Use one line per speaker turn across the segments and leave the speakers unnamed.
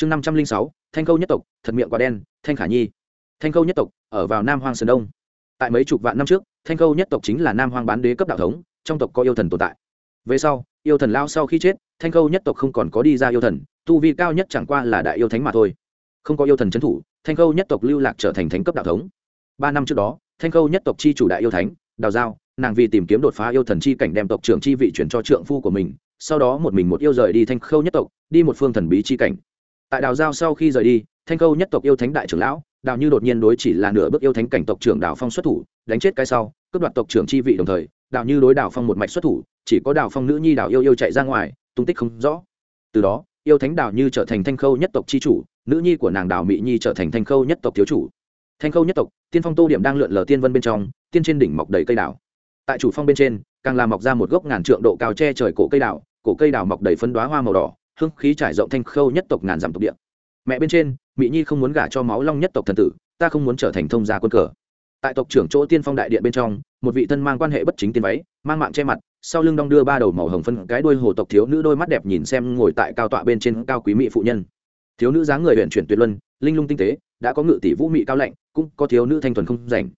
chương năm trăm linh sáu, thanh khâu nhất tộc, thật miệng quả đen, thanh khả nhi. Thanh khâu nhất tộc, ở vào nam hoang sơn đông. Tại mấy chục vạn năm trước, thanh khâu nhất tộc chính là nam hoang bán đế cấp đạo thống, trong tộc có yêu thần tồn tại. Về sau, yêu thần lao sau khi chết, thanh khâu nhất tộc không còn có đi ra yêu thần, tu vi cao nhất chẳng qua là đại yêu thánh mà thôi. Không có yêu thần trấn thủ, thanh khâu nhất tộc lưu lạc trở thành thánh cấp đạo thống. Ba năm trước đó, thanh khâu nhất tộc chi chủ đại yêu thánh, đào giao, nàng vì tìm kiếm đột phá yêu thần chi cảnh đem tộc trưởng chi vị chuyển cho trượng phu của mình, sau đó một mình một yêu rời đi thanh khâu nhất tộc, đi một phương thần bí chi cảnh tại đào giao sau khi rời đi, thanh khâu nhất tộc yêu thánh đại trưởng lão, đào như đột nhiên đối chỉ là nửa bước yêu thánh cảnh tộc trưởng đào phong xuất thủ, đánh chết cái sau, cướp đoạt tộc trưởng chi vị đồng thời, đào như đối đào phong một mạch xuất thủ, chỉ có đào phong nữ nhi đào yêu yêu chạy ra ngoài, tung tích không rõ. Từ đó, yêu thánh đào như trở thành thanh khâu nhất tộc chi chủ, nữ nhi của nàng đào mỹ nhi trở thành thanh khâu nhất tộc thiếu chủ. Thanh khâu nhất tộc, tiên phong tô điểm đang lượn lờ tiên vân bên trong, tiên trên đỉnh mọc đầy cây đào. Tại chủ phong bên trên, càng làm mọc ra một gốc ngàn trượng độ cao che trời cổ cây đào, cổ cây đào mọc đầy phân đoá hoa màu đỏ hương khí trải rộng thanh khâu nhất tộc ngàn dặm tộc địa. Mẹ bên trên mỹ nhi không muốn gả cho máu long nhất tộc thần tử, ta không muốn trở thành thông gia quân cờ. Tại tộc trưởng chỗ tiên phong đại điện bên trong, một vị thân mang quan hệ bất chính tiên váy, mang mạng che mặt, sau lưng đong đưa ba đầu màu hồng phân, cái đuôi hồ tộc thiếu nữ đôi mắt đẹp nhìn xem ngồi tại cao tọa bên trên cao quý mỹ phụ nhân. Thiếu nữ dáng người huyện chuyển tuyệt luân, linh lung tinh tế, đã có ngự tỷ vũ mỹ cao lạnh, cũng có thiếu nữ thanh thuần không rảnh.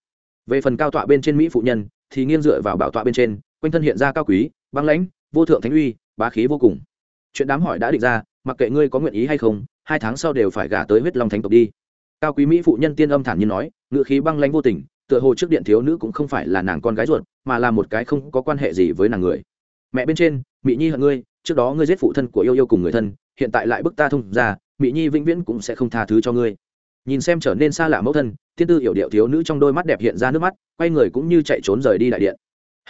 Về phần cao tọa bên trên mỹ phụ nhân, thì nghiêng dựa vào bảo tọa bên trên, quanh thân hiện ra cao quý, băng lãnh, vô thượng thánh uy, bá khí vô cùng chuyện đám hỏi đã định ra, mặc kệ ngươi có nguyện ý hay không, hai tháng sau đều phải gả tới huyết long thánh tộc đi. Cao quý mỹ phụ nhân tiên âm thản nhiên nói ngựa khí băng lãnh vô tình, tựa hồ trước điện thiếu nữ cũng không phải là nàng con gái ruột, mà là một cái không có quan hệ gì với nàng người. Mẹ bên trên, mỹ nhi hận ngươi, trước đó ngươi giết phụ thân của yêu yêu cùng người thân, hiện tại lại bức ta thông ra mỹ nhi vĩnh viễn cũng sẽ không tha thứ cho ngươi. Nhìn xem trở nên xa lạ mẫu thân thiên tư hiểu điệu thiếu nữ trong đôi mắt đẹp hiện ra nước mắt, quay người cũng như chạy trốn rời đi đại điện.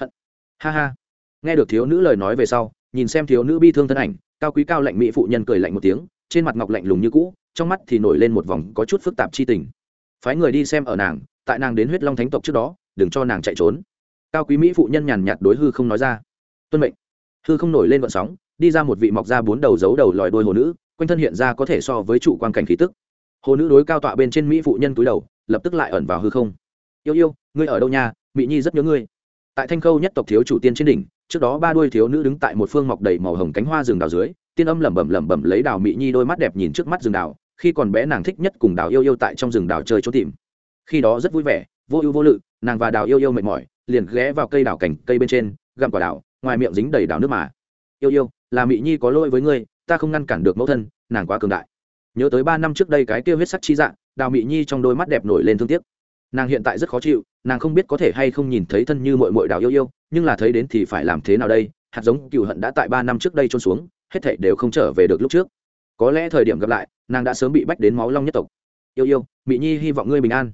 Hận. Ha ha. Nghe được thiếu nữ lời nói về sau, nhìn xem thiếu nữ bi thương thân ảnh cao quý cao lạnh mỹ phụ nhân cười lạnh một tiếng, trên mặt ngọc lạnh lùng như cũ, trong mắt thì nổi lên một vòng có chút phức tạp chi tình. Phái người đi xem ở nàng, tại nàng đến huyết long thánh tộc trước đó, đừng cho nàng chạy trốn. Cao quý mỹ phụ nhân nhàn nhạt đối hư không nói ra. Tuân mệnh. Hư không nổi lên vận sóng, đi ra một vị mọc ra bốn đầu dấu đầu lòi đôi hồ nữ, quanh thân hiện ra có thể so với trụ quan cảnh khí tức. Hồ nữ đối cao tọa bên trên mỹ phụ nhân túi đầu, lập tức lại ẩn vào hư không. Yêu yêu, ngươi ở đâu nha? Mỹ nhi rất nhớ ngươi. Tại thanh khâu nhất tộc thiếu chủ tiên trên đỉnh trước đó ba đuôi thiếu nữ đứng tại một phương mọc đầy màu hồng cánh hoa rừng đào dưới, tiên âm lẩm bẩm lẩm bẩm lấy đào mỹ nhi đôi mắt đẹp nhìn trước mắt rừng đào, khi còn bé nàng thích nhất cùng đào yêu yêu tại trong rừng đào chơi trốn tìm. Khi đó rất vui vẻ, vô ưu vô lự, nàng và đào yêu yêu mệt mỏi, liền ghé vào cây đào cành cây bên trên, gặm quả đào, ngoài miệng dính đầy đào nước mà. Yêu yêu, là mỹ nhi có lỗi với ngươi, ta không ngăn cản được mẫu thân, nàng quá cường đại. Nhớ tới ba năm trước đây cái kia huyết sắc chi dạng, đào mỹ nhi trong đôi mắt đẹp nổi lên thương tiếc. Nàng hiện tại rất khó chịu, nàng không biết có thể hay không nhìn thấy thân như mội mội đào yêu yêu nhưng là thấy đến thì phải làm thế nào đây? Hạt giống cựu hận đã tại ba năm trước đây trôn xuống, hết thảy đều không trở về được lúc trước. Có lẽ thời điểm gặp lại, nàng đã sớm bị bách đến máu long nhất tộc. Yêu yêu mỹ nhi hy vọng ngươi bình an.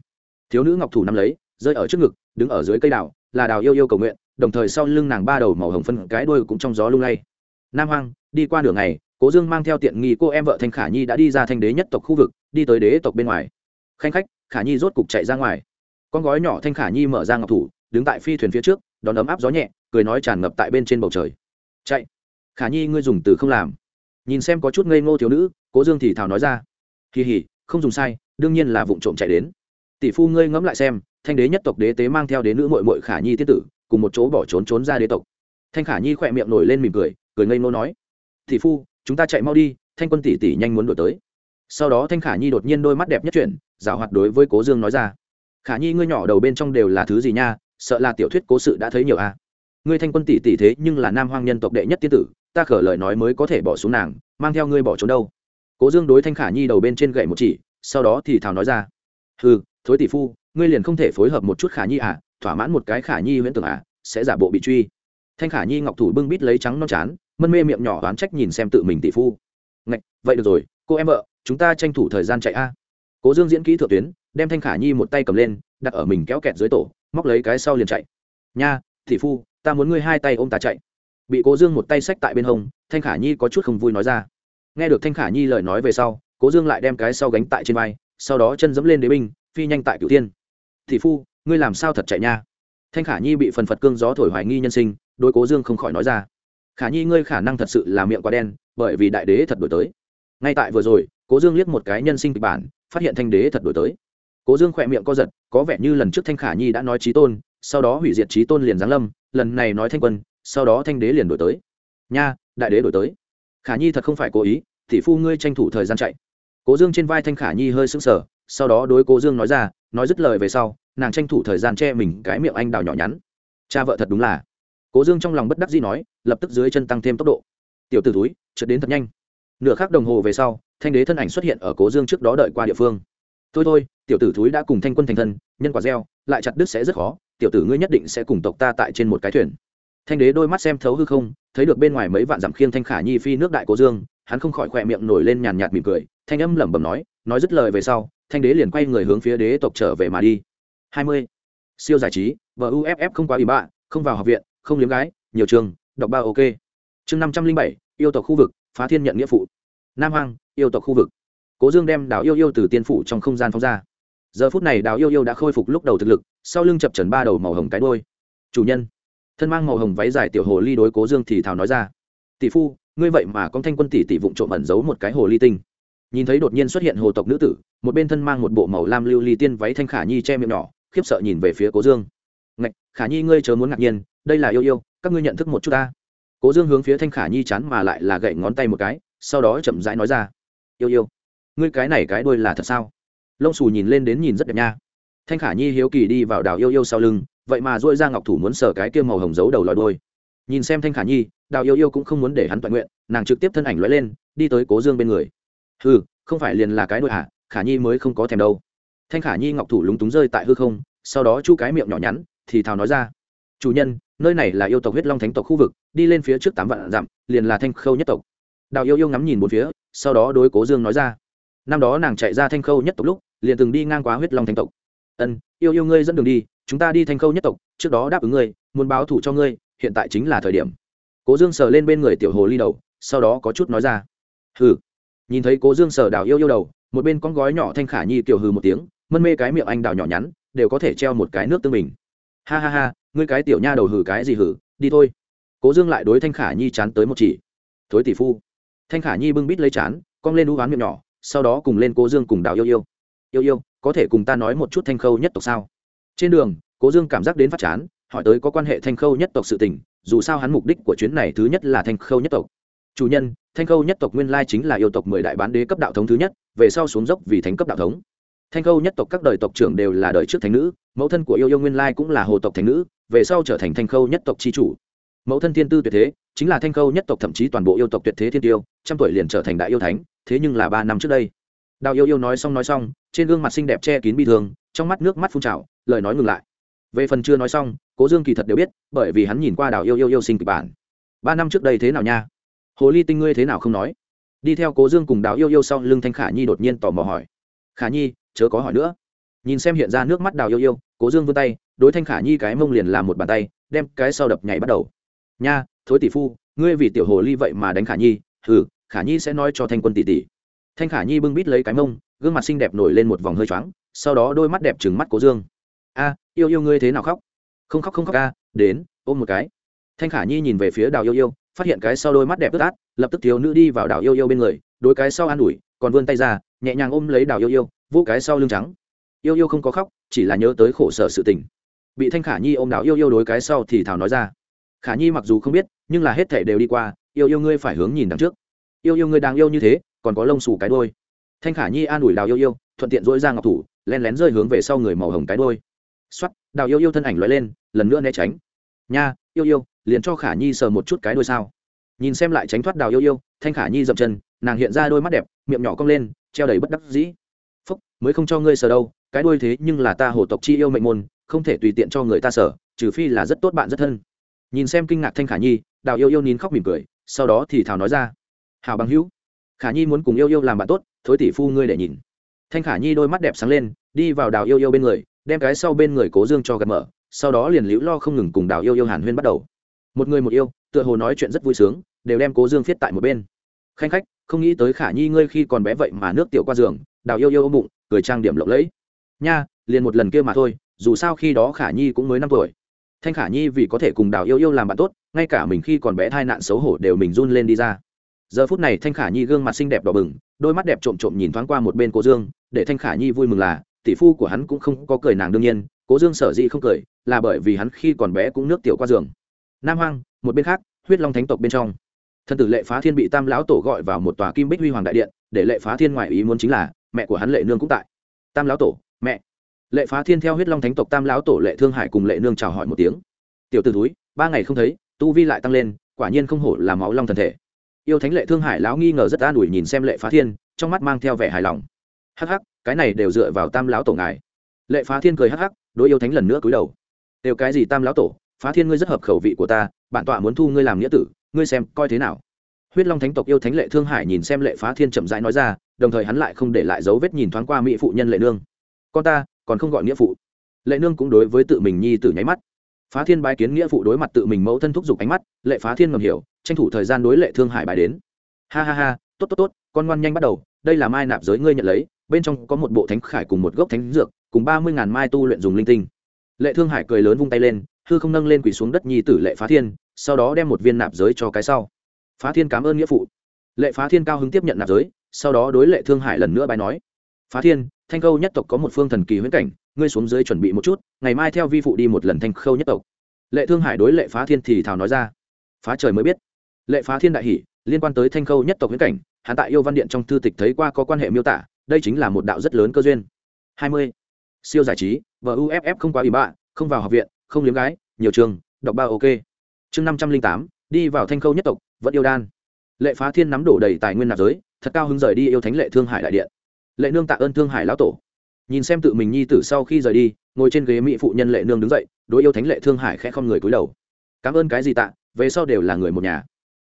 Thiếu nữ ngọc thủ nắm lấy, rơi ở trước ngực, đứng ở dưới cây đào, là đào yêu yêu cầu nguyện, đồng thời sau lưng nàng ba đầu màu hồng phân, cái đuôi cũng trong gió lung lay. Nam hoang, đi qua đường này cố dương mang theo tiện nghi cô em vợ thanh khả nhi đã đi ra thanh đế nhất tộc khu vực, đi tới đế tộc bên ngoài. Khanh khách, khả nhi rốt cục chạy ra ngoài. Con gói nhỏ thanh khả nhi mở ra ngọc thủ, đứng tại phi thuyền phía trước đón ấm áp gió nhẹ, cười nói tràn ngập tại bên trên bầu trời. Chạy, khả nhi ngươi dùng từ không làm. Nhìn xem có chút ngây ngô thiếu nữ, cố dương thì thào nói ra. Kỳ hỉ, không dùng sai, đương nhiên là vụ trộm chạy đến. Tỷ phu ngươi ngẫm lại xem, thanh đế nhất tộc đế tế mang theo đế nữ mội mội khả nhi tiết tử, cùng một chỗ bỏ trốn trốn ra đế tộc. Thanh khả nhi khỏe miệng nổi lên mỉm cười cười ngây ngô nói. Tỷ phu, chúng ta chạy mau đi, thanh quân tỷ tỷ nhanh muốn đổi tới. Sau đó thanh khả nhi đột nhiên đôi mắt đẹp nhất chuyển, giảo hoạt đối với cố dương nói ra. Khả nhi ngươi nhỏ đầu bên trong đều là thứ gì nha sợ là tiểu thuyết cố sự đã thấy nhiều à. ngươi thanh quân tỷ tỷ thế nhưng là nam hoang nhân tộc đệ nhất tiên tử ta khở lời nói mới có thể bỏ xuống nàng mang theo ngươi bỏ trốn đâu. Cố dương đối thanh khả nhi đầu bên trên gậy một chỉ sau đó thì thào nói ra. Ừ thối tỷ phu ngươi liền không thể phối hợp một chút khả nhi à thỏa mãn một cái khả nhi huyễn tưởng à sẽ giả bộ bị truy. Thanh khả nhi ngọc thủ bưng bít lấy trắng non chán mân mê miệng nhỏ oán trách nhìn xem tự mình tỷ phu. Ngạch, vậy được rồi cô em vợ chúng ta tranh thủ thời gian chạy a. Cố dương diễn kỹ thượng tuyến đem thanh khả nhi một tay cầm lên đặt ở mình kéo kẹt dưới tổ móc lấy cái sau liền chạy. Nha, thị phu, ta muốn ngươi hai tay ôm ta chạy. Bị cố dương một tay xách tại bên hông, thanh khả nhi có chút không vui nói ra. Nghe được thanh khả nhi lời nói về sau, cố dương lại đem cái sau gánh tại trên vai, sau đó chân dẫm lên đế binh, phi nhanh tại cửu tiên thị phu, ngươi làm sao thật chạy nha? Thanh khả nhi bị phần phật cương gió thổi hoài nghi nhân sinh đôi cố dương không khỏi nói ra. Khả nhi, ngươi khả năng thật sự là miệng quá đen, bởi vì đại đế thật đổi tới. Ngay tại vừa rồi, cố dương liếc một cái nhân sinh kịch bản, phát hiện thanh đế thật đổi tới cố dương khỏe miệng co giật, có vẻ như lần trước thanh khả nhi đã nói trí tôn, sau đó hủy diệt trí tôn liền giáng lâm, lần này nói thanh quân, sau đó thanh đế liền đổi tới. Nha, đại đế đổi tới. Khả nhi thật không phải cố ý thì phu ngươi tranh thủ thời gian chạy. Cố dương trên vai thanh khả nhi hơi sững sờ, sau đó đối cố dương nói ra, nói dứt lời về sau, nàng tranh thủ thời gian che mình cái miệng anh đào nhỏ nhắn. Cha vợ thật đúng là. Cố dương trong lòng bất đắc dĩ nói, lập tức dưới chân tăng thêm tốc độ. Tiểu t ử túi trượt đến thật nhanh. Nửa khắc đồng hồ về sau, thanh đế thân ảnh xuất hiện ở cố dương trước đó đợi qua địa phương thôi thôi, tiểu tử thúi đã cùng thanh quân thành thân, nhân quả gieo, lại chặt đứt sẽ rất khó, tiểu tử ngươi nhất định sẽ cùng tộc ta tại trên một cái thuyền. Thanh đế đôi mắt xem thấu hư không, thấy được bên ngoài mấy vạn dặm khiêng thanh khả nhi phi nước đại cô dương, hắn không khỏi khỏe miệng nổi lên nhàn nhạt mỉm cười, thanh âm lẩm bẩm nói nói dứt lời về sau, thanh đế liền quay người hướng phía đế tộc trở về mà đi. Hai mươi. Siêu giải trí vợ uff không quá ủy bạ, không vào học viện, không liếm gái, nhiều trường, đọc ba ok. Chương năm trăm linh bảy, yêu tộc khu vực, phá thiên nhận nghĩa phụ. Nam hoàng yêu tộc khu vực cố dương đem đào yêu yêu từ tiên phủ trong không gian phóng ra. Giờ phút này đào yêu yêu đã khôi phục lúc đầu thực lực, sau lưng chập trần ba đầu màu hồng cái đôi chủ nhân. Thân mang màu hồng váy dài tiểu hồ ly đối cố dương thì thào nói ra. Tỷ phu, ngươi vậy mà con thanh quân tỷ tỷ vụng trộm ẩn giấu một cái hồ ly tinh. Nhìn thấy đột nhiên xuất hiện hồ tộc nữ tử, một bên thân mang một bộ màu lam lưu ly tiên váy thanh khả nhi che miệng nhỏ, khiếp sợ nhìn về phía cố dương. Ngạch, khả nhi ngươi chớ muốn ngạc nhiên, đây là yêu yêu, các ngươi nhận thức một chút ta. Cố dương hướng phía thanh khả nhi chán mà lại là gậy ngón tay một cái, sau đó chậm rãi nói ra. Yêu yêu ngươi cái này cái đuôi là thật sao? Lông xù nhìn lên đến nhìn rất đẹp nha. Thanh khả nhi hiếu kỳ đi vào đào yêu yêu sau lưng, vậy mà dôi ra ngọc thủ muốn sờ cái kia màu hồng giấu đầu lòi đôi nhìn xem thanh khả nhi, đào yêu yêu cũng không muốn để hắn toàn nguyện, nàng trực tiếp thân ảnh l lên, đi tới cố dương bên người. Ừ không phải liền là cái đôi hả? Khả nhi mới không có thèm đâu. Thanh khả nhi ngọc thủ lúng túng rơi tại hư không, sau đó chu cái miệng nhỏ nhắn, thì thào nói ra. Chủ nhân, nơi này là yêu tộc huyết long thánh tộc khu vực, đi lên phía trước tám vạn dặm, liền là thanh khâu nhất tộc. Đào yêu yêu ngắm nhìn một phía, sau đó đối cố dương nói ra năm đó nàng chạy ra thanh khâu nhất tộc lúc, liền từng đi ngang qua huyết long thanh tộc. Ân, yêu yêu ngươi dẫn đường đi, chúng ta đi thanh khâu nhất tộc, trước đó đáp ứng ngươi, muốn báo thủ cho ngươi, hiện tại chính là thời điểm. Cố dương sờ lên bên người tiểu hồ ly đầu, sau đó có chút nói ra. Hừ. Nhìn thấy cố dương sờ đào yêu yêu đầu, một bên con gói nhỏ thanh khả nhi tiểu hừ một tiếng, mân mê cái miệng anh đào nhỏ nhắn, đều có thể treo một cái nước tương mình ha ha ha, ngươi cái tiểu nha đầu hừ cái gì hừ, đi thôi. Cố dương lại đối thanh khả nhi chán tới một chỉ. Thối tỷ phu. Thanh khả nhi bưng bít lấy chán, cong lên u oán miệng nhỏ sau đó cùng lên cố dương cùng đào yêu yêu. Yêu yêu, có thể cùng ta nói một chút thanh khâu nhất tộc sao? Trên đường, cố dương cảm giác đến phát chán, hỏi tới có quan hệ thanh khâu nhất tộc sự tình, dù sao hắn mục đích của chuyến này thứ nhất là thanh khâu nhất tộc. Chủ nhân, thanh khâu nhất tộc nguyên lai chính là yêu tộc mười đại bán đế cấp đạo thống thứ nhất, về sau xuống dốc vì thánh cấp đạo thống. Thanh khâu nhất tộc các đời tộc trưởng đều là đời trước thánh nữ, mẫu thân của yêu yêu nguyên lai cũng là hồ tộc thánh nữ, về sau trở thành thanh khâu nhất tộc c h i chủ. Mẫu thân thiên tư tuyệt thế, chính là thanh khâu nhất tộc thậm chí toàn bộ yêu tộc tuyệt thế thiên tiêu, trăm tuổi liền trở thành đại yêu thánh thế nhưng là ba năm trước đây. Đào yêu yêu nói xong nói xong, trên gương mặt xinh đẹp che kín bi thương, trong mắt nước mắt phun trào, lời nói ngừng lại. Về phần chưa nói xong, cố dương kỳ thật đều biết, bởi vì hắn nhìn qua đào yêu yêu yêu sinh kịch bản. Ba năm trước đây thế nào nha? Hồ ly tinh ngươi thế nào không nói? Đi theo cố dương cùng đào yêu yêu sau lưng thanh khả nhi đột nhiên tò mò hỏi. Khả nhi, chớ có hỏi nữa. Nhìn xem hiện ra nước mắt đào yêu yêu, cố dương vươn tay, đối thanh khả nhi cái mông liền làm một bàn tay, đem cái sau đập nhảy bắt đầu. Nha, thối tỷ phu, ngươi vì tiểu hồ ly vậy mà đánh khả nhi, hừ khả nhi sẽ nói cho thanh quân tỷ tỷ. Thanh khả nhi bưng bít lấy cái mông, gương mặt xinh đẹp nổi lên một vòng hơi choáng, sau đó đôi mắt đẹp trừng mắt cố dương. A, yêu yêu ngươi thế nào khóc? Không khóc không khóc, a, đến, ôm một cái. Thanh khả nhi nhìn về phía đào yêu yêu, phát hiện cái sau đôi mắt đẹp ướt át, lập tức thiếu nữ đi vào đào yêu yêu bên người đôi cái sau an ủi, còn vươn tay ra, nhẹ nhàng ôm lấy đào yêu yêu vô cái sau lưng trắng. Yêu yêu không có khóc, chỉ là nhớ tới khổ sở sự tình. Bị thanh khả nhi ôm đào yêu yêu đối cái sau thì thảo nói ra. Khả nhi mặc dù không biết, nhưng là hết thể đều đi qua, yêu yêu ngươi phải hướng nhìn đằng trước yêu yêu ngươi đang yêu như thế, còn có lông xù cái đôi thanh khả nhi an ủi đào yêu yêu, thuận tiện dỗi ra ngọc thủ, len lén rơi hướng về sau người màu hồng cái đôi x o á t đào yêu yêu thân ảnh loại lên, lần nữa né tránh. Nha, yêu yêu, liền cho khả nhi sờ một chút cái đôi sao. Nhìn xem lại tránh thoát đào yêu yêu, thanh khả nhi dậm chân, nàng hiện ra đôi mắt đẹp, miệng nhỏ cong lên, treo đầy bất đắc dĩ. Phúc, mới không cho ngươi sờ đâu, cái đôi thế nhưng là ta hổ tộc chi yêu mệnh môn, không thể tùy tiện cho người ta sờ, trừ phi là rất tốt bạn rất thân. Nhìn xem kinh ngạc thanh khả nhi, đào yêu yêu nín khóc mỉm cười, sau đó thì thảo nói ra hào bằng hữu. Khả nhi muốn cùng yêu yêu làm bạn tốt, thối tỷ phu ngươi để nhìn. Thanh khả nhi đôi mắt đẹp sáng lên, đi vào đào yêu yêu bên người, đem cái sau bên người cố dương cho gật mở, sau đó liền liễu lo không ngừng cùng đào yêu yêu hàn huyên bắt đầu. Một người một yêu, tựa hồ nói chuyện rất vui sướng, đều đem cố dương viết tại một bên. Khanh khách, không nghĩ tới khả nhi ngươi khi còn bé vậy mà nước tiểu qua giường, đào yêu yêu ôm bụng, cười trang điểm lộng lẫy. Nha, liền một lần kia mà thôi, dù sao khi đó khả nhi cũng mới năm tuổi. Thanh khả nhi vì có thể cùng đào yêu yêu làm bạn tốt, ngay cả mình khi còn bé thai nạn xấu hổ đều mình run lên đi ra giờ phút này thanh khả nhi gương mặt xinh đẹp đỏ bừng, đôi mắt đẹp trộm trộm nhìn thoáng qua một bên cố dương, để thanh khả nhi vui mừng là, tỷ phu của hắn cũng không có cười nàng đương nhiên, cố dương sở dĩ không cười, là bởi vì hắn khi còn bé cũng nước tiểu qua giường. Nam hoang, một bên khác, huyết long thánh tộc bên trong. Thân tử lệ phá thiên bị tam lão tổ gọi vào một tòa kim bích huy hoàng đại điện, để lệ phá thiên ngoại ý muốn chính là, mẹ của hắn lệ nương cũng tại. Tam lão tổ, mẹ. Lệ phá thiên theo huyết long thánh tộc tam lão tổ lệ thương hải cùng lệ nương chào hỏi một tiếng. Tiểu t ử túi ba ngày không thấy, tu vi lại tăng lên, quả nhiên không hổ là máu long thần thể yêu thánh lệ thương hải lão nghi ngờ rất an ủi nhìn xem lệ phá thiên, trong mắt mang theo vẻ hài lòng. Hắc hắc, cái này đều dựa vào tam lão tổ ngài. Lệ phá thiên cười hắc hắc, đối yêu thánh lần nữa cúi đầu. Đều cái gì tam lão tổ, phá thiên ngươi rất hợp khẩu vị của ta, bản tọa muốn thu ngươi làm nghĩa tử, ngươi xem, coi thế nào. Huyết long thánh tộc yêu thánh lệ thương hải nhìn xem lệ phá thiên chậm rãi nói ra, đồng thời hắn lại không để lại dấu vết nhìn thoáng qua mỹ phụ nhân lệ nương. Con ta, còn không gọi nghĩa phụ. Lệ nương cũng đối với tự mình nhi tử nháy mắt. Phá thiên bái kiến nghĩa phụ đối mặt tự mình mẫu thân thúc giục ánh mắt, lệ phá thiên ngầm hiểu tranh thủ thời gian đối lệ thương hải bài đến. Ha ha ha, tốt tốt tốt, con ngoan nhanh bắt đầu, đây là mai nạp giới ngươi nhận lấy, bên trong có một bộ thánh khải cùng một gốc thánh dược, cùng ba mươi ngàn mai tu luyện dùng linh tinh. Lệ thương hải cười lớn vung tay lên, hư không nâng lên quỳ xuống đất nhi tử lệ phá thiên, sau đó đem một viên nạp giới cho cái sau. Phá thiên cảm ơn nghĩa phụ. Lệ phá thiên cao hứng tiếp nhận nạp giới, sau đó đối lệ thương hải lần nữa bài nói. Phá thiên, thanh khâu nhất tộc có một phương thần kỳ huyễn cảnh, ngươi xuống dưới chuẩn bị một chút, ngày mai theo vi phụ đi một lần thanh khâu nhất tộc. Lệ thương hải đối lệ phá thiên thì thào nói ra. Phá trời mới biết lệ phá thiên đại hỷ, liên quan tới thanh khâu nhất tộc huyễn cảnh, hắn tại yêu văn điện trong thư tịch thấy qua có quan hệ miêu tả, đây chính là một đạo rất lớn cơ duyên. Hai mươi. Siêu giải trí và uff không quá ủy bạ, không vào học viện, không liếm gái, nhiều trường, đọc ba ok. Chương năm trăm linh tám, đi vào thanh khâu nhất tộc, vẫn yêu đan. Lệ phá thiên nắm đổ đầy tài nguyên nạp giới, thật cao hứng rời đi yêu thánh lệ thương hải đại điện. Lệ nương tạ ơn thương hải lão tổ. Nhìn xem tự mình nhi tử sau khi rời đi, ngồi trên ghế mỹ phụ nhân lệ nương đứng dậy, đối yêu thánh lệ thương hải khẽ không người cúi đầu. Cảm ơn cái gì tạ, về sau đều là người một nhà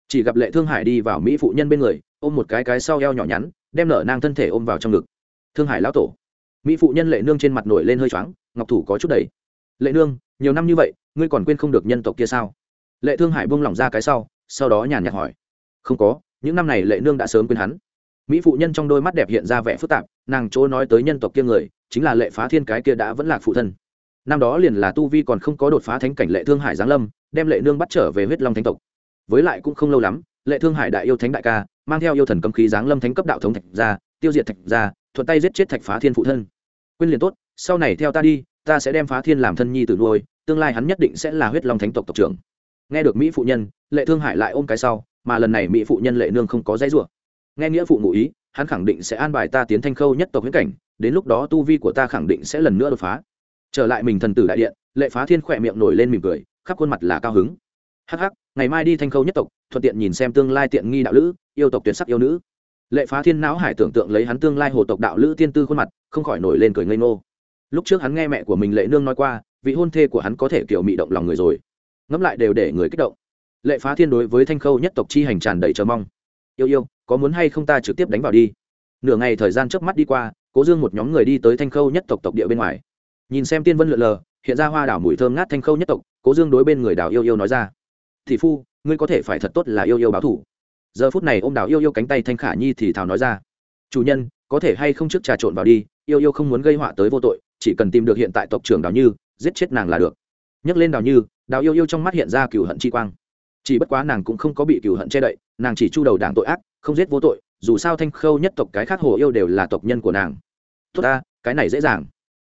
chỉ gặp lệ thương hải đi vào mỹ phụ nhân bên người, ôm một cái cái sau eo nhỏ nhắn, đem nở nang thân thể ôm vào trong ngực. Thương hải lão tổ. Mỹ phụ nhân lệ nương trên mặt nổi lên hơi choáng, ngọc thủ có chút đầy. Lệ nương, nhiều năm như vậy, ngươi còn quên không được nhân tộc kia sao? Lệ thương hải buông lỏng ra cái sau sau đó nhàn nhạt hỏi. Không có, những năm này lệ nương đã sớm quên hắn. Mỹ phụ nhân trong đôi mắt đẹp hiện ra vẻ phức tạp, nàng chỗ nói tới nhân tộc kia người, chính là lệ phá thiên cái kia đã vẫn là phụ thân. Năm đó liền là tu vi còn không có đột phá thánh cảnh lệ thương hải giáng lâm, đem lệ nương bắt trở về huyết long thánh tộc với lại cũng không lâu lắm, lệ thương hải đại yêu thánh đại ca, mang theo yêu thần cấm khí giáng lâm thánh cấp đạo thống thạch ra tiêu diệt thạch ra thuận tay giết chết thạch phá thiên phụ thân. Quyên liền tốt, sau này theo ta đi, ta sẽ đem phá thiên làm thân nhi tử nuôi, tương lai hắn nhất định sẽ là huyết long thánh tộc tộc trưởng. Nghe được mỹ phụ nhân, lệ thương hải lại ôm cái sau, mà lần này mỹ phụ nhân lệ nương không có dãy rủa. Nghe nghĩa phụ ngụ ý, hắn khẳng định sẽ an bài ta tiến thanh khâu nhất tộc huyễn cảnh, đến lúc đó tu vi của ta khẳng định sẽ lần nữa đột phá. Trở lại mình thần tử đại điện, lệ phá thiên khỏe miệng nổi lên mỉm cười, khắp khuôn mặt là cao hứng. Hắc hắc ngày mai đi thanh khâu nhất tộc, thuận tiện nhìn xem tương lai tiện nghi đạo lữ, yêu tộc tuyệt sắc yêu nữ. Lệ phá thiên não hải tưởng tượng lấy hắn tương lai hồ tộc đạo lữ tiên tư khuôn mặt, không khỏi nổi lên cười ngây ngô. Lúc trước hắn nghe mẹ của mình lệ nương nói qua, vị hôn thê của hắn có thể kiểu mị động lòng người rồi. Ngẫm lại đều để người kích động. Lệ phá thiên đối với thanh khâu nhất tộc chi hành tràn đầy chờ mong. Yêu yêu, có muốn hay không ta trực tiếp đánh vào đi. Nửa ngày thời gian trước mắt đi qua, cố dương một nhóm người đi tới thanh khâu nhất tộc tộc địa bên ngoài. Nhìn xem tiên vân lượn lờ, hiện ra hoa đảo mùi thơm ngát thanh khâu nhất tộc, cố dương đối bên người đào yêu yêu nói ra thị phu, ngươi có thể phải thật tốt là yêu yêu báo thủ. Giờ phút này ô m đào yêu yêu cánh tay thanh khả nhi thì thào nói ra, chủ nhân, có thể hay không trước trà trộn vào đi, yêu yêu không muốn gây họa tới vô tội, chỉ cần tìm được hiện tại tộc trưởng đào như, giết chết nàng là được. Nhắc lên đào như, đào yêu yêu trong mắt hiện ra cựu hận chi quang. Chỉ bất quá nàng cũng không có bị cựu hận che đậy, nàng chỉ chu đầu đảng tội ác, không giết vô tội, dù sao thanh khâu nhất tộc cái khác hồ yêu đều là tộc nhân của nàng. Tốt ta, cái này dễ dàng.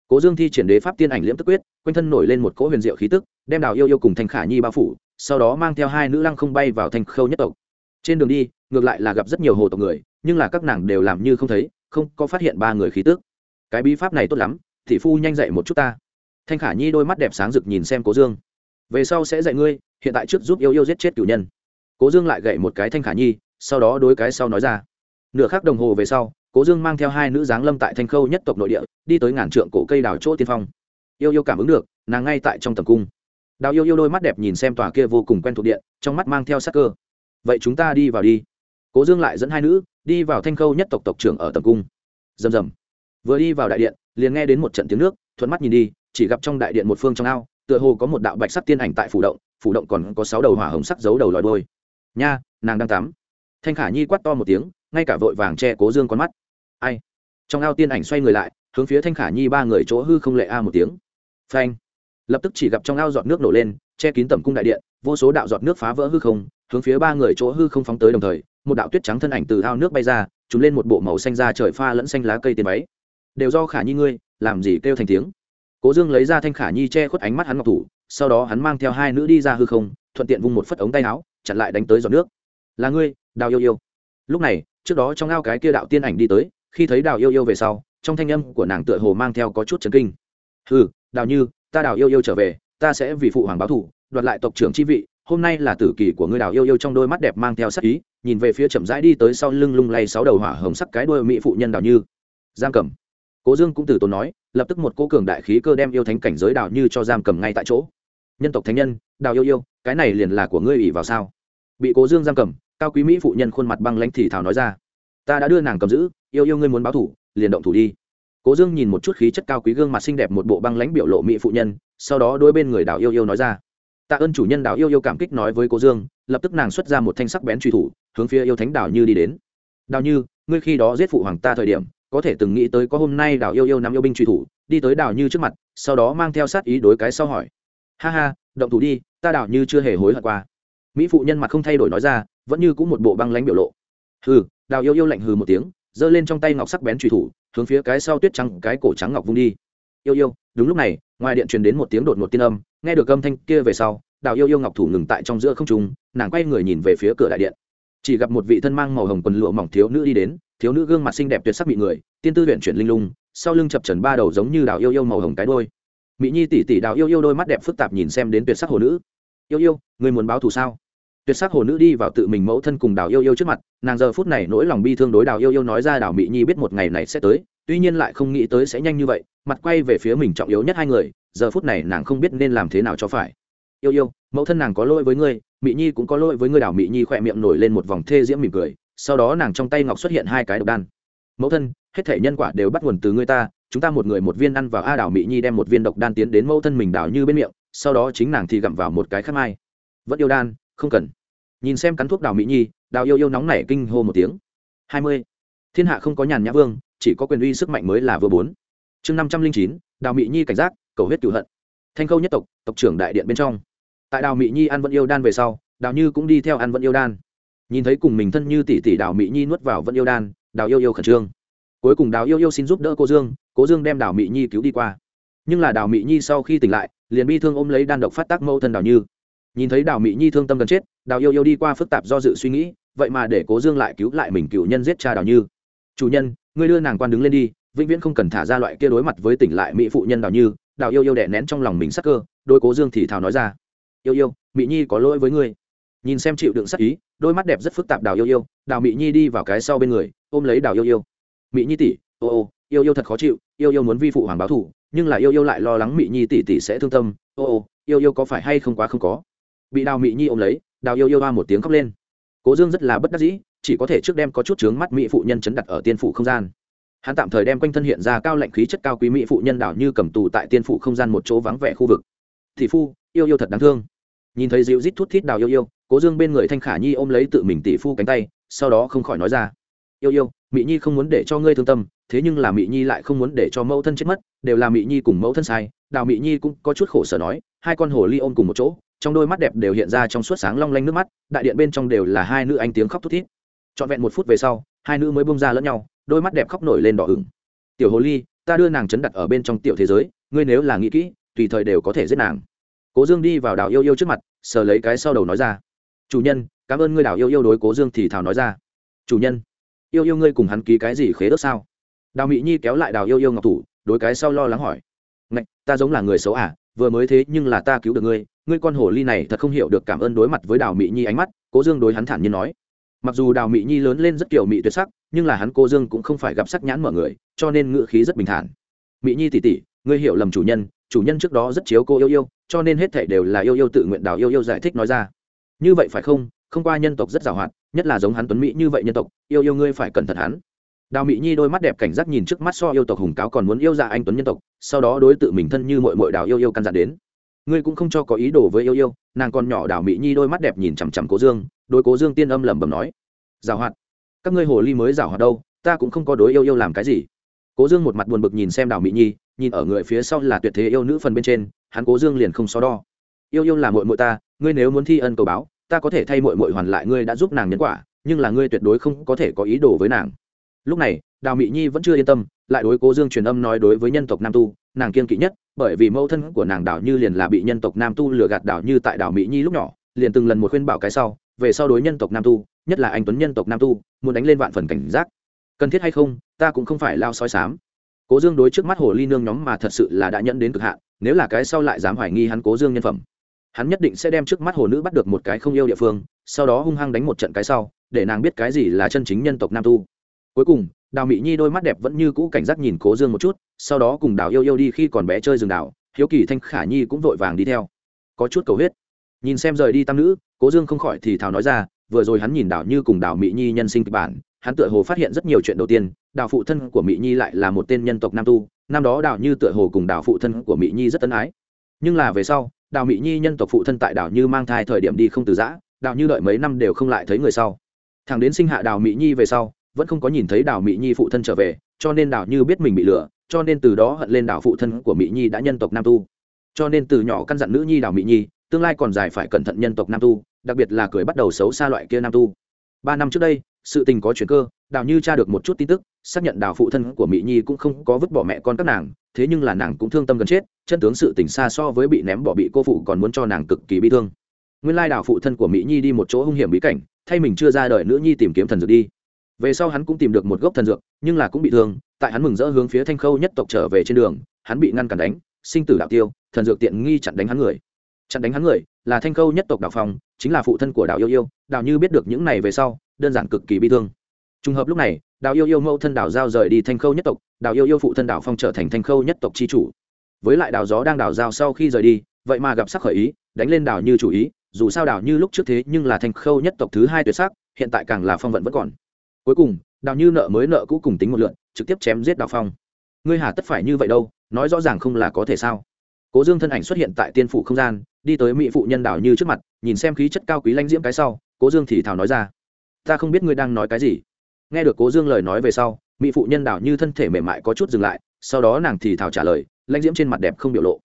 Cố dương thi triển đế pháp tiên ảnh liễm tức quyết quanh thân nổi lên một cỗ huyền diệu khí tức, đem đào yêu yêu cùng thanh khả nhi bao phủ, sau đó mang theo hai nữ lăng không bay vào thanh khâu nhất tộc. Trên đường đi, ngược lại là gặp rất nhiều hồ tộc người, nhưng là các nàng đều làm như không thấy, không có phát hiện ba người khí tức. Cái bí pháp này tốt lắm, thị phu nhanh dậy một chút ta. Thanh khả nhi đôi mắt đẹp sáng rực nhìn xem cố dương. Về sau sẽ dạy ngươi, hiện tại trước giúp yêu yêu giết chết cửu nhân. Cố dương lại gậy một cái thanh khả nhi, sau đó đối cái sau nói ra. Nửa khắc đồng hồ về sau, cố dương mang theo hai nữ giáng lâm tại thanh khâu nhất tộc nội địa, đi tới ngàn trượng cổ cây đào chỗ tiên phong yêu yêu cảm ứng được, nàng ngay tại trong tầm cung. Đào yêu yêu đôi mắt đẹp nhìn xem tòa kia vô cùng quen thuộc điện, trong mắt mang theo sắc cơ. Vậy chúng ta đi vào đi. Cố dương lại dẫn hai nữ, đi vào thanh khâu nhất tộc tộc trưởng ở tầm cung. Rầm rầm. Vừa đi vào đại điện, liền nghe đến một trận tiếng nước, thuận mắt nhìn đi, chỉ gặp trong đại điện một phương trong ao, tựa hồ có một đạo bạch sắc tiên ảnh tại phủ động phủ động còn có sáu đầu hỏa hồng sắc giấu đầu lòi đôi nha, nàng đang tắm. Thanh khả nhi quát to một tiếng, ngay cả vội vàng che cố dương con mắt. Ai? Trong ao tiên ảnh xoay người lại, hướng phía thanh khả nhi ba người chỗ hư không lệ a một tiếng phanh. Lập tức chỉ gặp trong ao giọt nước nổ lên, che kín tầm cung đại điện, vô số đạo giọt nước phá vỡ hư không, hướng phía ba người chỗ hư không phóng tới đồng thời, một đạo tuyết trắng thân ảnh từ ao nước bay ra trúng lên một bộ màu xanh da trời pha lẫn xanh lá cây tiền váy. Đều do khả nhi ngươi, làm gì kêu thành tiếng? Cố dương lấy ra thanh khả nhi che khuất ánh mắt hắn ngọc thủ, sau đó hắn mang theo hai nữ đi ra hư không, thuận tiện vung một phất ống tay áo, chặn lại đánh tới giọt nước. Là ngươi, đào yêu yêu. Lúc này, trước đó trong ao cái kia đạo tiên ảnh đi tới, khi thấy đào yêu yêu về sau, trong thanh âm của nàng tựa hồ mang theo có chút chấn kinh. Ừ đào như, ta đào yêu yêu trở về, ta sẽ vì phụ hoàng báo thủ đoạt lại tộc trưởng chi vị, hôm nay là tử kỳ của ngươi đào yêu yêu trong đôi mắt đẹp mang theo sắc ý, nhìn về phía chậm rãi đi tới sau lưng lung lay sáu đầu hỏa hồng sắc cái đôi mỹ phụ nhân đào như. Giam cầm. Cố dương cũng từ tốn nói, lập tức một cô cường đại khí cơ đem yêu thánh cảnh giới đào như cho giam cầm ngay tại chỗ. Nhân tộc thánh nhân, đào yêu yêu, cái này liền là của ngươi ủy vào sao? Bị cố dương giam cầm, cao quý mỹ phụ nhân khuôn mặt băng lãnh thì thảo nói ra, ta đã đưa nàng cầm giữ, yêu yêu ngươi muốn báo thủ liền động thủ đi cố dương nhìn một chút khí chất cao quý gương mặt xinh đẹp một bộ băng lãnh biểu lộ mỹ phụ nhân, sau đó đôi bên người đào yêu yêu nói ra. Tạ ơn chủ nhân, đào yêu yêu cảm kích nói với cố dương, lập tức nàng xuất ra một thanh sắc bén truy thủ, hướng phía yêu thánh đào như đi đến. Đào như, ngươi khi đó giết phụ hoàng ta thời điểm, có thể từng nghĩ tới có hôm nay đào yêu yêu nắm yêu binh truy thủ, đi tới đào như trước mặt, sau đó mang theo sát ý đối cái sau hỏi. Ha ha, động thủ đi, ta đào như chưa hề hối hận qua. Mỹ phụ nhân mặt không thay đổi nói ra, vẫn như cũng một bộ băng lãnh biểu lộ. Hừ, đào yêu yêu lạnh hừ một tiếng, giơ lên trong tay ngọc sắc bén truy thủ hướng phía cái sau tuyết trắng, cái cổ trắng ngọc vung đi. Yêu yêu, đúng lúc này, ngoài điện truyền đến một tiếng đột ngột tiên âm, nghe được âm thanh kia về sau, đào yêu yêu ngọc thủ ngừng tại trong giữa không trung, nàng quay người nhìn về phía cửa đại điện. Chỉ gặp một vị thân mang màu hồng quần lụa mỏng thiếu nữ đi đến, thiếu nữ gương mặt xinh đẹp tuyệt sắc bị người, tiên tư huyện chuyển linh lung, sau lưng chập trần ba đầu giống như đào yêu yêu màu hồng cái đôi mỹ nhi tỷ tỷ đào yêu yêu đôi mắt đẹp phức tạp nhìn xem đến tuyệt sắc hồ nữ. Yêu yêu, người muốn báo thù sao? Tuyệt sắc hồ nữ đi vào tự mình mẫu thân cùng đào yêu yêu trước mặt, nàng giờ phút này nỗi lòng bi thương đối đào yêu yêu nói ra đào mỹ nhi biết một ngày này sẽ tới, tuy nhiên lại không nghĩ tới sẽ nhanh như vậy, mặt quay về phía mình trọng yếu nhất hai người, giờ phút này nàng không biết nên làm thế nào cho phải. Yêu yêu, mẫu thân nàng có lỗi với ngươi mỹ nhi cũng có lỗi với ngươi, đào mỹ nhi khỏe miệng nổi lên một vòng thê diễm mỉm cười, sau đó nàng trong tay ngọc xuất hiện hai cái độc đan. Mẫu thân, hết thể nhân quả đều bắt nguồn từ ngươi ta, chúng ta một người một viên ăn vào a, đào mỹ nhi đem một viên độc đan tiến đến mẫu thân mình đào như bên miệng, sau đó chính nàng thì gặm vào một cái khác mai. Vẫn yêu đan không cần. Nhìn xem cắn thuốc đào mỹ nhi, đào yêu yêu nóng nảy kinh hô một tiếng. Hai mươi. Thiên hạ không có nhàn nhã vương, chỉ có quyền uy sức mạnh mới là vừa bốn. Chương năm trăm linh chín, đào mỹ nhi cảnh giác, cầu huyết cựu hận. Thanh khâu nhất tộc tộc trưởng đại điện bên trong. Tại đào mỹ nhi ăn vẫn yêu đan về sau, đào như cũng đi theo ăn vẫn yêu đan. Nhìn thấy cùng mình thân như tỷ tỷ đào mỹ nhi nuốt vào vẫn yêu đan, đào yêu yêu khẩn trương. Cuối cùng đào yêu yêu xin giúp đỡ cô dương cố dương đem đào mỹ nhi cứu đi qua. Nhưng là đào mỹ nhi sau khi tỉnh lại, liền bi thương ôm lấy đan độc phát tác mâu thân đào như nhìn thấy đào mỹ nhi thương tâm gần chết, đào yêu yêu đi qua phức tạp do dự suy nghĩ, vậy mà để cố dương lại cứu lại mình cựu nhân giết cha đào như. Chủ nhân, ngươi đưa nàng quan đứng lên đi, vĩnh viễn không cần thả ra loại kia đối mặt với tỉnh lại mỹ phụ nhân đào như. Đào yêu yêu đẻ nén trong lòng mình sắc cơ đôi cố dương thì thào nói ra. Yêu yêu mỹ nhi có lỗi với ngươi. Nhìn xem chịu đựng sắc ý, đôi mắt đẹp rất phức tạp đào yêu yêu, đào mỹ nhi đi vào cái sau bên người, ôm lấy đào yêu yêu. Mỹ nhi tỷ, ô ô, yêu yêu thật khó chịu, yêu yêu muốn vi phụ hoàng báo thủ nhưng là yêu yêu lại lo lắng mỹ nhi tỷ tỷ sẽ thương tâm, ô ô, yêu yêu có phải hay không quá không có? Bị đào mỹ nhi ôm lấy, đào yêu yêu ba một tiếng khóc lên. Cố dương rất là bất đắc dĩ, chỉ có thể trước đem có chút chướng mắt mỹ phụ nhân chấn đặt ở tiên phủ không gian. Hắn tạm thời đem quanh thân hiện ra cao lạnh khí chất cao quý mỹ phụ nhân đảo như cầm tù tại tiên phủ không gian một chỗ vắng vẻ khu vực. Thị phu, yêu yêu thật đáng thương. Nhìn thấy dịu rít thút thít đào yêu yêu, cố dương bên người thanh khả nhi ôm lấy tự mình tỷ phu cánh tay, sau đó không khỏi nói ra. Yêu yêu mỹ nhi không muốn để cho ngươi thương tâm, thế nhưng là mỹ nhi lại không muốn để cho mẫu thân chết mất, đều là mỹ nhi cùng mẫu thân sai, đào mỹ nhi cũng có chút khổ sở nói, hai con hồ ly ôm cùng một chỗ trong đôi mắt đẹp đều hiện ra trong suốt sáng long lanh nước mắt, đại điện bên trong đều là hai nữ anh tiếng khóc thút thít. Trọn vẹn một phút về sau, hai nữ mới bông ra lẫn nhau, đôi mắt đẹp khóc nổi lên đỏ ửng. Tiểu hồ ly, ta đưa nàng chấn đặt ở bên trong tiểu thế giới, ngươi nếu là nghĩ kỹ, tùy thời đều có thể giết nàng. Cố dương đi vào đào yêu yêu trước mặt, sờ lấy cái sau đầu nói ra. Chủ nhân, cảm ơn ngươi đào yêu yêu đối cố dương thì thảo nói ra. Chủ nhân, yêu yêu ngươi cùng hắn ký cái gì khế ước sao? Đào mỹ nhi kéo lại đào yêu yêu ngọc thủ, đối cái sau lo lắng hỏi. Ngạch, ta giống là người xấu à? Vừa mới thế nhưng là ta cứu được ngươi ngươi con hồ ly này thật không hiểu được cảm ơn đối mặt với đào mỹ nhi ánh mắt, cố dương đối hắn thản nhiên nói. Mặc dù đào mỹ nhi lớn lên rất kiểu mỹ tuyệt sắc, nhưng là hắn cô dương cũng không phải gặp sắc nhãn mở người, cho nên ngựa khí rất bình thản. Mỹ nhi tỉ tỉ ngươi hiểu lầm chủ nhân chủ nhân trước đó rất chiếu cô yêu yêu, cho nên hết thể đều là yêu yêu tự nguyện đào yêu yêu giải thích nói ra. Như vậy phải không? Không qua nhân tộc rất giàu hoạt nhất là giống hắn tuấn mỹ như vậy nhân tộc, yêu yêu ngươi phải cẩn thận hắn đào mỹ nhi đôi mắt đẹp cảnh giác nhìn trước mắt so yêu tộc hùng cáo còn muốn yêu dạ anh tuấn nhân tộc, sau đó đối tự mình thân như mội mội đào yêu yêu căn dặn đến. Ngươi cũng không cho có ý đồ với yêu yêu, nàng còn nhỏ đào mỹ nhi đôi mắt đẹp nhìn chằm chằm cố dương đôi cố dương tiên âm lẩm bẩm nói, giảo hoạt, các ngươi hồ ly mới giảo hoạt đâu, ta cũng không có đối yêu yêu làm cái gì. Cố dương một mặt buồn bực nhìn xem đào mỹ nhi, nhìn ở người phía sau là tuyệt thế yêu nữ phần bên trên, hắn cố dương liền không so đo. Yêu yêu là mội mội ta, ngươi nếu muốn thi ân cầu báo, ta có thể thay mội mội hoàn lại ngươi đã giúp nàng nhân quả, nhưng là ngươi tuyệt đối không có thể có ý đồ với nàng lúc này, đào mỹ nhi vẫn chưa yên tâm, lại đối cố dương truyền âm nói đối với nhân tộc nam tu, nàng kiên kỵ nhất, bởi vì mẫu thân của nàng đào như liền là bị nhân tộc nam tu lừa gạt đào như tại đào mỹ nhi lúc nhỏ, liền từng lần một khuyên bảo cái sau, về sau đối nhân tộc nam tu, nhất là anh tuấn nhân tộc nam tu, muốn đánh lên vạn phần cảnh giác. Cần thiết hay không, ta cũng không phải lao soi sám. Cố dương đối trước mắt hồ ly nương nhóm mà thật sự là đã nhận đến cực hạn, nếu là cái sau lại dám hoài nghi hắn cố dương nhân phẩm, hắn nhất định sẽ đem trước mắt hồ nữ bắt được một cái không yêu địa phương, sau đó hung hăng đánh một trận cái sau, để nàng biết cái gì là chân chính nhân tộc nam tu cuối cùng, đào mỹ nhi đôi mắt đẹp vẫn như cũ cảnh giác nhìn cố dương một chút, sau đó cùng đào yêu yêu đi khi còn bé chơi rừng đào hiếu kỳ thanh khả nhi cũng vội vàng đi theo. Có chút cầu huyết. Nhìn xem rời đi tam nữ, cố dương không khỏi thì thào nói ra, vừa rồi hắn nhìn đào như cùng đào mỹ nhi nhân sinh kịch bản, hắn tựa hồ phát hiện rất nhiều chuyện đầu tiên, đào phụ thân của mỹ nhi lại là một tên nhân tộc nam tu, năm đó đào như tựa hồ cùng đào phụ thân của mỹ nhi rất tân ái. Nhưng là về sau, đào mỹ nhi nhân tộc phụ thân tại đào như mang thai thời điểm đi không từ giã, đào như đợi mấy năm đều không lại thấy người sau. Thằng đến sinh hạ đào mỹ nhi về sau vẫn không có nhìn thấy đào mỹ nhi phụ thân trở về, cho nên đào như biết mình bị lừa, cho nên từ đó hận lên đào phụ thân của mỹ nhi đã nhân tộc nam tu. Cho nên từ nhỏ căn dặn nữ nhi đào mỹ nhi, tương lai còn dài phải cẩn thận nhân tộc nam tu, đặc biệt là cười bắt đầu xấu xa loại kia nam tu. Ba năm trước đây, sự tình có chuyện cơ, đào như tra được một chút tin tức, xác nhận đào phụ thân của mỹ nhi cũng không có vứt bỏ mẹ con các nàng, thế nhưng là nàng cũng thương tâm gần chết, chân tướng sự tình xa so với bị ném bỏ bị cô phụ còn muốn cho nàng cực kỳ bi thương. Nguyên lai đào phụ thân của mỹ nhi đi một chỗ hung hiểm bí cảnh, thay mình chưa ra đời nữ nhi tìm kiếm thần dược đi về sau hắn cũng tìm được một gốc thần dược, nhưng là cũng bị thương, tại hắn mừng rỡ hướng phía thanh khâu nhất tộc trở về trên đường, hắn bị ngăn cản đánh, sinh tử đạo tiêu, thần dược tiện nghi chặn đánh hắn người. Chặn đánh hắn người là thanh khâu nhất tộc đạo phong, chính là phụ thân của đạo yêu yêu đạo như biết được những này về sau, đơn giản cực kỳ bi thương. Trùng hợp lúc này đạo yêu yêu mẫu thân đảo giao rời đi thanh khâu nhất tộc đạo yêu yêu phụ thân đảo phong trở thành thanh khâu nhất tộc c h i chủ. Với lại đảo gió đang đảo giao sau khi rời đi, vậy mà gặp sắc khởi ý, đánh lên đảo như chủ ý, dù sao đảo như lúc trước thế nhưng là thanh khâu nhất tộc thứ hai tuyệt sắc, hiện tại càng là phong vận vẫn còn cuối cùng, đào như nợ mới nợ cũ cùng tính một lượn, trực tiếp chém giết đào phong. Ngươi hà tất phải như vậy đâu, nói rõ ràng không là có thể sao? Cố dương thân ảnh xuất hiện tại tiên phủ không gian, đi tới mỹ phụ nhân đào như trước mặt, nhìn xem khí chất cao quý lanh diễm cái sau, cố dương thì thào nói ra. Ta không biết ngươi đang nói cái gì. Nghe được cố dương lời nói về sau, mỹ phụ nhân đào như thân thể mềm mại có chút dừng lại, sau đó nàng thì thào trả lời, lãnh diễm trên mặt đẹp không biểu lộ.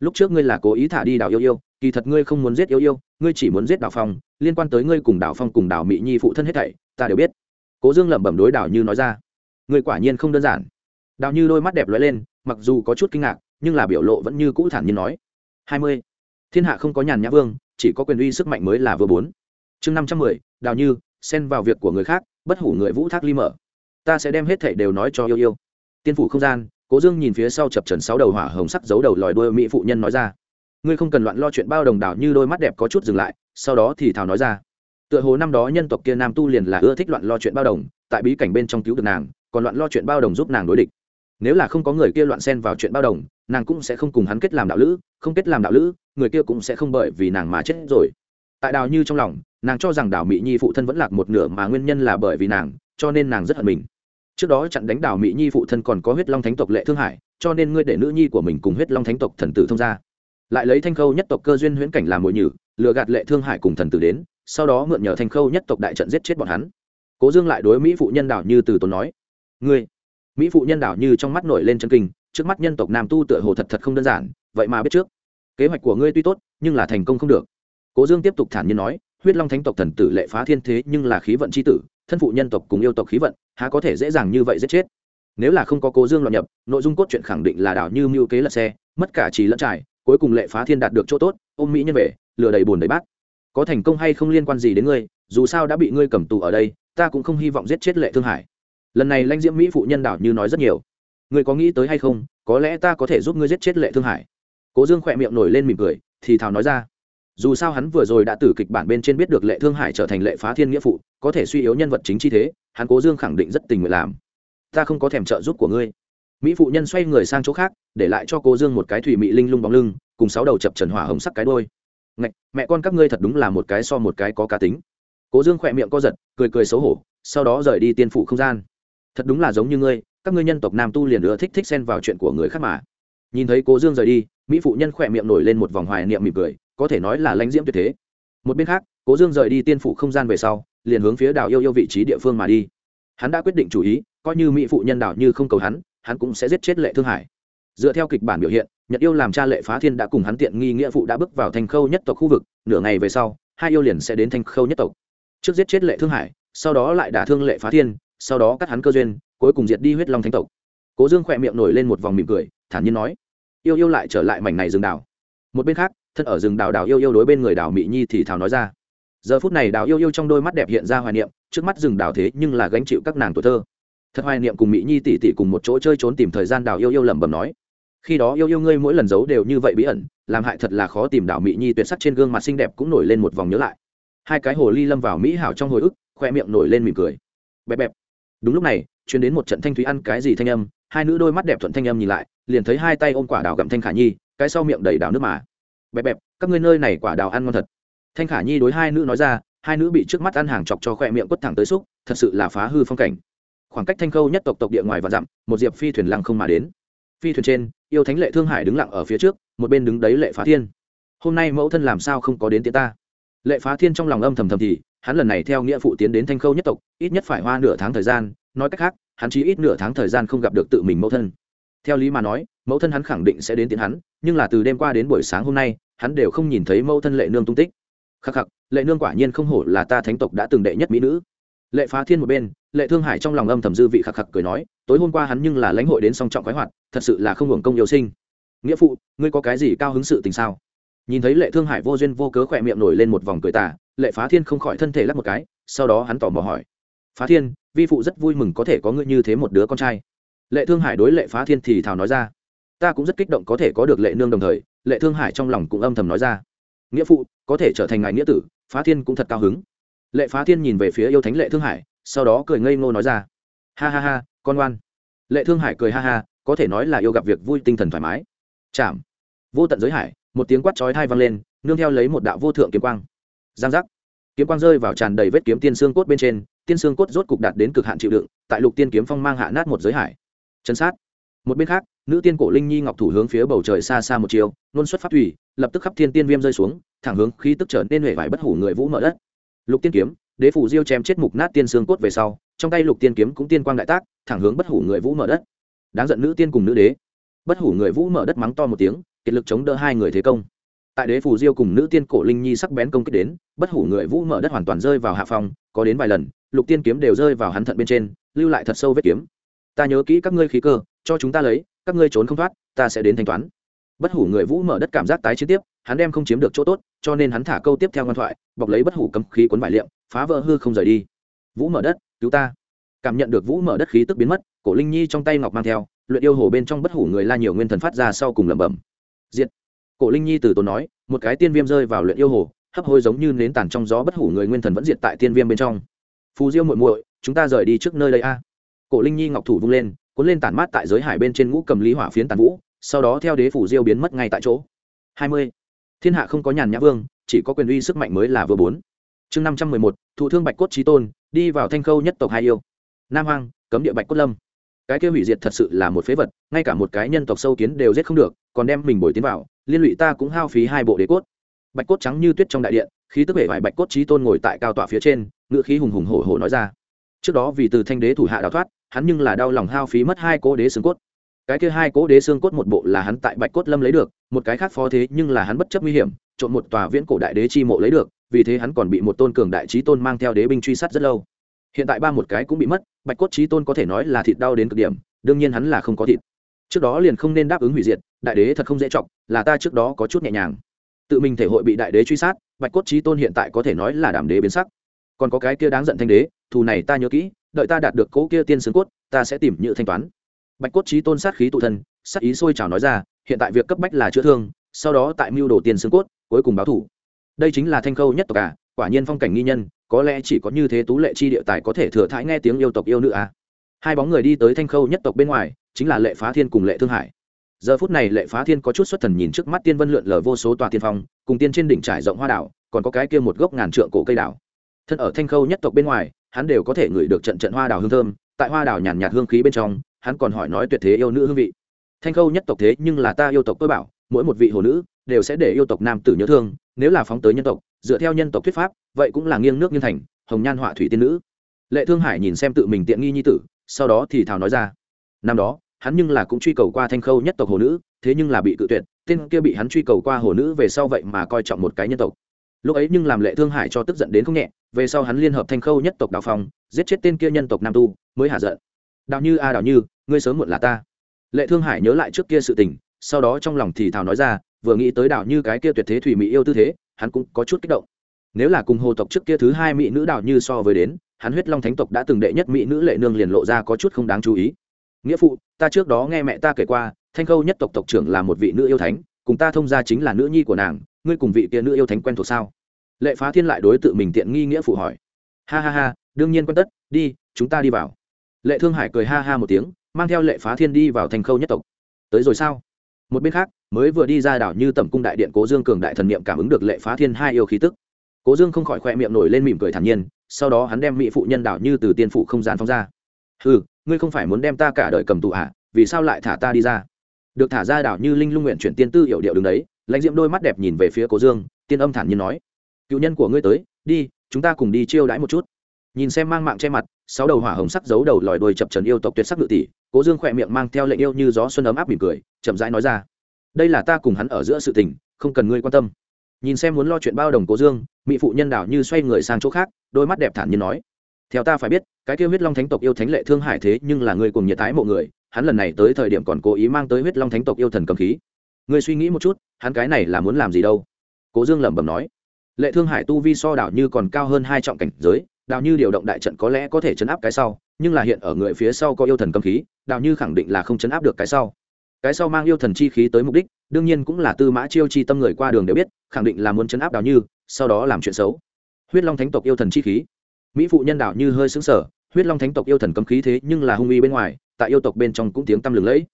Lúc trước ngươi là cố ý thả đi đào yêu yêu, kỳ thật ngươi không muốn giết yêu yêu, ngươi chỉ muốn giết đào phong, liên quan tới ngươi cùng đào phong cùng đào mỹ nhi phụ thân hết thảy, ta đều biết cố dương lẩm bẩm đối đảo như nói ra. Người quả nhiên không đơn giản. Đào như đôi mắt đẹp lóe lên, mặc dù có chút kinh ngạc, nhưng là biểu lộ vẫn như cũ thản nhiên nói. Hai mươi. Thiên hạ không có nhàn nhã vương, chỉ có quyền uy sức mạnh mới là vừa bốn. Chương năm trăm mười, đào như, xen vào việc của người khác, bất hủ người vũ thác ly mở. Ta sẽ đem hết thảy đều nói cho yêu yêu. Tiên phủ không gian, cố dương nhìn phía sau chập trần sáu đầu hỏa hồng sắc giấu đầu lòi đuôi mỹ phụ nhân nói ra. Ngươi không cần loạn lo chuyện bao đồng đảo như đôi mắt đẹp có chút dừng lại, sau đó thì thảo nói ra tựa hồ năm đó nhân tộc kia nam tu liền là ưa thích loạn lo chuyện bao đồng, tại bí cảnh bên trong cứu được nàng, còn loạn lo chuyện bao đồng giúp nàng đối địch. Nếu là không có người kia loạn xen vào chuyện bao đồng, nàng cũng sẽ không cùng hắn kết làm đạo lữ, không kết làm đạo lữ, người kia cũng sẽ không bởi vì nàng mà chết rồi. Tại đào như trong lòng, nàng cho rằng đào mỹ nhi phụ thân vẫn lạc một nửa mà nguyên nhân là bởi vì nàng, cho nên nàng rất hận mình. Trước đó chặn đánh đào mỹ nhi phụ thân còn có huyết long thánh tộc lệ thương hải cho nên ngươi để nữ nhi của mình cùng huyết long thánh tộc thần tử thông ra lại lấy thanh khâu nhất tộc cơ duyên huyễn cảnh làm mồi nhử, lừa gạt lệ thương hải cùng thần tử đến sau đó mượn nhờ thanh khâu nhất tộc đại trận giết chết bọn hắn. Cố dương lại đối mỹ phụ nhân đảo như từ tốn nói, ngươi. Mỹ phụ nhân đảo như trong mắt nổi lên chân kinh, trước mắt nhân tộc nam tu tựa hồ thật thật không đơn giản, vậy mà biết trước. Kế hoạch của ngươi tuy tốt, nhưng là thành công không được. Cố dương tiếp tục thản nhiên nói, huyết long thánh tộc thần tử lệ phá thiên thế, nhưng là khí vận c h i tử, thân phụ nhân tộc cùng yêu tộc khí vận, há có thể dễ dàng như vậy giết chết? Nếu là không có cố dương loạn nhập, nội dung cốt truyện khẳng định là đảo như mưu kế lật xe, mất cả trí lẫn trải, cuối cùng lệ phá thiên đạt được chỗ tốt, ôm mỹ nhân về, lừa đầy bùn đầy bát có thành công hay không liên quan gì đến ngươi, dù sao đã bị ngươi cầm tù ở đây, ta cũng không hy vọng giết chết lệ thương hải. Lần này lãnh diễm mỹ phụ nhân đảo như nói rất nhiều. Ngươi có nghĩ tới hay không, có lẽ ta có thể giúp ngươi giết chết lệ thương hải. Cố dương khỏe miệng nổi lên mỉm cười, thì thào nói ra. Dù sao hắn vừa rồi đã từ kịch bản bên trên biết được lệ thương hải trở thành lệ phá thiên nghĩa phụ, có thể suy yếu nhân vật chính chi thế, hắn cố dương khẳng định rất tình nguyện làm. Ta không có thèm trợ giúp của ngươi. Mỹ phụ nhân xoay người sang chỗ khác, để lại cho cố dương một cái thủy mị linh lung bóng lưng, cùng sáu đầu chập trần hỏa hồng sắc cái đôi Ngạch, mẹ con các ngươi thật đúng là một cái so một cái có cá tính. Cố dương khỏe miệng co giật cười cười xấu hổ sau đó rời đi tiên phụ không gian. Thật đúng là giống như ngươi các ngươi nhân tộc nam tu liền ưa thích thích xen vào chuyện của người khác mà. Nhìn thấy cố dương rời đi mỹ phụ nhân khỏe miệng nổi lên một vòng hoài niệm mỉm cười có thể nói là lãnh diễm tuyệt thế. Một bên khác cố dương rời đi tiên phủ không gian về sau liền hướng phía đảo yêu yêu vị trí địa phương mà đi. Hắn đã quyết định chủ ý coi như mỹ phụ nhân đảo như không cầu hắn hắn cũng sẽ giết chết lệ thương hải. Dựa theo kịch bản biểu hiện nhật yêu làm cha lệ phá thiên đã cùng hắn tiện nghi nghĩa phụ đã bước vào thành khâu nhất tộc khu vực, nửa ngày về sau, hai yêu liền sẽ đến thành khâu nhất tộc. Trước giết chết lệ thương hải, sau đó lại đả thương lệ phá thiên, sau đó cắt hắn cơ duyên, cuối cùng diệt đi huyết long thánh tộc. Cố dương khỏe miệng nổi lên một vòng mỉm cười, thản nhiên nói, yêu yêu lại trở lại mảnh này rừng đảo. Một bên khác, thân ở rừng đào đào yêu yêu đối bên người đào mỹ nhi thì thào nói ra, giờ phút này đào yêu yêu trong đôi mắt đẹp hiện ra hoài niệm, trước mắt rừng đào thế nhưng là gánh chịu các nàng tuổi thơ. Thật hoài niệm cùng mỹ nhi tỉ tỉ cùng một chỗ chơi trốn tìm thời gian đào yêu yêu lẩm bẩm nói khi đó yêu yêu ngươi mỗi lần giấu đều như vậy bí ẩn, làm hại thật là khó tìm đào mỹ nhi tuyệt sắc trên gương mặt xinh đẹp cũng nổi lên một vòng nhớ lại. Hai cái hồ ly lâm vào mỹ hảo trong hồi ức, khoe miệng nổi lên mỉm cười. Bẹp bẹp. Đúng lúc này chuyến đến một trận thanh thúy ăn cái gì thanh âm, hai nữ đôi mắt đẹp thuận thanh âm nhìn lại, liền thấy hai tay ôm quả đào gặm thanh khả nhi, cái sau miệng đầy đào nước mà. Bẹp bẹp, các ngươi nơi này quả đào ăn ngon thật. Thanh khả nhi đối hai nữ nói ra, hai nữ bị trước mắt ăn hàng chọc cho khoe miệng quất thẳng tới xúc, thật sự là phá hư phong cảnh. Khoảng cách thanh khâu nhất tộc tộc địa ngoài và dặm, một diệp phi thuyền lăng không mà đến phi thuyền trên, yêu thánh lệ thương hải đứng lặng ở phía trước, một bên đứng đấy lệ phá thiên. Hôm nay mẫu thân làm sao không có đến tiễn ta? Lệ phá thiên trong lòng âm thầm thầm thì, hắn lần này theo nghĩa phụ tiến đến thanh khâu nhất tộc, ít nhất phải hoa nửa tháng thời gian, nói cách khác, hắn chỉ ít nửa tháng thời gian không gặp được tự mình mẫu thân. Theo lý mà nói, mẫu thân hắn khẳng định sẽ đến tiến hắn, nhưng là từ đêm qua đến buổi sáng hôm nay, hắn đều không nhìn thấy mẫu thân lệ nương tung tích. Khắc khắc, lệ nương quả nhiên không hổ là ta thánh tộc đã từng đệ nhất mỹ nữ. Lệ phá thiên một bên lệ thương hải trong lòng âm thầm dư vị khắc khắc cười nói, tối hôm qua hắn nhưng là lãnh hội đến song trọng khoái hoạt, thật sự là không hưởng công yêu sinh. Nghĩa phụ, ngươi có cái gì cao hứng sự tình sao? Nhìn thấy lệ thương hải vô duyên vô cớ khỏe miệng nổi lên một vòng cười tà, lệ phá thiên không khỏi thân thể lắc một cái, sau đó hắn tỏ mò hỏi, phá thiên, vi phụ rất vui mừng có thể có ngươi như thế một đứa con trai. Lệ thương hải đối lệ phá thiên thì thào nói ra, ta cũng rất kích động có thể có được lệ nương đồng thời. Lệ thương hải trong lòng cũng âm thầm nói ra, nghĩa phụ, có thể trở thành ngài nghĩa tử, phá thiên cũng thật cao hứng. Lệ phá thiên nhìn về phía yêu thánh lệ thương hải sau đó cười ngây ngô nói ra, ha ha ha, con ngoan. Lệ thương hải cười ha ha, có thể nói là yêu gặp việc vui tinh thần thoải mái. Chạm vô tận giới hải, một tiếng quát chói thai vang lên, nương theo lấy một đạo vô thượng kiếm quang. Giang giác. Kiếm quang rơi vào tràn đầy vết kiếm tiên xương cốt bên trên, tiên xương cốt rốt cục đạt đến cực hạn chịu đựng, tại lục tiên kiếm phong mang hạ nát một giới hải. Chân sát. Một bên khác, nữ tiên cổ linh nhi ngọc thủ hướng phía bầu trời xa xa một chiều, nôn xuất pháp thủy, lập tức khắp thiên tiên viêm rơi xuống, thẳng hướng khi tức trở nên huệ vải bất hủ người vũ mở đất. Lục tiên kiếm đế phủ diêu chém chết mục nát tiên xương cốt về sau, trong tay lục tiên kiếm cũng tiên quang đại tác, thẳng hướng bất hủ người vũ mở đất. Đáng giận nữ tiên cùng nữ đế. Bất hủ người vũ mở đất mắng to một tiếng, kiệt lực chống đỡ hai người thế công. Tại đế phủ diêu cùng nữ tiên cổ linh nhi sắc bén công kích đến, bất hủ người vũ mở đất hoàn toàn rơi vào hạ phòng có đến vài lần, lục tiên kiếm đều rơi vào hắn thận bên trên, lưu lại thật sâu vết kiếm. Ta nhớ kỹ các ngươi khí cơ, cho chúng ta lấy, các ngươi trốn không thoát, ta sẽ đến thanh toán. Bất hủ người vũ mở đất cảm giác tái chiến tiếp, hắn đem không chiếm được chỗ tốt, cho nên hắn thả câu tiếp theo ngoan thoại, bọc lấy bất hủ cấm khí cuốn vải liệm phá vỡ hư không rời đi. Vũ mở đất, cứu ta. Cảm nhận được vũ mở đất khí tức biến mất, cổ linh nhi trong tay ngọc mang theo, luyện yêu hồ bên trong bất hủ người la nhiều nguyên thần phát ra sau cùng lẩm bẩm. Diệt. Cổ linh nhi từ tốn nói, một cái tiên viêm rơi vào luyện yêu hồ, hấp hôi giống như nến tàn trong gió bất hủ người nguyên thần vẫn diệt tại tiên viêm bên trong. Phù diêu muội muội, chúng ta rời đi trước nơi đây a. Cổ linh nhi ngọc thủ vung lên, cuốn lên tản mát tại giới hải bên trên ngũ cầm lý hỏa phiến tàn vũ, sau đó theo đế phủ diêu biến mất ngay tại chỗ. Hai mươi. Thiên hạ không có nhàn nhã vương, chỉ có quyền uy sức mạnh mới là vừa bốn chương năm trăm mười một, thụ thương bạch cốt trí tôn, đi vào thanh khâu nhất tộc hai yêu. Nam hoang, cấm địa bạch cốt lâm. Cái kia hủy diệt thật sự là một phế vật, ngay cả một cái nhân tộc sâu kiến đều giết không được, còn đem mình bồi tiến vào, liên lụy ta cũng hao phí hai bộ đế cốt. Bạch cốt trắng như tuyết trong đại điện, khí tức vẻ vải bạch cốt trí tôn ngồi tại cao tọa phía trên, ngựa khí hùng hùng hổ hổ nói ra. Trước đó vì từ thanh đế thủ hạ đào thoát, hắn nhưng là đau lòng hao phí mất hai cố đế xương cốt. Cái kia hai cố đế xương cốt một bộ là hắn tại bạch cốt lâm lấy được, một cái khác phó thế nhưng là hắn bất chấp nguy hiểm, trộn một tòa viễn cổ đại đế chi mộ lấy được vì thế hắn còn bị một tôn cường đại trí tôn mang theo đế binh truy sát rất lâu. Hiện tại ba một cái cũng bị mất, bạch cốt trí tôn có thể nói là thịt đau đến cực điểm, đương nhiên hắn là không có thịt. Trước đó liền không nên đáp ứng hủy diệt, đại đế thật không dễ chọc, là ta trước đó có chút nhẹ nhàng. Tự mình thể hội bị đại đế truy sát, bạch cốt trí tôn hiện tại có thể nói là đảm đế biến sắc. Còn có cái kia đáng giận thanh đế, thù này ta nhớ kỹ, đợi ta đạt được cỗ kia tiên xương cốt, ta sẽ tìm nhự thanh toán. Bạch cốt trí tôn sát khí tụ thân, sát ý sôi trào nói ra, hiện tại việc cấp bách là chữa thương, sau đó tại mưu đồ tiền xương cốt, cuối cùng báo thủ đây chính là thanh khâu nhất tộc à, quả nhiên phong cảnh nghi nhân có lẽ chỉ có như thế tú lệ chi địa tài có thể thừa thãi nghe tiếng yêu tộc yêu nữ à. hai bóng người đi tới thanh khâu nhất tộc bên ngoài chính là lệ phá thiên cùng lệ thương hải. Giờ phút này lệ phá thiên có chút xuất thần nhìn trước mắt tiên vân lượn lờ vô số tòa tiên phong cùng tiên trên đỉnh trải rộng hoa đảo còn có cái kia một gốc ngàn trượng cổ cây đảo. Thân ở thanh khâu nhất tộc bên ngoài hắn đều có thể ngửi được trận trận hoa đào hương thơm tại hoa đào nhàn nhạt hương khí bên trong hắn còn hỏi nói tuyệt thế yêu nữ hương vị. Thanh khâu nhất tộc thế nhưng là ta yêu tộc tôi bảo mỗi một vị hồ nữ đều sẽ để yêu tộc nam tử nhớ thương nếu là phóng tới nhân tộc, dựa theo nhân tộc thuyết pháp, vậy cũng là nghiêng nước nghiêng thành, hồng nhan họa thủy tiên nữ. Lệ thương hải nhìn xem tự mình tiện nghi nhi tử, sau đó thì thào nói ra. Năm đó, hắn nhưng là cũng truy cầu qua thanh khâu nhất tộc hồ nữ, thế nhưng là bị cự tuyệt, tên kia bị hắn truy cầu qua hồ nữ về sau vậy mà coi trọng một cái nhân tộc. Lúc ấy nhưng làm lệ thương hải cho tức giận đến không nhẹ, về sau hắn liên hợp thanh khâu nhất tộc đào phong, giết chết tên kia nhân tộc nam tu, mới hạ giận. Đào như a đào như, ngươi sớm muộn là ta. Lệ thương hải nhớ lại trước kia sự tình, sau đó trong lòng thì thào nói ra vừa nghĩ tới đảo như cái kia tuyệt thế thủy mỹ yêu tư thế, hắn cũng có chút kích động. Nếu là cùng hồ tộc trước kia thứ hai mỹ nữ đảo như so với đến, hắn huyết long thánh tộc đã từng đệ nhất mỹ nữ lệ nương liền lộ ra có chút không đáng chú ý. Nghĩa phụ, ta trước đó nghe mẹ ta kể qua, thanh khâu nhất tộc tộc trưởng là một vị nữ yêu thánh, cùng ta thông gia chính là nữ nhi của nàng, ngươi cùng vị kia nữ yêu thánh quen thuộc sao? Lệ phá thiên lại đối tự mình tiện nghi nghĩa phụ hỏi. Ha ha ha, đương nhiên quen tất, đi, chúng ta đi vào. Lệ thương hải cười ha ha một tiếng, mang theo lệ phá thiên đi vào thành khâu nhất tộc. Tới rồi sao? Một bên khác mới vừa đi ra đảo như tẩm cung đại điện cố dương cường đại thần niệm cảm ứng được lệ phá thiên hai yêu khí tức. Cố dương không khỏi khoe miệng nổi lên mỉm cười thản nhiên sau đó hắn đem mỹ phụ nhân đảo như từ tiên phụ không gian phóng ra. Ừ ngươi không phải muốn đem ta cả đời cầm tù ạ à, vì sao lại thả ta đi ra? Được thả ra đảo như linh lung nguyện chuyển tiên tư hiệu điệu đứng đấy lãnh diễm đôi mắt đẹp nhìn về phía cố dương tiên âm thản nhiên nói cựu nhân của ngươi tới đi chúng ta cùng đi chiêu đãi một chút. Nhìn xem mang mạng che mặt sáu đầu hỏa hồng sắc giấu đầu lòi đuôi chập trần yêu tộc tuyệt sắc ngự tỷ cố dương khỏe miệng mang theo lệnh yêu như gió xuân ấm áp mỉm cười, chậm rãi nói ra. Đây là ta cùng hắn ở giữa sự tình, không cần ngươi quan tâm. Nhìn xem muốn lo chuyện bao đồng cố dương, mỹ phụ nhân đảo như xoay người sang chỗ khác, đôi mắt đẹp thản nhiên nói. Theo ta phải biết, cái kêu huyết long thánh tộc yêu thánh lệ thương hải thế nhưng là người cùng nhiệt tái mộ người, hắn lần này tới thời điểm còn cố ý mang tới huyết long thánh tộc yêu thần cầm khí. Ngươi suy nghĩ một chút, hắn cái này là muốn làm gì đâu? Cố dương lẩm bẩm nói. Lệ thương hải tu vi so đảo như còn cao hơn hai trọng cảnh giới đào như điều động đại trận có lẽ có thể chấn áp cái sau, nhưng là hiện ở người phía sau có yêu thần cầm khí, đào như khẳng định là không chấn áp được cái sau. Cái sau mang yêu thần chi khí tới mục đích, đương nhiên cũng là tư mã chiêu chi tâm người qua đường đều biết, khẳng định là muốn chấn áp đào như, sau đó làm chuyện xấu. Huyết long thánh tộc yêu thần chi khí. Mỹ phụ nhân đào như hơi xứng sở huyết long thánh tộc yêu thần cấm khí thế nhưng là hung uy bên ngoài, tại yêu tộc bên trong cũng tiếng tăm lừng lẫy.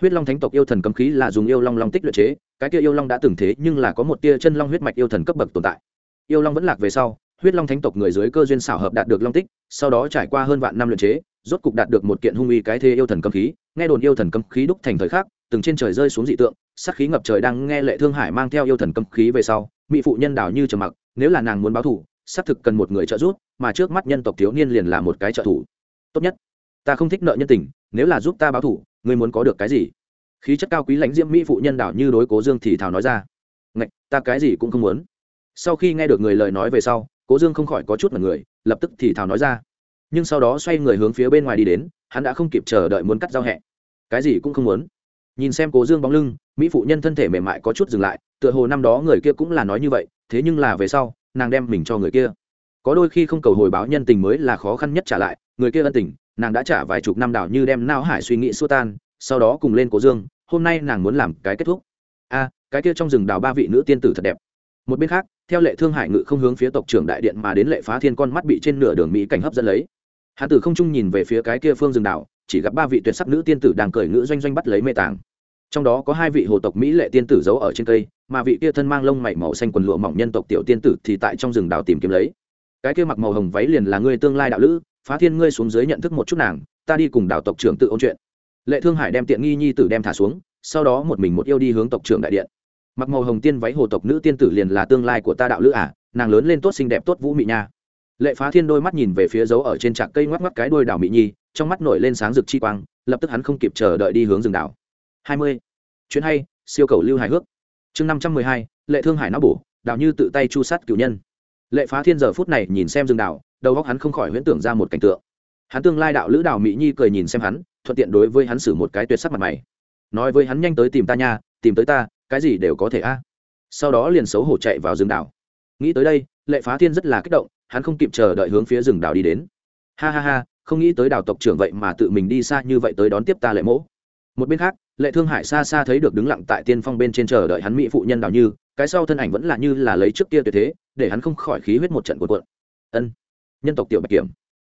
Huyết long thánh tộc yêu thần cấm khí là dùng yêu long long tích luyện chế, cái kia yêu long đã từng thế nhưng là có một tia chân long huyết mạch yêu thần cấp bậc tồn tại. Yêu long vẫn lạc về sau huyết long thánh tộc người dưới cơ duyên xảo hợp đạt được long tích, sau đó trải qua hơn vạn năm luyện chế, rốt cục đạt được một kiện hung uy cái thế yêu thần cấm khí. Nghe đồn yêu thần cấm khí đúc thành thời khắc, từng trên trời rơi xuống dị tượng sắc khí ngập trời đang nghe lệ thương hải mang theo yêu thần cấm khí về sau, mỹ phụ nhân đảo như trầm mặc, nếu là nàng muốn báo thủ, xác thực cần một người trợ giúp, mà trước mắt nhân tộc thiếu niên liền là một cái trợ thủ. Tốt nhất, ta không thích nợ nhân tình, nếu là giúp ta báo thủ, ngươi muốn có được cái gì? Khí chất cao quý lãnh diễm mỹ phụ nhân đảo như đối cố dương thì thảo nói ra. Ngạch, ta cái gì cũng không muốn. Sau khi nghe được người lời nói về sau cố dương không khỏi có chút mật người, lập tức thì thào nói ra. Nhưng sau đó xoay người hướng phía bên ngoài đi đến, hắn đã không kịp chờ đợi muốn cắt giao hẹ. Cái gì cũng không muốn. Nhìn xem cố dương bóng lưng, mỹ phụ nhân thân thể mềm mại có chút dừng lại, tựa hồ năm đó người kia cũng là nói như vậy, thế nhưng là về sau, nàng đem mình cho người kia. Có đôi khi không cầu hồi báo nhân tình mới là khó khăn nhất trả lại, người kia ân tình, nàng đã trả vài chục năm đảo như đem nao hải suy nghĩ xua tan, sau đó cùng lên cố dương, hôm nay nàng muốn làm cái kết thúc. A, cái kia trong rừng đào ba vị nữ tiên tử thật đẹp một bên khác, theo lệ thương hải ngự không hướng phía tộc trưởng đại điện mà đến lệ phá thiên con mắt bị trên nửa đường mỹ cảnh hấp dẫn lấy. Hãn tử không trung nhìn về phía cái kia phương rừng đảo, chỉ gặp ba vị tuyệt sắc nữ tiên tử đang cởi ngữ doanh doanh bắt lấy mê tàng. Trong đó có hai vị hồ tộc mỹ lệ tiên tử giấu ở trên cây, mà vị kia thân mang lông mảy màu xanh quần lụa mỏng nhân tộc tiểu tiên tử thì tại trong rừng đảo tìm kiếm lấy. Cái kia mặc màu hồng váy liền là ngươi tương lai đạo lữ, phá thiên ngươi xuống dưới nhận thức một chút nàng, ta đi cùng đảo tộc trưởng tự ôn chuyện. Lệ thương hải đem tiện nghi nhi tử đem thả xuống, sau đó một mình một yêu đi hướng tộc trưởng đại điện mặc màu hồng tiên váy hồ tộc nữ tiên tử liền là tương lai của ta đạo lữ à nàng lớn lên tốt xinh đẹp tốt vũ mị nha. Lệ phá thiên đôi mắt nhìn về phía dấu ở trên trạc cây ngoắc ngoắc cái đôi đảo mị nhi, trong mắt nổi lên sáng rực chi quang, lập tức hắn không kịp chờ đợi đi hướng rừng đảo. Hai mươi. Chuyến hay, siêu cầu lưu hài hước. Chương năm trăm mười hai, lệ thương hải não bổ, đảo như tự tay chu sát cửu nhân. Lệ phá thiên giờ phút này nhìn xem rừng đảo, đầu góc hắn không khỏi huyễn tưởng ra một cảnh tượng. Hắn tương lai đạo lữ đảo mỹ nhi cười nhìn xem hắn, thuận tiện đối với hắn xử một cái tuyệt sắc mặt mày. Nói với hắn nhanh tới tìm ta nha, tìm tới ta cái gì đều có thể a. Sau đó liền xấu hổ chạy vào rừng đảo. Nghĩ tới đây, lệ phá thiên rất là kích động, hắn không kịp chờ đợi hướng phía rừng đảo đi đến. Ha ha ha, không nghĩ tới đảo tộc trưởng vậy mà tự mình đi xa như vậy tới đón tiếp ta lệ mỗ. Một bên khác, lệ thương hải xa xa thấy được đứng lặng tại tiên phong bên trên chờ đợi hắn mỹ phụ nhân đảo như, cái sau thân ảnh vẫn là như là lấy trước kia tuyệt thế, để hắn không khỏi khí huyết một trận cuộn cuộn. Ân, nhân tộc tiểu bạch kiểm.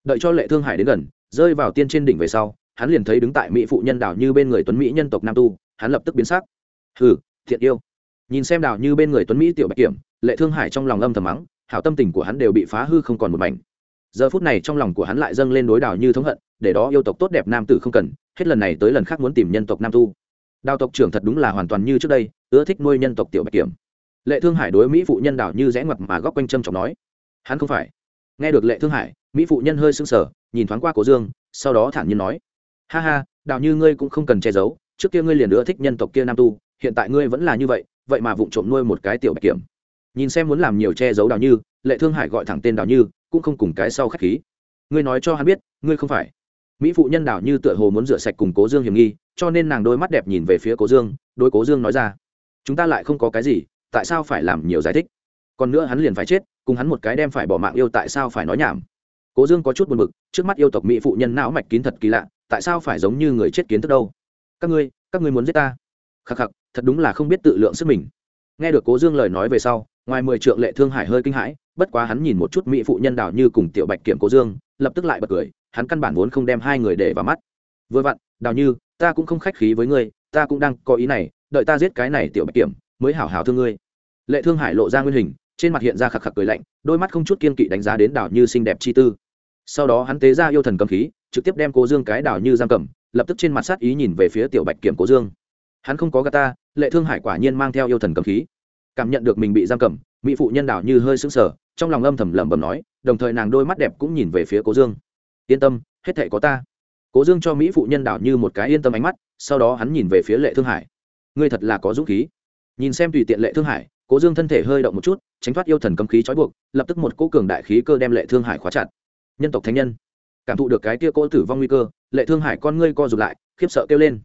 Đợi cho lệ thương hải đến gần, rơi vào tiên trên đỉnh về sau, hắn liền thấy đứng tại mỹ phụ nhân đảo như bên người tuấn mỹ nhân tộc nam tu, hắn lập tức biến sắc. Hừ thiện yêu. Nhìn xem đào như bên người tuấn mỹ tiểu bạch kiểm, lệ thương hải trong lòng âm thầm mắng, hảo tâm tình của hắn đều bị phá hư không còn một mảnh. Giờ phút này trong lòng của hắn lại dâng lên đối đào như thống hận, để đó yêu tộc tốt đẹp nam tử không cần, hết lần này tới lần khác muốn tìm nhân tộc nam tu. Đào tộc trưởng thật đúng là hoàn toàn như trước đây, ưa thích nuôi nhân tộc tiểu bạch kiểm. Lệ thương hải đối mỹ phụ nhân đào như rẽ ngoặt mà góc quanh châm trọng nói, hắn không phải. Nghe được lệ thương hải, mỹ phụ nhân hơi sững sờ, nhìn thoáng qua cố dương, sau đó thản nhiên nói, ha ha, đào như ngươi cũng không cần che giấu, trước kia ngươi liền ưa thích nhân tộc kia nam tu hiện tại ngươi vẫn là như vậy vậy mà vụng trộm nuôi một cái tiểu bạch kiểm. Nhìn xem muốn làm nhiều che giấu đào như, lệ thương hải gọi thẳng tên đào như, cũng không cùng cái sau khách khí. Ngươi nói cho hắn biết, ngươi không phải. Mỹ phụ nhân đào như tựa hồ muốn rửa sạch cùng cố dương hiểm nghi, cho nên nàng đôi mắt đẹp nhìn về phía cố dương đôi cố dương nói ra, chúng ta lại không có cái gì, tại sao phải làm nhiều giải thích? Còn nữa hắn liền phải chết, cùng hắn một cái đem phải bỏ mạng yêu tại sao phải nói nhảm? Cố dương có chút buồn b ự c trước mắt yêu tộc mỹ phụ nhân não mạch kín thật kỳ lạ, tại sao phải giống như người chết kiến thức đâu? Các ngươi các ngươi muốn giết ta? Khắc khắc thật đúng là không biết tự lượng sức mình. Nghe được cố dương lời nói về sau, ngoài mười trượng lệ thương hải hơi kinh hãi, bất quá hắn nhìn một chút mỹ phụ nhân đào như cùng tiểu bạch kiểm cố dương, lập tức lại bật cười, hắn căn bản vốn không đem hai người để vào mắt. Vừa vặn, đào như, ta cũng không khách khí với ngươi, ta cũng đang có ý này, đợi ta giết cái này tiểu bạch kiểm, mới hảo hảo thương ngươi. Lệ thương hải lộ ra nguyên hình, trên mặt hiện ra khạc khạc cười lạnh, đôi mắt không chút kiên kỵ đánh giá đến đào như xinh đẹp chi tư. Sau đó hắn tế ra yêu thần cầm khí, trực tiếp đem cố dương cái đào như giam cầm, lập tức trên mặt sát ý nhìn về phía tiểu bạch kiểm cố dương hắn không có gà ta, lệ thương hải quả nhiên mang theo yêu thần cầm khí. Cảm nhận được mình bị giam cầm, mỹ phụ nhân đảo như hơi sững sờ, trong lòng âm thầm lẩm bẩm nói, đồng thời nàng đôi mắt đẹp cũng nhìn về phía cố dương. Yên tâm, hết thệ có ta. Cố dương cho mỹ phụ nhân đảo như một cái yên tâm ánh mắt, sau đó hắn nhìn về phía lệ thương hải. Ngươi thật là có dũng khí. Nhìn xem tùy tiện lệ thương hải, cố dương thân thể hơi động một chút, tránh thoát yêu thần cầm khí trói buộc, lập tức một cỗ cường đại khí cơ đem lệ thương hải khóa chặt. Nhân tộc thánh nhân, cảm thụ được cái kia cỗ tử vong nguy cơ, lệ thương hải con ngươi co rụt lại, khiếp sợ kêu lên.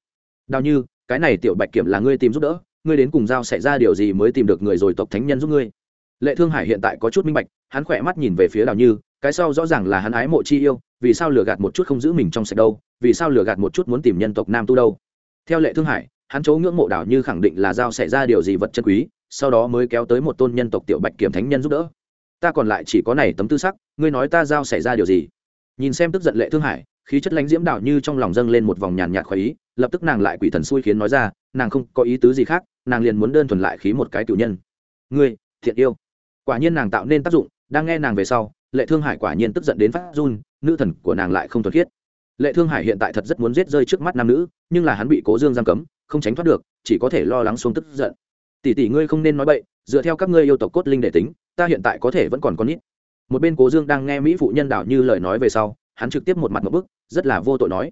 Đào như cái này tiểu bạch kiểm là ngươi tìm giúp đỡ, ngươi đến cùng giao xảy ra điều gì mới tìm được người rồi tộc thánh nhân giúp ngươi? Lệ thương hải hiện tại có chút minh bạch, hắn khỏe mắt nhìn về phía đào như, cái sau rõ ràng là hắn ái mộ chi yêu, vì sao lừa gạt một chút không giữ mình trong sạch đâu, vì sao lừa gạt một chút muốn tìm nhân tộc nam tu đâu? Theo lệ thương hải, hắn chỗ ngưỡng mộ đào như khẳng định là giao xảy ra điều gì vật chân quý, sau đó mới kéo tới một tôn nhân tộc tiểu bạch kiểm thánh nhân giúp đỡ. Ta còn lại chỉ có này tấm tư sắc, ngươi nói ta giao xảy ra điều gì? Nhìn xem tức giận lệ thương hải, khí chất lánh diễm đào như trong lòng dâng lên một vòng nhàn nhạt khoái ý lập tức nàng lại quỷ thần xui khiến nói ra, nàng không có ý tứ gì khác, nàng liền muốn đơn thuần lại khí một cái cựu nhân. Ngươi, thiện yêu. Quả nhiên nàng tạo nên tác dụng, đang nghe nàng về sau, lệ thương hải quả nhiên tức giận đến phát run, nữ thần của nàng lại không thuật khiết. Lệ thương hải hiện tại thật rất muốn giết rơi trước mắt nam nữ, nhưng là hắn bị cố dương giam cấm, không tránh thoát được, chỉ có thể lo lắng xuống tức giận. Tỷ tỷ ngươi không nên nói bậy, dựa theo các ngươi yêu tộc cốt linh để tính, ta hiện tại có thể vẫn còn con nít. Một bên cố dương đang nghe mỹ phụ nhân đảo như lời nói về sau, hắn trực tiếp một mặt một bức, rất là vô tội nói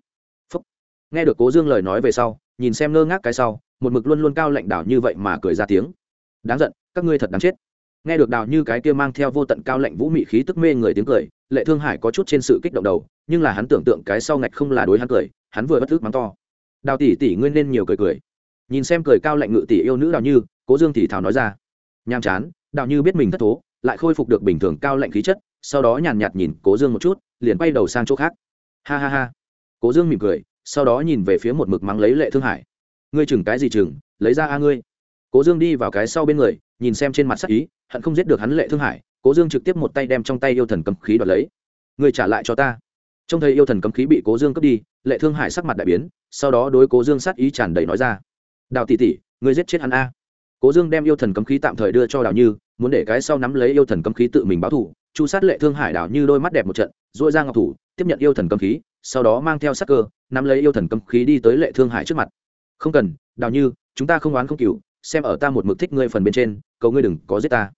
nghe được cố dương lời nói về sau, nhìn xem ngơ ngác cái sau, một mực luôn luôn cao lạnh đảo như vậy mà cười ra tiếng. Đáng giận, các ngươi thật đáng chết. Nghe được đào như cái kia mang theo vô tận cao lạnh vũ mị khí tức mê người tiếng cười, lệ thương hải có chút trên sự kích động đầu, nhưng là hắn tưởng tượng cái sau ngạch không là đối hắn cười, hắn vừa bất thức mắng to. Đào tỷ tỷ ngươi nên nhiều cười cười. Nhìn xem cười cao lạnh ngự tỷ yêu nữ đào như, cố dương thì thào nói ra. Nhàm chán, đào như biết mình thất thố, lại khôi phục được bình thường cao lạnh khí chất, sau đó nhàn nhạt nhìn cố dương một chút, liền quay đầu sang chỗ khác. Ha ha ha. Cố dương mỉm cười sau đó nhìn về phía một mực mắng lấy lệ thương hải. Ngươi chừng cái gì chừng, lấy ra a ngươi. Cố dương đi vào cái sau bên người, nhìn xem trên mặt sắc ý, hận không giết được hắn lệ thương hải, cố dương trực tiếp một tay đem trong tay yêu thần cấm khí đoạt lấy. Ngươi trả lại cho ta. Trông thấy yêu thần cấm khí bị cố dương cướp đi, lệ thương hải sắc mặt đại biến, sau đó đối cố dương sát ý tràn đầy nói ra. Đào tỷ tỷ, ngươi giết chết hắn a. Cố dương đem yêu thần cấm khí tạm thời đưa cho đào như, muốn để cái sau nắm lấy yêu thần cấm khí tự mình báo thủ chu sát lệ thương hải đảo như đôi mắt đẹp một trận dội ra ngọc thủ, tiếp nhận yêu thần cấm khí, sau đó mang theo sắc cơ, nắm lấy yêu thần cấm khí đi tới lệ thương hải trước mặt. Không cần, đào như, chúng ta không oán không cừu xem ở ta một mực thích ngươi phần bên trên, cầu ngươi đừng có giết ta.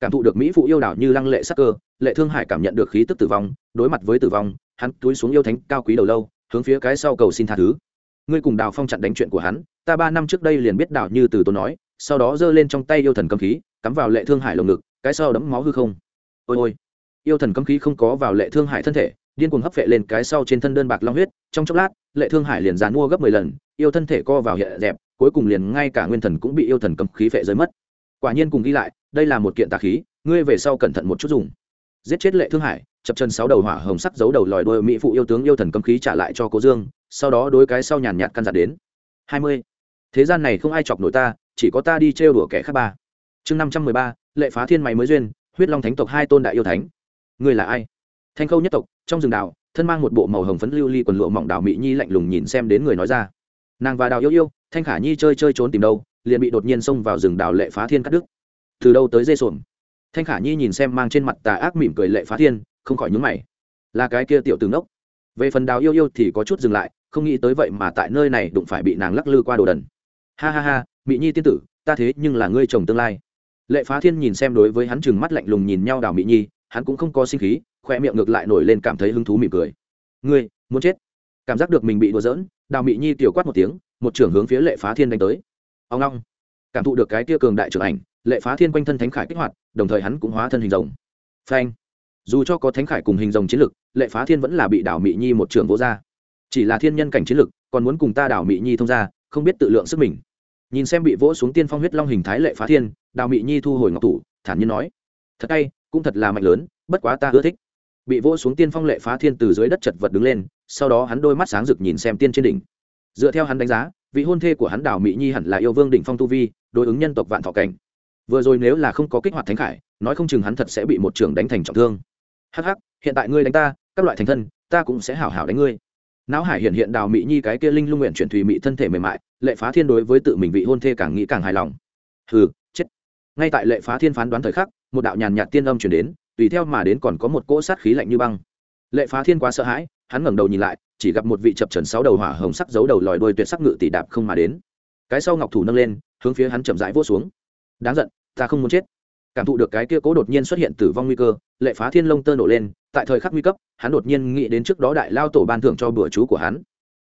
Cảm thụ được mỹ phụ yêu đảo như lăng lệ sắc cơ, lệ thương hải cảm nhận được khí tức tử vong, đối mặt với tử vong, hắn túi xuống yêu thánh cao quý đầu lâu, hướng phía cái sau cầu xin tha thứ. Ngươi cùng đào phong chặn đánh chuyện của hắn, ta ba năm trước đây liền biết đào như từ tốn nói, sau đó giơ lên trong tay yêu thần cấm khí, cắm vào lệ thương hải lồng ngực, cái sau đấm máu hư không ôi ôi. Yêu thần cấm khí không có vào lệ thương hải thân thể, điên cuồng hấp vệ lên cái sau trên thân đơn bạc long huyết, trong chốc lát, lệ thương hải liền dán mua gấp mười lần, yêu thân thể co vào hiện dẹp, cuối cùng liền ngay cả nguyên thần cũng bị yêu thần cấm khí phệ rơi mất. Quả nhiên cùng ghi lại, đây là một kiện tà khí, ngươi về sau cẩn thận một chút dùng. Giết chết lệ thương hải, chập chân sáu đầu hỏa hồng sắc giấu đầu lòi đôi mỹ phụ yêu tướng yêu thần cấm khí trả lại cho cố dương, sau đó đối cái sau nhàn nhạt căn dặn đến. Hai mươi. Thế gian này không ai chọc nổi ta, chỉ có ta đi trêu đùa kẻ khác ba. Chương năm trăm mười ba, lệ phá thiên máy mới duyên huyết long thánh tộc hai tôn đại yêu thánh. Ngươi là ai? Thanh khâu nhất tộc, trong rừng đào thân mang một bộ màu hồng phấn lưu ly quần lụa mỏng đào mỹ nhi lạnh lùng nhìn xem đến người nói ra. Nàng và đào yêu yêu, thanh khả nhi chơi chơi trốn tìm đâu, liền bị đột nhiên xông vào rừng đào lệ phá thiên cắt đứt. Từ đâu tới dây xuồng? Thanh khả nhi nhìn xem mang trên mặt tà ác mỉm cười lệ phá thiên, không khỏi nhúng mày. Là cái kia tiểu tướng ốc về phần đào yêu yêu thì có chút dừng lại, không nghĩ tới vậy mà tại nơi này đụng phải bị nàng lắc lư qua đồ đần. Ha ha ha, mỹ nhi tiên tử, ta thế nhưng là ngươi chồng tương lai lệ phá thiên nhìn xem đối với hắn chừng mắt lạnh lùng nhìn nhau đào mỹ nhi, hắn cũng không có sinh khí, khoe miệng ngược lại nổi lên cảm thấy hứng thú mỉm cười. Ngươi, muốn chết? Cảm giác được mình bị đùa giỡn, đào mỹ nhi tiểu quát một tiếng, một trưởng hướng phía lệ phá thiên đánh tới. Ông long cảm thụ được cái tia cường đại trưởng ảnh, lệ phá thiên quanh thân thánh khải kích hoạt, đồng thời hắn cũng hóa thân hình rồng. Phanh. Dù cho có thánh khải cùng hình rồng chiến lực, lệ phá thiên vẫn là bị đảo mỹ nhi một trưởng vô ra. Chỉ là thiên nhân cảnh chiến lực, còn muốn cùng ta đảo mỹ nhi thông ra không biết tự lượng sức mình nhìn xem bị vỗ xuống tiên phong huyết long hình thái lệ phá thiên, đào mị nhi thu hồi ngọc thủ, thản nhiên nói, thật tay cũng thật là mạnh lớn, bất quá ta ưa thích. Bị vỗ xuống tiên phong lệ phá thiên từ dưới đất chật vật đứng lên, sau đó hắn đôi mắt sáng rực nhìn xem tiên trên đỉnh. Dựa theo hắn đánh giá, vị hôn thê của hắn đào mỹ nhi hẳn là yêu vương đỉnh phong tu vi, đối ứng nhân tộc vạn thọ cảnh. Vừa rồi nếu là không có kích hoạt thánh khải, nói không chừng hắn thật sẽ bị một trưởng đánh thành trọng thương. Hắc hắc, hiện tại ngươi đánh ta, các loại thành thân, ta cũng sẽ hảo hảo đánh ngươi não hải hiện hiện đào mỹ nhi cái kia linh lung nguyện chuyển thùy mỹ thân thể mềm mại, lệ phá thiên đối với tự mình vị hôn thê càng nghĩ càng hài lòng. Hừ, chết. Ngay tại lệ phá thiên phán đoán thời khắc, một đạo nhàn nhạt tiên âm chuyển đến, tùy theo mà đến còn có một cỗ sát khí lạnh như băng. Lệ phá thiên quá sợ hãi, hắn ngẩng đầu nhìn lại, chỉ gặp một vị chập trần sáu đầu hỏa hồng sắc giấu đầu lòi đuôi tuyệt sắc ngự tỷ đạp không mà đến. Cái sau ngọc thủ nâng lên, hướng phía hắn chậm rãi vỗ xuống. Đáng giận, ta không muốn chết cảm thụ được cái kia cố đột nhiên xuất hiện tử vong nguy cơ, lệ phá thiên lông tơ nổ lên, tại thời khắc nguy cấp, hắn đột nhiên nghĩ đến trước đó đại lao tổ ban thưởng cho bữa chú của hắn.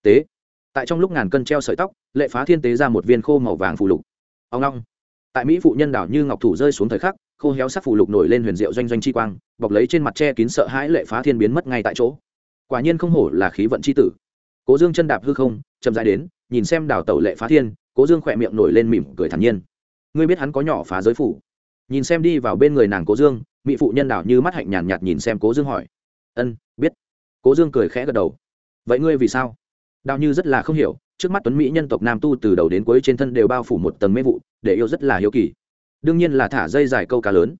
Tế. Tại trong lúc ngàn cân treo sợi tóc, lệ phá thiên tế ra một viên khô màu vàng phù lục. Ông long tại mỹ phụ nhân đảo như ngọc thủ rơi xuống thời khắc, khô héo sắc phù lục nổi lên huyền diệu doanh doanh chi quang, bọc lấy trên mặt che kín sợ hãi lệ phá thiên biến mất ngay tại chỗ. Quả nhiên không hổ là khí vận c h i tử. Cố dương chân đạp hư không, chậm dài đến, nhìn xem đảo tẩu lệ phá thiên, cố dương khỏe miệng nổi lên mỉm cười thản nhiên. Ngươi biết hắn có nhỏ phá giới phủ nhìn xem đi vào bên người nàng cố dương mỹ phụ nhân đảo như mắt hạnh nhàn nhạt nhìn xem cố dương hỏi. Ân, biết. Cố dương cười khẽ gật đầu. Vậy ngươi vì sao? Đào như rất là không hiểu, trước mắt tuấn mỹ nhân tộc nam tu từ đầu đến cuối trên thân đều bao phủ một tầng mê vụ, để yêu rất là hiếu kỳ. Đương nhiên là thả dây dài câu cá lớn.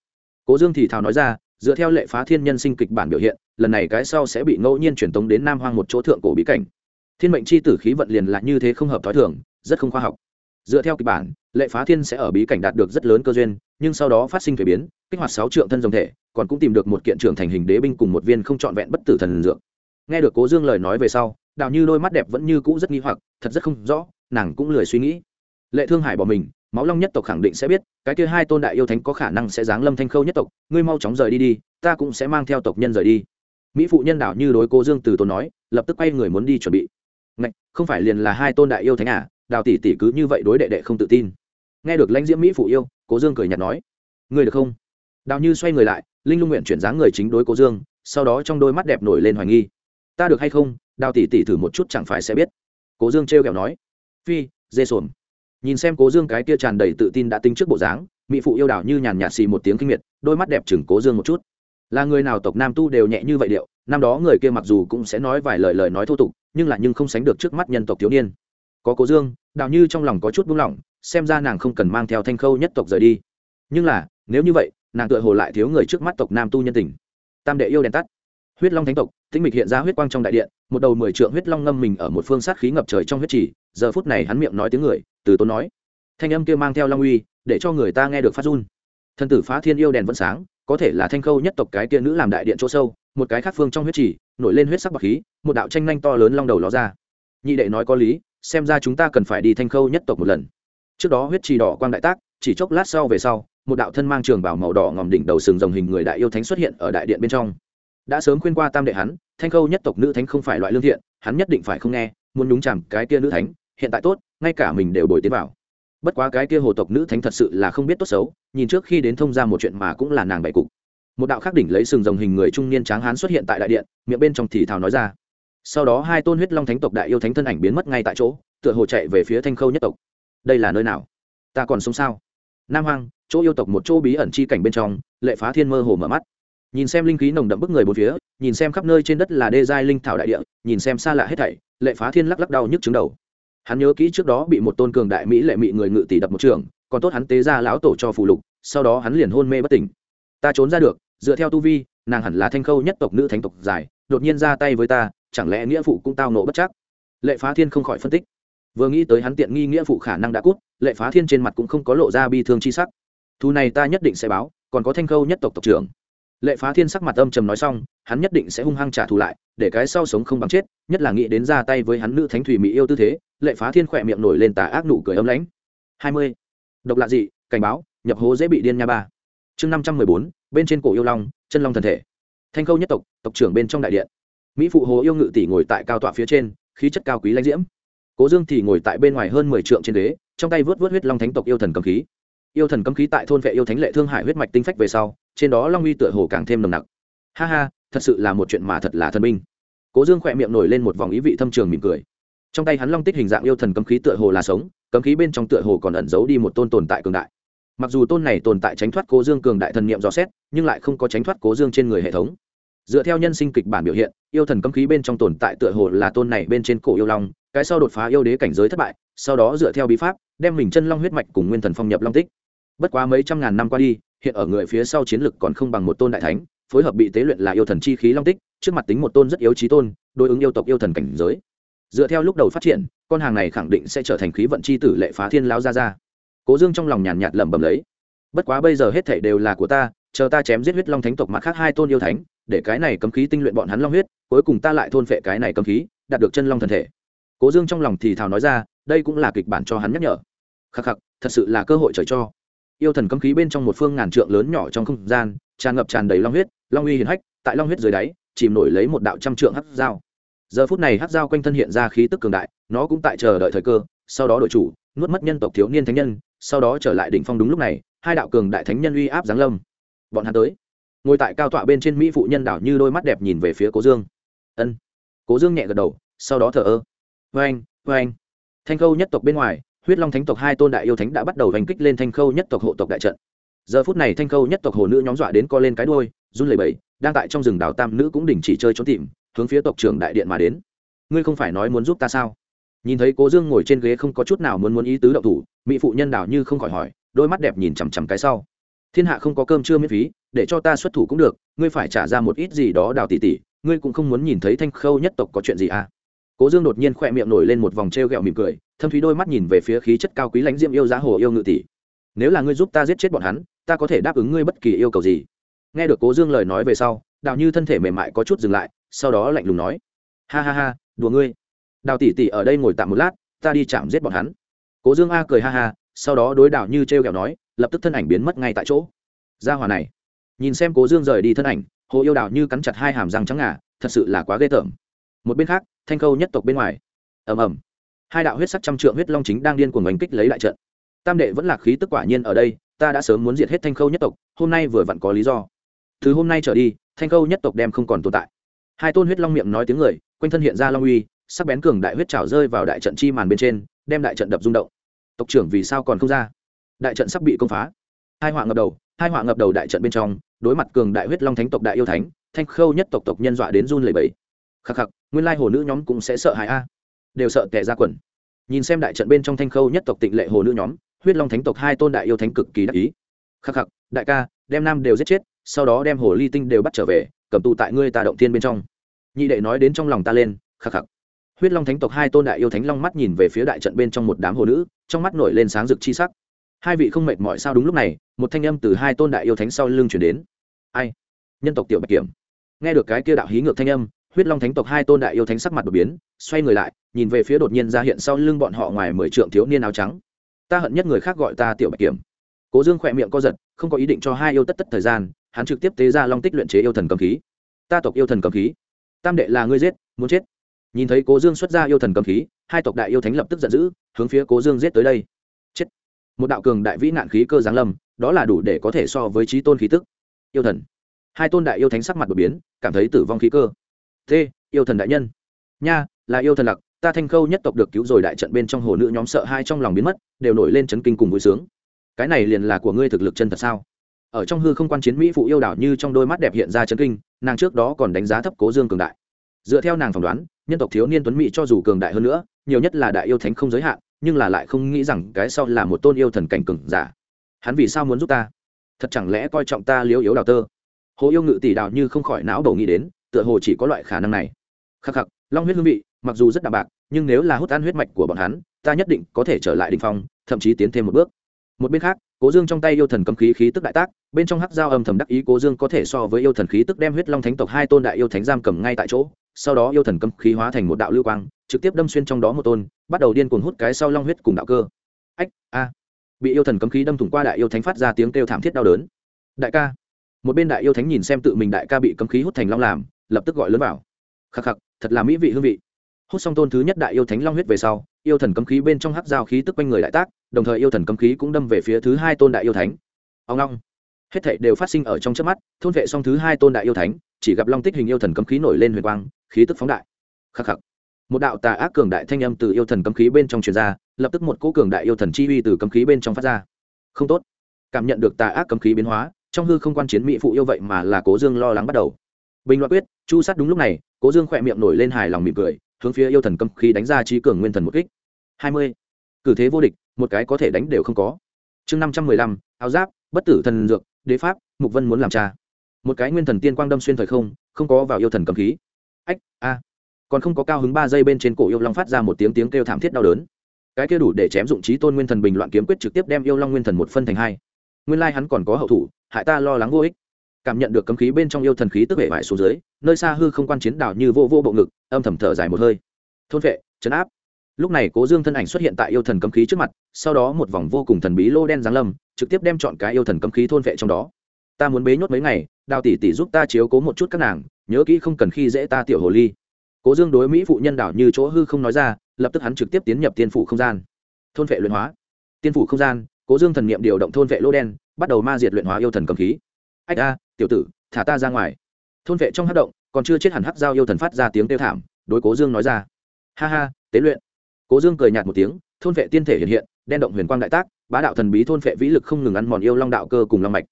Cố dương thì thào nói ra, dựa theo lệ phá thiên nhân sinh kịch bản biểu hiện, lần này cái sau sẽ bị ngẫu nhiên truyền tống đến nam hoang một chỗ thượng cổ bí cảnh. Thiên mệnh c h i tử khí vận liền là như thế không hợp t h ó i thường, rất không khoa học. Dựa theo kịch bản lệ phá thiên sẽ ở bí cảnh đạt được rất lớn cơ duyên nhưng sau đó phát sinh thuế biến kích hoạt sáu trượng thân dòng thể còn cũng tìm được một kiện trưởng thành hình đế binh cùng một viên không trọn vẹn bất tử thần dược. Nghe được cố dương lời nói về sau đào như đôi mắt đẹp vẫn như cũ rất nghi hoặc thật rất không rõ nàng cũng lười suy nghĩ. Lệ thương hải bỏ mình máu long nhất tộc khẳng định sẽ biết cái kia hai tôn đại yêu thánh có khả năng sẽ giáng lâm thanh khâu nhất tộc ngươi mau chóng rời đi đi ta cũng sẽ mang theo tộc nhân rời đi. Mỹ phụ nhân đảo như đối cố dương từ tôn nói lập tức quay người muốn đi chuẩn bị. Ngạch, không phải liền là hai tôn đại yêu thánh à? Đào tỷ tỷ cứ như vậy đối đệ đệ không tự tin nghe được lãnh diễm mỹ phụ yêu, cố dương cười nhạt nói, ngươi được không? Đào như xoay người lại, linh lung nguyện chuyển dáng người chính đối cố dương, sau đó trong đôi mắt đẹp nổi lên hoài nghi. Ta được hay không? Đào tỷ tỷ thử một chút chẳng phải sẽ biết. Cố dương trêu kẹo nói, phi, dê sồn nhìn xem cố dương cái kia tràn đầy tự tin đã tính trước bộ dáng, mỹ phụ yêu đào như nhàn nhạt xì một tiếng kinh miệt, đôi mắt đẹp chừng cố dương một chút. Là người nào tộc nam tu đều nhẹ như vậy điệu, năm đó người kia mặc dù cũng sẽ nói vài lời lời nói thô tục, nhưng là nhưng không sánh được trước mắt nhân tộc thiếu niên. Có cố dương, đào như trong lòng có chút buông lỏng xem ra nàng không cần mang theo thanh khâu nhất tộc rời đi. Nhưng là, nếu như vậy, nàng tựa hồ lại thiếu người trước mắt tộc nam tu nhân tình. Tam đệ yêu đèn tắt. Huyết long thánh tộc, tĩnh mịch hiện ra huyết quang trong đại điện, một đầu mười trượng huyết long ngâm mình ở một phương sát khí ngập trời trong huyết trì, giờ phút này hắn miệng nói tiếng người, từ tốn nói. Thanh âm kia mang theo long uy, để cho người ta nghe được phát run. Thân tử phá thiên yêu đèn vẫn sáng, có thể là thanh khâu nhất tộc cái kia nữ làm đại điện chỗ sâu, một cái khác phương trong huyết trì, nổi lên huyết sắc bạc khí, một đạo tranh nhanh to lớn long đầu ló ra. Nhị đệ nói có lý, xem ra chúng ta cần phải đi thanh khâu nhất tộc một lần trước đó huyết trì đỏ quang đại tác, chỉ chốc lát sau về sau, một đạo thân mang trường bảo màu đỏ ngòm đỉnh đầu sừng rồng hình người đại yêu thánh xuất hiện ở đại điện bên trong. Đã sớm khuyên qua tam đệ hắn, thanh khâu nhất tộc nữ thánh không phải loại lương thiện, hắn nhất định phải không nghe, muốn đúng chằm cái kia nữ thánh, hiện tại tốt, ngay cả mình đều bồi tiến vào. Bất quá cái kia hồ tộc nữ thánh thật sự là không biết tốt xấu, nhìn trước khi đến thông ra một chuyện mà cũng là nàng bậy cục. Một đạo khắc đỉnh lấy sừng rồng hình người trung niên tráng hán xuất hiện tại đại điện, miệng bên trong thì thào nói ra. Sau đó hai tôn huyết long thánh tộc đại yêu thánh thân ảnh biến mất ngay tại chỗ, tựa hồ chạy về phía thanh khâu nhất tộc đây là nơi nào? Ta còn sống sao? Nam hoang, chỗ yêu tộc một chỗ bí ẩn chi cảnh bên trong, lệ phá thiên mơ hồ mở mắt. Nhìn xem linh khí nồng đậm bức người bốn phía, nhìn xem khắp nơi trên đất là đê giai linh thảo đại địa, nhìn xem xa lạ hết thảy, lệ phá thiên lắc lắc đau nhức chứng đầu. Hắn nhớ kỹ trước đó bị một tôn cường đại mỹ lệ mị người ngự tỷ đập một trường, còn tốt hắn tế ra lão tổ cho phù lục, sau đó hắn liền hôn mê bất tỉnh. Ta trốn ra được, dựa theo tu vi, nàng hẳn là thanh khâu nhất tộc nữ thánh tộc dài, đột nhiên ra tay với ta, chẳng lẽ nghĩa phụ cũng tao nộ bất chắc? Lệ phá thiên không khỏi phân tích vừa nghĩ tới hắn tiện nghi nghĩa phụ khả năng đã cút, lệ phá thiên trên mặt cũng không có lộ ra bi thương chi sắc. Thu này ta nhất định sẽ báo, còn có thanh khâu nhất tộc tộc trưởng. Lệ phá thiên sắc mặt âm trầm nói xong, hắn nhất định sẽ hung hăng trả thù lại, để cái sau sống không bằng chết, nhất là nghĩ đến ra tay với hắn nữ thánh thủy mỹ yêu tư thế, lệ phá thiên khỏe miệng nổi lên tà ác nụ cười âm lãnh. Hai mươi. Độc lạ dị, cảnh báo, nhập hố dễ bị điên nha ba. Chương năm trăm mười bốn, bên trên cổ yêu long, chân long thần thể. Thanh khâu nhất tộc tộc trưởng bên trong đại điện. Mỹ phụ hồ yêu ngự tỷ ngồi tại cao tọa phía trên, khí chất cao quý lãnh diễm cố dương thì ngồi tại bên ngoài hơn mười trượng trên đế, trong tay vớt vớt huyết long thánh tộc yêu thần cầm khí. Yêu thần cấm khí tại thôn vệ yêu thánh lệ thương hải huyết mạch tinh phách về sau, trên đó long uy tựa hồ càng thêm nồng nặc. Ha ha, thật sự là một chuyện mà thật là thần minh. cố dương khỏe miệng nổi lên một vòng ý vị thâm trường mỉm cười. Trong tay hắn long tích hình dạng yêu thần cấm khí tựa hồ là sống, cấm khí bên trong tựa hồ còn ẩn giấu đi một tôn tồn tại cường đại. Mặc dù tôn này tồn tại tránh thoát cố dương cường đại thần niệm dò xét, nhưng lại không có tránh thoát cố dương trên người hệ thống. Dựa theo nhân sinh kịch bản biểu hiện, yêu thần cấm khí bên trong tồn tại tựa hồ là tôn này bên trên cổ yêu long cái sau đột phá yêu đế cảnh giới thất bại, sau đó dựa theo bí pháp, đem mình chân long huyết mạch cùng nguyên thần phong nhập long tích. Bất quá mấy trăm ngàn năm qua đi, hiện ở người phía sau chiến lực còn không bằng một tôn đại thánh, phối hợp bị tế luyện là yêu thần chi khí long tích, trước mặt tính một tôn rất yếu trí tôn, đối ứng yêu tộc yêu thần cảnh giới. Dựa theo lúc đầu phát triển, con hàng này khẳng định sẽ trở thành khí vận chi tử lệ phá thiên lao ra ra cố dương trong lòng nhàn nhạt lẩm bẩm lấy. Bất quá bây giờ hết thảy đều là của ta, chờ ta chém giết huyết long thánh tộc mặt khác hai tôn yêu thánh, để cái này cấm khí tinh luyện bọn hắn long huyết, cuối cùng ta lại thôn phệ cái này cấm khí, đạt được chân long thần thể cố dương trong lòng thì thào nói ra, đây cũng là kịch bản cho hắn nhắc nhở. Khắc khắc, thật sự là cơ hội trời cho. Yêu thần cấm khí bên trong một phương ngàn trượng lớn nhỏ trong không gian, tràn ngập tràn đầy long huyết, long uy hiển hách, tại long huyết dưới đáy, chìm nổi lấy một đạo trăm trượng hắc dao. Giờ phút này hắc dao quanh thân hiện ra khí tức cường đại, nó cũng tại chờ đợi thời cơ, sau đó đội chủ, nuốt mất nhân tộc thiếu niên thánh nhân, sau đó trở lại đỉnh phong đúng lúc này, hai đạo cường đại thánh nhân uy áp giáng lâm. Bọn hắn tới. Ngồi tại cao tọa bên trên mỹ phụ nhân đảo như đôi mắt đẹp nhìn về phía cố dương. Ân. Cố dương nhẹ gật đầu, sau đó thở ơ vê anh thanh khâu nhất tộc bên ngoài, huyết long thánh tộc hai tôn đại yêu thánh đã bắt đầu hành kích lên thanh khâu nhất tộc hộ tộc đại trận. Giờ phút này thanh khâu nhất tộc hồ nữ nhóm dọa đến co lên cái đôi run lẩy bẩy, đang tại trong rừng đào tam nữ cũng đình chỉ chơi trốn tìm, hướng phía tộc trưởng đại điện mà đến. Ngươi không phải nói muốn giúp ta sao? Nhìn thấy cố dương ngồi trên ghế không có chút nào muốn muốn ý tứ động thủ, mỹ phụ nhân đảo như không khỏi hỏi, đôi mắt đẹp nhìn chằm chằm cái sau. Thiên hạ không có cơm chưa miễn phí, để cho ta xuất thủ cũng được, ngươi phải trả ra một ít gì đó đào tỉ tỉ ngươi cũng không muốn nhìn thấy thanh khâu nhất tộc có chuyện gì à? Cố dương đột nhiên khỏe miệng nổi lên một vòng t r e o g ẹ o mỉm cười, thâm thúy đôi mắt nhìn về phía khí chất cao quý lãnh diễm yêu giá hồ yêu ngự tỷ. Nếu là ngươi giúp ta giết chết bọn hắn, ta có thể đáp ứng ngươi bất kỳ yêu cầu gì. Nghe được cố dương lời nói về sau, đào như thân thể mềm mại có chút dừng lại, sau đó lạnh lùng nói, ha ha ha, đùa ngươi. Đào tỷ tỷ ở đây ngồi tạm một lát, ta đi chạm giết bọn hắn. Cố dương a cười ha ha, sau đó đối đào như t r e o kẹo nói, lập tức thân ảnh biến mất ngay tại chỗ. Ra hòa này, nhìn xem cố dương rời đi thân ảnh, hồ yêu đào như cắn chặt hai hàm răng trắng ngà, thật sự là quá ghê tởm. Một bên khác thanh khâu nhất tộc bên ngoài. Ầm ầm. Hai đạo huyết sắc trăm trượng huyết long chính đang điên cuồng oanh kích lấy đại trận. Tam đệ vẫn là khí tức quả nhiên ở đây, ta đã sớm muốn diệt hết thanh khâu nhất tộc, hôm nay vừa vặn có lý do. Từ hôm nay trở đi, thanh khâu nhất tộc đem không còn tồn tại. Hai tôn huyết long miệng nói tiếng người, quanh thân hiện ra long uy, sắc bén cường đại huyết trào rơi vào đại trận chi màn bên trên, đem đại trận đập rung động. Tộc trưởng vì sao còn không ra? Đại trận sắp bị công phá. Hai họa ngập đầu, hai họa ngập đầu đại trận bên trong, đối mặt cường đại huyết long thánh tộc đại yêu thánh, thanh khâu nhất tộc tộc nhân dọa đến run lẩy bẩy. Khắc khắc nguyên lai hồ nữ nhóm cũng sẽ sợ hãi a. Đều sợ tệ ra quần. Nhìn xem đại trận bên trong thanh khâu nhất tộc tịnh lệ hồ nữ nhóm, huyết long thánh tộc hai tôn đại yêu thánh cực kỳ đắc ý. Khắc khắc, đại ca, đem nam đều giết chết, sau đó đem hồ ly tinh đều bắt trở về, cầm tù tại ngươi tà động thiên bên trong. Nhị đệ nói đến trong lòng ta lên, khắc khắc. Huyết long thánh tộc hai tôn đại yêu thánh long mắt nhìn về phía đại trận bên trong một đám hồ nữ, trong mắt nổi lên sáng rực chi sắc. Hai vị không mệt mỏi sao đúng lúc này, một thanh âm từ hai tôn đại yêu thánh sau lưng chuyển đến. Ai? Nhân tộc tiểu bạch kiểm. Nghe được cái kia đạo hí ngược thanh âm huyết long thánh tộc hai tôn đại yêu thánh sắc mặt đột biến, xoay người lại, nhìn về phía đột nhiên ra hiện sau lưng bọn họ ngoài mười trượng thiếu niên áo trắng. Ta hận nhất người khác gọi ta tiểu bạch kiểm. Cố dương khỏe miệng co giật, không có ý định cho hai yêu tất tất thời gian, hắn trực tiếp tế ra long tích luyện chế yêu thần cầm khí. Ta tộc yêu thần cầm khí. Tam đệ là ngươi giết, muốn chết. Nhìn thấy cố dương xuất ra yêu thần cầm khí, hai tộc đại yêu thánh lập tức giận dữ, hướng phía cố dương giết tới đây. Chết. Một đạo cường đại vĩ nạn khí cơ giáng lâm, đó là đủ để có thể so với trí tôn khí tức. Yêu thần. Hai tôn đại yêu thánh sắc mặt đột biến, cảm thấy tử vong khí cơ t, yêu thần đại nhân. Nha, là yêu thần lặc ta thanh khâu nhất tộc được cứu rồi đại trận bên trong hồ nữ nhóm sợ hai trong lòng biến mất, đều nổi lên chấn kinh cùng vui sướng. Cái này liền là của ngươi thực lực chân thật sao? Ở trong hư không quan chiến mỹ phụ yêu đảo như trong đôi mắt đẹp hiện ra chấn kinh, nàng trước đó còn đánh giá thấp cố dương cường đại. Dựa theo nàng phỏng đoán, nhân tộc thiếu niên tuấn mỹ cho dù cường đại hơn nữa, nhiều nhất là đại yêu thánh không giới hạn, nhưng là lại không nghĩ rằng cái sau là một tôn yêu thần cảnh cường giả. Hắn vì sao muốn giúp ta? Thật chẳng lẽ coi trọng ta liếu yếu đào tơ? Hồ yêu ngự tỷ đào như không khỏi não đầu nghĩ đến tựa hồ chỉ có loại khả năng này. Khắc khắc, long huyết hương vị, mặc dù rất đạm bạc, nhưng nếu là hút ăn huyết mạch của bọn hắn, ta nhất định có thể trở lại đ ỉ n h phong, thậm chí tiến thêm một bước. Một bên khác, cố dương trong tay yêu thần cấm khí khí tức đại tác, bên trong hắc giao âm thầm đắc ý cố dương có thể so với yêu thần khí tức đem huyết long thánh tộc hai tôn đại yêu thánh giam cầm ngay tại chỗ, sau đó yêu thần cấm khí hóa thành một đạo lưu quang, trực tiếp đâm xuyên trong đó một tôn, bắt đầu điên cuồng hút cái sau long huyết cùng đạo cơ. Ách, a. Bị yêu thần cấm khí đâm thủng qua đại yêu thánh phát ra tiếng kêu thảm thiết đau đớn. Đại ca. Một bên đại yêu thánh nhìn xem tự mình đại ca bị cấm khí hút thành long làm lập tức gọi lớn vào. Khắc khắc, thật là mỹ vị hương vị. Hút xong tôn thứ nhất đại yêu thánh long huyết về sau, yêu thần cấm khí bên trong hắc giao khí tức quanh người đại tác, đồng thời yêu thần cấm khí cũng đâm về phía thứ hai tôn đại yêu thánh. Ông long hết thảy đều phát sinh ở trong trước mắt, thôn vệ xong thứ hai tôn đại yêu thánh, chỉ gặp long tích hình yêu thần cấm khí nổi lên huyền quang, khí tức phóng đại. Khắc khắc. Một đạo tà ác cường đại thanh âm từ yêu thần cấm khí bên trong truyền ra, lập tức một cỗ cường đại yêu thần chi uy từ cấm khí bên trong phát ra. Không tốt. Cảm nhận được tà ác cấm khí biến hóa, trong hư không quan chiến mỹ phụ yêu vậy mà là cố dương lo lắng bắt đầu bình loạn quyết, chu sát đúng lúc này, cố dương khỏe miệng nổi lên hài lòng mỉm cười, hướng phía yêu thần cấm khí đánh ra trí cường nguyên thần một kích. Hai mươi. Cử thế vô địch, một cái có thể đánh đều không có. Chương năm trăm mười lăm, áo giáp, bất tử thần dược, đế pháp, mục vân muốn làm cha. Một cái nguyên thần tiên quang đâm xuyên thời không không có vào yêu thần cầm khí. Ách, a. Còn không có cao hứng ba giây bên trên cổ yêu long phát ra một tiếng tiếng kêu thảm thiết đau đớn. Cái kia đủ để chém dụng trí tôn nguyên thần bình loạn kiếm quyết trực tiếp đem yêu long nguyên thần một phân thành hai. Nguyên lai hắn còn có hậu thủ, hại ta lo lắng vô ích cảm nhận được cấm khí bên trong yêu thần khí tức vẻ vải xuống dưới, nơi xa hư không quan chiến đảo như vô vô bộ ngực, âm thầm thở dài một hơi. Thôn vệ chấn áp. Lúc này cố dương thân ảnh xuất hiện tại yêu thần cấm khí trước mặt, sau đó một vòng vô cùng thần bí lô đen giáng lâm, trực tiếp đem chọn cái yêu thần cấm khí thôn vệ trong đó. Ta muốn bế nhốt mấy ngày, đào tỷ tỷ giúp ta chiếu cố một chút các nàng, nhớ kỹ không cần khi dễ ta tiểu hồ ly. Cố dương đối mỹ phụ nhân đảo như chỗ hư không nói ra, lập tức hắn trực tiếp tiến nhập tiên phủ không gian. Thôn vệ luyện hóa. Tiên phủ không gian, cố dương thần n i ệ m điều động thôn vệ lô đen, bắt đầu ma diệt luyện hóa yêu thần cầm khí. Ách a tiểu tử, thả ta ra ngoài. Thôn vệ trong hát động, còn chưa chết hẳn hắc giao yêu thần phát ra tiếng kêu thảm, đối cố dương nói ra. Ha ha, tế luyện. Cố dương cười nhạt một tiếng, thôn vệ tiên thể hiện hiện, đen động huyền quang đại tác, bá đạo thần bí thôn vệ vĩ lực không ngừng ăn mòn yêu long đạo cơ cùng long mạch.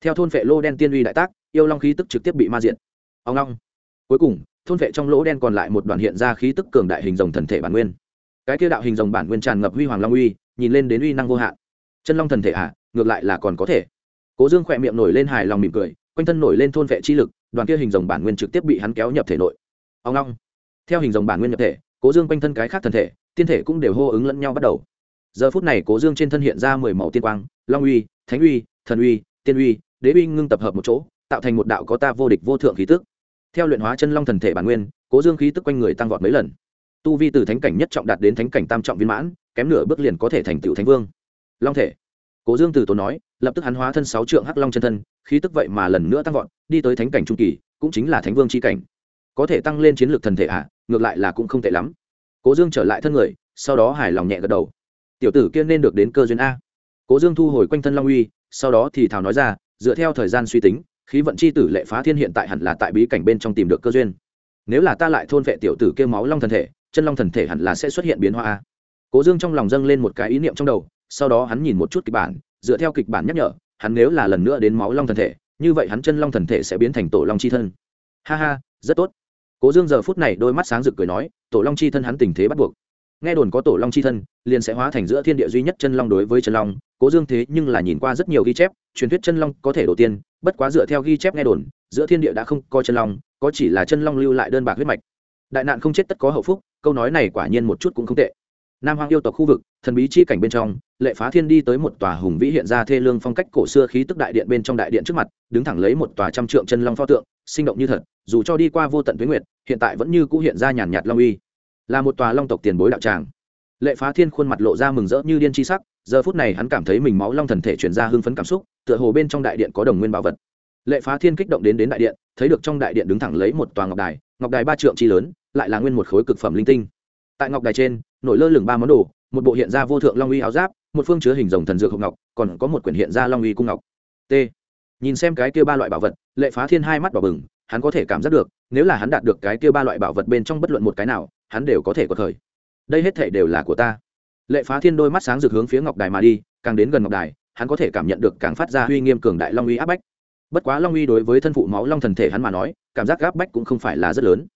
Theo thôn vệ lô đen tiên uy đại tác, yêu long khí tức trực tiếp bị ma diện. Ông long. Cuối cùng, thôn vệ trong lỗ đen còn lại một đoàn hiện ra khí tức cường đại hình rồng thần thể bản nguyên. Cái kia đạo hình rồng bản nguyên tràn ngập huy hoàng long uy, nhìn lên đến uy năng vô hạn. Chân long thần thể à ngược lại là còn có thể. Cố dương khỏe miệng nổi lên hài lòng mỉm cười quanh thân nổi lên thôn vệ chi lực, đoàn kia hình rồng bản nguyên trực tiếp bị hắn kéo nhập thể nội. Ông long. Theo hình rồng bản nguyên nhập thể, cố dương quanh thân cái khác thần thể, tiên thể cũng đều hô ứng lẫn nhau bắt đầu. Giờ phút này cố dương trên thân hiện ra mười màu tiên quang, long uy, thánh uy, thần uy, tiên uy, đế uy ngưng tập hợp một chỗ, tạo thành một đạo có ta vô địch vô thượng khí tức. Theo luyện hóa chân long thần thể bản nguyên, cố dương khí tức quanh người tăng vọt mấy lần. Tu vi từ thánh cảnh nhất trọng đạt đến thánh cảnh tam trọng viên mãn, kém nửa bước liền có thể thành tựu thánh vương. Long thể cố dương từ tốn nói lập tức hắn hóa thân sáu trượng hắc long chân thân khí tức vậy mà lần nữa tăng vọt đi tới thánh cảnh trung kỳ cũng chính là thánh vương c h i cảnh. Có thể tăng lên chiến lược thần thể ạ à, ngược lại là cũng không tệ lắm. Cố dương trở lại thân người sau đó hài lòng nhẹ gật đầu. Tiểu tử kia nên được đến cơ duyên a. Cố dương thu hồi quanh thân long uy sau đó thì thảo nói ra dựa theo thời gian suy tính khí vận c h i tử lệ phá thiên hiện tại hẳn là tại bí cảnh bên trong tìm được cơ duyên. Nếu là ta lại thôn vệ tiểu tử kia máu long thần thể chân long thần thể hẳn là sẽ xuất hiện biến hoa cố dương trong lòng dâng lên một cái ý niệm trong đầu sau đó hắn nhìn một chút kịch bản, dựa theo kịch bản nhắc nhở, hắn nếu là lần nữa đến máu long thần thể, như vậy hắn chân long thần thể sẽ biến thành tổ long c h i thân. Ha ha, rất tốt. Cố dương giờ phút này đôi mắt sáng rực cười nói, tổ long c h i thân hắn tình thế bắt buộc. Nghe đồn có tổ long c h i thân, liền sẽ hóa thành giữa thiên địa duy nhất chân long đối với chân long. Cố dương thế nhưng là nhìn qua rất nhiều ghi chép, truyền thuyết chân long có thể đầu tiên, bất quá dựa theo ghi chép nghe đồn, giữa thiên địa đã không có chân long, có chỉ là chân long lưu lại đơn bạc huyết mạch. Đại nạn không chết tất có hậu phúc, câu nói này quả nhiên một chút cũng không tệ nam hoàng yêu tộc khu vực, thần bí chi cảnh bên trong, lệ phá thiên đi tới một tòa hùng vĩ hiện ra thê lương phong cách cổ xưa khí tức đại điện bên trong đại điện trước mặt, đứng thẳng lấy một tòa trăm trượng chân long pho tượng, sinh động như thật, dù cho đi qua vô tận tuyến nguyệt, hiện tại vẫn như cũ hiện ra nhàn nhạt long uy. Là một tòa long tộc tiền bối đạo tràng. Lệ phá thiên khuôn mặt lộ ra mừng rỡ như điên chi sắc, giờ phút này hắn cảm thấy mình máu long thần thể chuyển ra hưng phấn cảm xúc, tựa hồ bên trong đại điện có đồng nguyên bảo vật. Lệ phá thiên kích động đến đến đại điện, thấy được trong đại điện đứng thẳng lấy một tòa ngọc đài ngọc đài ba trượng chi lớn, lại là nguyên một khối cực phẩm linh tinh. Tại ngọc đài trên nổi lơ lửng ba món đồ, một bộ hiện ra vô thượng long uy áo giáp, một phương chứa hình rồng thần dược hộp ngọc, còn có một quyển hiện ra long uy cung ngọc. T. Nhìn xem cái kia ba loại bảo vật, lệ phá thiên hai mắt đỏ bừng, hắn có thể cảm giác được, nếu là hắn đạt được cái kia ba loại bảo vật bên trong bất luận một cái nào, hắn đều có thể có thời đây hết thể đều là của ta. Lệ phá thiên đôi mắt sáng rực hướng phía ngọc đài mà đi, càng đến gần ngọc đài, hắn có thể cảm nhận được càng phát ra uy nghiêm cường đại long uy áp bách. Bất quá long uy đối với thân phụ máu long thần thể hắn mà nói, cảm giác áp bách cũng không phải là rất lớn.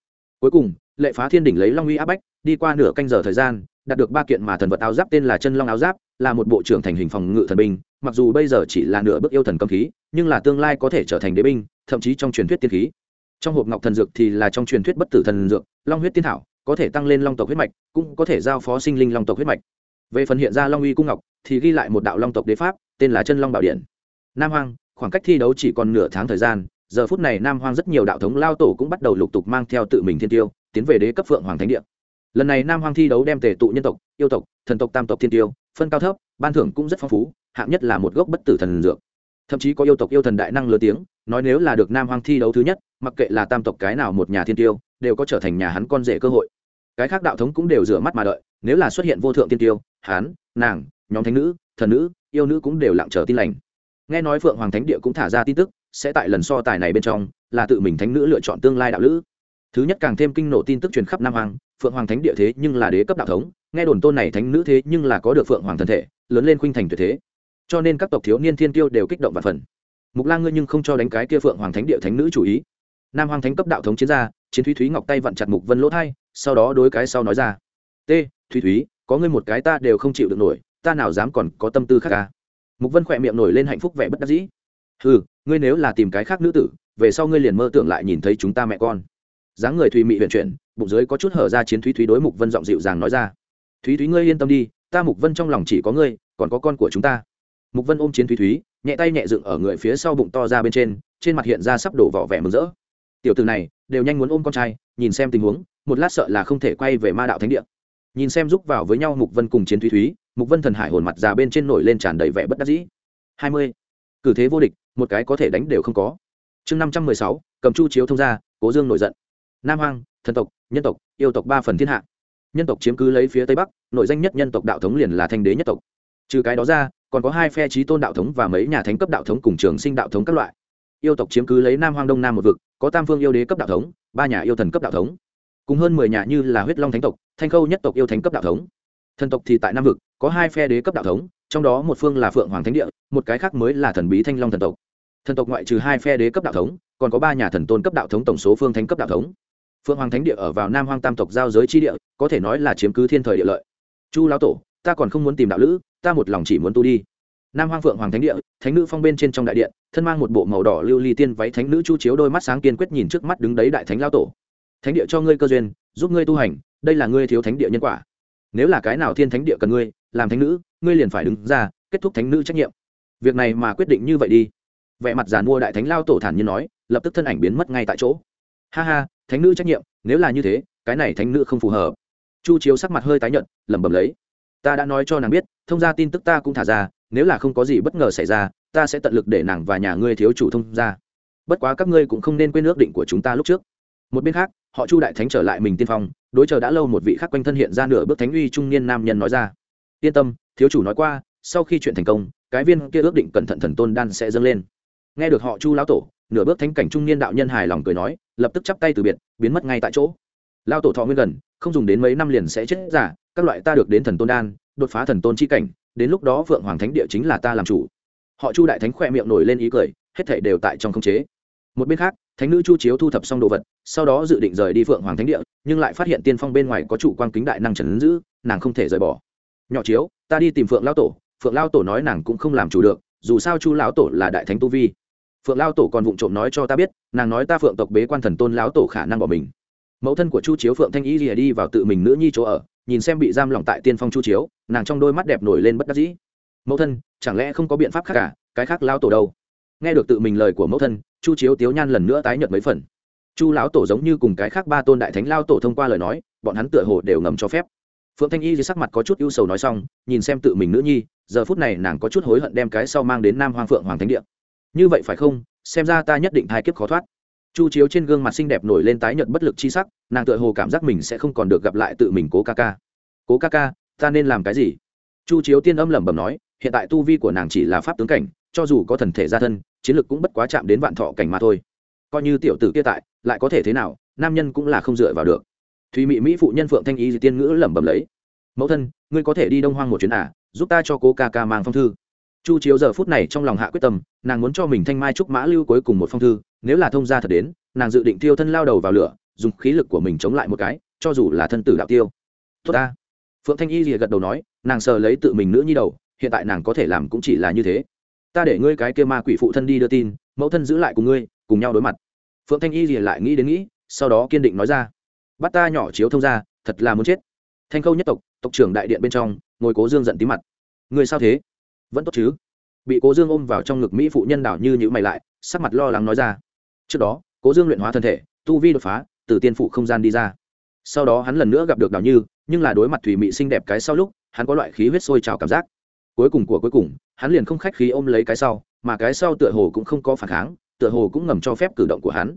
Cuối cùng, lệ phá thiên đỉnh lấy long uy áp bách đi qua nửa canh giờ thời gian, đạt được ba kiện mà thần vật áo giáp tên là chân long áo giáp, là một bộ trưởng thành hình phòng ngự thần binh. Mặc dù bây giờ chỉ là nửa bước yêu thần cầm khí, nhưng là tương lai có thể trở thành đế binh, thậm chí trong truyền thuyết tiên khí. Trong hộp ngọc thần dược thì là trong truyền thuyết bất tử thần dược, long huyết tiên thảo, có thể tăng lên long tộc huyết mạch, cũng có thể giao phó sinh linh long tộc huyết mạch. Về phần hiện ra long uy cung ngọc, thì ghi lại một đạo long tộc đế pháp, tên là chân long bảo điện. Nam hoang, khoảng cách thi đấu chỉ còn nửa tháng thời gian, giờ phút này nam hoang rất nhiều đạo thống lao tổ cũng bắt đầu lục tục mang theo tự mình thiên tiêu, tiến về đế cấp phượng hoàng thánh địa lần này nam hoang thi đấu đem tề tụ nhân tộc, yêu tộc, thần tộc, tam tộc, thiên tiêu, phân cao thấp, ban thưởng cũng rất phong phú, hạng nhất là một gốc bất tử thần dược. Thậm chí có yêu tộc yêu thần đại năng lớn tiếng, nói nếu là được nam hoang thi đấu thứ nhất, mặc kệ là tam tộc cái nào một nhà thiên tiêu, đều có trở thành nhà hắn con rể cơ hội. Cái khác đạo thống cũng đều rửa mắt mà đợi, nếu là xuất hiện vô thượng thiên tiêu hán nàng, nhóm thánh nữ, thần nữ, yêu nữ cũng đều lặng chờ tin lành. Nghe nói phượng hoàng thánh địa cũng thả ra tin tức, sẽ tại lần so tài này bên trong, là tự mình thánh nữ lựa chọn tương lai đạo lữ. Thứ nhất càng thêm kinh nổ tin tức truyền khắp nam hoàng phượng hoàng thánh địa thế nhưng là đế cấp đạo thống, nghe đồn tôn này thánh nữ thế nhưng là có được phượng hoàng thân thể, lớn lên khuynh thành tuyệt thế. Cho nên các tộc thiếu niên thiên tiêu đều kích động và phần. Mục lang ngươi nhưng không cho đánh cái kia phượng hoàng thánh địa thánh nữ chủ ý. Nam hoàng thánh cấp đạo thống chiến gia chiến thúy thúy ngọc tay vặn chặt mục vân lỗ thai, sau đó đối cái sau nói ra. T thúy thúy, có ngươi một cái ta đều không chịu được nổi, ta nào dám còn có tâm tư khác ca mục vân khỏe miệng nổi lên hạnh phúc vẻ bất đắc dĩ. Ừ ngươi nếu là tìm cái khác nữ tử, về sau ngươi liền mơ tưởng lại nhìn thấy chúng ta mẹ con dáng người thùy mị huyền chuyển, bụng dưới có chút hở ra chiến thúy thúy đối mục vân giọng dịu dàng nói ra. Thúy thúy ngươi yên tâm đi, ta mục vân trong lòng chỉ có ngươi, còn có con của chúng ta. Mục vân ôm chiến thúy thúy, nhẹ tay nhẹ dựng ở người phía sau bụng to ra bên trên trên mặt hiện ra sắp đổ vỏ vẻ mừng rỡ. Tiểu từ này, đều nhanh muốn ôm con trai, nhìn xem tình huống, một lát sợ là không thể quay về ma đạo thánh địa. Nhìn xem giúp vào với nhau mục vân cùng chiến thúy thúy, mục vân thần hải hồn mặt già bên trên nổi lên tràn đầy vẻ bất đắc dĩ. Hai mươi, cử thế vô địch, một cái có thể đánh đều không có. Chương năm trăm mười sáu, cầm chu chiếu thông ra, cố dương nổi giận nam hoang, thần tộc, nhân tộc, yêu tộc ba phần thiên hạ. Nhân tộc chiếm cứ lấy phía tây bắc, nội danh nhất nhân tộc đạo thống liền là thanh đế nhất tộc. Trừ cái đó ra, còn có hai phe trí tôn đạo thống và mấy nhà thánh cấp đạo thống cùng trường sinh đạo thống các loại. Yêu tộc chiếm cứ lấy nam hoang đông nam một vực, có tam phương yêu đế cấp đạo thống, ba nhà yêu thần cấp đạo thống. Cùng hơn mười nhà như là huyết long thánh tộc, thanh khâu nhất tộc yêu thánh cấp đạo thống. Thần tộc thì tại nam vực, có hai phe đế cấp đạo thống, trong đó một phương là phượng hoàng thánh địa, một cái khác mới là thần bí thanh long thần tộc. Thần tộc ngoại trừ hai phe đế cấp đạo thống, còn có ba nhà thần tôn cấp đạo thống tổng số phương thánh cấp đạo thống phượng hoàng thánh địa ở vào nam hoang tam tộc giao giới chi địa, có thể nói là chiếm cứ thiên thời địa lợi. Chu lão tổ, ta còn không muốn tìm đạo lữ, ta một lòng chỉ muốn tu đi. Nam hoang phượng hoàng thánh địa, thánh nữ phong bên trên trong đại điện, thân mang một bộ màu đỏ lưu ly tiên váy thánh nữ chu chiếu đôi mắt sáng kiên quyết nhìn trước mắt đứng đấy đại thánh lao tổ. Thánh địa cho ngươi cơ duyên, giúp ngươi tu hành, đây là ngươi thiếu thánh địa nhân quả. Nếu là cái nào thiên thánh địa cần ngươi, làm thánh nữ, ngươi liền phải đứng ra, kết thúc thánh nữ trách nhiệm. Việc này mà quyết định như vậy đi. Vẻ mặt giàn mua đại thánh lao tổ thản nhiên nói, lập tức thân ảnh biến mất ngay tại chỗ ha ha, thánh nữ trách nhiệm, nếu là như thế, cái này thánh nữ không phù hợp. Chu chiếu sắc mặt hơi tái nhợt, lẩm bẩm lấy. Ta đã nói cho nàng biết, thông ra tin tức ta cũng thả ra, nếu là không có gì bất ngờ xảy ra, ta sẽ tận lực để nàng và nhà ngươi thiếu chủ thông ra bất quá các ngươi cũng không nên quên ước định của chúng ta lúc trước. Một bên khác, họ chu đại thánh trở lại mình tiên phong, đối chờ đã lâu một vị khác quanh thân hiện ra nửa bước thánh uy trung niên nam nhân nói ra. Yên tâm, thiếu chủ nói qua, sau khi chuyện thành công, cái viên kia ước định cẩn thận thần tôn đan sẽ dâng lên nghe được họ chu lão tổ, nửa bước thánh cảnh trung niên đạo nhân hài lòng cười nói, lập tức chắp tay từ biệt, biến mất ngay tại chỗ. Lao tổ thọ nguyên gần, không dùng đến mấy năm liền sẽ chết giả, các loại ta được đến thần tôn đan, đột phá thần tôn chi cảnh, đến lúc đó phượng hoàng thánh địa chính là ta làm chủ. Họ chu đại thánh khoe miệng nổi lên ý cười, hết thể đều tại trong khống chế. Một bên khác, thánh nữ chu chiếu thu thập xong đồ vật, sau đó dự định rời đi phượng hoàng thánh địa, nhưng lại phát hiện tiên phong bên ngoài có trụ quang kính đại năng trần giữ, nàng không thể rời bỏ. Nhỏ chiếu, ta đi tìm phượng lao tổ, phượng lao tổ nói nàng cũng không làm chủ được, dù sao chu lão tổ là đại thánh tu vi phượng lao tổ còn vụng trộm nói cho ta biết, nàng nói ta phượng tộc bế quan thần tôn lão tổ khả năng bỏ mình. Mẫu thân của chu chiếu phượng thanh y rìa đi vào tự mình nữ nhi chỗ ở, nhìn xem bị giam lỏng tại tiên phong chu chiếu, nàng trong đôi mắt đẹp nổi lên bất đắc dĩ. Mẫu thân, chẳng lẽ không có biện pháp khác cả, cái khác lao tổ đâu? Nghe được tự mình lời của mẫu thân, chu chiếu tiếu nhan lần nữa tái nhợt mấy phần. Chu lão tổ giống như cùng cái khác ba tôn đại thánh lao tổ thông qua lời nói, bọn hắn tựa hồ đều ngầm cho phép. Phượng thanh y dưới sắc mặt có chút ưu sầu nói xong, nhìn xem tự mình nữ nhi, giờ phút này nàng có chút hối hận đem cái sau mang đến nam hoàng phượng hoàng thánh địa như vậy phải không? Xem ra ta nhất định hai kiếp khó thoát. Chu chiếu trên gương mặt xinh đẹp nổi lên tái nhợt bất lực chi sắc, nàng tựa hồ cảm giác mình sẽ không còn được gặp lại tự mình cố ca ca. Cố ca ca, ta nên làm cái gì? Chu chiếu tiên âm lẩm bẩm nói, hiện tại tu vi của nàng chỉ là pháp tướng cảnh, cho dù có thần thể gia thân, chiến lực cũng bất quá chạm đến vạn thọ cảnh mà thôi. Coi như tiểu tử kia tại, lại có thể thế nào, nam nhân cũng là không dựa vào được. Thùy mỹ mỹ phụ nhân phượng thanh y tiên ngữ lẩm bẩm lấy, mẫu thân, ngươi có thể đi đông hoang một chuyến à giúp ta cho cố ca ca mang phong thư chu chiếu giờ phút này trong lòng hạ quyết tâm, nàng muốn cho mình thanh mai trúc mã lưu cuối cùng một phong thư, nếu là thông gia thật đến, nàng dự định tiêu thân lao đầu vào lửa, dùng khí lực của mình chống lại một cái, cho dù là thân tử đạo tiêu. Tốt ta. Phượng thanh y rìa gật đầu nói, nàng sờ lấy tự mình nữ nhi đầu, hiện tại nàng có thể làm cũng chỉ là như thế. Ta để ngươi cái kia ma quỷ phụ thân đi đưa tin, mẫu thân giữ lại cùng ngươi, cùng nhau đối mặt. Phượng thanh y rìa lại nghĩ đến nghĩ, sau đó kiên định nói ra, bắt ta nhỏ chiếu thông ra thật là muốn chết. Thanh khâu nhất tộc tộc trưởng đại điện bên trong, ngồi cố dương giận tí mặt. Người sao thế? Vẫn tốt chứ? Bị cố dương ôm vào trong ngực mỹ phụ nhân đảo như nhữ mày lại, sắc mặt lo lắng nói ra. Trước đó, cố dương luyện hóa thân thể, tu vi đột phá, từ tiên phụ không gian đi ra. Sau đó hắn lần nữa gặp được đảo như, nhưng là đối mặt thủy mị xinh đẹp cái sau lúc, hắn có loại khí huyết sôi trào cảm giác. Cuối cùng của cuối cùng, hắn liền không khách khí ôm lấy cái sau, mà cái sau tựa hồ cũng không có phản kháng, tựa hồ cũng ngầm cho phép cử động của hắn.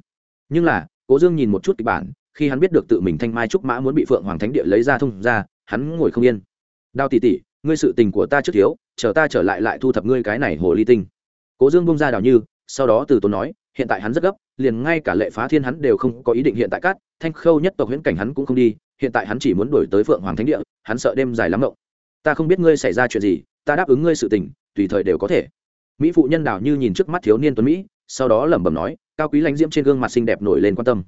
Nhưng là, cố dương nhìn một chút kịch bản, khi hắn biết được tự mình thanh mai trúc mã muốn bị phượng hoàng thánh địa lấy ra thông ra, hắn ngồi không yên. Đao tỉ tỉ ngươi sự tình của ta trước thiếu, chờ ta trở lại lại thu thập ngươi cái này hồ ly tinh. Cố dương bông ra đào như, sau đó từ tốn nói, hiện tại hắn rất gấp, liền ngay cả lệ phá thiên hắn đều không có ý định hiện tại cát, thanh khâu nhất tộc huyễn cảnh hắn cũng không đi, hiện tại hắn chỉ muốn đổi tới phượng hoàng thánh địa, hắn sợ đêm dài lắm rộng ta không biết ngươi xảy ra chuyện gì, ta đáp ứng ngươi sự tình, tùy thời đều có thể. Mỹ phụ nhân đào như nhìn trước mắt thiếu niên tuấn mỹ, sau đó lẩm bẩm nói, cao quý lãnh diễm trên gương mặt xinh đẹp nổi lên quan tâm.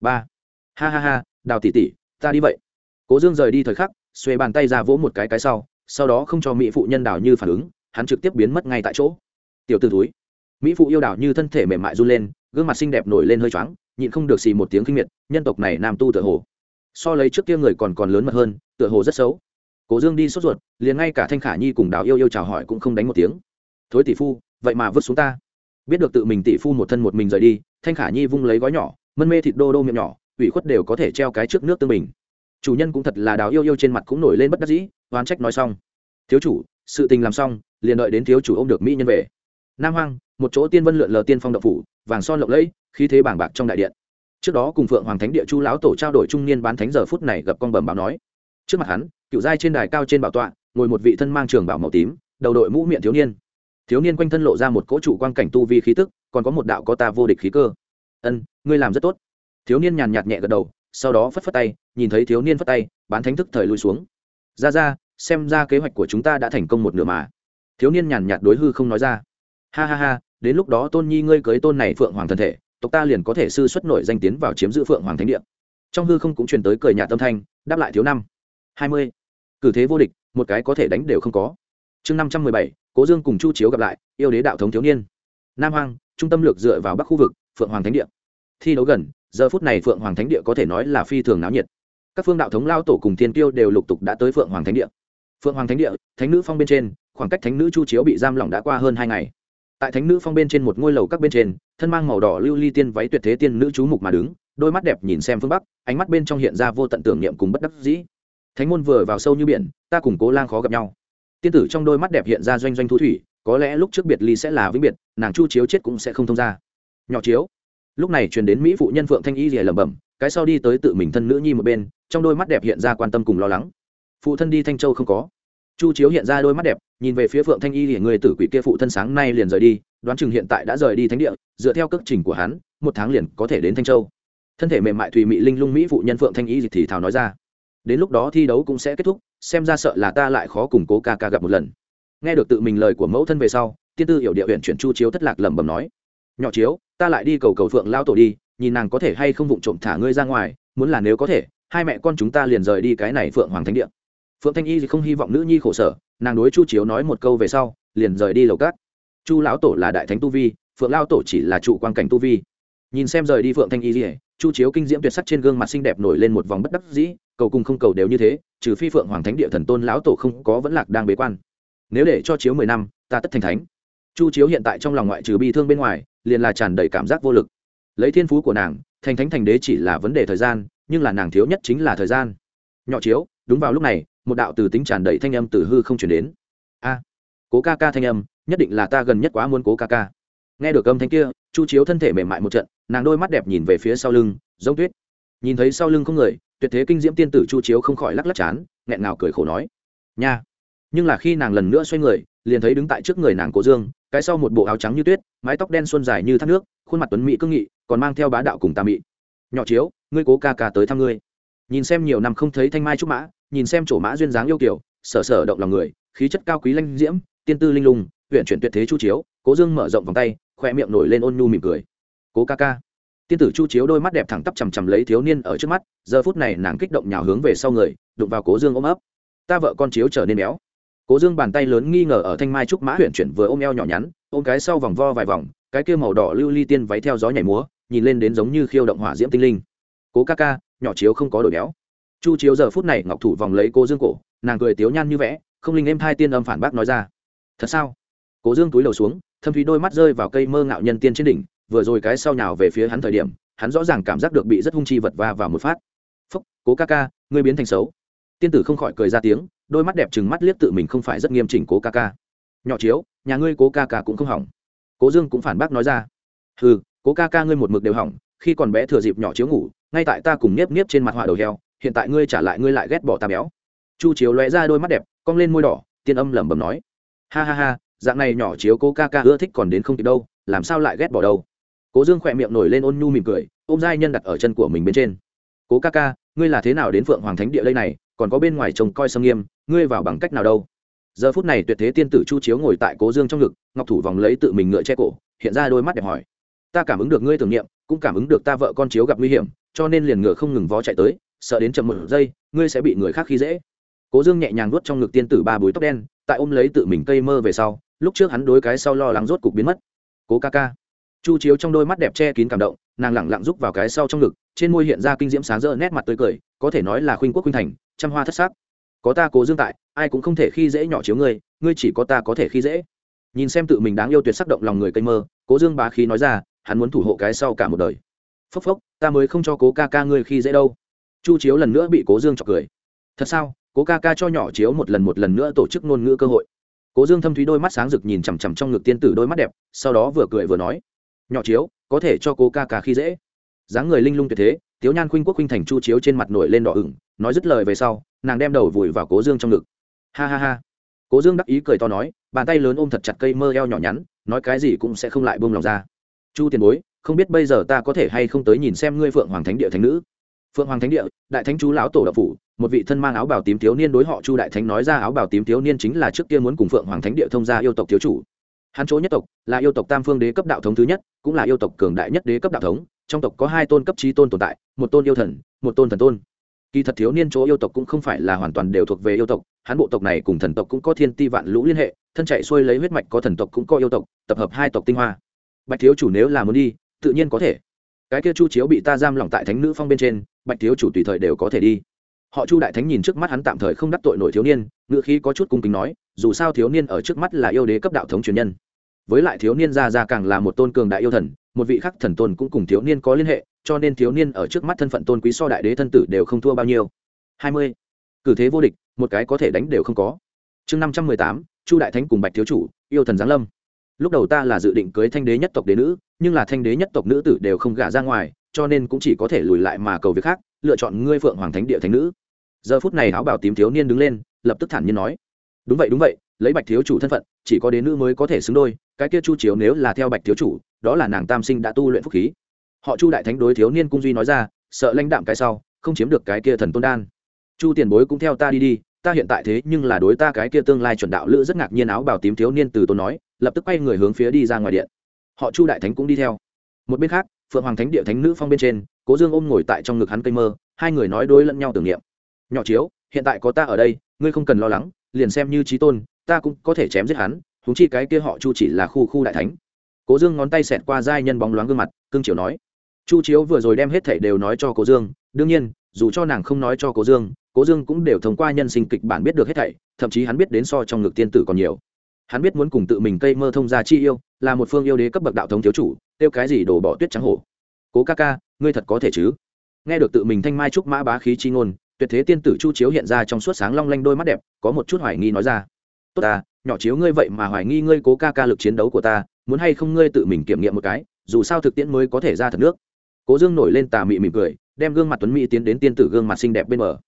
Ba. Ha ha ha, đào tỷ tỷ, ta đi vậy. Cố dương rời đi thời khắc xuê bàn tay ra vỗ một cái cái sau sau đó không cho mỹ phụ nhân đào như phản ứng, hắn trực tiếp biến mất ngay tại chỗ. Tiểu t ử túi mỹ phụ yêu đào như thân thể mềm mại run lên, gương mặt xinh đẹp nổi lên hơi choáng, nhịn không được xì một tiếng kinh miệt, nhân tộc này nam tu tựa hồ. So lấy trước kia người còn còn lớn mật hơn, tựa hồ rất xấu. Cố dương đi sốt ruột, liền ngay cả thanh khả nhi cùng đào yêu yêu chào hỏi cũng không đánh một tiếng. Thối tỷ phu, vậy mà vứt xuống ta. Biết được tự mình tỷ phu một thân một mình rời đi, thanh khả nhi vung lấy gói nhỏ, mân mê thịt đô đô miệng nhỏ, ủy khuất đều có thể treo cái trước nước tương bình. Chủ nhân cũng thật là đào yêu yêu trên mặt cũng nổi lên bất đắc dĩ oán trách nói xong. Thiếu chủ, sự tình làm xong, liền đợi đến thiếu chủ ô m được mỹ nhân về. Nam hoang, một chỗ tiên vân lượn lờ tiên phong đậu phủ, vàng son lộng lẫy, khí thế bảng bạc trong đại điện. Trước đó cùng phượng hoàng thánh địa chu lão tổ trao đổi trung niên bán thánh giờ phút này gặp con bẩm báo nói. Trước mặt hắn, cựu giai trên đài cao trên bảo tọa, ngồi một vị thân mang trường bảo màu tím, đầu đội mũ miệng thiếu niên. Thiếu niên quanh thân lộ ra một cỗ trụ quan cảnh tu vi khí tức, còn có một đạo có ta vô địch khí cơ. Ân, ngươi làm rất tốt. Thiếu niên nhàn nhạt nhẹ gật đầu, sau đó phất phất tay, nhìn thấy thiếu niên phất tay, bán thánh thức thời lui xuống ra ra, xem ra kế hoạch của chúng ta đã thành công một nửa mà. Thiếu niên nhàn nhạt đối hư không nói ra. Ha ha ha, đến lúc đó tôn nhi ngươi cưới tôn này phượng hoàng thân thể, tộc ta liền có thể sư xuất nổi danh tiến vào chiếm giữ phượng hoàng thánh địa. Trong hư không cũng truyền tới cười nhạt tâm thanh, đáp lại thiếu năm. Hai mươi. Cử thế vô địch, một cái có thể đánh đều không có. Chương năm trăm mười bảy, cố dương cùng chu chiếu gặp lại, yêu đế đạo thống thiếu niên. Nam hoàng trung tâm lược dựa vào bắc khu vực, phượng hoàng thánh địa. Thi đấu gần, giờ phút này phượng hoàng thánh địa có thể nói là phi thường náo nhiệt các phương đạo thống lao tổ cùng thiên tiêu đều lục tục đã tới phượng hoàng thánh địa. Phượng hoàng thánh địa, thánh nữ phong bên trên, khoảng cách thánh nữ chu chiếu bị giam lỏng đã qua hơn hai ngày. Tại thánh nữ phong bên trên một ngôi lầu các bên trên, thân mang màu đỏ lưu ly tiên váy tuyệt thế tiên nữ chú mục mà đứng, đôi mắt đẹp nhìn xem phương bắc, ánh mắt bên trong hiện ra vô tận tưởng niệm cùng bất đắc dĩ. Thánh môn vừa vào sâu như biển, ta cùng cố lang khó gặp nhau. Tiên tử trong đôi mắt đẹp hiện ra doanh doanh thu thủy, có lẽ lúc trước biệt ly sẽ là vĩnh biệt, nàng chu chiếu chết cũng sẽ không thông ra. Nhỏ chiếu, lúc này truyền đến mỹ phụ nhân phượng thanh y rìa lẩm bẩm cái sau đi tới tự mình thân nữ nhi một bên, trong đôi mắt đẹp hiện ra quan tâm cùng lo lắng. Phụ thân đi thanh châu không có. Chu chiếu hiện ra đôi mắt đẹp, nhìn về phía phượng thanh y thì người tử quỷ kia phụ thân sáng nay liền rời đi, đoán chừng hiện tại đã rời đi thánh địa, dựa theo cước trình của hắn, một tháng liền có thể đến thanh châu. Thân thể mềm mại thùy mị linh lung mỹ phụ nhân phượng thanh y thì thào nói ra. Đến lúc đó thi đấu cũng sẽ kết thúc, xem ra sợ là ta lại khó củng cố ca ca gặp một lần. Nghe được tự mình lời của mẫu thân về sau, tiên tư hiểu địa huyện chuyển chu chiếu thất lạc lẩm bẩm nói. Nhỏ chiếu, ta lại đi cầu cầu phượng lao tổ đi nhìn nàng có thể hay không vụng trộm thả ngươi ra ngoài, muốn là nếu có thể, hai mẹ con chúng ta liền rời đi cái này phượng hoàng thánh địa. Phượng thanh y thì không hy vọng nữ nhi khổ sở, nàng đối chu chiếu nói một câu về sau, liền rời đi lầu cát. Chu lão tổ là đại thánh tu vi, phượng lao tổ chỉ là trụ quan cảnh tu vi. Nhìn xem rời đi phượng thanh y dỉa chu chiếu kinh diễm tuyệt sắc trên gương mặt xinh đẹp nổi lên một vòng bất đắc dĩ, cầu cùng không cầu đều như thế, trừ phi phượng hoàng thánh địa thần tôn lão tổ không có vẫn lạc đang bế quan. Nếu để cho chiếu mười năm, ta tất thành thánh. Chu chiếu hiện tại trong lòng ngoại trừ bi thương bên ngoài, liền là tràn đầy cảm giác vô lực lấy thiên phú của nàng, thành thánh thành đế chỉ là vấn đề thời gian, nhưng là nàng thiếu nhất chính là thời gian. Nhỏ chiếu, đúng vào lúc này, một đạo từ tính tràn đầy thanh âm từ hư không chuyển đến. A, cố ca ca thanh âm, nhất định là ta gần nhất quá muốn cố ca ca. Nghe được âm thanh kia, chu chiếu thân thể mềm mại một trận, nàng đôi mắt đẹp nhìn về phía sau lưng, giống tuyết. Nhìn thấy sau lưng không người, tuyệt thế kinh diễm tiên tử chu chiếu không khỏi lắc lắc chán, nghẹn ngào cười khổ nói, nha. Nhưng là khi nàng lần nữa xoay người, liền thấy đứng tại trước người nàng cố dương, cái sau một bộ áo trắng như tuyết, mái tóc đen xuân dài như thác nước khuôn mặt tuấn mỹ cương nghị, còn mang theo bá đạo cùng tà mị. Nhỏ chiếu, ngươi cố ca ca tới thăm ngươi. Nhìn xem nhiều năm không thấy thanh mai trúc mã, nhìn xem chỗ mã duyên dáng yêu kiểu sở sở động lòng người, khí chất cao quý lanh diễm, tiên tư linh lung huyện chuyển tuyệt thế chu chiếu, cố dương mở rộng vòng tay khoe miệng nổi lên ôn nhu mỉm cười. Cố ca ca. Tiên tử chu chiếu đôi mắt đẹp thẳng tắp chằm chằm lấy thiếu niên ở trước mắt, giờ phút này nàng kích động nhào hướng về sau người, đụng vào cố dương ôm ấp. Ta vợ con chiếu trở nên béo. Cố dương bàn tay lớn nghi ngờ ở thanh mai trúc mã huyện chuyển vừa ôm eo nhỏ nhắn, ôm cái sau vòng vo vài vòng cái kia màu đỏ lưu ly tiên váy theo gió nhảy múa, nhìn lên đến giống như khiêu động hỏa diễm tinh linh. Cố ca ca, nhỏ chiếu không có đổi béo. Chu chiếu giờ phút này ngọc thủ vòng lấy cô dương cổ, nàng cười tiếu nhan như vẽ, không linh em hai tiên âm phản bác nói ra. Thật sao? Cố dương túi đầu xuống, thâm thúy đôi mắt rơi vào cây mơ ngạo nhân tiên trên đỉnh, vừa rồi cái sau nhào về phía hắn thời điểm, hắn rõ ràng cảm giác được bị rất hung chi vật va vào một phát. Phúc, cố ca ca, ngươi biến thành xấu. Tiên tử không khỏi cười ra tiếng, đôi mắt đẹp chừng mắt liếc tự mình không phải rất nghiêm chỉnh cố ca ca. Nhỏ chiếu, nhà ngươi cố ca ca cũng không hỏng cố dương cũng phản bác nói ra. Ừ cố ca ca ngươi một mực đều hỏng, khi còn bé thừa dịp nhỏ chiếu ngủ, ngay tại ta cùng nếp nếp trên mặt họa đầu heo, hiện tại ngươi trả lại ngươi lại ghét bỏ ta béo. Chu chiếu lóe ra đôi mắt đẹp, cong lên môi đỏ, tiên âm lẩm bẩm nói. Ha ha ha, dạng này nhỏ chiếu cố ca ca ưa thích còn đến không kịp đâu, làm sao lại ghét bỏ đâu? Cố dương khỏe miệng nổi lên ôn nhu mỉm cười, ôm giai nhân đặt ở chân của mình bên trên. Cố ca ca, ngươi là thế nào đến phượng hoàng thánh địa lây này, còn có bên ngoài trông coi sâm nghiêm, ngươi vào bằng cách nào đâu? Giờ phút này tuyệt thế tiên tử chu chiếu ngồi tại cố dương trong ngực, ngọc thủ vòng lấy tự mình ngựa che cổ, hiện ra đôi mắt đẹp hỏi. Ta cảm ứng được ngươi tưởng niệm, cũng cảm ứng được ta vợ con chiếu gặp nguy hiểm, cho nên liền ngựa không ngừng vó chạy tới, sợ đến chậm một giây, ngươi sẽ bị người khác khi dễ. Cố dương nhẹ nhàng nuốt trong ngực tiên tử ba búi tóc đen, tại ôm lấy tự mình cây mơ về sau, lúc trước hắn đối cái sau lo lắng rốt cục biến mất. Cố ca ca. Chu chiếu trong đôi mắt đẹp che kín cảm động, nàng lẳng lặng rúc vào cái sau trong ngực, trên môi hiện ra kinh diễm sáng rỡ nét mặt tươi cười, có thể nói là khuynh quốc khuynh thành, trăm hoa thất sắc có ta cố dương tại, ai cũng không thể khi dễ nhỏ chiếu ngươi ngươi chỉ có ta có thể khi dễ. Nhìn xem tự mình đáng yêu tuyệt sắc động lòng người cây mơ, cố dương bá khí nói ra, hắn muốn thủ hộ cái sau cả một đời. Phốc phốc, ta mới không cho cố ca ca ngươi khi dễ đâu. Chu chiếu lần nữa bị cố dương chọc cười. Thật sao, cố ca ca cho nhỏ chiếu một lần một lần nữa tổ chức ngôn ngữ cơ hội. Cố dương thâm thúy đôi mắt sáng rực nhìn chằm chằm trong ngực tiên tử đôi mắt đẹp, sau đó vừa cười vừa nói. Nhỏ chiếu, có thể cho cố ca ca khi dễ. Dáng người linh lung tuyệt thế, tiếu nhan khuynh quốc khuynh thành chu chiếu trên mặt nổi lên đỏ ửng, nói dứt lời về sau nàng đem đầu vùi vào cố dương trong ngực. Ha ha ha. Cố dương đắc ý cười to nói, bàn tay lớn ôm thật chặt cây mơ eo nhỏ nhắn, nói cái gì cũng sẽ không lại buông lòng ra. Chu tiền bối, không biết bây giờ ta có thể hay không tới nhìn xem ngươi phượng hoàng thánh địa thánh nữ? Phượng hoàng thánh địa, đại thánh chú lão tổ đạo phủ, một vị thân mang áo bào tím thiếu niên đối họ chu đại thánh nói ra áo bào tím thiếu niên chính là trước kia muốn cùng phượng hoàng thánh địa thông gia yêu tộc thiếu chủ. Hắn chỗ nhất tộc là yêu tộc tam phương đế cấp đạo thống thứ nhất, cũng là yêu tộc cường đại nhất đế cấp đạo thống, trong tộc có hai tôn cấp trí tôn tồn tại, một tôn yêu thần, một tôn thần tôn kỳ thật thiếu niên chỗ yêu tộc cũng không phải là hoàn toàn đều thuộc về yêu tộc, hắn bộ tộc này cùng thần tộc cũng có thiên ti vạn lũ liên hệ, thân chạy xuôi lấy huyết mạch có thần tộc cũng có yêu tộc, tập hợp hai tộc tinh hoa. Bạch thiếu chủ nếu là muốn đi, tự nhiên có thể. Cái kia chu chiếu bị ta giam lỏng tại thánh nữ phong bên trên, bạch thiếu chủ tùy thời đều có thể đi. Họ chu đại thánh nhìn trước mắt hắn tạm thời không đắc tội nổi thiếu niên ngự khí có chút cung kính nói, dù sao thiếu niên ở trước mắt là yêu đế cấp đạo thống truyền nhân. Với lại thiếu niên ra ra càng là một tôn cường đại yêu thần, một vị khắc thần tôn cũng cùng thiếu niên có liên hệ cho nên thiếu niên ở trước mắt thân phận tôn quý so đại đế thân tử đều không thua bao nhiêu. Hai mươi. Cử thế vô địch, một cái có thể đánh đều không có. Chương năm trăm mười tám, chu đại thánh cùng bạch thiếu chủ, yêu thần giáng lâm. Lúc đầu ta là dự định cưới thanh đế nhất tộc đế nữ, nhưng là thanh đế nhất tộc nữ tử đều không gả ra ngoài, cho nên cũng chỉ có thể lùi lại mà cầu việc khác, lựa chọn ngươi phượng hoàng thánh địa thánh nữ. Giờ phút này áo bảo tím thiếu niên đứng lên, lập tức thản nhiên nói, đúng vậy đúng vậy, lấy bạch thiếu chủ thân phận, chỉ có đế nữ mới có thể xứng đôi, cái kia chu chiếu nếu là theo bạch thiếu chủ, đó là nàng tam sinh đã tu luyện phúc khí họ chu đại thánh đối thiếu niên cung duy nói ra, sợ lãnh đạm cái sau, không chiếm được cái kia thần tôn đan. Chu tiền bối cũng theo ta đi đi, ta hiện tại thế nhưng là đối ta cái kia tương lai chuẩn đạo lữ rất ngạc nhiên áo bảo tím thiếu niên từ tôn nói, lập tức quay người hướng phía đi ra ngoài điện. Họ chu đại thánh cũng đi theo. Một bên khác, phượng hoàng thánh địa thánh nữ phong bên trên, cố dương ôm ngồi tại trong ngực hắn cây mơ, hai người nói đối lẫn nhau tưởng niệm. Nhỏ chiếu, hiện tại có ta ở đây, ngươi không cần lo lắng, liền xem như trí tôn, ta cũng có thể chém giết hắn húng chi cái kia họ chu chỉ là khu khu đại thánh. Cố dương ngón tay xẹt qua giai nhân bóng loáng gương mặt, cương triều nói chu chiếu vừa rồi đem hết thảy đều nói cho cố dương, đương nhiên, dù cho nàng không nói cho cố dương cố dương cũng đều thông qua nhân sinh kịch bản biết được hết thảy, thậm chí hắn biết đến so trong ngực tiên tử còn nhiều. Hắn biết muốn cùng tự mình cây mơ thông ra chi yêu, là một phương yêu đế cấp bậc đạo thống thiếu chủ, tiêu cái gì đổ bỏ tuyết trắng hổ. Cố ca ca, ngươi thật có thể chứ? Nghe được tự mình thanh mai trúc mã bá khí chi ngôn, tuyệt thế tiên tử chu chiếu hiện ra trong suốt sáng long lanh đôi mắt đẹp, có một chút hoài nghi nói ra. Tốt ta, nhỏ chiếu ngươi vậy mà hoài nghi ngươi cố ca ca lực chiến đấu của ta, muốn hay không ngươi tự mình kiểm nghiệm một cái, dù sao thực tiễn mới có thể ra thật nước cố dương nổi lên tà mị mỉm cười, đem gương mặt tuấn mỹ tiến đến tiên tử gương mặt xinh đẹp bên mở.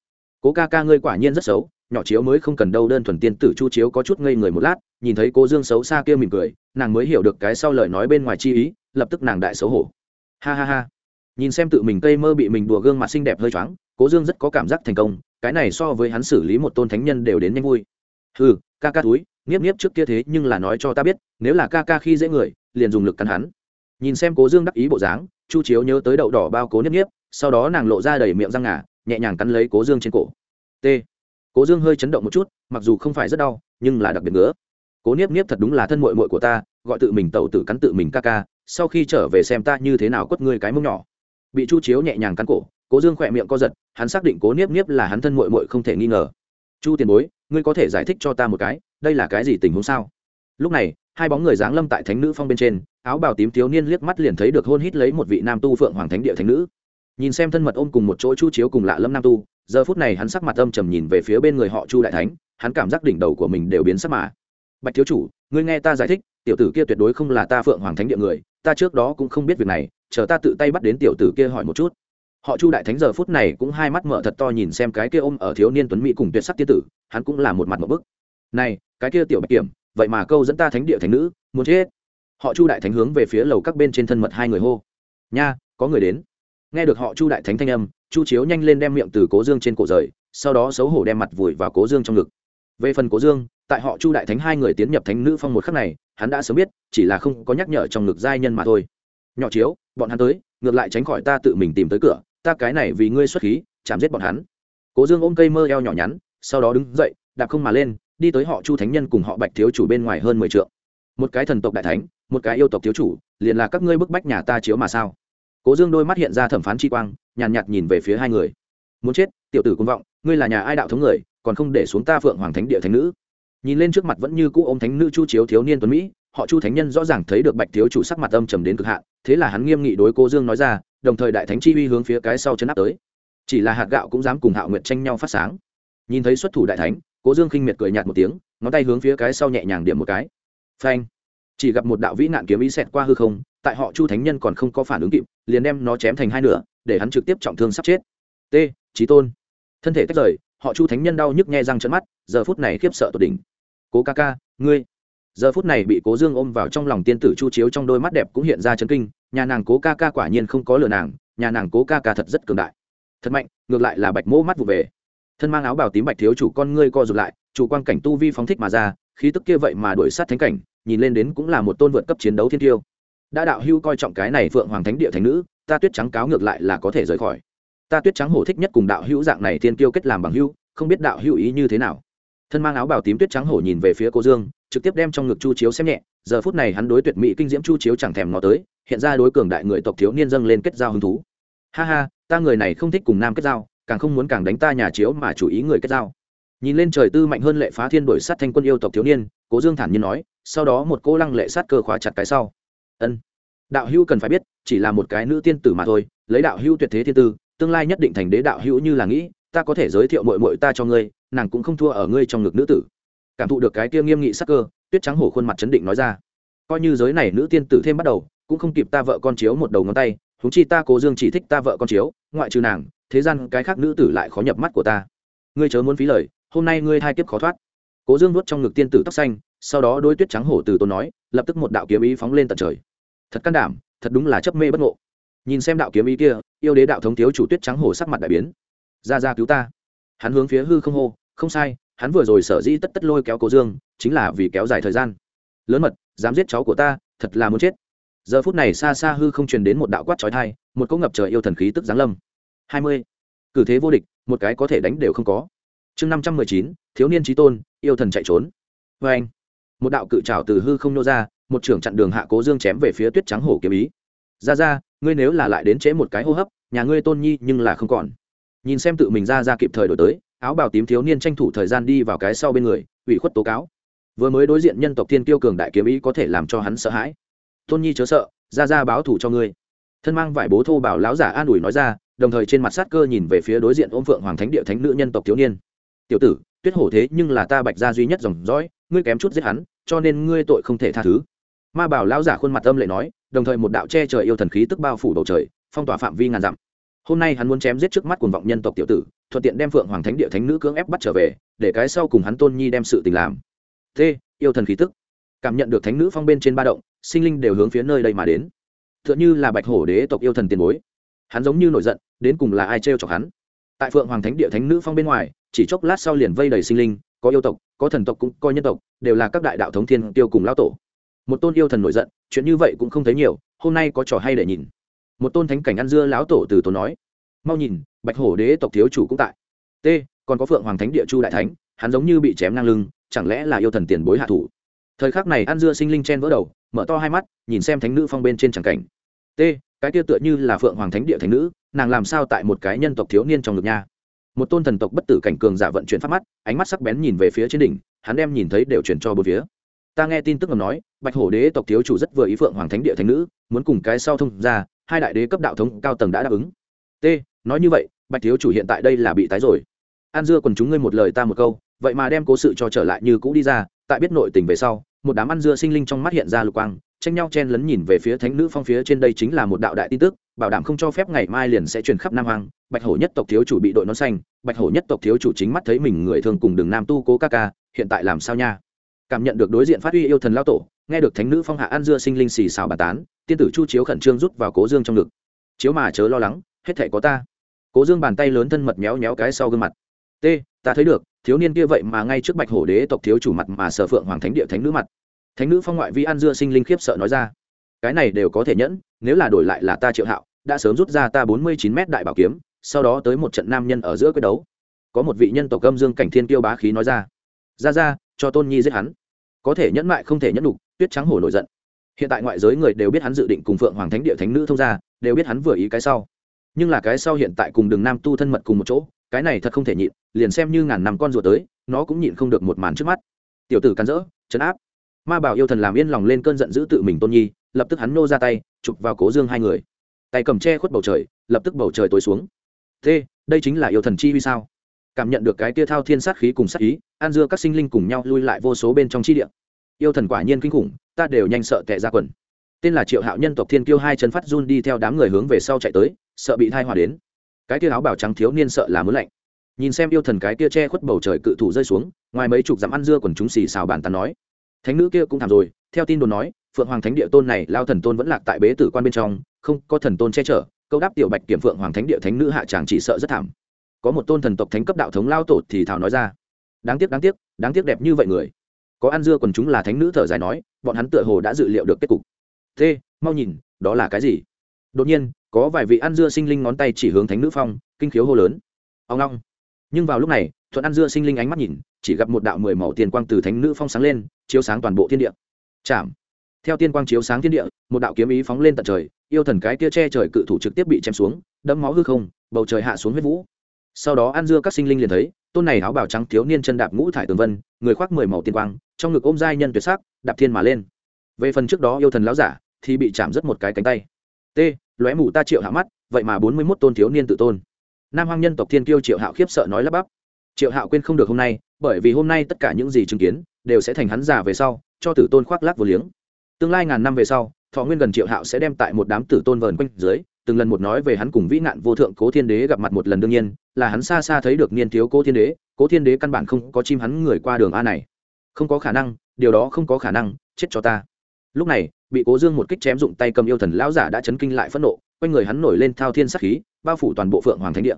cố ca ca ngươi quả nhiên rất xấu, nhỏ chiếu mới không cần đâu, đơn thuần tiên tử chu chiếu có chút ngây người một lát, nhìn thấy cố dương xấu xa kia mỉm cười, nàng mới hiểu được cái sau lời nói bên ngoài chi ý, lập tức nàng đại xấu hổ. Ha ha ha. Nhìn xem tự mình cây mơ bị mình đùa gương mặt xinh đẹp hơi choáng, cố dương rất có cảm giác thành công, cái này so với hắn xử lý một tôn thánh nhân đều đến nhanh vui. Ừ ca ca túi, nghiếp nghiếp trước kia thế nhưng là nói cho ta biết, nếu là ca ca khi dễ người, liền dùng lực cắn hắn nhìn xem cố dương đắc ý bộ dáng, chu chiếu nhớ tới đậu đỏ bao cố nhất nhiếp sau đó nàng lộ ra đầy miệng răng ngà, nhẹ nhàng cắn lấy cố dương trên cổ. T. Cố dương hơi chấn động một chút, mặc dù không phải rất đau, nhưng là đặc biệt ngứa. Cố niếp niếp thật đúng là thân mội mội của ta, gọi tự mình tẩu tử cắn tự mình ca ca, sau khi trở về xem ta như thế nào quất ngươi cái mông nhỏ. Bị chu chiếu nhẹ nhàng cắn cổ, cố dương khỏe miệng co giật, hắn xác định cố niếp niếp là hắn thân mội mội không thể nghi ngờ. Chu tiền bối, ngươi có thể giải thích cho ta một cái, đây là cái gì tình huống sao? Lúc này, hai bóng người giáng lâm tại thánh nữ phong bên trên, áo bào tím thiếu niên liếc mắt liền thấy được hôn hít lấy một vị nam tu phượng hoàng thánh địa thánh nữ. Nhìn xem thân mật ôm cùng một chỗ chu chiếu cùng lạ lâm nam tu, giờ phút này hắn sắc mặt âm trầm nhìn về phía bên người họ chu đại thánh, hắn cảm giác đỉnh đầu của mình đều biến sắc mà. Bạch thiếu chủ, ngươi nghe ta giải thích, tiểu tử kia tuyệt đối không là ta phượng hoàng thánh địa người, ta trước đó cũng không biết việc này, chờ ta tự tay bắt đến tiểu tử kia hỏi một chút. Họ chu đại thánh giờ phút này cũng hai mắt mở thật to nhìn xem cái kia ôm ở thiếu niên tuấn mỹ cùng tuyệt sắc tiên tử, hắn cũng là một mặt một bức. Này, cái kia tiểu bạch kiểm vậy mà câu dẫn ta thánh địa thánh nữ, muốn chết. Họ chu đại thánh hướng về phía lầu các bên trên thân mật hai người hô. Nha, có người đến. Nghe được họ chu đại thánh thanh âm, chu chiếu nhanh lên đem miệng từ cố dương trên cổ rời, sau đó xấu hổ đem mặt vùi vào cố dương trong ngực. Về phần cố dương, tại họ chu đại thánh hai người tiến nhập thánh nữ phong một khắc này, hắn đã sớm biết, chỉ là không có nhắc nhở trong ngực giai nhân mà thôi. Nhỏ chiếu, bọn hắn tới, ngược lại tránh khỏi ta tự mình tìm tới cửa, ta cái này vì ngươi xuất khí, chạm giết bọn hắn. Cố dương ôm cây mơ eo nhỏ nhắn, sau đó đứng dậy, đạp không mà lên đi tới họ chu thánh nhân cùng họ bạch thiếu chủ bên ngoài hơn mười t một cái thần tộc đại thánh một cái yêu tộc thiếu chủ liền là các ngươi bức bách nhà ta chiếu mà sao? Cố dương đôi mắt hiện ra thẩm phán chi quang nhàn nhạt, nhạt nhìn về phía hai người. Muốn chết tiểu tử công vọng ngươi là nhà ai đạo thống người còn không để xuống ta phượng hoàng thánh địa thánh nữ. Nhìn lên trước mặt vẫn như cũ ô m thánh nữ chu chiếu thiếu niên tuấn mỹ họ chu thánh nhân rõ ràng thấy được bạch thiếu chủ sắc mặt âm trầm đến cực hạn thế là hắn nghiêm nghị đối cô dương nói ra đồng thời đại thánh chi uy hướng phía cái sau chân áp tới. Chỉ là hạt gạo cũng dám cùng hạo nguyện tranh nhau phát sáng. Nhìn thấy xuất thủ đại thánh cố dương khinh miệt cười nhạt một tiếng, ngón tay hướng phía cái sau nhẹ nhàng điểm một cái. Phanh. Chỉ gặp một đạo vĩ nạn kiếm ý xẹt qua hư không, tại họ chu thánh nhân còn không có phản ứng kịp, liền đem nó chém thành hai nửa, để hắn trực tiếp trọng thương sắp chết. T. Trí tôn. Thân thể tách rời, họ chu thánh nhân đau nhức nghe răng trận mắt, giờ phút này khiếp sợ tột đỉnh. Cố ca ca, ngươi. Giờ phút này bị cố dương ôm vào trong lòng tiên tử chu chiếu trong đôi mắt đẹp cũng hiện ra chấn kinh, nhà nàng cố ca ca quả nhiên không có lừa nàng, nhà nàng cố ca ca thật rất cường đại. Thật mạnh, ngược lại là bạch mỗ mắt vụ về thân mang áo bào tím bạch thiếu chủ con ngươi co rụt lại, chủ quan cảnh tu vi phóng thích mà ra, khí tức kia vậy mà đuổi sát thánh cảnh, nhìn lên đến cũng là một tôn vượt cấp chiến đấu thiên tiêu. Đã đạo hưu coi trọng cái này phượng hoàng thánh địa thánh nữ, ta tuyết trắng cáo ngược lại là có thể rời khỏi. Ta tuyết trắng hổ thích nhất cùng đạo hữu dạng này thiên tiêu kết làm bằng hữu, không biết đạo hữu ý như thế nào. Thân mang áo bào tím tuyết trắng hổ nhìn về phía cô dương, trực tiếp đem trong ngực chu chiếu xem nhẹ, giờ phút này hắn đối tuyệt mỹ kinh diễm chu chiếu chẳng thèm ngó tới, hiện ra đối cường đại người tộc thiếu niên dâng lên kết giao hứng thú. Ha ha, ta người này không thích cùng nam kết giao càng không muốn càng đánh ta nhà chiếu mà chủ ý người kết giao. Nhìn lên trời tư mạnh hơn lệ phá thiên đổi sát thanh quân yêu tộc thiếu niên, cố dương thản nhiên nói, sau đó một cô lăng lệ sát cơ khóa chặt cái sau. Ân. Đạo hữu cần phải biết, chỉ là một cái nữ tiên tử mà thôi, lấy đạo hữu tuyệt thế thiên tư, tương lai nhất định thành đế đạo hữu như là nghĩ, ta có thể giới thiệu mội mội ta cho ngươi, nàng cũng không thua ở ngươi trong ngực nữ tử. Cảm thụ được cái kia nghiêm nghị sắc cơ, tuyết trắng hổ khuôn mặt chấn định nói ra. Coi như giới này nữ tiên tử thêm bắt đầu, cũng không kịp ta vợ con chiếu một đầu ngón tay húng chi ta cố dương chỉ thích ta vợ con chiếu, ngoại trừ nàng, thế gian cái khác nữ tử lại khó nhập mắt của ta. Ngươi chớ muốn phí lời, hôm nay ngươi hai kiếp khó thoát. Cố dương nuốt trong ngực tiên tử tóc xanh, sau đó đôi tuyết trắng hổ từ tôn nói, lập tức một đạo kiếm ý phóng lên tận trời. Thật can đảm, thật đúng là chấp mê bất ngộ. Nhìn xem đạo kiếm ý kia, yêu đế đạo thống thiếu chủ tuyết trắng hổ sắc mặt đại biến. Ra ra cứu ta. Hắn hướng phía hư không hô, không sai, hắn vừa rồi sở dĩ tất tất lôi kéo cố dương, chính là vì kéo dài thời gian. Lớn mật, dám giết cháu của ta, thật là muốn chết giờ phút này xa xa hư không truyền đến một đạo quát trói thai một cỗ ngập trời yêu thần khí tức giáng lâm. Hai mươi. Cử thế vô địch, một cái có thể đánh đều không có. Chương năm trăm mười chín, thiếu niên trí tôn, yêu thần chạy trốn. Vê anh một đạo cự trào từ hư không nô ra, một trưởng chặn đường hạ cố dương chém về phía tuyết trắng hổ kiếm ý. Ra ra, ngươi nếu là lại đến trễ một cái hô hấp, nhà ngươi tôn nhi nhưng là không còn. Nhìn xem tự mình ra ra kịp thời đổi tới, áo bào tím thiếu niên tranh thủ thời gian đi vào cái sau bên người, ủy khuất tố cáo. Vừa mới đối diện nhân tộc thiên tiêu cường đại kiếm ý có thể làm cho hắn sợ hãi tôn nhi chớ sợ, ra ra báo thủ cho ngươi. Thân mang vải bố thô bảo lão giả an ủi nói ra, đồng thời trên mặt sát cơ nhìn về phía đối diện ôm phượng hoàng thánh địa thánh nữ nhân tộc thiếu niên. Tiểu tử, tuyết hổ thế nhưng là ta bạch gia duy nhất dòng dõi, ngươi kém chút giết hắn, cho nên ngươi tội không thể tha thứ. Ma bảo lão giả khuôn mặt âm lệ nói, đồng thời một đạo che trời yêu thần khí tức bao phủ bầu trời, phong tỏa phạm vi ngàn dặm. Hôm nay hắn muốn chém giết trước mắt cuồng vọng nhân tộc tiểu tử, thuận tiện đem phượng hoàng thánh địa thánh nữ cưỡng ép bắt trở về, để cái sau cùng hắn tôn nhi đem sự tình làm. T yêu thần khí tức cảm nhận được thánh nữ phong bên trên ba động, sinh linh đều hướng phía nơi đây mà đến. T h ư ợ n như là bạch hổ đế tộc yêu thần tiền bối. Hắn giống như nổi giận, đến cùng là ai trêu chọc hắn? Tại phượng hoàng thánh địa thánh nữ phong bên ngoài, chỉ chốc lát sau liền vây đầy sinh linh, có yêu tộc, có thần tộc cũng có nhân tộc, đều là các đại đạo thống thiên tiêu cùng lao tổ. Một tôn yêu thần nổi giận, chuyện như vậy cũng không thấy nhiều, hôm nay có trò hay để nhìn. Một tôn thánh cảnh ăn dưa lão tổ từ tốn nói, mau nhìn, bạch hổ đế tộc thiếu chủ cũng tại. T còn có phượng hoàng thánh địa chu đại thánh, hắn giống như bị chém ngang lưng, chẳng lẽ là yêu thần tiền bối hạ thủ? Thời khắc này ăn dưa sinh linh chen vỡ đầu, mở to hai mắt, nhìn xem thánh nữ phong bên trên tràng cảnh. T, cái kia tựa như là phượng hoàng thánh địa thánh nữ, nàng làm sao tại một cái nhân tộc thiếu niên trong ngực nha? Một tôn thần tộc bất tử cảnh cường giả vận chuyển phát mắt, ánh mắt sắc bén nhìn về phía trên đỉnh, hắn đem nhìn thấy đều chuyển cho bốn phía. Ta nghe tin tức ngầm nói, bạch hổ đế tộc thiếu chủ rất vừa ý phượng hoàng thánh địa thánh nữ, muốn cùng cái sau thông ra hai đại đế cấp đạo thống cao tầng đã đáp ứng. T, nói như vậy, bạch thiếu chủ hiện tại đây là bị tái rồi. An dưa còn chúng ngươi một lời ta một câu, vậy mà đem cố sự cho trở lại như cũ đi ra, tại biết nội tình về sau một đám ăn dưa sinh linh trong mắt hiện ra lục quang, tranh nhau chen lấn nhìn về phía thánh nữ phong phía trên đây chính là một đạo đại tin tức, bảo đảm không cho phép ngày mai liền sẽ truyền khắp nam hoàng bạch hổ nhất tộc thiếu chủ bị đội nón xanh, bạch hổ nhất tộc thiếu chủ chính mắt thấy mình người thường cùng đường nam tu cố ca ca, hiện tại làm sao nha? Cảm nhận được đối diện phát huy yêu thần lao tổ, nghe được thánh nữ phong hạ ăn dưa sinh linh xì xào bà tán, tiên tử chu chiếu khẩn trương rút vào cố dương trong ngực. Chiếu mà chớ lo lắng, hết thể có ta. Cố dương bàn tay lớn thân mật méo méo cái sau gương mặt. T, ta thấy được thiếu niên kia vậy mà ngay trước bạch hổ đế tộc thiếu chủ mặt mà sở phượng hoàng thánh địa thánh nữ mặt. Thánh nữ phong ngoại vi ăn dưa sinh linh khiếp sợ nói ra, cái này đều có thể nhẫn, nếu là đổi lại là ta triệu hạo, đã sớm rút ra ta bốn mươi chín mét đại bảo kiếm, sau đó tới một trận nam nhân ở giữa quyết đấu. Có một vị nhân tộc âm dương cảnh thiên tiêu bá khí nói ra ra ra, cho tôn nhi giết hắn. Có thể nhẫn mại không thể nhẫn đục tuyết trắng hổ nổi giận. Hiện tại ngoại giới người đều biết hắn dự định cùng phượng hoàng thánh địa thánh nữ thông ra đều biết hắn vừa ý cái sau. Nhưng là cái sau hiện tại cùng đường nam tu thân mật cùng một chỗ cái này thật không thể nhịn, liền xem như ngàn năm con ruột tới, nó cũng nhịn không được một màn trước mắt. Tiểu tử cắn rỡ chấn áp. Ma bảo yêu thần làm yên lòng lên cơn giận giữ tự mình tôn nhi, lập tức hắn nô ra tay, chụp vào cố dương hai người. Tay cầm che khuất bầu trời, lập tức bầu trời tối xuống. Thế, đây chính là yêu thần chi vì sao? Cảm nhận được cái tia thao thiên sát khí cùng sát ý, an dưa các sinh linh cùng nhau lui lại vô số bên trong chi địa. Yêu thần quả nhiên kinh khủng, ta đều nhanh sợ tệ ra quần. Tên là triệu hạo nhân tộc thiên kiêu hai chân phát run đi theo đám người hướng về sau chạy tới, sợ bị thai hòa đến cái tia áo bảo trắng thiếu niên sợ là mướn lạnh. Nhìn xem yêu thần cái tia che khuất bầu trời cự thủ rơi xuống, ngoài mấy chục dặm ăn dưa quần chúng xì xào bàn tán nói. Thánh nữ kia cũng thảm rồi, theo tin đồn nói, phượng hoàng thánh địa tôn này lao thần tôn vẫn lạc tại bế tử quan bên trong, không có thần tôn che chở, câu đáp tiểu bạch kiểm phượng hoàng thánh địa thánh nữ hạ tràng chỉ sợ rất thảm. Có một tôn thần tộc thánh cấp đạo thống lao tổ thì thảo nói ra. Đáng tiếc đáng tiếc đáng tiếc đẹp như vậy người. Có ăn dưa còn chúng là thánh nữ thở dài nói, bọn hắn tựa hồ đã dự liệu được kết cục. Thế, mau nhìn, đó là cái gì? Đột nhiên, có vài vị ăn dưa sinh linh ngón tay chỉ hướng thánh nữ phong, kinh khiếu hô lớn. Ông long nhưng vào lúc này, thuận ăn dưa sinh linh ánh mắt nhìn, chỉ gặp một đạo mười màu tiền quang từ thánh nữ phong sáng lên, chiếu sáng toàn bộ thiên địa. Chạm. Theo tiên quang chiếu sáng thiên địa, một đạo kiếm ý phóng lên tận trời, yêu thần cái kia che trời cự thủ trực tiếp bị chém xuống, đẫm máu hư không, bầu trời hạ xuống huyết vũ. Sau đó ăn dưa các sinh linh liền thấy, tôn này áo bào trắng thiếu niên chân đạp ngũ thải tường vân, người khoác mười màu tiên quang, trong ngực ôm giai nhân tuyệt sắc, đạp thiên mà lên. Về phần trước đó yêu thần láo giả, thì bị chạm rất một cái cánh tay. T lóe mù ta triệu hạ mắt, vậy mà bốn mươi mốt tôn thiếu niên tự tôn. Nam hoang nhân tộc thiên kiêu triệu hạo khiếp sợ nói lắp bắp. Triệu hạo quên không được hôm nay, bởi vì hôm nay tất cả những gì chứng kiến, đều sẽ thành hắn giả về sau, cho tử tôn khoác lác vô liếng. Tương lai ngàn năm về sau, thọ nguyên gần triệu hạo sẽ đem tại một đám tử tôn vờn quanh dưới, từng lần một nói về hắn cùng vĩ nạn vô thượng cố thiên đế gặp mặt một lần đương nhiên, là hắn xa xa thấy được niên thiếu cố thiên đế, cố thiên đế căn bản không có chim hắn người qua đường a này. Không có khả năng, điều đó không có khả năng, chết cho ta. Lúc này bị cố dương một kích chém dụng tay cầm yêu thần lão giả đã chấn kinh lại phẫn nộ, quanh người hắn nổi lên thao thiên sắc khí, bao phủ toàn bộ phượng hoàng thánh địa.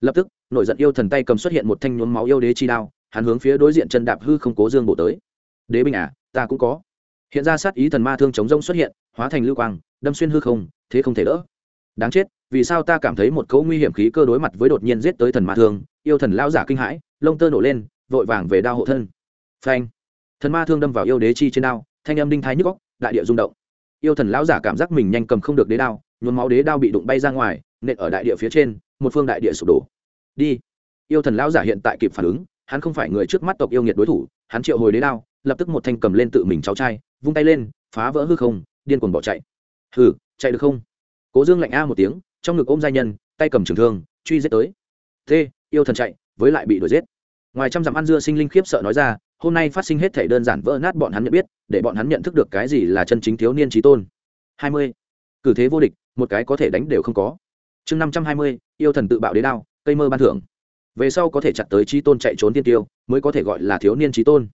Lập tức, nổi giận yêu thần tay cầm xuất hiện một thanh nhuốm máu yêu đế chi đao, hắn hướng phía đối diện chân đạp hư không cố dương bổ tới. Đế binh à ta cũng có. Hiện ra sát ý thần ma thương chống rông xuất hiện, hóa thành lưu quang, đâm xuyên hư không, thế không thể đỡ. Đáng chết, vì sao ta cảm thấy một cấu nguy hiểm khí cơ đối mặt với đột nhiên giết tới thần ma thương, yêu thần lão giả kinh hãi, lông tơ nổ lên, vội vàng về đao hộ thân. Phanh! Thần ma thương đâm vào yêu đế chi trên đao, thanh âm đinh thái nhức góc đại địa rung động. Yêu thần lão giả cảm giác mình nhanh cầm không được đế đao, nhuốm máu đế đao bị đụng bay ra ngoài, nện ở đại địa phía trên, một phương đại địa sụp đổ. Đi. Yêu thần lão giả hiện tại kịp phản ứng, hắn không phải người trước mắt tộc yêu nghiệt đối thủ, hắn triệu hồi đế đao, lập tức một thanh cầm lên tự mình cháu trai, vung tay lên, phá vỡ hư không, điên cuồng bỏ chạy. Hừ, chạy được không? Cố dương lạnh a một tiếng, trong ngực ôm giai nhân, tay cầm trường thương, truy giết tới. Thế yêu thần chạy, với lại bị đuổi giết. Ngoài trăm dặm ăn dưa sinh linh khiếp sợ nói ra hôm nay phát sinh hết thể đơn giản vỡ nát bọn hắn nhận biết, để bọn hắn nhận thức được cái gì là chân chính thiếu niên trí tôn. Hai mươi. Cử thế vô địch, một cái có thể đánh đều không có. Chương năm trăm hai mươi, yêu thần tự bạo đế đao, cây mơ ban thưởng. Về sau có thể chặt tới trí tôn chạy trốn tiên tiêu, mới có thể gọi là thiếu niên trí tôn.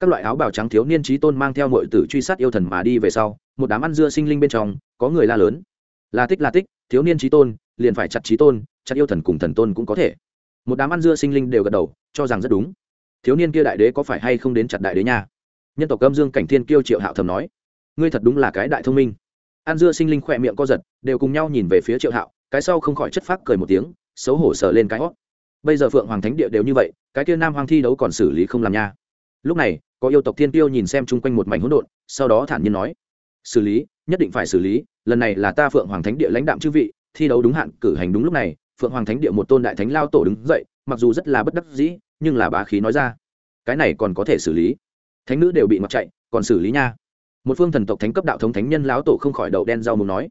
Các loại áo bào trắng thiếu niên trí tôn mang theo mọi tử truy sát yêu thần mà đi về sau, một đám ăn dưa sinh linh bên trong, có người la lớn. Là tích là tích, thiếu niên trí tôn, liền phải chặt trí tôn, chặt yêu thần cùng thần tôn cũng có thể. Một đám ăn dưa sinh linh đều gật đầu, cho rằng rất đúng thiếu niên kia đại đế có phải hay không đến chặt đại đế nha? Nhân tộc âm dương cảnh thiên kiêu triệu hạo thầm nói. Ngươi thật đúng là cái đại thông minh. An dưa sinh linh khỏe miệng co giật, đều cùng nhau nhìn về phía triệu hạo, cái sau không khỏi chất phác cười một tiếng, xấu hổ sờ lên cái hót. Bây giờ phượng hoàng thánh địa đều như vậy, cái kia nam hoàng thi đấu còn xử lý không làm nha. Lúc này, có yêu tộc thiên tiêu nhìn xem chung quanh một mảnh hỗn độn, sau đó thản nhiên nói. Xử lý, nhất định phải xử lý, lần này là ta phượng hoàng thánh địa lãnh đạm chư vị, thi đấu đúng hạn, cử hành đúng lúc này, phượng hoàng thánh địa một tôn đại thánh lao tổ đứng dậy, mặc dù rất là bất đắc dĩ nhưng là bá khí nói ra. Cái này còn có thể xử lý. Thánh nữ đều bị mặc chạy, còn xử lý nha. Một phương thần tộc thánh cấp đạo thống thánh nhân lão tổ không khỏi đậu đen rau mùng nói.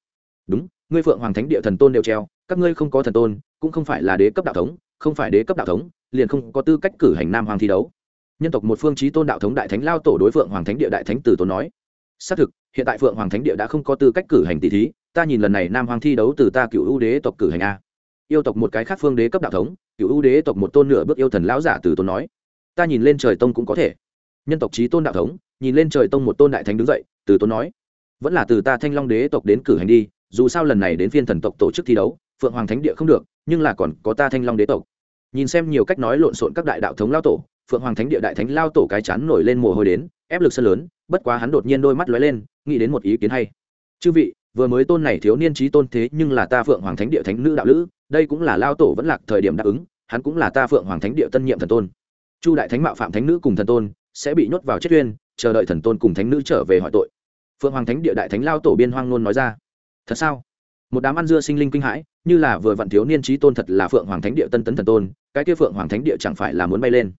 Đúng, ngươi phượng hoàng thánh địa thần tôn đều treo, các ngươi không có thần tôn, cũng không phải là đế cấp đạo thống, không phải đế cấp đạo thống, liền không có tư cách cử hành nam hoàng thi đấu. Nhân tộc một phương trí tôn đạo thống đại thánh lao tổ đối phượng hoàng thánh địa đại thánh tử tôn nói. Xác thực, hiện tại phượng hoàng thánh địa đã không có tư cách cử hành tỷ thí, ta nhìn lần này nam hoàng thi đấu từ ta cựu ưu đế tộc cử hành a yêu tộc một cái khác phương đế cấp đạo thống, cựu ưu đế tộc một tôn nửa bước yêu thần lão giả từ tôn nói, ta nhìn lên trời tông cũng có thể. Nhân tộc trí tôn đạo thống, nhìn lên trời tông một tôn đại thánh đứng dậy, từ tôn nói, vẫn là từ ta thanh long đế tộc đến cử hành đi, dù sao lần này đến phiên thần tộc tổ chức thi đấu, phượng hoàng thánh địa không được, nhưng là còn có ta thanh long đế tộc. Nhìn xem nhiều cách nói lộn xộn các đại đạo thống lao tổ, phượng hoàng thánh địa đại thánh lao tổ cái chắn nổi lên mồ hôi đến, ép lực sân lớn, bất quá hắn đột nhiên đôi mắt lóe lên, nghĩ đến một ý kiến hay. Chư vị vừa mới tôn này thiếu niên trí tôn thế nhưng là ta phượng hoàng thánh địa thánh nữ đạo lữ, đây cũng là lao tổ vẫn lạc thời điểm đáp ứng, hắn cũng là ta phượng hoàng thánh địa tân nhiệm thần tôn. Chu đại thánh mạo phạm thánh nữ cùng thần tôn sẽ bị nhốt vào chết uyên, chờ đợi thần tôn cùng thánh nữ trở về hỏi tội. Phượng hoàng thánh địa đại thánh lao tổ biên hoang nôn nói ra, thật sao? Một đám ăn dưa sinh linh kinh hãi, như là vừa vặn thiếu niên trí tôn thật là phượng hoàng thánh địa tân tấn thần tôn, cái kia phượng hoàng thánh địa chẳng phải là muốn bay lên.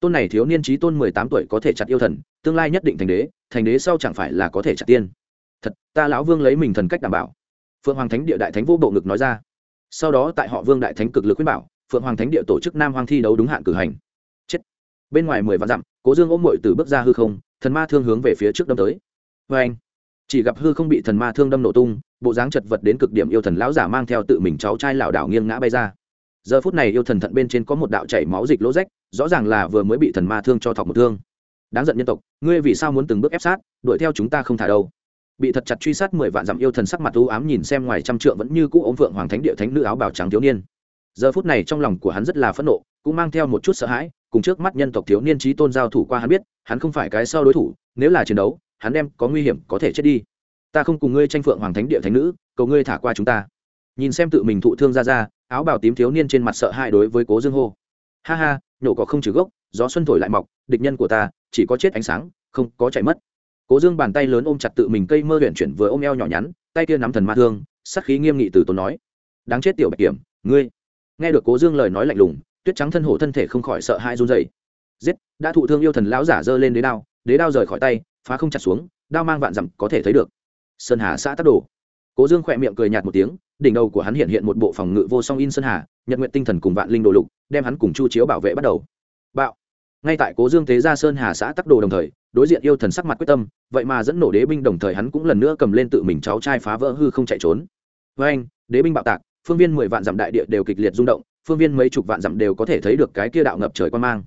Tôn này thiếu niên trí tôn mười tám tuổi có thể chặt yêu thần, tương lai nhất định thành đế thành đế sau chẳng phải là có thể chặt tiên thật, ta lão vương lấy mình thần cách đảm bảo. Phượng hoàng thánh địa đại thánh vô bộ ngực nói ra. Sau đó tại họ vương đại thánh cực lực khuyên bảo, phượng hoàng thánh địa tổ chức nam hoàng thi đấu đúng hạn cử hành. Chết. Bên ngoài mười vạn dặm, cố dương ôm mội từ bước ra hư không, thần ma thương hướng về phía trước đâm tới. Vê anh, chỉ gặp hư không bị thần ma thương đâm nổ tung, bộ dáng chật vật đến cực điểm yêu thần lão giả mang theo tự mình cháu trai lảo đảo nghiêng ngã bay ra. Giờ phút này yêu thần thận bên trên có một đạo chảy máu dịch lỗ rách, rõ ràng là vừa mới bị thần ma thương cho thọc một thương. Đáng giận nhân tộc, ngươi vì sao muốn từng bước ép sát, đuổi theo chúng ta không thả đâu? Bị thật chặt truy sát mười vạn dặm yêu thần sắc mặt u ám nhìn xem ngoài trăm trượng vẫn như cũ ống phượng hoàng thánh địa thánh nữ áo bào trắng thiếu niên. Giờ phút này trong lòng của hắn rất là phẫn nộ, cũng mang theo một chút sợ hãi, cùng trước mắt nhân tộc thiếu niên trí tôn giao thủ qua hắn biết, hắn không phải cái sau đối thủ, nếu là chiến đấu, hắn đem có nguy hiểm có thể chết đi. Ta không cùng ngươi tranh phượng hoàng thánh địa thánh nữ, cầu ngươi thả qua chúng ta. Nhìn xem tự mình thụ thương ra ra, áo bào tím thiếu niên trên mặt sợ hãi đối với cố dương hô. Ha ha, nhổ cỏ không trừ gốc, gió xuân thổi lại mọc, địch nhân của ta, chỉ có chết ánh sáng, không có chạy mất cố dương bàn tay lớn ôm chặt tự mình cây mơ huyện chuyển vừa ôm eo nhỏ nhắn, tay kia nắm thần ma thương sắc khí nghiêm nghị từ tốn nói. Đáng chết tiểu bạch kiểm, ngươi. Nghe được cố dương lời nói lạnh lùng, tuyết trắng thân hổ thân thể không khỏi sợ hãi run dày giết, đã thụ thương yêu thần lão giả giơ lên đế đao đế đao rời khỏi tay, phá không chặt xuống, đao mang vạn dặm có thể thấy được. Sơn hà xã tắc đồ. Cố dương khỏe miệng cười nhạt một tiếng, đỉnh đầu của hắn hiện hiện một bộ phòng ngự vô song in sơn hà, nhật nguyện tinh thần cùng vạn linh đồ lục, đem hắn cùng chu chiếu bảo vệ bắt đầu ngay tại cố dương tế ra sơn hà xã tắc đồ đồng thời, đối diện yêu thần sắc mặt quyết tâm, vậy mà dẫn nổ đế binh đồng thời hắn cũng lần nữa cầm lên tự mình cháu trai phá vỡ hư không chạy trốn. Với anh, đế binh bạo tạc, phương viên mười vạn dặm đại địa đều kịch liệt rung động, phương viên mấy chục vạn dặm đều có thể thấy được cái kia đạo ngập trời quan mang.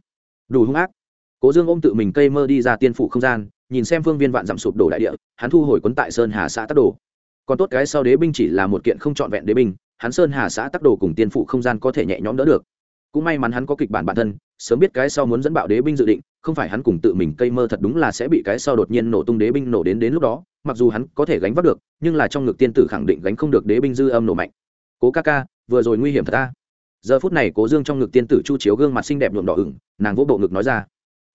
Đủ hung ác. Cố dương ôm tự mình cây mơ đi ra tiên phủ không gian, nhìn xem phương viên vạn dặm sụp đổ đại địa, hắn thu hồi quấn tại sơn hà xã tắc đồ. Còn tốt cái sau đế binh chỉ là một kiện không trọn vẹn đế binh, hắn sơn hà xã tắc đồ cùng tiên phủ không gian có thể nhẹ nhõm đỡ được cũng may mắn hắn có kịch bản bản thân, sớm biết cái sau muốn dẫn bạo đế binh dự định, không phải hắn cùng tự mình cây mơ thật đúng là sẽ bị cái sau đột nhiên nổ tung đế binh nổ đến đến lúc đó, mặc dù hắn có thể gánh vác được, nhưng là trong ngực tiên tử khẳng định gánh không được đế binh dư âm nổ mạnh. Cố ca ca, vừa rồi nguy hiểm thật ta. Giờ phút này cố dương trong ngực tiên tử chu chiếu gương mặt xinh đẹp nhuộm đỏ ửng, nàng vỗ bộ ngực nói ra,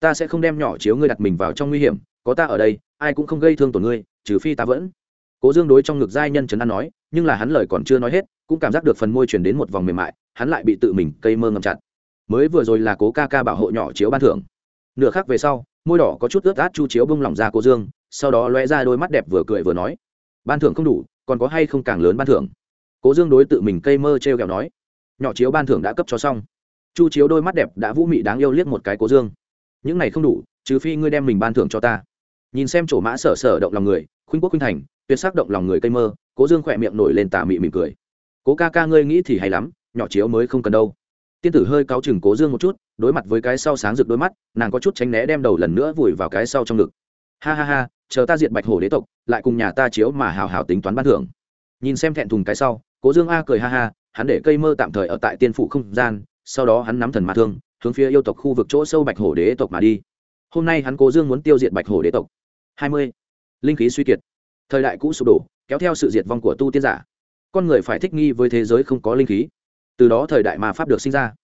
ta sẽ không đem nhỏ chiếu ngươi đặt mình vào trong nguy hiểm, có ta ở đây, ai cũng không gây thương tổn ngươi, trừ phi ta vẫn cố dương đối trong ngực giai nhân trấn an nói, nhưng là hắn lời còn chưa nói hết, cũng cảm giác được phần môi chuyển đến một vòng mềm mại, hắn lại bị tự mình cây mơ ngầm chặt. Mới vừa rồi là cố ca ca bảo hộ nhỏ chiếu ban thưởng. Nửa khác về sau, môi đỏ có chút ướt át chu chiếu bông lỏng ra cố dương, sau đó lóe ra đôi mắt đẹp vừa cười vừa nói, ban thưởng không đủ, còn có hay không càng lớn ban thưởng? Cố dương đối tự mình cây mơ t r e o kẹo nói, nhỏ chiếu ban thưởng đã cấp cho xong. Chu chiếu đôi mắt đẹp đã vũ mị đáng yêu liếc một cái cố dương, những này không đủ, trừ phi ngươi đem mình ban thưởng cho ta. Nhìn xem chỗ mã sở sở động lòng người, khuynh quốc khuynh thành tuyệt sắc động lòng người cây mơ, cố dương khỏe miệng nổi lên tà mị mỉm cười. Cố ca ca ngươi nghĩ thì hay lắm, nhỏ chiếu mới không cần đâu. Tiên tử hơi cáo chừng cố dương một chút, đối mặt với cái sau sáng rực đôi mắt, nàng có chút tránh né đem đầu lần nữa vùi vào cái sau trong ngực. Ha ha ha, chờ ta diệt bạch hổ đế tộc, lại cùng nhà ta chiếu mà hào hào tính toán ban thưởng. Nhìn xem thẹn thùng cái sau, cố dương a cười ha ha, hắn để cây mơ tạm thời ở tại tiên Phụ không gian, sau đó hắn nắm thần ma thương, hướng phía yêu tộc khu vực chỗ sâu bạch hổ đế tộc mà đi. Hôm nay hắn cố dương muốn tiêu diệt bạch hổ đế tộc. Hai mươi. Linh khí suy kiệt thời đại cũ sụp đổ, kéo theo sự diệt vong của tu tiên giả. Con người phải thích nghi với thế giới không có linh khí. Từ đó thời đại mà pháp được sinh ra.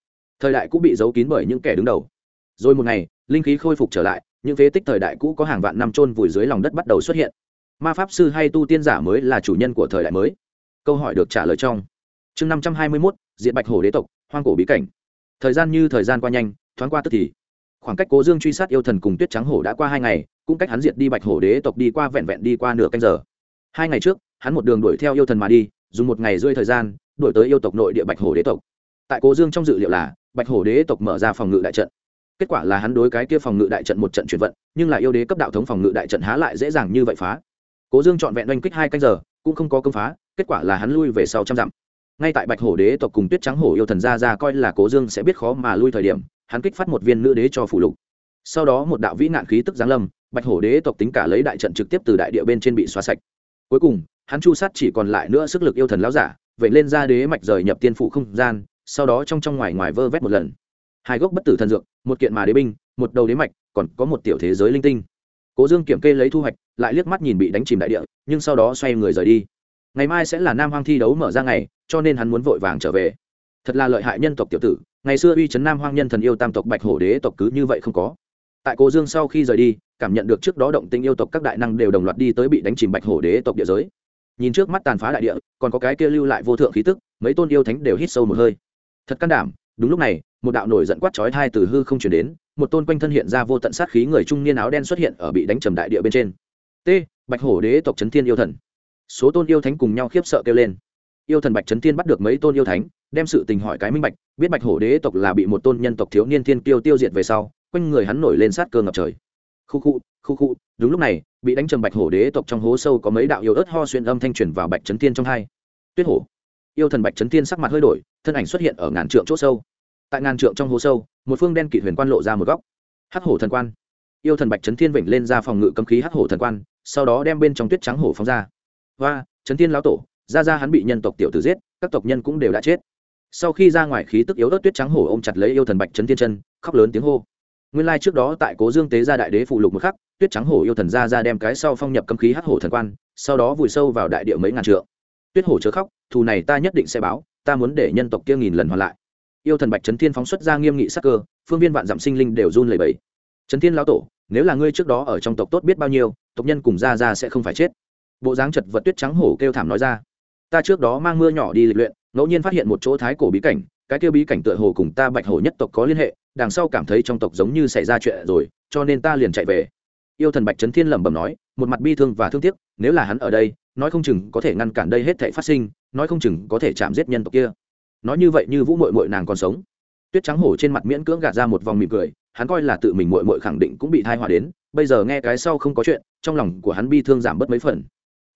Thời đại cũ bị giấu kín bởi những kẻ đứng đầu. Rồi một ngày, linh khí khôi phục trở lại, những phế tích thời đại cũ có hàng vạn năm trôn vùi dưới lòng đất bắt đầu xuất hiện. Ma pháp sư hay tu tiên giả mới là chủ nhân của thời đại mới. Câu hỏi được trả lời trong chương năm trăm hai mươi mốt diện bạch hồ đế tộc, hoang cổ bí cảnh. Thời gian như thời gian qua nhanh, thoáng qua tức thì khoảng cách cố dương truy sát yêu thần cùng tuyết trắng hổ đã qua hai ngày, cũng cách hắn diệt đi bạch hổ đế tộc đi qua vẹn vẹn đi qua nửa canh giờ. Hai ngày trước, hắn một đường đuổi theo yêu thần mà đi, dùng một ngày rơi thời gian, đuổi tới yêu tộc nội địa bạch hổ đế tộc. Tại cố dương trong dự liệu là, bạch hổ đế tộc mở ra phòng ngự đại trận. Kết quả là hắn đối cái kia phòng ngự đại trận một trận chuyển vận, nhưng là yêu đế cấp đạo thống phòng ngự đại trận há lại dễ dàng như vậy phá. Cố dương trọn vẹn oanh kích hai canh giờ, cũng không có công phá, kết quả là hắn lui về sau trăm dặm. Ngay tại bạch hổ đế tộc cùng tuyết trắng hổ yêu thần ra ra coi là cố dương sẽ biết khó mà lui thời điểm hắn kích phát một viên nữ đế cho phủ lục. Sau đó một đạo vĩ nạn khí tức giáng lâm, bạch hổ đế tộc tính cả lấy đại trận trực tiếp từ đại địa bên trên bị xóa sạch. Cuối cùng, hắn chu sát chỉ còn lại nữa sức lực yêu thần lão giả, vậy lên ra đế mạch rời nhập tiên phụ không gian, sau đó trong trong ngoài ngoài vơ vét một lần. Hai gốc bất tử thần dược, một kiện mà đế binh, một đầu đế mạch, còn có một tiểu thế giới linh tinh. Cố dương kiểm kê lấy thu hoạch, lại liếc mắt nhìn bị đánh chìm đại địa, nhưng sau đó xoay người rời đi. Ngày mai sẽ là nam hoang thi đấu mở ra ngày, cho nên hắn muốn vội vàng trở về. Thật là lợi hại nhân tộc tiểu tử ngày xưa uy chấn nam hoang nhân thần yêu tam tộc bạch hổ đế tộc cứ như vậy không có. Tại cố dương sau khi rời đi, cảm nhận được trước đó động tinh yêu tộc các đại năng đều đồng loạt đi tới bị đánh chìm bạch hổ đế tộc địa giới. Nhìn trước mắt tàn phá đại địa, còn có cái kia lưu lại vô thượng khí tức, mấy tôn yêu thánh đều hít sâu một hơi. Thật can đảm, đúng lúc này, một đạo nổi giận quát chói thai từ hư không chuyển đến, một tôn quanh thân hiện ra vô tận sát khí người trung niên áo đen xuất hiện ở bị đánh trầm đại địa bên trên. T, bạch hổ đế tộc trấn thiên yêu thần. Số tôn yêu thánh cùng nhau khiếp sợ kêu lên. Yêu thần bạch trấn thiên bắt được mấy tôn yêu thánh đem sự tình hỏi cái minh bạch, biết bạch hổ đế tộc là bị một tôn nhân tộc thiếu niên thiên kiêu tiêu diệt về sau, quanh người hắn nổi lên sát cơ ngập trời. Khu khu khu khu, đúng lúc này, bị đánh trầm bạch hổ đế tộc trong hố sâu có mấy đạo yêu ớt ho xuyên âm thanh truyền vào bạch trấn thiên trong hai. Tuyết hổ, yêu thần bạch trấn thiên sắc mặt hơi đổi, thân ảnh xuất hiện ở ngàn trượng chỗ sâu. Tại ngàn trượng trong hố sâu, một phương đen kỵ huyền quan lộ ra một góc. Hắc hổ thần quan. Yêu thần bạch trấn thiên vịnh lên ra phòng ngự cấm khí hắc hổ thần quan, sau đó đem bên trong tuyết trắng hổ phóng ra. Và trấn thiên lão tổ, ra ra hắn bị nhân tộc tiểu tử giết, các tộc nhân cũng đều đã chết sau khi ra ngoài khí tức yếu ớt tuyết trắng hổ ôm chặt lấy yêu thần bạch trấn thiên chân, khóc lớn tiếng hô. Nguyên lai trước đó tại cố dương tế gia đại đế phụ lục một khắc, tuyết trắng hổ yêu thần ra ra đem cái sau phong nhập cấm khí hắc hổ thần quan, sau đó vùi sâu vào đại địa mấy ngàn trượng. Tuyết hổ chớ khóc, thù này ta nhất định sẽ báo, ta muốn để nhân tộc kia nghìn lần hoàn lại. Yêu thần bạch trấn thiên phóng xuất ra nghiêm nghị sắc cơ, phương viên vạn dặm sinh linh đều run lẩy bẩy. Trấn thiên lão tổ, nếu là ngươi trước đó ở trong tộc tốt biết bao nhiêu, tộc nhân cùng ra ra sẽ không phải chết. Bộ dáng chật vật tuyết trắng hổ kêu thảm nói ra. Ta trước đó mang mưa nhỏ đi lịch luyện ngẫu nhiên phát hiện một chỗ thái cổ bí cảnh, cái kia bí cảnh tựa hồ cùng ta bạch hổ nhất tộc có liên hệ, đằng sau cảm thấy trong tộc giống như xảy ra chuyện rồi, cho nên ta liền chạy về. Yêu thần bạch trấn thiên lẩm bẩm nói, một mặt bi thương và thương tiếc, nếu là hắn ở đây, nói không chừng có thể ngăn cản đây hết thể phát sinh, nói không chừng có thể chạm giết nhân tộc kia. Nói như vậy như vũ mội mội nàng còn sống. Tuyết trắng hổ trên mặt miễn cưỡng gạt ra một vòng mỉm cười, hắn coi là tự mình mội mội khẳng định cũng bị thai họa đến, bây giờ nghe cái sau không có chuyện, trong lòng của hắn bi thương giảm bớt mấy phần.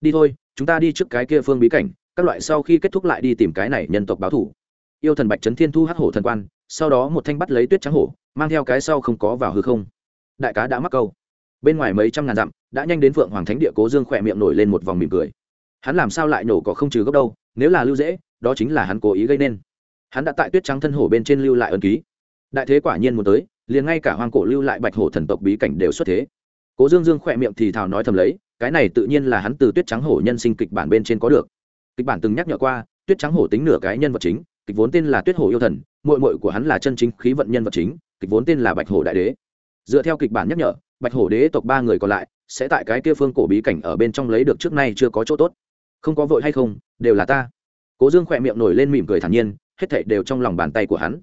Đi thôi, chúng ta đi trước cái kia phương bí cảnh các loại sau khi kết thúc lại đi tìm cái này nhân tộc báo thủ. Yêu thần bạch trấn thiên thu hắc hổ thần quan, sau đó một thanh bắt lấy tuyết trắng hổ, mang theo cái sau không có vào hư không. Đại cá đã mắc câu. Bên ngoài mấy trăm ngàn dặm, đã nhanh đến phượng hoàng thánh địa cố dương khỏe miệng nổi lên một vòng mỉm cười. Hắn làm sao lại nổ cỏ không trừ gốc đâu, nếu là lưu dễ, đó chính là hắn cố ý gây nên. Hắn đã tại tuyết trắng thân hổ bên trên lưu lại ân ký. Đại thế quả nhiên muốn tới, liền ngay cả hoàng cổ lưu lại bạch hổ thần tộc bí cảnh đều xuất thế. Cố dương dương khỏe miệng thì thào nói thầm lấy, cái này tự nhiên là hắn từ tuyết trắng hổ nhân sinh kịch bản bên trên có được kịch bản từng nhắc nhở qua, tuyết trắng hổ tính nửa cái nhân vật chính, kịch vốn tên là tuyết hổ yêu thần mội mội của hắn là chân chính khí vận nhân vật chính, kịch vốn tên là bạch hổ đại đế. Dựa theo kịch bản nhắc nhở, bạch hổ đế tộc ba người còn lại sẽ tại cái kia phương cổ bí cảnh ở bên trong lấy được trước nay chưa có chỗ tốt. Không có vội hay không, đều là ta. Cố dương khỏe miệng nổi lên mỉm cười thản nhiên, hết thảy đều trong lòng bàn tay của hắn.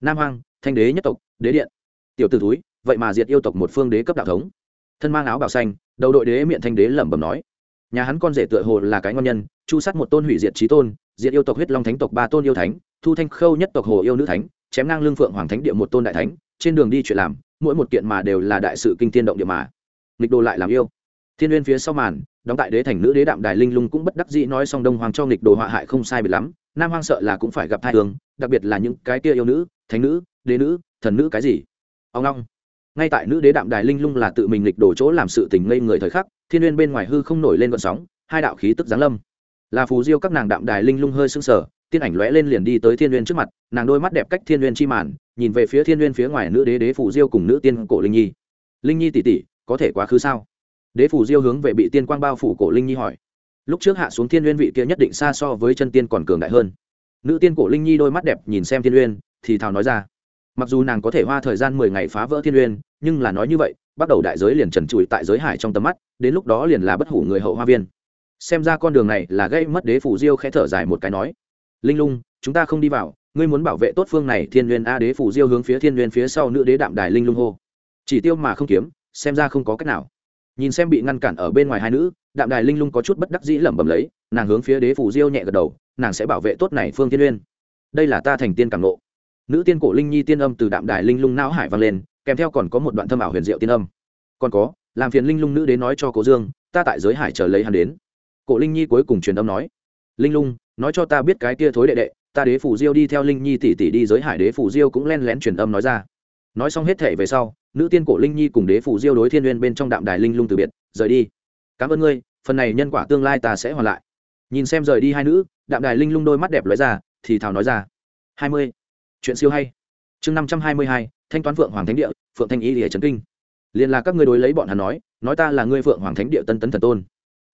Nam hoang, thanh đế nhất tộc, đế điện. Tiểu t ử túi vậy mà diệt yêu tộc một phương đế cấp đạo thống. Thân mang áo bào xanh, đầu đội đế miệng thanh đế lẩm bẩm nói nhà hắn con rể tựa hồ là cái ngon nhân, chu sát một tôn hủy diệt trí tôn, diệt yêu tộc huyết long thánh tộc ba tôn yêu thánh, thu thanh khâu nhất tộc hồ yêu nữ thánh, chém ngang lương phượng hoàng thánh địa một tôn đại thánh, trên đường đi chuyện làm, mỗi một kiện mà đều là đại sự kinh tiên động địa mà. Nghịch đồ lại làm yêu. Thiên uyên phía sau màn, đóng tại đế thành nữ đế đạm đài linh lung cũng bất đắc dĩ nói xong đông hoàng cho nghịch đồ họa hại không sai biệt lắm, nam hoàng sợ là cũng phải gặp hai tường đặc biệt là những cái kia yêu nữ, thánh nữ, đế nữ, thần nữ cái gì. Ông long. Ngay tại nữ đế đạm đài linh lung là tự mình nghịch đồ chỗ làm sự tình ngây người thời khắc thiên uyên bên ngoài hư không nổi lên vận sóng, hai đạo khí tức giáng lâm. Là phù diêu các nàng đạm đài linh lung hơi sưng sờ, tiên ảnh lóe lên liền đi tới thiên uyên trước mặt, nàng đôi mắt đẹp cách thiên uyên chi màn, nhìn về phía thiên uyên phía ngoài nữ đế đế phù diêu cùng nữ tiên cổ linh nhi. Linh nhi tỷ tỷ, có thể quá khứ sao? Đế phù diêu hướng về bị tiên quang bao phủ cổ linh nhi hỏi. Lúc trước hạ xuống thiên uyên vị kia nhất định xa so với chân tiên còn cường đại hơn. Nữ tiên cổ linh nhi đôi mắt đẹp nhìn xem thiên uyên, thì thào nói ra. Mặc dù nàng có thể hoa thời gian mười ngày phá vỡ thiên uyên, nhưng là nói như vậy bắt đầu đại giới liền trần trụi tại giới hải trong tầm mắt, đến lúc đó liền là bất hủ người hậu hoa viên. Xem ra con đường này là gây mất đế phủ diêu khẽ thở dài một cái nói, linh lung, chúng ta không đi vào, ngươi muốn bảo vệ tốt phương này thiên n a đế phủ diêu hướng phía thiên n phía sau nữ đế đạm đài linh lung hô. Chỉ tiêu mà không kiếm, xem ra không có cách nào. Nhìn xem bị ngăn cản ở bên ngoài hai nữ, đạm đài linh lung có chút bất đắc dĩ lẩm bẩm lấy, nàng hướng phía đế phủ diêu nhẹ gật đầu, nàng sẽ bảo vệ tốt này phương thiên uyên đây là ta thành tiên cảm nộ nữ tiên cổ linh nhi tiên âm từ đạm đài linh lung não hải vang lên kèm theo còn có một đoạn thâm ảo huyền diệu tiên âm. Còn có, làm phiền linh lung nữ đến nói cho cố dương, ta tại giới hải chờ lấy hắn đến. Cổ linh nhi cuối cùng truyền âm nói, linh lung, nói cho ta biết cái kia thối đệ đệ, ta đế phủ diêu đi theo linh nhi tỷ tỷ đi giới hải, đế phủ diêu cũng len lén truyền âm nói ra. Nói xong hết thể về sau, nữ tiên cổ linh nhi cùng đế phủ diêu đối thiên uyên bên trong đạm đài linh lung từ biệt, rời đi. Cảm ơn ngươi, phần này nhân quả tương lai ta sẽ hoàn lại. Nhìn xem rời đi hai nữ, đạm đài linh lung đôi mắt đẹp lóe ra, thì thào nói ra, hai mươi, chuyện siêu hay. Chương năm trăm hai mươi hai thanh toán phượng hoàng thánh địa, phượng thanh y lìa trấn kinh. Liền là các ngươi đối lấy bọn hắn nói nói ta là ngươi phượng hoàng thánh địa tân tấn thần tôn.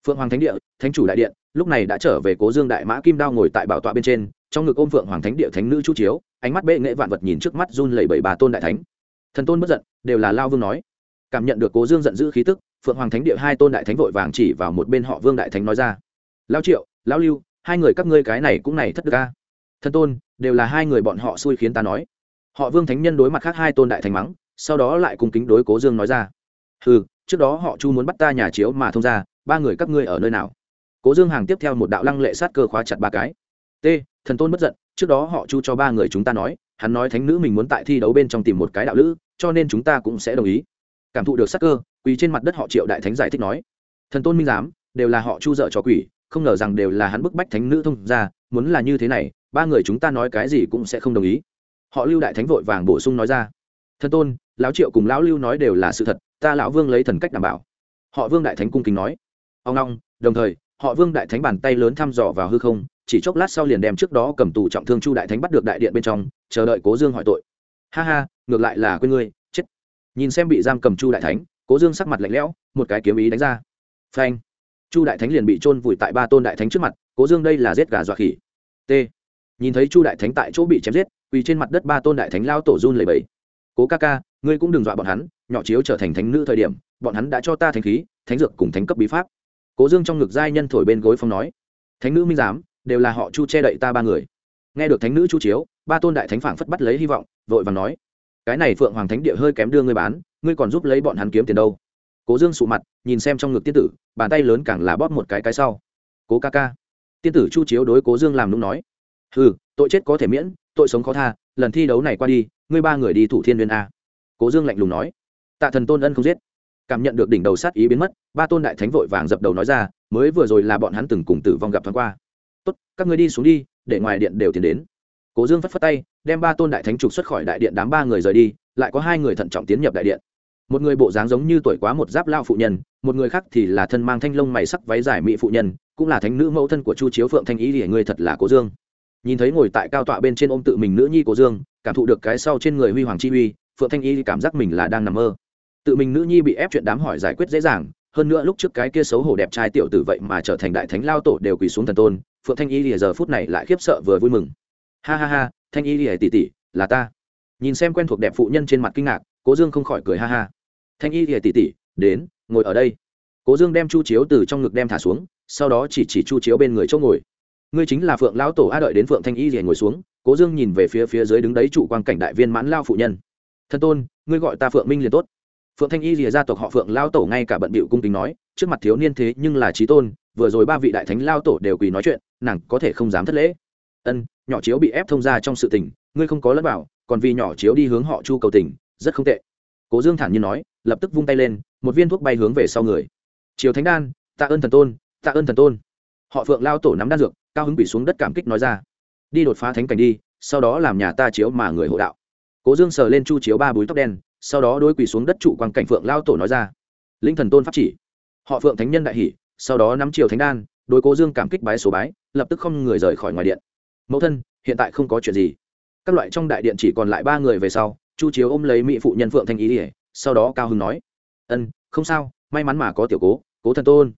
Phượng hoàng thánh địa, thánh chủ đại điện, lúc này đã trở về cố dương đại mã kim đao ngồi tại bảo tọa bên trên, trong ngực ôm phượng hoàng thánh địa thánh nữ chu chiếu, ánh mắt bệ nghệ vạn vật nhìn trước mắt run lẩy bẩy bà tôn đại thánh. Thần tôn bất giận, đều là lao vương nói. Cảm nhận được cố dương giận dữ khí tức, phượng hoàng thánh địa hai tôn đại thánh vội vàng chỉ vào một bên họ vương đại thánh nói ra. Lao triệu, lao lưu, hai người các ngươi cái này cũng này thất đức ca thần tôn, đều là hai người bọn họ xui khiến ta nói họ vương thánh nhân đối mặt khác hai tôn đại thành mắng, sau đó lại cùng kính đối cố dương nói ra. Ừ trước đó họ chu muốn bắt ta nhà chiếu mà thông ra, ba người các ngươi ở nơi nào? Cố dương hàng tiếp theo một đạo lăng lệ sát cơ khóa chặt ba cái. T thần tôn bất giận, trước đó họ chu cho ba người chúng ta nói, hắn nói thánh nữ mình muốn tại thi đấu bên trong tìm một cái đạo lữ, cho nên chúng ta cũng sẽ đồng ý. Cảm thụ được sát cơ, quỳ trên mặt đất họ triệu đại thánh giải thích nói, thần tôn minh giám, đều là họ chu dợ cho quỷ, không ngờ rằng đều là hắn bức bách thánh nữ thông ra, muốn là như thế này, ba người chúng ta nói cái gì cũng sẽ không đồng ý họ lưu đại thánh vội vàng bổ sung nói ra. Thần tôn, lão triệu cùng lão lưu nói đều là sự thật, ta lão vương lấy thần cách đảm bảo. Họ vương đại thánh cung kính nói. Ông long, đồng thời, họ vương đại thánh bàn tay lớn thăm dò vào hư không, chỉ chốc lát sau liền đem trước đó cầm tù trọng thương chu đại thánh bắt được đại điện bên trong, chờ đợi cố dương hỏi tội. Ha ha, ngược lại là quên ngươi, chết. Nhìn xem bị giam cầm chu đại thánh, cố dương sắc mặt lạnh lẽo, một cái kiếm ý đánh ra. Phanh. Chu đại thánh liền bị trôn vùi tại ba tôn đại thánh trước mặt, cố dương đây là giết gà dọa khỉ. T. Nhìn thấy chu đại thánh tại chỗ bị chém giết quỳ trên mặt đất ba tôn đại thánh lao tổ run lầy bẫy cố ca ca, ngươi cũng đừng dọa bọn hắn, nhỏ chiếu trở thành thánh nữ thời điểm, bọn hắn đã cho ta thánh khí, thánh dược cùng thánh cấp bí pháp. Cố dương trong ngực giai nhân thổi bên gối phong nói, thánh nữ minh giám, đều là họ chu che đậy ta ba người. Nghe được thánh nữ chu chiếu, ba tôn đại thánh phảng phất bắt lấy hy vọng, vội và nói, cái này phượng hoàng thánh địa hơi kém đưa ngươi bán, ngươi còn giúp lấy bọn hắn kiếm tiền đâu. Cố dương sụ mặt, nhìn xem trong ngực tiên tử, bàn tay lớn càng là bóp một cái cái sau. Cố ca ca. Tiên tử chu chiếu đối cố dương làm đúng nói ừ tội chết có thể miễn tội sống khó tha, lần thi đấu này qua đi, ngươi ba người đi thủ thiên liên a. Cố dương lạnh lùng nói. Tạ thần tôn ân không giết. Cảm nhận được đỉnh đầu sát ý biến mất, ba tôn đại thánh vội vàng dập đầu nói ra, mới vừa rồi là bọn hắn từng cùng tử vong gặp thoáng qua. Tốt, các ngươi đi xuống đi, để ngoài điện đều tiến đến. Cố dương phất phất tay, đem ba tôn đại thánh trục xuất khỏi đại điện đám ba người rời đi, lại có hai người thận trọng tiến nhập đại điện. Một người bộ dáng giống như tuổi quá một giáp lao phụ nhân, một người khác thì là thân mang thanh lông mày sắc váy dài mỹ phụ nhân, cũng là thánh nữ mẫu thân của chu chiếu phượng thanh ý, thì người thật là cố dương nhìn thấy ngồi tại cao tọa bên trên ôm tự mình nữ nhi của dương, cảm thụ được cái sau trên người huy hoàng chi uy, phượng thanh y cảm giác mình là đang nằm mơ. Tự mình nữ nhi bị ép chuyện đám hỏi giải quyết dễ dàng, hơn nữa lúc trước cái kia xấu hổ đẹp trai tiểu tử vậy mà trở thành đại thánh lao tổ đều quỳ xuống thần tôn, phượng thanh y lìa giờ phút này lại khiếp sợ vừa vui mừng. Ha ha ha, thanh y lìa tỉ tỉ, là ta. Nhìn xem quen thuộc đẹp phụ nhân trên mặt kinh ngạc, cố dương không khỏi cười ha ha. Thanh y lìa tỉ tỉ, đến, ngồi ở đây. Cố dương đem chu chiếu từ trong ngực đem thả xuống, sau đó chỉ chỉ chu chiếu bên người chỗ ngồi ngươi chính là phượng lão tổ a đợi đến phượng thanh y liền ngồi xuống, cố dương nhìn về phía phía dưới đứng đấy trụ quan cảnh đại viên mãn lao phụ nhân. Thân tôn, ngươi gọi ta phượng minh liền tốt. Phượng thanh y rìa gia tộc họ phượng lao tổ ngay cả bận bịu cung kính nói, trước mặt thiếu niên thế nhưng là trí tôn, vừa rồi ba vị đại thánh lao tổ đều quỳ nói chuyện, nàng có thể không dám thất lễ. Ân, nhỏ chiếu bị ép thông ra trong sự tình, ngươi không có lẫn bảo còn vì nhỏ chiếu đi hướng họ chu cầu tình, rất không tệ. Cố dương thản nhiên nói, lập tức vung tay lên, một viên thuốc bay hướng về sau người. Chiều thánh đan, tạ ơn thần tôn, tạ ơn thần tôn. Họ phượng lao tổ nắm đan dược cao hứng bị xuống đất cảm kích nói ra, đi đột phá thánh cảnh đi, sau đó làm nhà ta chiếu mà người hộ đạo. Cố dương sờ lên chu chiếu ba búi tóc đen, sau đó đối quỳ xuống đất trụ quang cảnh phượng lao tổ nói ra, linh thần tôn pháp chỉ, họ phượng thánh nhân đại hỷ sau đó nắm triều thánh đan, đối cố dương cảm kích bái số bái, lập tức không người rời khỏi ngoài điện. Mẫu thân, hiện tại không có chuyện gì. Các loại trong đại điện chỉ còn lại ba người về sau, chu chiếu ôm lấy mỹ phụ nhân phượng thanh ý ỉa sau đó cao hưng nói, ân, không sao, may mắn mà có tiểu cố cố thần tôn.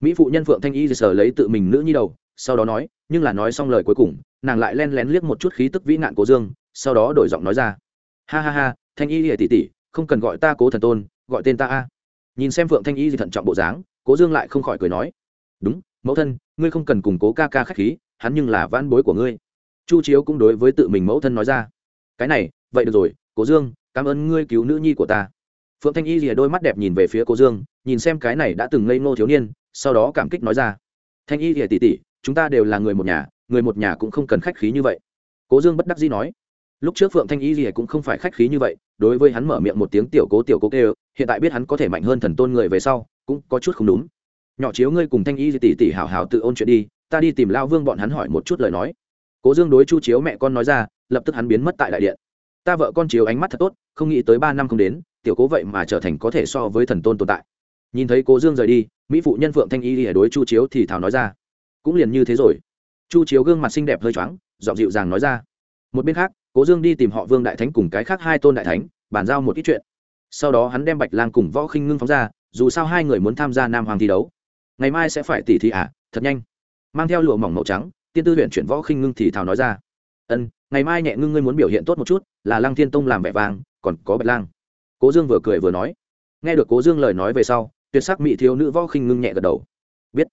Mỹ phụ nhân phượng thanh y sờ lấy tự mình nữ nhi đầu sau đó nói, nhưng là nói xong lời cuối cùng, nàng lại len lén liếc một chút khí tức vĩ nạn cố dương, sau đó đổi giọng nói ra. Ha ha ha, thanh y lìa tỷ tỷ, không cần gọi ta cố thần tôn, gọi tên ta a. Nhìn xem phượng thanh y gì thận trọng bộ dáng, cố dương lại không khỏi cười nói. Đúng, mẫu thân, ngươi không cần cùng cố ca ca k h á c h khí, hắn nhưng là van bối của ngươi. Chu chiếu cũng đối với tự mình mẫu thân nói ra. Cái này, vậy được rồi, cố dương, cảm ơn ngươi cứu nữ nhi của ta. Phượng thanh y lìa đôi mắt đẹp nhìn về phía cố dương, nhìn xem cái này đã từng ngây ngô thiếu niên, sau đó cảm kích nói ra. Thanh y lìa tỉ tỉ chúng ta đều là người một nhà, người một nhà cũng không cần khách khí như vậy. Cố dương bất đắc dĩ nói. Lúc trước phượng thanh y gì cũng không phải khách khí như vậy, đối với hắn mở miệng một tiếng tiểu cố tiểu cố kêu, hiện tại biết hắn có thể mạnh hơn thần tôn người về sau, cũng có chút không đúng. Nhỏ chiếu ngươi cùng thanh y tỷ tỷ hảo hảo tự ôn chuyện đi, ta đi tìm lao vương bọn hắn hỏi một chút lời nói. Cố dương đối chu chiếu mẹ con nói ra, lập tức hắn biến mất tại đại điện. Ta vợ con chiếu ánh mắt thật tốt, không nghĩ tới ba năm không đến, tiểu cố vậy mà trở thành có thể so với thần tôn tồn tại. Nhìn thấy cố dương rời đi, mỹ phụ nhân phượng thanh y lìa đối chu chiếu thì thảo nói ra cũng liền như thế rồi. Chu chiếu gương mặt xinh đẹp hơi choáng giọng dịu dàng nói ra. Một bên khác cố dương đi tìm họ vương đại thánh cùng cái khác hai tôn đại thánh bàn giao một ít chuyện. Sau đó hắn đem bạch lang cùng võ khinh ngưng phóng ra dù sao hai người muốn tham gia nam hoàng thi đấu. Ngày mai sẽ phải tỉ thị ạ à, thật nhanh. Mang theo lụa mỏng màu trắng tiên tư huyện chuyển võ khinh ngưng thì thào nói ra. Ân ngày mai nhẹ ngưng ngươi muốn biểu hiện tốt một chút là lăng thiên tông làm vẻ vàng còn có bạch lang. Cố dương vừa cười vừa nói. Nghe được cố dương lời nói về sau tuyệt sắc mỹ thiếu nữ võ khinh ngưng nhẹ gật đầu. Biết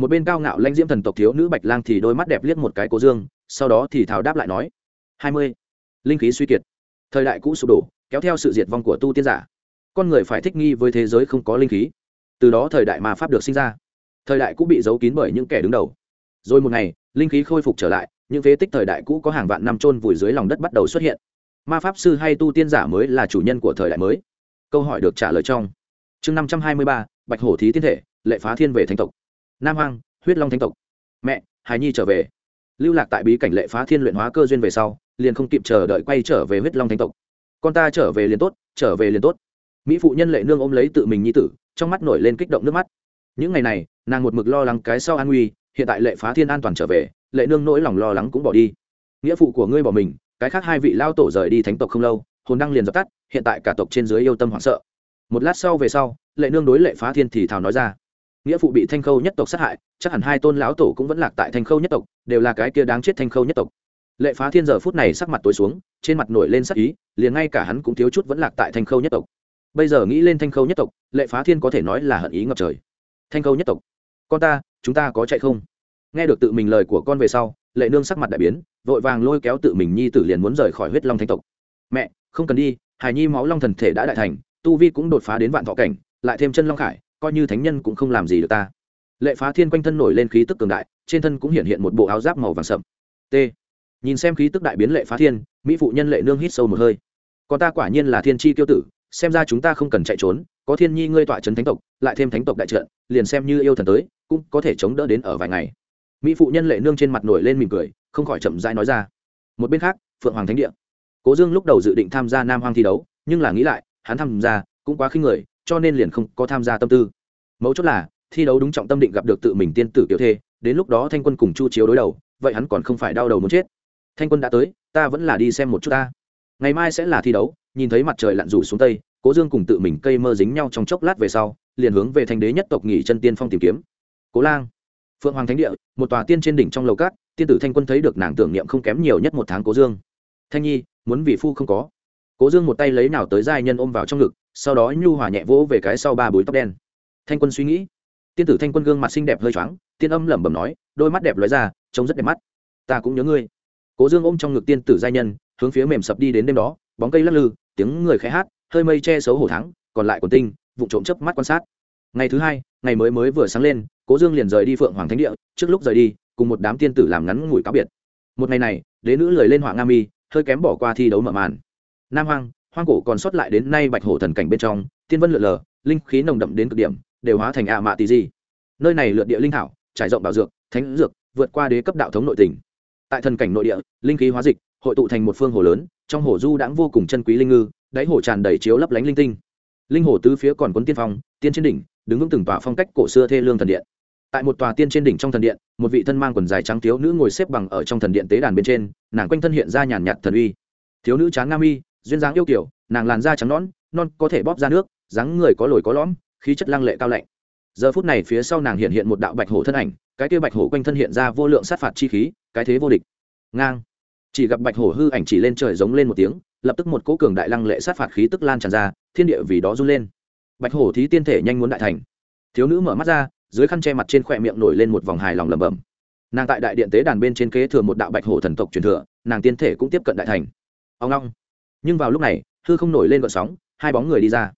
một bên cao ngạo lãnh diễm thần tộc thiếu nữ bạch lang thì đôi mắt đẹp liếc một cái cố dương, sau đó thì thào đáp lại nói, hai mươi. Linh khí suy kiệt. Thời đại cũ sụp đổ, kéo theo sự diệt vong của tu tiên giả. Con người phải thích nghi với thế giới không có linh khí. Từ đó thời đại mà pháp được sinh ra. Thời đại cũ bị giấu kín bởi những kẻ đứng đầu. Rồi một ngày, linh khí khôi phục trở lại, những phế tích thời đại cũ có hàng vạn năm trôn vùi dưới lòng đất bắt đầu xuất hiện. Ma pháp sư hay tu tiên giả mới là chủ nhân của thời đại mới. Câu hỏi được trả lời trong chương năm trăm hai mươi ba, bạch hổ thí tiên thể, lệ phá thiên về thánh tộc nam hoang, huyết long thánh tộc. Mẹ hài nhi trở về. Lưu lạc tại bí cảnh lệ phá thiên luyện hóa cơ duyên về sau, liền không kịp chờ đợi quay trở về huyết long thánh tộc. Con ta trở về liền tốt, trở về liền tốt. Mỹ phụ nhân lệ nương ôm lấy tự mình nhi tử, trong mắt nổi lên kích động nước mắt. Những ngày này, nàng một mực lo lắng cái sau an nguy, hiện tại lệ phá thiên an toàn trở về, lệ nương nỗi lòng lo lắng cũng bỏ đi. Nghĩa phụ của ngươi bỏ mình, cái khác hai vị lao tổ rời đi thánh tộc không lâu, hồn đăng liền dập tắt, hiện tại cả tộc trên dưới yêu tâm hoảng sợ. Một lát sau về sau, lệ nương đối lệ phá thiên thì thào nói ra nghĩa phụ bị thanh khâu nhất tộc sát hại, chắc hẳn hai tôn lão tổ cũng vẫn lạc tại thanh khâu nhất tộc, đều là cái kia đáng chết thanh khâu nhất tộc. Lệ phá thiên giờ phút này sắc mặt tối xuống, trên mặt nổi lên sắc ý, liền ngay cả hắn cũng thiếu chút vẫn lạc tại thanh khâu nhất tộc. Bây giờ nghĩ lên thanh khâu nhất tộc, lệ phá thiên có thể nói là hận ý ngập trời. Thanh khâu nhất tộc, con ta, chúng ta có chạy không? Nghe được tự mình lời của con về sau, lệ nương sắc mặt đại biến, vội vàng lôi kéo tự mình nhi tử liền muốn rời khỏi huyết long thanh tộc. Mẹ, không cần đi hài nhi máu long thần thể đã đại thành, tu vi cũng đột phá đến vạn thọ cảnh, lại thêm chân long khải coi như thánh nhân cũng không làm gì được ta. Lệ phá thiên quanh thân nổi lên khí tức cường đại, trên thân cũng hiện hiện một bộ áo giáp màu vàng sậm. T. Nhìn xem khí tức đại biến lệ phá thiên, mỹ phụ nhân lệ nương hít sâu một hơi. Còn ta quả nhiên là thiên tri tiêu tử, xem ra chúng ta không cần chạy trốn, có thiên nhi ngươi tọa trấn thánh tộc, lại thêm thánh tộc đại trận, liền xem như yêu thần tới, cũng có thể chống đỡ đến ở vài ngày. Mỹ phụ nhân lệ nương trên mặt nổi lên mỉm cười, không khỏi chậm rãi nói ra. Một bên khác, phượng hoàng thánh địa. Cố dương lúc đầu dự định tham gia nam hoàng thi đấu, nhưng là nghĩ lại, hắn tham gia, cũng quá khinh người cho nên liền không có tham gia tâm tư. Mấu chốt là, thi đấu đúng trọng tâm định gặp được tự mình tiên tử tiểu thê, đến lúc đó thanh quân cùng chu chiếu đối đầu, vậy hắn còn không phải đau đầu muốn chết. Thanh quân đã tới, ta vẫn là đi xem một chút ta. Ngày mai sẽ là thi đấu, nhìn thấy mặt trời lặn rủ xuống tây, cố dương cùng tự mình cây mơ dính nhau trong chốc lát về sau, liền hướng về thành đế nhất tộc nghỉ chân tiên phong tìm kiếm. Cố lang, phượng hoàng thánh địa, một tòa tiên trên đỉnh trong lầu cát, tiên tử thanh quân thấy được nàng tưởng niệm không kém nhiều nhất một tháng cố dương. Thanh nhi, muốn vị phu không có cố dương một tay lấy nào tới giai nhân ôm vào trong ngực, sau đó nhu hòa nhẹ vỗ về cái sau ba búi tóc đen. Thanh quân suy nghĩ. Tiên tử thanh quân gương mặt xinh đẹp hơi choáng, tiên âm lẩm bẩm nói, đôi mắt đẹp lóe ra, trông rất đẹp mắt. Ta cũng nhớ ngươi. Cố dương ôm trong ngực tiên tử giai nhân, hướng phía mềm sập đi đến đêm đó, bóng cây lắc lư, tiếng người khẽ hát, hơi mây che xấu hổ thắng, còn lại quần tinh, vụ trộm chớp mắt quan sát. Ngày thứ hai, ngày mới mới vừa sáng lên, cố dương liền rời đi phượng hoàng thánh địa, trước lúc rời đi, cùng một đám tiên tử làm ngắn ngủi cáo biệt. Một ngày này, đế nữ lời lên họa nga mi, hơi kém bỏ qua thi đấu mở màn nam hoang hoang cổ còn sót lại đến nay bạch hổ thần cảnh bên trong, tiên vân lượn lờ, linh khí nồng đậm đến cực điểm, đều hóa thành ạ mạ tì di nơi này lượn địa linh thảo, trải rộng bảo dược, thánh dược, vượt qua đế cấp đạo thống nội tỉnh tại thần cảnh nội địa, linh khí hóa dịch, hội tụ thành một phương hồ lớn, trong hồ du đãng vô cùng chân quý linh ngư, đáy hồ tràn đầy chiếu lấp lánh linh tinh. Linh hồ tứ phía còn quấn tiên phong, tiên trên đỉnh, đứng vững từng tòa phong cách cổ xưa thê lương thần điện. Tại một tòa tiên trên đỉnh trong thần điện, một vị thân mang quần dài trắng thiếu nữ ngồi xếp bằng ở trong thần điện tế đàn bên trên, nàng quanh thân hiện ra nhàn nhạt thần uy. Thiếu nữ tráng nam y duyên dáng yêu kiểu, nàng làn da trắng nõn, non có thể bóp ra nước, dáng người có lồi có lõm, khí chất lăng lệ cao lạnh. Giờ phút này phía sau nàng hiện hiện một đạo bạch hổ thân ảnh, cái kia bạch hổ quanh thân hiện ra vô lượng sát phạt chi khí, cái thế vô địch. Ngang. Chỉ gặp bạch hổ hư ảnh chỉ lên trời giống lên một tiếng, lập tức một cỗ cường đại lăng lệ sát phạt khí tức lan tràn ra, thiên địa vì đó run lên. Bạch hổ thí tiên thể nhanh muốn đại thành. Thiếu nữ mở mắt ra, dưới khăn che mặt trên khỏe miệng nổi lên một vòng hài lòng lẩm bẩm. Nàng tại đại điện tế đàn bên trên kế thừa một đạo bạch hổ thần tộc truyền thừa, nàng tiên thể cũng tiếp cận đại thành. Ông long nhưng vào lúc này, hư không nổi lên gợn sóng, hai bóng người đi ra.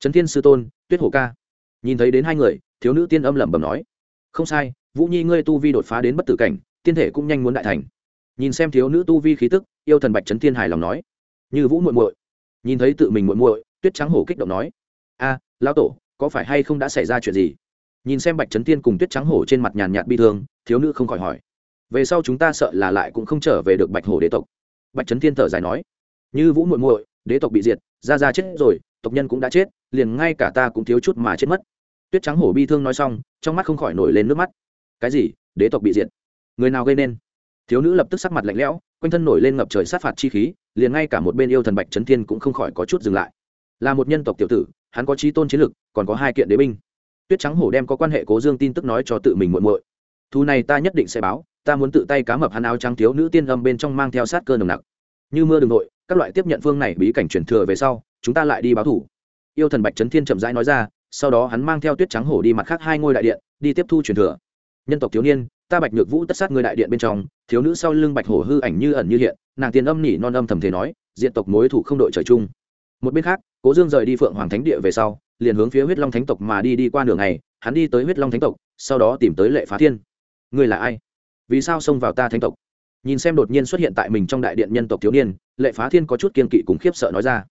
Trấn thiên sư tôn, tuyết hổ ca. Nhìn thấy đến hai người, thiếu nữ tiên âm lẩm bẩm nói, không sai, vũ nhi ngươi tu vi đột phá đến bất tử cảnh, tiên thể cũng nhanh muốn đại thành. Nhìn xem thiếu nữ tu vi khí tức, yêu thần bạch trấn thiên hài lòng nói, như vũ muội muội. Nhìn thấy tự mình muội muội, tuyết trắng hổ kích động nói, a, lão tổ, có phải hay không đã xảy ra chuyện gì? Nhìn xem bạch trấn thiên cùng tuyết trắng hổ trên mặt nhàn nhạt bi thương, thiếu nữ không khỏi hỏi, về sau chúng ta sợ là lại cũng không trở về được bạch hổ đế tộc. Bạch trấn thiên thở dài nói như vũ muội muội, đế tộc bị diệt, ra ra chết rồi, tộc nhân cũng đã chết, liền ngay cả ta cũng thiếu chút mà chết mất. Tuyết trắng hổ bi thương nói xong, trong mắt không khỏi nổi lên nước mắt. Cái gì? Đế tộc bị diệt? Người nào gây nên? Thiếu nữ lập tức sắc mặt lạnh lẽo, quanh thân nổi lên ngập trời sát phạt chi khí, liền ngay cả một bên yêu thần bạch trấn thiên cũng không khỏi có chút dừng lại. Là một nhân tộc tiểu tử, hắn có trí tôn chiến lực, còn có hai kiện đế binh. Tuyết trắng hổ đem có quan hệ cố dương tin tức nói cho tự mình muộn muội. Thu này ta nhất định sẽ báo, ta muốn tự tay cá mập hắn áo trắng thiếu nữ tiên âm bên trong mang theo sát cơ nồng nặc. Như mưa đường nội các loại tiếp nhận phương này bí cảnh truyền thừa về sau, chúng ta lại đi báo thủ. Yêu thần bạch trấn thiên chậm rãi nói ra, sau đó hắn mang theo tuyết trắng hổ đi mặt khác hai ngôi đại điện, đi tiếp thu truyền thừa. Nhân tộc thiếu niên, ta bạch nhược vũ tất sát người đại điện bên trong, thiếu nữ sau lưng bạch hổ hư ảnh như ẩn như hiện, nàng tiền âm nỉ non âm thầm thế nói, diện tộc mối thủ không đội trời chung. Một bên khác, cố dương rời đi phượng hoàng thánh địa về sau, liền hướng phía huyết long thánh tộc mà đi đi qua đường này hắn đi tới huyết long thánh tộc, sau đó tìm tới lệ phá thiên. Người là ai? Vì sao xông vào ta thánh tộc? Nhìn xem đột nhiên xuất hiện tại mình trong đại điện nhân tộc thiếu niên, lệ phá thiên có chút kiên kỵ cùng khiếp sợ nói ra.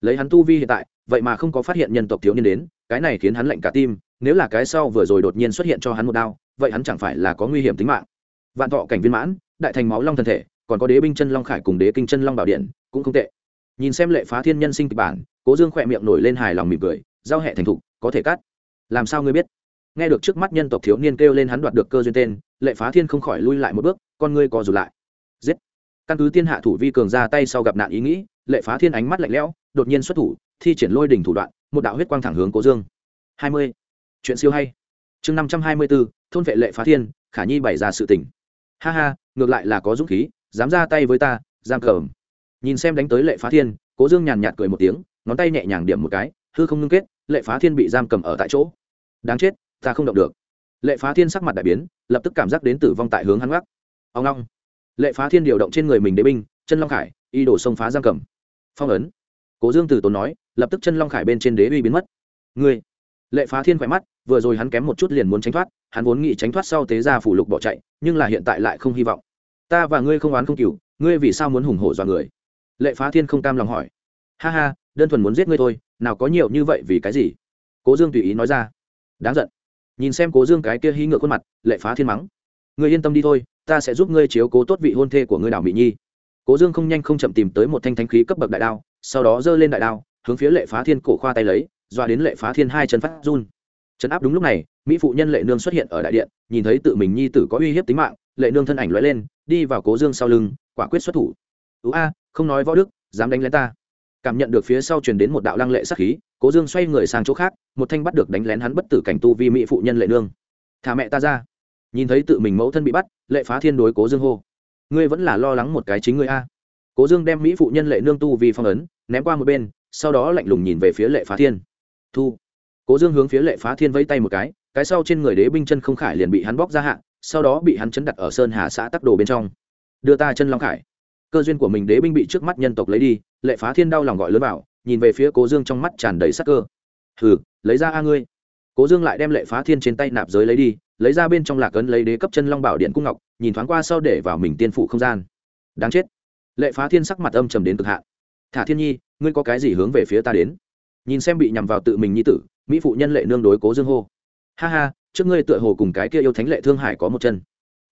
Lấy hắn tu vi hiện tại, vậy mà không có phát hiện nhân tộc thiếu niên đến, cái này khiến hắn lạnh cả tim, nếu là cái sau vừa rồi đột nhiên xuất hiện cho hắn một đao, vậy hắn chẳng phải là có nguy hiểm tính mạng. Vạn thọ cảnh viên mãn, đại thành máu long thân thể, còn có đế binh chân long khải cùng đế kinh chân long bảo điện, cũng không tệ. Nhìn xem lệ phá thiên nhân sinh kịch bản, cố dương khỏe miệng nổi lên hài lòng mỉm cười, giao hệ thành thục, có thể cắt. Làm sao ngươi biết? Nghe được trước mắt nhân tộc thiếu niên kêu lên hắn đoạt được cơ duyên tên, lệ phá thiên không khỏi lui lại một bước, con ngươi co rụt lại giết. Căn cứ tiên hạ thủ vi cường ra tay sau gặp nạn ý nghĩ, lệ phá thiên ánh mắt lạnh lẽo, đột nhiên xuất thủ, thi triển lôi đỉnh thủ đoạn, một đạo huyết quang thẳng hướng cố dương. Hai mươi. Chuyện siêu hay. Chương năm trăm hai mươi bốn thôn vệ lệ phá thiên, khả nhi bày ra sự tỉnh ha ha, ngược lại là có dũng khí, dám ra tay với ta, giam cờm nhìn xem đánh tới lệ phá thiên, cố dương nhàn nhạt cười một tiếng, ngón tay nhẹ nhàng điểm một cái, hư không ngưng kết, lệ phá thiên bị giam cầm ở tại chỗ. Đáng chết, ta không động được. Lệ phá thiên sắc mặt đại biến, lập tức cảm giác đến tử vong tại hướng hắn gác ông long lệ phá thiên điều động trên người mình đế binh, chân long khải, y đổ sông phá giang cầm. Phong ấn. Cố dương Tử tốn nói, lập tức chân long khải bên trên đế uy biến mất. Ngươi. Lệ phá thiên khỏe mắt, vừa rồi hắn kém một chút liền muốn tránh thoát, hắn vốn nghĩ tránh thoát sau tế ra phủ lục bỏ chạy, nhưng là hiện tại lại không hy vọng. Ta và ngươi không oán không cừu, ngươi vì sao muốn hùng hổ dọa người? Lệ phá thiên không cam lòng hỏi. Ha ha, đơn thuần muốn giết ngươi thôi, nào có nhiều như vậy vì cái gì? Cố dương tùy ý nói ra. Đáng giận. Nhìn xem cố dương cái kia hí ngựa khuôn mặt, lệ phá thiên mắng. Ngươi yên tâm đi thôi ta sẽ giúp ngươi chiếu cố tốt vị hôn thê của ngươi đảo mỹ nhi. Cố dương không nhanh không chậm tìm tới một thanh thanh khí cấp bậc đại đao, sau đó giơ lên đại đao, hướng phía lệ phá thiên cổ khoa tay lấy, doa đến lệ phá thiên hai chân phát run. Trấn áp đúng lúc này, mỹ phụ nhân lệ nương xuất hiện ở đại điện, nhìn thấy tự mình nhi tử có uy hiếp tính mạng, lệ nương thân ảnh lóe lên, đi vào cố dương sau lưng, quả quyết xuất thủ. Ú a, không nói võ đức, dám đánh lén ta. Cảm nhận được phía sau truyền đến một đạo lăng lệ sắc khí, cố dương xoay người sang chỗ khác, một thanh bắt được đánh lén hắn bất tử cảnh tu vi mỹ phụ nhân lệ nương. Thả mẹ ta ra nhìn thấy tự mình mẫu thân bị bắt, lệ phá thiên đối cố dương hô. Ngươi vẫn là lo lắng một cái chính ngươi a. Cố dương đem mỹ phụ nhân lệ nương tu vì phong ấn, ném qua một bên, sau đó lạnh lùng nhìn về phía lệ phá thiên. Thu. Cố dương hướng phía lệ phá thiên vẫy tay một cái cái sau trên người đế binh chân không khải liền bị hắn bóc ra hạ, sau đó bị hắn chấn đặt ở sơn hà xã tắc đồ bên trong. Đưa ta chân long khải. Cơ duyên của mình đế binh bị trước mắt nhân tộc lấy đi, lệ phá thiên đau lòng gọi lớn vào, nhìn về phía cố dương trong mắt tràn đầy sắc cơ. Hừ, lấy ra a ngươi. Cố dương lại đem lệ phá thiên trên tay nạp giới lấy đi lấy ra bên trong lạc ấn lấy đế cấp chân long bảo điện cung ngọc, nhìn thoáng qua sau để vào mình tiên phụ không gian. Đáng chết. Lệ phá thiên sắc mặt âm trầm đến cực hạn. Thả thiên nhi, ngươi có cái gì hướng về phía ta đến? Nhìn xem bị nhằm vào tự mình nhi tử, mỹ phụ nhân lệ nương đối cố dương hô. Ha ha, trước ngươi tựa hồ cùng cái kia yêu thánh lệ thương hải có một chân.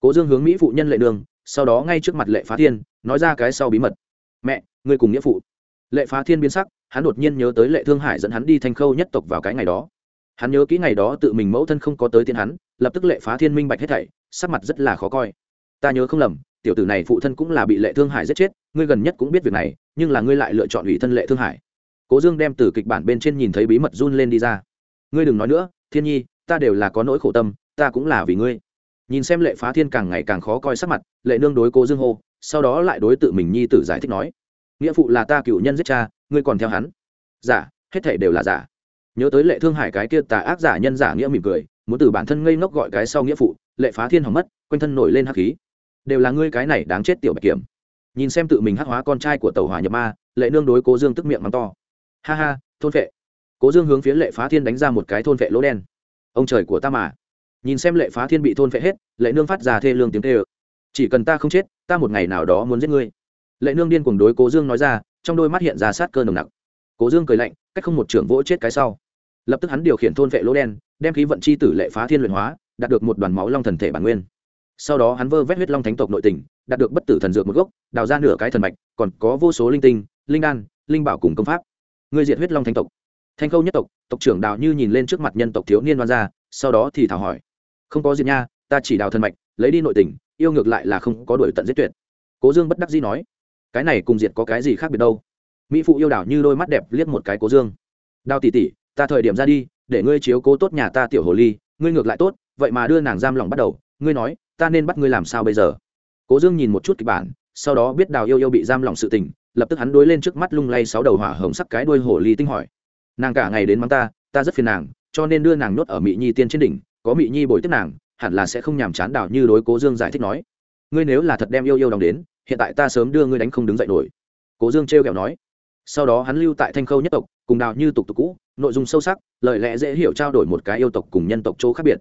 Cố dương hướng mỹ phụ nhân lệ nương, sau đó ngay trước mặt lệ phá thiên, nói ra cái sau bí mật. Mẹ, ngươi cùng nghĩa phụ. Lệ phá thiên biến sắc, hắn đột nhiên nhớ tới lệ thương hải dẫn hắn đi thanh khâu nhất tộc vào cái ngày đó hắn nhớ kỹ ngày đó tự mình mẫu thân không có tới tiên hắn, lập tức lệ phá thiên minh bạch hết thảy, sắc mặt rất là khó coi. Ta nhớ không lầm, tiểu tử này phụ thân cũng là bị lệ thương hải giết chết, ngươi gần nhất cũng biết việc này, nhưng là ngươi lại lựa chọn ủy thân lệ thương hải. Cố dương đem từ kịch bản bên trên nhìn thấy bí mật run lên đi ra. Ngươi đừng nói nữa, thiên nhi, ta đều là có nỗi khổ tâm, ta cũng là vì ngươi. Nhìn xem lệ phá thiên càng ngày càng khó coi sắc mặt, lệ nương đối cố dương hô, sau đó lại đối tự mình nhi tử giải thích nói. Nghĩa phụ là ta cựu nhân giết cha, ngươi còn theo hắn. Giả hết thể đều là giả nhớ tới lệ thương hải cái kia tà ác giả nhân giả nghĩa mỉm cười, muốn từ bản thân ngây ngốc gọi cái sau nghĩa phụ, lệ phá thiên hỏng mất, quanh thân nổi lên hắc khí. Đều là ngươi cái này đáng chết tiểu bạch kiểm. Nhìn xem tự mình hắc hóa con trai của tàu hỏa nhập ma, lệ nương đối cố dương tức miệng mắng to. Ha ha, thôn vệ. Cố dương hướng phía lệ phá thiên đánh ra một cái thôn vệ lỗ đen. Ông trời của ta mà. Nhìn xem lệ phá thiên bị thôn vệ hết, lệ nương phát ra thê lương tiếng tê ự chỉ cần ta không chết, ta một ngày nào đó muốn giết ngươi. Lệ nương điên cuồng đối cố dương nói ra, trong đôi mắt hiện ra sát cơ nồng nặc cố dương cười lạnh, cách không một trưởng vỗ chết cái sau. Lập tức hắn điều khiển thôn vệ lỗ đen, đem khí vận chi tử lệ phá thiên luyện hóa, đạt được một đoàn máu long thần thể bản nguyên. Sau đó hắn vơ vét huyết long thánh tộc nội tình, đạt được bất tử thần dược một gốc, đào ra nửa cái thần mạch, còn có vô số linh tinh, linh đan, linh bảo cùng công pháp. Người diệt huyết long thánh tộc. Thanh khâu nhất tộc tộc trưởng đào như nhìn lên trước mặt nhân tộc thiếu niên đoan ra, sau đó thì thảo hỏi. Không có diệt nha, ta chỉ đào thần mạch, lấy đi nội tình, yêu ngược lại là không có đổi tận giết tuyệt. Cố dương bất đắc dĩ nói, cái này cùng diệt có cái gì khác biệt đâu? Mỹ phụ yêu đảo như đôi mắt đẹp liếc một cái cố dương. Đào tỉ tỉ ta thời điểm ra đi, để ngươi chiếu cố tốt nhà ta tiểu hồ ly, ngươi ngược lại tốt, vậy mà đưa nàng giam lòng bắt đầu, ngươi nói, ta nên bắt ngươi làm sao bây giờ? Cố dương nhìn một chút kịch bản, sau đó biết đào yêu yêu bị giam lòng sự tình, lập tức hắn đối lên trước mắt lung lay sáu đầu hỏa hồng sắc cái đuôi hồ ly tinh hỏi. Nàng cả ngày đến mắng ta ta rất phiền nàng, cho nên đưa nàng nhốt ở mỹ nhi tiên trên đỉnh, có mỹ nhi bồi tiếp nàng, hẳn là sẽ không nhàm chán đào như đối cố dương giải thích nói. Ngươi nếu là thật đem yêu yêu đóng đến, hiện tại ta sớm đưa ngươi đánh không đứng dậy nổi. Cố dương trêu kẹo nói sau đó hắn lưu tại thanh khâu nhất tộc, cùng đào như tục tục cũ, nội dung sâu sắc, lời lẽ dễ hiểu trao đổi một cái yêu tộc cùng nhân tộc chỗ khác biệt.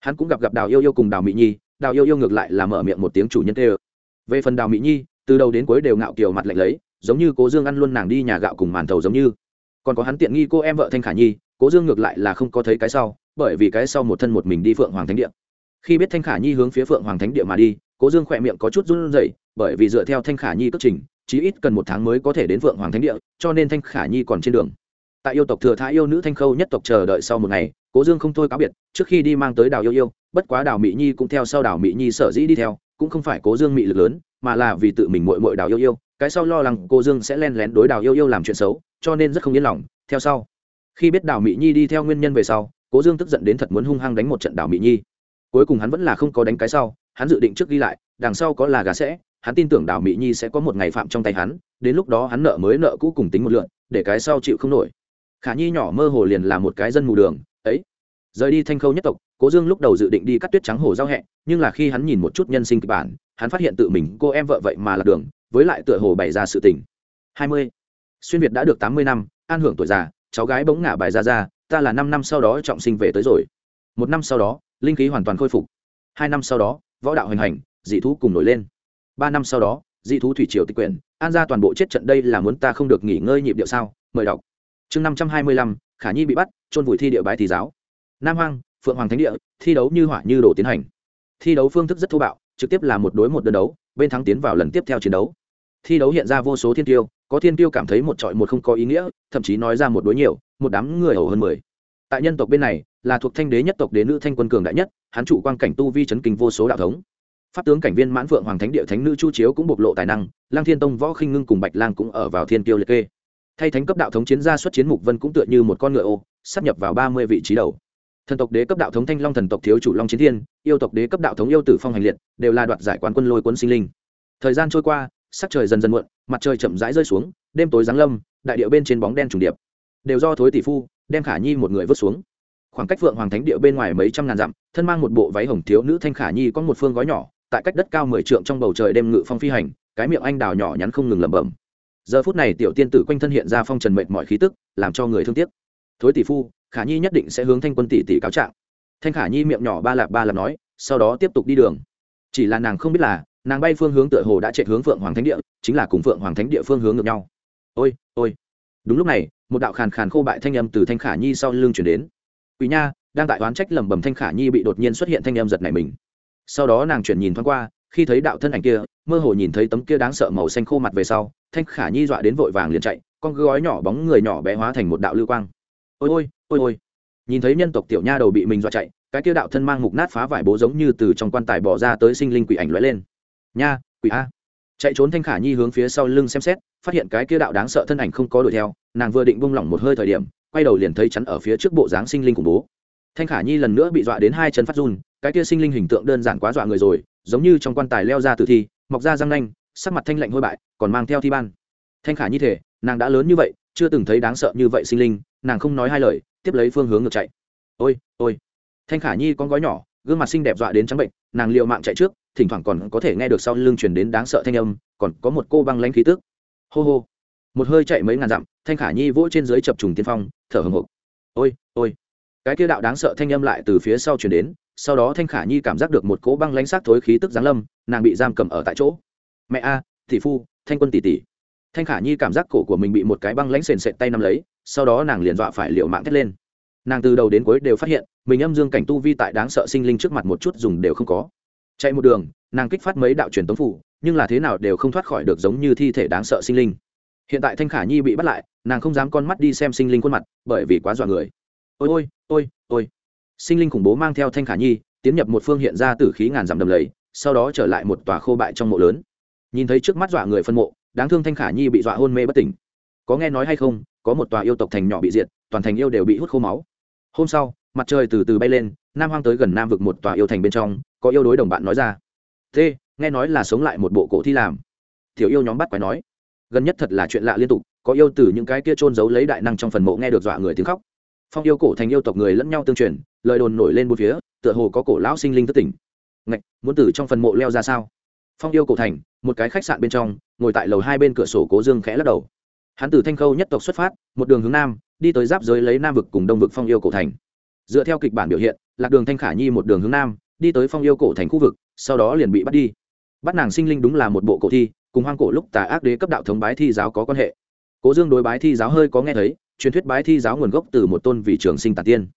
Hắn cũng gặp gặp đào yêu yêu cùng đào mỹ nhi, đào yêu yêu ngược lại là mở miệng một tiếng chủ nhân tê ơ. Về phần đào mỹ nhi, từ đầu đến cuối đều ngạo kiều mặt lạnh lấy giống như cố dương ăn luôn nàng đi nhà gạo cùng màn thầu giống như. Còn có hắn tiện nghi cô em vợ thanh khả nhi, cố dương ngược lại là không có thấy cái sau, bởi vì cái sau một thân một mình đi phượng hoàng thánh địa. Khi biết thanh khả nhi hướng phía phượng hoàng thánh địa mà đi, cố dương khỏe miệng có chút run rẩy, bởi vì dựa theo thanh khả nhi cất trình chí ít cần một tháng mới có thể đến vượng hoàng thánh địa, cho nên thanh khả nhi còn trên đường. Tại yêu tộc thừa thái yêu nữ thanh khâu nhất tộc chờ đợi sau một ngày, cố dương không thôi cáo biệt, trước khi đi mang tới đào yêu yêu, bất quá đào mỹ nhi cũng theo sau đào mỹ nhi sở dĩ đi theo, cũng không phải cố dương mị lực lớn, mà là vì tự mình mội mội đào yêu yêu, cái sau lo lắng cô dương sẽ len lén đối đào yêu yêu làm chuyện xấu, cho nên rất không yên lòng. Theo sau, khi biết đào mỹ nhi đi theo nguyên nhân về sau, cố dương tức giận đến thật muốn hung hăng đánh một trận đào mỹ nhi. Cuối cùng hắn vẫn là không có đánh cái sau, hắn dự định trước ghi lại, đằng sau có là gà sẽ hắn tin tưởng đào mỹ nhi sẽ có một ngày phạm trong tay hắn, đến lúc đó hắn nợ mới nợ cũ cùng tính một lượn, để cái sau chịu không nổi. Khả nhi nhỏ mơ hồ liền là một cái dân mù đường, ấy, rời đi thanh khâu nhất tộc. Cố dương lúc đầu dự định đi cắt tuyết trắng hồ giao hẹ, nhưng là khi hắn nhìn một chút nhân sinh kịch bản, hắn phát hiện tự mình cô em vợ vậy mà là đường, với lại tựa hồ bày ra sự tình. Hai mươi. Xuyên việt đã được tám mươi năm, an hưởng tuổi già, cháu gái bỗng ngả bài ra ra, ta là năm năm sau đó trọng sinh về tới rồi. Một năm sau đó, linh khí hoàn toàn khôi phục. Hai năm sau đó, võ đạo hoành hành, dị thú cùng nổi lên ba năm sau đó, dị thú thủy triều tịch quyển, an ra toàn bộ chết trận đây là muốn ta không được nghỉ ngơi nhịp điệu sao? Mời đọc. Chương năm trăm hai mươi lăm, khả nhi bị bắt trôn vùi thi địa bái thì giáo. Nam hoang, phượng hoàng thánh địa, thi đấu như hỏa như đồ tiến hành. Thi đấu phương thức rất thô bạo, trực tiếp là một đối một đơn đấu, bên thắng tiến vào lần tiếp theo chiến đấu. Thi đấu hiện ra vô số thiên tiêu, có thiên tiêu cảm thấy một trọi một không có ý nghĩa, thậm chí nói ra một đối nhiều, một đám người hầu hơn mười. Tại nhân tộc bên này, là thuộc thanh đế nhất tộc đế nữ thanh quân cường đại nhất, hắn chủ quan cảnh tu vi chấn kinh vô số đạo thống pháp tướng cảnh viên mãn phượng hoàng thánh địa thánh nữ chu chiếu cũng bộc lộ tài năng, lang thiên tông võ khinh ngưng cùng bạch lang cũng ở vào thiên tiêu liệt kê. Thay thánh cấp đạo thống chiến gia xuất chiến mục vân cũng tựa như một con ngựa ô, sắp nhập vào ba mươi vị trí đầu. Thần tộc đế cấp đạo thống thanh long thần tộc thiếu chủ long chiến thiên, yêu tộc đế cấp đạo thống yêu tử phong hành liệt, đều là đoạt giải quán quân lôi quân sinh linh. Thời gian trôi qua, sắc trời dần dần muộn, mặt trời chậm rãi rơi xuống, đêm tối giáng lâm, đại điệu bên trên bóng đen trùng điệp. Đều do thối tỷ phu, đem khả nhi một người vứt xuống. Khoảng cách phượng hoàng thánh địa bên ngoài mấy trăm ngàn dặm, thân mang một bộ váy hồng thiếu nữ thanh khả nhi có một phương gói nhỏ tại cách đất cao mười trượng trong bầu trời đêm ngự phong phi hành, cái miệng anh đào nhỏ nhắn không ngừng lẩm bẩm. Giờ phút này tiểu tiên tử quanh thân hiện ra phong trần mệnh mọi khí tức, làm cho người thương tiếc. Thối tỷ phu, khả nhi nhất định sẽ hướng thanh quân tỷ tỷ cáo trạng. Thanh khả nhi miệng nhỏ ba lạp ba lạp nói, sau đó tiếp tục đi đường. Chỉ là nàng không biết là, nàng bay phương hướng tựa hồ đã chạy hướng phượng hoàng thánh địa, chính là cùng phượng hoàng thánh địa phương hướng ngược nhau. Ôi ôi. Đúng lúc này, một đạo khàn khàn khô bại thanh âm từ thanh khả nhi sau lưng chuyển đến. Quỷ nha, đang tại oán trách lẩm bẩm thanh khả nhi bị đột nhiên xuất hiện thanh âm giật này mình sau đó nàng chuyển nhìn thoáng qua, khi thấy đạo thân ảnh kia, mơ hồ nhìn thấy tấm kia đáng sợ màu xanh khô mặt về sau, thanh khả nhi dọa đến vội vàng liền chạy, con gói nhỏ bóng người nhỏ bé hóa thành một đạo lưu quang. Ôi ôi ôi ôi. Nhìn thấy nhân tộc tiểu nha đầu bị mình dọa chạy, cái kia đạo thân mang mục nát phá vải bố giống như từ trong quan tài bỏ ra tới sinh linh quỷ ảnh lóe lên. Nha, quỷ a. Chạy trốn thanh khả nhi hướng phía sau lưng xem xét, phát hiện cái kia đạo đáng sợ thân ảnh không có đuổi theo, nàng vừa định bung lỏng một hơi thời điểm, quay đầu liền thấy chắn ở phía trước bộ dáng sinh linh khủng bố thanh khả nhi lần nữa bị dọa đến hai chân phát run, cái kia sinh linh hình tượng đơn giản quá dọa người rồi, giống như trong quan tài leo ra từ thi, mọc ra răng nanh, sắc mặt thanh lạnh hôi bại, còn mang theo thi ban. Thanh khả nhi thể nàng đã lớn như vậy, chưa từng thấy đáng sợ như vậy sinh linh, nàng không nói hai lời, tiếp lấy phương hướng ngược chạy. Ôi ôi. Thanh khả nhi con gói nhỏ, gương mặt xinh đẹp dọa đến trắng bệnh, nàng liệu mạng chạy trước, thỉnh thoảng còn có thể nghe được sau lưng chuyển đến đáng sợ thanh âm, còn có một cô băng lanh khí tức. Hô hô. Một hơi chạy mấy ngàn dặm, thanh khả nhi vỗ trên dưới chập trùng tiên phong, thở hồng hộc. Ôi ôi cái kia đạo đáng sợ thanh âm lại từ phía sau chuyển đến, sau đó thanh khả nhi cảm giác được một cỗ băng lánh sắc thối khí tức giáng lâm, nàng bị giam cầm ở tại chỗ. Mẹ a thị phu, thanh quân tỷ tỷ. Thanh khả nhi cảm giác cổ của mình bị một cái băng lánh sền sệt tay nắm lấy, sau đó nàng liền dọa phải liệu mạng thét lên. Nàng từ đầu đến cuối đều phát hiện, mình âm dương cảnh tu vi tại đáng sợ sinh linh trước mặt một chút dùng đều không có. Chạy một đường, nàng kích phát mấy đạo truyền tống phủ, nhưng là thế nào đều không thoát khỏi được giống như thi thể đáng sợ sinh linh. Hiện tại thanh khả nhi bị bắt lại, nàng không dám con mắt đi xem sinh linh khuôn mặt, bởi vì quá dọa người ôi ôi ôi ôi. Sinh linh khủng bố mang theo thanh khả nhi, tiến nhập một phương hiện ra từ khí ngàn dặm đầm lầy, sau đó trở lại một tòa khô bại trong mộ lớn. Nhìn thấy trước mắt dọa người phân mộ, đáng thương thanh khả nhi bị dọa hôn mê bất tỉnh. Có nghe nói hay không, có một tòa yêu tộc thành nhỏ bị diệt, toàn thành yêu đều bị hút khô máu. Hôm sau, mặt trời từ từ bay lên, nam hoang tới gần nam vực một tòa yêu thành bên trong, có yêu đối đồng bạn nói ra. Thế nghe nói là sống lại một bộ cổ thi làm. Thiểu yêu nhóm bắt quái nói. Gần nhất thật là chuyện lạ liên tục, có yêu từ những cái kia trôn giấu lấy đại năng trong phần mộ nghe được dọa người tiếng khóc phong yêu cổ thành yêu tộc người lẫn nhau tương truyền, lời đồn nổi lên một phía, tựa hồ có cổ lão sinh linh thất tỉnh. Ngạch, muốn từ trong phần mộ leo ra sao? Phong yêu cổ thành, một cái khách sạn bên trong, ngồi tại lầu hai bên cửa sổ cố dương khẽ lắc đầu. Hắn từ thanh khâu nhất tộc xuất phát, một đường hướng nam, đi tới giáp giới lấy nam vực cùng đông vực phong yêu cổ thành. Dựa theo kịch bản biểu hiện, lạc đường thanh khả nhi một đường hướng nam, đi tới phong yêu cổ thành khu vực, sau đó liền bị bắt đi. Bắt nàng sinh linh đúng là một bộ cổ thi, cùng hoang cổ lúc tà ác đế cấp đạo thống bái thi giáo có quan hệ. Cố dương đối bái thi giáo hơi có nghe thấy truyền thuyết bái thi giáo nguồn gốc từ một tôn vị trường sinh tàn tiên.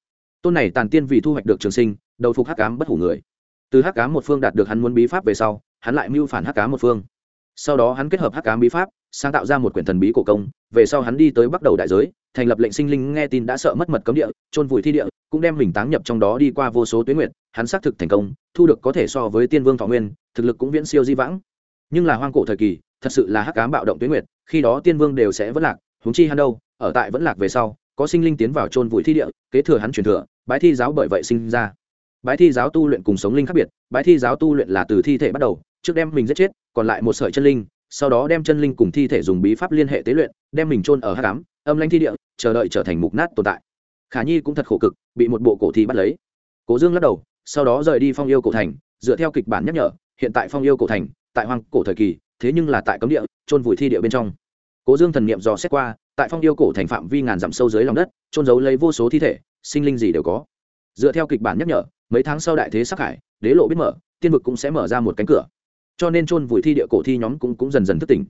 Tôn này tàn tiên vì thu hoạch được trường sinh, đầu phục hắc cám bất hủ người. Từ hắc cám một phương đạt được hắn muốn bí pháp về sau, hắn lại mưu phản hắc cám một phương. Sau đó hắn kết hợp hắc cám bí pháp, sáng tạo ra một quyển thần bí cổ công, về sau hắn đi tới bắt đầu đại giới, thành lập lệnh sinh linh nghe tin đã sợ mất mật cấm địa trôn vùi thi địa, cũng đem mình táng nhập trong đó đi qua vô số tuyến nguyện hắn xác thực thành công, thu được có thể so với tiên vương thọ nguyên, thực lực cũng viễn siêu di vãng. Nhưng là hoang cổ thời kỳ, thật sự là hắc cám bạo động tuyến nguyệt, khi đó tiên vương đều sẽ vất lạc huống chi hắn đâu, ở tại vẫn lạc về sau, có sinh linh tiến vào chôn vùi thi địa, kế thừa hắn truyền thừa, bái thi giáo bởi vậy sinh ra. Bái thi giáo tu luyện cùng sống linh khác biệt, bái thi giáo tu luyện là từ thi thể bắt đầu, trước đem mình giết chết, còn lại một sợi chân linh, sau đó đem chân linh cùng thi thể dùng bí pháp liên hệ tế luyện, đem mình chôn ở hát cám âm lanh thi địa, chờ đợi trở thành mục nát tồn tại. Khả nhi cũng thật khổ cực, bị một bộ cổ thi bắt lấy. Cố dương lắc đầu, sau đó rời đi phong yêu cổ thành, dựa theo kịch bản nhắc nhở, hiện tại phong yêu cổ thành, tại hoang cổ thời kỳ, thế nhưng là tại cấm địa, chôn vùi thi địa bên trong cố dương thần niệm dò xét qua, tại phong yêu cổ thành phạm vi ngàn dặm sâu dưới lòng đất trôn giấu lấy vô số thi thể, sinh linh gì đều có. Dựa theo kịch bản nhắc nhở, mấy tháng sau đại thế sắc hải, đế lộ biết mở, tiên vực cũng sẽ mở ra một cánh cửa. Cho nên chôn vùi thi địa cổ thi nhóm cũng cũng dần dần thức tỉnh.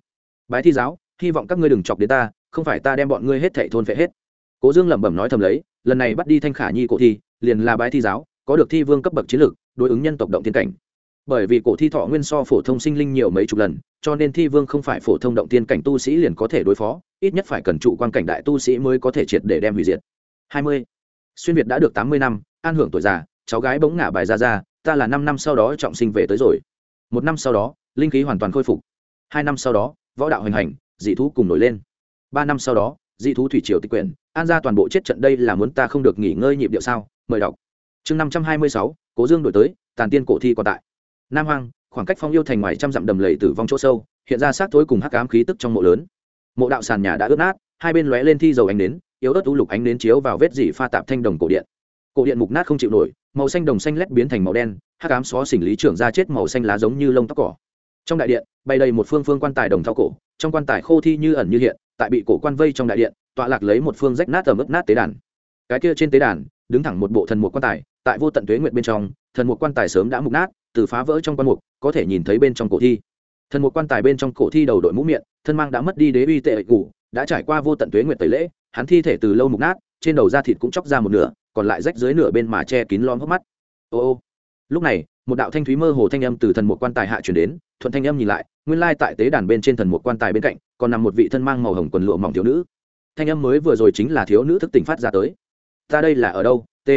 Bái thi giáo, hy vọng các ngươi đừng chọc đến ta, không phải ta đem bọn ngươi hết thảy thôn phệ hết. Cố dương lẩm bẩm nói thầm lấy, lần này bắt đi thanh khả nhi cổ thi, liền là bái thi giáo, có được thi vương cấp bậc chiến lược, đối ứng nhân tộc động tiên cảnh bởi vì cổ thi thọ nguyên so phổ thông sinh linh nhiều mấy chục lần, cho nên thi vương không phải phổ thông động tiên cảnh tu sĩ liền có thể đối phó, ít nhất phải cần trụ quan cảnh đại tu sĩ mới có thể triệt để đem hủy diệt. Hai mươi. Xuyên việt đã được tám mươi năm, an hưởng tuổi già, cháu gái bỗng ngả bài ra ra, ta là năm năm sau đó trọng sinh về tới rồi. Một năm sau đó, linh khí hoàn toàn khôi phục. Hai năm sau đó, võ đạo hoành hành, dị thú cùng nổi lên. Ba năm sau đó, dị thú thủy triều tịch quyển, an ra toàn bộ chết trận đây là muốn ta không được nghỉ ngơi nhịp điệu sao? Mời đọc. Chương năm trăm hai mươi sáu, cố dương đổi tới, tàn tiên cổ thi còn tại nam hoang, khoảng cách phong yêu thành ngoài trăm dặm đầm lầy tử vong chỗ sâu, hiện ra sát thối cùng hắc ám khí tức trong mộ lớn. Mộ đạo sàn nhà đã ướt nát, hai bên lóe lên thi dầu ánh nến, yếu ớt u lục ánh nến chiếu vào vết dỉ pha tạp thanh đồng cổ điện. Cổ điện mục nát không chịu nổi, màu xanh đồng xanh lét biến thành màu đen, hắc ám xó xỉnh lý trưởng ra chết màu xanh lá giống như lông tóc cỏ. Trong đại điện bày đầy một phương phương quan tài đồng thao cổ, trong quan tài khô thi như ẩn như hiện, tại bị cổ quan vây trong đại điện, tọa lạc lấy một phương rách nát tầm ướp nát tế đàn. Cái kia trên tế đàn, đứng thẳng một bộ thần mục quan tài, tại vô tận tuế nguyện bên trong, thần mục quan tài sớm đã mục nát từ phá vỡ trong quan mục, có thể nhìn thấy bên trong cổ thi. Thần một quan tài bên trong cổ thi đầu đội mũ miệng, thân mang đã mất đi đế uy tệ ngủ đã trải qua vô tận tuế nguyện tẩy lễ, hắn thi thể từ lâu mục nát, trên đầu da thịt cũng chóc ra một nửa, còn lại rách dưới nửa bên mà che kín lom hốc mắt. Ô ô. Lúc này, một đạo thanh thúy mơ hồ thanh âm từ thần một quan tài hạ chuyển đến, thuận thanh âm nhìn lại, nguyên lai tại tế đàn bên trên thần một quan tài bên cạnh, còn nằm một vị thân mang màu hồng quần lụa mỏng thiếu nữ. Thanh âm mới vừa rồi chính là thiếu nữ thức tỉnh phát ra tới. Ta đây là ở đâu? T.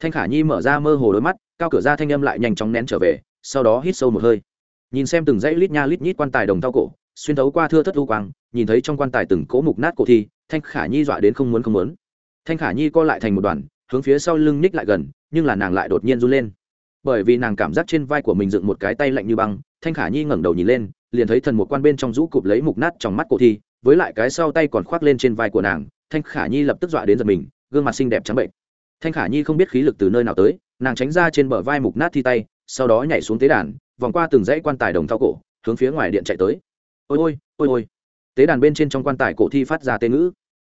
Thanh khả nhi mở ra mơ hồ đôi mắt cao cửa ra thanh âm lại nhanh chóng nén trở về, sau đó hít sâu một hơi. Nhìn xem từng dãy lít nha lít nhít quan tài đồng thao cổ, xuyên thấu qua thưa thất u quang, nhìn thấy trong quan tài từng cỗ mục nát cổ thi, thanh khả nhi dọa đến không muốn không muốn. Thanh khả nhi co lại thành một đoàn, hướng phía sau lưng ních lại gần, nhưng là nàng lại đột nhiên run lên. Bởi vì nàng cảm giác trên vai của mình dựng một cái tay lạnh như băng, thanh khả nhi ngẩng đầu nhìn lên, liền thấy thần một quan bên trong rũ cụp lấy mục nát trong mắt cổ thi, với lại cái sau tay còn khoác lên trên vai của nàng, thanh khả nhi lập tức dọa đến giật mình, gương mặt xinh đẹp trắng bệnh thanh khả nhi không biết khí lực từ nơi nào tới nàng tránh ra trên bờ vai mục nát thi tay, sau đó nhảy xuống tế đàn, vòng qua từng dãy quan tài đồng thao cổ, hướng phía ngoài điện chạy tới. Ôi ôi ôi ôi. Tế đàn bên trên trong quan tài cổ thi phát ra tên ngữ.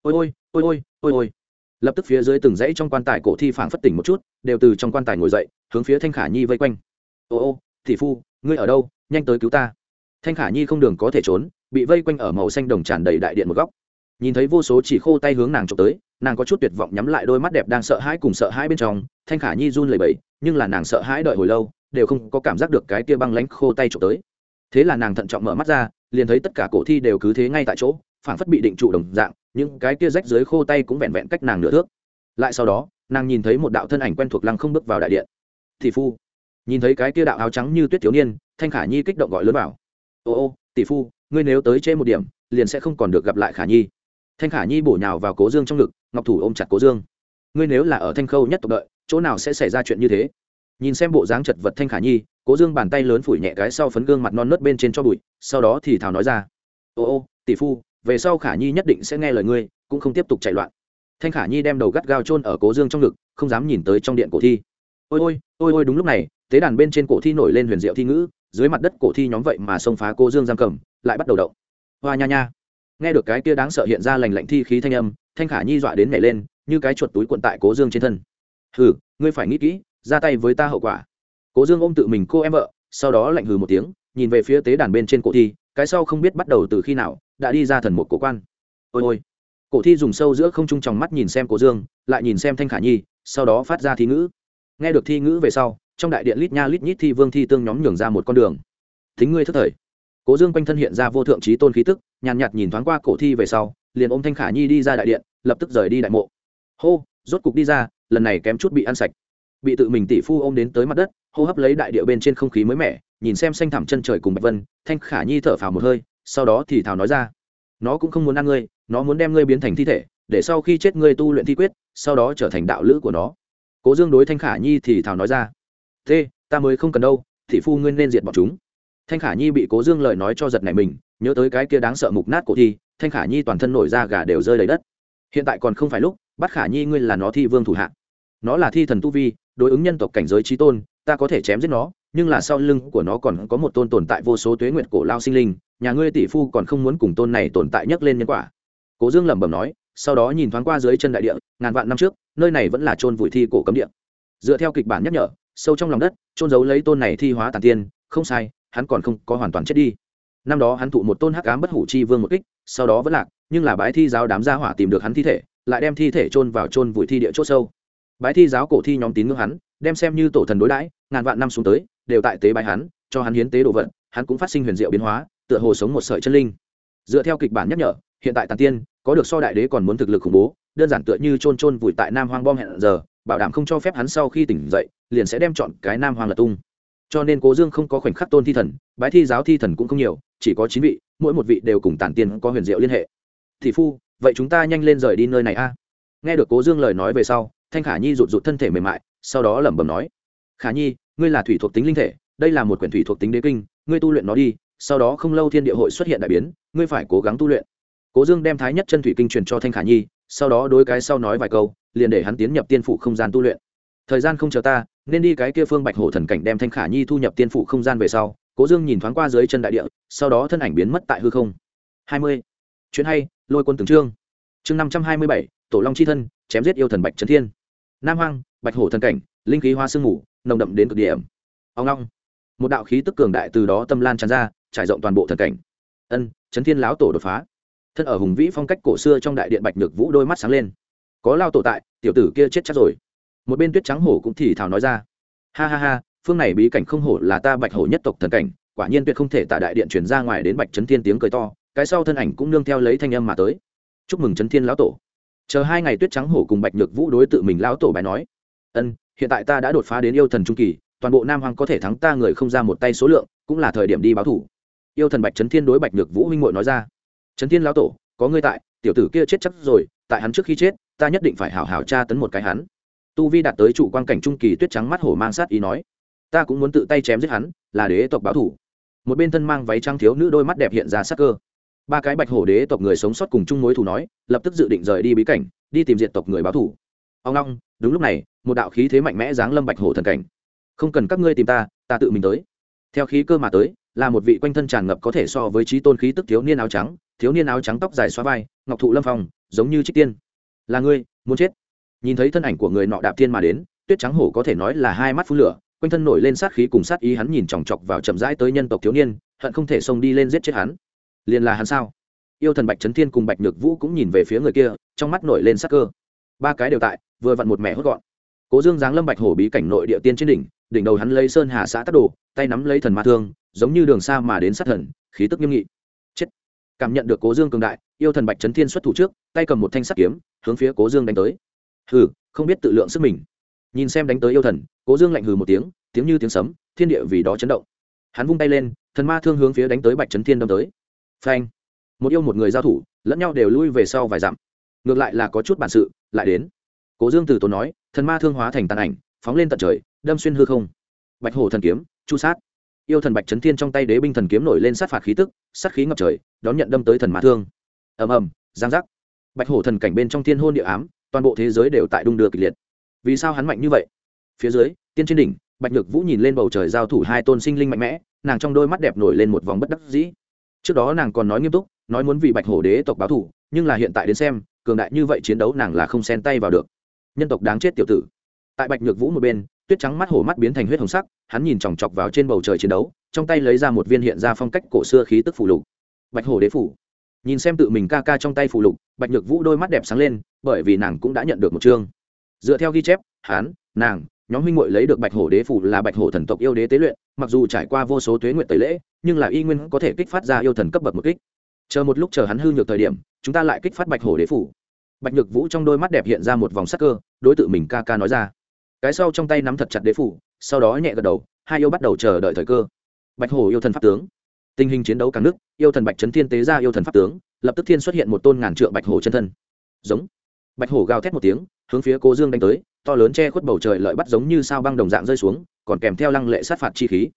Ôi ôi ôi ôi ôi ôi. Lập tức phía dưới từng dãy trong quan tài cổ thi phảng phất tỉnh một chút, đều từ trong quan tài ngồi dậy, hướng phía thanh khả nhi vây quanh. Ô ô thị phu, ngươi ở đâu? Nhanh tới cứu ta. Thanh khả nhi không đường có thể trốn, bị vây quanh ở màu xanh đồng tràn đầy đại điện một góc nhìn thấy vô số chỉ khô tay hướng nàng trộm tới, nàng có chút tuyệt vọng nhắm lại đôi mắt đẹp đang sợ hãi cùng sợ hãi bên trong, thanh khả nhi run lẩy bẩy, nhưng là nàng sợ hãi đợi hồi lâu, đều không có cảm giác được cái kia băng lánh khô tay trộm tới. Thế là nàng thận trọng mở mắt ra, liền thấy tất cả cổ thi đều cứ thế ngay tại chỗ phản phất bị định trụ đồng dạng, những cái kia rách dưới khô tay cũng vẹn vẹn cách nàng nửa thước. Lại sau đó, nàng nhìn thấy một đạo thân ảnh quen thuộc lăng không bước vào đại điện. Tỷ phu. Nhìn thấy cái kia đạo áo trắng như tuyết thiếu niên, thanh khả nhi kích động gọi lớn vào ô ô, tỷ phu, ngươi nếu tới chê một điểm, liền sẽ không còn được gặp lại khả nhi thanh khả nhi bổ nhào vào cố dương trong ngực, ngọc thủ ôm chặt cố dương. Ngươi nếu là ở thanh khâu nhất tộc đợi, chỗ nào sẽ xảy ra chuyện như thế? Nhìn xem bộ dáng chật vật thanh khả nhi, cố dương bàn tay lớn phủi nhẹ cái sau phấn gương mặt non nớt bên trên cho bụi, sau đó thì thào nói ra. Ô ô, tỷ phu, về sau khả nhi nhất định sẽ nghe lời ngươi, cũng không tiếp tục chạy loạn. Thanh khả nhi đem đầu gắt gao chôn ở cố dương trong ngực, không dám nhìn tới trong điện cổ thi. Ôi ôi ôi ôi, đúng lúc này, tế đàn bên trên cổ thi nổi lên huyền diệu thi ngữ, dưới mặt đất cổ thi nhóm vậy mà xông phá cô dương giam cầm, lại bắt đầu động. Hoa nha nha nghe được cái kia đáng sợ hiện ra lành lạnh thi khí thanh âm, thanh khả nhi dọa đến nhảy lên, như cái chuột túi cuộn tại cố dương trên thân. Hừ, ngươi phải nghĩ kỹ, ra tay với ta hậu quả. Cố dương ôm tự mình cô em vợ, sau đó lạnh hừ một tiếng, nhìn về phía tế đàn bên trên cổ thi, cái sau không biết bắt đầu từ khi nào, đã đi ra thần một cổ quan. Ôi ôi. Cổ thi dùng sâu giữa không trung tròng mắt nhìn xem cố dương, lại nhìn xem thanh khả nhi, sau đó phát ra thi ngữ. Nghe được thi ngữ về sau, trong đại điện lít nha lít nhít thi vương thi tương nhóm nhường ra một con đường. Thính ngươi thất thời cố dương quanh thân hiện ra vô thượng trí tôn khí tức nhàn nhạt, nhạt nhìn thoáng qua cổ thi về sau liền ôm thanh khả nhi đi ra đại điện lập tức rời đi đại mộ. Hô rốt cục đi ra lần này kém chút bị ăn sạch. Bị tự mình tỷ phu ôm đến tới mặt đất hô hấp lấy đại địa bên trên không khí mới mẻ nhìn xem xanh thẳm chân trời cùng bạch vân thanh khả nhi thở phào một hơi sau đó thì Thảo nói ra. Nó cũng không muốn ăn ngươi nó muốn đem ngươi biến thành thi thể để sau khi chết ngươi tu luyện thi quyết sau đó trở thành đạo lữ của nó. Cố dương đối thanh khả nhi thì Thảo nói ra. Thế ta mới không cần đâu thị phu ngươi nên diệt bọn chúng thanh khả nhi bị cố dương lời nói cho giật này mình, nhớ tới cái kia đáng sợ mục nát cổ thi, thanh khả nhi toàn thân nổi ra gà đều rơi lấy đất. Hiện tại còn không phải lúc, bắt khả nhi ngươi là nó thi vương thủ hạ. Nó là thi thần tu vi, đối ứng nhân tộc cảnh giới trí tôn, ta có thể chém giết nó, nhưng là sau lưng của nó còn có một tôn tồn tại vô số tuế nguyệt cổ lao sinh linh, nhà ngươi tỷ phu còn không muốn cùng tôn này tồn tại nhấc lên nhân quả. Cố dương lẩm bẩm nói, sau đó nhìn thoáng qua dưới chân đại địa, ngàn vạn năm trước, nơi này vẫn là chôn vùi thi cổ cấm địa. Dựa theo kịch bản nhắc nhở, sâu trong lòng đất trôn giấu lấy tôn này thi hóa tàn tiên, không sai hắn còn không có hoàn toàn chết đi. Năm đó hắn thụ một tôn hắc ám bất hủ chi vương một kích, sau đó vẫn lạc, nhưng là bái thi giáo đám gia hỏa tìm được hắn thi thể, lại đem thi thể chôn vào chôn vùi thi địa chốt sâu. Bái thi giáo cổ thi nhóm tín ngưỡng hắn, đem xem như tổ thần đối đãi, ngàn vạn năm xuống tới, đều tại tế bái hắn, cho hắn hiến tế đồ vật, hắn cũng phát sinh huyền diệu biến hóa, tựa hồ sống một sợi chân linh. Dựa theo kịch bản nhắc nhở, hiện tại tàn tiên, có được so đại đế còn muốn thực lực khủng bố, đơn giản tựa như chôn chôn vùi tại nam hoang bom hẹn giờ, bảo đảm không cho phép hắn sau khi tỉnh dậy, liền sẽ đem chọn cái nam hoang lật tung cho nên cố dương không có khoảnh khắc tôn thi thần, bái thi giáo thi thần cũng không nhiều, chỉ có chín vị, mỗi một vị đều cùng tản tiên có huyền diệu liên hệ. Thị phu, vậy chúng ta nhanh lên rời đi nơi này a. Nghe được cố dương lời nói về sau, thanh khả nhi rụt rụt thân thể mềm mại, sau đó lẩm bẩm nói, khả nhi, ngươi là thủy thuộc tính linh thể, đây là một quyển thủy thuộc tính đế kinh, ngươi tu luyện nó đi, sau đó không lâu thiên địa hội xuất hiện đại biến, ngươi phải cố gắng tu luyện. Cố dương đem thái nhất chân thủy kinh truyền cho thanh khả nhi, sau đó đối cái sau nói vài câu, liền để hắn tiến nhập tiên phủ không gian tu luyện. Thời gian không chờ ta nên đi cái kia phương bạch hổ thần cảnh đem thanh khả nhi thu nhập tiên phụ không gian về sau, cố dương nhìn thoáng qua dưới chân đại địa, sau đó thân ảnh biến mất tại hư không. Hai mươi. Chuyện hay, lôi quân từng trương chương năm trăm hai mươi bảy, tổ long c h i thân, chém giết yêu thần bạch trấn thiên. Nam hoang, bạch hổ thần cảnh, linh khí hoa sương mù, nồng đậm đến cực điểm. Ông long. Một đạo khí tức cường đại từ đó tâm lan tràn ra, trải rộng toàn bộ thần cảnh. Ân trấn thiên láo tổ đột phá. Thân ở hùng vĩ phong cách cổ xưa trong đại điện bạch nhược vũ đôi mắt sáng lên. Có lao tổ tại, tiểu tử kia chết chắc rồi một bên tuyết trắng hổ cũng thì thào nói ra. Ha ha ha, phương này bí cảnh không hổ là ta bạch hổ nhất tộc thần cảnh, quả nhiên tuyệt không thể tại đại điện chuyển ra ngoài đến bạch trấn thiên tiếng cười to, cái sau thân ảnh cũng nương theo lấy thanh âm mà tới. Chúc mừng trấn thiên lão tổ. Chờ hai ngày tuyết trắng hổ cùng bạch nhược vũ đối tự mình lão tổ bài nói. Ân, hiện tại ta đã đột phá đến yêu thần trung kỳ, toàn bộ nam hoàng có thể thắng ta người không ra một tay số lượng, cũng là thời điểm đi báo thủ. Yêu thần bạch trấn thiên đối bạch nhược vũ huynh ngội nói ra. Trấn thiên lão tổ, có ngươi tại, tiểu tử kia chết chắc rồi, tại hắn trước khi chết, ta nhất định phải hảo hảo tra tấn một cái hắn tu vi đạt tới trụ quan cảnh trung kỳ tuyết trắng mắt hổ mang sát ý nói, ta cũng muốn tự tay chém giết hắn, là đế tộc báo thủ. Một bên thân mang váy trắng thiếu nữ đôi mắt đẹp hiện ra sắc cơ. Ba cái bạch hổ đế tộc người sống sót cùng chung mối thủ nói, lập tức dự định rời đi bí cảnh, đi tìm diện tộc người báo thủ. Ông long, đúng lúc này, một đạo khí thế mạnh mẽ giáng lâm bạch hổ thần cảnh. Không cần các ngươi tìm ta ta tự mình tới. Theo khí cơ mà tới, là một vị quanh thân tràn ngập có thể so với trí tôn khí tức thiếu niên áo trắng, thiếu niên áo trắng tóc dài xóa vai, ngọc thụ lâm phong, giống như trích tiên. Là ngươi, muốn chết nhìn thấy thân ảnh của người nọ đạp thiên mà đến, tuyết trắng hổ có thể nói là hai mắt phun lửa, quanh thân nổi lên sát khí cùng sát ý hắn nhìn chòng chọc vào chậm rãi tới nhân tộc thiếu niên, hận không thể xông đi lên giết chết hắn. Liền là hắn sao? Yêu thần bạch trấn thiên cùng bạch nhược vũ cũng nhìn về phía người kia, trong mắt nổi lên sắc cơ. Ba cái đều tại, vừa vặn một mẹ hốt gọn. Cố dương giáng lâm bạch hổ bí cảnh nội địa tiên trên đỉnh đỉnh đầu hắn lấy sơn hà xã tắc đồ, tay nắm lấy thần ma thương, giống như đường xa mà đến sát thần, khí tức nghiêm nghị. Chết. Cảm nhận được cố dương cường đại, yêu thần bạch trấn thiên xuất thủ trước, tay cầm một thanh sắt kiếm, hướng phía cố dương đánh tới hừ, không biết tự lượng sức mình. Nhìn xem đánh tới yêu thần, cố dương lạnh hừ một tiếng tiếng như tiếng sấm, thiên địa vì đó chấn động. Hắn vung tay lên, thần ma thương hướng phía đánh tới bạch trấn thiên đâm tới. Phanh. Một yêu một người giao thủ, lẫn nhau đều lui về sau vài dặm. Ngược lại là có chút bản sự, lại đến. Cố dương từ tốn nói, thần ma thương hóa thành tàn ảnh, phóng lên tận trời, đâm xuyên hư không. Bạch hổ thần kiếm, chu sát. Yêu thần bạch trấn thiên trong tay đế binh thần kiếm nổi lên sát phạt khí tức, sát khí ngập trời, đón nhận đâm tới thần ma thương. Ầm ầm, giang giác. Bạch hổ thần cảnh bên trong thiên hôn địa ám toàn bộ thế giới đều tại đung đưa kịch liệt. Vì sao hắn mạnh như vậy? Phía dưới, tiên trên đỉnh, bạch nhược vũ nhìn lên bầu trời giao thủ hai tôn sinh linh mạnh mẽ, nàng trong đôi mắt đẹp nổi lên một vòng bất đắc dĩ. Trước đó nàng còn nói nghiêm túc, nói muốn vì bạch hổ đế tộc báo thủ nhưng là hiện tại đến xem, cường đại như vậy chiến đấu nàng là không xen tay vào được. Nhân tộc đáng chết tiểu tử. Tại bạch nhược vũ một bên, tuyết trắng mắt hổ mắt biến thành huyết hồng sắc, hắn nhìn chòng chọc vào trên bầu trời chiến đấu, trong tay lấy ra một viên hiện ra phong cách cổ xưa khí tức phủ lục. Bạch hổ đế phủ. Nhìn xem tự mình ca ca trong tay phủ lục, bạch nhược vũ đôi mắt đẹp sáng lên bởi vì nàng cũng đã nhận được một chương. Dựa theo ghi chép, hắn, nàng, nhóm huynh muội lấy được bạch hổ đế phủ là bạch hổ thần tộc yêu đế tế luyện, mặc dù trải qua vô số tuế nguyện tẩy lễ, nhưng là y nguyên có thể kích phát ra yêu thần cấp bậc một kích. Chờ một lúc chờ hắn hư nhược thời điểm, chúng ta lại kích phát bạch hổ đế phủ. Bạch nhược vũ trong đôi mắt đẹp hiện ra một vòng sắc cơ, đối tượng mình ca ca nói ra. Cái sau trong tay nắm thật chặt đế phủ, sau đó nhẹ gật đầu, hai yêu bắt đầu chờ đợi thời cơ. Bạch hổ yêu thần pháp tướng. Tình hình chiến đấu càng nước yêu thần bạch trấn thiên tế ra yêu thần pháp tướng, lập tức thiên xuất hiện một tôn ngàn trượng bạch hổ chân thân. Giống bạch hổ gào thét một tiếng, hướng phía cố dương đánh tới, to lớn che khuất bầu trời lợi bắt giống như sao băng đồng dạng rơi xuống, còn kèm theo lăng lệ sát phạt chi khí.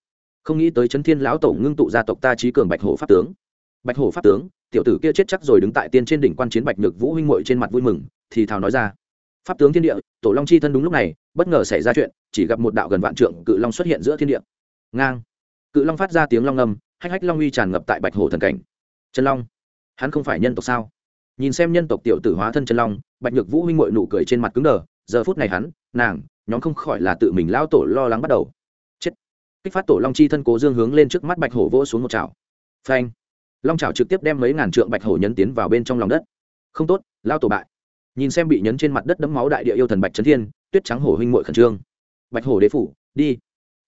Không nghĩ tới chấn thiên lão tổ ngưng tụ gia tộc ta trí cường bạch hổ pháp tướng. Bạch hổ pháp tướng, tiểu tử kia chết chắc rồi đứng tại tiên trên đỉnh quan chiến bạch nhược vũ huynh muội trên mặt vui mừng, thì thào nói ra. Pháp tướng thiên địa, tổ long chi thân đúng lúc này, bất ngờ xảy ra chuyện, chỉ gặp một đạo gần vạn trượng cự long xuất hiện giữa thiên địa. Ngang. Cự long phát ra tiếng long âm, hách hách long uy tràn ngập tại bạch hổ thần cảnh. Chân long, hắn không phải nhân tộc sao? Nhìn xem nhân tộc tiểu tử hóa thân chân long, bạch nhược vũ huynh ngội nụ cười trên mặt cứng đờ, giờ phút này hắn, nàng, nhóm không khỏi là tự mình lao tổ lo lắng bắt đầu. Chết. Kích phát tổ long chi thân cố dương hướng lên trước mắt bạch hổ vỗ xuống một chảo. Phanh. Long chảo trực tiếp đem mấy ngàn trượng bạch hổ nhấn tiến vào bên trong lòng đất. Không tốt, lao tổ bại. Nhìn xem bị nhấn trên mặt đất đấm máu đại địa yêu thần bạch trấn thiên, tuyết trắng hổ huynh ngội khẩn trương. Bạch hổ đế phủ, đi.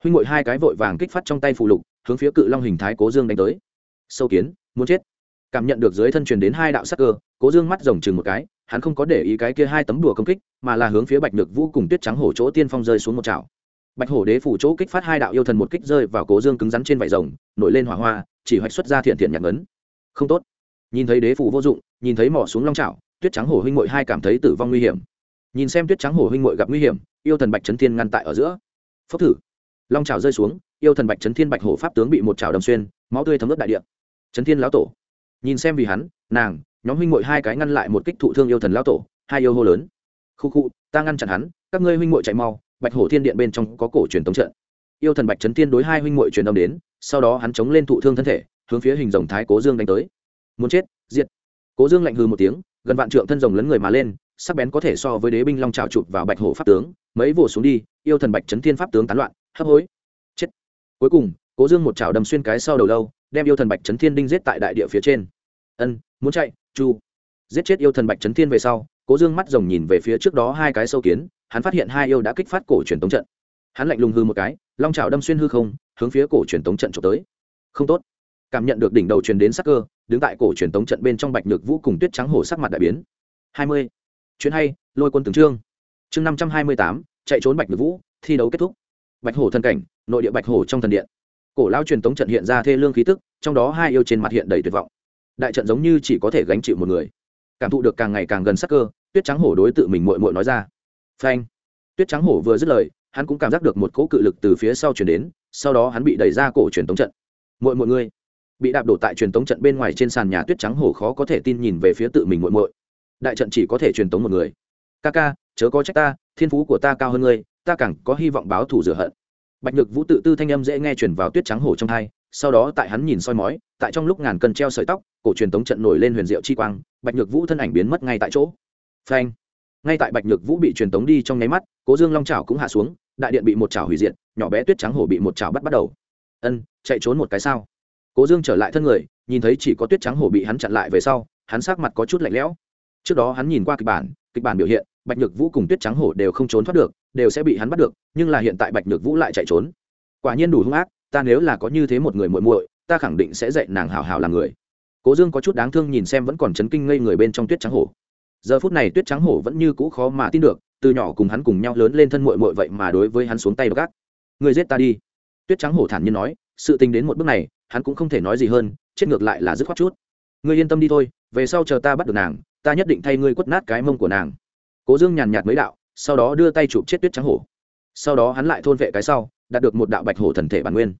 Huynh ngội hai cái vội vàng kích phát trong tay phù lục, hướng phía cự long hình thái cố dương đánh tới. Sâu kiến, muốn chết cảm nhận được dưới thân truyền đến hai đạo sắc cơ, cố dương mắt rồng chừng một cái, hắn không có để ý cái kia hai tấm đùa công kích, mà là hướng phía bạch nhược vũ cùng tuyết trắng hổ chỗ tiên phong rơi xuống một chảo. Bạch hổ đế phủ chỗ kích phát hai đạo yêu thần một kích rơi vào cố dương cứng rắn trên vải rồng, nổi lên hỏa hoa, chỉ hoạch xuất ra thiện thiện nhạc ấn. Không tốt. Nhìn thấy đế phủ vô dụng, nhìn thấy mỏ xuống long chảo, tuyết trắng hổ huynh mội hai cảm thấy tử vong nguy hiểm. Nhìn xem tuyết trắng hổ huynh mội gặp nguy hiểm, yêu thần bạch trấn thiên ngăn tại ở giữa. Phốc thử. Long chảo rơi xuống, yêu thần bạch trấn thiên bạch hổ pháp tướng bị một chảo đầm xuyên, máu tươi thấm ướt đại địa. Trấn thiên lão tổ nhìn xem vì hắn, nàng, nhóm huynh mội hai cái ngăn lại một kích thụ thương yêu thần lão tổ, hai yêu hô lớn. Khu khu, ta ngăn chặn hắn, các ngươi huynh mội chạy mau, bạch hổ thiên điện bên trong có cổ truyền tống trận. Yêu thần bạch trấn thiên đối hai huynh mội truyền âm đến, sau đó hắn chống lên thụ thương thân thể, hướng phía hình rồng thái cố dương đánh tới. Muốn chết, diệt. Cố dương lạnh hư một tiếng, gần vạn trượng thân rồng lấn người mà lên, sắc bén có thể so với đế binh long trào chụp vào bạch hổ pháp tướng, mấy vồ xuống đi, yêu thần bạch trấn thiên pháp tướng tán loạn, hấp hối. Chết. Cuối cùng, cố dương một trào đâm xuyên cái sau đầu lâu đem yêu thần bạch trấn thiên đinh giết tại đại địa phía trên. Ân, muốn chạy, chu. Giết chết yêu thần bạch trấn thiên về sau, cố dương mắt rồng nhìn về phía trước đó hai cái sâu kiến, hắn phát hiện hai yêu đã kích phát cổ truyền tống trận. Hắn lạnh lùng hư một cái, long trào đâm xuyên hư không, hướng phía cổ truyền tống trận trộm tới. Không tốt. Cảm nhận được đỉnh đầu truyền đến sắc cơ, đứng tại cổ truyền tống trận bên trong bạch nhược vũ cùng tuyết trắng hổ sắc mặt đại biến. Hai mươi. Chuyện hay, lôi quân tướng trương chương năm trăm hai mươi tám, chạy trốn bạch nhược vũ, thi đấu kết thúc. Bạch hổ thân cảnh, nội địa bạch hổ trong thần điện cổ lao truyền tống trận hiện ra thê lương khí tức, trong đó hai yêu trên mặt hiện đầy tuyệt vọng. Đại trận giống như chỉ có thể gánh chịu một người. Cảm thụ được càng ngày càng gần sắc cơ, tuyết trắng hổ đối tự mình mội mội nói ra. Phanh. Tuyết trắng hổ vừa dứt lời, hắn cũng cảm giác được một cỗ cự lực từ phía sau chuyển đến, sau đó hắn bị đẩy ra cổ truyền tống trận. Mội mội người bị đạp đổ tại truyền tống trận bên ngoài trên sàn nhà tuyết trắng hổ khó có thể tin nhìn về phía tự mình muội muội. Đại trận chỉ có thể truyền tống một người. Ca ca, chớ có trách ta, thiên phú của ta cao hơn ngươi, ta càng có hy vọng báo thù rửa hận bạch nhược vũ tự tư thanh âm dễ nghe truyền vào tuyết trắng hổ trong hai sau đó tại hắn nhìn soi mói, tại trong lúc ngàn cân treo sợi tóc, cổ truyền tống trận nổi lên huyền diệu chi quang, bạch nhược vũ thân ảnh biến mất ngay tại chỗ. Phanh! Ngay tại bạch nhược vũ bị truyền tống đi trong nháy mắt, cố dương long trào cũng hạ xuống, đại điện bị một trào hủy diệt, nhỏ bé tuyết trắng hổ bị một trào bắt bắt đầu. Ân, chạy trốn một cái sao? Cố dương trở lại thân người, nhìn thấy chỉ có tuyết trắng hổ bị hắn chặn lại về sau, hắn sát mặt có chút lạnh lẽo. Trước đó hắn nhìn qua kịch bản kịch bản biểu hiện, bạch nhược vũ cùng tuyết trắng hổ đều không trốn thoát được đều sẽ bị hắn bắt được, nhưng là hiện tại bạch nhược vũ lại chạy trốn. Quả nhiên đủ hung ác, ta nếu là có như thế một người muội muội, ta khẳng định sẽ dạy nàng hào hào làm người. Cố dương có chút đáng thương nhìn xem vẫn còn chấn kinh ngây người bên trong tuyết trắng hổ. Giờ phút này tuyết trắng hổ vẫn như cũ khó mà tin được, từ nhỏ cùng hắn cùng nhau lớn lên thân muội muội vậy mà đối với hắn xuống tay gác người giết ta đi. Tuyết trắng hổ thản nhiên nói, sự tình đến một bước này, hắn cũng không thể nói gì hơn, chết ngược lại là dứt khoát chút. Ngươi yên tâm đi thôi, về sau chờ ta bắt được nàng, ta nhất định thay ngươi quất nát cái mông của nàng. Cố dương nhàn nhạt mấy đạo sau đó đưa tay chụp chết tuyết trắng hổ. Sau đó hắn lại thôn vệ cái sau, đạt được một đạo bạch hổ thần thể bản nguyên.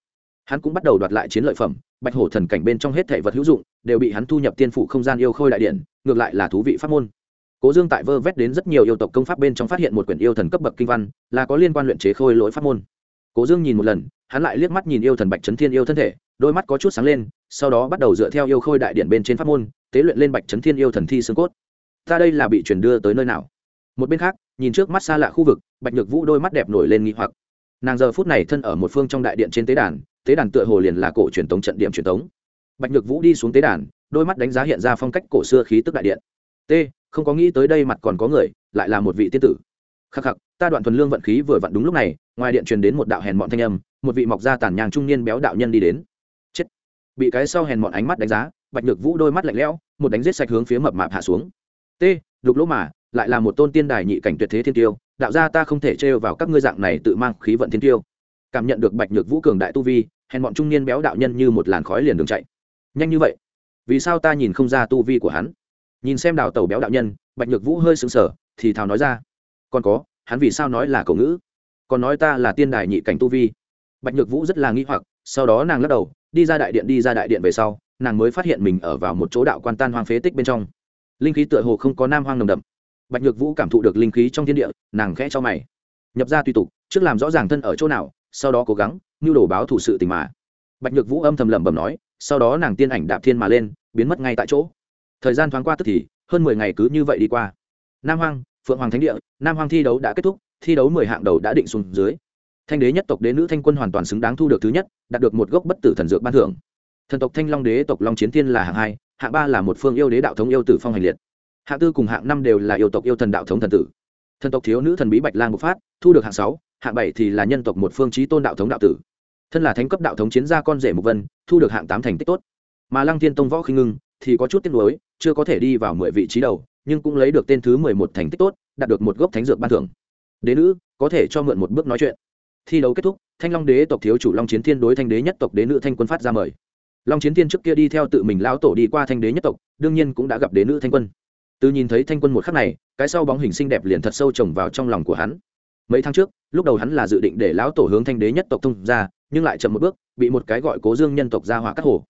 Hắn cũng bắt đầu đoạt lại chiến lợi phẩm, bạch hổ thần cảnh bên trong hết thể vật hữu dụng, đều bị hắn thu nhập tiên phụ không gian yêu khôi đại điện, ngược lại là thú vị pháp môn. Cố dương tại vơ vét đến rất nhiều yêu tộc công pháp bên trong phát hiện một quyển yêu thần cấp bậc kinh văn, là có liên quan luyện chế khôi lỗi pháp môn. Cố dương nhìn một lần, hắn lại liếc mắt nhìn yêu thần bạch trấn thiên yêu thân thể, đôi mắt có chút sáng lên, sau đó bắt đầu dựa theo yêu khôi đại điện bên trên pháp môn, tế luyện lên bạch trấn thiên yêu thần thi xương cốt. Ta đây là bị chuyển đưa tới nơi nào? Một bên khác, nhìn trước mắt xa lạ khu vực, bạch nhược vũ đôi mắt đẹp nổi lên nghi hoặc. Nàng giờ phút này thân ở một phương trong đại điện trên tế đàn tế đàn tựa hồ liền là cổ truyền tống trận điểm truyền tống. Bạch nhược vũ đi xuống tế đàn, đôi mắt đánh giá hiện ra phong cách cổ xưa khí tức đại điện. T, không có nghĩ tới đây mặt còn có người, lại là một vị tiên tử. Khắc khắc, ta đoạn thuần lương vận khí vừa vặn đúng lúc này, ngoài điện truyền đến một đạo hèn mọn thanh âm, một vị mọc ra tàn nhang trung niên béo đạo nhân đi đến. Chết. Bị cái sau hèn mọn ánh mắt đánh giá, bạch nhược vũ đôi mắt lạnh lẽo, một đánh giết sạch hướng phía mập mạp hạ xuống. T, đục lỗ mà lại là một tôn tiên đài nhị cảnh tuyệt thế thiên tiêu, đạo gia ta không thể trêu vào các ngươi dạng này tự mang khí vận thiên tiêu. Cảm nhận được bạch nhược vũ cường đại tu vi, hèn bọn trung niên béo đạo nhân như một làn khói liền đường chạy. Nhanh như vậy? Vì sao ta nhìn không ra tu vi của hắn? Nhìn xem đào tàu béo đạo nhân, bạch nhược vũ hơi sững sờ, thì thào nói ra. Còn có, hắn vì sao nói là cầu ngữ? Còn nói ta là tiên đài nhị cảnh tu vi. Bạch nhược vũ rất là nghi hoặc, sau đó nàng lắc đầu, đi ra đại điện, đi ra đại điện về sau, nàng mới phát hiện mình ở vào một chỗ đạo quan tan hoang phế tích bên trong. Linh khí tựa hồ không có nam hoang nồng đậm bạch nhược vũ cảm thụ được linh khí trong thiên địa, nàng khẽ cho mày. Nhập ra tùy tục, trước làm rõ ràng thân ở chỗ nào, sau đó cố gắng, nhu đổ báo thủ sự tình mà. Bạch nhược vũ âm thầm lẩm bẩm nói, sau đó nàng tiên ảnh đạp thiên mà lên, biến mất ngay tại chỗ. Thời gian thoáng qua tức thì, hơn mười ngày cứ như vậy đi qua. Nam hoang, phượng hoàng thánh địa, nam hoang thi đấu đã kết thúc, thi đấu mười hạng đầu đã định xuống dưới. Thanh đế nhất tộc đế nữ thanh quân hoàn toàn xứng đáng thu được thứ nhất, đạt được một gốc bất tử thần dược ban thưởng. Thần tộc thanh long đế tộc long chiến thiên là hạng hai, hạng ba là một phương yêu đế đạo thống yêu tử phong hành liệt hạng tư cùng hạng năm đều là yêu tộc yêu thần đạo thống thần tử. Thần tộc thiếu nữ thần bí bạch lang bộc phát, thu được hạng sáu, hạng bảy thì là nhân tộc một phương trí tôn đạo thống đạo tử. Thân là thánh cấp đạo thống chiến gia con rể mục vân, thu được hạng tám thành tích tốt. Mà lăng thiên tông võ khinh ngưng thì có chút tiếc nuối, chưa có thể đi vào mười vị trí đầu, nhưng cũng lấy được tên thứ mười một thành tích tốt, đạt được một gốc thánh dược ban thưởng. Đế nữ, có thể cho mượn một bước nói chuyện. Thi đấu kết thúc, thanh long đế tộc thiếu chủ long chiến thiên đối thanh đế nhất tộc đế nữ thanh quân phát ra mời. Long chiến thiên trước kia đi theo tự mình lão tổ đi qua thanh đế nhất tộc, đương nhiên cũng đã gặp đế nữ thanh quân từ nhìn thấy thanh quân một khắc này, cái sau bóng hình xinh đẹp liền thật sâu trồng vào trong lòng của hắn. Mấy tháng trước, lúc đầu hắn là dự định để lão tổ hướng thanh đế nhất tộc thông ra nhưng lại chậm một bước, bị một cái gọi cố dương nhân tộc ra hỏa cắt hồ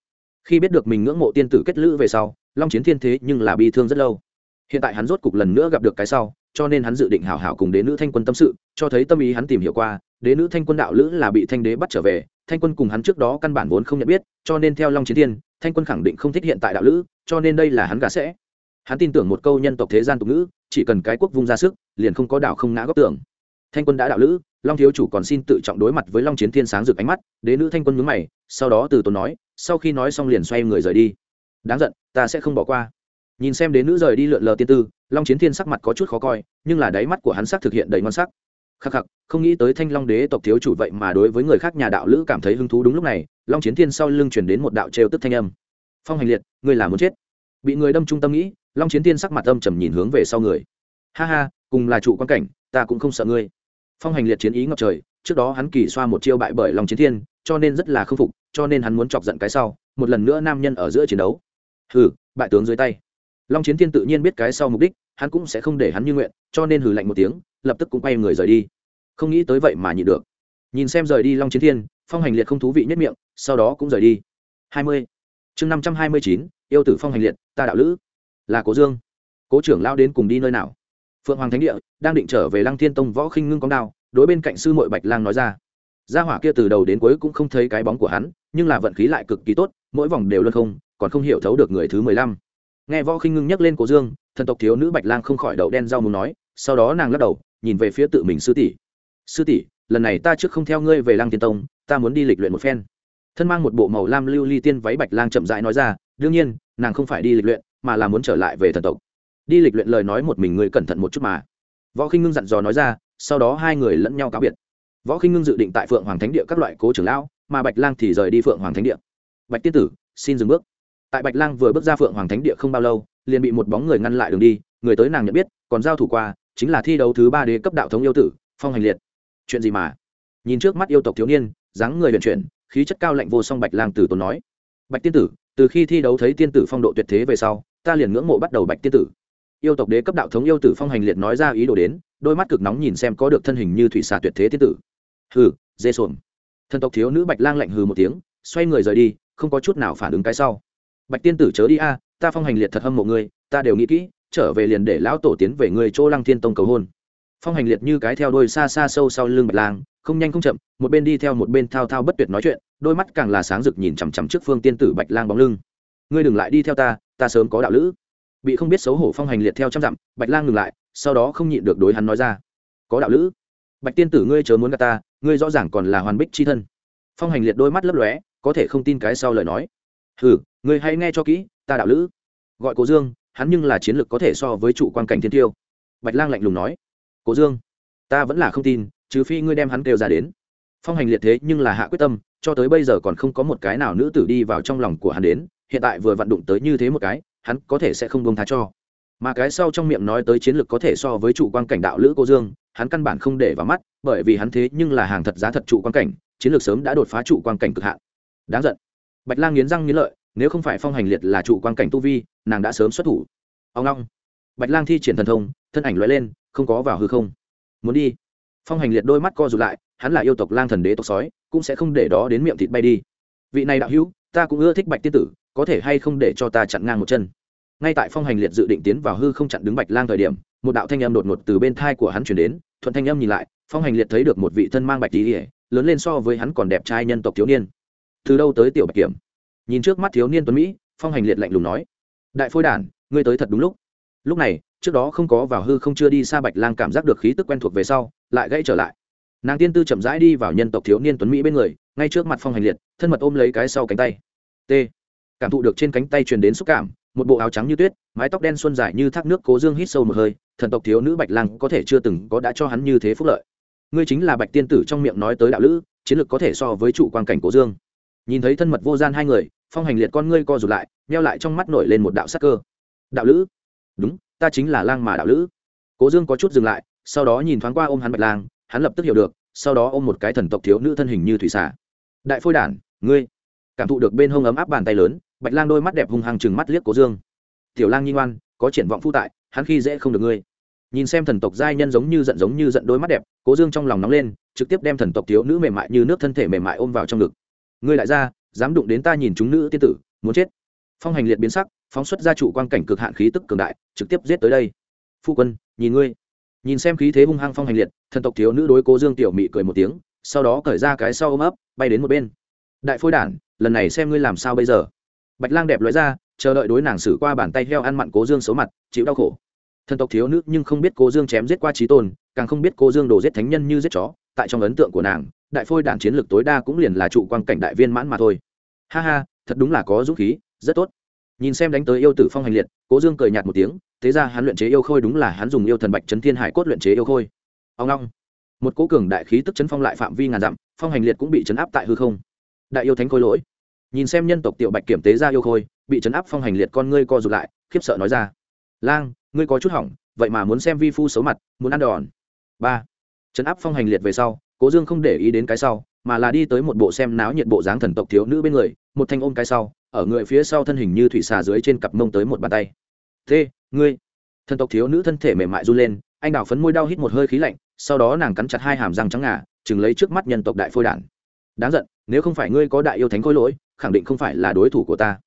khi biết được mình ngưỡng mộ tiên tử kết lữ về sau, long chiến thiên thế nhưng là bi thương rất lâu. Hiện tại hắn rốt cục lần nữa gặp được cái sau, cho nên hắn dự định hảo hảo cùng đế nữ thanh quân tâm sự, cho thấy tâm ý hắn tìm hiểu qua, đế nữ thanh quân đạo lữ là bị thanh đế bắt trở về, thanh quân cùng hắn trước đó căn bản vốn không nhận biết, cho nên theo long chiến thiên, thanh quân khẳng định không thích hiện tại đạo lữ, cho nên đây là hắn gà sẽ hắn tin tưởng một câu nhân tộc thế gian tục ngữ, chỉ cần cái quốc vung ra sức, liền không có đảo không ngã góc tưởng thanh quân đã đạo lữ, long thiếu chủ còn xin tự trọng đối mặt với long chiến thiên sáng rực ánh mắt, đế nữ thanh quân nhướng mày, sau đó từ tốn nói, sau khi nói xong liền xoay người rời đi. Đáng giận, ta sẽ không bỏ qua. Nhìn xem đế nữ rời đi lượn lờ tiên tư, long chiến thiên sắc mặt có chút khó coi, nhưng là đáy mắt của hắn sắc thực hiện đầy ngon sắc. Khắc khắc, không nghĩ tới thanh long đế tộc thiếu chủ vậy mà đối với người khác nhà đạo lữ cảm thấy hứng thú đúng lúc này, long chiến thiên sau lưng chuyển đến một đạo trêu tức thanh âm. Phong hành liệt người là muốn chết. Bị người đâm trung tâm nghĩ long chiến thiên sắc mặt âm trầm nhìn hướng về sau người. Ha ha, cùng là trụ quan cảnh, ta cũng không sợ ngươi. Phong hành liệt chiến ý ngập trời, trước đó hắn kỳ xoa một chiêu bại bởi long chiến thiên, cho nên rất là k phục, cho nên hắn muốn chọc giận cái sau, một lần nữa nam nhân ở giữa chiến đấu. Hừ, bại tướng dưới tay. Long chiến thiên tự nhiên biết cái sau mục đích, hắn cũng sẽ không để hắn như nguyện, cho nên hừ lạnh một tiếng, lập tức cũng quay người rời đi. Không nghĩ tới vậy mà nhịn được. Nhìn xem rời đi long chiến thiên, phong hành liệt không thú vị nhất miệng, sau đó cũng rời đi. Hai mươi. Chương năm trăm hai mươi chín, yêu tử phong hành liệt, ta đạo lữ là cố dương. Cố trưởng lao đến cùng đi nơi nào? Phượng hoàng thánh địa, đang định trở về lăng thiên tông võ khinh ngưng cóng đao, đối bên cạnh sư mội bạch lang nói ra. Gia hỏa kia từ đầu đến cuối cũng không thấy cái bóng của hắn, nhưng là vận khí lại cực kỳ tốt, mỗi vòng đều luân không, còn không hiểu thấu được người thứ mười lăm. Nghe võ khinh ngưng nhắc lên cố dương, thần tộc thiếu nữ bạch lang không khỏi đậu đen rau muốn nói, sau đó nàng lắc đầu, nhìn về phía tự mình sư tỷ. Sư tỷ, lần này ta trước không theo ngươi về lăng tiên tông, ta muốn đi lịch luyện một phen. Thân mang một bộ màu lam lưu ly tiên váy bạch lang chậm rãi nói ra, đương nhiên, nàng không phải đi lịch luyện mà là muốn trở lại về thần tộc. Đi lịch luyện lời nói một mình ngươi cẩn thận một chút mà. Võ khinh ngưng dặn dò nói ra, sau đó hai người lẫn nhau cáo biệt. Võ khinh ngưng dự định tại phượng hoàng thánh địa các loại cố trưởng lão, mà bạch lang thì rời đi phượng hoàng thánh địa. Bạch tiên tử, xin dừng bước. Tại bạch lang vừa bước ra phượng hoàng thánh địa không bao lâu, liền bị một bóng người ngăn lại đường đi, người tới nàng nhận biết, còn giao thủ qua, chính là thi đấu thứ ba đế cấp đạo thống yêu tử, phong hành liệt. Chuyện gì mà? Nhìn trước mắt yêu tộc thiếu niên, dáng người vận chuyển, khí chất cao lạnh vô song bạch lang tử tốn nói. Bạch tiên tử từ khi thi đấu thấy tiên tử phong độ tuyệt thế về sau, ta liền ngưỡng mộ bắt đầu bạch tiên tử. Yêu tộc đế cấp đạo thống yêu tử phong hành liệt nói ra ý đồ đến, đôi mắt cực nóng nhìn xem có được thân hình như thủy xà tuyệt thế tiên tử. Hừ, dê xuồng. Thần tộc thiếu nữ bạch lang lạnh hừ một tiếng, xoay người rời đi, không có chút nào phản ứng cái sau. Bạch tiên tử chớ đi a, ta phong hành liệt thật hâm mộ ngươi, ta đều nghĩ kỹ, trở về liền để lão tổ tiến về người chỗ lăng thiên tông cầu hôn. Phong hành liệt như cái theo đôi xa xa sâu sau lưng bạch lang, không nhanh không chậm, một bên đi theo một bên thao thao bất tuyệt nói chuyện đôi mắt càng là sáng rực nhìn chằm chằm trước phương tiên tử bạch lang bóng lưng. Ngươi đừng lại đi theo ta ta sớm có đạo lữ. Bị không biết xấu hổ phong hành liệt theo trăm dặm, bạch lang ngừng lại, sau đó không nhịn được đối hắn nói ra. Có đạo lữ. Bạch tiên tử ngươi chớ muốn gạt ta, ngươi rõ ràng còn là hoàn bích c h i thân. Phong hành liệt đôi mắt lấp lóe, có thể không tin cái sau lời nói. Hừ, ngươi hãy nghe cho kỹ, ta đạo lữ. Gọi cố dương, hắn nhưng là chiến lược có thể so với trụ quan cảnh thiên tiêu. Bạch lang lạnh lùng nói. Cố dương, ta vẫn là không tin, trừ phi ngươi đem hắn kêu ra đến phong hành liệt thế nhưng là hạ quyết tâm, cho tới bây giờ còn không có một cái nào nữ tử đi vào trong lòng của hắn đến, hiện tại vừa vặn đụng tới như thế một cái, hắn có thể sẽ không bông tha cho. Mà cái sau trong miệng nói tới chiến lược có thể so với trụ quan cảnh đạo lữ cô dương, hắn căn bản không để vào mắt, bởi vì hắn thế nhưng là hàng thật giá thật trụ quan cảnh, chiến lược sớm đã đột phá trụ quan cảnh cực hạn. Đáng giận. Bạch lang nghiến răng nghiến lợi, nếu không phải phong hành liệt là trụ quan cảnh tu vi, nàng đã sớm xuất thủ. Ông long bạch lang thi triển thần thông, thân ảnh loại lên, không có vào hư không. Muốn đi. Phong hành liệt đôi mắt co rụt lại hắn là yêu tộc lang thần đế tộc sói, cũng sẽ không để đó đến miệng thịt bay đi. Vị này đạo hữu, ta cũng ưa thích bạch tiên tử, có thể hay không để cho ta chặn ngang một chân? Ngay tại phong hành liệt dự định tiến vào hư không chặn đứng bạch lang thời điểm, một đạo thanh âm đột ngột từ bên thai của hắn chuyển đến, thuận thanh âm nhìn lại, phong hành liệt thấy được một vị thân mang bạch tí ỉa lớn lên so với hắn còn đẹp trai nhân tộc thiếu niên. Từ đâu tới tiểu bạch kiểm? Nhìn trước mắt thiếu niên tuấn mỹ, phong hành liệt lạnh lùng nói. Đại phôi đản, ngươi tới thật đúng lúc. Lúc này, trước đó không có vào hư không chưa đi xa bạch lang cảm giác được khí tức quen thuộc về sau, lại gãy trở lại nàng tiên tư chậm rãi đi vào nhân tộc thiếu niên tuấn mỹ bên người, ngay trước mặt phong hành liệt, thân mật ôm lấy cái sau cánh tay. T. Cảm thụ được trên cánh tay truyền đến xúc cảm, một bộ áo trắng như tuyết, mái tóc đen xuân dài như thác nước cố dương hít sâu một hơi, thần tộc thiếu nữ bạch lang có thể chưa từng có đã cho hắn như thế phúc lợi. Ngươi chính là bạch tiên tử trong miệng nói tới đạo lữ, chiến lược có thể so với trụ quan cảnh cố dương. Nhìn thấy thân mật vô gian hai người, phong hành liệt con ngươi co rụt lại neo lại trong mắt nổi lên một đạo sắc cơ. Đạo lữ? Đúng, ta chính là lang mà đạo lữ. Cố dương có chút dừng lại, sau đó nhìn thoáng qua ôm hắn bạch lang hắn lập tức hiểu được, sau đó ôm một cái thần tộc thiếu nữ thân hình như thủy xả đại phôi đản, ngươi. Cảm thụ được bên hông ấm áp bàn tay lớn, bạch lang đôi mắt đẹp hung hăng chừng mắt liếc cố dương. Tiểu lang nhi ngoan, có triển vọng phu tại, hắn khi dễ không được ngươi. Nhìn xem thần tộc giai nhân giống như giận giống như giận đôi mắt đẹp, cố dương trong lòng nóng lên, trực tiếp đem thần tộc thiếu nữ mềm mại như nước thân thể mềm mại ôm vào trong ngực. Ngươi lại ra, dám đụng đến ta nhìn chúng nữ tiên tử, muốn chết. Phong hành liệt biến sắc, phóng xuất ra trụ quan cảnh cực hạn khí tức cường đại, trực tiếp giết tới đây. Phu quân, nhìn ngươi. Nhìn xem khí thế hung hăng phong hành liệt thần tộc thiếu nữ đối cố dương tiểu mị cười một tiếng, sau đó cởi ra cái sau ôm ấp, bay đến một bên. Đại phôi đản, lần này xem ngươi làm sao bây giờ? Bạch lang đẹp lóe ra, chờ đợi đối nàng xử qua bàn tay heo ăn mặn cố dương xấu mặt, chịu đau khổ. Thần tộc thiếu nữ nhưng không biết cố dương chém giết qua trí tôn, càng không biết cố dương đổ giết thánh nhân như giết chó, tại trong ấn tượng của nàng, đại phôi đản chiến lược tối đa cũng liền là trụ quan cảnh đại viên mãn mà thôi. Ha ha, thật đúng là có dũng khí, rất tốt. Nhìn xem đánh tới yêu tử phong hành liệt, cố dương cười nhạt một tiếng, thế ra hắn luyện chế yêu khôi đúng là hắn dùng yêu thần bạch trấn thiên hải cốt luyện chế yêu khôi ông long. Một cố cường đại khí tức chấn phong lại phạm vi ngàn dặm, phong hành liệt cũng bị chấn áp tại hư không. Đại yêu thánh khôi lỗi. Nhìn xem nhân tộc tiểu bạch kiểm tế ra yêu khôi, bị chấn áp phong hành liệt con ngươi co rụt lại, khiếp sợ nói ra. Lang, ngươi có chút hỏng, vậy mà muốn xem vi phu xấu mặt, muốn ăn đòn. Ba. Chấn áp phong hành liệt về sau, cố dương không để ý đến cái sau, mà là đi tới một bộ xem náo nhiệt bộ dáng thần tộc thiếu nữ bên người, một thanh ôm cái sau, ở người phía sau thân hình như thủy xà dưới trên cặp mông tới một bàn tay. Thế ngươi. Thần tộc thiếu nữ thân thể mềm mại run lên, anh đào phấn môi đau hít một hơi khí lạnh sau đó nàng cắn chặt hai hàm răng trắng ngà, chừng lấy trước mắt nhân tộc đại phôi đản. Đáng giận, nếu không phải ngươi có đại yêu thánh khôi lỗi, khẳng định không phải là đối thủ của ta.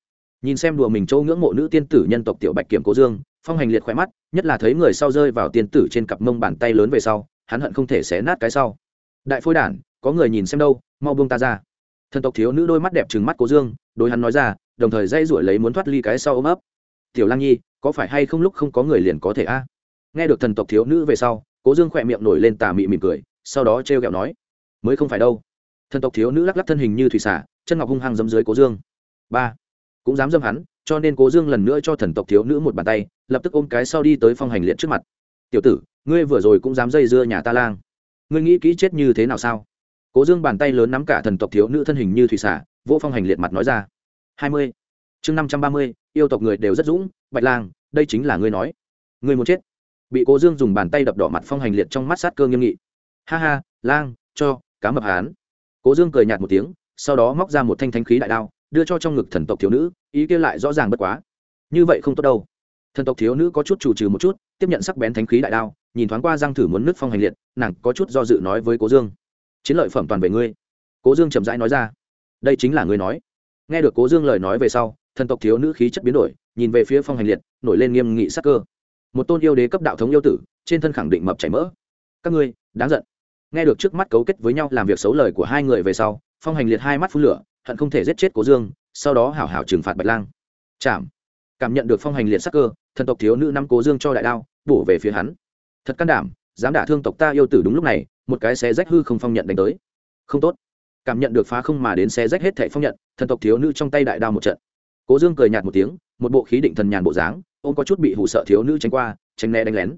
Nhìn xem đùa mình châu ngưỡng mộ nữ tiên tử nhân tộc tiểu bạch kiểm cố dương, phong hành liệt khỏe mắt, nhất là thấy người sau rơi vào tiên tử trên cặp mông bàn tay lớn về sau, hắn hận không thể xé nát cái sau. Đại phôi đản, có người nhìn xem đâu, mau buông ta ra. Thần tộc thiếu nữ đôi mắt đẹp trừng mắt cố dương đôi hắn nói ra, đồng thời dây ruổi lấy muốn thoát ly cái sau ôm ấp. Tiểu lang nhi, có phải hay không lúc không có người liền có thể a? Nghe được thần tộc thiếu nữ về sau cố dương khỏe miệng nổi lên tà mị mỉm cười, sau đó t r ghẹo nói, mới không phải đâu. Thần tộc thiếu nữ lắc lắc thân hình như thủy xả chân ngọc hung hăng dấm dưới cố dương. Ba, cũng dám dâm hắn, cho nên cố dương lần nữa cho thần tộc thiếu nữ một bàn tay, lập tức ôm cái sau đi tới phong hành liệt trước mặt. Tiểu tử, ngươi vừa rồi cũng dám dây dưa nhà ta lang. Ngươi nghĩ kỹ chết như thế nào sao? Cố dương bàn tay lớn nắm cả thần tộc thiếu nữ thân hình như thủy xả vỗ phong hành liệt mặt nói ra. Hai mươi, chương năm trăm ba mươi, yêu tộc người đều rất dũng, bạch lang, đây chính là ngươi nói. Ngươi muốn chết bị cố dương dùng bàn tay đập đỏ mặt phong hành liệt trong mắt sát cơ nghiêm nghị. Ha ha, lang, cho, cá mập hán. Cố dương cười nhạt một tiếng, sau đó móc ra một thanh thanh khí đại đao, đưa cho trong ngực thần tộc thiếu nữ, ý kia lại rõ ràng bất quá. Như vậy không tốt đâu. Thần tộc thiếu nữ có chút chủ trừ một chút, tiếp nhận sắc bén thanh khí đại đao, nhìn thoáng qua răng thử muốn nứt phong hành liệt, nàng có chút do dự nói với cố dương. Chiến lợi phẩm toàn về ngươi. Cố dương chậm rãi nói ra. Đây chính là ngươi nói. Nghe được cố dương lời nói về sau, thần tộc thiếu nữ khí chất biến đổi, nhìn về phía phong hành liệt, nổi lên nghiêm nghị sắc cơ một tôn yêu đế cấp đạo thống yêu tử, trên thân khẳng định mập chảy mỡ. Các ngươi, đáng giận. Nghe được trước mắt cấu kết với nhau làm việc xấu lời của hai người về sau, phong hành liệt hai mắt phun lửa, hận không thể giết chết cố dương, sau đó hảo hảo trừng phạt bạch lang. Chạm cảm nhận được phong hành liệt sắc cơ, thần tộc thiếu nữ năm cố dương cho đại đao, bổ về phía hắn. Thật can đảm, dám đả thương tộc ta yêu tử đúng lúc này, một cái xé rách hư không phong nhận đánh tới. Không tốt. Cảm nhận được phá không mà đến xé rách hết thệ phong nhận, thần tộc thiếu nữ trong tay đại đao một trận. Cố dương cười nhạt một tiếng, một bộ khí định thần nhàn bộ dáng ông có chút bị hụ sợ thiếu nữ tránh qua, tránh né đánh lén.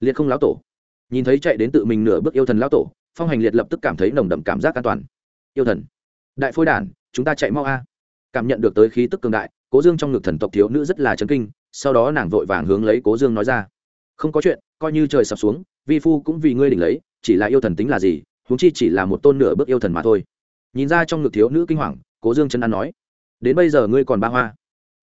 Liệt không lão tổ. Nhìn thấy chạy đến tự mình nửa bước yêu thần lão tổ, phong hành liệt lập tức cảm thấy nồng đậm cảm giác an toàn. Yêu thần. Đại phôi đản, chúng ta chạy mau a. Cảm nhận được tới khí tức cường đại, cố dương trong ngực thần tộc thiếu nữ rất là chấn kinh, sau đó nàng vội vàng hướng lấy cố dương nói ra. Không có chuyện, coi như trời sập xuống, vi phu cũng vì ngươi đỉnh lấy, chỉ là yêu thần tính là gì, huống chi chỉ là một tôn nửa bước yêu thần mà thôi. Nhìn ra trong ngực thiếu nữ kinh hoàng, cố dương chân ăn nói. Đến bây giờ ngươi còn ba hoa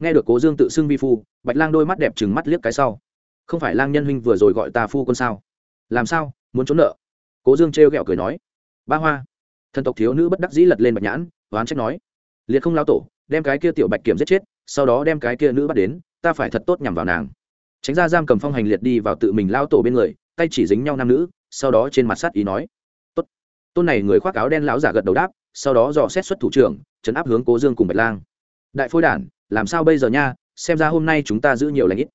nghe được cố dương tự xưng vi phu, bạch lang đôi mắt đẹp chừng mắt liếc cái sau. Không phải lang nhân huynh vừa rồi gọi ta phu con sao? Làm sao? Muốn trốn nợ? Cố dương trêu ghẹo cười nói. Ba hoa. Thần tộc thiếu nữ bất đắc dĩ lật lên bạch nhãn, oán trách nói. Liệt không lao tổ, đem cái kia tiểu bạch kiểm giết chết, sau đó đem cái kia nữ bắt đến, ta phải thật tốt nhằm vào nàng. Tránh ra giam cầm phong hành liệt đi vào tự mình lao tổ bên người, tay chỉ dính nhau nam nữ, sau đó trên mặt sắt ý nói. Tốt. Tôn này người khoác áo đen lão giả gật đầu đáp, sau đó dò xét xuất thủ trưởng chấn áp hướng cố dương cùng bạch lang. Đại phôi đản làm sao bây giờ nha, xem ra hôm nay chúng ta giữ nhiều lãnh ít.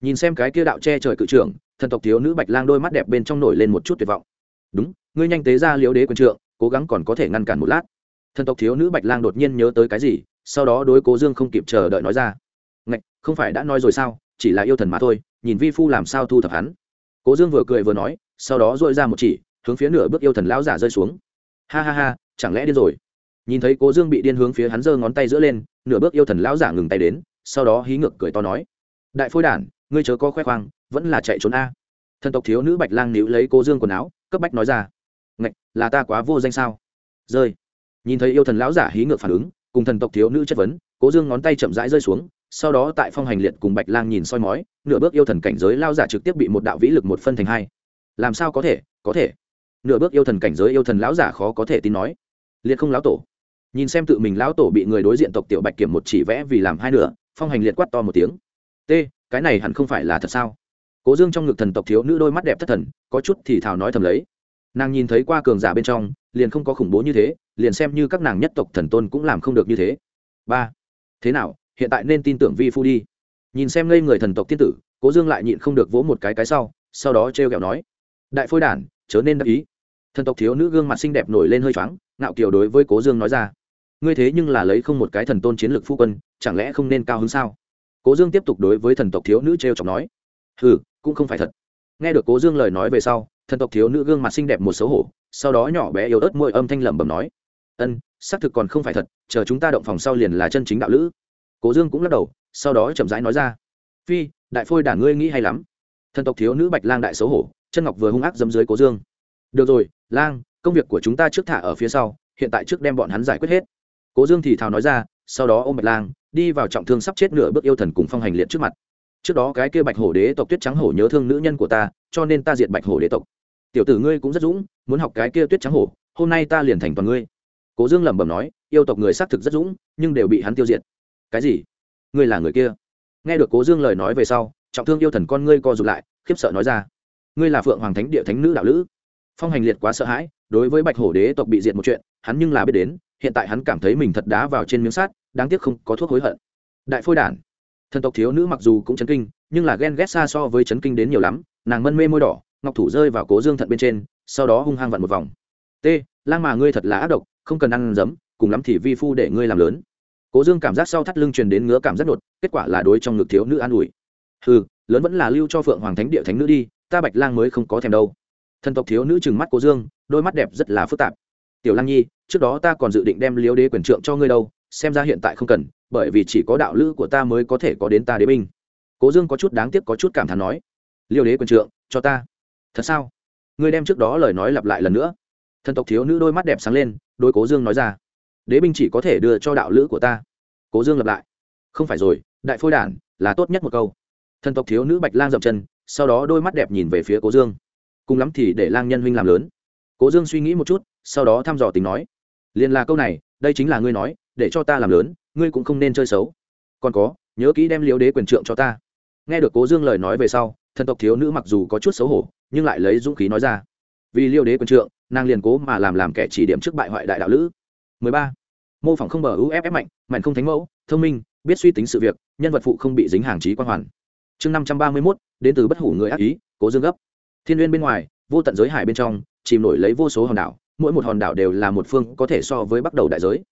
Nhìn xem cái kia đạo che trời cự trưởng, thần tộc thiếu nữ bạch lang đôi mắt đẹp bên trong nổi lên một chút tuyệt vọng. Đúng, ngươi nhanh tế ra liễu đế quân trượng, cố gắng còn có thể ngăn cản một lát. Thần tộc thiếu nữ bạch lang đột nhiên nhớ tới cái gì, sau đó đối cố dương không kịp chờ đợi nói ra. Ngạch, không phải đã nói rồi sao, chỉ là yêu thần mà thôi, nhìn vi phu làm sao thu thập hắn. Cố dương vừa cười vừa nói, sau đó dội ra một chỉ, hướng phía nửa bước yêu thần lão giả rơi xuống. Ha ha ha, chẳng lẽ điên rồi? Nhìn thấy cố dương bị điên hướng phía hắn giơ ngón tay giữa lên, nửa bước yêu thần lão giả ngừng tay đến, sau đó hí ngược cười to nói, đại phôi đản, ngươi chớ có khoe khoang, vẫn là chạy trốn a. Thần tộc thiếu nữ bạch lang níu lấy cố dương quần áo, cấp bách nói ra, ngạch, là ta quá vô danh sao? Rơi. Nhìn thấy yêu thần lão giả hí ngược phản ứng, cùng thần tộc thiếu nữ chất vấn, cố dương ngón tay chậm rãi rơi xuống, sau đó tại phong hành liệt cùng bạch lang nhìn soi mói, nửa bước yêu thần cảnh giới lao giả trực tiếp bị một đạo vĩ lực một phân thành hai. Làm sao có thể có thể? Nửa bước yêu thần cảnh giới yêu thần lão giả khó có thể tin nói. Liệt không lão tổ nhìn xem tự mình lão tổ bị người đối diện tộc tiểu bạch kiểm một chỉ vẽ vì làm hai nửa, phong hành liệt quát to một tiếng. T, cái này hẳn không phải là thật sao? Cố dương trong ngực thần tộc thiếu nữ đôi mắt đẹp thất thần, có chút thì thào nói thầm lấy. Nàng nhìn thấy qua cường giả bên trong, liền không có khủng bố như thế, liền xem như các nàng nhất tộc thần tôn cũng làm không được như thế. Ba, thế nào, hiện tại nên tin tưởng vi phu đi. Nhìn xem ngây người thần tộc tiên tử, cố dương lại nhịn không được vỗ một cái cái sau sau đó t r e o kẹo nói. Đại phôi đản, chớ nên đắc ý. Thần tộc thiếu nữ gương mặt xinh đẹp nổi lên hơi choáng, ngạo kiều đối với cố dương nói ra ngươi thế nhưng là lấy không một cái thần tôn chiến lược phu quân, chẳng lẽ không nên cao hứng sao? Cố dương tiếp tục đối với thần tộc thiếu nữ t r e o chọc nói. Ừ cũng không phải thật. Nghe được cố dương lời nói về sau, thần tộc thiếu nữ gương mặt xinh đẹp một xấu hổ, sau đó nhỏ bé yếu ớt môi âm thanh lẩm bẩm nói. Ân, xác thực còn không phải thật, chờ chúng ta động phòng sau liền là chân chính đạo lữ. Cố dương cũng lắc đầu, sau đó chậm rãi nói ra. Phi, đại phôi đả ngươi nghĩ hay lắm. Thần tộc thiếu nữ bạch lang đại xấu hổ, chân ngọc vừa hung ác dấm dưới cố dương. Được rồi, lang, công việc của chúng ta trước thả ở phía sau, hiện tại trước đem bọn hắn giải quyết hết cố dương thì thào nói ra, sau đó ôm bạch lang, đi vào trọng thương sắp chết nửa bước yêu thần cùng phong hành liệt trước mặt. Trước đó cái kia bạch hổ đế tộc tuyết trắng hổ nhớ thương nữ nhân của ta, cho nên ta diệt bạch hổ đế tộc. Tiểu tử ngươi cũng rất dũng, muốn học cái kia tuyết trắng hổ, hôm nay ta liền thành toàn ngươi. Cố dương lẩm bẩm nói, yêu tộc người xác thực rất dũng, nhưng đều bị hắn tiêu diệt. Cái gì? Ngươi là người kia? Nghe được cố dương lời nói về sau, trọng thương yêu thần con ngươi co rụt lại, khiếp sợ nói ra. Ngươi là phượng hoàng thánh địa thánh nữ đạo lữ. Phong hành liệt quá sợ hãi, đối với bạch hổ đế tộc bị diệt một chuyện, hắn nhưng là biết đến hiện tại hắn cảm thấy mình thật đá vào trên miếng sắt, đáng tiếc không có thuốc hối hận. Đại phôi đản. Thần tộc thiếu nữ mặc dù cũng chấn kinh nhưng là ghen ghét xa so với chấn kinh đến nhiều lắm nàng mân mê môi đỏ ngọc thủ rơi vào cố dương thận bên trên sau đó hung hăng vặn một vòng. T lang mà ngươi thật là ác độc không cần ăn giấm cùng lắm thì vi phu để ngươi làm lớn. Cố dương cảm giác sau thắt lưng truyền đến ngứa cảm giác đột kết quả là đối trong ngực thiếu nữ an ủi. Ừ lớn vẫn là lưu cho phượng hoàng thánh địa thánh nữ đi ta bạch lang mới không có thèm đâu. Thần tộc thiếu nữ trừng mắt cố dương đôi mắt đẹp rất là phức tạp tiểu lang nhi, trước đó ta còn dự định đem liếu đế quyền trượng cho ngươi đâu, xem ra hiện tại không cần, bởi vì chỉ có đạo lữ của ta mới có thể có đến ta đế binh. Cố dương có chút đáng tiếc, có chút cảm thán nói liêu đế quyền trượng, cho ta. Thật sao? Ngươi đem trước đó lời nói lặp lại lần nữa. Thần tộc thiếu nữ đôi mắt đẹp sáng lên đôi cố dương nói ra, đế binh chỉ có thể đưa cho đạo lữ của ta. Cố dương lặp lại, không phải rồi, đại phôi đản, là tốt nhất một câu. Thần tộc thiếu nữ bạch lang dậm chân, sau đó đôi mắt đẹp nhìn về phía cố dương. Cùng lắm thì để lang nhân huynh làm lớn cố dương suy nghĩ một chút, sau đó thăm dò tính nói liền là câu này, đây chính là ngươi nói, để cho ta làm lớn, ngươi cũng không nên chơi xấu. Còn có, nhớ kỹ đem liếu đế quyền trượng cho ta. Nghe được cố dương lời nói về sau, thần tộc thiếu nữ mặc dù có chút xấu hổ, nhưng lại lấy dũng khí nói ra, vì liêu đế quyền trượng, nàng liền cố mà làm làm kẻ chỉ điểm trước bại hoại đại đạo lữ. 13. mô phỏng không bờ uff mạnh mạnh không thánh mẫu, thông minh, biết suy tính sự việc, nhân vật phụ không bị dính hàng trí quan hoàn. Chương năm trăm ba mươi mốt, đến từ bất hủ người ác ý, cố dương gấp. Thiên n bên ngoài, vô tận giới hải bên trong chìm nổi lấy vô số hòn đảo, mỗi một hòn đảo đều là một phương có thể so với bắt đầu đại giới.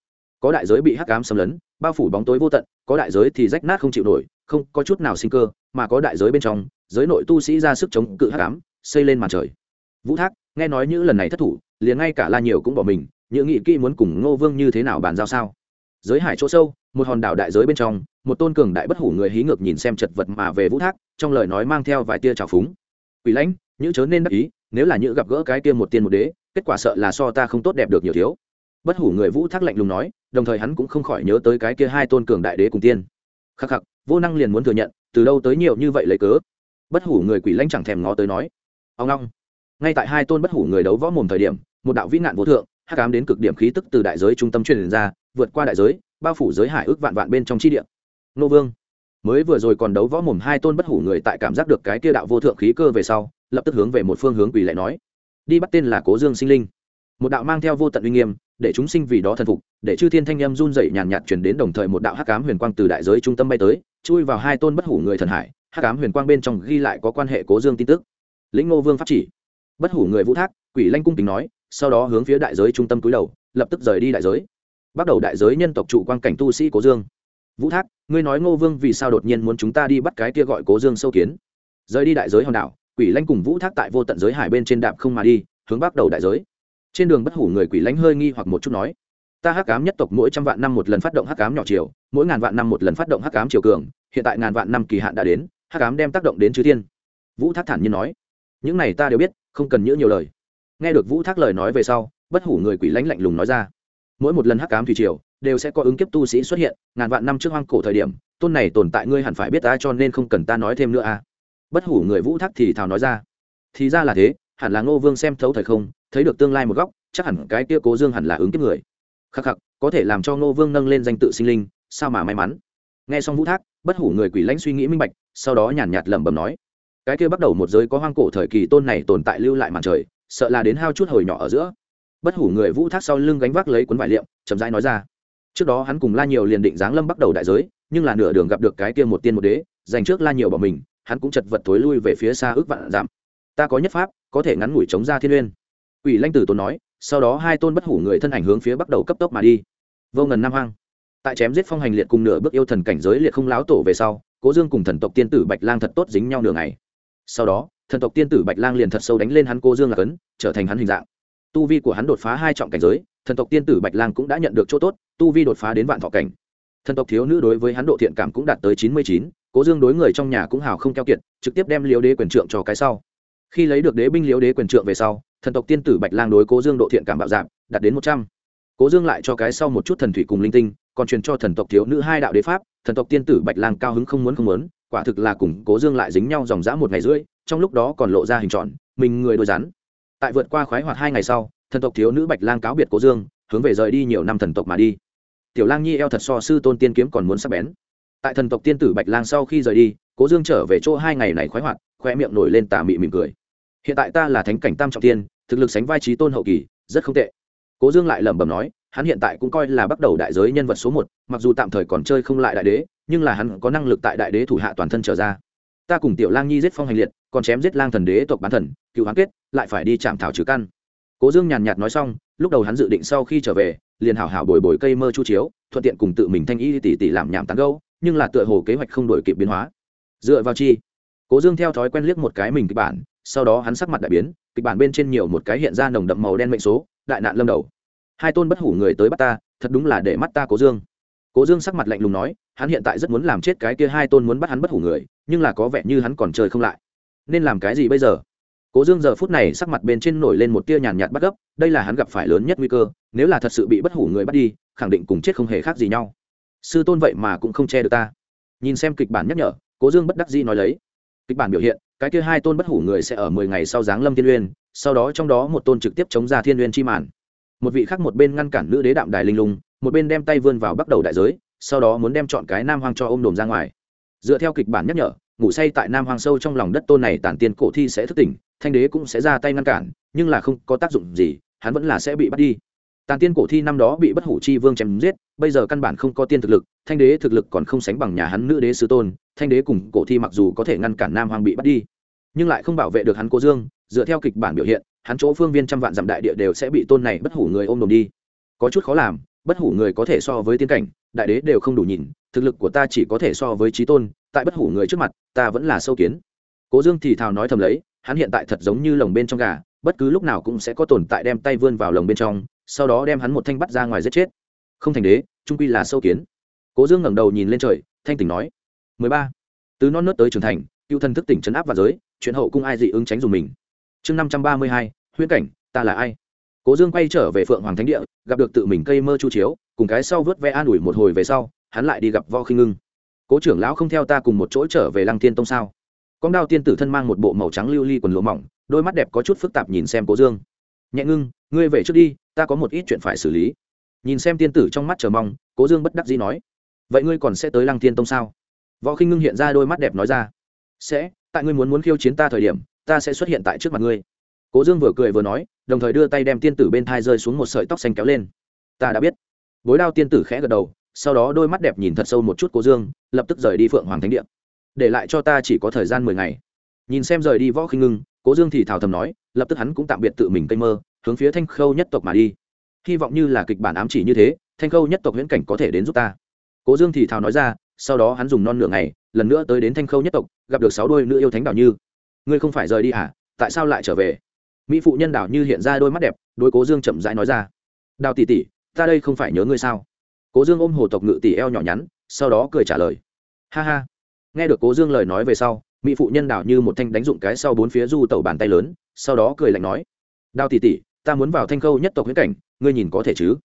Có đại giới bị hắc ám xâm lấn, bao phủ bóng tối vô tận, có đại giới thì rách nát không chịu nổi, không có chút nào sinh cơ, mà có đại giới bên trong, giới nội tu sĩ ra sức chống cự hắc ám, xây lên màn trời. Vũ thác, nghe nói những lần này thất thủ, liền ngay cả la nhiều cũng bỏ mình, những nghị kỹ muốn cùng ngô vương như thế nào bàn giao sao? Giới hải chỗ sâu, một hòn đảo đại giới bên trong, một tôn cường đại bất hủ người hí ngược nhìn xem chật vật mà về vũ thác, trong lời nói mang theo vài tia trào phúng. Quỷ lãnh những chớ nên đắc ý nếu là nhữ gặp gỡ cái kia một tiên một đế, kết quả sợ là so ta không tốt đẹp được nhiều thiếu. Bất hủ người vũ thác lạnh lùng nói, đồng thời hắn cũng không khỏi nhớ tới cái kia hai tôn cường đại đế cùng tiên. Khắc khắc, vô năng liền muốn thừa nhận, từ đâu tới nhiều như vậy lấy cớ? Bất hủ người quỷ lãnh chẳng thèm ngó tới nói. Ông long ngay tại hai tôn bất hủ người đấu võ mồm thời điểm, một đạo vĩ nạn vô thượng, hắc ám đến cực điểm khí tức từ đại giới trung tâm truyền ra, vượt qua đại giới, bao phủ giới hải ước vạn vạn bên trong chi địa. Nô vương. Mới vừa rồi còn đấu võ mồm hai tôn bất hủ người tại cảm giác được cái kia đạo vô thượng khí cơ về sau lập tức hướng về một phương hướng quỳ lại nói, đi bắt tên là cố dương sinh linh. Một đạo mang theo vô tận uy nghiêm, để chúng sinh vì đó thần phục, để chư thiên thanh â m run dậy nhàn nhạt chuyển đến đồng thời một đạo hắc cám huyền quang từ đại giới trung tâm bay tới, chui vào hai tôn bất hủ người thần hải. Hắc cám huyền quang bên trong ghi lại có quan hệ cố dương tin tức. Lĩnh ngô vương pháp chỉ. Bất hủ người vũ thác, quỷ lanh cung kính nói, sau đó hướng phía đại giới trung tâm túi đầu, lập tức rời đi đại giới. Bắt đầu đại giới nhân tộc trụ quan cảnh tu sĩ cố dương. Vũ thác, ngươi nói ngô vương vì sao đột nhiên muốn chúng ta đi bắt cái kia gọi cố dương sâu kiến? Rời đi đại giới hòn đảo quỷ lãnh cùng vũ thác tại vô tận giới hải bên trên đạp không mà đi, hướng bắt đầu đại giới. Trên đường bất hủ người quỷ lãnh hơi nghi hoặc một chút nói, ta hắc cám nhất tộc mỗi trăm vạn năm một lần phát động hắc cám nhỏ chiều mỗi ngàn vạn năm một lần phát động hắc cám chiều cường, hiện tại ngàn vạn năm kỳ hạn đã đến, hắc cám đem tác động đến chư thiên. Vũ thác thản nhiên nói, những này ta đều biết, không cần nhữ nhiều lời. Nghe được vũ thác lời nói về sau, bất hủ người quỷ lãnh lạnh lùng nói ra, mỗi một lần hắc cám thủy triều, đều sẽ có ứng kiếp tu sĩ xuất hiện, ngàn vạn năm trước hoang cổ thời điểm, tôn này tồn tại ngươi hẳn phải biết ta cho nên không cần ta nói thêm nữa à bất hủ người vũ thác thì thào nói ra. Thì ra là thế, hẳn là ngô vương xem thấu thời không, thấy được tương lai một góc, chắc hẳn cái kia cố dương hẳn là ứng kiếp người. Khắc khắc, có thể làm cho ngô vương nâng lên danh tự sinh linh, sao mà may mắn? Nghe xong vũ thác, bất hủ người quỷ lãnh suy nghĩ minh bạch, sau đó nhàn nhạt lẩm bẩm nói. Cái kia bắt đầu một giới có hoang cổ thời kỳ tôn này tồn tại lưu lại màn trời, sợ là đến hao chút hồi nhỏ ở giữa. Bất hủ người vũ thác sau lưng gánh vác lấy cuốn vải liệm, chậm rãi nói ra. Trước đó hắn cùng la nhiều liền định giáng lâm bắt đầu đại giới, nhưng là nửa đường gặp được cái kia một tiên một đế dành trước la nhiều bỏ mình hắn cũng chật vật thối lui về phía xa ước vạn giảm ta có nhất pháp, có thể ngắn ngủi chống ra thiên uyên ủy lanh tử tốn nói, sau đó hai tôn bất hủ người thân ảnh hướng phía bắt đầu cấp tốc mà đi. Vô ngần nam hoang. Tại chém giết phong hành liệt cùng nửa bước yêu thần cảnh giới liệt không láo tổ về sau, cố dương cùng thần tộc tiên tử bạch lang thật tốt dính nhau nửa ngày. Sau đó, thần tộc tiên tử bạch lang liền thật sâu đánh lên hắn cô dương là cấn, trở thành hắn hình dạng. Tu vi của hắn đột phá hai trọng cảnh giới, thần tộc tiên tử bạch lang cũng đã nhận được chỗ tốt, tu vi đột phá đến vạn thọ cảnh thần tộc thiếu nữ đối với hắn độ thiện cảm cũng đạt tới chín mươi chín, cố dương đối người trong nhà cũng hào không keo kiệt, trực tiếp đem liếu đế quyền trượng cho cái sau. Khi lấy được đế binh liếu đế quyền trượng về sau, thần tộc tiên tử bạch lang đối cố dương độ thiện cảm bạo dạng đạt đến một trăm. Cố dương lại cho cái sau một chút thần thủy cùng linh tinh, còn truyền cho thần tộc thiếu nữ hai đạo đế pháp, thần tộc tiên tử bạch lang cao hứng không muốn không muốn, quả thực là cùng cố dương lại dính nhau dòng dã một ngày rưỡi, trong lúc đó còn lộ ra hình tròn, mình người đôi rắn. Tại vượt qua khoái hoạt hai ngày sau, thần tộc thiếu nữ bạch lang cáo biệt cố dương, hướng về rời đi nhiều năm thần tộc mà đi tiểu lang nhi eo thật so sư tôn tiên kiếm còn muốn sắp bén. Tại thần tộc tiên tử bạch lang sau khi rời đi, cố dương trở về chỗ hai ngày này khoái hoạt, khoe miệng nổi lên tà mị mỉm cười. Hiện tại ta là thánh cảnh tam trọng tiên, thực lực sánh vai trí tôn hậu kỳ, rất không tệ. Cố dương lại lẩm bẩm nói, hắn hiện tại cũng coi là bắt đầu đại giới nhân vật số một, mặc dù tạm thời còn chơi không lại đại đế, nhưng là hắn có năng lực tại đại đế thủ hạ toàn thân trở ra. Ta cùng tiểu lang nhi giết phong hành liệt, còn chém giết lang thần đế tộc bán thần, cựu hắn kết, lại phải đi chạm thảo trừ căn. Cố dương nhàn nhạt nói xong, lúc đầu hắn dự định sau khi trở về liền hảo hảo bồi bồi cây mơ chu chiếu, thuận tiện cùng tự mình thanh y tỉ tỉ làm nhảm tán gâu nhưng là tựa hồ kế hoạch không đổi kịp biến hóa. Dựa vào chi? Cố dương theo thói quen liếc một cái mình kịch bản, sau đó hắn sắc mặt đại biến, kịch bản bên trên nhiều một cái hiện ra nồng đậm màu đen mệnh số, đại nạn lâm đầu. Hai tôn bất hủ người tới bắt ta, thật đúng là để mắt ta cố dương. Cố dương sắc mặt lạnh lùng nói, hắn hiện tại rất muốn làm chết cái kia hai tôn muốn bắt hắn bất hủ người, nhưng là có vẻ như hắn còn chơi không lại. Nên làm cái gì bây giờ? Cố dương giờ phút này sắc mặt bên trên nổi lên một tia nhàn nhạt bắt gấp, đây là hắn gặp phải lớn nhất nguy cơ, nếu là thật sự bị bất hủ người bắt đi, khẳng định cùng chết không hề khác gì nhau. Sư tôn vậy mà cũng không che được ta. Nhìn xem kịch bản nhắc nhở, cố dương bất đắc dĩ nói lấy. Kịch bản biểu hiện, cái kia hai tôn bất hủ người sẽ ở mười ngày sau giáng lâm thiên uyên sau đó trong đó một tôn trực tiếp chống ra thiên uyên chi màn. Một vị khác một bên ngăn cản nữ đế đạm đài linh lung, một bên đem tay vươn vào bắt đầu đại giới, sau đó muốn đem chọn cái nam hoang cho ôm đồm ra ngoài. Dựa theo kịch bản nhắc nhở ngủ say tại nam hoang sâu trong lòng đất tôn này tản tiên cổ thi sẽ thức tỉnh, thanh đế cũng sẽ ra tay ngăn cản, nhưng là không có tác dụng gì, hắn vẫn là sẽ bị bắt đi. Tàn tiên cổ thi năm đó bị bất hủ chi vương chém giết, bây giờ căn bản không có tiên thực lực, thanh đế thực lực còn không sánh bằng nhà hắn nữ đế sư tôn, thanh đế cùng cổ thi mặc dù có thể ngăn cản nam hoàng bị bắt đi, nhưng lại không bảo vệ được hắn cô dương, dựa theo kịch bản biểu hiện, hắn chỗ phương viên trăm vạn dặm đại địa đều sẽ bị tôn này bất hủ người ôm đồm đi. Có chút khó làm, bất hủ người có thể so với tiên cảnh, đại đế đều không đủ nhìn thực lực của ta chỉ có thể so với trí tôn, tại bất hủ người trước mặt, ta vẫn là sâu kiến. Cố dương thì thào nói thầm lấy, hắn hiện tại thật giống như lồng bên trong gà, bất cứ lúc nào cũng sẽ có tồn tại đem tay vươn vào lồng bên trong, sau đó đem hắn một thanh bắt ra ngoài giết chết. Không thành đế, trung quy là sâu kiến. Cố dương ngẩng đầu nhìn lên trời, thanh tỉnh nói, mười ba, từ non nớt tới trưởng thành, cựu thần thức tỉnh chấn áp và giới, chuyện hậu cung ai dị ứng tránh dùng mình. Chương năm trăm ba mươi hai, huyễn cảnh, ta là ai? Cố dương quay trở về phượng hoàng thánh địa, gặp được tự mình cây mơ chu chiếu, cùng cái sau vớt ve an ủi một hồi về sau hắn lại đi gặp vo khinh ngưng. Cố trưởng lão không theo ta cùng một chỗ trở về lăng tiên tông sao? Con đao tiên tử thân mang một bộ màu trắng lưu ly li quần lụa mỏng, đôi mắt đẹp có chút phức tạp nhìn xem cố dương. Nhẹ ngưng, ngươi về trước đi, ta có một ít chuyện phải xử lý. Nhìn xem tiên tử trong mắt chờ mong, cố dương bất đắc dĩ nói. Vậy ngươi còn sẽ tới lăng tiên tông sao? Võ khinh ngưng hiện ra đôi mắt đẹp nói ra. Sẽ, tại ngươi muốn muốn khiêu chiến ta thời điểm, ta sẽ xuất hiện tại trước mặt ngươi. Cố dương vừa cười vừa nói, đồng thời đưa tay đem tiên tử bên thai rơi xuống một sợi tóc xanh kéo lên. Ta đã biết. Bối đao tiên tử khẽ gật đầu sau đó đôi mắt đẹp nhìn thật sâu một chút cố dương, lập tức rời đi phượng hoàng thánh điện để lại cho ta chỉ có thời gian mười ngày. Nhìn xem rời đi võ khinh ngưng cố dương thì thào thầm nói, lập tức hắn cũng tạm biệt tự mình cây mơ, hướng phía thanh khâu nhất tộc mà đi. Hy vọng như là kịch bản ám chỉ như thế, thanh khâu nhất tộc huyễn cảnh có thể đến giúp ta. Cố dương thì thào nói ra, sau đó hắn dùng non nửa ngày, lần nữa tới đến thanh khâu nhất tộc, gặp được sáu đôi nữ yêu thánh đảo như. Ngươi không phải rời đi hả? Tại sao lại trở về? Mỹ phụ nhân đảo như hiện ra đôi mắt đẹp đôi cố dương chậm rãi nói ra. Đào tỷ tỷ, ta đây không phải nhớ ngươi sao? Cố dương ôm hồ tộc ngự tỷ eo nhỏ nhắn, sau đó cười trả lời. Ha ha. Nghe được cố dương lời nói về sau, mỹ phụ nhân đảo như một thanh đánh dụng cái sau bốn phía du tẩu bàn tay lớn, sau đó cười lạnh nói. Đào tỷ tỷ, ta muốn vào thanh khâu nhất tộc huyết cảnh, ngươi nhìn có thể chứ?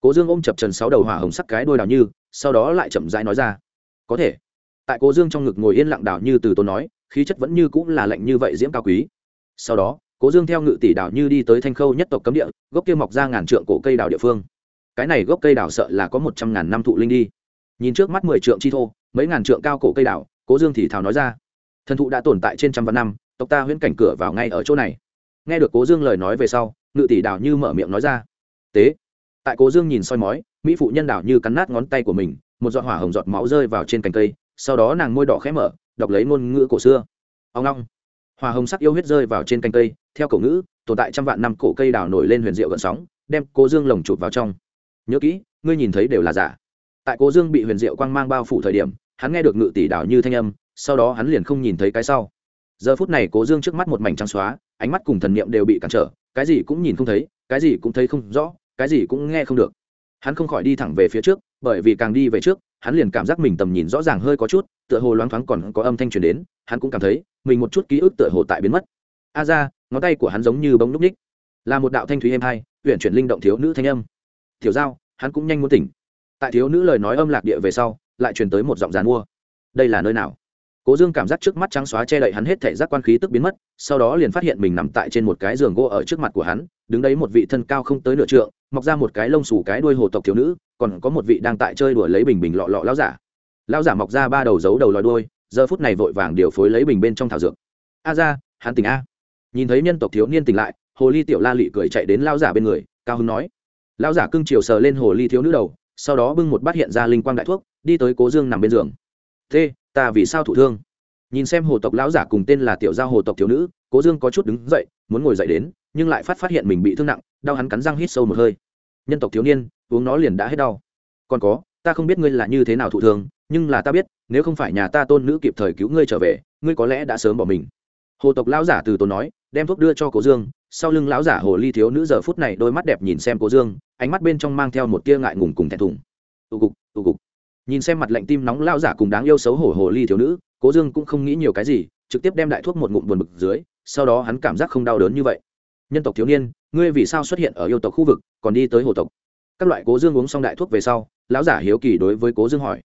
Cố dương ôm chập trần sáu đầu hỏa hồng sắc cái đôi đào như, sau đó lại chậm rãi nói ra. Có thể. Tại cố dương trong ngực ngồi yên lặng đào như từ tốn nói, khí chất vẫn như cũng là lạnh như vậy diễm cao quý. Sau đó, cố dương theo ngự tỷ đào như đi tới thanh khâu nhất tộc cấm địa, gốc kia mọc ra ngàn trượng cổ cây đào địa phương cái này gốc cây đào sợ là có một trăm ngàn năm thụ linh đi. Nhìn trước mắt mười trượng chi thô, mấy ngàn trượng cao cổ cây đào, cố dương thì thào nói ra. Thần thụ đã tồn tại trên trăm vạn năm, tộc ta huyễn cảnh cửa vào ngay ở chỗ này. Nghe được cố dương lời nói về sau, ngự tỷ đào như mở miệng nói ra. Tế. Tại cố dương nhìn soi mói, mỹ phụ nhân đào như cắn nát ngón tay của mình, một giọt hỏa hồng giọt máu rơi vào trên cành cây, sau đó nàng môi đỏ khẽ mở, đọc lấy ngôn ngữ cổ xưa. Ông long. Hỏa hồng sắc yêu huyết rơi vào trên cành cây, theo cổ ngữ, tồn tại trăm vạn năm cổ cây đào nổi lên huyền diệu gợn sóng, đem cố dương lồng chụp vào trong nhớ kỹ, ngươi nhìn thấy đều là giả. Tại cố dương bị huyền diệu quang mang bao phủ thời điểm, hắn nghe được ngự tỷ Đảo như thanh âm, sau đó hắn liền không nhìn thấy cái sau. Giờ phút này cố dương trước mắt một mảnh trắng xóa, ánh mắt cùng thần niệm đều bị cản trở, cái gì cũng nhìn không thấy, cái gì cũng thấy không rõ, cái gì cũng nghe không được. Hắn không khỏi đi thẳng về phía trước, bởi vì càng đi về trước, hắn liền cảm giác mình tầm nhìn rõ ràng hơi có chút, tựa hồ loáng thoáng còn có âm thanh truyền đến, hắn cũng cảm thấy, mình một chút ký ức tựa hồ tại biến mất. A ra, ngón tay của hắn giống như bóng núp ních. Là một đạo thanh thúy êm hai huyện chuyển linh động thiếu nữ thanh âm tiểu giao, hắn cũng nhanh muốn tỉnh. Tại thiếu nữ lời nói âm lạc địa về sau, lại truyền tới một giọng dàn mua. Đây là nơi nào? Cố dương cảm giác trước mắt trắng xóa che đậy hắn hết thể giác quan khí tức biến mất, sau đó liền phát hiện mình nằm tại trên một cái giường gỗ ở trước mặt của hắn, đứng đấy một vị thân cao không tới nửa trượng, mọc ra một cái lông xù cái đuôi hồ tộc thiếu nữ, còn có một vị đang tại chơi đùa lấy bình bình lọ lọ lao giả. Lao giả mọc ra ba đầu dấu đầu lòi đuôi, giờ phút này vội vàng điều phối lấy bình bên trong thảo dược. A ra, hắn tỉnh a. Nhìn thấy nhân tộc thiếu niên tỉnh lại, hồ ly tiểu la lị cười chạy đến lao giả bên người, cao hưng nói lão giả cưng chiều sờ lên hồ ly thiếu nữ đầu, sau đó bưng một bát hiện ra linh quang đại thuốc, đi tới cố dương nằm bên giường. Thế, ta vì sao thụ thương? Nhìn xem hồ tộc lão giả cùng tên là tiểu gia hồ tộc thiếu nữ, cố dương có chút đứng dậy, muốn ngồi dậy đến, nhưng lại phát phát hiện mình bị thương nặng, đau hắn cắn răng hít sâu một hơi. Nhân tộc thiếu niên, uống nó liền đã hết đau. Còn có, ta không biết ngươi là như thế nào thụ thương, nhưng là ta biết, nếu không phải nhà ta tôn nữ kịp thời cứu ngươi trở về, ngươi có lẽ đã sớm bỏ mình. Hồ tộc lão giả từ tốn nói, đem thuốc đưa cho cố dương, sau lưng lão giả hồ ly thiếu nữ giờ phút này đôi mắt đẹp nhìn xem cố dương ánh mắt bên trong mang theo một tia ngại ngùng cùng thẹn thùng. Tụ cục tụ cục. Nhìn xem mặt lạnh tim nóng lao giả cùng đáng yêu xấu hổ hồ ly thiếu nữ, cố dương cũng không nghĩ nhiều cái gì, trực tiếp đem đại thuốc một ngụm buồn bực dưới, sau đó hắn cảm giác không đau đớn như vậy. Nhân tộc thiếu niên, ngươi vì sao xuất hiện ở yêu tộc khu vực, còn đi tới hồ tộc? Các loại cố dương uống xong đại thuốc về sau, lão giả hiếu kỳ đối với cố dương hỏi.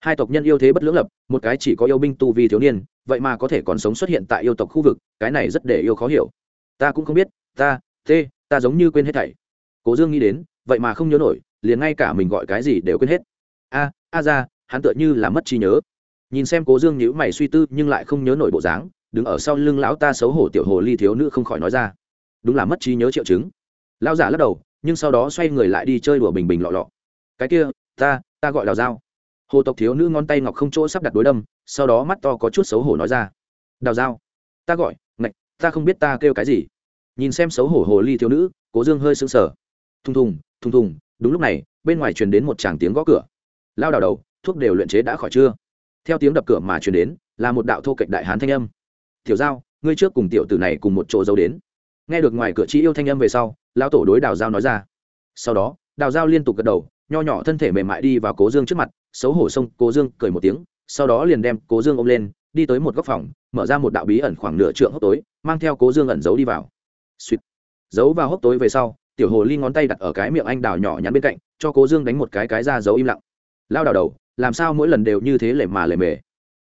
Hai tộc nhân yêu thế bất lưỡng lập, một cái chỉ có yêu binh tu vi thiếu niên, vậy mà có thể còn sống xuất hiện tại yêu tộc khu vực, cái này rất để yêu khó hiểu. Ta cũng không biết, ta t ta giống như quên hết thảy. Cố dương nghĩ đến vậy mà không nhớ nổi, liền ngay cả mình gọi cái gì đều quên hết. A a ra, hắn tựa như là mất trí nhớ. Nhìn xem cố dương nhữ mày suy tư nhưng lại không nhớ nổi bộ dáng, đứng ở sau lưng lão ta xấu hổ tiểu hồ ly thiếu nữ không khỏi nói ra. Đúng là mất trí nhớ triệu chứng. Lão giả lắc đầu, nhưng sau đó xoay người lại đi chơi đùa bình bình lọ lọ. Cái kia, ta ta gọi đào dao hồ tộc thiếu nữ ngón tay ngọc không chỗ sắp đặt đối đâm, sau đó mắt to có chút xấu hổ nói ra. Đào dao ta gọi, ngạch, ta không biết ta kêu cái gì. Nhìn xem xấu hổ hồ ly thiếu nữ, cố dương hơi sững sờ. Thùng thùng thùng thùng, đúng lúc này, bên ngoài truyền đến một tràng tiếng gõ cửa. Lao đào đầu, thuốc đều luyện chế đã khỏi chưa? Theo tiếng đập cửa mà truyền đến, là một đạo thô kệch đại hán thanh âm. Tiểu giao, ngươi trước cùng tiểu tử này cùng một chỗ giấu đến. Nghe được ngoài cửa chi yêu thanh âm về sau, lão tổ đối đào giao nói ra. Sau đó, đào giao liên tục gật đầu, nho nhỏ thân thể mềm mại đi vào cố dương trước mặt, xấu hổ xông cố dương, cười một tiếng, sau đó liền đem cố dương ôm lên, đi tới một góc phòng, mở ra một đạo bí ẩn khoảng nửa trượng hốc tối, mang theo cố dương ẩn giấu đi vào. Suýt giấu vào hốc tối về sau tiểu hồ ly ngón tay đặt ở cái miệng anh đào nhỏ nhắn bên cạnh, cho cố dương đánh một cái cái ra giấu im lặng. Lao đào đầu, làm sao mỗi lần đều như thế lề mà lề mề?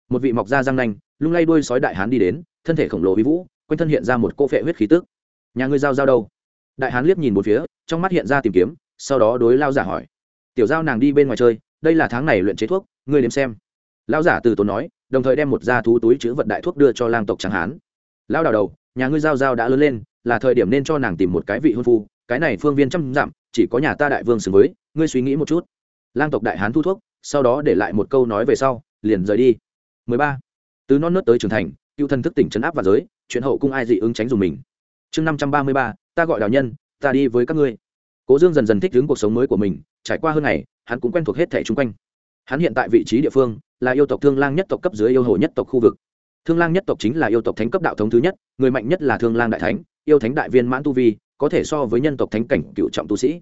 Một vị mọc da răng nanh, lung lay đuôi sói đại hán đi đến, thân thể khổng lồ vi vũ, quanh thân hiện ra một cô phệ huyết khí tức. Nhà ngươi giao giao đâu? Đại hán liếc nhìn một phía, trong mắt hiện ra tìm kiếm, sau đó đối lao giả hỏi. Tiểu giao nàng đi bên ngoài chơi, đây là tháng này luyện chế thuốc, ngươi đếm xem. Lao giả từ tốn nói, đồng thời đem một da thú túi chữ vật đại thuốc đưa cho lang tộc tráng hán. Lao đào đầu, nhà ngươi giao giao đã lớn lên là thời điểm nên cho nàng tìm một cái vị hôn phu cái này phương viên trăm dặm chỉ có nhà ta đại vương xứng với ngươi suy nghĩ một chút. Lang tộc đại hán thu thuốc sau đó để lại một câu nói về sau liền rời đi. 13. từ non nớt tới trưởng thành cựu thần thức tỉnh chấn áp và giới chuyện hậu cung ai dị ứng tránh dùng mình. Chương 533, ta gọi đào nhân ta đi với các ngươi. Cố dương dần dần thích ứng cuộc sống mới của mình trải qua hơn ngày hắn cũng quen thuộc hết thẻ chung quanh. Hắn hiện tại vị trí địa phương là yêu tộc thương lang nhất tộc cấp dưới yêu hồ nhất tộc khu vực. Thương lang nhất tộc chính là yêu tộc thánh cấp đạo thống thứ nhất người mạnh nhất là thương lang đại thánh yêu thánh đại viên mãn tu vi, có thể so với nhân tộc thánh cảnh cựu trọng tu sĩ.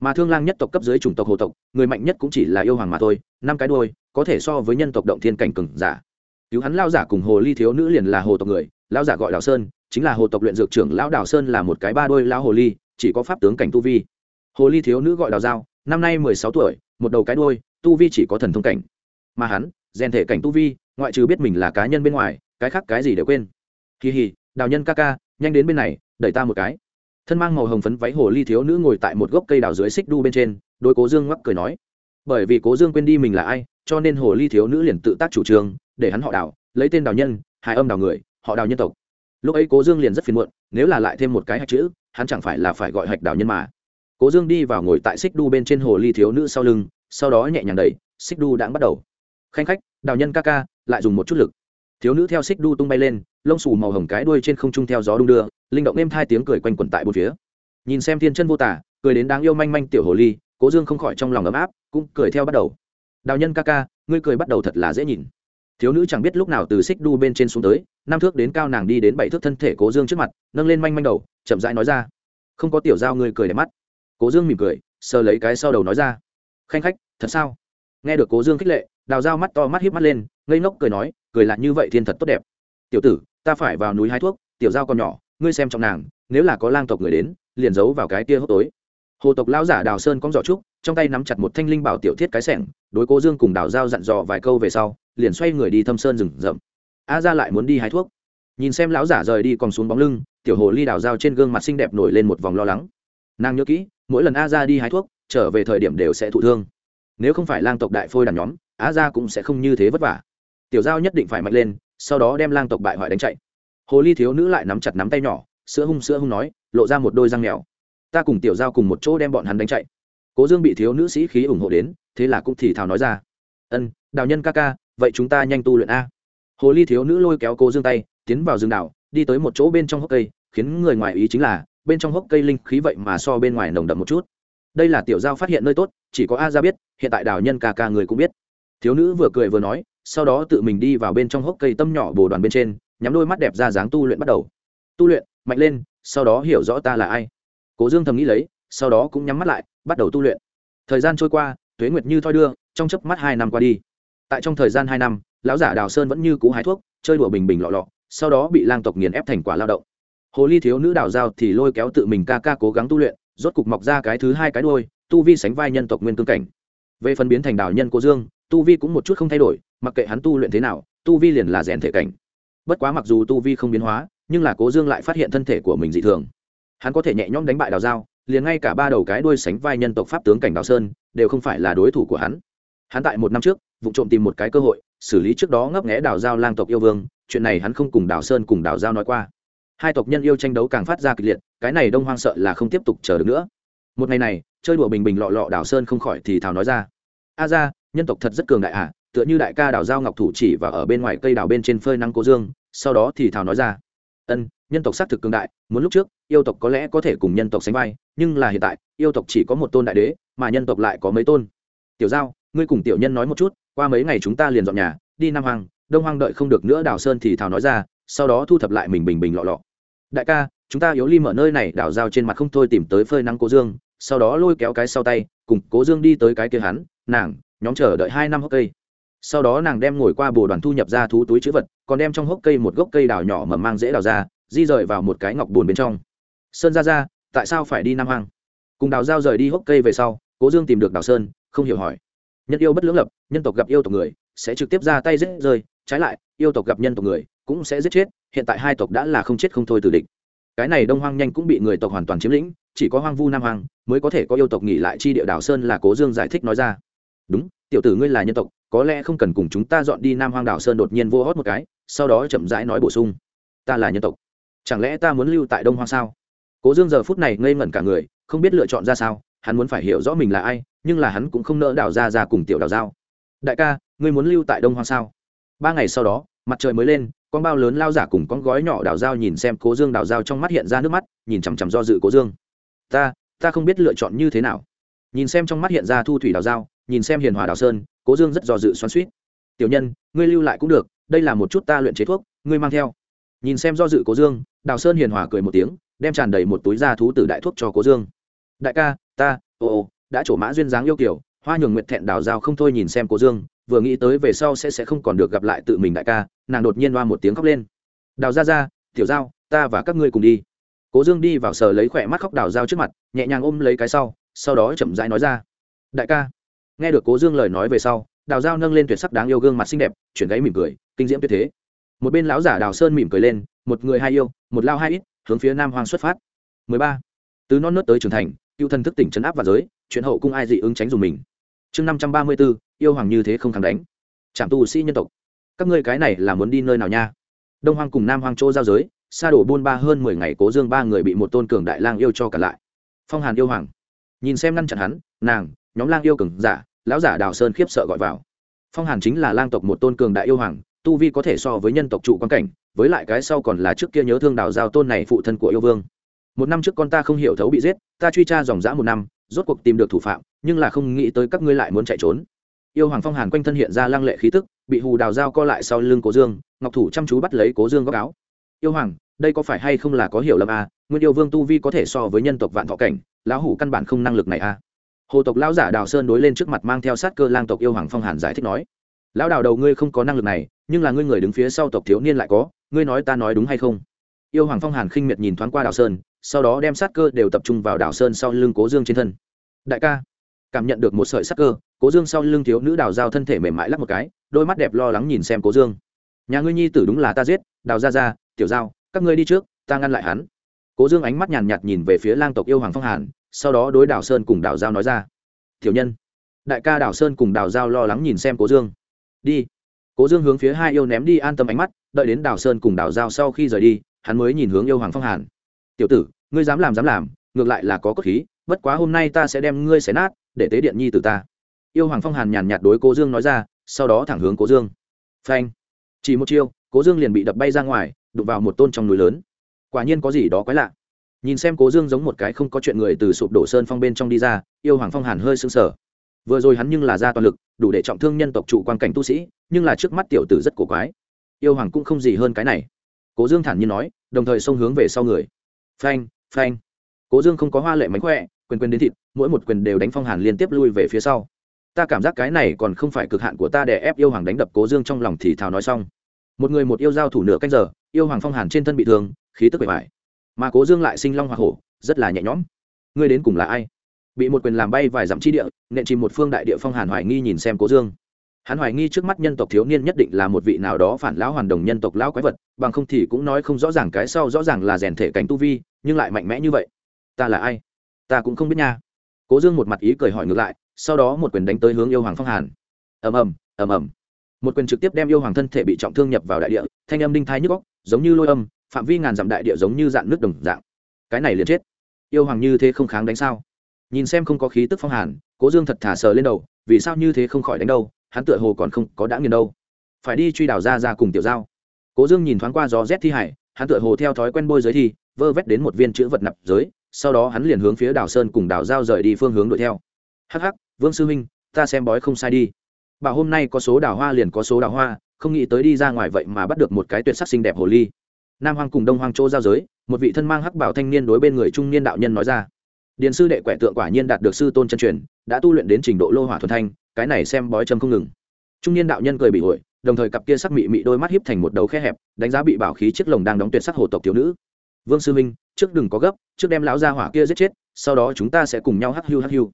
Mà thương lang nhất tộc cấp dưới chủng tộc hồ tộc, người mạnh nhất cũng chỉ là yêu hoàng mà thôi, năm cái đôi có thể so với nhân tộc động thiên cảnh cừng giả. Cứu hắn lao giả cùng hồ ly thiếu nữ liền là hồ tộc người lao giả gọi đào sơn, chính là hồ tộc luyện dược trưởng lão đào sơn là một cái ba đôi lao hồ ly, chỉ có pháp tướng cảnh tu vi. Hồ ly thiếu nữ gọi đào giao, năm nay mười sáu tuổi, một đầu cái đôi tu vi chỉ có thần thông cảnh. Mà hắn rèn thể cảnh tu vi, ngoại trừ biết mình là cá nhân bên ngoài, cái khác cái gì đều quên. Kỳ hì, đào nhân ca ca, nhanh đến bên này đẩy ta một cái. Thân mang màu hồng phấn váy hồ ly thiếu nữ ngồi tại một gốc cây đào dưới xích đu bên trên đôi cố dương ngoắc cười nói. Bởi vì cố dương quên đi mình là ai, cho nên hồ ly thiếu nữ liền tự tác chủ trương, để hắn họ đào, lấy tên đào nhân, hài âm đào người, họ đào nhân tộc. Lúc ấy cố dương liền rất phiền muộn, nếu là lại thêm một cái hạch chữ, hắn chẳng phải là phải gọi hạch đào nhân mà. Cố dương đi vào ngồi tại xích đu bên trên hồ ly thiếu nữ sau lưng, sau đó nhẹ nhàng đẩy, xích đu đã bắt đầu. Khanh khách, đào nhân ca ca, lại dùng một chút lực. Thiếu nữ theo xích đu tung bay lên lông xù màu hồng cái đuôi trên không trung theo gió đung đưa, linh động êm hai tiếng cười quanh quẩn tại bốn phía. Nhìn xem thiên chân vô tả, cười đến đáng yêu manh manh tiểu hồ ly, cố dương không khỏi trong lòng ấm áp, cũng cười theo bắt đầu. Đào nhân ca ca, ngươi cười bắt đầu thật là dễ nhìn. Thiếu nữ chẳng biết lúc nào từ xích đu bên trên xuống tới, năm thước đến cao nàng đi đến bảy thước thân thể cố dương trước mặt, nâng lên manh manh đầu, chậm rãi nói ra. Không có tiểu giao ngươi cười đẹp mắt. Cố dương mỉm cười, sờ lấy cái sau đầu nói ra. Khanh khách, thật sao? Nghe được cố dương khích lệ, đào dao mắt to mắt hiếp mắt lên, ngây ngốc cười nói, cười lạ như vậy thiên thật tốt đẹp tiểu tử, ta phải vào núi hái thuốc, tiểu giao còn nhỏ, ngươi xem trong nàng, nếu là có lang tộc người đến, liền giấu vào cái kia hốc tối. Hồ tộc lão giả đào sơn cong giỏ trúc, trong tay nắm chặt một thanh linh bảo tiểu thiết cái sẻng, đối cố dương cùng đào giao dặn dò vài câu về sau, liền xoay người đi thâm sơn rừng rậm. A ra lại muốn đi hái thuốc. Nhìn xem lão giả rời đi còn xuống bóng lưng, tiểu hồ ly đào dao trên gương mặt xinh đẹp nổi lên một vòng lo lắng. Nàng nhớ kỹ, mỗi lần a ra đi hái thuốc, trở về thời điểm đều sẽ thụ thương. Nếu không phải lang tộc đại phôi đàn nhóm, a ra cũng sẽ không như thế vất vả. Tiểu giao nhất định phải mạnh lên sau đó đem lang tộc bại hoại đánh chạy. Hồ ly thiếu nữ lại nắm chặt nắm tay nhỏ, sữa hung sữa hung nói, lộ ra một đôi răng mèo. Ta cùng tiểu giao cùng một chỗ đem bọn hắn đánh chạy. Cố dương bị thiếu nữ sĩ khí ủng hộ đến, thế là cũng thì thào nói ra. Ân, đào nhân ca ca, vậy chúng ta nhanh tu luyện a. Hồ ly thiếu nữ lôi kéo cố dương tay, tiến vào rừng đảo, đi tới một chỗ bên trong hốc cây, khiến người ngoài ý chính là, bên trong hốc cây linh khí vậy mà so bên ngoài nồng đậm một chút. Đây là tiểu giao phát hiện nơi tốt, chỉ có a ra biết, hiện tại đào nhân ca ca người cũng biết. Thiếu nữ vừa cười vừa nói sau đó tự mình đi vào bên trong hốc cây tâm nhỏ bồ đoàn bên trên, nhắm đôi mắt đẹp ra dáng tu luyện bắt đầu. Tu luyện, mạnh lên, sau đó hiểu rõ ta là ai. Cố dương thầm nghĩ lấy, sau đó cũng nhắm mắt lại, bắt đầu tu luyện. Thời gian trôi qua, tuế nguyệt như thoi đưa, trong chớp mắt hai năm qua đi. Tại trong thời gian hai năm, lão giả đào sơn vẫn như cú hái thuốc, chơi đùa bình bình lọ lọ, sau đó bị lang tộc nghiền ép thành quả lao động. Hồ ly thiếu nữ đào giao thì lôi kéo tự mình ca ca cố gắng tu luyện, rốt cục mọc ra cái thứ hai cái đôi tu vi sánh vai nhân tộc nguyên cương cảnh. Về phần biến thành đào nhân cố dương tu vi cũng một chút không thay đổi, mặc kệ hắn tu luyện thế nào, tu vi liền là rèn thể cảnh. Bất quá mặc dù tu vi không biến hóa, nhưng là cố dương lại phát hiện thân thể của mình dị thường. Hắn có thể nhẹ nhõm đánh bại đào giao, liền ngay cả ba đầu cái đuôi sánh vai nhân tộc pháp tướng cảnh đào sơn, đều không phải là đối thủ của hắn. Hắn tại một năm trước vụ trộm tìm một cái cơ hội, xử lý trước đó ngấp nghẽ đào giao lang tộc yêu vương, chuyện này hắn không cùng đào sơn cùng đào giao nói qua. Hai tộc nhân yêu tranh đấu càng phát ra kịch liệt, cái này đông hoang sợ là không tiếp tục chờ được nữa. Một ngày này, chơi đùa bình bình lọ lọ đào sơn không khỏi thì thào nói ra. A ra nhân tộc thật rất cường đại ạ à, tựa như đại ca đào giao ngọc thủ chỉ và ở bên ngoài cây đào bên trên phơi nắng cố dương sau đó thì thào nói ra. Ân nhân tộc xác thực cường đại muốn lúc trước yêu tộc có lẽ có thể cùng nhân tộc sánh vai nhưng là hiện tại yêu tộc chỉ có một tôn đại đế mà nhân tộc lại có mấy tôn. Tiểu giao ngươi cùng tiểu nhân nói một chút qua mấy ngày chúng ta liền dọn nhà đi nam hoàng đông hoàng đợi không được nữa đào sơn thì thào nói ra sau đó thu thập lại mình bình bình lọ lọ. Đại ca chúng ta yếu ly mở nơi này đào dao trên mặt không thôi tìm tới phơi nắng cố dương sau đó lôi kéo cái sau tay cùng cố dương đi tới cái kia hắn nàng nhóm chờ đợi hai năm hốc cây. Sau đó nàng đem ngồi qua bồ đoàn thu nhập ra thú túi chữ vật, còn đem trong hốc cây một gốc cây đào nhỏ mầm mang dễ đào ra, di rời vào một cái ngọc bùn bên trong. Sơn ra ra, tại sao phải đi nam hoang? Cùng đào giao rời đi hốc cây về sau, cố dương tìm được đào sơn, không hiểu hỏi. Nhân yêu bất lưỡng lập, nhân tộc gặp yêu tộc người, sẽ trực tiếp ra tay giết rơi, trái lại, yêu tộc gặp nhân tộc người, cũng sẽ giết chết, hiện tại hai tộc đã là không chết không thôi từ địch. Cái này đông hoang nhanh cũng bị người tộc hoàn toàn chiếm lĩnh, chỉ có hoang vu nam hoang mới có thể có yêu tộc nghỉ lại chi địa đảo sơn là cố dương giải thích nói ra đúng, tiểu tử ngươi là nhân tộc, có lẽ không cần cùng chúng ta dọn đi nam hoang đảo sơn đột nhiên vô hót một cái, sau đó chậm rãi nói bổ sung. Ta là nhân tộc. Chẳng lẽ ta muốn lưu tại đông hoang sao? Cố dương giờ phút này ngây ngẩn cả người, không biết lựa chọn ra sao, hắn muốn phải hiểu rõ mình là ai, nhưng là hắn cũng không nỡ đảo ra ra cùng tiểu đảo giao. Đại ca, ngươi muốn lưu tại đông hoang sao? Ba ngày sau đó, mặt trời mới lên, con bao lớn lao giả cùng con gói nhỏ đảo dao nhìn xem cố dương đảo dao trong mắt hiện ra nước mắt, nhìn chằm chằm do dự cố dương. Ta ta không biết lựa chọn như thế nào. Nhìn xem trong mắt hiện ra thu thủy đảo dao nhìn xem hiền hòa đào sơn, cố dương rất do dự xoắn suýt. Tiểu nhân, ngươi lưu lại cũng được, đây là một chút ta luyện chế thuốc, ngươi mang theo. Nhìn xem do dự cố dương, đào sơn hiền hòa cười một tiếng, đem tràn đầy một túi da thú từ đại thuốc cho cố dương. Đại ca, ta ồ ồ đã trổ mã duyên dáng yêu kiểu hoa nhường nguyệt thẹn đào dao không thôi nhìn xem cố dương, vừa nghĩ tới về sau sẽ sẽ không còn được gặp lại tự mình đại ca, nàng đột nhiên loa một tiếng khóc lên. Đào ra ra tiểu giao, ta và các ngươi cùng đi. Cố dương đi vào sờ lấy khỏe mắt khóc đào dao trước mặt, nhẹ nhàng ôm lấy cái sau sau đó chậm rãi nói ra. Đại ca nghe được cố dương lời nói về sau, đào dao nâng lên tuyệt sắc đáng yêu gương mặt xinh đẹp, chuyển gáy mỉm cười, kinh diễm tuyệt thế. Một bên lão giả đào sơn mỉm cười lên, một người hai yêu, một lao hai ít, hướng phía nam hoang xuất phát. 13. từ non nớt tới trưởng thành, cựu thần thức tỉnh chấn áp và giới, chuyện hậu cung ai dị ứng tránh dùng mình. Chương năm trăm ba mươi bốn, yêu hoàng như thế không thắng đánh. Trạm tu sĩ nhân tộc. Các ngươi cái này là muốn đi nơi nào nha? Đông hoang cùng nam hoang chỗ giao giới, xa đổ buôn ba hơn mười ngày cố dương ba người bị một tôn cường đại lang yêu cho cả lại. Phong hàn yêu hoàng. Nhìn xem ngăn chặn hắn, nàng nhóm lang yêu cường giả, lão giả đào sơn khiếp sợ gọi vào phong hàn chính là lang tộc một tôn cường đại yêu hoàng, tu vi có thể so với nhân tộc trụ quan cảnh, với lại cái sau còn là trước kia nhớ thương đào giao tôn này phụ thân của yêu vương một năm trước con ta không hiểu thấu bị giết, ta truy tra dòng dã một năm, rốt cuộc tìm được thủ phạm, nhưng là không nghĩ tới các ngươi lại muốn chạy trốn yêu hoàng phong hàn quanh thân hiện ra lăng lệ khí tức, bị hù đào dao co lại sau lưng cố dương, ngọc thủ chăm chú bắt lấy cố dương góc áo yêu hoàng, đây có phải hay không là có hiểu lầm à? nguyên yêu vương tu vi có thể so với nhân tộc vạn thọ cảnh, lão hủ căn bản không năng lực này à? Hồ tộc lão giả đào sơn đối lên trước mặt mang theo sát cơ lang tộc yêu hoàng phong hàn giải thích nói lão đào đầu ngươi không có năng lực này nhưng là ngươi người đứng phía sau tộc thiếu niên lại có ngươi nói ta nói đúng hay không yêu hoàng phong hàn khinh miệt nhìn thoáng qua đào sơn sau đó đem sát cơ đều tập trung vào đào sơn sau lưng cố dương trên thân đại ca cảm nhận được một sợi sát cơ cố dương sau lưng thiếu nữ đào giao thân thể mềm mại lắc một cái đôi mắt đẹp lo lắng nhìn xem cố dương nhà ngươi nhi tử đúng là ta giết đào ra ra tiểu giao các ngươi đi trước ta ngăn lại hắn cố dương ánh mắt nhàn nhạt nhìn về phía lang tộc yêu hoàng phong hàn sau đó đối đào sơn cùng đào giao nói ra, tiểu nhân, đại ca đào sơn cùng đào giao lo lắng nhìn xem cố dương. Đi. Cố dương hướng phía hai yêu ném đi an tâm ánh mắt, đợi đến đào sơn cùng đào giao sau khi rời đi, hắn mới nhìn hướng yêu hoàng phong hàn. Tiểu tử, ngươi dám làm dám làm, ngược lại là có cốt khí, bất quá hôm nay ta sẽ đem ngươi xé nát, để tế điện nhi từ ta. Yêu hoàng phong hàn nhàn nhạt đối cố dương nói ra, sau đó thẳng hướng cố dương. Phanh. Chỉ một chiêu, cố dương liền bị đập bay ra ngoài, đụng vào một tôn trong núi lớn. Quả nhiên có gì đó quái lạ nhìn xem cố dương giống một cái không có chuyện người từ sụp đổ sơn phong bên trong đi ra, yêu hoàng phong hàn hơi sưng sở. vừa rồi hắn nhưng là ra toàn lực, đủ để trọng thương nhân tộc trụ quan cảnh tu sĩ, nhưng là trước mắt tiểu tử rất cổ quái. Yêu hoàng cũng không gì hơn cái này. Cố dương thản nhiên nói, đồng thời xông hướng về sau người. Phanh phanh. Cố dương không có hoa lệ mánh khỏe, quyền quyền đến thịt, mỗi một quyền đều đánh phong hàn liên tiếp lui về phía sau. Ta cảm giác cái này còn không phải cực hạn của ta để ép yêu hoàng đánh đập cố dương trong lòng thì thào nói xong. Một người một yêu giao thủ nửa canh giờ, yêu hoàng phong hàn trên thân bị thương, khí tức bề mại mà cố dương lại sinh long hoa hổ, rất là nhẹ nhõm. Ngươi đến cùng là ai? Bị một quyền làm bay vài dặm chi địa, nện chìm một phương đại địa phong hàn hoài nghi nhìn xem cố dương. Hắn hoài nghi trước mắt nhân tộc thiếu niên nhất định là một vị nào đó phản lão hoàn đồng nhân tộc lão quái vật, bằng không thì cũng nói không rõ ràng cái sau rõ ràng là rèn thể cảnh tu vi, nhưng lại mạnh mẽ như vậy. Ta là ai? Ta cũng không biết nha. Cố dương một mặt ý cười hỏi ngược lại, sau đó một quyền đánh tới hướng yêu hoàng phong hàn. Ầm ầm ầm ầm. Một quyền trực tiếp đem yêu hoàng thân thể bị trọng thương nhập vào đại địa, thanh âm đinh thái nhức góc giống như lôi âm phạm vi ngàn dặm đại địa giống như dạng nước đồng dạng. Cái này liền chết. Yêu hoàng như thế không kháng đánh sao? Nhìn xem không có khí tức phong hàn cố dương thật thả sờ lên đầu vì sao như thế không khỏi đánh đâu? Hắn tựa hồ còn không có đã nghiền đâu. Phải đi truy đào ra ra cùng tiểu giao. Cố dương nhìn thoáng qua gió rét thi hải hắn tựa hồ theo thói quen bôi giới thi vơ vét đến một viên chữ vật nạp giới sau đó hắn liền hướng phía đào sơn cùng đào giao rời đi phương hướng đuổi theo. Hắc hắc, vương sư huynh ta xem bói không sai đi. Bảo hôm nay có số đào hoa liền có số đào hoa không nghĩ tới đi ra ngoài vậy mà bắt được một cái tuyệt sắc xinh đẹp hồ ly nam Hoang cùng đông Hoang chỗ giao giới, một vị thân mang hắc bảo thanh niên đối bên người trung niên đạo nhân nói ra. Điền sư đệ quẻ tượng quả nhiên đạt được sư tôn chân truyền, đã tu luyện đến trình độ lô hỏa thuần thanh, cái này xem bói châm không ngừng. Trung niên đạo nhân cười bị hội, đồng thời cặp kia sắc mị mị đôi mắt hiếp thành một đầu khe hẹp, đánh giá bị bảo khí chiếc lồng đang đóng tuyệt sắc hồ tộc thiếu nữ. Vương sư minh trước đừng có gấp, trước đem lão gia hỏa kia giết chết, sau đó chúng ta sẽ cùng nhau hắc hưu hắc hưu.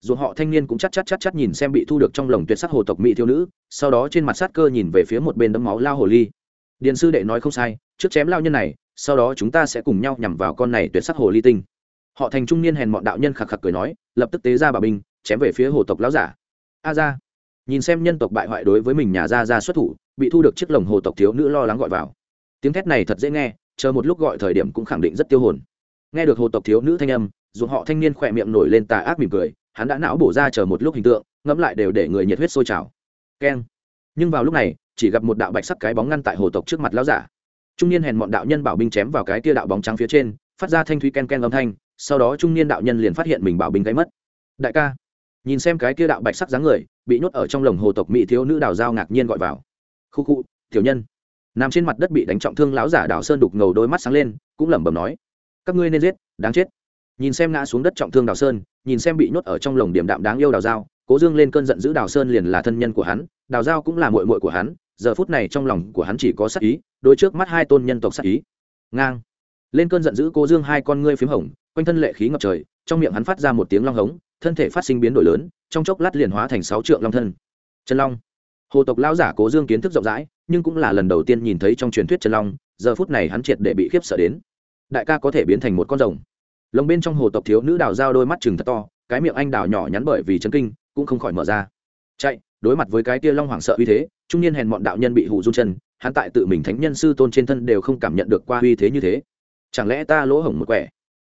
Dù họ thanh niên cũng chắc chắc chắc chắc nhìn xem bị thu được trong lồng tuyệt sắc hồ tộc mỹ thiếu nữ, sau đó trên mặt sát cơ nhìn về phía một bên đấm máu lao hồ ly điền sư đệ nói không sai, trước chém lao nhân này, sau đó chúng ta sẽ cùng nhau nhằm vào con này tuyệt sắc hồ ly tinh. Họ thành trung niên hèn mọn đạo nhân khạc khạc cười nói, lập tức tế ra bà binh, chém về phía hồ tộc lão giả. A ra nhìn xem nhân tộc bại hoại đối với mình nhà ra ra xuất thủ, bị thu được chiếc lồng hồ tộc thiếu nữ lo lắng gọi vào. Tiếng thét này thật dễ nghe, chờ một lúc gọi thời điểm cũng khẳng định rất tiêu hồn. Nghe được hồ tộc thiếu nữ thanh âm dù họ thanh niên khỏe miệng nổi lên tà ác mỉm cười, hắn đã não bổ ra chờ một lúc hình tượng, ngẫm lại đều để người nhiệt huyết sôi trào. Keng. Nhưng vào lúc này chỉ gặp một đạo bạch sắc cái bóng ngăn tại hồ tộc trước mặt lão giả. Trung niên hèn mọn đạo nhân bảo binh chém vào cái kia đạo bóng trắng phía trên, phát ra thanh thúy ken ken âm thanh, sau đó trung niên đạo nhân liền phát hiện mình bảo binh gáy mất. Đại ca, nhìn xem cái kia đạo bạch sắc dáng người, bị nhốt ở trong lồng hồ tộc mỹ thiếu nữ đào giao ngạc nhiên gọi vào. Khu khu, tiểu nhân. Nằm trên mặt đất bị đánh trọng thương lão giả đào sơn đục ngầu đôi mắt sáng lên, cũng lẩm bẩm nói, các ngươi nên giết, đáng chết. Nhìn xem ngã xuống đất trọng thương đào sơn, nhìn xem bị nhốt ở trong lồng điểm đạm đáng yêu đào giao, cố dương lên cơn giận giữ đào sơn liền là thân nhân của hắn, đào giao cũng là mội mội của hắn giờ phút này trong lòng của hắn chỉ có sắc ý, đôi trước mắt hai tôn nhân tộc sắc ý. Ngang. Lên cơn giận dữ cố dương hai con ngươi p h í m hồng, quanh thân lệ khí ngập trời, trong miệng hắn phát ra một tiếng long hống, thân thể phát sinh biến đổi lớn, trong chốc lát liền hóa thành sáu trượng long thân. Chân long. Hồ tộc lao giả cố dương kiến thức rộng rãi, nhưng cũng là lần đầu tiên nhìn thấy trong truyền thuyết chân long, giờ phút này hắn triệt để bị khiếp sợ đến. Đại ca có thể biến thành một con rồng. Lồng bên trong hồ tộc thiếu nữ đào giao đôi mắt chừng thật to, cái miệng anh đào nhỏ nhắn bởi vì chấn kinh, cũng không khỏi mở ra. Chạy đối mặt với cái tia long hoàng sợ uy thế, trung niên hèn mọn đạo nhân bị hù run chân, hắn tại tự mình thánh nhân sư tôn trên thân đều không cảm nhận được qua uy thế như thế. Chẳng lẽ ta lỗ hổng một quẻ?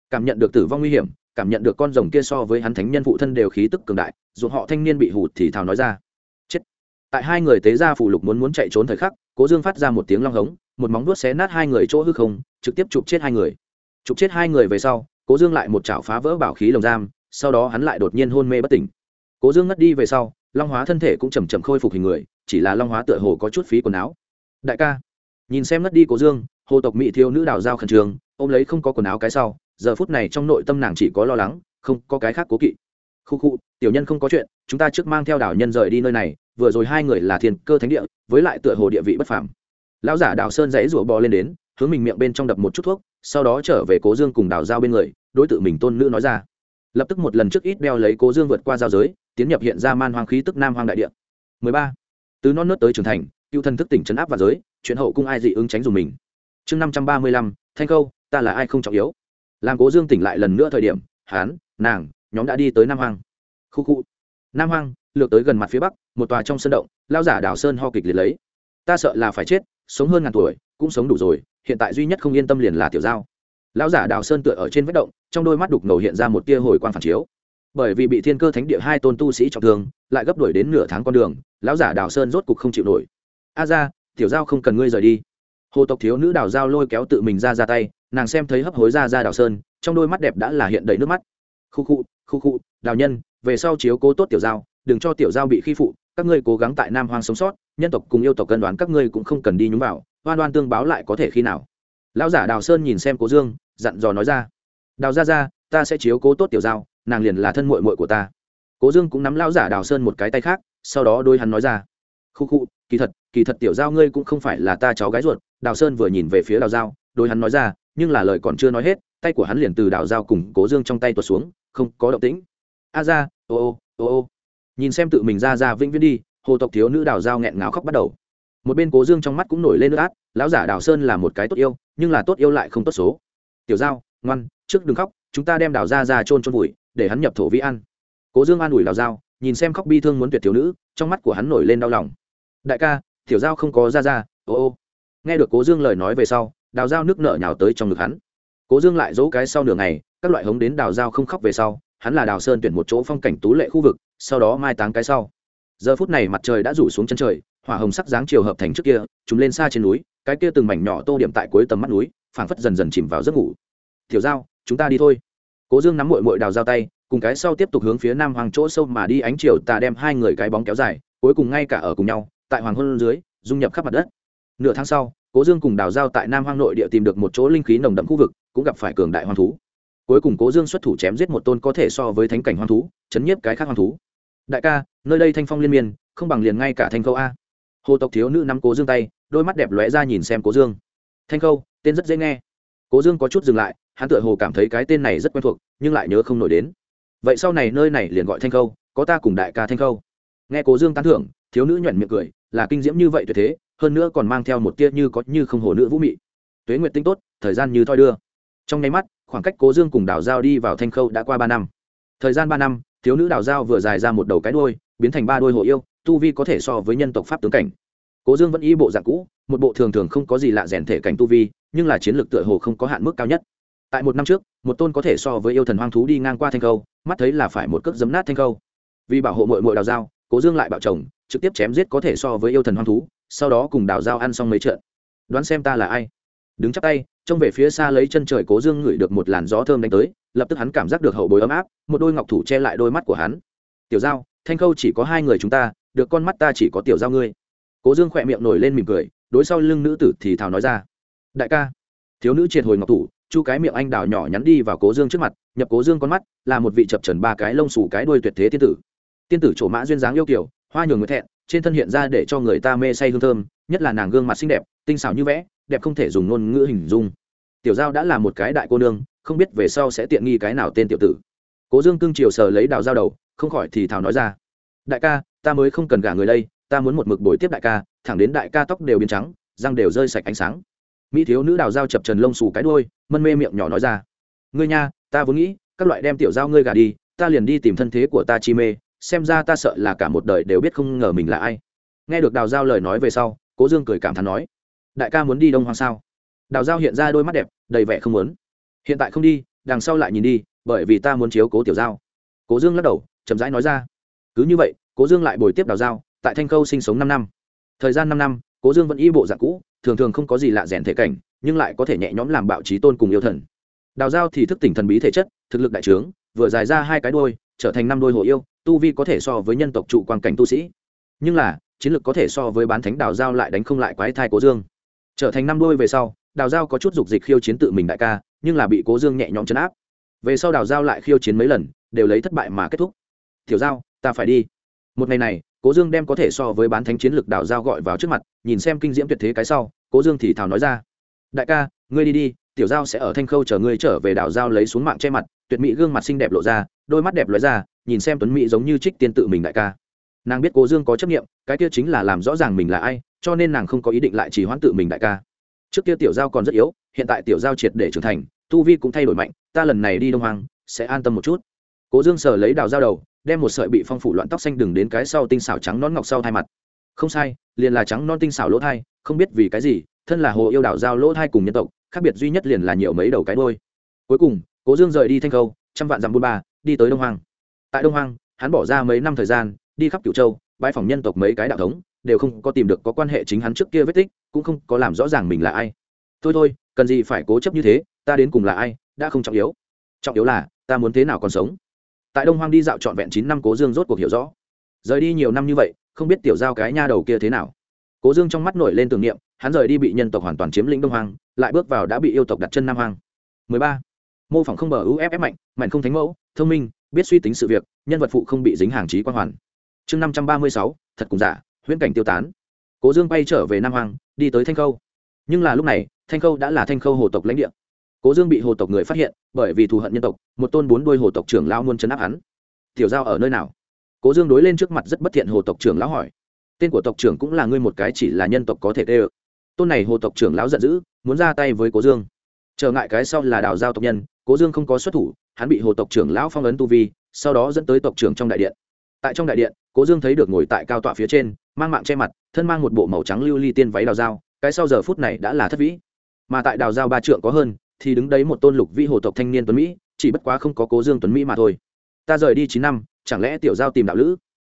Cảm nhận được tử vong nguy hiểm, cảm nhận được con rồng kia so với hắn thánh nhân phụ thân đều khí tức cường đại dù họ thanh niên bị hụt thì thào nói ra. Chết. Tại hai người tế ra phụ lục muốn muốn chạy trốn thời khắc, cố dương phát ra một tiếng long hống, một móng vuốt xé nát hai người chỗ hư không, trực tiếp chụp chết hai người. Chụp chết hai người về sau, cố dương lại một chảo phá vỡ bảo khí lồng giam, sau đó hắn lại đột nhiên hôn mê bất tỉnh. Cố dương ngất đi về sau long hóa thân thể cũng chầm chậm khôi phục hình người, chỉ là long hóa tựa hồ có chút phí quần áo. Đại ca, nhìn xem ngất đi cố dương, hồ tộc mỹ thiếu nữ đào giao khẩn trương, ôm lấy không có quần áo cái sau, giờ phút này trong nội tâm nàng chỉ có lo lắng, không, có cái khác cố kỵ. Khu khu, tiểu nhân không có chuyện, chúng ta trước mang theo đảo nhân rời đi nơi này, vừa rồi hai người là thiên cơ thánh địa, với lại tựa hồ địa vị bất phàm. Lão giả đào sơn dãy rủa bò lên đến, hướng mình miệng bên trong đập một chút thuốc, sau đó trở về cố dương cùng đào giao bên người, đối tượng mình tôn nữ nói ra. Lập tức một lần trước ít đeo lấy cố dương vượt qua giao giới tiến nhập hiện ra man hoang khí tức nam hoang đại địa. 13. từ non nớt tới trưởng thành, cựu thần thức tỉnh chấn áp và giới, chuyện hậu cung ai dị ứng tránh dùng mình. Chương năm trăm ba mươi lăm, thanh câu ta là ai không trọng yếu? Làm cố dương tỉnh lại lần nữa thời điểm hán nàng, nhóm đã đi tới nam hoang. Khu khu. Nam hoang lược tới gần mặt phía bắc, một tòa trong sân động, lao giả đảo sơn ho kịch liệt lấy. Ta sợ là phải chết, sống hơn ngàn tuổi, cũng sống đủ rồi, hiện tại duy nhất không yên tâm liền là tiểu giao. Lão giả đào sơn tựa ở trên vách động, trong đôi mắt đục ngầu hiện ra một tia hồi quang phản chiếu bởi vì bị thiên cơ thánh địa hai tôn tu sĩ trọng thương, lại gấp đuổi đến nửa tháng con đường, lão giả đào sơn rốt cục không chịu nổi. A ra, tiểu giao không cần ngươi rời đi. Hồ tộc thiếu nữ đào giao lôi kéo tự mình ra ra tay, nàng xem thấy hấp hối ra ra đào sơn, trong đôi mắt đẹp đã là hiện đầy nước mắt. Khu khu khu khu, đào nhân, về sau chiếu cố tốt tiểu giao, đừng cho tiểu giao bị khi phụ, các ngươi cố gắng tại nam hoang sống sót, nhân tộc cùng yêu tộc cân đoán các ngươi cũng không cần đi nhúng vào, oan oan tương báo lại có thể khi nào. Lão giả đào sơn nhìn xem cố dương, dặn dò nói ra. Đào ra ra, ta sẽ chiếu cố tốt tiểu giao nàng liền là thân muội muội của ta. Cố dương cũng nắm lão giả đào sơn một cái tay khác, sau đó đôi hắn nói ra khu khu kỳ thật kỳ thật tiểu giao ngươi cũng không phải là ta cháu gái ruột. Đào sơn vừa nhìn về phía đào giao, đôi hắn nói ra, nhưng là lời còn chưa nói hết, tay của hắn liền từ đào giao cùng cố dương trong tay tuột xuống, không có động tĩnh. A ra ô ô ô ô. Nhìn xem tự mình ra ra vĩnh viễn đi, hồ tộc thiếu nữ đào giao nghẹn ngào khóc bắt đầu. Một bên cố dương trong mắt cũng nổi lên nước át, lão giả đào sơn là một cái tốt yêu, nhưng là tốt yêu lại không tốt số. Tiểu giao, ngoan, trước đừng khóc, chúng ta đem đào ra ra trôn trôn vùi để hắn nhập thổ vĩ ăn cố dương an ủi đào giao, nhìn xem khóc bi thương muốn tuyệt thiếu nữ, trong mắt của hắn nổi lên đau lòng. Đại ca, tiểu giao không có ra ra, ô ô. Nghe được cố dương lời nói về sau, đào giao nước nợ nhào tới trong ngực hắn. Cố dương lại dỗ cái sau nửa ngày, các loại hống đến đào giao không khóc về sau, hắn là đào sơn tuyển một chỗ phong cảnh tú lệ khu vực, sau đó mai táng cái sau. Giờ phút này mặt trời đã rủ xuống chân trời, hỏa hồng sắc dáng chiều hợp thành trước kia chúng lên xa trên núi, cái kia từng mảnh nhỏ tô điểm tại cuối tầm mắt núi, phảng phất dần dần chìm vào giấc ngủ. Tiểu giao, chúng ta đi thôi cố dương nắm mội mội đào giao tay, cùng cái sau tiếp tục hướng phía nam hoàng chỗ sâu mà đi, ánh chiều tà đem hai người cái bóng kéo dài, cuối cùng ngay cả ở cùng nhau, tại hoàng hôn dưới, dung nhập khắp mặt đất. Nửa tháng sau, cố dương cùng đào giao tại nam hoang nội địa tìm được một chỗ linh khí nồng đậm khu vực, cũng gặp phải cường đại hoang thú. Cuối cùng cố dương xuất thủ chém giết một tôn có thể so với thánh cảnh hoang thú, chấn nhiếp cái khác hoang thú. Đại ca, nơi đây thanh phong liên miên, không bằng liền ngay cả thanh khâu a. Hồ tộc thiếu nữ nắm cố dương tay, đôi mắt đẹp lóe ra nhìn xem cố dương. Thanh khâu, tên rất dễ nghe. Cố dương có chút dừng lại hắn tựa hồ cảm thấy cái tên này rất quen thuộc, nhưng lại nhớ không nổi đến. Vậy sau này nơi này liền gọi thanh khâu, có ta cùng đại ca thanh khâu. Nghe cố dương tán thưởng, thiếu nữ nhuận miệng cười, là kinh diễm như vậy tuyệt thế, hơn nữa còn mang theo một tia như có như không hồ nữ vũ mị. Tuế nguyệt tinh tốt, thời gian như thoi đưa. Trong nháy mắt, khoảng cách cố dương cùng đào giao đi vào thanh khâu đã qua ba năm. Thời gian ba năm, thiếu nữ đào giao vừa dài ra một đầu cái đôi biến thành ba đôi hộ yêu, tu vi có thể so với nhân tộc pháp tướng cảnh. Cố dương vẫn y bộ dạng cũ, một bộ thường thường không có gì lạ rèn thể cảnh tu vi, nhưng là chiến lược tựa hồ không có hạn mức cao nhất tại một năm trước một tôn có thể so với yêu thần hoang thú đi ngang qua thanh khâu mắt thấy là phải một cước giấm nát thanh khâu. Vì bảo hộ mội mội đào dao, cố dương lại bảo chồng trực tiếp chém giết có thể so với yêu thần hoang thú sau đó cùng đào dao ăn xong mấy trận. Đoán xem ta là ai? Đứng chắc tay trông về phía xa lấy chân trời cố dương ngửi được một làn gió thơm đánh tới lập tức hắn cảm giác được hậu bối ấm áp một đôi ngọc thủ che lại đôi mắt của hắn. Tiểu giao thanh khâu chỉ có hai người chúng ta được con mắt ta chỉ có tiểu giao ngươi. Cố dương khỏe miệng nổi lên mỉm cười đối sau lưng nữ tử thì thào nói ra. Đại ca thiếu nữ triệt hồi ngọc thủ chu cái miệng anh đào nhỏ nhắn đi vào cố dương trước mặt, nhập cố dương con mắt, là một vị chập trần ba cái lông xù cái đuôi tuyệt thế tiên tử. Tiên tử trổ mã duyên dáng yêu kiểu hoa nhường người thẹn, trên thân hiện ra để cho người ta mê say hương thơm, nhất là nàng gương mặt xinh đẹp, tinh xảo như vẽ, đẹp không thể dùng ngôn ngữ hình dung. Tiểu giao đã là một cái đại cô nương, không biết về sau sẽ tiện nghi cái nào tên tiểu tử. Cố dương cưng chiều sờ lấy đào giao đầu, không khỏi thì thảo nói ra. Đại ca, ta mới không cần gả người đây, ta muốn một mực bồi tiếp đại ca, thẳng đến đại ca tóc đều biến trắng, răng đều rơi sạch ánh sáng. Mỹ thiếu nữ đào giao chập trần lông xù cái đôi mân mê miệng nhỏ nói ra. Ngươi nha, ta vốn nghĩ, các loại đem tiểu giao ngươi gà đi, ta liền đi tìm thân thế của ta chi mê, xem ra ta sợ là cả một đời đều biết không ngờ mình là ai. Nghe được đào giao lời nói về sau, cố dương cười cảm thán nói, đại ca muốn đi đông hoang sao? Đào giao hiện ra đôi mắt đẹp, đầy vẻ không muốn. Hiện tại không đi, đằng sau lại nhìn đi, bởi vì ta muốn chiếu cố tiểu giao. Cố dương lắc đầu, chậm rãi nói ra. Cứ như vậy, cố dương lại bồi tiếp đào giao, tại thanh khâu sinh sống năm năm. Thời gian năm năm, cố dương vẫn y bộ dạng cũ, thường thường không có gì lạ rèn thể cảnh nhưng lại có thể nhẹ nhõm làm bạo trí tôn cùng yêu thần. Đào giao thì thức tỉnh thần bí thể chất, thực lực đại trướng, vừa dài ra hai cái đôi trở thành năm đôi hồ yêu, tu vi có thể so với nhân tộc trụ quan cảnh tu sĩ. Nhưng là, chiến lược có thể so với bán thánh đào giao lại đánh không lại quái thai cố dương. Trở thành năm đôi về sau, đào giao có chút dục dịch khiêu chiến tự mình đại ca, nhưng là bị cố dương nhẹ nhõm chấn áp. Về sau đào giao lại khiêu chiến mấy lần, đều lấy thất bại mà kết thúc. Tiểu giao, ta phải đi. Một ngày này, cố dương đem có thể so với bán thánh chiến lược đào giao gọi vào trước mặt, nhìn xem kinh diễm tuyệt thế cái sau, cố dương thì thào nói ra đại ca, ngươi đi đi, tiểu giao sẽ ở thanh khâu chờ ngươi trở về đảo giao lấy xuống mạng che mặt. Tuyệt mỹ gương mặt xinh đẹp lộ ra, đôi mắt đẹp lóe ra, nhìn xem tuấn mỹ giống như trích tiên tự mình đại ca. Nàng biết cố dương có chấp nghiệm cái kia chính là làm rõ ràng mình là ai, cho nên nàng không có ý định lại chỉ hoãn tự mình đại ca. Trước kia tiểu giao còn rất yếu, hiện tại tiểu giao triệt để trưởng thành, tu vi cũng thay đổi mạnh, ta lần này đi đông hoàng sẽ an tâm một chút. Cố dương sờ lấy đào giao đầu, đem một sợi bị phong phủ loạn tóc xanh đừng đến cái sau tinh xảo trắng non ngọc sau hai mặt. Không sai, liền là trắng non tinh xảo lỗ thai, không biết vì cái gì thân là hồ yêu đảo giao lỗ thai cùng nhân tộc, khác biệt duy nhất liền là nhiều mấy đầu cái đôi cuối cùng, cố dương rời đi thanh khâu, trăm vạn dặm buôn ba, đi tới đông hoang. Tại đông hoang, hắn bỏ ra mấy năm thời gian, đi khắp cửu châu bãi phòng nhân tộc mấy cái đạo thống, đều không có tìm được có quan hệ chính hắn trước kia vết tích, cũng không có làm rõ ràng mình là ai. Thôi thôi, cần gì phải cố chấp như thế, ta đến cùng là ai, đã không trọng yếu. Trọng yếu là, ta muốn thế nào còn sống. Tại đông hoang đi dạo trọn vẹn chín năm, cố dương rốt cuộc hiểu rõ. Rời đi nhiều năm như vậy, không biết tiểu giao cái nha đầu kia thế nào cố dương trong mắt nổi lên tưởng niệm hắn rời đi bị nhân tộc hoàn toàn chiếm lĩnh đông hoang lại bước vào đã bị yêu tộc đặt chân nam hoang. 13. mô phỏng không bờ uff mạnh mạnh không thánh mẫu thông minh biết suy tính sự việc nhân vật phụ không bị dính hàng trí quan hoàn. Chương 536, thật cùng giả huyễn cảnh tiêu tán. Cố dương bay trở về nam hoàng đi tới thanh khâu. Nhưng là lúc này thanh khâu đã là thanh khâu hồ tộc lãnh địa. Cố dương bị hồ tộc người phát hiện bởi vì thù hận nhân tộc một tôn bốn đuôi hồ tộc trưởng lao muốn chấn áp hắn. Tiểu giao ở nơi nào? Cố dương đối lên trước mặt rất bất thiện hồ tộc trưởng lão hỏi tên của tộc trưởng cũng là ngươi một cái chỉ là nhân tộc có thể tê ơ. Tôn này hồ tộc trưởng lão giận dữ, muốn ra tay với cố dương. Trở ngại cái sau là đào giao tộc nhân, cố dương không có xuất thủ, hắn bị hồ tộc trưởng lão phong ấn tu vi, sau đó dẫn tới tộc trưởng trong đại điện. Tại trong đại điện, cố dương thấy được ngồi tại cao tọa phía trên, mang mạng che mặt, thân mang một bộ màu trắng lưu ly tiên váy đào dao cái sau giờ phút này đã là thất vĩ. Mà tại đào giao ba trượng có hơn, thì đứng đấy một tôn lục vĩ hồ tộc thanh niên tuấn mỹ, chỉ bất quá không có cố dương tuấn mỹ mà thôi. Ta rời đi chín năm, chẳng lẽ tiểu giao tìm đạo lữ?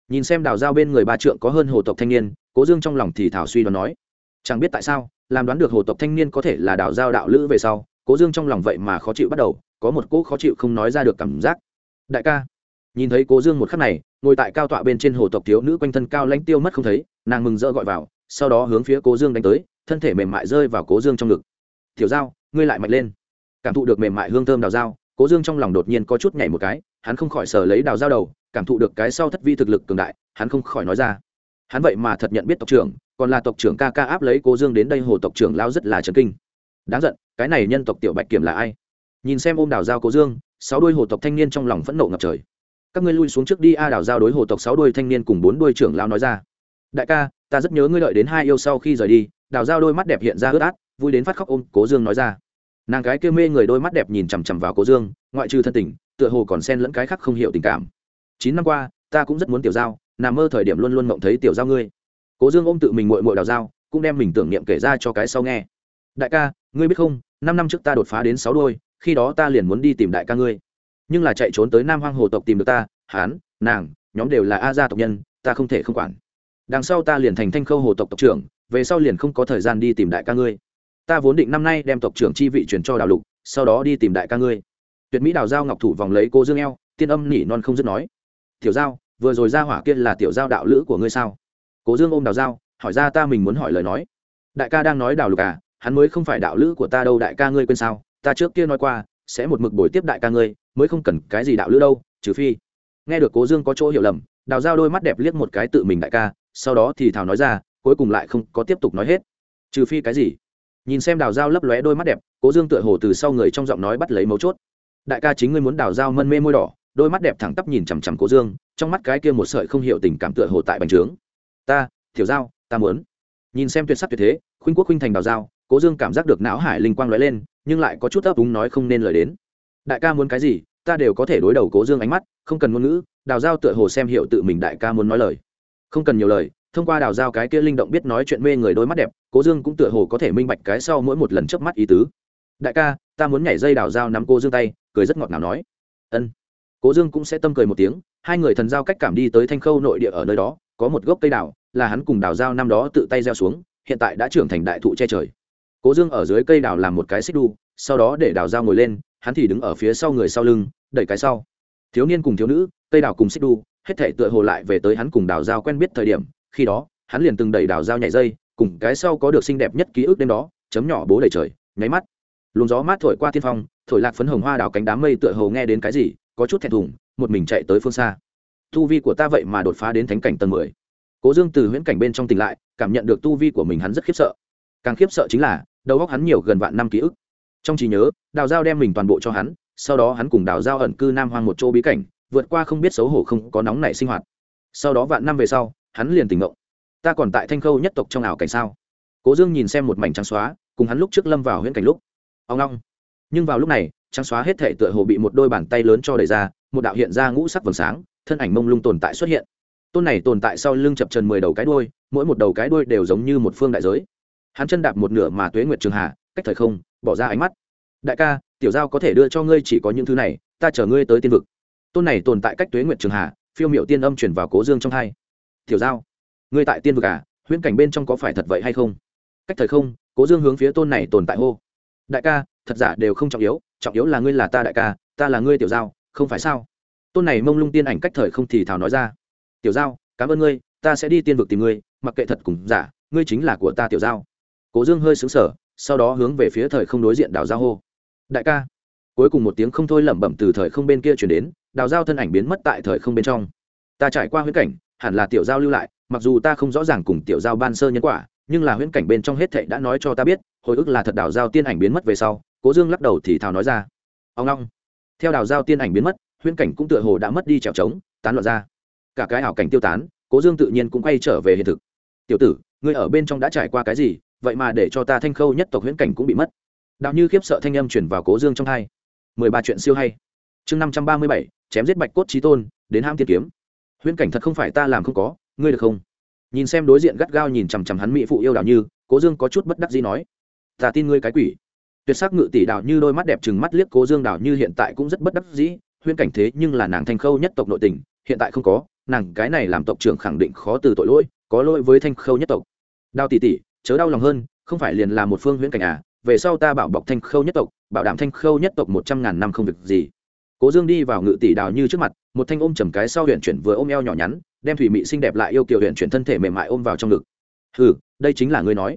Nhìn xem đào giao bên người ba trượng có hơn hồ tộc thanh niên, cố dương trong lòng thì thảo suy đoán nói, chẳng biết tại sao, làm đoán được hồ tộc thanh niên có thể là đào giao đạo lữ về sau, cố dương trong lòng vậy mà khó chịu bắt đầu, có một cỗ khó chịu không nói ra được cảm giác. Đại ca, nhìn thấy cố dương một khắc này, ngồi tại cao tọa bên trên hồ tộc thiếu nữ quanh thân cao lãnh tiêu mất không thấy, nàng mừng rỡ gọi vào, sau đó hướng phía cố dương đánh tới, thân thể mềm mại rơi vào cố dương trong ngực. Thiểu giao, ngươi lại mạnh lên. Cảm thụ được mềm mại hương thơm đào dao cố dương trong lòng đột nhiên có chút nhảy một cái, hắn không khỏi sờ lấy đào dao đầu cảm thụ được cái sau thất vi thực lực cường đại, hắn không khỏi nói ra. Hắn vậy mà thật nhận biết tộc trưởng, còn là tộc trưởng ca ca áp lấy cố dương đến đây hồ tộc trưởng lao rất là trần kinh. Đáng giận, cái này nhân tộc tiểu bạch kiểm là ai? Nhìn xem ôm đào giao cố dương, sáu đôi hồ tộc thanh niên trong lòng phẫn nộ ngập trời. Các ngươi lui xuống trước đi, a đào giao đối hồ tộc sáu đôi thanh niên cùng bốn đôi trưởng lao nói ra. Đại ca, ta rất nhớ ngươi đợi đến hai yêu sau khi rời đi đào giao đôi mắt đẹp hiện ra ướt át, vui đến phát khóc ôm cố dương nói ra. Nàng gái kêu mê người đôi mắt đẹp nhìn chằm chằm vào cố dương, ngoại trừ thân tình, tựa hồ còn xen lẫn cái khác không hiểu tình cảm chín năm qua, ta cũng rất muốn tiểu giao, nằm mơ thời điểm luôn luôn mộng thấy tiểu giao ngươi. Cố dương ôm tự mình mội mội đào giao, cũng đem mình tưởng niệm kể ra cho cái sau nghe. Đại ca, ngươi biết không, năm năm trước ta đột phá đến sáu đôi, khi đó ta liền muốn đi tìm đại ca ngươi. Nhưng là chạy trốn tới nam hoang hồ tộc tìm được ta hán nàng, nhóm đều là a gia tộc nhân, ta không thể không quản. Đằng sau ta liền thành thanh khâu hồ tộc tộc trưởng, về sau liền không có thời gian đi tìm đại ca ngươi. Ta vốn định năm nay đem tộc trưởng chi vị chuyển cho đào lục, sau đó đi tìm đại ca ngươi. Tuyệt mỹ đào giao ngọc thủ vòng lấy cô dương eo, tiên âm nỉ non không dứt nói tiểu giao, vừa rồi ra hỏa kia là tiểu giao đạo lữ của ngươi sao? Cố dương ôm đào giao, hỏi ra ta mình muốn hỏi lời nói. Đại ca đang nói đào lục à hắn mới không phải đạo lữ của ta đâu, đại ca ngươi quên sao? Ta trước kia nói qua, sẽ một mực buổi tiếp đại ca ngươi, mới không cần cái gì đạo lữ đâu, trừ phi. Nghe được cố dương có chỗ hiểu lầm, đào giao đôi mắt đẹp liếc một cái tự mình đại ca, sau đó thì thảo nói ra, cuối cùng lại không có tiếp tục nói hết. Trừ phi cái gì? Nhìn xem đào dao lấp lóe đôi mắt đẹp, cố dương tựa hồ từ sau người trong giọng nói bắt lấy mấu chốt. Đại ca chính ngươi muốn đào dao mân mê môi đỏ đôi mắt đẹp thẳng tắp nhìn chằm chằm cố dương, trong mắt cái kia một sợi không hiểu tình cảm tựa hồ tại bành trướng. Ta thiểu dao ta muốn. Nhìn xem tuyệt sắc tuyệt thế, khuynh quốc khuynh thành đào dao cố dương cảm giác được não hải linh quang lóe lên, nhưng lại có chút ấp úng nói không nên lời đến. Đại ca muốn cái gì, ta đều có thể đối đầu cố dương ánh mắt, không cần ngôn ngữ, đào giao tựa hồ xem hiệu tự mình đại ca muốn nói lời. Không cần nhiều lời, thông qua đào giao cái kia linh động biết nói chuyện mê người đôi mắt đẹp cố dương cũng tựa hồ có thể minh bạch cái sau mỗi một lần chớp mắt ý tứ. Đại ca, ta muốn nhảy dây đào giao nắm cô dương tay, cười rất ngọt ngào nói. Ân cố dương cũng sẽ tâm cười một tiếng, hai người thần giao cách cảm đi tới thanh khâu nội địa ở nơi đó, có một gốc cây đào, là hắn cùng đào giao năm đó tự tay gieo xuống, hiện tại đã trưởng thành đại thụ che trời. Cố dương ở dưới cây đào làm một cái xích đu, sau đó để đào giao ngồi lên, hắn thì đứng ở phía sau người sau lưng, đẩy cái sau. Thiếu niên cùng thiếu nữ, cây đào cùng xích đu, hết thể tựa hồ lại về tới hắn cùng đào giao quen biết thời điểm, khi đó, hắn liền từng đẩy đào giao nhảy dây, cùng cái sau có được xinh đẹp nhất ký ức đêm đó, chấm nhỏ bố đầy trời, nháy mắt. Luồng gió mát thổi qua tiên phong, thổi lạc phấn hồng hoa đào cánh đám mây tựa hồ nghe đến cái gì có chút thẹn thùng, một mình chạy tới phương xa. Tu vi của ta vậy mà đột phá đến thánh cảnh tầng mười. Cố dương từ huyễn cảnh bên trong tỉnh lại, cảm nhận được tu vi của mình hắn rất khiếp sợ. Càng khiếp sợ chính là, đầu óc hắn nhiều gần vạn năm ký ức. Trong trí nhớ, đào giao đem mình toàn bộ cho hắn, sau đó hắn cùng đào giao ẩn cư nam hoang một chỗ bí cảnh, vượt qua không biết xấu hổ không có nóng nảy sinh hoạt. Sau đó vạn năm về sau, hắn liền tỉnh ngộ. Ta còn tại thanh khâu nhất tộc trong ảo cảnh sao? Cố dương nhìn xem một mảnh trắng xóa, cùng hắn lúc trước lâm vào huyễn cảnh lúc. Ông long. Nhưng vào lúc này trắng xóa hết thể tựa hồ bị một đôi bàn tay lớn cho đẩy ra, một đạo hiện ra ngũ sắc vầng sáng, thân ảnh mông lung tồn tại xuất hiện. Tôn này tồn tại sau lưng chập trần mười đầu cái đuôi, mỗi một đầu cái đuôi đều giống như một phương đại giới. Hắn chân đạp một nửa mà tuế nguyệt trường hà, cách thời không, bỏ ra ánh mắt. Đại ca, tiểu giao có thể đưa cho ngươi chỉ có những thứ này, ta chở ngươi tới tiên vực. Tôn này tồn tại cách tuế nguyệt trường hà, phiêu miệu tiên âm chuyển vào cố dương trong hai. Tiểu giao, ngươi tại tiên vực à huyễn cảnh bên trong có phải thật vậy hay không? Cách thời không, cố dương hướng phía tôn này tồn tại hô. Đại ca, thật giả đều không trọng yếu trọng yếu là ngươi là ta đại ca, ta là ngươi tiểu giao, không phải sao? Tôn này mông lung tiên ảnh cách thời không thì thào nói ra. Tiểu giao, cảm ơn ngươi, ta sẽ đi tiên vực tìm ngươi, mặc kệ thật cùng giả, ngươi chính là của ta tiểu giao. Cố dương hơi xứng sở sau đó hướng về phía thời không đối diện đào giao hô. Đại ca. Cuối cùng một tiếng không thôi lẩm bẩm từ thời không bên kia chuyển đến, đào giao thân ảnh biến mất tại thời không bên trong. Ta trải qua huyễn cảnh, hẳn là tiểu giao lưu lại, mặc dù ta không rõ ràng cùng tiểu giao ban sơ nhân quả, nhưng là huyễn cảnh bên trong hết thệ đã nói cho ta biết, hồi ức là thật đào giao tiên ảnh biến mất về sau cố dương lắc đầu thì thào nói ra. Ông long theo đào giao tiên ảnh biến mất, huyễn cảnh cũng tựa hồ đã mất đi trèo trống, tán loạn ra. Cả cái ảo cảnh tiêu tán, cố dương tự nhiên cũng quay trở về hiện thực. Tiểu tử, ngươi ở bên trong đã trải qua cái gì, vậy mà để cho ta thanh khâu nhất tộc huyễn cảnh cũng bị mất. Đạo như khiếp sợ thanh âm chuyển vào cố dương trong hai. Mười ba chuyện siêu hay. Chương năm trăm ba mươi bảy, chém giết bạch cốt trí tôn, đến ham tiên kiếm. Huyễn cảnh thật không phải ta làm không có, ngươi được không? Nhìn xem đối diện gắt gao nhìn chằm chằm hắn mỹ phụ yêu đạo như, cố dương có chút bất đắc gì nói. Ta tin ngươi cái quỷ tuyệt sắc ngự tỷ đào như đôi mắt đẹp chừng mắt liếc cố dương đào như hiện tại cũng rất bất đắc dĩ huyên cảnh thế nhưng là nàng thanh khâu nhất tộc nội tình, hiện tại không có, nàng cái này làm tộc trưởng khẳng định khó từ tội lỗi, có lỗi với thanh khâu nhất tộc. Đào tỷ tỷ, chớ đau lòng hơn, không phải liền là một phương huyễn cảnh à về sau ta bảo bọc thanh khâu nhất tộc, bảo đảm thanh khâu nhất tộc một trăm ngàn năm không việc gì. Cố dương đi vào ngự tỷ đào như trước mặt, một thanh ôm chầm cái sau huyện chuyển vừa ôm eo nhỏ nhắn, đem thủy mị xinh đẹp lại yêu kiều huyện chuyển thân thể mềm mại ôm vào trong ngực. Hừ, đây chính là ngươi nói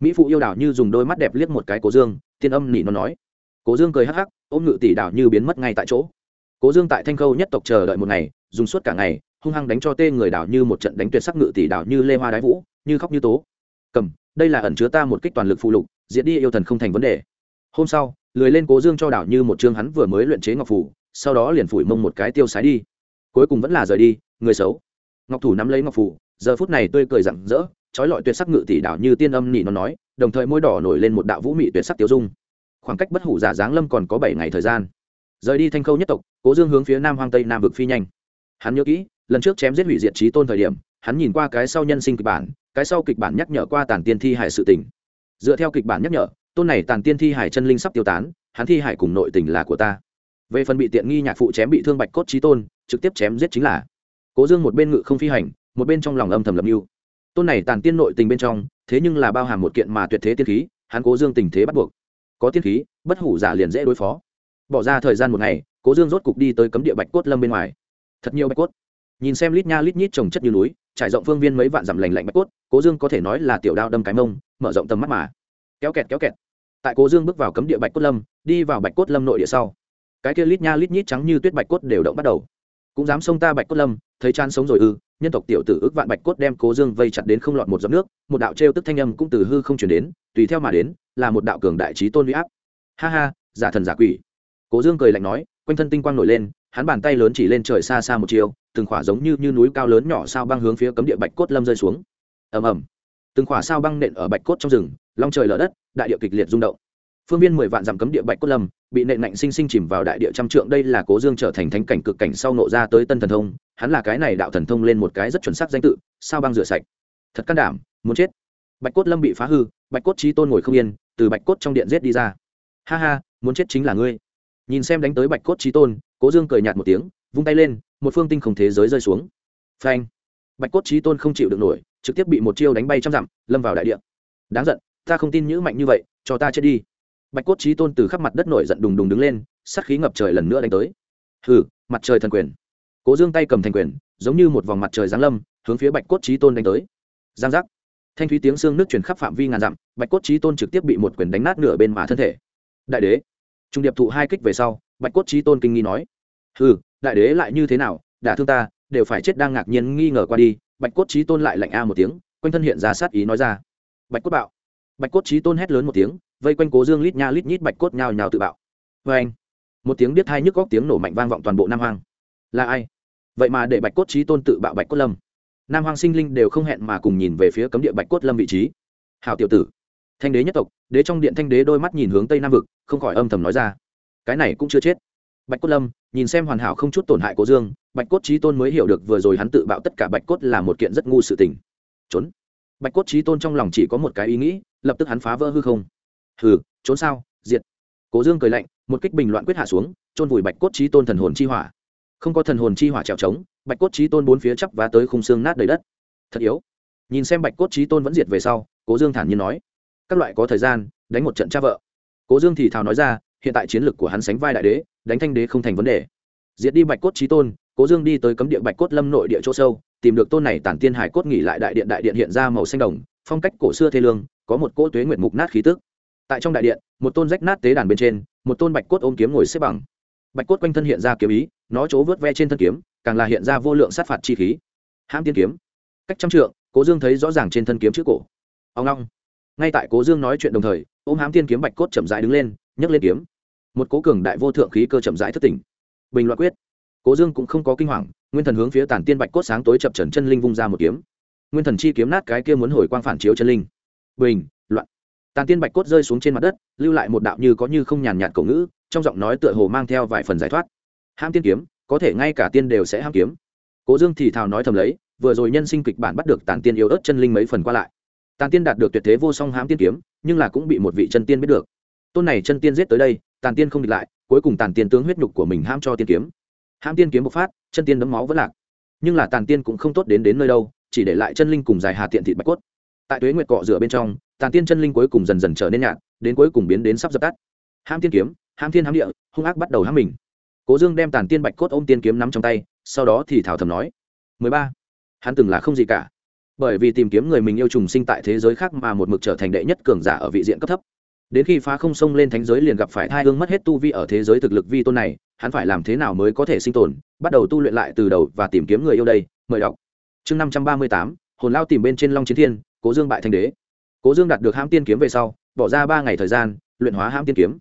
mỹ phụ yêu đảo như dùng đôi mắt đẹp liếc một cái cố dương, tiên âm nỉ nó nói. Cố dương cười hắc hắc, ôm ngự tỷ đảo như biến mất ngay tại chỗ. Cố dương tại thanh khâu nhất tộc chờ đợi một ngày, dùng suốt cả ngày, hung hăng đánh cho tê người đảo như một trận đánh tuyệt sắc ngự tỷ đảo như lê hoa đái vũ, như khóc như tố. Cầm, đây là ẩn chứa ta một kích toàn lực phụ lục diễn đi yêu thần không thành vấn đề. Hôm sau, lười lên cố dương cho đảo như một chương hắn vừa mới luyện chế ngọc phủ, sau đó liền phủi mông một cái tiêu sái đi. Cuối cùng vẫn là rời đi, người xấu. Ngọc thủ nắm lấy ngọc phủ, giờ phút này tươi cười rặng rỡ trói lọi tuyệt sắc ngự tỷ đảo như tiên âm nỉ nó nói, đồng thời môi đỏ nổi lên một đạo vũ mị tuyệt sắc tiêu dung. Khoảng cách bất hủ giả dáng lâm còn có bảy ngày thời gian. Rời đi thanh khâu nhất tộc, cố dương hướng phía nam hoang tây nam vực phi nhanh. Hắn nhớ kỹ, lần trước chém giết hủy diệt trí tôn thời điểm, hắn nhìn qua cái sau nhân sinh kịch bản, cái sau kịch bản nhắc nhở qua tàn tiên thi hải sự tình. Dựa theo kịch bản nhắc nhở, tôn này tàn tiên thi hải chân linh sắp tiêu tán, hắn thi hải cùng nội tình là của ta. Về phần bị tiện nghi nhạc phụ chém bị thương bạch cốt trí tôn, trực tiếp chém giết chính là. Cố dương một bên ngự không phi hành, một bên trong lòng âm thầm lập mưu tôn này tàn tiên nội tình bên trong, thế nhưng là bao hàm một kiện mà tuyệt thế tiên khí, hắn cố dương tình thế bắt buộc. Có tiên khí, bất hủ giả liền dễ đối phó. Bỏ ra thời gian một ngày, cố dương rốt cục đi tới cấm địa bạch cốt lâm bên ngoài. Thật nhiều bạch cốt. Nhìn xem lít nha lít nhít trồng chất như núi, trải rộng phương viên mấy vạn dặm lành lạnh bạch cốt, cố dương có thể nói là tiểu đao đâm cái mông, mở rộng tầm mắt mà. Kéo kẹt kéo kẹt. Tại cố dương bước vào cấm địa bạch cốt lâm, đi vào bạch cốt lâm nội địa sau. Cái kia lít nha lít nhít trắng như tuyết bạch cốt đều động bắt đầu cũng dám xông ta bạch cốt lâm thấy chán sống rồi ư? Nhân tộc tiểu tử ước vạn bạch cốt đem cố dương vây chặt đến không lọt một giọt nước một đạo trêu tức thanh âm cũng từ hư không chuyển đến tùy theo mà đến là một đạo cường đại trí tôn huy áp. Ha ha giả thần giả quỷ. Cố dương cười lạnh nói quanh thân tinh quang nổi lên hắn bàn tay lớn chỉ lên trời xa xa một chiều từng khỏa giống như, như núi cao lớn nhỏ sao băng hướng phía cấm địa bạch cốt lâm rơi xuống. Ầm ầm. Từng khỏa sao băng nện ở bạch cốt trong rừng long trời lở đất đại địa kịch liệt rung động phương viên mười vạn dặm cấm địa bạch cốt lâm, bị nệ nạnh sinh sinh chìm vào đại địa trăm trượng, đây là cố dương trở thành thánh cảnh cực cảnh sau nộ ra tới tân thần thông. Hắn là cái này đạo thần thông lên một cái rất chuẩn xác danh tự, sao băng rửa sạch. Thật can đảm, muốn chết. Bạch cốt lâm bị phá hư, bạch cốt trí tôn ngồi không yên, từ bạch cốt trong điện giết đi ra. Ha ha, muốn chết chính là ngươi. Nhìn xem đánh tới bạch cốt trí tôn, cố dương cười nhạt một tiếng, vung tay lên, một phương tinh không thế giới rơi xuống. Phanh. Bạch cốt trí tôn không chịu được nổi, trực tiếp bị một chiêu đánh bay trăm dặm, lâm vào đại địa. Đáng giận, ta không tin nhữ mạnh như vậy, cho ta chết đi bạch cốt trí tôn từ khắp mặt đất nổi giận đùng đùng đứng lên sắt khí ngập trời lần nữa đánh tới. Hừ, mặt trời thần quyền. Cố dương tay cầm thành quyền, giống như một vòng mặt trời giáng lâm, hướng phía bạch cốt trí tôn đánh tới. Giang giác. Thanh thúy tiếng xương nước chuyển khắp phạm vi ngàn dặm, bạch cốt trí tôn trực tiếp bị một quyền đánh nát nửa bên mà thân thể. Đại đế. Trung điệp thụ hai kích về sau, bạch cốt trí tôn kinh nghi nói. Hừ, đại đế lại như thế nào, đả thương ta, đều phải chết đang ngạc nhiên nghi ngờ qua đi. Bạch cốt trí tôn lại lạnh a một tiếng, quanh thân hiện ra sát ý nói ra. Bạch cốt bạo. Bạch cốt trí tôn hét lớn một tiếng vây quanh cố dương lít nha lít nhít bạch cốt nhào nhào tự bạo. Vê anh, một tiếng biết hai nhức góc tiếng nổ mạnh vang vọng toàn bộ nam hoang. Là ai? Vậy mà để bạch cốt trí tôn tự bạo bạch cốt lâm. Nam hoang sinh linh đều không hẹn mà cùng nhìn về phía cấm địa bạch cốt lâm vị trí. Hào tiểu tử, thanh đế nhất tộc, đế trong điện thanh đế đôi mắt nhìn hướng tây nam vực, không khỏi âm thầm nói ra. Cái này cũng chưa chết. Bạch cốt lâm, nhìn xem hoàn hảo không chút tổn hại cố dương, bạch cốt trí tôn mới hiểu được vừa rồi hắn tự bạo tất cả bạch cốt là một kiện rất ngu sự tình. Trốn. Bạch cốt trí tôn trong lòng chỉ có một cái ý nghĩ, lập tức hắn phá vỡ hư không hừ, trốn sao? Diệt. Cố dương cười lạnh, một kích bình loạn quyết hạ xuống trôn vùi bạch cốt trí tôn thần hồn chi hỏa. Không có thần hồn chi hỏa trèo trống, bạch cốt trí tôn bốn phía chắp và tới khung xương nát đầy đất. Thật yếu. Nhìn xem bạch cốt trí tôn vẫn diệt về sau, cố dương thản nhiên nói, các loại có thời gian, đánh một trận cha vợ. Cố dương thì thào nói ra, hiện tại chiến lược của hắn sánh vai đại đế, đánh thanh đế không thành vấn đề. Diệt đi bạch cốt trí tôn, cố dương đi tới cấm địa bạch cốt lâm nội địa chỗ sâu, tìm được tôn này tản tiên hải cốt nghỉ lại đại điện đại điện hiện ra màu xanh đồng, phong cách cổ xưa thê lương, có một cỗ tuế nguyệt mục nát khí tức tại trong đại điện, một tôn rách nát tế đàn bên trên, một tôn bạch cốt ôm kiếm ngồi xếp bằng. Bạch cốt quanh thân hiện ra kiếm ý, nó chỗ vớt ve trên thân kiếm, càng là hiện ra vô lượng sát phạt chi khí. Hãm tiên kiếm. Cách trăm trượng, cố dương thấy rõ ràng trên thân kiếm chữ cổ. Ông long ngay tại cố dương nói chuyện đồng thời, ôm hám tiên kiếm bạch cốt chậm rãi đứng lên, nhấc lên kiếm. Một cố cường đại vô thượng khí cơ chậm rãi thất tỉnh. Bình loạn quyết. Cố dương cũng không có kinh hoàng, nguyên thần hướng phía tản tiên bạch cốt sáng tối chập trần chân linh vung ra một kiếm. Nguyên thần chi kiếm nát cái kia muốn hồi quang phản chiếu chân linh. Bình tàn tiên bạch cốt rơi xuống trên mặt đất, lưu lại một đạo như có như không nhàn nhạt cổ ngữ, trong giọng nói tựa hồ mang theo vài phần giải thoát. Ham tiên kiếm, có thể ngay cả tiên đều sẽ ham kiếm. Cố dương thì thào nói thầm lấy, vừa rồi nhân sinh kịch bản bắt được tàn tiên yếu ớt chân linh mấy phần qua lại. Tàn tiên đạt được tuyệt thế vô song hám tiên kiếm, nhưng là cũng bị một vị chân tiên biết được. Tôn này chân tiên giết tới đây, tàn tiên không địch lại, cuối cùng tàn tiên tướng huyết nhục của mình ham cho tiên kiếm. Ham tiên kiếm bộc phát, chân tiên đấm máu vẫn lạc. Nhưng là tàn tiên cũng không tốt đến đến nơi đâu, chỉ để lại chân linh cùng dài hà tiện thịt bạch cốt tại tuế nguyệt cọ rửa bên trong, tàn tiên chân linh cuối cùng dần dần trở nên nhạt, đến cuối cùng biến đến sắp dập tắt. Ham tiên kiếm ham thiên hám địa, hung ác bắt đầu hám mình. Cố dương đem tàn tiên bạch cốt ôm tiên kiếm nắm trong tay, sau đó thì thảo thầm nói, mười ba, hắn từng là không gì cả. Bởi vì tìm kiếm người mình yêu trùng sinh tại thế giới khác mà một mực trở thành đệ nhất cường giả ở vị diện cấp thấp. Đến khi phá không sông lên thánh giới liền gặp phải thai hương mất hết tu vi ở thế giới thực lực vi tôn này, hắn phải làm thế nào mới có thể sinh tồn, bắt đầu tu luyện lại từ đầu và tìm kiếm người yêu đây, mời đọc. Chương năm trăm ba mươi tám, hồn lao tìm bên trên long chiến thiên cố dương bại thanh đế. Cố dương đạt được hãm tiên kiếm về sau, bỏ ra ba ngày thời gian, luyện hóa hãm tiên kiếm.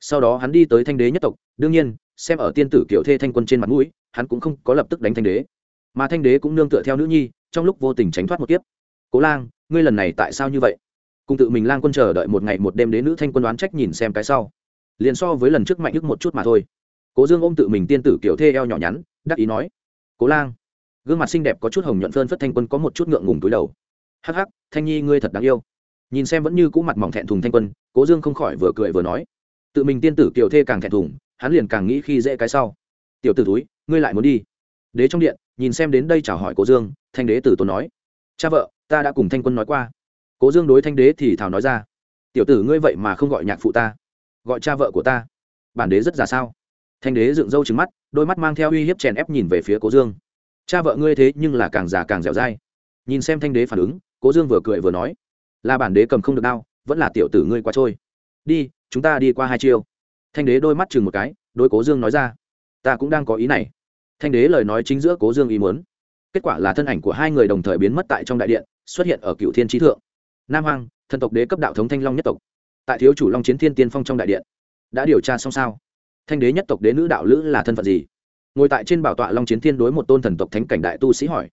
Sau đó hắn đi tới thanh đế nhất tộc, đương nhiên, xem ở tiên tử kiểu thê thanh quân trên mặt mũi, hắn cũng không có lập tức đánh thanh đế. Mà thanh đế cũng nương tựa theo nữ nhi, trong lúc vô tình tránh thoát một kiếp. Cố lang, ngươi lần này tại sao như vậy? Cùng tự mình lang quân chờ đợi một ngày một đêm đến nữ thanh quân đoán trách nhìn xem cái sau. Liền so với lần trước mạnh ức một chút mà thôi. Cố dương ôm tự mình tiên tử kiểu thê eo nhỏ nhắn, đắc ý nói, cố lang, gương mặt xinh đẹp có chút hồng nhuận phơn phất thanh quân có một chút ngượng ngùng túi đầu hắc hắc, thanh nhi ngươi thật đáng yêu. Nhìn xem vẫn như cũ mặt mỏng thẹn thùng thanh quân, cố dương không khỏi vừa cười vừa nói. Tự mình tiên tử kiều thê càng thẹn thùng, hắn liền càng nghĩ khi dễ cái sau. Tiểu t ử túi ngươi lại muốn đi. Đế trong điện, nhìn xem đến đây chào hỏi cố dương, thanh đế tử tốn nói. Cha vợ, ta đã cùng thanh quân nói qua. Cố dương đối thanh đế thì thào nói ra. Tiểu tử ngươi vậy mà không gọi nhạc phụ ta, gọi cha vợ của ta. Bản đế rất già sao? Thanh đế dựng râu trứng mắt, đôi mắt mang theo uy hiếp chèn ép nhìn về phía cố dương. Cha vợ ngươi thế nhưng là càng già càng dẻo dai. Nhìn xem thanh đế phản ứng cố dương vừa cười vừa nói, là bản đế cầm không được đao, vẫn là tiểu tử ngươi qua trôi. Đi, chúng ta đi qua hai chiêu. Thanh đế đôi mắt chừng một cái đôi cố dương nói ra, ta cũng đang có ý này. Thanh đế lời nói chính giữa cố dương ý muốn. Kết quả là thân ảnh của hai người đồng thời biến mất tại trong đại điện, xuất hiện ở cựu thiên trí thượng. Nam hoàng thần tộc đế cấp đạo thống thanh long nhất tộc. Tại thiếu chủ long chiến thiên tiên phong trong đại điện, đã điều tra xong sao? Thanh đế nhất tộc đế nữ đạo lữ là thân phận gì? Ngồi tại trên bảo tọa long chiến thiên đối một tôn thần tộc thánh cảnh đại tu sĩ hỏi.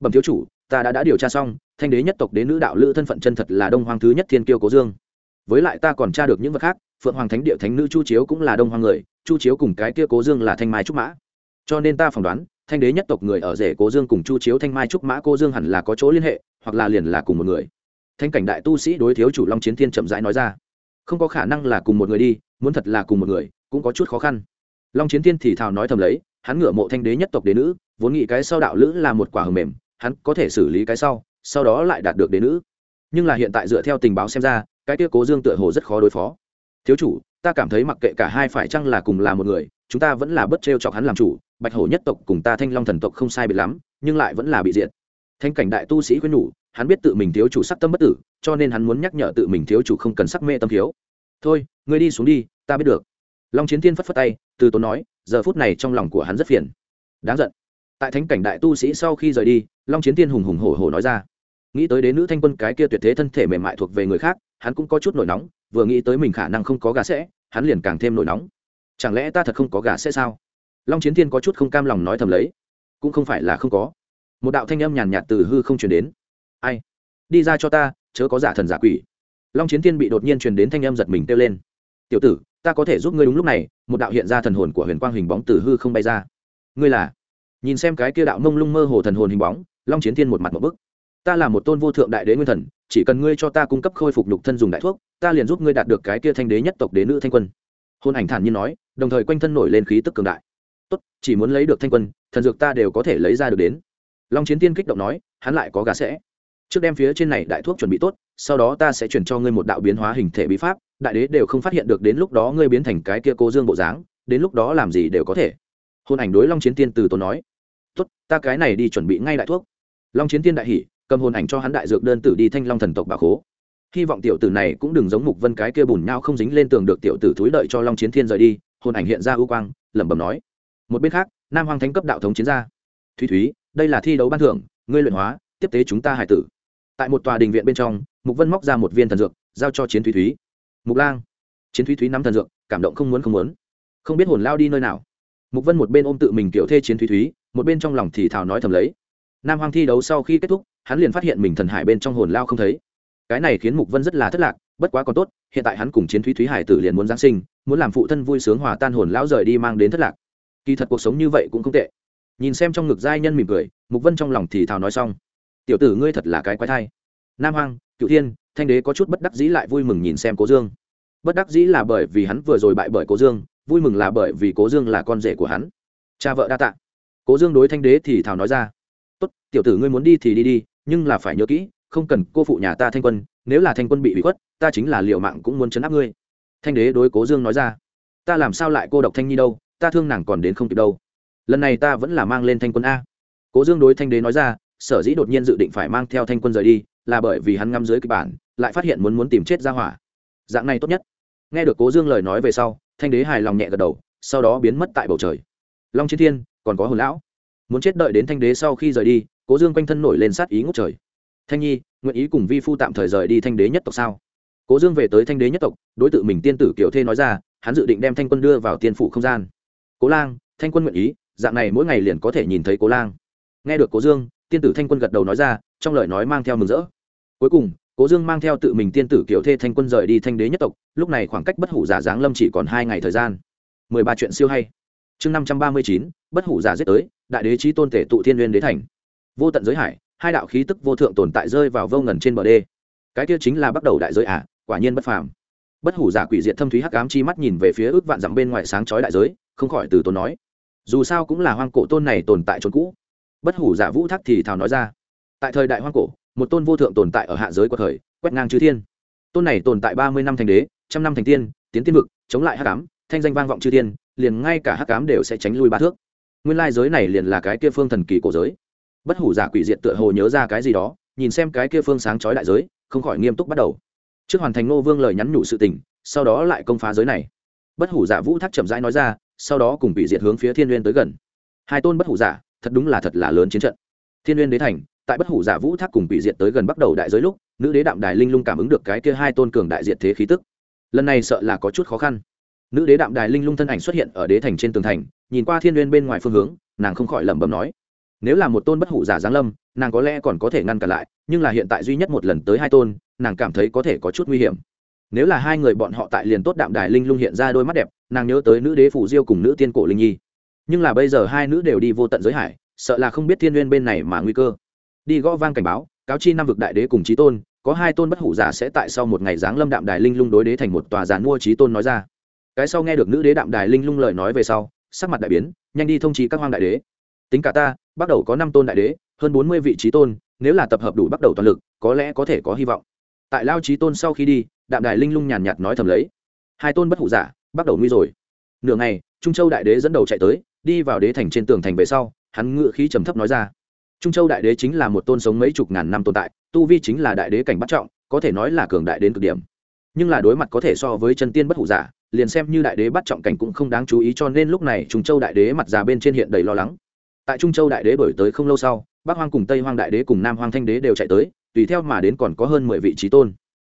Bẩm thiếu chủ ta đã đã điều tra xong, thanh đế nhất tộc đế nữ đạo lữ thân phận chân thật là đông hoàng thứ nhất thiên kiêu cố dương. Với lại ta còn tra được những vật khác, phượng hoàng thánh địa thánh nữ chu chiếu cũng là đông hoàng người, chu chiếu cùng cái kia cố dương là thanh mai trúc mã. Cho nên ta phỏng đoán, thanh đế nhất tộc người ở rể cố dương cùng chu chiếu thanh mai trúc mã cô dương hẳn là có chỗ liên hệ, hoặc là liền là cùng một người. Thanh cảnh đại tu sĩ đối thiếu chủ long chiến thiên chậm rãi nói ra. Không có khả năng là cùng một người đi, muốn thật là cùng một người, cũng có chút khó khăn. Long chiến thiên thì thào nói thầm lấy, hắn ngửa mộ thanh đế nhất tộc đế nữ, vốn nghĩ cái sau đạo lữ là một quả hầm mềm hắn có thể xử lý cái sau sau đó lại đạt được đế nữ. Nhưng là hiện tại dựa theo tình báo xem ra, cái kia cố dương tựa hồ rất khó đối phó. Thiếu chủ, ta cảm thấy mặc kệ cả hai phải chăng là cùng là một người, chúng ta vẫn là bất trêu chọc hắn làm chủ, bạch hổ nhất tộc cùng ta thanh long thần tộc không sai biệt lắm, nhưng lại vẫn là bị diệt. Thanh cảnh đại tu sĩ khuyên nhủ, hắn biết tự mình thiếu chủ sắc tâm bất tử, cho nên hắn muốn nhắc nhở tự mình thiếu chủ không cần sắc mê tâm thiếu. Thôi, ngươi đi xuống đi, ta biết được. Long chiến thiên phất phất tay, từ tốn nói, giờ phút này trong lòng của hắn rất phiền. Đáng giận tại thánh cảnh đại tu sĩ sau khi rời đi, long chiến thiên hùng hùng hổ hổ nói ra. Nghĩ tới đến nữ thanh quân cái kia tuyệt thế thân thể mềm mại thuộc về người khác, hắn cũng có chút nổi nóng, vừa nghĩ tới mình khả năng không có gà sẽ, hắn liền càng thêm nổi nóng. Chẳng lẽ ta thật không có gà sẽ sao? Long chiến thiên có chút không cam lòng nói thầm lấy. Cũng không phải là không có. Một đạo thanh âm nhàn nhạt từ hư không truyền đến. Ai? Đi ra cho ta, chớ có giả thần giả quỷ. Long chiến thiên bị đột nhiên truyền đến thanh âm giật mình kêu lên. Tiểu tử, ta có thể giúp ngươi đúng lúc này, một đạo hiện ra thần hồn của huyền quang hình bóng từ hư không bay ra. Ngươi là? Nhìn xem cái kia đạo mông lung mơ hồ thần hồn hình bóng, long chiến thiên một mặt một bức. Ta là một tôn vô thượng đại đế nguyên thần, chỉ cần ngươi cho ta cung cấp khôi phục nhục thân dùng đại thuốc, ta liền giúp ngươi đạt được cái kia thanh đế nhất tộc đế nữ thanh quân. Hôn ảnh thản nhiên nói, đồng thời quanh thân nổi lên khí tức cường đại. Tốt, chỉ muốn lấy được thanh quân, thần dược ta đều có thể lấy ra được đến. Long chiến tiên kích động nói, hắn lại có gà sẽ. Trước đem phía trên này đại thuốc chuẩn bị tốt, sau đó ta sẽ chuyển cho ngươi một đạo biến hóa hình thể bí pháp, đại đế đều không phát hiện được đến lúc đó ngươi biến thành cái kia cô dương bộ dáng, đến lúc đó làm gì đều có thể. Hôn ảnh đối long chiến tiên từ tốn nói tốt, ta cái này đi chuẩn bị ngay đại thuốc. Long chiến tiên đại hỉ, cầm hồn ảnh cho hắn đại dược đơn tử đi thanh long thần tộc bà khố. Hy vọng tiểu tử này cũng đừng giống mục vân cái kia bùn nhau không dính lên tường được tiểu tử thúi đợi cho long chiến thiên rời đi, hồn ảnh hiện ra ưu quang, lẩm bẩm nói. Một bên khác, nam hoàng thánh cấp đạo thống chiến gia thúy thúy, đây là thi đấu ban thưởng, ngươi luyện hóa, tiếp tế chúng ta hải tử. Tại một tòa đình viện bên trong, mục vân móc ra một viên thần dược, giao cho chiến thúy thúy. Mục lang. Chiến thúy thúy nắm thần dược, cảm động không muốn không muốn. Không biết hồn lao đi nơi nào mục vân một bên ôm tự mình kiểu thê chiến thúy thúy, một bên trong lòng thì thào nói thầm lấy. Nam hoang thi đấu sau khi kết thúc, hắn liền phát hiện mình thần hải bên trong hồn lao không thấy. Cái này khiến mục vân rất là thất lạc, bất quá còn tốt, hiện tại hắn cùng chiến thúy thúy hải tử liền muốn giáng sinh, muốn làm phụ thân vui sướng hòa tan hồn lão rời đi mang đến thất lạc. Kỳ thật cuộc sống như vậy cũng không tệ. Nhìn xem trong ngực giai nhân mỉm cười, mục vân trong lòng thì thào nói xong. Tiểu tử ngươi thật là cái quái thai. Nam hoang cựu thiên, thanh đế có chút bất đắc dĩ lại vui mừng nhìn xem cố dương. Bất đắc dĩ là bởi vì hắn vừa rồi bại bởi cố dương vui mừng là bởi vì cố dương là con rể của hắn. Cha vợ đa tạ. Cố dương đối thanh đế thì thào nói ra, tốt, tiểu tử ngươi muốn đi thì đi đi, nhưng là phải nhớ kỹ, không cần cô phụ nhà ta thanh quân, nếu là thanh quân bị bị khuất, ta chính là liệu mạng cũng muốn chấn áp ngươi. Thanh đế đối cố dương nói ra, ta làm sao lại cô độc thanh nhi đâu, ta thương nàng còn đến không kịp đâu. Lần này ta vẫn là mang lên thanh quân a. Cố dương đối thanh đế nói ra, sở dĩ đột nhiên dự định phải mang theo thanh quân rời đi, là bởi vì hắn ngắm dưới kịch bản, lại phát hiện muốn muốn tìm chết ra hỏa. Dạng này tốt nhất. Nghe được cố dương lời nói về sau thanh đế hài lòng nhẹ gật đầu, sau đó biến mất tại bầu trời. Long chiến thiên, còn có hồn lão. Muốn chết đợi đến thanh đế sau khi rời đi, cố dương quanh thân nổi lên sát ý ngốc trời. Thanh nhi, nguyện ý cùng vi phu tạm thời rời đi thanh đế nhất tộc sao? Cố dương về tới thanh đế nhất tộc, đối tượng mình tiên tử kiểu thê nói ra, hắn dự định đem thanh quân đưa vào tiên phủ không gian. Cố lang, thanh quân nguyện ý, dạng này mỗi ngày liền có thể nhìn thấy cố lang. Nghe được cố dương, tiên tử thanh quân gật đầu nói ra, trong lời nói mang theo mừng rỡ. Cuối cùng cố dương mang theo tự mình tiên tử kiểu thê thanh quân rời đi thanh đế nhất tộc lúc này khoảng cách bất hủ giả giáng lâm chỉ còn hai ngày thời gian. Mười ba chuyện siêu hay. Chương năm trăm ba mươi chín bất hủ giả giết tới đại đế trí tôn thể tụ thiên n đế thành. Vô tận giới hải hai đạo khí tức vô thượng tồn tại rơi vào vô ngần trên bờ đê. Cái kia chính là bắt đầu đại giới ả à, quả nhiên bất phàm. Bất hủ giả quỷ diệt thâm thúy hắc ám chi mắt nhìn về phía ước vạn dặm bên ngoài sáng chói đại giới không khỏi từ tốn nói. Dù sao cũng là hoang cổ tôn này tồn tại trốn cũ. Bất hủ giả vũ thác thì thào nói ra. Tại thời đại hoang cổ một tôn vô thượng tồn tại ở hạ giới của thời, quét ngang chư thiên. Tôn này tồn tại ba mươi năm thành đế, trăm năm thành tiên, tiến tiên vực, chống lại hắc ám, thanh danh vang vọng chư thiên, liền ngay cả hắc ám đều sẽ tránh lui ba thước. Nguyên lai giới này liền là cái kia phương thần kỳ cổ giới. Bất hủ giả quỷ diệt tựa hồ nhớ ra cái gì đó, nhìn xem cái kia phương sáng chói đại giới, không khỏi nghiêm túc bắt đầu. Trước hoàn thành ngô vương lời nhắn nhủ sự tình, sau đó lại công phá giới này. Bất hủ giả vũ thác chậm rãi nói ra, sau đó cùng quỷ diệt hướng phía thiên n tới gần. Hai tôn bất hủ giả, thật đúng là thật là lớn chiến trận. Thiên n đế thành tại bất hủ giả vũ thác cùng quỷ diệt tới gần bắt đầu đại giới lúc, nữ đế đạm đài linh lung cảm ứng được cái kia hai tôn cường đại diệt thế khí tức. Lần này sợ là có chút khó khăn. Nữ đế đạm đài linh lung thân ảnh xuất hiện ở đế thành trên tường thành, nhìn qua thiên n bên ngoài phương hướng, nàng không khỏi lẩm bẩm nói, nếu là một tôn bất hủ giả giáng lâm, nàng có lẽ còn có thể ngăn cản lại, nhưng là hiện tại duy nhất một lần tới hai tôn, nàng cảm thấy có thể có chút nguy hiểm. Nếu là hai người bọn họ tại liền tốt đạm đài linh lung hiện ra đôi mắt đẹp, nàng nhớ tới nữ đế phủ diêu cùng nữ tiên cổ linh nhi. Nhưng là bây giờ hai nữ đều đi vô tận giới hải, sợ là không biết thiên n bên này mà nguy cơ đi gõ vang cảnh báo, cáo chi năm vực đại đế cùng trí tôn, có hai tôn bất hủ giả sẽ tại sau một ngày giáng lâm đạm đài linh lung đối đế thành một tòa giàn mua trí tôn nói ra. Cái sau nghe được nữ đế đạm đài linh lung lời nói về sau, sắc mặt đại biến, nhanh đi thông trí các hoang đại đế. Tính cả ta, bắt đầu có năm tôn đại đế, hơn bốn mươi vị trí tôn, nếu là tập hợp đủ bắt đầu toàn lực, có lẽ có thể có hy vọng. Tại lao trí tôn sau khi đi, đạm đài linh lung nhàn nhạt nói thầm lấy. Hai tôn bất hủ giả, bắt đầu nguy rồi. Nửa ngày, trung châu đại đế dẫn đầu chạy tới, đi vào đế thành trên tường thành về sau, hắn ngự khí trầm thấp nói ra trung châu đại đế chính là một tôn sống mấy chục ngàn năm tồn tại, tu vi chính là đại đế cảnh bắt trọng, có thể nói là cường đại đến cực điểm. Nhưng là đối mặt có thể so với chân tiên bất hủ giả, liền xem như đại đế bắt trọng cảnh cũng không đáng chú ý cho nên lúc này trung châu đại đế mặt già bên trên hiện đầy lo lắng. Tại trung châu đại đế đổi tới không lâu sau, bắc hoang cùng tây hoang đại đế cùng nam hoang thanh đế đều chạy tới, tùy theo mà đến còn có hơn mười vị trí tôn.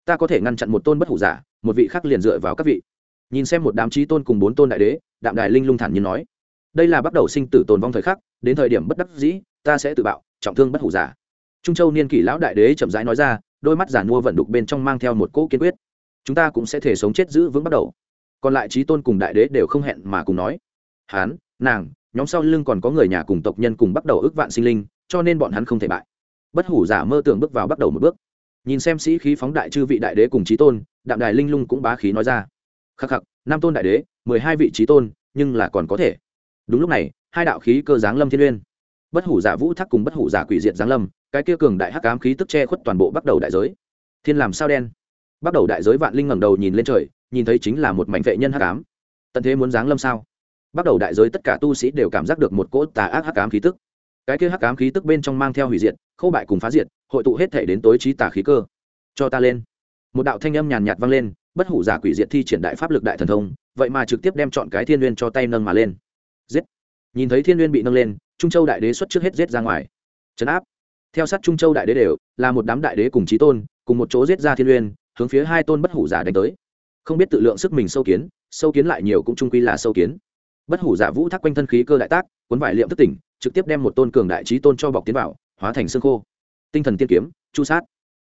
Ta có thể ngăn chặn một tôn bất hủ giả, một vị khác liền dựa vào các vị. Nhìn xem một đám trí tôn cùng bốn tôn đại đế, đạm đài linh lung thản nhiên nói đây là bắt đầu sinh tử tồn vong thời khắc, đến thời điểm bất đắc dĩ, ta sẽ tự bạo, trọng thương bất hủ giả. Trung châu niên kỷ lão đại đế chậm rãi nói ra, đôi mắt giản mua vận đục bên trong mang theo một cỗ kiên quyết. Chúng ta cũng sẽ thể sống chết giữ vững bắt đầu. Còn lại trí tôn cùng đại đế đều không hẹn mà cùng nói. Hán, nàng, nhóm sau lưng còn có người nhà cùng tộc nhân cùng bắt đầu ước vạn sinh linh, cho nên bọn hắn không thể bại. Bất hủ giả mơ tưởng bước vào bắt đầu một bước. Nhìn xem sĩ khí phóng đại chư vị đại đế cùng trí tôn, đạm đài linh lung cũng bá khí nói ra. Khắc khắc Nam tôn đại đế, mười hai vị trí tôn, nhưng là còn có thể đúng lúc này, hai đạo khí cơ giáng lâm thiên uyên bất hủ giả vũ thắc cùng bất hủ giả quỷ diệt giáng lâm, cái kia cường đại hắc ám khí tức che khuất toàn bộ bắt đầu đại giới. Thiên làm sao đen? Bắt đầu đại giới vạn linh ngẩng đầu nhìn lên trời, nhìn thấy chính là một mảnh vệ nhân hắc ám. Tận thế muốn giáng lâm sao? Bắt đầu đại giới tất cả tu sĩ đều cảm giác được một cỗ tà ác hắc ám khí tức. Cái kia hắc ám khí tức bên trong mang theo hủy diệt khâu bại cùng phá diệt, hội tụ hết thể đến tối trí tà khí cơ. Cho ta lên. Một đạo thanh âm nhàn nhạt vang lên, bất hủ giả quỷ diệt thi triển đại pháp lực đại thần thông, vậy mà trực tiếp đem chọn cái thiên nguyên cho tay nâng mà lên giết. Nhìn thấy thiên nguyên bị nâng lên, trung châu đại đế xuất trước hết giết ra ngoài. Trấn áp. Theo sát trung châu đại đế đều, là một đám đại đế cùng trí tôn, cùng một chỗ giết ra thiên n hướng phía hai tôn bất hủ giả đánh tới. Không biết tự lượng sức mình sâu kiến sâu kiến lại nhiều cũng trung quy là sâu kiến. Bất hủ giả vũ thác quanh thân khí cơ đại tác, cuốn vải liệm tức tỉnh, trực tiếp đem một tôn cường đại trí tôn cho bọc tiến vào, hóa thành xương khô. Tinh thần tiên kiếm, chu sát.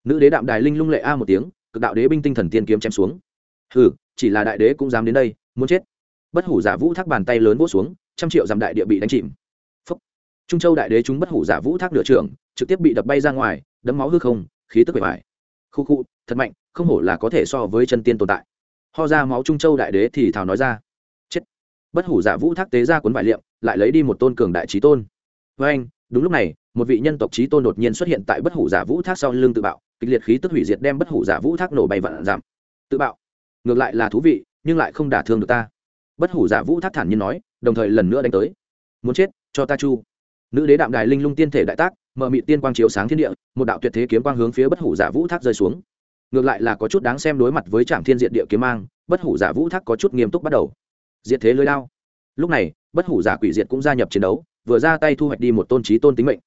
Nữ đế đạm đài linh lung lệ a một tiếng, cực đạo đế binh tinh thần tiên kiếm chém xuống. Hừ, chỉ là đại đế cũng dám đến đây, muốn chết. Bất hủ giả vũ thác bàn tay lớn vỗ xuống trăm triệu dặm đại địa bị đánh chìm. Phúc. trung châu đại đế chúng bất hủ giả vũ thác nửa trường, trực tiếp bị đập bay ra ngoài, đấm máu hư không, khí tức bề bài khu khu, thật mạnh, không hổ là có thể so với chân tiên tồn tại. Ho ra máu trung châu đại đế thì thào nói ra. Chết. Bất hủ giả vũ thác tế ra cuốn vải liệm, lại lấy đi một tôn cường đại trí tôn. Với anh, đúng lúc này, một vị nhân tộc trí tôn đột nhiên xuất hiện tại bất hủ giả vũ thác sau lưng tự bạo, kịch liệt khí tức hủy diệt đem bất hủ giả vũ thác nổ bay vạn giảm. Tự bạo. Ngược lại là thú vị, nhưng lại không đả thương được ta. Bất hủ giả vũ thác thản nhiên nói đồng thời lần nữa đánh tới. Muốn chết, cho ta chu. Nữ đế đạm đài linh lung tiên thể đại tác, mở mị tiên quang chiếu sáng thiên địa, một đạo tuyệt thế kiếm quang hướng phía bất hủ giả vũ thác rơi xuống. Ngược lại là có chút đáng xem đối mặt với trạm thiên diện địa kiếm mang, bất hủ giả vũ thác có chút nghiêm túc bắt đầu. Diệt thế lưới lao. Lúc này, bất hủ giả quỷ diệt cũng gia nhập chiến đấu, vừa ra tay thu hoạch đi một tôn trí tôn tính mệnh.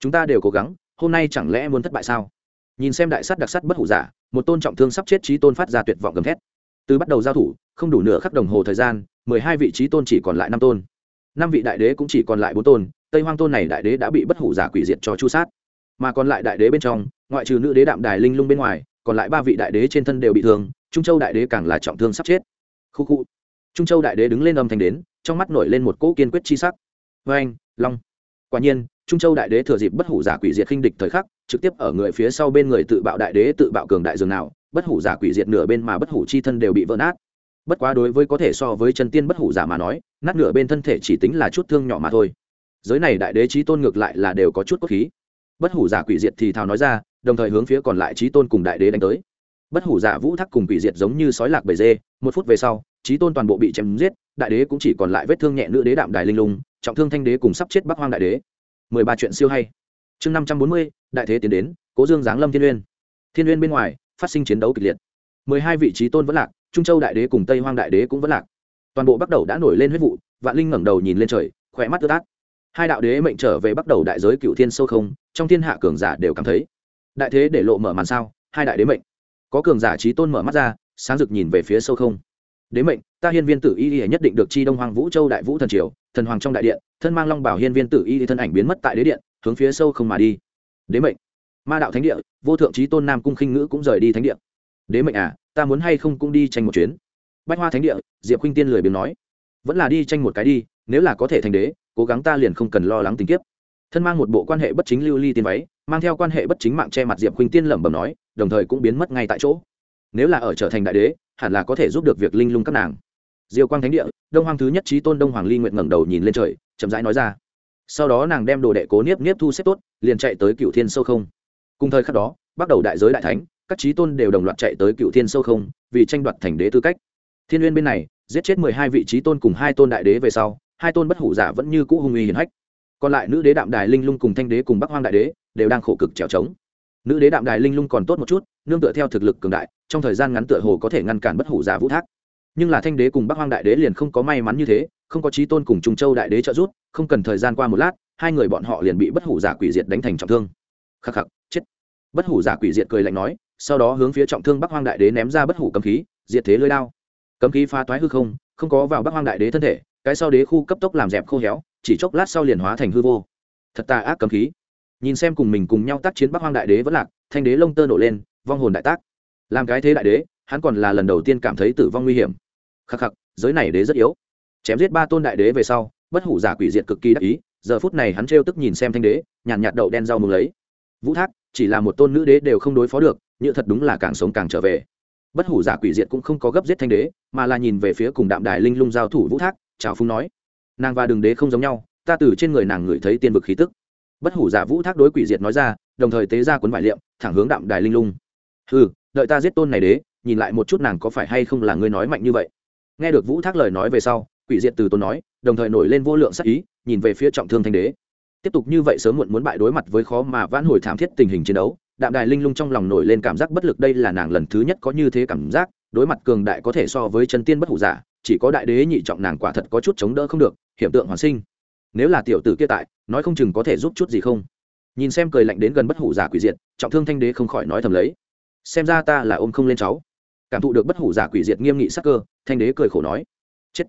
Chúng ta đều cố gắng, hôm nay chẳng lẽ muốn thất bại sao? Nhìn xem đại sắt đặc sắt bất hủ giả, một tôn trọng thương sắp chết trí tôn phát ra tuyệt vọng gầm thét. Từ bắt đầu giao thủ, không đủ nửa khắc đồng hồ thời gian mười hai vị trí tôn chỉ còn lại năm tôn. Năm vị đại đế cũng chỉ còn lại bốn tôn, tây hoang tôn này đại đế đã bị bất hủ giả quỷ diệt cho chu sát. Mà còn lại đại đế bên trong, ngoại trừ nữ đế đạm đài linh lung bên ngoài, còn lại ba vị đại đế trên thân đều bị thương, trung châu đại đế càng là trọng thương sắp chết. Khu khu. Trung châu đại đế đứng lên âm thanh đến, trong mắt nổi lên một cỗ kiên quyết chi sắc. Vê anh long. Quả nhiên, trung châu đại đế thừa dịp bất hủ giả quỷ diệt khinh địch thời khắc, trực tiếp ở người phía sau bên người tự bạo đại đế tự bạo cường đại dường nào, bất hủ giả quỷ diệt nửa bên mà bất hủ chi thân đều bị vỡ nát bất quá đối với có thể so với chân tiên bất hủ giả mà nói, nát nửa bên thân thể chỉ tính là chút thương nhỏ mà thôi. Giới này đại đế trí tôn ngược lại là đều có chút cốt khí. Bất hủ giả quỷ diệt thì thào nói ra, đồng thời hướng phía còn lại trí tôn cùng đại đế đánh tới. Bất hủ giả vũ thắc cùng quỷ diệt giống như sói lạc bầy dê, một phút về sau, trí tôn toàn bộ bị chém giết, đại đế cũng chỉ còn lại vết thương nhẹ nữ đế đạm đài linh lùng trọng thương thanh đế cùng sắp chết bắc hoang đại đế. Mười ba chuyện siêu hay. Chương năm trăm bốn mươi, đại thế tiến đến, cố dương giáng lâm thiên uyên. Thiên uyên bên ngoài, phát sinh chiến đấu kịch liệt. Mười hai vị trí tôn vẫn lạc trung châu đại đế cùng tây hoang đại đế cũng vẫn lạc. Toàn bộ bắt đầu đã nổi lên huyết vụ, vạn linh ngẩng đầu nhìn lên trời, khỏe mắt tứ át hai đạo đế mệnh trở về bắt đầu đại giới cựu thiên sâu không, trong thiên hạ cường giả đều cảm thấy, đại thế để lộ mở màn sao, hai đại đế mệnh. Có cường giả trí tôn mở mắt ra, sáng rực nhìn về phía sâu không. Đế mệnh, ta hiên viên tử y y nhất định được chi đông hoàng vũ châu đại vũ thần triều, thần hoàng trong đại điện, thân mang long bảo hiên viên tử y thân ảnh biến mất tại đế điện, hướng phía sâu không mà đi. Đế mệnh, ma đạo thánh địa, vô thượng trí tôn nam cung khinh ngữ cũng rời đi thánh địa đế mệnh à ta muốn hay không cũng đi tranh một chuyến. Bách hoa thánh địa, diệp khuynh tiên lười biếng nói. Vẫn là đi tranh một cái đi, nếu là có thể thành đế, cố gắng ta liền không cần lo lắng tình kiếp. Thân mang một bộ quan hệ bất chính lưu ly tiên váy, mang theo quan hệ bất chính mạng che mặt diệp khuynh tiên lẩm bẩm nói, đồng thời cũng biến mất ngay tại chỗ. Nếu là ở trở thành đại đế, hẳn là có thể giúp được việc linh lung các nàng. Diêu quang thánh địa, đông hoàng thứ nhất trí tôn đông hoàng ly nguyện ngẩng đầu nhìn lên trời, chậm rãi nói ra. Sau đó nàng đem đồ đệ cố niếp niếp thu xếp tốt, liền chạy tới cựu thiên sâu không. Cùng thời khắc đó, bắt đầu đại giới đại thánh các trí tôn đều đồng loạt chạy tới cựu thiên sâu không, vì tranh đoạt thành đế tư cách. Thiên n g uyên bên này, giết chết mười hai vị trí tôn cùng hai tôn đại đế về sau, hai tôn bất hủ giả vẫn như cũ hung uy hiển hách. Còn lại nữ đế đạm đài linh lung cùng thanh đế cùng bắc hoang đại đế đều đang khổ cực trèo trống. Nữ đế đạm đài linh lung còn tốt một chút, nương tựa theo thực lực cường đại, trong thời gian ngắn tựa hồ có thể ngăn cản bất hủ giả vũ thác. Nhưng là thanh đế cùng bắc hoang đại đế liền không có may mắn như thế, không có trí tôn cùng trung châu đại đế trợ giúp, không cần thời gian qua một lát, hai người bọn họ liền bị bất hủ giả quỷ diệt đánh thành trọng thương. Khắc khắc, chết. Bất hủ giả quỷ diệt cười lạnh nói sau đó hướng phía trọng thương bắc hoang đại đế ném ra bất hủ cấm khí, diệt thế lưới đao. Cấm khí pha toái hư không không có vào bắc hoang đại đế thân thể, cái sau đế khu cấp tốc làm dẹp khô héo, chỉ chốc lát sau liền hóa thành hư vô. Thật tà ác cấm khí. Nhìn xem cùng mình cùng nhau tác chiến bắc hoang đại đế vẫn lạc, thanh đế lông tơ nổ lên, vong hồn đại tác. Làm cái thế đại đế, hắn còn là lần đầu tiên cảm thấy tử vong nguy hiểm. Khắc khắc, giới này đế rất yếu. Chém giết ba tôn đại đế về sau, bất hủ giả quỷ diệt cực kỳ đắc ý, giờ phút này hắn trêu tức nhìn xem thanh đế, nhàn nhạt đậu đen rau mừng lấy. Vũ thác, chỉ là một tôn nữ đế đều không đối phó được như thật đúng là càng sống càng trở về. Bất hủ giả quỷ diệt cũng không có gấp giết thanh đế, mà là nhìn về phía cùng đạm đài linh lung giao thủ vũ thác, chào phung nói, nàng và đường đế không giống nhau, ta từ trên người nàng ngửi thấy tiên vực khí tức. Bất hủ giả vũ thác đối quỷ diệt nói ra, đồng thời tế ra cuốn vải liệm, thẳng hướng đạm đài linh lung. Ừ đợi ta giết tôn này đế, nhìn lại một chút nàng có phải hay không là ngươi nói mạnh như vậy. Nghe được vũ thác lời nói về sau, quỷ diệt từ tôn nói, đồng thời nổi lên vô lượng sắc ý, nhìn về phía trọng thương thanh đế. Tiếp tục như vậy sớm muộn muốn bại đối mặt với khó mà vãn hồi thảm thiết tình hình chiến đấu đạm đài linh lung trong lòng nổi lên cảm giác bất lực, đây là nàng lần thứ nhất có như thế cảm giác, đối mặt cường đại có thể so với chân tiên bất hủ giả, chỉ có đại đế nhị trọng nàng quả thật có chút chống đỡ không được hiện tượng hoàn sinh. Nếu là tiểu tử kia tại, nói không chừng có thể giúp chút gì không? Nhìn xem cười lạnh đến gần bất hủ giả quỷ diệt, trọng thương thanh đế không khỏi nói thầm lấy. Xem ra ta là ôm không lên cháu. Cảm thụ được bất hủ giả quỷ diệt nghiêm nghị sắc cơ, thanh đế cười khổ nói. Chết.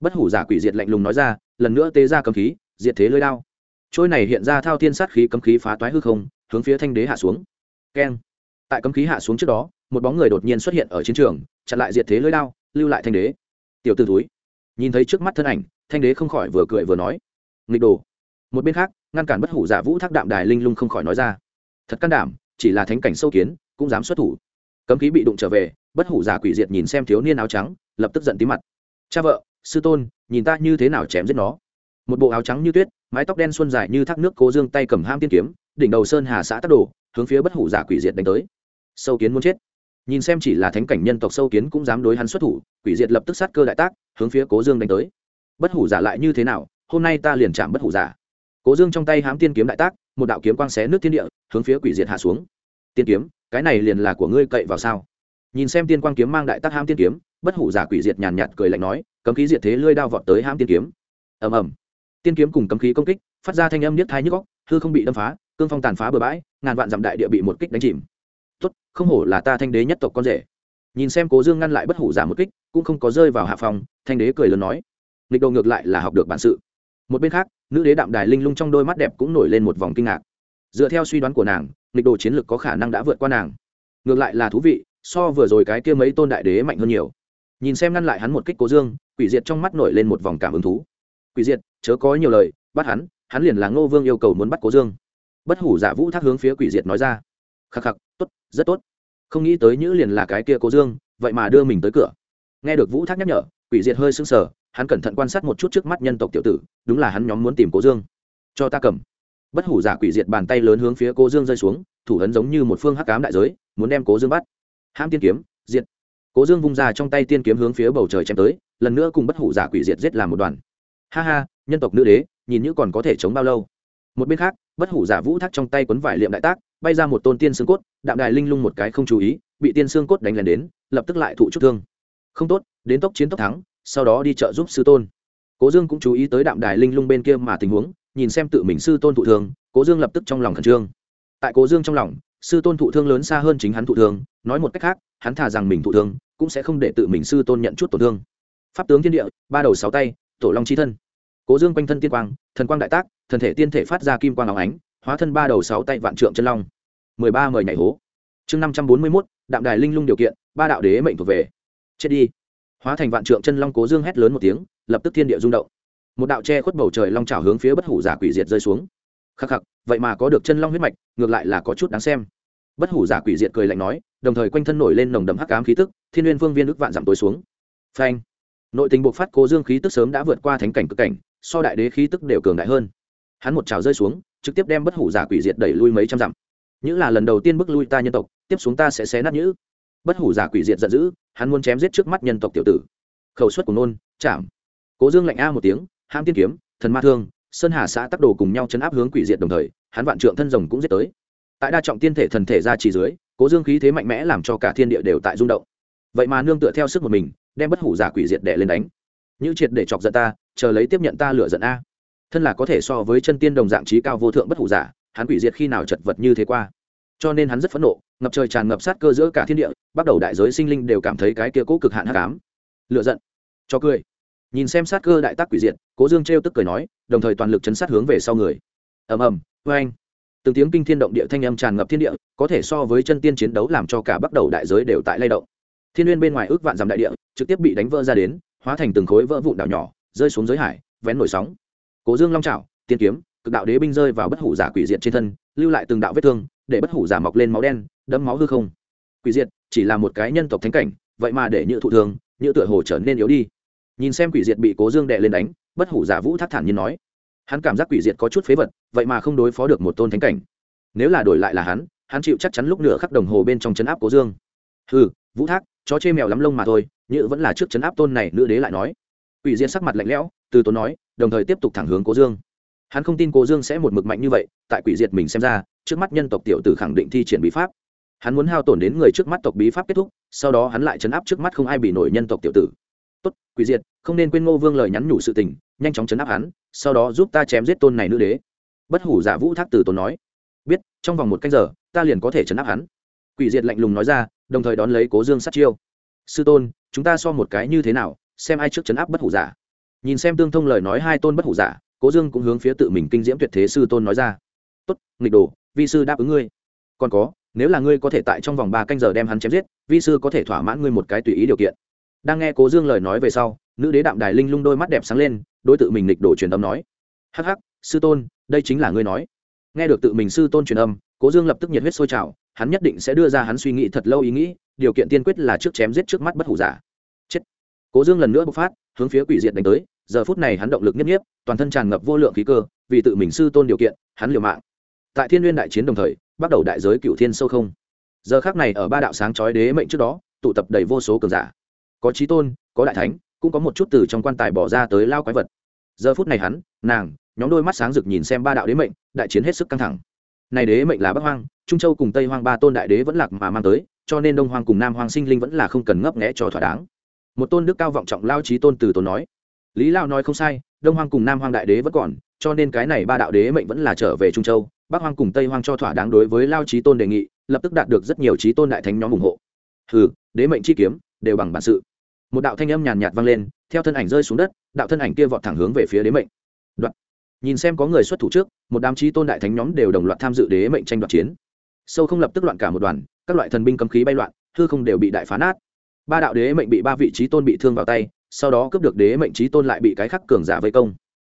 Bất hủ giả quỷ diệt lạnh lùng nói ra, lần nữa tế ra cầm khí, diệt thế lơi đao. Trôi này hiện ra thao thiên sát khí cấm khí phá toái hư không, hướng phía thanh đế hạ xuống keng. Tại cấm khí hạ xuống trước đó, một bóng người đột nhiên xuất hiện ở chiến trường, chặn lại diệt thế lưỡi đao, lưu lại thanh đế. Tiểu t ử túi nhìn thấy trước mắt thân ảnh, thanh đế không khỏi vừa cười vừa nói. Nghịch đồ. Một bên khác, ngăn cản bất hủ giả vũ thác đạm đài linh lung không khỏi nói ra. Thật can đảm, chỉ là thánh cảnh sâu kiến, cũng dám xuất thủ. Cấm khí bị đụng trở về, bất hủ giả quỷ diệt nhìn xem thiếu niên áo trắng, lập tức giận tí mặt. Cha vợ, sư tôn, nhìn ta như thế nào chém giết nó. Một bộ áo trắng như tuyết, mái tóc đen xuân dài như thác nước cố dương tay cầm ham tiên kiếm đỉnh đầu sơn hà xã tắc đồ, hướng phía bất hủ giả quỷ diệt đánh tới. Sâu kiến muốn chết. Nhìn xem chỉ là thánh cảnh nhân tộc sâu kiến cũng dám đối hắn xuất thủ, quỷ diệt lập tức sát cơ đại tác, hướng phía cố dương đánh tới. Bất hủ giả lại như thế nào, hôm nay ta liền chạm bất hủ giả. Cố dương trong tay hám tiên kiếm đại tác, một đạo kiếm quang xé nước thiên địa, hướng phía quỷ diệt hạ xuống. Tiên kiếm, cái này liền là của ngươi cậy vào sao? Nhìn xem tiên quang kiếm mang đại tác hám tiên kiếm, bất hủ giả quỷ diệt nhàn nhạt cười lạnh nói, cấm khí diệt thế lơi đao vọt tới hám tiên kiếm. Ầm ầm. Tiên kiếm cùng cấm khí công kích, phát ra thanh âm niết thái nhức góc hư không bị đâm phá, cương phong tàn phá bừa bãi, ngàn vạn dặm đại địa bị một kích đánh chìm. Tốt, không hổ là ta thanh đế nhất tộc con rể. Nhìn xem cố dương ngăn lại bất hủ giả một kích, cũng không có rơi vào hạ phòng, thanh đế cười lớn nói, nghịch đồ ngược lại là học được bản sự. Một bên khác, nữ đế đạm đài linh lung trong đôi mắt đẹp cũng nổi lên một vòng kinh ngạc. Dựa theo suy đoán của nàng, nghịch đồ chiến lược có khả năng đã vượt qua nàng. Ngược lại là thú vị, so vừa rồi cái kia mấy tôn đại đế mạnh hơn nhiều. Nhìn xem ngăn lại hắn một kích cố dương, quỷ diệt trong mắt nổi lên một vòng cảm ứng thú. Quỷ diệt, chớ có nhiều lời, bắt hắn hắn liền là ngô vương yêu cầu muốn bắt cố dương. Bất hủ giả vũ thác hướng phía quỷ diệt nói ra. Khắc khắc, tốt, rất tốt. Không nghĩ tới nhữ liền là cái kia cố dương, vậy mà đưa mình tới cửa. Nghe được vũ thác nhắc nhở, quỷ diệt hơi sưng sờ, hắn cẩn thận quan sát một chút trước mắt nhân tộc tiểu tử, đúng là hắn nhóm muốn tìm cố dương. Cho ta cầm. Bất hủ giả quỷ diệt bàn tay lớn hướng phía cố dương rơi xuống, thủ hấn giống như một phương hắc cám đại giới, muốn đem cố dương bắt. Ham tiên kiếm, diệt. Cố dương vung ra trong tay tiên kiếm hướng phía bầu trời chém tới, lần nữa cùng bất hủ giả quỷ diệt giết làm một đoàn. Ha ha, nhân tộc nữ đế nhìn như còn có thể chống bao lâu. Một bên khác, bất hủ giả vũ thác trong tay quấn vải liệm đại tác, bay ra một tôn tiên xương cốt, đạm đài linh lung một cái không chú ý, bị tiên xương cốt đánh lên đến, lập tức lại thụ chút thương. Không tốt, đến tốc chiến tốc thắng, sau đó đi chợ giúp sư tôn. Cố dương cũng chú ý tới đạm đài linh lung bên kia mà tình huống, nhìn xem tự mình sư tôn thụ thương, cố dương lập tức trong lòng khẩn trương. Tại cố dương trong lòng, sư tôn thụ thương lớn xa hơn chính hắn thụ thương, nói một cách khác, hắn thà rằng mình thụ thương, cũng sẽ không để tự mình sư tôn nhận chút tổn thương. Pháp tướng thiên địa, ba đầu sáu tay, tổ long c h i thân cố dương quanh thân tiên quang, thần quang đại tác, thần thể tiên thể phát ra kim quang áo ánh, hóa thân ba đầu sáu tay vạn trượng chân long. Mười ba mời nhảy hố. Chương năm trăm bốn mươi mốt, đạm đài linh lung điều kiện, ba đạo đế mệnh thuộc về. Chết đi. Hóa thành vạn trượng chân long cố dương hét lớn một tiếng, lập tức thiên địa rung động. Một đạo che khuất bầu trời long trào hướng phía bất hủ giả quỷ diệt rơi xuống. Khắc khắc, vậy mà có được chân long huyết mạch, ngược lại là có chút đáng xem. Bất hủ giả quỷ diệt cười lạnh nói, đồng thời quanh thân nổi lên nồng đậm hắc ám khí tức, thiên n g u y ê n vương viên ức vạn giảm tối xuống. Phanh. Nội tình buộc phát cố dương khí tức sớm đã vượt qua thánh cảnh cực cảnh so đại đế khí tức đều cường đại hơn. Hắn một trào rơi xuống, trực tiếp đem bất hủ giả quỷ diệt đẩy lui mấy trăm dặm. Như là lần đầu tiên bước lui ta nhân tộc, tiếp xuống ta sẽ xé nát nhữ. Bất hủ giả quỷ diệt giận dữ, hắn muốn chém giết trước mắt nhân tộc tiểu tử. Khẩu suất của nôn, chạm. Cố dương lạnh a một tiếng, ham tiên kiếm, thần ma thương, sơn hà xã tắc đồ cùng nhau chấn áp hướng quỷ diệt đồng thời, hắn vạn trượng thân rồng cũng giết tới. Tại đa trọng tiên thể thần thể ra chỉ dưới, cố dương khí thế mạnh mẽ làm cho cả thiên địa đều tại rung động. Vậy mà nương tựa theo sức một mình, đem bất hủ giả quỷ diệt đẻ lên đánh. Như triệt để chọc giận ta chờ lấy tiếp nhận ta lựa giận a. Thân là có thể so với chân tiên đồng dạng trí cao vô thượng bất hủ giả, hắn quỷ diệt khi nào chật vật như thế qua. Cho nên hắn rất phẫn nộ, ngập trời tràn ngập sát cơ giữa cả thiên địa, bắt đầu đại giới sinh linh đều cảm thấy cái kia cố cực hạn hắc ám. Lựa giận. Cho cười. Nhìn xem sát cơ đại tác quỷ diệt, cố dương trêu tức cười nói, đồng thời toàn lực chấn sát hướng về sau người. Ầm ầm. Vê anh từng tiếng kinh thiên động địa thanh âm tràn ngập thiên địa, có thể so với chân tiên chiến đấu làm cho cả bắt đầu đại giới đều tại lay động. Thiên nguyên bên ngoài ước vạn dặm đại địa, trực tiếp bị đánh vỡ ra đến, hóa thành từng khối vỡ vụn đảo nhỏ rơi xuống giới hải, vén nổi sóng. Cố dương long trào tiên kiếm, cực đạo đế binh rơi vào bất hủ giả quỷ diệt trên thân, lưu lại từng đạo vết thương, để bất hủ giả mọc lên máu đen, đẫm máu hư không. Quỷ diệt chỉ là một cái nhân tộc thánh cảnh, vậy mà để nhựa thụ thường nhựa tựa hồ trở nên yếu đi. Nhìn xem quỷ diệt bị cố dương đệ lên đánh, bất hủ giả vũ thác thản nhiên nói, hắn cảm giác quỷ diệt có chút phế vật, vậy mà không đối phó được một tôn thánh cảnh. Nếu là đổi lại là hắn hắn chịu chắc chắn lúc nửa khắc đồng hồ bên trong chấn áp cố dương. Ừ vũ thác, chó chê mèo lắm lông mà thôi nhựa vẫn là trước chấn áp tôn này, nữ đế lại nói quỷ diệt sắc mặt lạnh lẽo từ tốn nói đồng thời tiếp tục thẳng hướng cố dương. Hắn không tin cố dương sẽ một mực mạnh như vậy tại quỷ diệt mình xem ra trước mắt nhân tộc tiểu tử khẳng định thi triển bí pháp. Hắn muốn hao tổn đến người trước mắt tộc bí pháp kết thúc sau đó hắn lại chấn áp trước mắt không ai bị nổi nhân tộc tiểu tử. Tốt quỷ diệt không nên quên ngô vương lời nhắn nhủ sự tình nhanh chóng chấn áp hắn sau đó giúp ta chém giết tôn này nữ đế. Bất hủ giả vũ thác tử tốn nói biết, trong vòng một canh giờ ta liền có thể chấn áp hắn. Quỷ diệt lạnh lùng nói ra đồng thời đón lấy cố dương sát chiêu. Sư tôn chúng ta so một cái như thế nào xem ai trước chấn áp bất hủ giả. Nhìn xem tương thông lời nói hai tôn bất hủ giả, cố dương cũng hướng phía tự mình kinh diễm tuyệt thế sư tôn nói ra. Tốt, nghịch đồ, vi sư đáp ứng ngươi. Còn có, nếu là ngươi có thể tại trong vòng ba canh giờ đem hắn chém giết, vi sư có thể thỏa mãn ngươi một cái tùy ý điều kiện. Đang nghe cố dương lời nói về sau, nữ đế đạm đài linh lung đôi mắt đẹp sáng lên, đối tự mình nghịch đồ truyền âm nói. Hắc hắc, sư tôn, đây chính là ngươi nói. Nghe được tự mình sư tôn truyền âm, cố dương lập tức nhiệt huyết sôi trào, hắn nhất định sẽ đưa ra hắn suy nghĩ thật lâu ý nghĩ, điều kiện tiên quyết là trước chém giết trước mắt bất hủ giả cố dương lần nữa bộc phát, hướng phía quỷ diệt đánh tới, giờ phút này hắn động lực nhất nhiếp toàn thân tràn ngập vô lượng khí cơ, vì tự mình sư tôn điều kiện, hắn liều mạng. Tại thiên n đại chiến đồng thời, bắt đầu đại giới cựu thiên sâu không. Giờ khác này ở ba đạo sáng chói đế mệnh trước đó, tụ tập đầy vô số cường giả. Có trí tôn, có đại thánh, cũng có một chút từ trong quan tài bỏ ra tới lao quái vật. Giờ phút này hắn, nàng, nhóm đôi mắt sáng rực nhìn xem ba đạo đế mệnh, đại chiến hết sức căng thẳng. Này đế mệnh là bắc hoang, trung châu cùng tây hoang ba tôn đại đế vẫn lạc mà mang tới, cho nên đông hoang cùng nam hoang sinh linh vẫn là không cần ngấp nghẽ cho thỏa đáng một tôn đức cao vọng trọng lao trí tôn từ tôn nói, lý lao nói không sai, đông hoang cùng nam hoang đại đế vẫn còn, cho nên cái này ba đạo đế mệnh vẫn là trở về trung châu, bắc hoang cùng tây hoang cho thỏa đáng đối với lao trí tôn đề nghị, lập tức đạt được rất nhiều trí tôn đại thánh nhóm ủng hộ. Hừ, đế mệnh chi kiếm, đều bằng bản sự. Một đạo thanh âm nhàn nhạt vang lên, theo thân ảnh rơi xuống đất, đạo thân ảnh kia vọt thẳng hướng về phía đế mệnh. Đoạn. nhìn xem có người xuất thủ trước, một đám trí tôn đại thánh nhóm đều đồng loạt tham dự đế mệnh tranh đoạt chiến. Sâu không lập tức loạn cả một đoàn, các loại thần binh cấm khí bay loạn, hư không đều bị đại phá nát ba đạo đế mệnh bị ba vị trí tôn bị thương vào tay, sau đó cướp được đế mệnh trí tôn lại bị cái khắc cường giả vây công.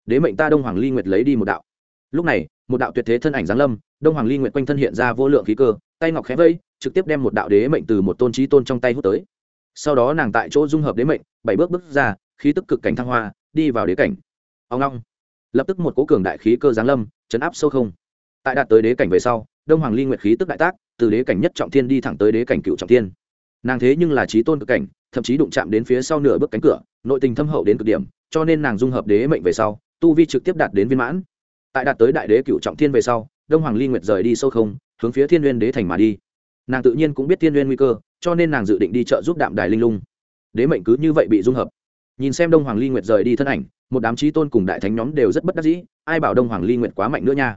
Đế mệnh ta đông hoàng ly nguyệt lấy đi một đạo. Lúc này, một đạo tuyệt thế thân ảnh giáng lâm, đông hoàng ly nguyệt quanh thân hiện ra vô lượng khí cơ, tay ngọc khẽ vây, trực tiếp đem một đạo đế mệnh từ một tôn trí tôn trong tay hút tới. Sau đó nàng tại chỗ dung hợp đế mệnh, bảy bước bước ra, khí tức cực cảnh thăng hoa, đi vào đế cảnh. Ông long. Lập tức một cố cường đại khí cơ giáng lâm, chấn áp sâu không. Tại đạt tới đế cảnh về sau, đông hoàng ly nguyệt khí tức đại tác, từ đế cảnh nhất trọng thiên đi thẳng tới đế cảnh cựu trọng thiên nàng thế nhưng là trí tôn cực cảnh, thậm chí đụng chạm đến phía sau nửa bước cánh cửa, nội tình thâm hậu đến cực điểm, cho nên nàng dung hợp đế mệnh về sau, tu vi trực tiếp đạt đến viên mãn. Tại đạt tới đại đế cựu trọng thiên về sau, đông hoàng ly nguyệt rời đi sâu không, hướng phía thiên n đế thành mà đi. Nàng tự nhiên cũng biết thiên n nguy cơ, cho nên nàng dự định đi chợ giúp đạm đài linh lung. Đế mệnh cứ như vậy bị dung hợp. Nhìn xem đông hoàng ly nguyệt rời đi thân ảnh, một đám trí tôn cùng đại thánh nhóm đều rất bất đắc dĩ, ai bảo đông hoàng ly nguyệt quá mạnh nữa nha.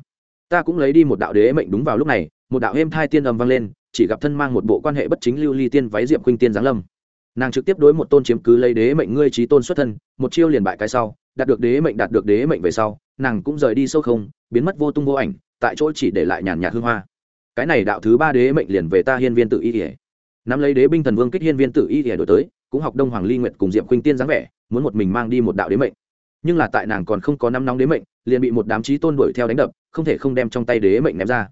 Ta cũng lấy đi một đạo đế mệnh đúng vào lúc này, một đạo êm thai tiên âm vang lên chỉ gặp thân mang một bộ quan hệ bất chính lưu ly tiên váy diệm khuynh tiên giáng lâm. Nàng trực tiếp đối một tôn chiếm cứ lấy đế mệnh ngươi trí tôn xuất thân, một chiêu liền bại cái sau, đạt được đế mệnh đạt được đế mệnh về sau, nàng cũng rời đi sâu không, biến mất vô tung vô ảnh, tại chỗ chỉ để lại nhàn nhạt hương hoa. Cái này đạo thứ ba đế mệnh liền về ta hiên viên tự y thể nắm lấy đế binh thần vương kích hiên viên tự y thể đổi tới, cũng học đông hoàng ly nguyệt cùng diệm khuynh tiên dáng vẻ, muốn một mình mang đi một đạo đế mệnh. Nhưng là tại nàng còn không có năm nóng đế mệnh, liền bị một đám trí tôn đuổi theo đánh đập, không thể không đem trong tay đế mệnh ném ra.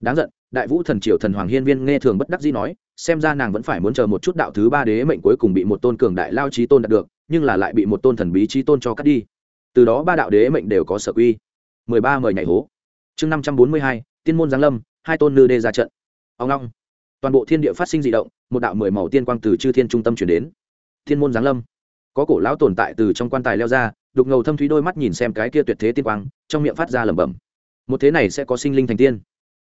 Đáng giận đại vũ thần triều thần hoàng hiên viên nghe thường bất đắc dĩ nói, xem ra nàng vẫn phải muốn chờ một chút đạo thứ ba đế mệnh cuối cùng bị một tôn cường đại lao trí tôn đạt được, nhưng là lại bị một tôn thần bí trí tôn cho cắt đi. Từ đó ba đạo đế mệnh đều có sở quy. Mười ba mời nhảy hố. Chương năm trăm bốn mươi hai, tiên môn giáng lâm, hai tôn nư đê ra trận. Ông long. Toàn bộ thiên địa phát sinh d ị động, một đạo mười màu tiên quang từ chư thiên trung tâm chuyển đến. Thiên môn giáng lâm. Có cổ lão tồn tại từ trong quan tài leo ra, đục ngầu thâm thúy đôi mắt nhìn xem cái kia tuyệt thế tiên quang, trong miệng phát ra lẩm bẩm. Một thế này sẽ có sinh linh thành tiên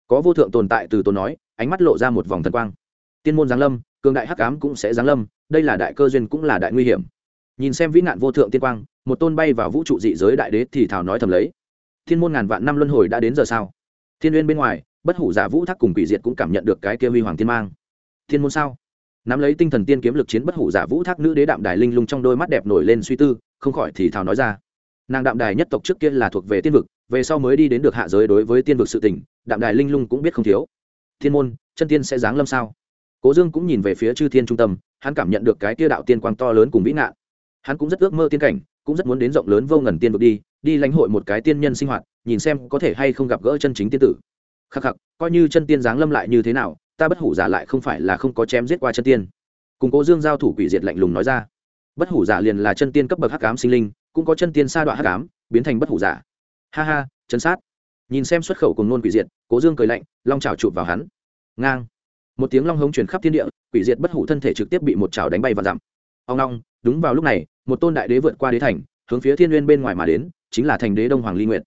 có vô thượng tồn tại từ tồn nói, ánh mắt lộ ra một vòng thần quang. Tiên môn giáng lâm, cường đại hắc ám cũng sẽ giáng lâm, đây là đại cơ duyên cũng là đại nguy hiểm. Nhìn xem vĩ nạn vô thượng tiên quang, một tôn bay vào vũ trụ dị giới đại đế thì thảo nói thầm lấy. Thiên môn ngàn vạn năm luân hồi đã đến giờ sao? Thiên uyên bên ngoài, bất hủ giả vũ thác cùng quỷ diệt cũng cảm nhận được cái kia huy hoàng tiên mang. Thiên môn sao? Nắm lấy tinh thần tiên kiếm lực chiến bất hủ giả vũ thác nữ đế đạm đài linh lung trong đôi mắt đẹp nổi lên suy tư, không khỏi thì thảo nói ra. Nàng đạm đài nhất tộc trước kia là thuộc về tiên vực về sau mới đi đến được hạ giới đối với tiên vực sự tình, đạm đài linh lung cũng biết không thiếu. Thiên môn, chân tiên sẽ giáng lâm sao? Cố dương cũng nhìn về phía chư thiên trung tâm, hắn cảm nhận được cái tia đạo tiên quang to lớn cùng vĩ nạn hắn cũng rất ước mơ tiên cảnh, cũng rất muốn đến rộng lớn vô ngần tiên vực đi đi lãnh hội một cái tiên nhân sinh hoạt, nhìn xem có thể hay không gặp gỡ chân chính tiên tử. Khắc khắc, coi như chân tiên giáng lâm lại như thế nào, ta bất hủ giả lại không phải là không có chém giết qua chân tiên. Cùng cố dương giao thủ quỷ diệt lạnh lùng nói ra. Bất hủ giả liền là chân tiên cấp bậc hắc ám sinh linh, cũng có chân tiên sa đoạn hắc ám, biến thành bất hủ giả ha ha chân sát. Nhìn xem xuất khẩu cùng nôn quỷ diệt, cố dương cười lạnh, long trào chụp vào hắn. Ngang. Một tiếng long hống chuyển khắp thiên địa, quỷ diệt bất hủ thân thể trực tiếp bị một trào đánh bay và dặm ông long, đúng vào lúc này, một tôn đại đế vượt qua đế thành, hướng phía thiên n bên ngoài mà đến, chính là thành đế đông hoàng ly nguyệt.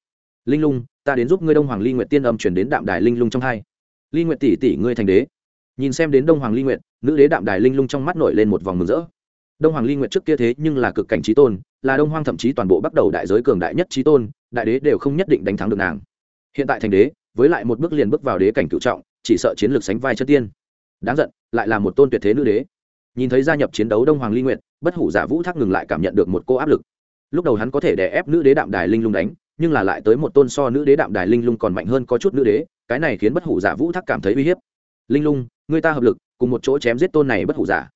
Linh lung, ta đến giúp ngươi đông hoàng ly nguyệt tiên âm chuyển đến đạm đài linh lung trong hai. Ly nguyệt tỷ tỷ ngươi thành đế. Nhìn xem đến đông hoàng ly nguyệt, nữ đế đạm đài linh lung trong mắt nổi lên một vòng mừng rỡ đông hoàng ly nguyệt trước kia thế nhưng là cực cảnh trí tôn là đông hoàng thậm chí toàn bộ bắt đầu đại giới cường đại nhất trí tôn đại đế đều không nhất định đánh thắng được nàng. Hiện tại thành đế với lại một bước liền bước vào đế cảnh cựu trọng chỉ sợ chiến lược sánh vai chân tiên. Đáng giận lại là một tôn tuyệt thế nữ đế. Nhìn thấy gia nhập chiến đấu đông hoàng ly Nguyệt, bất hủ giả vũ thác ngừng lại cảm nhận được một cô áp lực. Lúc đầu hắn có thể đè ép nữ đế đạm đài linh lung đánh nhưng là lại tới một tôn so nữ đế đạm đài linh lung còn mạnh hơn có chút nữ đế cái này khiến bất hủ giả vũ thác cảm thấy uy hiếp. Linh lung người ta hợp lực cùng một chỗ chém giết tôn này bất hủ giả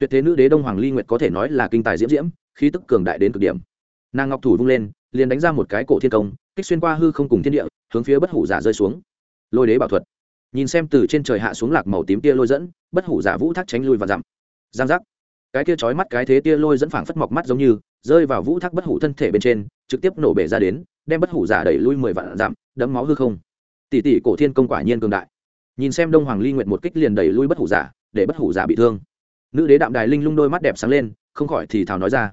tuyệt thế nữ đế đông hoàng ly nguyệt có thể nói là kinh tài diễm diễm, khí tức cường đại đến cực điểm. Nàng ngọc thủ vung lên, liền đánh ra một cái cổ thiên công, kích xuyên qua hư không cùng thiên địa, hướng phía bất hủ giả rơi xuống. Lôi đế bảo thuật. Nhìn xem từ trên trời hạ xuống lạc màu tím tia lôi dẫn, bất hủ giả vũ thác tránh lui và dặm. Giang giác. Cái tia chói mắt cái thế tia lôi dẫn phảng phất mọc mắt giống như, rơi vào vũ thác bất hủ thân thể bên trên, trực tiếp nổ bể ra đến, đem bất hủ giả đẩy lui mười vạn dặm đấm máu hư không. Tỷ tỷ, cổ thiên công quả nhiên cường đại. Nhìn xem đông hoàng ly nguyện một kích liền đẩy lui bất hủ giả, để bất hủ giả bị thương nữ đế đạm đài linh lung đôi mắt đẹp sáng lên, không khỏi thì thào nói ra.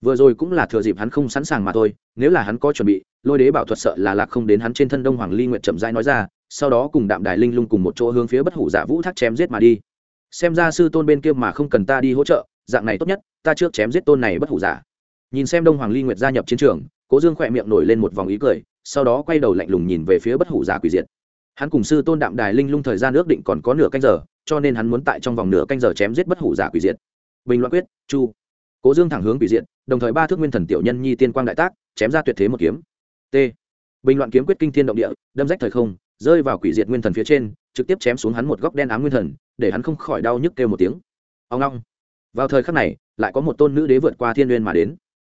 Vừa rồi cũng là thừa dịp hắn không sẵn sàng mà thôi, nếu là hắn có chuẩn bị, lôi đế bảo thuật sợ là lạc không đến hắn trên thân đông hoàng ly nguyện chậm rãi nói ra, sau đó cùng đạm đài linh lung cùng một chỗ hướng phía bất hủ giả vũ thác chém giết mà đi. Xem ra sư tôn bên kia mà không cần ta đi hỗ trợ, dạng này tốt nhất, ta trước chém giết tôn này bất hủ giả. Nhìn xem đông hoàng ly nguyệt gia nhập chiến trường, cố dương khỏe miệng nổi lên một vòng ý cười, sau đó quay đầu lạnh lùng nhìn về phía bất hủ giả quỷ diệt hắn cùng sư tôn đạm đài linh lung thời gian ước định còn có nửa canh giờ, cho nên hắn muốn tại trong vòng nửa canh giờ chém giết bất hủ giả quỷ diệt. Bình loạn quyết, chu. Cố dương thẳng hướng quỷ diệt, đồng thời ba thước nguyên thần tiểu nhân nhi tiên quang đại tác, chém ra tuyệt thế một kiếm. T. Bình loạn kiếm quyết kinh thiên động địa, đâm rách thời không, rơi vào quỷ diệt nguyên thần phía trên, trực tiếp chém xuống hắn một góc đen ám nguyên thần, để hắn không khỏi đau nhức kêu một tiếng. Ông long. Vào thời khắc này, lại có một tôn nữ đế vượt qua thiên n mà đến.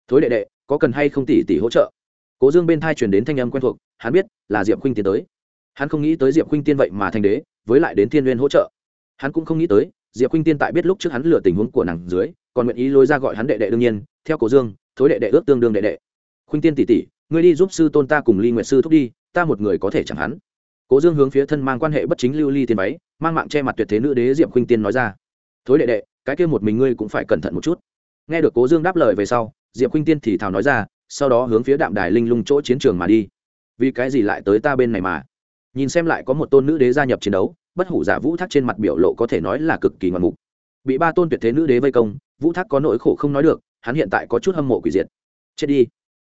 Thối đệ đệ, có cần hay không tỷ tỷ hỗ trợ? Cố dương bên thai truyền đến thanh âm quen thuộc, hắn biết là diệp khuynh tiến tới hắn không nghĩ tới diệp khuynh tiên vậy mà thành đế, với lại đến thiên n hỗ trợ. Hắn cũng không nghĩ tới, diệp khuynh tiên tại biết lúc trước hắn lừa tình huống của nàng dưới, còn nguyện ý lôi ra gọi hắn đệ đệ đương nhiên, theo cố dương, thối đệ đệ ước tương đương đệ đệ. Khuynh tiên tỷ tỷ, ngươi đi giúp sư tôn ta cùng ly nguyệt sư thúc đi, ta một người có thể chẳng hắn. Cố dương hướng phía thân mang quan hệ bất chính lưu ly tiền váy, mang mạng che mặt tuyệt thế nữ đế diệp khuynh tiên nói ra. Thối đệ đệ, cái kia một mình ngươi cũng phải cẩn thận một chút. Nghe được cố dương đáp lời về sau, diệp khuynh tiên thì thào nói ra, sau đó hướng phía đạm đài linh lung chỗ chiến trường mà đi. Vì cái gì lại tới ta bên này mà? Nhìn xem lại có một tôn nữ đế gia nhập chiến đấu, bất hủ giả vũ thác trên mặt biểu lộ có thể nói là cực kỳ ngoạn mục. Bị ba tôn tuyệt thế nữ đế vây công, vũ thác có nỗi khổ không nói được, hắn hiện tại có chút hâm mộ quỷ diệt. Chết đi.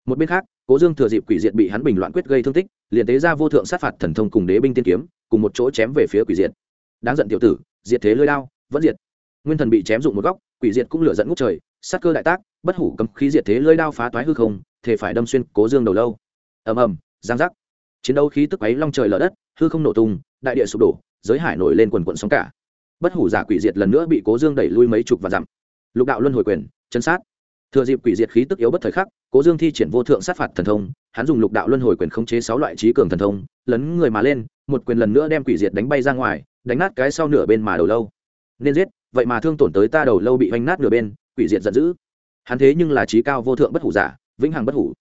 Một bên khác, cố dương thừa dịp quỷ diệt bị hắn bình loạn quyết gây thương tích, liền tế ra vô thượng sát phạt thần thông cùng đế binh tiên kiếm, cùng một chỗ chém về phía quỷ diệt. Đáng giận tiểu tử, diệt thế lơi đao, vẫn diệt. Nguyên thần bị chém dụng một góc, quỷ diệt cũng lửa dẫn ngút trời, sát cơ đại tác, bất hủ cấm khí diệt thế lơi đao phá toái hư không, thể phải đâm xuyên cố dương đầu lâu. Ầm ầm, giang giác chiến đấu khí tức ấy long trời lở đất, hư không nổ tung, đại địa sụp đổ, giới hải nổi lên quần quận sóng cả. Bất hủ giả quỷ diệt lần nữa bị cố dương đẩy lui mấy chục và dặm. Lục đạo luân hồi quyền, chân sát. Thừa dịp quỷ diệt khí tức yếu bất thời khắc, cố dương thi triển vô thượng sát phạt thần thông, hắn dùng lục đạo luân hồi quyền khống chế sáu loại trí cường thần thông, lấn người mà lên, một quyền lần nữa đem quỷ diệt đánh bay ra ngoài, đánh nát cái sau nửa bên mà đầu lâu. Nên giết, vậy mà thương tổn tới ta đầu lâu bị hoành nát nửa bên, quỷ diệt giận dữ. Hắn thế nhưng là trí cao vô thượng bất hủ giả, vĩnh hằng bất hủ.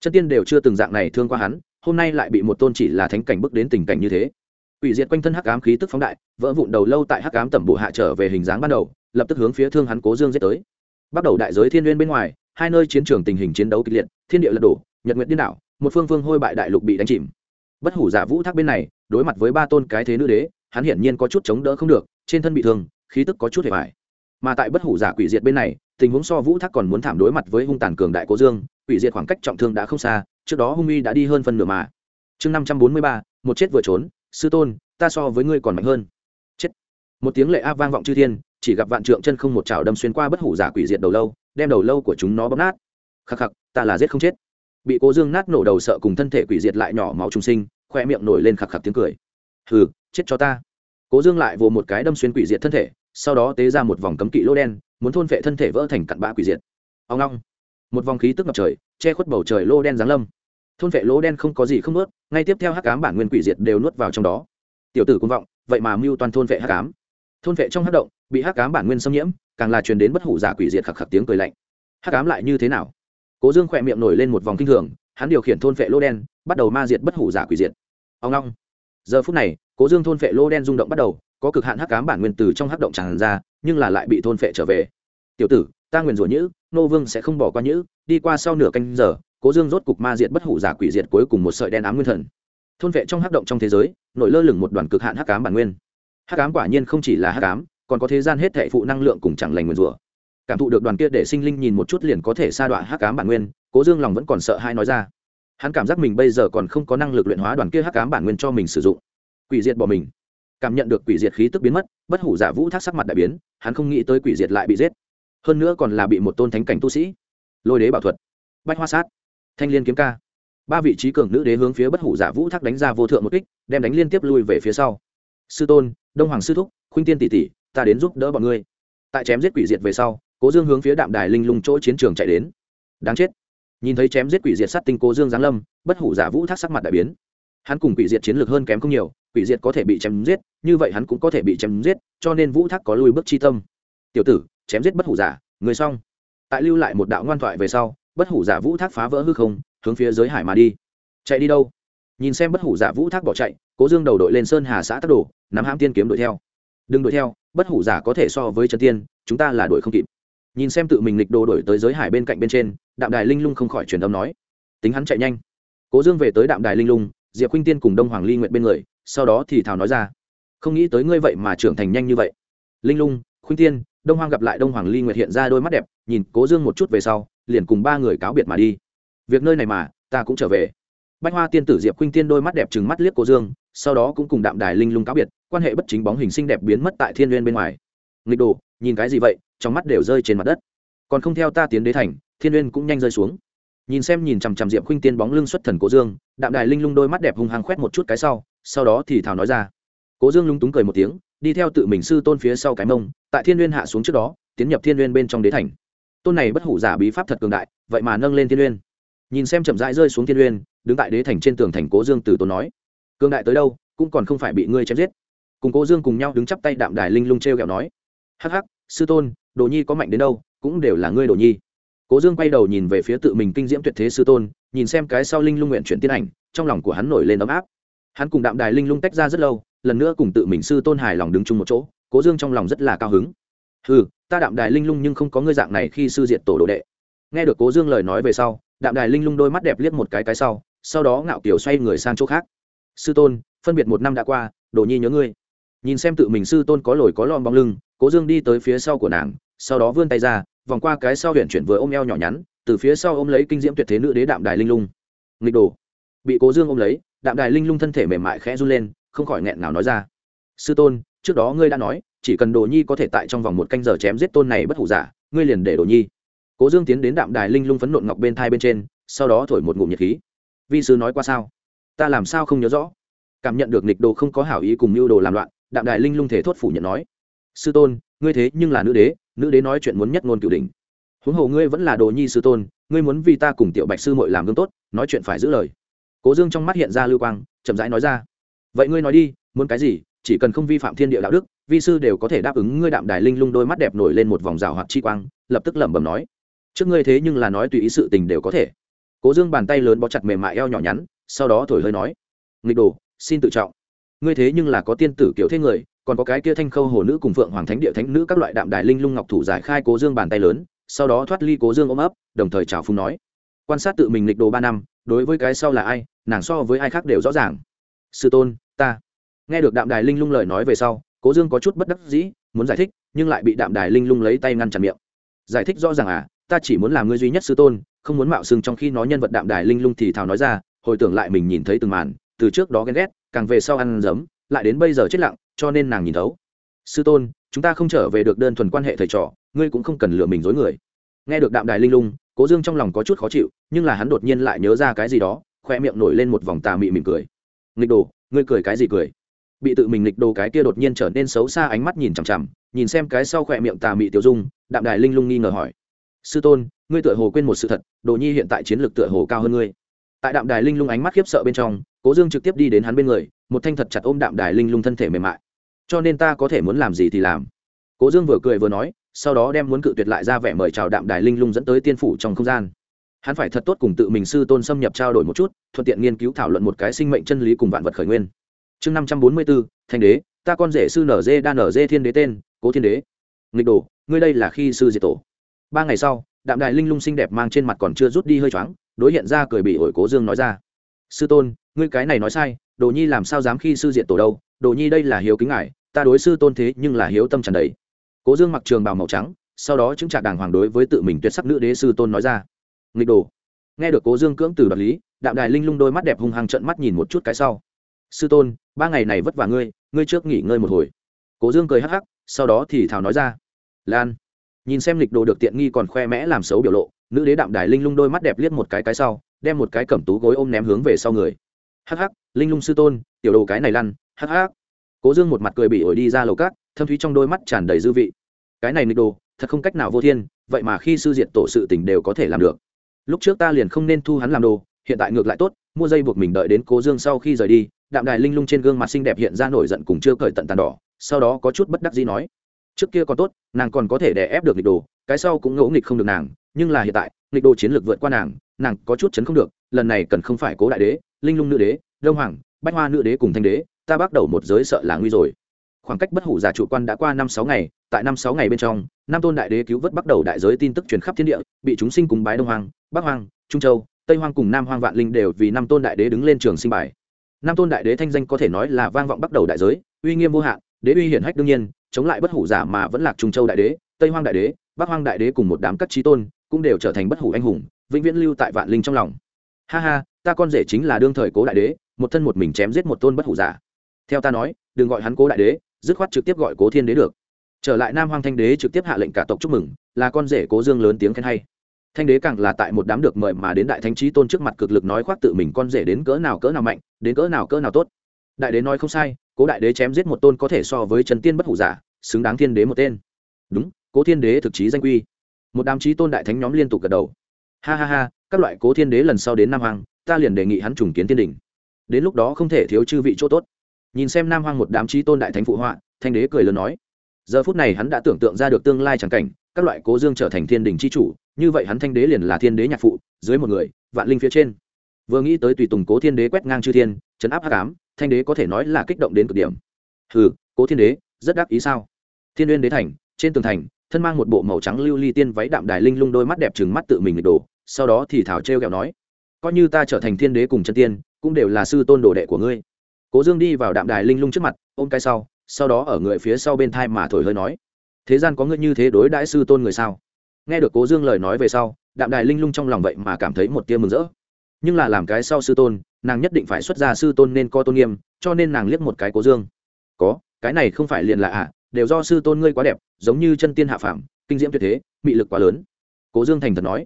Chân tiên đều chưa từng dạng này thương qua hắn hôm nay lại bị một tôn chỉ là thánh cảnh bước đến tình cảnh như thế. Quỷ diệt quanh thân hắc ám khí tức phóng đại, vỡ vụn đầu lâu tại hắc ám tẩm bộ hạ trở về hình dáng ban đầu, lập tức hướng phía thương hắn cố dương giết tới. Bắt đầu đại giới thiên nguyên bên ngoài, hai nơi chiến trường tình hình chiến đấu kịch liệt, thiên địa lật đổ, nhật nguyệt điên đảo, một phương phương hôi bại đại lục bị đánh chìm. Bất hủ giả vũ thác bên này, đối mặt với ba tôn cái thế nữ đế, hắn hiển nhiên có chút chống đỡ không được, trên thân bị thương, khí tức có chút hề vải mà tại bất hủ giả quỷ diệt bên này, tình huống so vũ thác còn muốn thảm đối mặt với hung tàn cường đại cố dương, quỷ diệt khoảng cách trọng thương đã không xa trước đó hung uy đã đi hơn phân nửa mà. Chương năm trăm bốn mươi ba, một chết vừa trốn, sư tôn, ta so với ngươi còn mạnh hơn. Chết. Một tiếng lệ a vang vọng chư thiên, chỉ gặp vạn trượng chân không một chảo đâm xuyên qua bất hủ giả quỷ diệt đầu lâu, đem đầu lâu của chúng nó bóp nát. Khắc khắc, ta là giết không chết. Bị cố dương nát nổ đầu sợ cùng thân thể quỷ diệt lại nhỏ máu trung sinh, khoe miệng nổi lên khạc khạc tiếng cười. Hừ, chết cho ta. Cố dương lại vồ một cái đâm xuyên quỷ diệt thân thể, sau đó tế ra một vòng cấm kỵ lỗ đen, muốn thôn phệ thân thể vỡ thành cặn bã quỷ diệt. Ông long một vòng khí tức ngập trời, che khuất bầu trời lô đen giáng lâm. Thôn vệ lô đen không có gì không ướt ngay tiếp theo hắc cám bản nguyên quỷ diệt đều nuốt vào trong đó. Tiểu tử cũng vọng, vậy mà mưu toàn thôn vệ hắc cám thôn vệ trong hắc động, bị hắc cám bản nguyên xâm nhiễm, càng là truyền đến bất hủ giả quỷ diệt khạc khạc tiếng cười lạnh. Hắc cám lại như thế nào? Cố dương khỏe miệng nổi lên một vòng kinh thường, hắn điều khiển thôn vệ lô đen, bắt đầu ma diệt bất hủ giả quỷ diệt. Ông long giờ phút này, cố dương thôn vệ lô đen rung động bắt đầu, có cực hạn hắc cám bản nguyên từ trong hắc động tràn ra, nhưng là lại bị thôn vệ trở về. Tiểu tử ta nguyền rủa nhữ, nô vương sẽ không bỏ qua nhữ, đi qua sau nửa canh giờ, cố dương rốt cục ma diệt bất hủ giả quỷ diệt cuối cùng một sợi đen ám nguyên thần. Thôn vệ trong hắc động trong thế giới, nổi lơ lửng một đoàn cực hạn hắc cám bản nguyên. Hắc cám quả nhiên không chỉ là hắc cám còn có thế gian hết thệ phụ năng lượng cùng chẳng lành nguyền rủa. Cảm thụ được đoàn kia để sinh linh nhìn một chút liền có thể sa đọa hắc cám bản nguyên, cố dương lòng vẫn còn sợ hai nói ra. Hắn cảm giác mình bây giờ còn không có năng lực luyện hóa đoàn kia hắc ám bản nguyên cho mình sử dụng. Quỷ diệt bỏ mình. Cảm nhận được quỷ diệt khí tức biến mất, bất hủ giả vũ thác sắc mặt đại biến, hắn không nghĩ tới quỷ diệt lại bị giết hơn nữa còn là bị một tôn thánh cảnh tu sĩ. Lôi đế bảo thuật. Bách hoa sát. Thanh liên kiếm ca. Ba vị trí cường nữ đế hướng phía bất hủ giả vũ thác đánh ra vô thượng một kích, đem đánh liên tiếp lui về phía sau. Sư tôn, đông hoàng sư thúc, khuynh tiên tỷ tỷ, ta đến giúp đỡ bọn ngươi. Tại chém giết quỷ diệt về sau, cố dương hướng phía đạm đài linh lung chỗ chiến trường chạy đến. Đáng chết. Nhìn thấy chém giết quỷ diệt sát tinh cố dương giáng lâm, bất hủ giả vũ thác sắc mặt đại biến. Hắn cùng quỷ diệt chiến lược hơn kém không nhiều, quỷ diệt có thể bị chém giết, như vậy hắn cũng có thể bị chém giết, cho nên vũ thác có lùi bước chi tâm. Tiểu tử chém giết bất hủ giả, người xong. Tại lưu lại một đạo ngoan thoại về sau, bất hủ giả vũ thác phá vỡ hư không, hướng phía giới hải mà đi. Chạy đi đâu? Nhìn xem bất hủ giả vũ thác bỏ chạy, cố dương đầu đội lên sơn hà xã tắc đồ, nắm hãm tiên kiếm đuổi theo. Đừng đuổi theo, bất hủ giả có thể so với chân tiên, chúng ta là đuổi không kịp. Nhìn xem tự mình lịch đồ đổi tới giới hải bên cạnh bên trên, đạm đài linh lung không khỏi truyền âm nói. Tính hắn chạy nhanh. Cố dương về tới đạm đài linh lung, diệp khuynh tiên cùng đông hoàng ly nguyện bên người, sau đó thì thảo nói ra. Không nghĩ tới ngươi vậy mà trưởng thành nhanh như vậy. Linh lung, khuynh tiên đông hoàng gặp lại đông hoàng ly nguyệt hiện ra đôi mắt đẹp, nhìn cố dương một chút về sau, liền cùng ba người cáo biệt mà đi. Việc nơi này mà, ta cũng trở về. Bách hoa tiên tử diệp khuynh tiên đôi mắt đẹp trừng mắt liếc cố dương, sau đó cũng cùng đạm đài linh lung cáo biệt, quan hệ bất chính bóng hình xinh đẹp biến mất tại thiên n bên ngoài. Nghịch đồ, nhìn cái gì vậy, trong mắt đều rơi trên mặt đất. Còn không theo ta tiến đế thành, thiên n cũng nhanh rơi xuống. Nhìn xem nhìn chằm chằm diệp khuynh tiên bóng lưng xuất thần cố dương, đạm đài linh lung đôi mắt đẹp hung hăng khoét một chút cái sau sau đó thì thào nói ra. Cố dương lúng túng cười một tiếng đi theo tự mình sư tôn phía sau cái mông, tại thiên n hạ xuống trước đó, tiến nhập thiên n bên trong đế thành. Tôn này bất hủ giả bí pháp thật cường đại, vậy mà nâng lên thiên n nhìn xem chậm rãi rơi xuống thiên n đứng tại đế thành trên tường thành cố dương từ tôn nói, cường đại tới đâu, cũng còn không phải bị ngươi chém giết. Cùng cố dương cùng nhau đứng chắp tay đạm đài linh lung t r e o kẹo nói, hắc hắc, sư tôn, đồ nhi có mạnh đến đâu, cũng đều là ngươi đồ nhi. Cố dương quay đầu nhìn về phía tự mình kinh diễm tuyệt thế sư tôn, nhìn xem cái sau linh lung nguyện chuyển tiên ảnh, trong lòng của hắn nổi lên ấm áp. Hắn cùng đạm đài linh lung tách ra rất lâu lần nữa cùng tự mình sư tôn hài lòng đứng chung một chỗ, cố dương trong lòng rất là cao hứng. Ừ ta đạm đài linh lung nhưng không có ngươi dạng này khi sư diện tổ đồ đệ. Nghe được cố dương lời nói về sau, đạm đài linh lung đôi mắt đẹp liếc một cái cái sau sau đó ngạo kiểu xoay người sang chỗ khác. Sư tôn, phân biệt một năm đã qua, đồ nhi nhớ ngươi. Nhìn xem tự mình sư tôn có lồi có lon bóng lưng, cố dương đi tới phía sau của nàng, sau đó vươn tay ra, vòng qua cái sau huyện chuyển vừa ôm eo nhỏ nhắn, từ phía sau ôm lấy kinh diễm tuyệt thế nữ đế đạm đài linh lung. Nghịch đồ. Bị cố dương ôm lấy, đạm đài linh lung thân thể mềm mại khẽ run lên không khỏi nghẹn nào nói ra. Sư tôn, trước đó ngươi đã nói, chỉ cần đồ nhi có thể tại trong vòng một canh giờ chém giết tôn này bất hủ giả, ngươi liền để đồ nhi. Cố dương tiến đến đạm đài linh lung phấn nộn ngọc bên thai bên trên, sau đó thổi một ngụm nhiệt khí. Vi sư nói qua sao? Ta làm sao không nhớ rõ? Cảm nhận được nịch đồ không có hảo ý cùng mưu đồ làm loạn, đạm đài linh lung thể thốt phủ nhận nói. Sư tôn, ngươi thế nhưng là nữ đế nữ đế nói chuyện muốn nhất ngôn cửu đình huống hồ ngươi vẫn là đồ nhi sư tôn, ngươi muốn vì ta cùng tiểu bạch sư mội làm gương tốt, nói chuyện phải giữ lời. Cố dương trong mắt hiện ra lưu quang, chậm rãi nói ra vậy ngươi nói đi, muốn cái gì? Chỉ cần không vi phạm thiên địa đạo đức, vi sư đều có thể đáp ứng ngươi đạm đài linh lung đôi mắt đẹp nổi lên một vòng rào hoạt chi quang, lập tức lẩm bẩm nói. Trước ngươi thế nhưng là nói tùy ý sự tình đều có thể. Cố dương bàn tay lớn bó chặt mềm mại eo nhỏ nhắn, sau đó thổi hơi nói. Nghịch đồ, xin tự trọng. Ngươi thế nhưng là có tiên tử kiểu thế người, còn có cái kia thanh khâu hồ nữ cùng phượng hoàng thánh địa thánh nữ các loại đạm đài linh lung ngọc thủ giải khai cố dương bàn tay lớn, sau đó thoát ly cố dương ôm ấp, đồng thời chào phung nói. Quan sát tự mình lịch đồ ba năm, đối với cái sau là ai, nàng so với ai khác đều rõ ràng. Sư tôn ta. Nghe được đạm đài linh lung lời nói về sau, cố dương có chút bất đắc dĩ, muốn giải thích, nhưng lại bị đạm đài linh lung lấy tay ngăn chặn miệng. Giải thích rõ ràng à ta chỉ muốn làm ngươi duy nhất sư tôn, không muốn mạo xưng trong khi nói nhân vật đạm đài linh lung thì thào nói ra, hồi tưởng lại mình nhìn thấy từng màn, từ trước đó ghen ghét, càng về sau ăn giấm lại đến bây giờ chết lặng, cho nên nàng nhìn thấu. Sư tôn, chúng ta không trở về được đơn thuần quan hệ thầy trò, ngươi cũng không cần lừa mình dối người. Nghe được đạm đài linh lung, cố dương trong lòng có chút khó chịu, nhưng là hắn đột nhiên lại nhớ ra cái gì đó, khoe miệng nổi lên một vòng tà mị mỉm cười. Nghịch đồ ngươi cười cái gì cười? Bị tự mình nghịch đồ cái kia đột nhiên trở nên xấu xa ánh mắt nhìn chằm chằm, nhìn xem cái sau khỏe miệng tà mị tiêu dung, đạm đài linh lung nghi ngờ hỏi. Sư tôn, ngươi tựa hồ quên một sự thật, đồ nhi hiện tại chiến lược tựa hồ cao hơn ngươi. Tại đạm đài linh lung ánh mắt khiếp sợ bên trong, cố dương trực tiếp đi đến hắn bên người, một thanh thật chặt ôm đạm đài linh lung thân thể mềm mại. Cho nên ta có thể muốn làm gì thì làm. Cố dương vừa cười vừa nói, sau đó đem muốn cự tuyệt lại ra vẻ mời chào đạm đài linh lung dẫn tới tiên phủ trong không gian hắn phải thật tốt cùng tự mình sư tôn xâm nhập trao đổi một chút, thuận tiện nghiên cứu thảo luận một cái sinh mệnh chân lý cùng vạn vật khởi nguyên. Chương năm trăm bốn mươi bốn, thanh đế, ta con rể sư nở dê đa nở dê thiên đế tên, cố thiên đế. Nghịch đồ, ngươi đây là khi sư diệt tổ. Ba ngày sau, đạm đài linh lung xinh đẹp mang trên mặt còn chưa rút đi hơi choáng, đối hiện ra cười bị ổi cố dương nói ra. Sư tôn, ngươi cái này nói sai, đồ nhi làm sao dám khi sư diệt tổ đâu, đồ nhi đây là hiếu kính ngài, ta đối sư tôn thế nhưng là hiếu tâm tràn đầy. Cố dương mặc trường bào màu trắng, sau đó chứng trả đàng hoàng đối với tự mình tuyệt sắc nữ đế sư tôn nói ra nghịch đồ. Nghe được cố dương cưỡng từ đoạt lý, đạm đài linh lung đôi mắt đẹp hung hăng trận mắt nhìn một chút cái sau. Sư tôn, ba ngày này vất vả ngươi ngươi trước nghỉ ngơi một hồi. Cố dương cười hắc hắc, sau đó thì thảo nói ra. Lan. Nhìn xem lịch đồ được tiện nghi còn khoe mẽ làm xấu biểu lộ, nữ đế đạm đài linh lung đôi mắt đẹp liếc một cái cái sau, đem một cái cẩm tú gối ôm ném hướng về sau người. Hắc hắc, linh lung sư tôn, tiểu đồ cái này lăn, hắc hắc. Cố dương một mặt cười bị ổi đi ra lầu cát thâm thúy trong đôi mắt tràn đầy dư vị. Cái này nghịch đồ, thật không cách nào vô thiên, vậy mà khi sư diện tổ sự tình đều có thể làm được lúc trước ta liền không nên thu hắn làm đồ, hiện tại ngược lại tốt, mua dây buộc mình đợi đến cố dương sau khi rời đi, đạm đài linh lung trên gương mặt xinh đẹp hiện ra nổi giận cùng chưa cởi tận tàn đỏ, sau đó có chút bất đắc dĩ nói, trước kia còn tốt, nàng còn có thể đè ép được nghịch đồ, cái sau cũng ngẫu nghịch không được nàng, nhưng là hiện tại, nghịch đồ chiến lược vượt qua nàng nàng có chút chấn không được, lần này cần không phải cố đại đế, linh lung nữ đế, đông hoàng, bách hoa nữ đế cùng thanh đế, ta bắt đầu một giới sợ là nguy rồi. Khoảng cách bất hủ giả trụ quan đã qua năm sáu ngày tại năm sáu ngày bên trong Nam tôn đại đế cứu vớt bắt đầu đại giới tin tức truyền khắp thiên địa, bị chúng sinh cùng bái đông hoàng bắc hoàng trung châu, tây hoàng cùng nam hoàng vạn linh đều vì Nam tôn đại đế đứng lên trường sinh bài. Nam tôn đại đế thanh danh có thể nói là vang vọng bắt đầu đại giới, uy nghiêm vô hạn, đế uy hiển hách đương nhiên, chống lại bất hủ giả mà vẫn lạc trung châu đại đế, tây hoàng đại đế, bắc hoàng đại đế cùng một đám các trí tôn cũng đều trở thành bất hủ anh hùng, vĩnh viễn lưu tại vạn linh trong lòng. Ha ha, ta con rể chính là đương thời cố đại đế, một thân một mình chém giết một tôn bất hủ giả. Theo ta nói, đừng gọi hắn cố đại đế, dứt khoát trực tiếp gọi cố thiên đế được trở lại nam hoàng thanh đế trực tiếp hạ lệnh cả tộc chúc mừng, là con rể cố dương lớn tiếng khen hay. Thanh đế càng là tại một đám được mời mà đến đại thánh trí tôn trước mặt cực lực nói khoác tự mình con rể đến cỡ nào cỡ nào mạnh, đến cỡ nào cỡ nào tốt. Đại đế nói không sai, cố đại đế chém giết một tôn có thể so với trần tiên bất hủ giả, xứng đáng thiên đế một tên. Đúng, cố thiên đế thực chí danh quy. Một đám trí tôn đại thánh nhóm liên tục gật đầu. Ha ha ha, các loại cố thiên đế lần sau đến nam hoàng ta liền đề nghị hắn trùng kiến thiên đình. Đến lúc đó không thể thiếu chư vị chỗ tốt. Nhìn xem nam hoàng một đám trí tôn đại thánh phụ họa, thanh đế cười lớn nói giờ phút này hắn đã tưởng tượng ra được tương lai tràng cảnh, các loại cố dương trở thành thiên đình c h i chủ, như vậy hắn thanh đế liền là thiên đế nhạc phụ, dưới một người, vạn linh phía trên. Vừa nghĩ tới tùy tùng cố thiên đế quét ngang chư thiên chấn áp h ám, thanh đế có thể nói là kích động đến cực điểm. Hừ, cố thiên đế, rất đắc ý sao? Thiên uyên đế thành, trên tường thành, thân mang một bộ màu trắng lưu ly tiên váy đạm đài linh lung đôi mắt đẹp trừng mắt tự mình đổ, sau đó thì thảo t r e o kẹo nói, coi như ta trở thành thiên đế cùng chân tiên, cũng đều là sư tôn đồ đệ của ngươi. Cố dương đi vào đạm đài linh lung trước mặt, ôm cái sau sau đó ở người phía sau bên thai mà thổi hơi nói thế gian có ngươi như thế đối đãi sư tôn người sao? Nghe được cố dương lời nói về sau đạm đài linh lung trong lòng vậy mà cảm thấy một tia mừng rỡ. Nhưng là làm cái sau sư tôn nàng nhất định phải xuất ra sư tôn nên co tôn nghiêm cho nên nàng liếc một cái cố dương. Có cái này không phải liền là ạ à, đều do sư tôn ngươi quá đẹp giống như chân tiên hạ phảm kinh diễm tuyệt thế mị lực quá lớn. Cố dương thành thật nói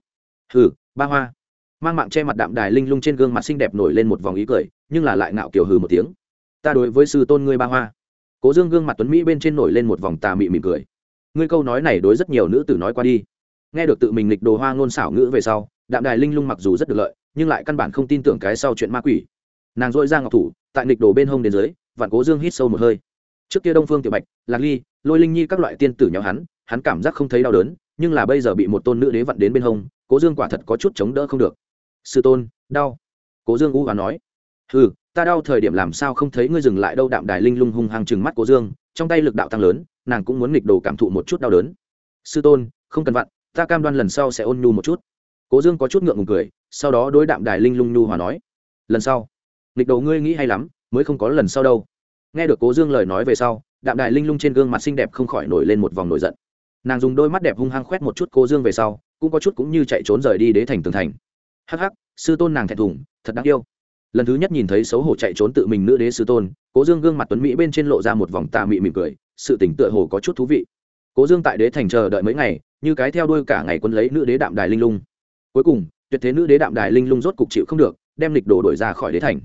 hừ ba hoa. Mang mạng che mặt đạm đài linh lung trên gương mặt xinh đẹp nổi lên một vòng ý cười nhưng là lại ngạo kiểu hừ một tiếng ta đối với sư tôn ngươi ba hoa cố dương gương mặt tuấn mỹ bên trên nổi lên một vòng tà mị mỉm cười. Ngươi câu nói này đối rất nhiều nữ tử nói qua đi. Nghe được tự mình lịch đồ hoa ngôn xảo ngữ về sau, đạm đài linh lung mặc dù rất được lợi, nhưng lại căn bản không tin tưởng cái sau chuyện ma quỷ. Nàng dội ra ngọc thủ, tại lịch đồ bên hông đến dưới vạn cố dương hít sâu một hơi. Trước kia đông phương tiểu bạch, lạc ly, lôi linh nhi các loại tiên tử nhau hắn hắn cảm giác không thấy đau đớn, nhưng là bây giờ bị một tôn nữ đế vặn đến bên hông, cố dương quả thật có chút chống đỡ không được. Sư tôn, đau. Cố dương u và nói. Ừ ta đau thời điểm làm sao không thấy ngươi dừng lại đâu, đạm đài linh lung hung hăng chừng mắt cố dương, trong tay lực đạo tăng lớn, nàng cũng muốn nghịch đồ cảm thụ một chút đau đớn. Sư tôn, không cần vặn, ta cam đoan lần sau sẽ ôn nhu một chút. Cố dương có chút ngượng ngùng cười, sau đó đối đạm đài linh lung nhu hòa nói, lần sau, nghịch đồ ngươi nghĩ hay lắm, mới không có lần sau đâu. Nghe được cố dương lời nói về sau, đạm đài linh lung trên gương mặt xinh đẹp không khỏi nổi lên một vòng nổi giận. Nàng dùng đôi mắt đẹp hung hăng khoét một chút cố dương về sau, cũng có chút cũng như chạy trốn rời đi đế thành tường thành. Hắc hắc, sư tôn nàng thẹn thùng, thật đáng yêu lần thứ nhất nhìn thấy xấu hổ chạy trốn tự mình nữ đế sư tôn, cố dương gương mặt tuấn mỹ bên trên lộ ra một vòng tà mị mỉm cười, sự tỉnh tựa hồ có chút thú vị. Cố dương tại đế thành chờ đợi mấy ngày, như cái theo đuôi cả ngày quân lấy nữ đế đạm đài linh lung. Cuối cùng, tuyệt thế nữ đế đạm đài linh lung rốt cục chịu không được, đem lịch đồ đổi ra khỏi đế thành.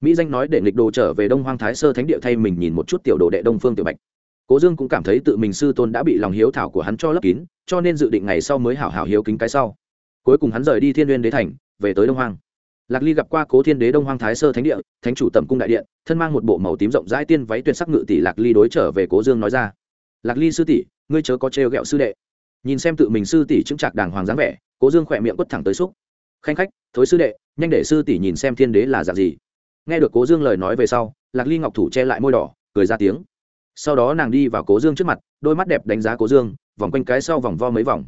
Mỹ danh nói để lịch đồ trở về đông hoang thái sơ thánh địa thay mình nhìn một chút tiểu đồ đệ đông phương tiểu bạch. Cố dương cũng cảm thấy tự mình sư tôn đã bị lòng hiếu thảo của hắn cho lấp kín, cho nên dự định ngày sau mới hảo hảo hiếu kính cái sau. Cuối cùng hắn rời đi thiên n g u y ê n đế thành, về tới đông hoang lạc ly gặp qua cố thiên đế đông hoang thái sơ thánh địa, thánh chủ tẩm cung đại điện, thân mang một bộ màu tím rộng rãi tiên váy tuyệt sắc ngự tỷ lạc ly đối trở về cố dương nói ra. Lạc ly sư tỷ, ngươi chớ có trêu ghẹo sư đệ. Nhìn xem tự mình sư tỷ chứng trạc đàng hoàng dáng vẻ, cố dương khỏe miệng quất thẳng tới xúc. Khanh khách, thối sư đệ, nhanh để sư tỷ nhìn xem thiên đế là dạng gì. Nghe được cố dương lời nói về sau, lạc ly ngọc thủ che lại môi đỏ, cười ra tiếng. Sau đó nàng đi vào cố dương trước mặt, đôi mắt đẹp đánh giá cố dương, vòng quanh cái sau vòng vo mấy vòng.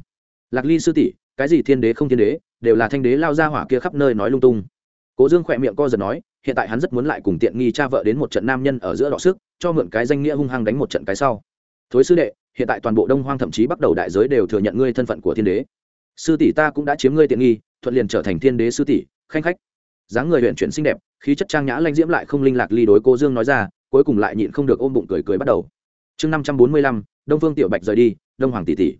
Lạc ly sư tỷ cái gì thiên đế không thiên đế, đều là thanh đế lao ra hỏa kia khắp nơi nói lung tung. Cố dương khỏe miệng co giật nói, hiện tại hắn rất muốn lại cùng tiện nghi cha vợ đến một trận nam nhân ở giữa đọ sức, cho mượn cái danh nghĩa hung hăng đánh một trận cái sau. Thối sư đệ, hiện tại toàn bộ đông hoang thậm chí bắt đầu đại giới đều thừa nhận ngươi thân phận của thiên đế. Sư tỷ ta cũng đã chiếm ngươi tiện nghi, thuận liền trở thành thiên đế sư tỷ, khanh khách. Dáng người huyện chuyển xinh đẹp, khí chất trang nhã lanh diễm lại không linh lạc ly đối cô dương nói ra, cuối cùng lại nhịn không được ôm bụng cười cười bắt đầu. Chương năm trăm bốn mươi lăm, đông phương tiểu bạch rời đi, đông hoàng tỷ tỷ.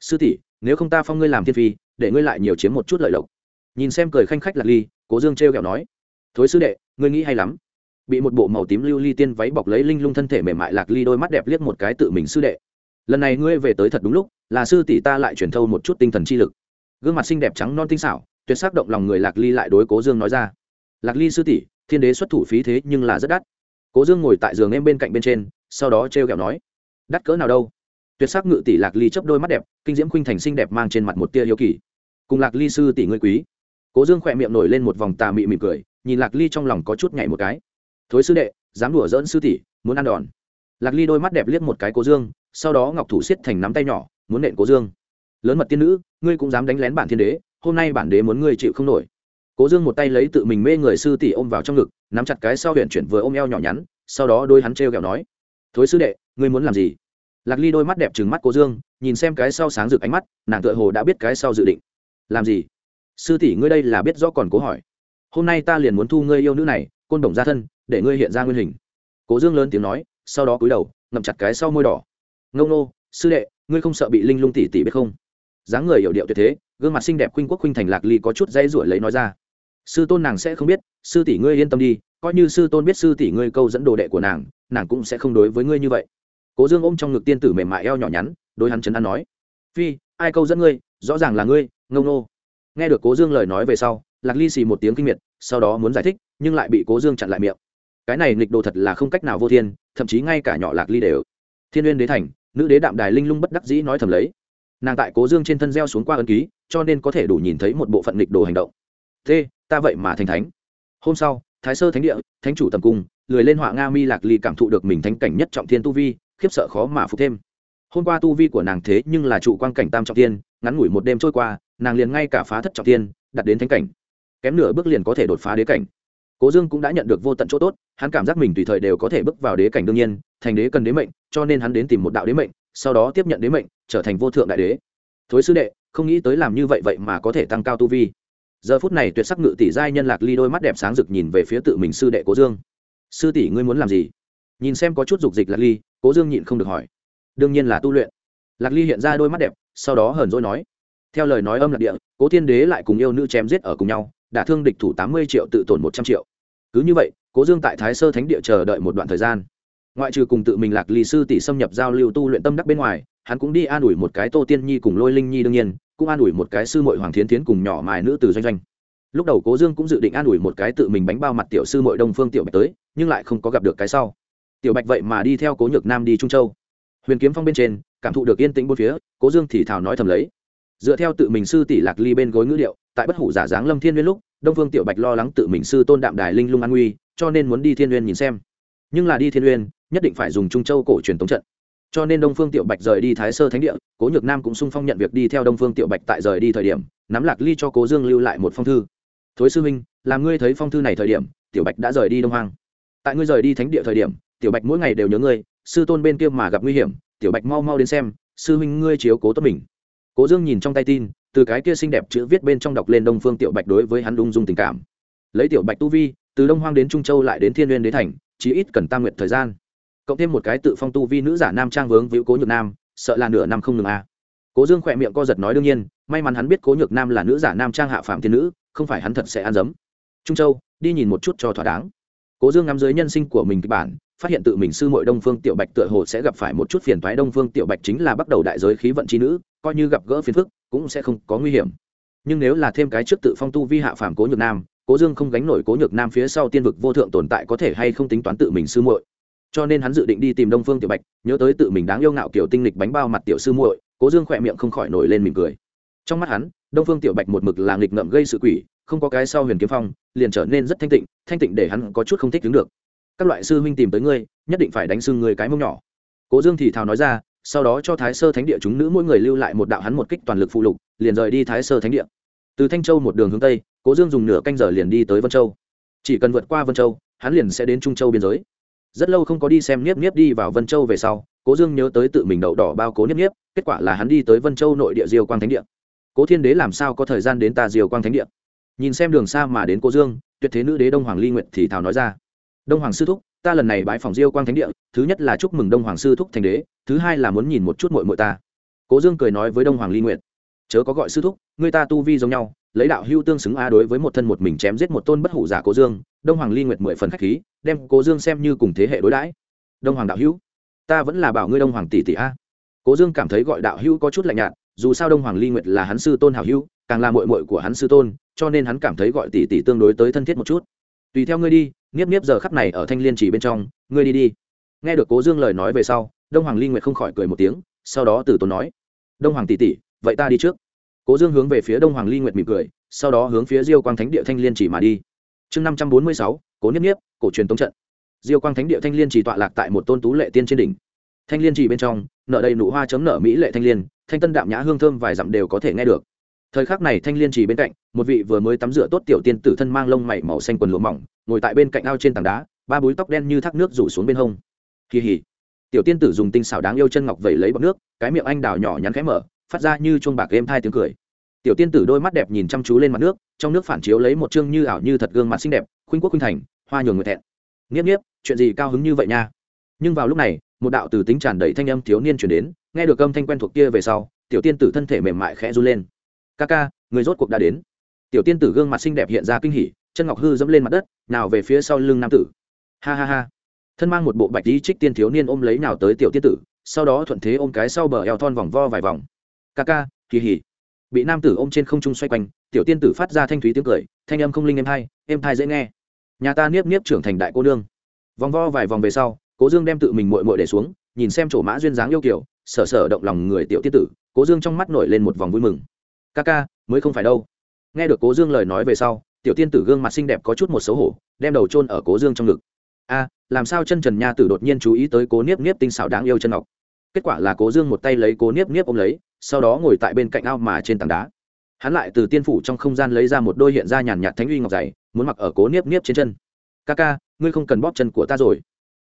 Sư tỷ nếu không ta phong ngươi làm thiên phi, để ngươi lại nhiều chiếm một chút lợi lộc. Nhìn xem cười khanh khách lạc ly, cố dương t r kẹo nói, thối sư đệ, ngươi nghĩ hay lắm. Bị một bộ màu tím lưu ly tiên váy bọc lấy linh lung thân thể mềm mại lạc ly đôi mắt đẹp liếc một cái tự mình sư đệ. Lần này ngươi về tới thật đúng lúc, là sư tỷ ta lại truyền thâu một chút tinh thần chi lực. Gương mặt xinh đẹp trắng non tinh xảo, tuyệt sắc động lòng người lạc ly lại đối cố dương nói ra, lạc ly sư tỷ, thiên đế xuất thủ phí thế nhưng là rất đắt. Cố dương ngồi tại giường em bên cạnh bên trên, sau đó t r kẹo nói, đắt cỡ nào đâu? Tuyệt sắc ngự tỷ lạc ly chấp đôi mắt đẹp, kinh diễm khuynh thành xinh đẹp mang trên mặt một tia hiếu kỳ. Cùng lạc ly sư tỷ ngươi quý. Cố dương khỏe miệng nổi lên một vòng tà mị mỉm cười, nhìn lạc ly trong lòng có chút nhảy một cái. Thối sư đệ, dám đùa dỡn sư tỷ, muốn ăn đòn. Lạc ly đôi mắt đẹp liếc một cái cố dương, sau đó ngọc thủ siết thành nắm tay nhỏ, muốn nện cố dương. Lớn mật tiên nữ, ngươi cũng dám đánh lén bản thiên đế, hôm nay bản đế muốn ngươi chịu không nổi. Cố dương một tay lấy tự mình mê người sư tỷ ôm vào trong ngực, nắm chặt cái sau huyện chuyển vừa ôm eo nhỏ nhắn, sau đó đôi hắn t r kẹo nói, thối sư đệ, ngươi muốn làm gì? Lạc ly đôi mắt đẹp trừng mắt cố dương, nhìn xem cái sau sáng rực ánh mắt, nàng tựa hồ đã biết cái sau dự định. Làm gì? Sư tỷ ngươi đây là biết rõ còn cố hỏi. Hôm nay ta liền muốn thu ngươi yêu nữ này, côn đồng ra thân, để ngươi hiện ra nguyên hình. Cố dương lớn tiếng nói, sau đó cúi đầu, ngậm chặt cái sau môi đỏ. Ngông nô sư đệ, ngươi không sợ bị linh lung tỷ tỷ biết không? Dáng người hiểu điệu tuyệt thế, gương mặt xinh đẹp khuynh quốc khuynh thành lạc ly có chút dây ruổi lấy nói ra. Sư tôn nàng sẽ không biết, sư tỷ ngươi yên tâm đi, coi như sư tôn biết sư tỷ ngươi câu dẫn đồ đệ của nàng nàng cũng sẽ không đối với ngươi như vậy cố dương ôm trong ngực tiên tử mềm mại eo nhỏ nhắn đôi hắn chấn an nói, phi, ai câu dẫn ngươi? Rõ ràng là ngươi, ngông nô. Nghe được cố dương lời nói về sau, lạc ly xì một tiếng kinh miệt, sau đó muốn giải thích, nhưng lại bị cố dương chặn lại miệng. Cái này nghịch đồ thật là không cách nào vô thiên, thậm chí ngay cả nhỏ lạc ly đều. Thiên uyên đế thành, nữ đế đạm đài linh lung bất đắc dĩ nói thầm lấy. Nàng tại cố dương trên thân gieo xuống qua ân ký, cho nên có thể đủ nhìn thấy một bộ phận nghịch đồ hành động. Thế, ta vậy mà thành thánh. Hôm sau, thái sơ thánh địa, thánh chủ tầm cung, lười lên họa nga mi lạc ly cảm thụ được mình thánh cảnh nhất trọng thiên tu vi khiếp sợ khó mà phục thêm. Hôm qua tu vi của nàng thế nhưng là trụ quan cảnh tam trọng thiên, ngắn ngủi một đêm trôi qua, nàng liền ngay cả phá thất trọng thiên đặt đến thánh cảnh. Kém nửa bước liền có thể đột phá đế cảnh. Cố dương cũng đã nhận được vô tận chỗ tốt, hắn cảm giác mình tùy thời đều có thể bước vào đế cảnh đương nhiên, thành đế cần đế mệnh, cho nên hắn đến tìm một đạo đế mệnh, sau đó tiếp nhận đế mệnh, trở thành vô thượng đại đế. Thối sư đệ, không nghĩ tới làm như vậy vậy mà có thể tăng cao tu vi. Giờ phút này tuyệt sắc ngự tỷ giai nhân lạc ly đôi mắt đẹp sáng rực nhìn về phía tự mình sư đệ cố dương. Sư tỷ, ngươi muốn làm gì? Nhìn xem có chút dục dịch lạc ly, cố dương nhịn không được hỏi. Đương nhiên là tu luyện. Lạc ly hiện ra đôi mắt đẹp, sau đó hờn dỗi nói. Theo lời nói âm lạc địa, cố thiên đế lại cùng yêu nữ chém giết ở cùng nhau, đả thương địch thủ tám mươi triệu tự tổn một trăm triệu. Cứ như vậy, cố dương tại thái sơ thánh địa chờ đợi một đoạn thời gian. Ngoại trừ cùng tự mình lạc ly sư tỷ xâm nhập giao lưu tu luyện tâm đắc bên ngoài, hắn cũng đi an ủi một cái tô tiên nhi cùng lôi linh nhi đương nhiên, cũng an ủi một cái sư mội hoàng thiến tiến cùng nhỏ mài nữ từ doanh doanh. Lúc đầu cố dương cũng dự định an ủi một cái tự mình bánh bao mặt tiểu sư mội đông phương tiểu bạch tới, nhưng lại không có gặp được cái sau tiểu bạch vậy mà đi theo cố nhược nam đi trung châu huyền kiếm phong bên trên cảm thụ được yên tĩnh bốn phía cố dương thì thào nói thầm lấy dựa theo tự mình sư tỷ lạc ly bên gối ngữ liệu tại bất hủ giả dáng lâm thiên nguyên lúc đông phương tiểu bạch lo lắng tự mình sư tôn đạm đài linh lung an nguy cho nên muốn đi thiên nguyên nhìn xem nhưng là đi thiên nguyên nhất định phải dùng trung châu cổ truyền tống trận cho nên đông phương tiểu bạch rời đi thái sơ thánh địa cố nhược nam cũng sung phong nhận việc đi theo đông phương tiểu bạch tại rời đi thời điểm nắm lạc ly cho cố dương lưu lại một phong thư thối sư huynh, làm ngươi thấy phong thư này thời điểm, tiểu bạch đã rời đi đông hoang. tại ngươi rời đi thánh địa thời điểm tiểu bạch mỗi ngày đều nhớ ngươi, sư tôn bên kia mà gặp nguy hiểm, tiểu bạch mau mau đến xem, sư huynh ngươi chiếu cố tốt mình. Cố dương nhìn trong tay tin, từ cái kia xinh đẹp chữ viết bên trong đọc lên đông phương tiểu bạch đối với hắn ung dung tình cảm. Lấy tiểu bạch tu vi, từ đông hoang đến trung châu lại đến thiên n g u y ê n đế thành, chỉ ít cần tam nguyện thời gian. Cộng thêm một cái tự phong tu vi nữ giả nam trang vướng víu cố nhược nam, sợ là nửa năm không ngừng a. À. cố dương khỏe miệng co giật nói đương nhiên, may mắn hắn biết cố nhược nam là nữ giả nam trang hạ phạm thiên nữ, không phải hắn thật sẽ ăn dấm. Trung châu, đi nhìn một chút cho thỏa đáng. Cố dương ngắm dưới nhân sinh của mình kịch bản phát hiện tự mình sư muội đông phương tiểu bạch tựa hồ sẽ gặp phải một chút phiền toái. Đông phương tiểu bạch chính là bắt đầu đại giới khí vận chi nữ, coi như gặp gỡ phiền phức, cũng sẽ không có nguy hiểm. Nhưng nếu là thêm cái trước tự phong tu vi hạ phàm cố nhược nam, cố dương không gánh nổi cố nhược nam phía sau tiên vực vô thượng tồn tại có thể hay không tính toán tự mình sư muội. Cho nên hắn dự định đi tìm đông phương tiểu bạch, nhớ tới tự mình đáng yêu ngạo kiểu tinh lịch bánh bao mặt tiểu sư muội, cố dương khỏe miệng không khỏi nổi lên mỉm cười. Trong mắt hắn, đông phương tiểu bạch một mực là nghịch ngợm gây sự quỷ, không có cái sau huyền kiếm phong, liền trở nên rất thanh tịnh thanh tịnh để hắn có chút không thích đứng được các loại sư huynh tìm tới ngươi, nhất định phải đánh sưng người cái mông nhỏ. Cố dương thì thào nói ra, sau đó cho thái sơ thánh địa chúng nữ mỗi người lưu lại một đạo hắn một kích toàn lực phụ lục, liền rời đi thái sơ thánh địa. Từ thanh châu một đường hướng tây, cố dương dùng nửa canh giờ liền đi tới vân châu. Chỉ cần vượt qua vân châu, hắn liền sẽ đến trung châu biên giới. Rất lâu không có đi xem niếp niếp đi vào vân châu về sau, cố dương nhớ tới tự mình đậu đỏ bao cố niếp niếp, kết quả là hắn đi tới vân châu nội địa diêu quang thánh địa. Cố thiên đế làm sao có thời gian đến ta diều quang thánh địa? Nhìn xem đường xa mà đến cố dương, tuyệt thế nữ đế đông hoàng ly nguyện thì thảo nói ra đông hoàng sư thúc, ta lần này bãi phòng diêu quang thánh địa, thứ nhất là chúc mừng đông hoàng sư thúc thành đế, thứ hai là muốn nhìn một chút mội mội ta. Cố dương cười nói với đông hoàng ly nguyệt, chớ có gọi sư thúc, người ta tu vi giống nhau, lấy đạo hưu tương xứng a đối với một thân một mình chém giết một tôn bất hủ giả cố dương, đông hoàng ly nguyệt mười phần khách khí, đem cố dương xem như cùng thế hệ đối đãi. Đông hoàng đạo hữu, ta vẫn là bảo ngươi đông hoàng tỷ tỷ a. Cố dương cảm thấy gọi đạo hữu có chút lạnh nhạt, dù sao đông hoàng ly nguyệt là hắn sư tôn hảo hữu, càng là mội mội của hắn sư tôn, cho nên hắn cảm thấy gọi tỷ tỷ tương đối tới thân thiết một chút tùy theo ngươi đi, nghiếp nghiếp giờ khắp này ở thanh liên chỉ bên trong, ngươi đi đi. Nghe được cố dương lời nói về sau, đông hoàng ly nguyệt không khỏi cười một tiếng, sau đó từ tốn nói. Đông hoàng tỷ tỷ, vậy ta đi trước. Cố dương hướng về phía đông hoàng ly nguyệt mỉm cười, sau đó hướng phía diêu quang thánh địa thanh liên chỉ mà đi. Chương năm trăm bốn mươi sáu, cố niếp niếp cổ truyền tống trận. Diêu quang thánh địa thanh liên chỉ tọa lạc tại một tôn tú lệ tiên trên đỉnh. Thanh liên chỉ bên trong nợ đầy nụ hoa chấm nở mỹ lệ thanh liên, thanh tân đạm nhã hương thơm vài dặm đều có thể nghe được thời khắc này thanh liên chỉ bên cạnh, một vị vừa mới tắm rửa tốt tiểu tiên tử thân mang lông mày màu xanh quần lụa mỏng, ngồi tại bên cạnh ao trên tảng đá, ba búi tóc đen như thác nước rủ xuống bên hông. Kỳ hỉ. Tiểu tiên tử dùng tinh xảo đáng yêu chân ngọc vẩy lấy bọc nước, cái miệng anh đào nhỏ nhắn khẽ mở, phát ra như chuông bạc êm thai tiếng cười. Tiểu tiên tử đôi mắt đẹp nhìn chăm chú lên mặt nước, trong nước phản chiếu lấy một chương như ảo như thật gương mặt xinh đẹp, khuynh quốc khuynh thành, hoa nhường người thẹn. Nghiếp nghiếp, chuyện gì cao hứng như vậy nha? Nhưng vào lúc này, một đạo từ tính tràn đầy thanh âm thiếu niên chuyển đến, nghe được âm thanh quen thuộc kia về sau, tiểu tiên tử thân thể mềm mại khẽ run lên ca ca, người rốt cuộc đã đến. Tiểu tiên tử gương mặt xinh đẹp hiện ra kinh hỉ, chân ngọc hư dẫm lên mặt đất, nào về phía sau lưng nam tử. Ha ha ha. Thân mang một bộ bạch đi trích tiên thiếu niên ôm lấy nào tới tiểu tiên tử, sau đó thuận thế ôm cái sau bờ eo thon vòng vo vài vòng. Ca ca, kỳ hỉ. Bị nam tử ôm trên không trung xoay quanh, tiểu tiên tử phát ra thanh thúy tiếng cười, thanh âm không linh em hai em thai dễ nghe. Nhà ta niếp niếp trưởng thành đại cô nương. Vòng vo vài vòng về sau, cố dương đem tự mình mội mội để xuống, nhìn xem chỗ mã duyên dáng yêu kiểu sở sở động lòng người tiểu tiên tử, cố dương trong mắt nổi lên một vòng vui mừng ca ca, mới không phải đâu. Nghe được cố dương lời nói về sau, tiểu tiên tử gương mặt xinh đẹp có chút một xấu hổ, đem đầu chôn ở cố dương trong ngực. A, làm sao chân trần nha tử đột nhiên chú ý tới cố niếp niếp tinh xảo đáng yêu chân ngọc? Kết quả là cố dương một tay lấy cố niếp niếp ôm lấy, sau đó ngồi tại bên cạnh ao mà trên tảng đá. Hắn lại từ tiên phủ trong không gian lấy ra một đôi hiện ra nhàn nhạt thánh uy ngọc dày, muốn mặc ở cố niếp niếp trên chân. Ca ca, ngươi không cần bóp chân của ta rồi.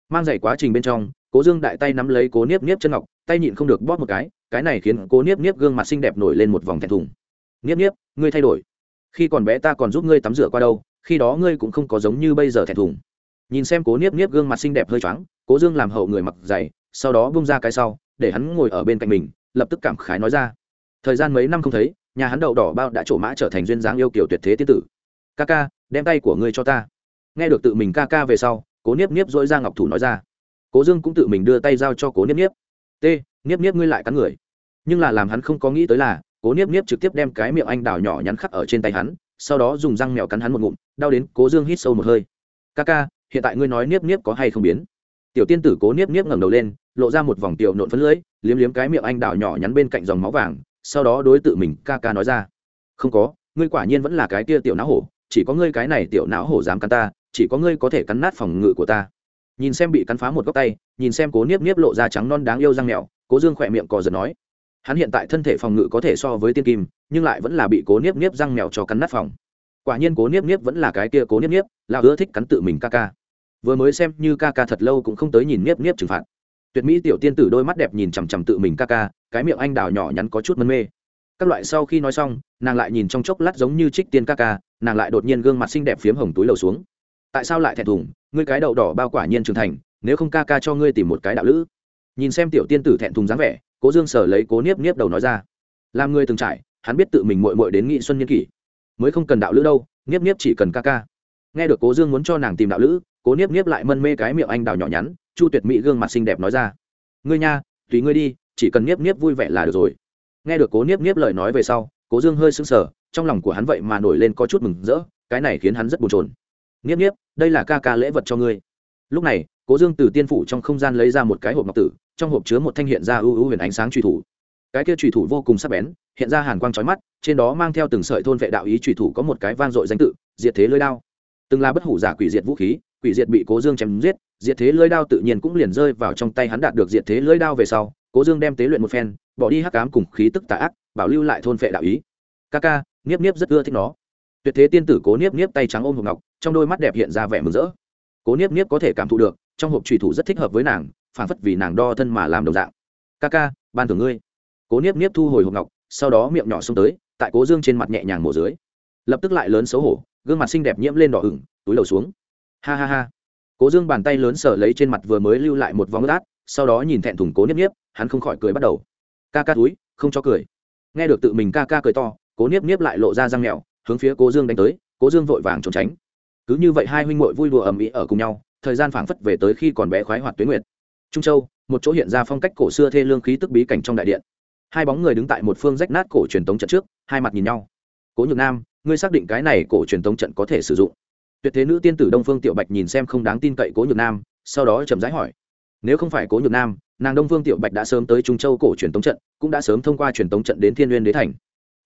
Mang giày quá trình bên trong cố dương đại tay nắm lấy cố niếp niếp chân ngọc, tay nhịn không được bóp một cái cái này khiến cố niếp niếp gương mặt xinh đẹp nổi lên một vòng thẹn thùng. Niếp niếp, ngươi thay đổi. Khi còn bé ta còn giúp ngươi tắm rửa qua đâu, khi đó ngươi cũng không có giống như bây giờ thẹn thùng. Nhìn xem cố niếp niếp gương mặt xinh đẹp hơi choáng, cố dương làm hậu người mặc dày, sau đó bung ra cái sau, để hắn ngồi ở bên cạnh mình, lập tức cảm khái nói ra. Thời gian mấy năm không thấy, nhà hắn đậu đỏ bao đã trổ mã trở thành duyên dáng yêu kiểu tuyệt thế tiên tử. Ca ca, đem tay của ngươi cho ta. Nghe được tự mình ca ca về sau, cố niếp niếp dỗi ra ngọc thủ nói ra cố dương cũng tự mình đưa tay giao cho cố niếp niếp. T, niếp niếp ngươi lại cắn người. Nhưng là làm hắn không có nghĩ tới là, cố niếp niếp trực tiếp đem cái miệng anh đào nhỏ nhắn khắc ở trên tay hắn, sau đó dùng răng mèo cắn hắn một ngụm, đau đến cố dương hít sâu một hơi. Ca ca, hiện tại ngươi nói niếp niếp có hay không biến? Tiểu tiên tử cố niếp niếp ngẩng đầu lên, lộ ra một vòng tiểu nộn phấn lưỡi, liếm liếm cái miệng anh đào nhỏ nhắn bên cạnh dòng máu vàng, sau đó đối tự mình ca ca nói ra. Không có, ngươi quả nhiên vẫn là cái kia tiểu não hổ, chỉ có ngươi cái này tiểu não hổ dám cắn ta, chỉ có ngươi có thể cắn nát phòng ngự của ta nhìn xem bị cắn phá một góc tay, nhìn xem cố niếp niếp lộ ra trắng non đáng yêu răng mèo, cố dương khỏe miệng cò giật nói, hắn hiện tại thân thể phòng ngự có thể so với tiên kim, nhưng lại vẫn là bị cố niếp niếp răng mèo cho cắn nát phòng. Quả nhiên cố niếp niếp vẫn là cái kia cố niếp niếp, là ưa thích cắn tự mình ca ca. Vừa mới xem như ca ca thật lâu cũng không tới nhìn niếp niếp trừng phạt. Tuyệt mỹ tiểu tiên tử đôi mắt đẹp nhìn chằm chằm tự mình ca ca, cái miệng anh đào nhỏ nhắn có chút mân mê. Các loại sau khi nói xong, nàng lại nhìn trong chốc lát giống như trích tiên ca ca, nàng lại đột nhiên gương mặt xinh đẹp phiếm hồng túi lầu xuống. Tại sao lại thẹn thùng? Ngươi cái đậu đỏ bao quả nhiên trưởng thành, nếu không ca ca cho ngươi tìm một cái đạo lữ. Nhìn xem tiểu tiên tử thẹn thùng dáng vẻ, cố dương sở lấy cố niếp niếp đầu nói ra. Làm người từng trải, hắn biết tự mình mội mội đến nghị xuân nhân kỷ. Mới không cần đạo lữ đâu, niếp niếp chỉ cần ca ca. Nghe được cố dương muốn cho nàng tìm đạo lữ, cố niếp niếp lại mân mê cái miệng anh đào nhỏ nhắn, chu tuyệt mỹ gương mặt xinh đẹp nói ra. Ngươi nha, tùy ngươi đi, chỉ cần niếp niếp vui vẻ là được rồi. Nghe được cố niếp niếp lời nói về sau, cố dương hơi sững sờ, trong lòng của hắn vậy mà nổi lên có chút mừng rỡ, cái này khiến hắn rất bồn chồn niếp niếp đây là ca ca lễ vật cho ngươi. Lúc này, cố dương từ tiên phủ trong không gian lấy ra một cái hộp ngọc tử, trong hộp chứa một thanh hiện ra ưu ưu huyền ánh sáng truy thủ. Cái kia truy thủ vô cùng sắc bén, hiện ra hàn quang trói mắt, trên đó mang theo từng sợi thôn vệ đạo ý truy thủ có một cái van dội danh tự, diệt thế lưới đao. Từng là bất hủ giả quỷ diệt vũ khí, quỷ diệt bị cố dương chém giết, diệt thế lưới đao tự nhiên cũng liền rơi vào trong tay hắn đạt được diệt thế lưới đao về sau, cố dương đem tế luyện một phen, bỏ đi hắc cám cùng khí tức tà ác, bảo lưu lại thôn vệ đạo ý. Ca ca niếp niếp rất ưa thích nó. Tuyệt thế tiên tử cố niếp niếp tay trắng ôm hộp ngọc trong đôi mắt đẹp hiện ra vẻ mừng rỡ. Cố niếp niếp có thể cảm thụ được, trong hộp trùy thủ rất thích hợp với nàng phản phất vì nàng đo thân mà làm đồng dạng. Ca ca, ban thưởng ngươi. Cố niếp niếp thu hồi hộp ngọc, sau đó miệng nhỏ xông tới, tại cố dương trên mặt nhẹ nhàng mổ dưới. Lập tức lại lớn xấu hổ, gương mặt xinh đẹp nhiễm lên đỏ ửng, túi đầu xuống. Ha ha ha. Cố dương bàn tay lớn sở lấy trên mặt vừa mới lưu lại một vòng lát sau đó nhìn thẹn thùng cố niếp niếp, hắn không khỏi cười bắt đầu. Ca ca túi, không cho cười. Nghe được tự mình ca ca cười to, cố niếp niếp lại lộ ra răng mèo hướng phía cố dương đánh tới, cố dương vội vàng trốn tránh cứ như vậy hai huynh muội vui đùa ầm ĩ ở cùng nhau, thời gian phảng phất về tới khi còn bé khoái hoạt tuyến nguyệt. Trung châu, một chỗ hiện ra phong cách cổ xưa thê lương khí tức bí cảnh trong đại điện. Hai bóng người đứng tại một phương rách nát cổ truyền tống trận trước, hai mặt nhìn nhau. Cố nhược nam, ngươi xác định cái này cổ truyền tống trận có thể sử dụng? Tuyệt thế nữ tiên tử đông phương tiểu bạch nhìn xem không đáng tin cậy cố nhược nam, sau đó chậm rãi hỏi. Nếu không phải cố nhược nam, nàng đông phương tiểu bạch đã sớm tới trung châu cổ truyền tống trận, cũng đã sớm thông qua truyền tống trận đến thiên n đế thành.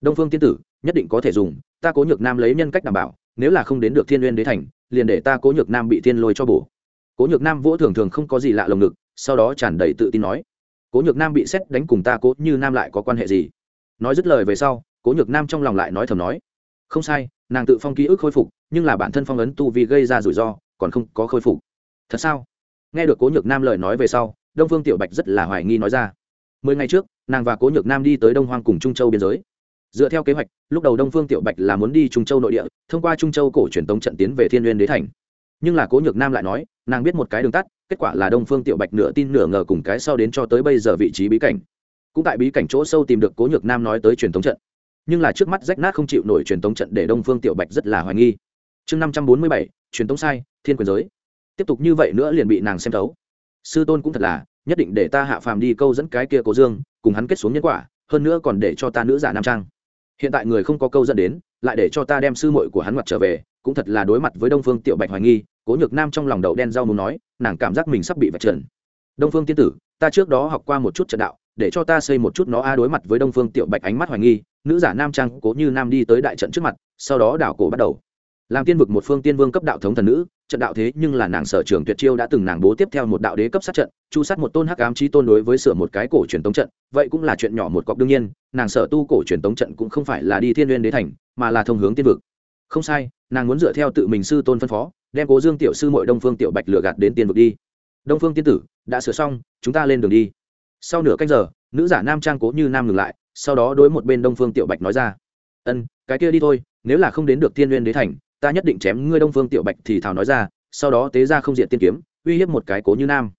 Đông phương tiên tử, nhất định có thể dùng, ta cố nhược nam lấy nhân cách đảm bảo nếu là không đến được thiên n đế thành, liền để ta cố nhược nam bị thiên lôi cho bổ. Cố nhược nam vỗ thường thường không có gì lạ lồng ngực, sau đó tràn đầy tự tin nói, cố nhược nam bị xét đánh cùng ta cố như nam lại có quan hệ gì? Nói dứt lời về sau, cố nhược nam trong lòng lại nói thầm nói, không sai, nàng tự phong ký ức khôi phục, nhưng là bản thân phong ấn tu vì gây ra rủi ro, còn không có khôi phục. Thật sao? Nghe được cố nhược nam lời nói về sau, đông phương tiểu bạch rất là hoài nghi nói ra, mười ngày trước, nàng và cố nhược nam đi tới đông hoang cùng trung châu biên giới dựa theo kế hoạch, lúc đầu đông phương tiểu bạch là muốn đi trung châu nội địa, thông qua trung châu cổ truyền tống trận tiến về thiên n đế thành. Nhưng là cố nhược nam lại nói, nàng biết một cái đường tắt, kết quả là đông phương tiểu bạch nửa tin nửa ngờ cùng cái sau đến cho tới bây giờ vị trí bí cảnh. Cũng tại bí cảnh chỗ sâu tìm được cố nhược nam nói tới truyền thống trận. Nhưng là trước mắt rách nát không chịu nổi truyền thống trận để đông phương tiểu bạch rất là hoài nghi. Chương năm trăm bốn mươi bảy, truyền thống sai, thiên quyền giới. Tiếp tục như vậy nữa liền bị nàng xem thấu. Sư tôn cũng thật là, nhất định để ta hạ phàm đi câu dẫn cái kia cố dương, cùng hắn kết xuống nhân quả, hơn nữa còn để cho ta nữ giả nam trang hiện tại người không có câu dẫn đến, lại để cho ta đem sư muội của hắn mặt trở về, cũng thật là đối mặt với đông phương tiểu bạch hoài nghi, cố nhược nam trong lòng đầu đen rau muốn nói, nàng cảm giác mình sắp bị vạch trần. Đông phương tiên tử, ta trước đó học qua một chút trận đạo, để cho ta xây một chút nó a đối mặt với đông phương tiểu bạch ánh mắt hoài nghi, nữ giả nam trang cố như nam đi tới đại trận trước mặt, sau đó đảo cổ bắt đầu. Làm tiên vực một phương tiên vương cấp đạo thống thần nữ trận đạo thế nhưng là nàng sở trường tuyệt chiêu đã từng nàng bố tiếp theo một đạo đế cấp sát trận, chu sát một tôn hắc ám trí tôn đối với sửa một cái cổ truyền tống trận, vậy cũng là chuyện nhỏ một cọc đương nhiên, nàng sở tu cổ truyền tống trận cũng không phải là đi thiên n đế thành, mà là thông hướng tiên vực. Không sai, nàng muốn dựa theo tự mình sư tôn phân phó, đem cố dương tiểu sư mội đông phương tiểu bạch lừa gạt đến tiên vực đi. Đông phương tiên tử, đã sửa xong, chúng ta lên đường đi. Sau nửa canh giờ, nữ giả nam trang cố như nam ngừng lại, sau đó đối một bên đông phương tiểu bạch nói ra. Ân, cái kia đi thôi, nếu là không đến được tiên nguyên đế thành ta nhất định chém ngươi đông phương tiểu bạch thì thào nói ra, sau đó tế ra không diện tiên kiếm, uy hiếp một cái cố như nam.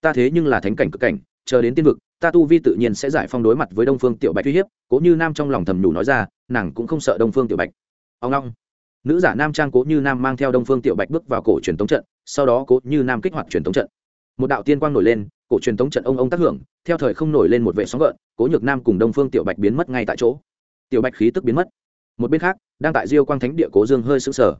Ta thế nhưng là thánh cảnh cực cảnh, chờ đến tiên vực, ta tu vi tự nhiên sẽ giải phong đối mặt với đông phương tiểu bạch uy hiếp, cố như nam trong lòng thầm nhủ nói ra, nàng cũng không sợ đông phương tiểu bạch. Ông long nữ giả nam trang cố như nam mang theo đông phương tiểu bạch bước vào cổ truyền tống trận, sau đó cố như nam kích hoạt truyền tống trận. Một đạo tiên quang nổi lên, cổ truyền tống trận ông ông tác hưởng, theo thời không nổi lên một vệ sóng gợn, cố nhược nam cùng đông phương tiểu bạch biến mất ngay tại chỗ. Tiểu bạch khí tức biến mất một bên khác, đang tại diêu quang thánh địa cố dương hơi sững sờ.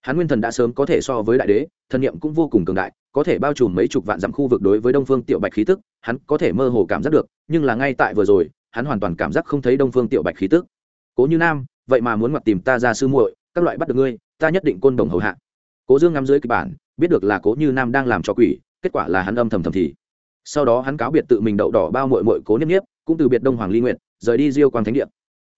Hắn nguyên thần đã sớm có thể so với đại đế thần niệm cũng vô cùng cường đại, có thể bao trùm mấy chục vạn dặm khu vực đối với đông phương tiểu bạch khí tức, hắn có thể mơ hồ cảm giác được, nhưng là ngay tại vừa rồi, hắn hoàn toàn cảm giác không thấy đông phương tiểu bạch khí tức. Cố như nam, vậy mà muốn ngoặt tìm ta ra sư muội, các loại bắt được ngươi, ta nhất định côn đồng hầu hạ. Cố dương ngắm dưới kịch bản, biết được là cố như nam đang làm cho quỷ, kết quả là hắn âm thầm thầm thì. Sau đó hắn cáo biệt tự mình đậu đỏ bao mội mội cố niếp niếp, cũng từ biệt đông hoàng ly nguyện rời đi diêu quang thánh địa.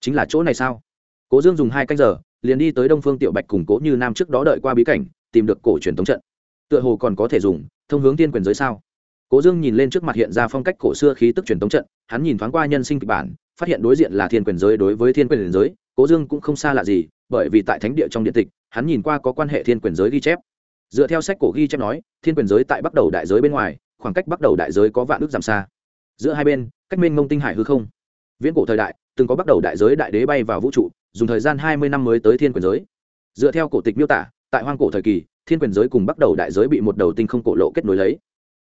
Chính là chỗ này sao? Cố dương dùng hai canh giờ, liền đi tới đông phương tiểu bạch cùng cố như nam trước đó đợi qua bí cảnh, tìm được cổ truyền thống trận. Tựa hồ còn có thể dùng, thông hướng tiên quyền giới sao? Cố dương nhìn lên trước mặt hiện ra phong cách cổ xưa khí tức truyền thống trận, hắn nhìn thoáng qua nhân sinh kịch bản, phát hiện đối diện là thiên quyền giới đối với thiên quyền giới, cố dương cũng không xa lạ gì, bởi vì tại thánh địa trong điện tịch, hắn nhìn qua có quan hệ thiên quyền giới ghi chép. Dựa theo sách cổ ghi chép nói, thiên quyền giới tại bắt đầu đại giới bên ngoài, khoảng cách bắt đầu đại giới có vạn ước giảm xa. Giữa hai bên, cách mênh mông tinh hải hư không. Viễn cổ thời đại, từng có bắt đầu đại giới đại đế bay vào vũ trụ dùng thời gian hai mươi năm mới tới thiên quyền giới. Dựa theo cổ tịch miêu tả, tại hoang cổ thời kỳ, thiên quyền giới cùng bắt đầu đại giới bị một đầu tinh không cổ lộ kết nối lấy.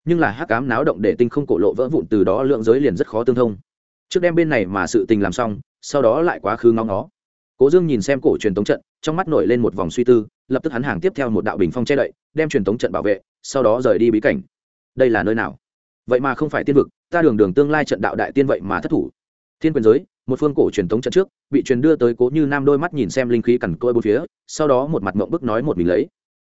Nhưng là hắc cám náo động để tinh không cổ lộ vỡ vụn từ đó lượng giới liền rất khó tương thông. Trước đem bên này mà sự tình làm xong, sau đó lại quá khứ ngóng nó cố dương nhìn xem cổ truyền tống trận, trong mắt nổi lên một vòng suy tư, lập tức hắn hàng tiếp theo một đạo bình phong che đậy, đem truyền tống trận bảo vệ, sau đó rời đi bí cảnh. Đây là nơi nào? Vậy mà không phải tiên vực, ta đường đường tương lai trận đạo đại tiên vậy mà thất thủ. Thiên quyền giới một phương cổ truyền thống trận trước, bị truyền đưa tới cố như nam đôi mắt nhìn xem linh khí cằn côi bốn phía, sau đó một mặt mộng bức nói một mình lấy.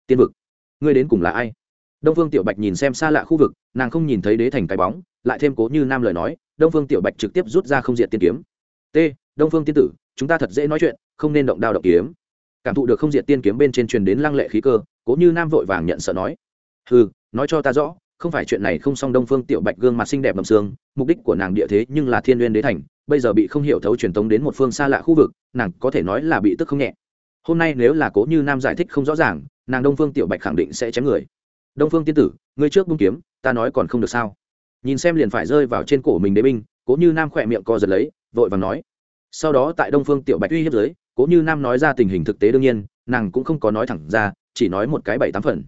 Tiên vực, ngươi đến cùng là ai? Đông phương tiểu bạch nhìn xem xa lạ khu vực, nàng không nhìn thấy đế thành cái bóng, lại thêm cố như nam lời nói, đông phương tiểu bạch trực tiếp rút ra không diện tiên kiếm. T, đông phương tiên tử, chúng ta thật dễ nói chuyện, không nên động đao động kiếm. Cảm thụ được không diện tiên kiếm bên trên truyền đến lăng lệ khí cơ, cố như nam vội vàng nhận sợ nói. Ừ nói cho ta rõ không phải chuyện này không xong đông phương tiểu bạch gương mặt xinh đẹp bầm xương mục đích của nàng địa thế nhưng là thiên n đế thành, bây giờ bị không hiểu thấu truyền tống đến một phương xa lạ khu vực, nàng có thể nói là bị tức không nhẹ. Hôm nay nếu là cố như nam giải thích không rõ ràng, nàng đông phương tiểu bạch khẳng định sẽ chém người. Đông phương tiên tử, ngươi trước bung kiếm, ta nói còn không được sao? Nhìn xem liền phải rơi vào trên cổ mình đế binh, cố như nam khỏe miệng co giật lấy, vội và nói. Sau đó tại đông phương tiểu bạch uy hiếp giới cố như nam nói ra tình hình thực tế đương nhiên, nàng cũng không có nói thẳng ra, chỉ nói một cái bảy tám phần.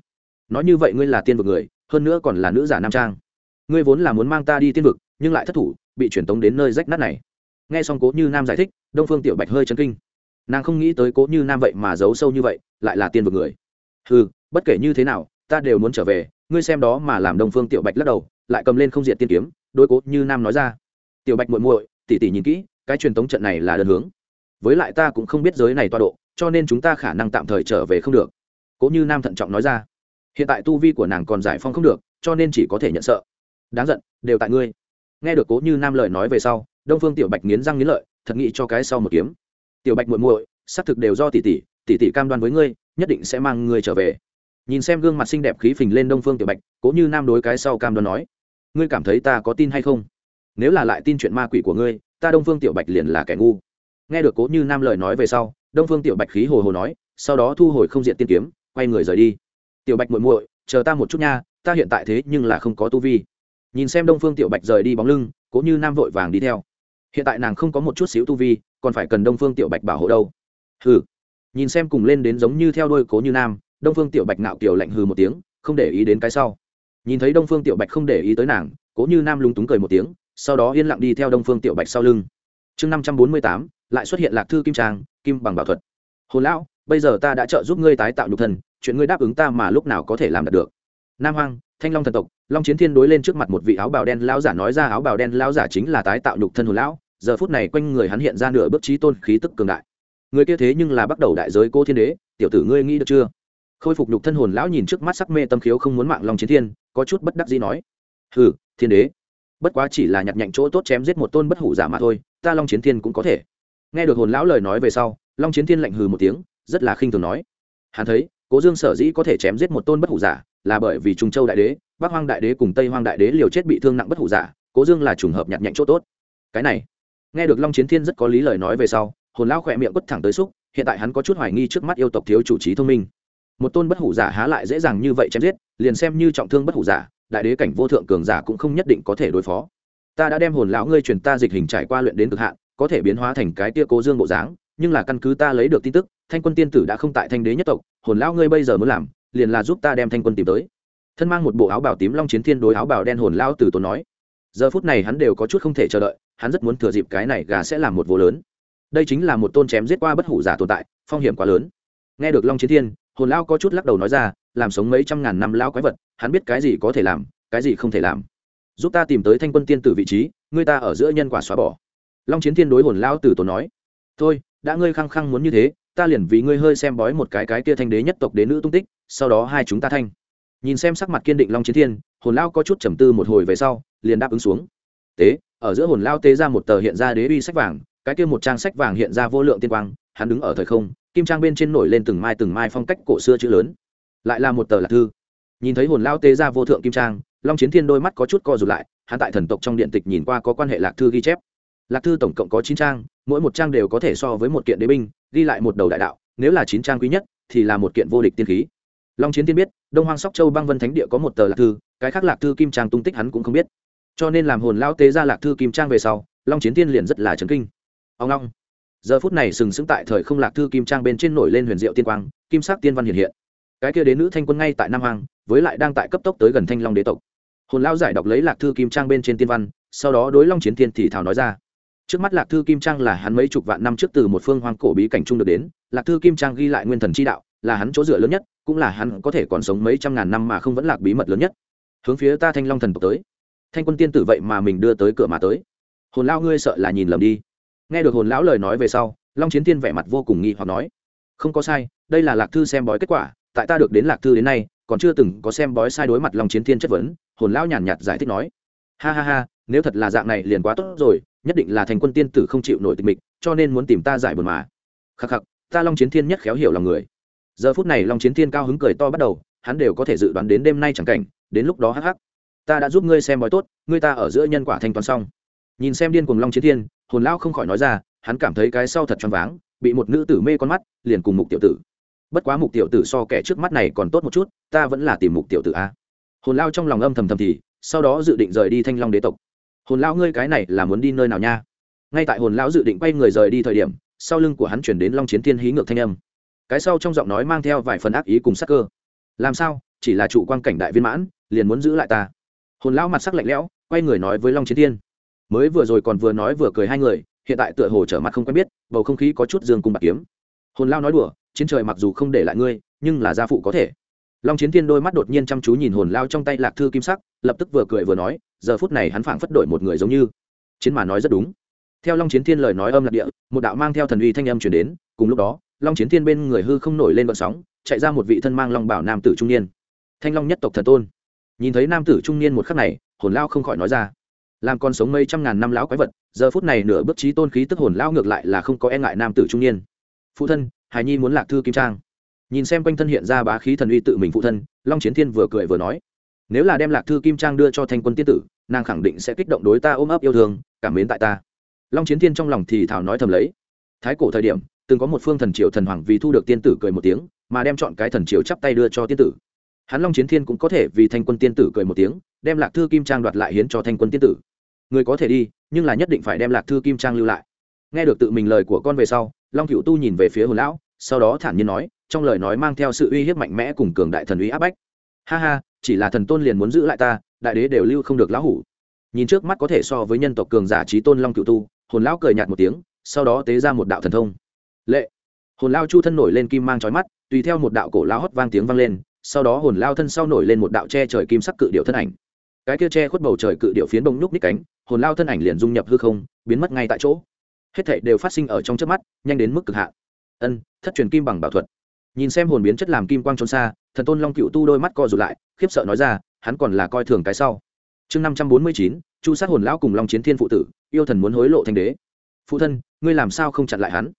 Nói như vậy ngươi là tiên vực người hơn nữa còn là nữ giả nam trang. Ngươi vốn là muốn mang ta đi tiên vực, nhưng lại thất thủ, bị truyền tống đến nơi rách nát này. Nghe xong cố như nam giải thích, đông phương tiểu bạch hơi chấn kinh. Nàng không nghĩ tới cố như nam vậy mà giấu sâu như vậy, lại là tiên vực người. Ừ bất kể như thế nào, ta đều muốn trở về, ngươi xem đó mà làm đông phương tiểu bạch lắc đầu, lại cầm lên không diện tiên kiếm đôi cố như nam nói ra. Tiểu bạch muội muội tỉ tỉ nhìn kỹ, cái truyền tống trận này là đơn hướng. Với lại ta cũng không biết giới này toa độ, cho nên chúng ta khả năng tạm thời trở về không được. Cố như nam thận trọng nói ra hiện tại tu vi của nàng còn giải phong không được, cho nên chỉ có thể nhận sợ. Đáng giận, đều tại ngươi. Nghe được cố như nam lời nói về sau, đông phương tiểu bạch nghiến răng nghiến lợi, thật nghĩ cho cái sau một kiếm. Tiểu bạch muội muội, xác thực đều do tỷ tỷ tỷ tỷ cam đoan với ngươi, nhất định sẽ mang ngươi trở về. Nhìn xem gương mặt xinh đẹp khí phình lên đông phương tiểu bạch, cố như nam đối cái sau cam đoan nói, ngươi cảm thấy ta có tin hay không? Nếu là lại tin chuyện ma quỷ của ngươi, ta đông phương tiểu bạch liền là kẻ ngu. Nghe được cố như nam lời nói về sau, đông phương tiểu bạch khí hồ hồ nói, sau đó thu hồi không diện tiên kiếm, quay người rời đi tiểu bạch muội muội, chờ ta một chút nha, ta hiện tại thế nhưng là không có tu vi. Nhìn xem đông phương tiểu bạch rời đi bóng lưng, cố như nam vội vàng đi theo. Hiện tại nàng không có một chút xíu tu vi, còn phải cần đông phương tiểu bạch bảo hộ đâu. Hừ. Nhìn xem cùng lên đến giống như theo đôi cố như nam, đông phương tiểu bạch nạo kiểu lạnh hừ một tiếng, không để ý đến cái sau. Nhìn thấy đông phương tiểu bạch không để ý tới nàng, cố như nam lúng túng cười một tiếng, sau đó yên lặng đi theo đông phương tiểu bạch sau lưng. Chương năm trăm bốn mươi tám, lại xuất hiện lạc thư kim trang, kim bằng bảo thuật. Hồn lão, bây giờ ta đã trợ giúp ngươi tái tạo nhục thần chuyện ngươi đáp ứng ta mà lúc nào có thể làm được. Nam Hoang, thanh long thần tộc long chiến thiên đối lên trước mặt một vị áo bào đen lão giả nói ra áo bào đen lão giả chính là tái tạo nhục thân hồn lão giờ phút này quanh người hắn hiện ra nửa bước trí tôn khí tức cường đại. Người kia thế nhưng là bắt đầu đại giới cô thiên đế tiểu tử ngươi nghĩ được chưa? Khôi phục nhục thân hồn lão nhìn trước mắt sắc mê tâm khiếu không muốn mạng long chiến thiên có chút bất đắc dĩ nói hừ thiên đế bất quá chỉ là nhặt nhạnh chỗ tốt chém giết một tôn bất hủ giả mà thôi ta long chiến thiên cũng có thể. Nghe được hồn lão lời nói về sau long chiến thiên lạnh hừ một tiếng rất là khinh thường nói hắn thấy cố dương sở dĩ có thể chém giết một tôn bất hủ giả, là bởi vì trung châu đại đế, bắc hoang đại đế cùng tây hoang đại đế liều chết bị thương nặng bất hủ giả, cố dương là trùng hợp nhặt nhạnh chỗ tốt. Cái này, nghe được long chiến thiên rất có lý lời nói về sau, hồn lão khỏe miệng quất thẳng tới xúc, hiện tại hắn có chút hoài nghi trước mắt yêu tộc thiếu chủ trí thông minh. Một tôn bất hủ giả há lại dễ dàng như vậy chém giết, liền xem như trọng thương bất hủ giả, đại đế cảnh vô thượng cường giả cũng không nhất định có thể đối phó. Ta đã đem hồn lão ngươi truyền ta dịch hình trải qua luyện đến cực hạn, có thể biến hóa thành cái tia cố dương bộ dáng, nhưng là căn cứ ta lấy được tin tức thanh quân tiên tử đã không tại thanh đế nhất tộc, hồn lão ngươi bây giờ muốn làm, liền là giúp ta đem thanh quân tìm tới. Thân mang một bộ áo bào tím long chiến thiên đối áo bào đen hồn lão từ tốn nói. Giờ phút này hắn đều có chút không thể chờ đợi, hắn rất muốn thừa dịp cái này gà sẽ làm một vô lớn. Đây chính là một tôn chém giết qua bất hủ giả tồn tại, phong hiểm quá lớn. Nghe được long chiến thiên, hồn lão có chút lắc đầu nói ra, làm sống mấy trăm ngàn năm lão quái vật, hắn biết cái gì có thể làm, cái gì không thể làm. Giúp ta tìm tới thanh quân tiên tử vị trí, ngươi ta ở giữa nhân quả xóa bỏ. Long chiến thiên đối hồn lão từ tốn nói. Thôi, đã ngươi khăng khăng muốn như thế ta liền vì ngươi hơi xem bói một cái cái kia thanh đế nhất tộc đế nữ tung tích, sau đó hai chúng ta thanh. Nhìn xem sắc mặt kiên định long chiến thiên, hồn lao có chút trầm tư một hồi về sau, liền đáp ứng xuống. Tế, ở giữa hồn lao tế ra một tờ hiện ra đế uy sách vàng, cái kia một trang sách vàng hiện ra vô lượng tiên quang, hắn đứng ở thời không, kim trang bên trên nổi lên từng mai từng mai phong cách cổ xưa chữ lớn. Lại là một tờ lạc thư. Nhìn thấy hồn lao tế ra vô thượng kim trang, long chiến thiên đôi mắt có chút co rụt lại, hắn tại thần tộc trong điện tịch nhìn qua có quan hệ lạc thư ghi chép lạc thư tổng cộng có chín trang, mỗi một trang đều có thể so với một kiện đế binh, ghi lại một đầu đại đạo, nếu là chín trang quý nhất, thì là một kiện vô địch tiên khí. Long chiến tiên biết, đông hoang sóc châu băng vân thánh địa có một tờ lạc thư, cái khác lạc thư kim trang tung tích hắn cũng không biết. Cho nên làm hồn lao tế ra lạc thư kim trang về sau, long chiến tiên liền rất là chấn kinh. Ông long, giờ phút này sừng sững tại thời không lạc thư kim trang bên trên nổi lên huyền diệu tiên quang, kim sắc tiên văn hiện hiện. Cái kia đến nữ thanh quân ngay tại nam hoàng với lại đang tại cấp tốc tới gần thanh long đế tộc. Hồn lao giải đọc lấy lạc thư kim trang bên trên tiên văn, sau đó đối long chiến tiên thì thảo nói ra trước mắt lạc thư kim trang là hắn mấy chục vạn năm trước từ một phương hoang cổ bí cảnh trung được đến, lạc thư kim trang ghi lại nguyên thần chi đạo, là hắn chỗ dựa lớn nhất, cũng là hắn có thể còn sống mấy trăm ngàn năm mà không vẫn lạc bí mật lớn nhất. Hướng phía ta thanh long thần tộc tới. Thanh quân tiên tử vậy mà mình đưa tới cửa mà tới. Hồn Lão ngươi sợ là nhìn lầm đi. Nghe được hồn lão lời nói về sau, long chiến tiên vẻ mặt vô cùng nghi hoặc nói, không có sai, đây là lạc thư xem bói kết quả, tại ta được đến lạc thư đến nay, còn chưa từng có xem bói sai đối mặt long chiến thiên chất vấn. Hồn lão nhàn nhạt giải thích nói, ha ha ha nếu thật là dạng này liền quá tốt rồi, nhất định là thành quân tiên tử không chịu nổi tịch mịch, cho nên muốn tìm ta giải buồn mà. Khắc khắc, ta long chiến thiên nhất khéo hiểu lòng người. Giờ phút này long chiến thiên cao hứng cười to bắt đầu, hắn đều có thể dự đoán đến đêm nay chẳng cảnh, đến lúc đó hắc hắc. Ta đã giúp ngươi xem bói tốt, ngươi ta ở giữa nhân quả thanh toán xong. Nhìn xem điên cuồng long chiến thiên, hồn lão không khỏi nói ra, hắn cảm thấy cái sau thật choáng váng, bị một nữ tử mê con mắt, liền cùng mục tiểu tử. Bất quá mục tiểu tử so kẻ trước mắt này còn tốt một chút, ta vẫn là tìm mục tiểu tử a. Hồn lao trong lòng âm thầm thầm thì, sau đó dự định rời đi thanh long đế tộc hồn Lão ngươi cái này là muốn đi nơi nào nha? Ngay tại hồn lão dự định quay người rời đi thời điểm, sau lưng của hắn chuyển đến long chiến thiên hí ngược thanh âm. Cái sau trong giọng nói mang theo vài phần ác ý cùng sắc cơ. Làm sao? Chỉ là trụ quan cảnh đại viên mãn, liền muốn giữ lại ta? Hồn lão mặt sắc lạnh lẽo, quay người nói với long chiến thiên. Mới vừa rồi còn vừa nói vừa cười hai người, hiện tại tựa hồ trở mặt không quen biết, bầu không khí có chút dương cung bạc kiếm. Hồn lao nói đùa, chiến trời mặc dù không để lại ngươi, nhưng là gia phụ có thể. Long chiến thiên đôi mắt đột nhiên chăm chú nhìn hồn lao trong tay lạc thư kim sắc, lập tức vừa cười vừa nói giờ phút này hắn phảng phất đổi một người giống như. Chiến mà nói rất đúng. Theo long chiến thiên lời nói âm lạc địa, một đạo mang theo thần uy thanh âm chuyển đến, cùng lúc đó, long chiến thiên bên người hư không nổi lên vận sóng, chạy ra một vị thân mang long bảo nam tử trung niên. Thanh long nhất tộc thần tôn. Nhìn thấy nam tử trung niên một khắc này, hồn lao không khỏi nói ra. Làm con sống mấy trăm ngàn năm lão quái vật, giờ phút này nửa bước trí tôn khí tức hồn lao ngược lại là không có e ngại nam tử trung niên. Phụ thân, hải nhi muốn lạc thư kim trang. Nhìn xem quanh thân hiện ra bá khí thần uy tự mình phụ thân, long chiến thiên vừa cười vừa nói nếu là đem lạc thư kim trang đưa cho thanh quân tiên tử, nàng khẳng định sẽ kích động đối ta ôm ấp yêu thương, cảm mến tại ta. Long chiến thiên trong lòng thì thảo nói thầm lấy. Thái cổ thời điểm, từng có một phương thần triều thần hoàng vì thu được tiên tử cười một tiếng, mà đem chọn cái thần triều chắp tay đưa cho tiên tử. Hắn long chiến thiên cũng có thể vì thanh quân tiên tử cười một tiếng, đem lạc thư kim trang đoạt lại hiến cho thanh quân tiên tử. Người có thể đi, nhưng là nhất định phải đem lạc thư kim trang lưu lại. Nghe được tự mình lời của con về sau, long cựu tu nhìn về phía hồn lão, sau đó thản nhiên nói, trong lời nói mang theo sự uy hiếp mạnh mẽ cùng cường đại thần uy áp bách. Ha ha chỉ là thần tôn liền muốn giữ lại ta, đại đế đều lưu không được lão hủ. Nhìn trước mắt có thể so với nhân tộc cường giả trí tôn long cựu tu, hồn lão cười nhạt một tiếng, sau đó tế ra một đạo thần thông. Lệ. Hồn lao chu thân nổi lên kim mang trói mắt, tùy theo một đạo cổ lao hót vang tiếng vang lên, sau đó hồn lao thân sau nổi lên một đạo che trời kim sắc cự điệu thân ảnh. Cái kia che khuất bầu trời cự điệu phiến bông nhúc ních cánh, hồn lao thân ảnh liền dung nhập hư không, biến mất ngay tại chỗ. Hết thảy đều phát sinh ở trong trước mắt, nhanh đến mức cực hạn. Ân, thất truyền kim bằng bảo thuật. Nhìn xem hồn biến chất làm kim quang trốn xa thần tôn long cựu tu đôi mắt co rụt lại, khiếp sợ nói ra, hắn còn là coi thường cái sau. Chương năm trăm bốn mươi chín, chu sát hồn lão cùng long chiến thiên phụ tử, yêu thần muốn hối lộ thanh đế. Phụ thân, ngươi làm sao không chặn lại hắn?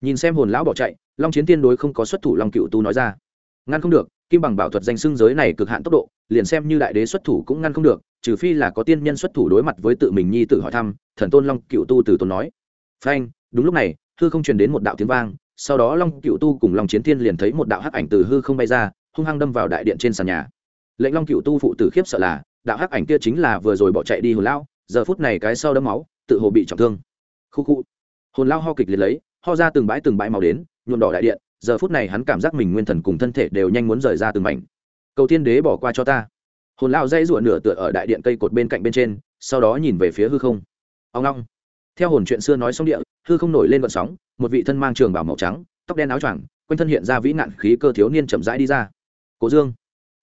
Nhìn xem hồn lão bỏ chạy, long chiến tiên đối không có xuất thủ long cựu tu nói ra. Ngăn không được, kim bằng bảo thuật danh xưng giới này cực hạn tốc độ, liền xem như đại đế xuất thủ cũng ngăn không được, trừ phi là có tiên nhân xuất thủ đối mặt với tự mình nhi tử hỏi thăm, thần tôn long cựu tu từ tôn nói. Phanh, đúng lúc này, hư không truyền đến một đạo tiếng vang, sau đó long cựu tu cùng long chiến thiên liền thấy một đạo hắc ảnh từ hư không bay ra hung hăng đâm vào đại điện trên sàn nhà. Lệnh long cựu tu phụ tử khiếp sợ là, đạo hắc ảnh kia chính là vừa rồi bỏ chạy đi hồn lao, giờ phút này cái sau đấm máu, tự hồ bị trọng thương. Khu khu. Hồn lao ho kịch liệt lấy, ho ra từng bãi từng bãi màu đến, nhuộm đỏ đại điện, giờ phút này hắn cảm giác mình nguyên thần cùng thân thể đều nhanh muốn rời ra từng mảnh. Cầu thiên đế bỏ qua cho ta. Hồn lao dây ruộng nửa tựa ở đại điện cây cột bên cạnh bên trên, sau đó nhìn về phía hư không. Ông long. Theo hồn chuyện xưa nói xong địa, hư không nổi lên vận sóng, một vị thân mang trường bảo màu trắng, tóc đen áo choàng, quanh thân hiện ra vĩ nạn khí cơ thiếu niên chậm rãi đi ra cố dương.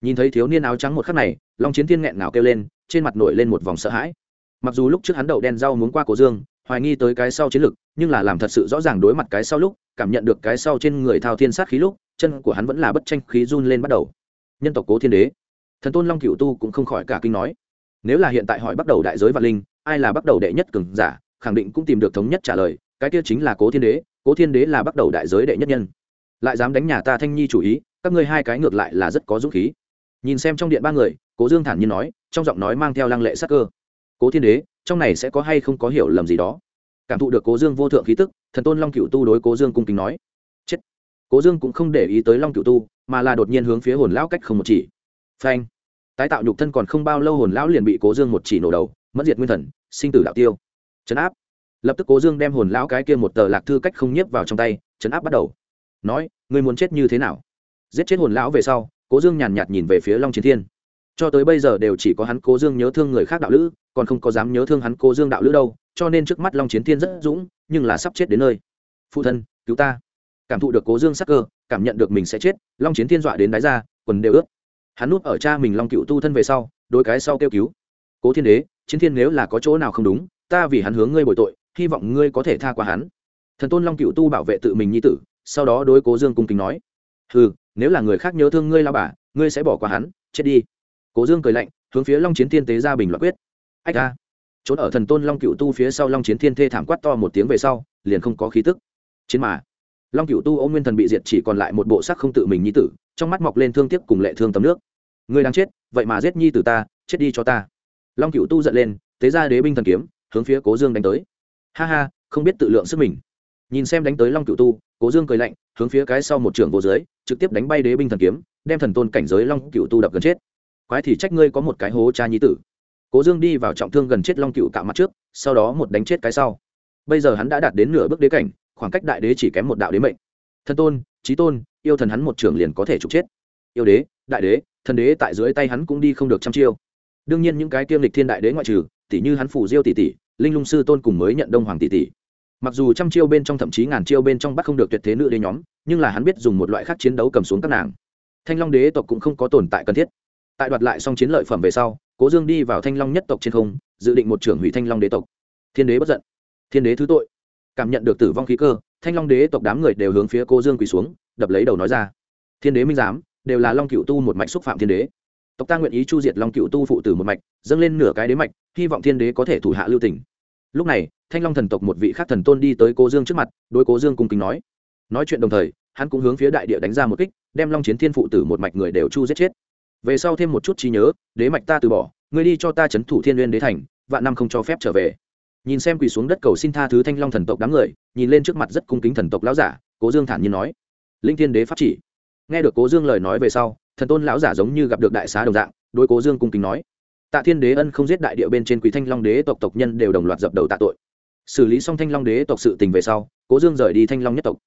Nhìn thấy thiếu niên áo trắng một khắc này, long chiến thiên nghẹn ngào kêu lên, trên mặt nổi lên một vòng sợ hãi. Mặc dù lúc trước hắn đậu đen rau muốn qua cố dương, hoài nghi tới cái sau chiến lực, nhưng là làm thật sự rõ ràng đối mặt cái sau lúc, cảm nhận được cái sau trên người thao thiên sát khí lúc, chân của hắn vẫn là bất tranh khí run lên bắt đầu. Nhân tộc cố thiên đế. Thần tôn long cựu tu cũng không khỏi cả kinh nói. Nếu là hiện tại hỏi bắt đầu đại giới vạn linh, ai là bắt đầu đệ nhất cường giả, khẳng định cũng tìm được thống nhất trả lời, cái kia chính là cố thiên đế, cố thiên đế là bắt đầu đại giới đệ nhất nhân. Lại dám đánh nhà ta thanh nhi chủ ý các ngươi hai cái ngược lại là rất có dũng khí. Nhìn xem trong điện ba người, cố dương thản nhiên nói, trong giọng nói mang theo lăng lệ sắc cơ. Cố thiên đế, trong này sẽ có hay không có hiểu lầm gì đó? Cảm thụ được cố dương vô thượng khí tức, thần tôn long cựu tu đối cố dương cung kính nói. Chết. Cố dương cũng không để ý tới long cựu tu, mà là đột nhiên hướng phía hồn lão cách không một chỉ. Phanh. Tái tạo nhục thân còn không bao lâu hồn lão liền bị cố dương một chỉ nổ đầu, mất diệt nguyên thần, sinh tử đạo tiêu. Chấn áp. Lập tức cố dương đem hồn lão cái kia một tờ lạc thư cách không nhiếp vào trong tay, chấn áp bắt đầu. Nói, ngươi muốn chết như thế nào? Giết chết hồn lão về sau, cố dương nhàn nhạt nhìn về phía long chiến thiên. Cho tới bây giờ đều chỉ có hắn cố dương nhớ thương người khác đạo lữ, còn không có dám nhớ thương hắn cố dương đạo lữ đâu, cho nên trước mắt long chiến thiên rất dũng, nhưng là sắp chết đến nơi. Phụ thân, cứu ta. Cảm thụ được cố dương sắc cơ, cảm nhận được mình sẽ chết, long chiến thiên dọa đến đáy ra, quần đều ướt. Hắn núp ở cha mình long cựu tu thân về sau đôi cái sau kêu cứu. Cố thiên đế, chiến thiên nếu là có chỗ nào không đúng, ta vì hắn hướng ngươi bồi tội, hy vọng ngươi có thể tha qua hắn. Thần tôn long cựu tu bảo vệ tự mình nhi tử, sau đó đối cố dương cung kính nói ừ nếu là người khác nhớ thương ngươi lao bà, ngươi sẽ bỏ qua hắn, chết đi. Cố dương cười lạnh, hướng phía long chiến thiên tế ra bình loại quyết. Ách ra trốn ở thần tôn long cựu tu phía sau long chiến thiên thê thảm quát to một tiếng về sau, liền không có khí tức. Chiến mà. Long cựu tu ô nguyên thần bị diệt chỉ còn lại một bộ sắc không tự mình nhi tử, trong mắt mọc lên thương tiếc cùng lệ thương tấm nước. Ngươi đang chết, vậy mà giết nhi tử ta, chết đi cho ta. Long cựu tu giận lên, tế ra đế binh thần kiếm, hướng phía cố dương đánh tới. Ha ha, không biết tự lượng sức mình nhìn xem đánh tới long cựu tu, cố dương cười lạnh, hướng phía cái sau một trường vô giới trực tiếp đánh bay đế binh thần kiếm, đem thần tôn cảnh giới long cựu tu đập gần chết. Quái thì trách ngươi có một cái hố cha nhi tử. Cố dương đi vào trọng thương gần chết long cựu cạo mặt trước, sau đó một đánh chết cái sau. Bây giờ hắn đã đạt đến nửa bước đế cảnh, khoảng cách đại đế chỉ kém một đạo đế mệnh. Thần tôn trí tôn, yêu thần hắn một trường liền có thể trục chết. Yêu đế, đại đế, thần đế tại dưới tay hắn cũng đi không được trăm chiêu. Đương nhiên những cái tiêm lịch thiên đại đế ngoại trừ tỷ như hắn phủ diêu tỷ tỷ, linh lung sư tôn cùng mới nhận đông hoàng tỷ tỷ mặc dù trăm chiêu bên trong thậm chí ngàn chiêu bên trong bắt không được tuyệt thế nữ đế nhóm, nhưng là hắn biết dùng một loại khác chiến đấu cầm xuống các nàng. Thanh long đế tộc cũng không có tồn tại cần thiết. Tại đoạt lại xong chiến lợi phẩm về sau, cố dương đi vào thanh long nhất tộc trên không, dự định một trưởng hủy thanh long đế tộc. Thiên đế bất giận. Thiên đế thứ tội. Cảm nhận được tử vong khí cơ, thanh long đế tộc đám người đều hướng phía cố dương quỳ xuống, đập lấy đầu nói ra. Thiên đế minh giám, đều là long cựu tu một mạch xúc phạm thiên đế. Tộc ta nguyện ý chu diệt long cựu tu phụ tử một mạch, dâng lên nửa cái đế mạch, hy vọng thiên đế có thể thủ hạ lưu tỉnh lúc này thanh long thần tộc một vị khác thần tôn đi tới cố dương trước mặt, đối cố dương cung kính nói. Nói chuyện đồng thời, hắn cũng hướng phía đại địa đánh ra một kích, đem long chiến thiên phụ tử một mạch người đều chu giết chết. Về sau thêm một chút trí nhớ, đế mạch ta từ bỏ, ngươi đi cho ta c h ấ n thủ thiên n g u y ê n đế thành, vạn năm không cho phép trở về. Nhìn xem quỳ xuống đất cầu xin tha thứ thanh long thần tộc đám người, nhìn lên trước mặt rất cung kính thần tộc lão giả, cố dương thản nhiên nói. Linh thiên đế pháp chỉ. Nghe được cố dương lời nói về sau, thần tôn lão giả giống như gặp được đại xá đồng dạng, đối cố dương cung kính nói. Tạ thiên đế ân không giết đại địa bên trên quý thanh long đế tộc tộc nhân đều đồng loạt dập đầu tạ tội xử lý xong thanh long đế tộc sự tình về sau, cố dương rời đi thanh long nhất tộc.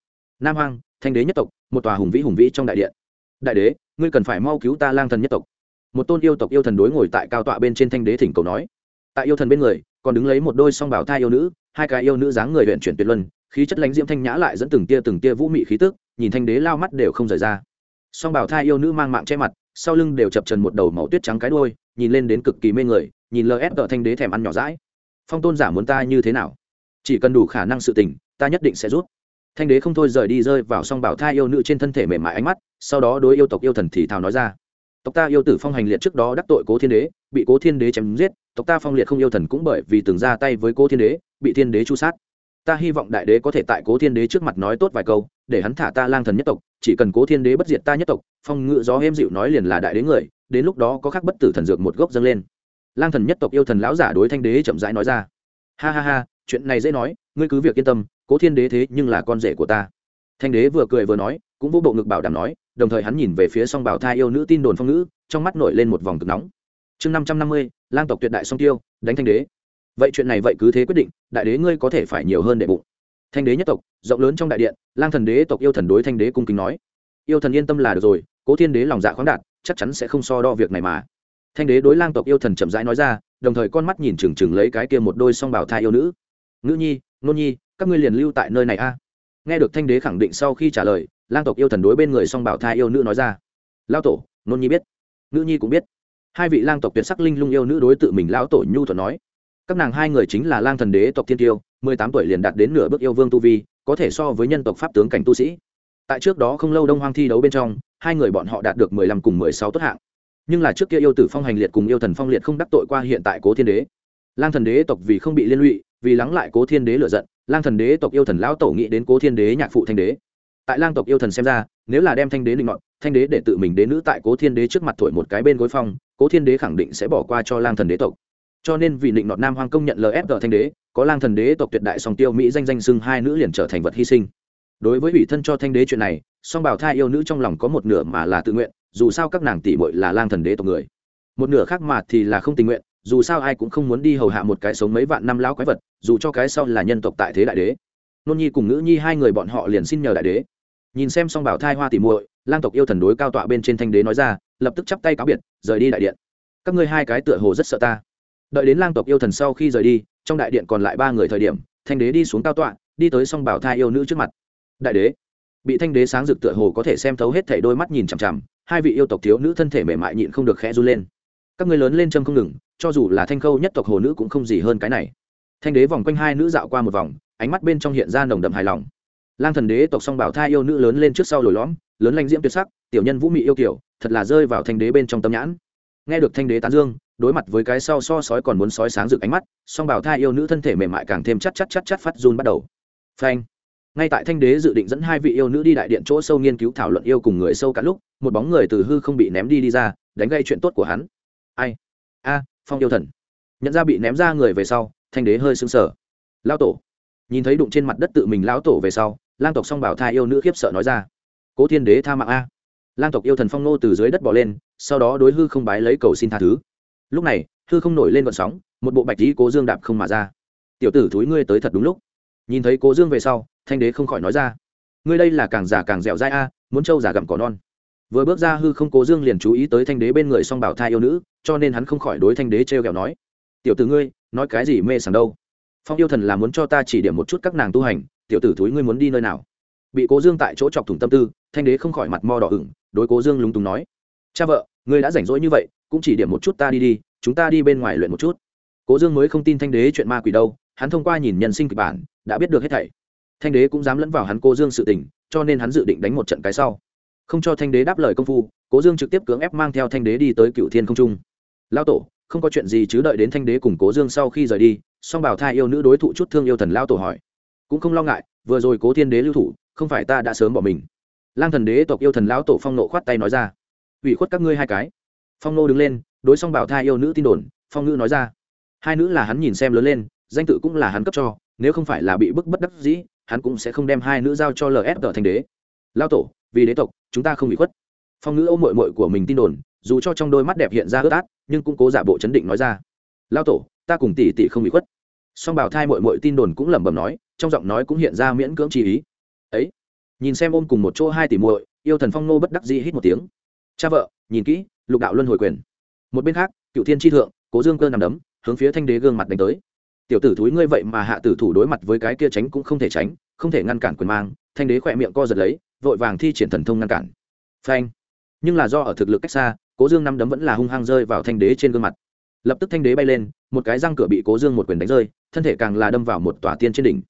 Nam hoàng thanh đế nhất tộc, một tòa hùng vĩ hùng vĩ trong đại điện. Đại đế, ngươi cần phải mau cứu ta lang thần nhất tộc. Một tôn yêu tộc yêu thần đối ngồi tại cao tọa bên trên thanh đế thỉnh cầu nói. Tại yêu thần bên người, còn đứng lấy một đôi song bảo thai yêu nữ, hai cái yêu nữ dáng người huyện chuyển tuyệt luân, khí chất lánh diễm thanh nhã lại dẫn từng tia từng tia vũ mị khí tức, nhìn thanh đế lao mắt đều không rời ra. Song bảo thai yêu nữ mang mạng che mặt, sau lưng đều chập trần một đầu màu tuyết trắng cái đôi nhìn lên đến cực kỳ mê người, nhìn lờ ép đỡ thanh đế thèm ăn nhỏ rãi phong tôn giả muốn ta như thế nào? Chỉ cần đủ khả năng sự tình, ta nhất định sẽ rút. Thanh đế không thôi rời đi rơi vào song bảo thai yêu nữ trên thân thể mềm mại ánh mắt, sau đó đối yêu tộc yêu thần thì thào nói ra. Tộc ta yêu tử phong hành liệt trước đó đắc tội cố thiên đế, bị cố thiên đế chém giết, tộc ta phong liệt không yêu thần cũng bởi vì từng ra tay với cố thiên đế, bị thiên đế chu sát. Ta hy vọng đại đế có thể tại cố thiên đế trước mặt nói tốt vài câu, để hắn thả ta lang thần nhất tộc, chỉ cần cố thiên đế bất diệt ta nhất tộc, phong ngự gió êm dịu nói liền là đại đế người, đến lúc đó có khác bất tử thần dược một gốc dâng lên. Lang thần nhất tộc yêu thần lão giả đối thanh đế chậm rãi nói ra ha ha ha chuyện này dễ nói ngươi cứ việc yên tâm cố thiên đế thế nhưng là con rể của ta. Thanh đế vừa cười vừa nói cũng vô bộ ngực bảo đảm nói đồng thời hắn nhìn về phía song bảo thai yêu nữ tin đồn phong nữ, trong mắt nổi lên một vòng cực nóng. Chương năm trăm năm mươi lang tộc tuyệt đại song tiêu đánh thanh đế. Vậy chuyện này vậy cứ thế quyết định đại đế ngươi có thể phải nhiều hơn đệ bụng. Thanh đế nhất tộc rộng lớn trong đại điện lang thần đế tộc yêu thần đối thanh đế cung kính nói. Yêu thần yên tâm là được rồi cố thiên đế lòng dạ khoáng đạt chắc chắn sẽ không so đo việc này mà thanh đế đối lang tộc yêu thần chậm rãi nói ra, đồng thời con mắt nhìn chừng chừng lấy cái kia một đôi song bảo thai yêu nữ. Ngữ nhi, nôn nhi, các ngươi liền lưu tại nơi này a. Nghe được thanh đế khẳng định sau khi trả lời, lang tộc yêu thần đối bên người song bảo thai yêu nữ nói ra. Lao tổ, nôn nhi biết. Nữ nhi cũng biết. Hai vị lang tộc tuyệt sắc linh lung yêu nữ đối tự mình lão tổ nhu thuận nói. Các nàng hai người chính là lang thần đế tộc thiên tiêu, mười tám tuổi liền đạt đến nửa bước yêu vương tu vi, có thể so với nhân tộc pháp tướng cảnh tu sĩ. Tại trước đó không lâu đông hoang thi đấu bên trong, hai người bọn họ đạt được mười lăm cùng mười sáu tốt hạng nhưng là trước kia yêu tử phong hành liệt cùng yêu thần phong liệt không đắc tội qua hiện tại cố thiên đế. Lang thần đế tộc vì không bị liên lụy, vì lắng lại cố thiên đế lựa giận, lang thần đế tộc yêu thần lão tổ nghĩ đến cố thiên đế nhạc phụ thanh đế. Tại lang tộc yêu thần xem ra, nếu là đem thanh đế định ngọn thanh đế để tự mình đến nữ tại cố thiên đế trước mặt thổi một cái bên gối phong, cố thiên đế khẳng định sẽ bỏ qua cho lang thần đế tộc. Cho nên vì định nọt nam hoang công nhận lfg thanh đế, có lang thần đế tộc tuyệt đại song tiêu mỹ danh danh xưng hai nữ liền trở thành vật hy sinh. Đối với ủy thân cho thanh đế chuyện này, song bảo thai yêu nữ trong lòng có một nửa mà là tự nguyện dù sao các nàng tỷ muội là lang thần đế tộc người. Một nửa khác mà thì là không tình nguyện, dù sao ai cũng không muốn đi hầu hạ một cái sống mấy vạn năm lão quái vật, dù cho cái sau là nhân tộc tại thế đại đế. Nôn nhi cùng ngữ nhi hai người bọn họ liền xin nhờ đại đế. Nhìn xem xong bảo thai hoa tỉ muội, lang tộc yêu thần đối cao tọa bên trên thanh đế nói ra, lập tức chắp tay cáo biệt, rời đi đại điện. Các ngươi hai cái tựa hồ rất sợ ta. Đợi đến lang tộc yêu thần sau khi rời đi, trong đại điện còn lại ba người thời điểm, thanh đế đi xuống cao tọa, đi tới song bảo thai yêu nữ trước mặt. Đại đế, bị thanh đế sáng rực tựa hồ có thể xem thấu hết thảy đôi mắt nhìn chằm chằm hai vị yêu tộc thiếu nữ thân thể mềm mại nhịn không được khẽ run lên. Các người lớn lên châm không ngừng, cho dù là thanh khâu nhất tộc hồ nữ cũng không gì hơn cái này. Thanh đế vòng quanh hai nữ dạo qua một vòng, ánh mắt bên trong hiện ra nồng đậm hài lòng. Lang thần đế tộc song bảo thai yêu nữ lớn lên trước sau lồi lõm, lớn lanh diễm tuyệt sắc, tiểu nhân vũ mị yêu kiểu, thật là rơi vào thanh đế bên trong tâm nhãn. Nghe được thanh đế tán dương, đối mặt với cái sau so sói còn muốn sói sáng rực ánh mắt, song bảo thai yêu nữ thân thể mềm mại càng thêm chắc chắc chắc chắc phát run bắt đầu. Phanh! Ngay tại thanh đế dự định dẫn hai vị yêu nữ đi đại điện chỗ sâu nghiên cứu thảo luận yêu cùng người sâu cả lúc, một bóng người từ hư không bị ném đi đi ra, đánh gây chuyện tốt của hắn. Ai? A, phong yêu thần. Nhận ra bị ném ra người về sau, thanh đế hơi sững sờ. Lao tổ. Nhìn thấy đụng trên mặt đất tự mình lão tổ về sau, lang tộc song bảo thai yêu nữ khiếp sợ nói ra. Cố thiên đế tha mạng a. Lang tộc yêu thần phong nô từ dưới đất bỏ lên, sau đó đối hư không bái lấy cầu xin tha thứ. Lúc này, hư không nổi lên vận sóng, một bộ bạch tí cố dương đạp không mà ra. Tiểu tử thúi ngươi tới thật đúng lúc nhìn thấy cố dương về sau, thanh đế không khỏi nói ra. Ngươi đây là càng già càng dẻo dai a, muốn trâu già gặm cỏ non. Vừa bước ra hư không cố dương liền chú ý tới thanh đế bên người song bảo thai yêu nữ, cho nên hắn không khỏi đối thanh đế t r e o kẹo nói, tiểu tử ngươi, nói cái gì mê sảng đâu? Phong yêu thần là muốn cho ta chỉ điểm một chút các nàng tu hành, tiểu tử thúi ngươi muốn đi nơi nào? Bị cố dương tại chỗ chọc thủng tâm tư, thanh đế không khỏi mặt mo đỏ ửng, đối cố dương lúng túng nói, cha vợ, ngươi đã rảnh rỗi như vậy, cũng chỉ điểm một chút ta đi đi, chúng ta đi bên ngoài luyện một chút. Cố dương mới không tin thanh đế chuyện ma quỷ đâu, hắn thông qua nhìn nhân sinh kịch bản đã biết được hết thảy. Thanh đế cũng dám lẫn vào hắn cố dương sự tình, cho nên hắn dự định đánh một trận cái sau. Không cho thanh đế đáp lời công phu, cố dương trực tiếp cưỡng ép mang theo thanh đế đi tới cựu thiên không trung. Lao tổ, không có chuyện gì chứ đợi đến thanh đế cùng cố dương sau khi rời đi. Song bảo thai yêu nữ đối thụ chút thương yêu thần lao tổ hỏi. Cũng không lo ngại, vừa rồi cố thiên đế lưu thủ, không phải ta đã sớm bỏ mình. Lang thần đế tộc yêu thần lão tổ phong nộ khoát tay nói ra. Ủy khuất các ngươi hai cái. Phong nô đứng lên, đối song bảo thai yêu nữ tin đồn, phong ngữ nói ra. Hai nữ là hắn nhìn xem lớn lên danh tự cũng là hắn cấp cho, nếu không phải là bị bức bất đắc dĩ, hắn cũng sẽ không đem hai nữ giao cho lf tờ thành đế. Lao tổ, vì đế tộc, chúng ta không bị khuất. Phong ngữ ôm mội mội của mình tin đồn, dù cho trong đôi mắt đẹp hiện ra ướt át, nhưng cũng cố giả bộ chấn định nói ra. Lao tổ, ta cùng tỷ tỷ không bị khuất. Song bảo thai mội mội tin đồn cũng lẩm bẩm nói, trong giọng nói cũng hiện ra miễn cưỡng chi ý. Ấy, nhìn xem ôm cùng một chỗ hai tỷ muội, yêu thần phong nô bất đắc dĩ hít một tiếng. Cha vợ, nhìn kỹ, lục đạo luân hồi quyền. Một bên khác, cựu thiên tri thượng, cố dương cơ nằm đấm, hướng phía thanh đế gương mặt đánh tới tiểu tử thúi ngươi vậy mà hạ tử thủ đối mặt với cái kia tránh cũng không thể tránh, không thể ngăn cản quyền mang, thanh đế khỏe miệng co giật lấy, vội vàng thi triển thần thông ngăn cản. Phanh. Nhưng là do ở thực lực cách xa, cố dương năm đấm vẫn là hung hăng rơi vào thanh đế trên gương mặt. Lập tức thanh đế bay lên, một cái răng cửa bị cố dương một quyền đánh rơi, thân thể càng là đâm vào một tòa tiên trên đỉnh.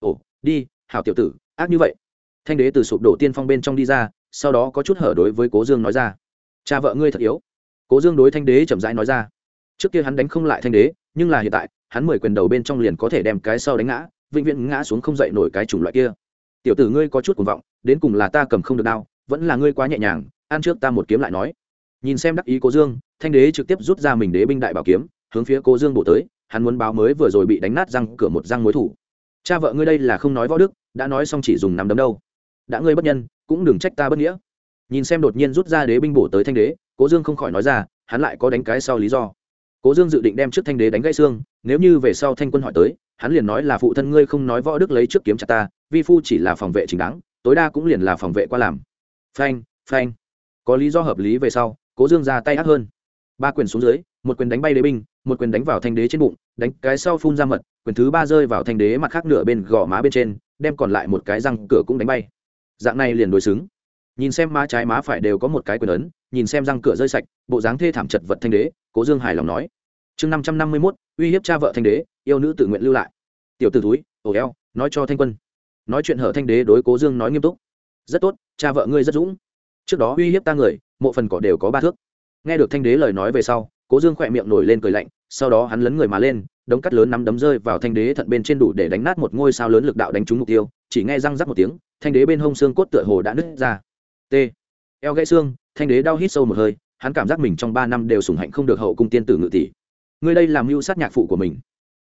Ồ, đi, hảo tiểu tử, ác như vậy. Thanh đế từ sụp đổ tiên phong bên trong đi ra, sau đó có chút hở đối với cố dương nói ra. Cha vợ ngươi thật yếu. Cố dương đối thanh đế chậm rãi nói ra. Trước kia hắn đánh không lại thanh đế, nhưng là hiện tại hắn mười quyền đầu bên trong liền có thể đem cái sau đánh ngã, vĩnh viễn ngã xuống không dậy nổi cái chủng loại kia. Tiểu tử ngươi có chút cuồng vọng, đến cùng là ta cầm không được đao, vẫn là ngươi quá nhẹ nhàng, ăn trước ta một kiếm lại nói. Nhìn xem đắc ý cố dương, thanh đế trực tiếp rút ra mình đế binh đại bảo kiếm, hướng phía cố dương bổ tới, hắn muốn báo mới vừa rồi bị đánh nát răng cửa một răng mối thủ. Cha vợ ngươi đây là không nói võ đức, đã nói xong chỉ dùng nắm đấm đâu. Đã ngươi bất nhân, cũng đừng trách ta bất nghĩa. Nhìn xem đột nhiên rút ra đế binh bổ tới thanh đế, cố dương không khỏi nói ra, hắn lại có đánh cái sau lý do cố dương dự định đem trước thanh đế đánh gãy xương, nếu như về sau thanh quân hỏi tới, hắn liền nói là phụ thân ngươi không nói võ đức lấy trước kiếm chặt ta, vi phu chỉ là phòng vệ chính đáng, tối đa cũng liền là phòng vệ qua làm. Phanh phanh. Có lý do hợp lý về sau, cố dương ra tay ác hơn. Ba quyền xuống dưới, một quyền đánh bay đế binh, một quyền đánh vào thanh đế trên bụng, đánh cái sau phun ra mật, quyền thứ ba rơi vào thanh đế mặt khác nửa bên gò má bên trên, đem còn lại một cái răng cửa cũng đánh bay. Dạng này liền đối xứng. Nhìn xem má trái má phải đều có một cái quyền ấn nhìn xem răng cửa rơi sạch, bộ dáng thê thảm chật vật thanh đế, cố dương hài lòng nói. Chương năm trăm năm mươi mốt, uy hiếp cha vợ thanh đế, yêu nữ tự nguyện lưu lại. Tiểu t ử túi ổ eo, nói cho thanh quân. Nói chuyện hở thanh đế đối cố dương nói nghiêm túc. Rất tốt, cha vợ ngươi rất dũng. Trước đó uy hiếp ta người, mộ phần cỏ đều có ba thước. Nghe được thanh đế lời nói về sau, cố dương khỏe miệng nổi lên cười lạnh, sau đó hắn lấn người mà lên, đống cắt lớn nắm đấm rơi vào thanh đế thận bên trên đủ để đánh nát một ngôi sao lớn lực đạo đánh trúng mục tiêu, chỉ nghe răng rắc một tiếng, thanh đế bên hông xương cốt tựa hồ đã nứt ra. T. Eo gãy xương thanh đế đau hít sâu một hơi, hắn cảm giác mình trong ba năm đều sủng hạnh không được hậu cung tiên tử ngự tỷ. Ngươi đây làm mưu sát nhạc phụ của mình.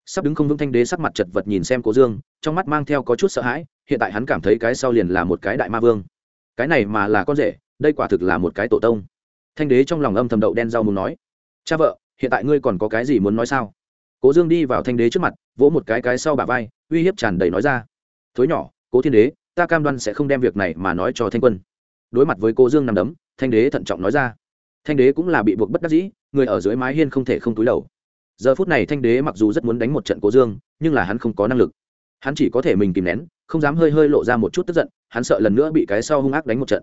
Sắp đứng không vững thanh đế sắc mặt chật vật nhìn xem cố dương, trong mắt mang theo có chút sợ hãi, hiện tại hắn cảm thấy cái sau liền là một cái đại ma vương. Cái này mà là con rể, đây quả thực là một cái tổ tông. Thanh đế trong lòng âm thầm đậu đen rau muốn nói. Cha vợ, hiện tại ngươi còn có cái gì muốn nói sao? Cố dương đi vào thanh đế trước mặt, vỗ một cái cái sau bà vai, uy hiếp tràn đầy nói ra. Thối nhỏ, cố thiên đế, ta cam đoan sẽ không đem việc này mà nói cho thanh quân đối mặt với cô dương nằm đấm, thanh đế thận trọng nói ra. Thanh đế cũng là bị buộc bất đắc dĩ, người ở dưới mái hiên không thể không túi đầu. Giờ phút này thanh đế mặc dù rất muốn đánh một trận cố dương, nhưng là hắn không có năng lực. Hắn chỉ có thể mình kìm nén, không dám hơi hơi lộ ra một chút tức giận, hắn sợ lần nữa bị cái sau hung ác đánh một trận.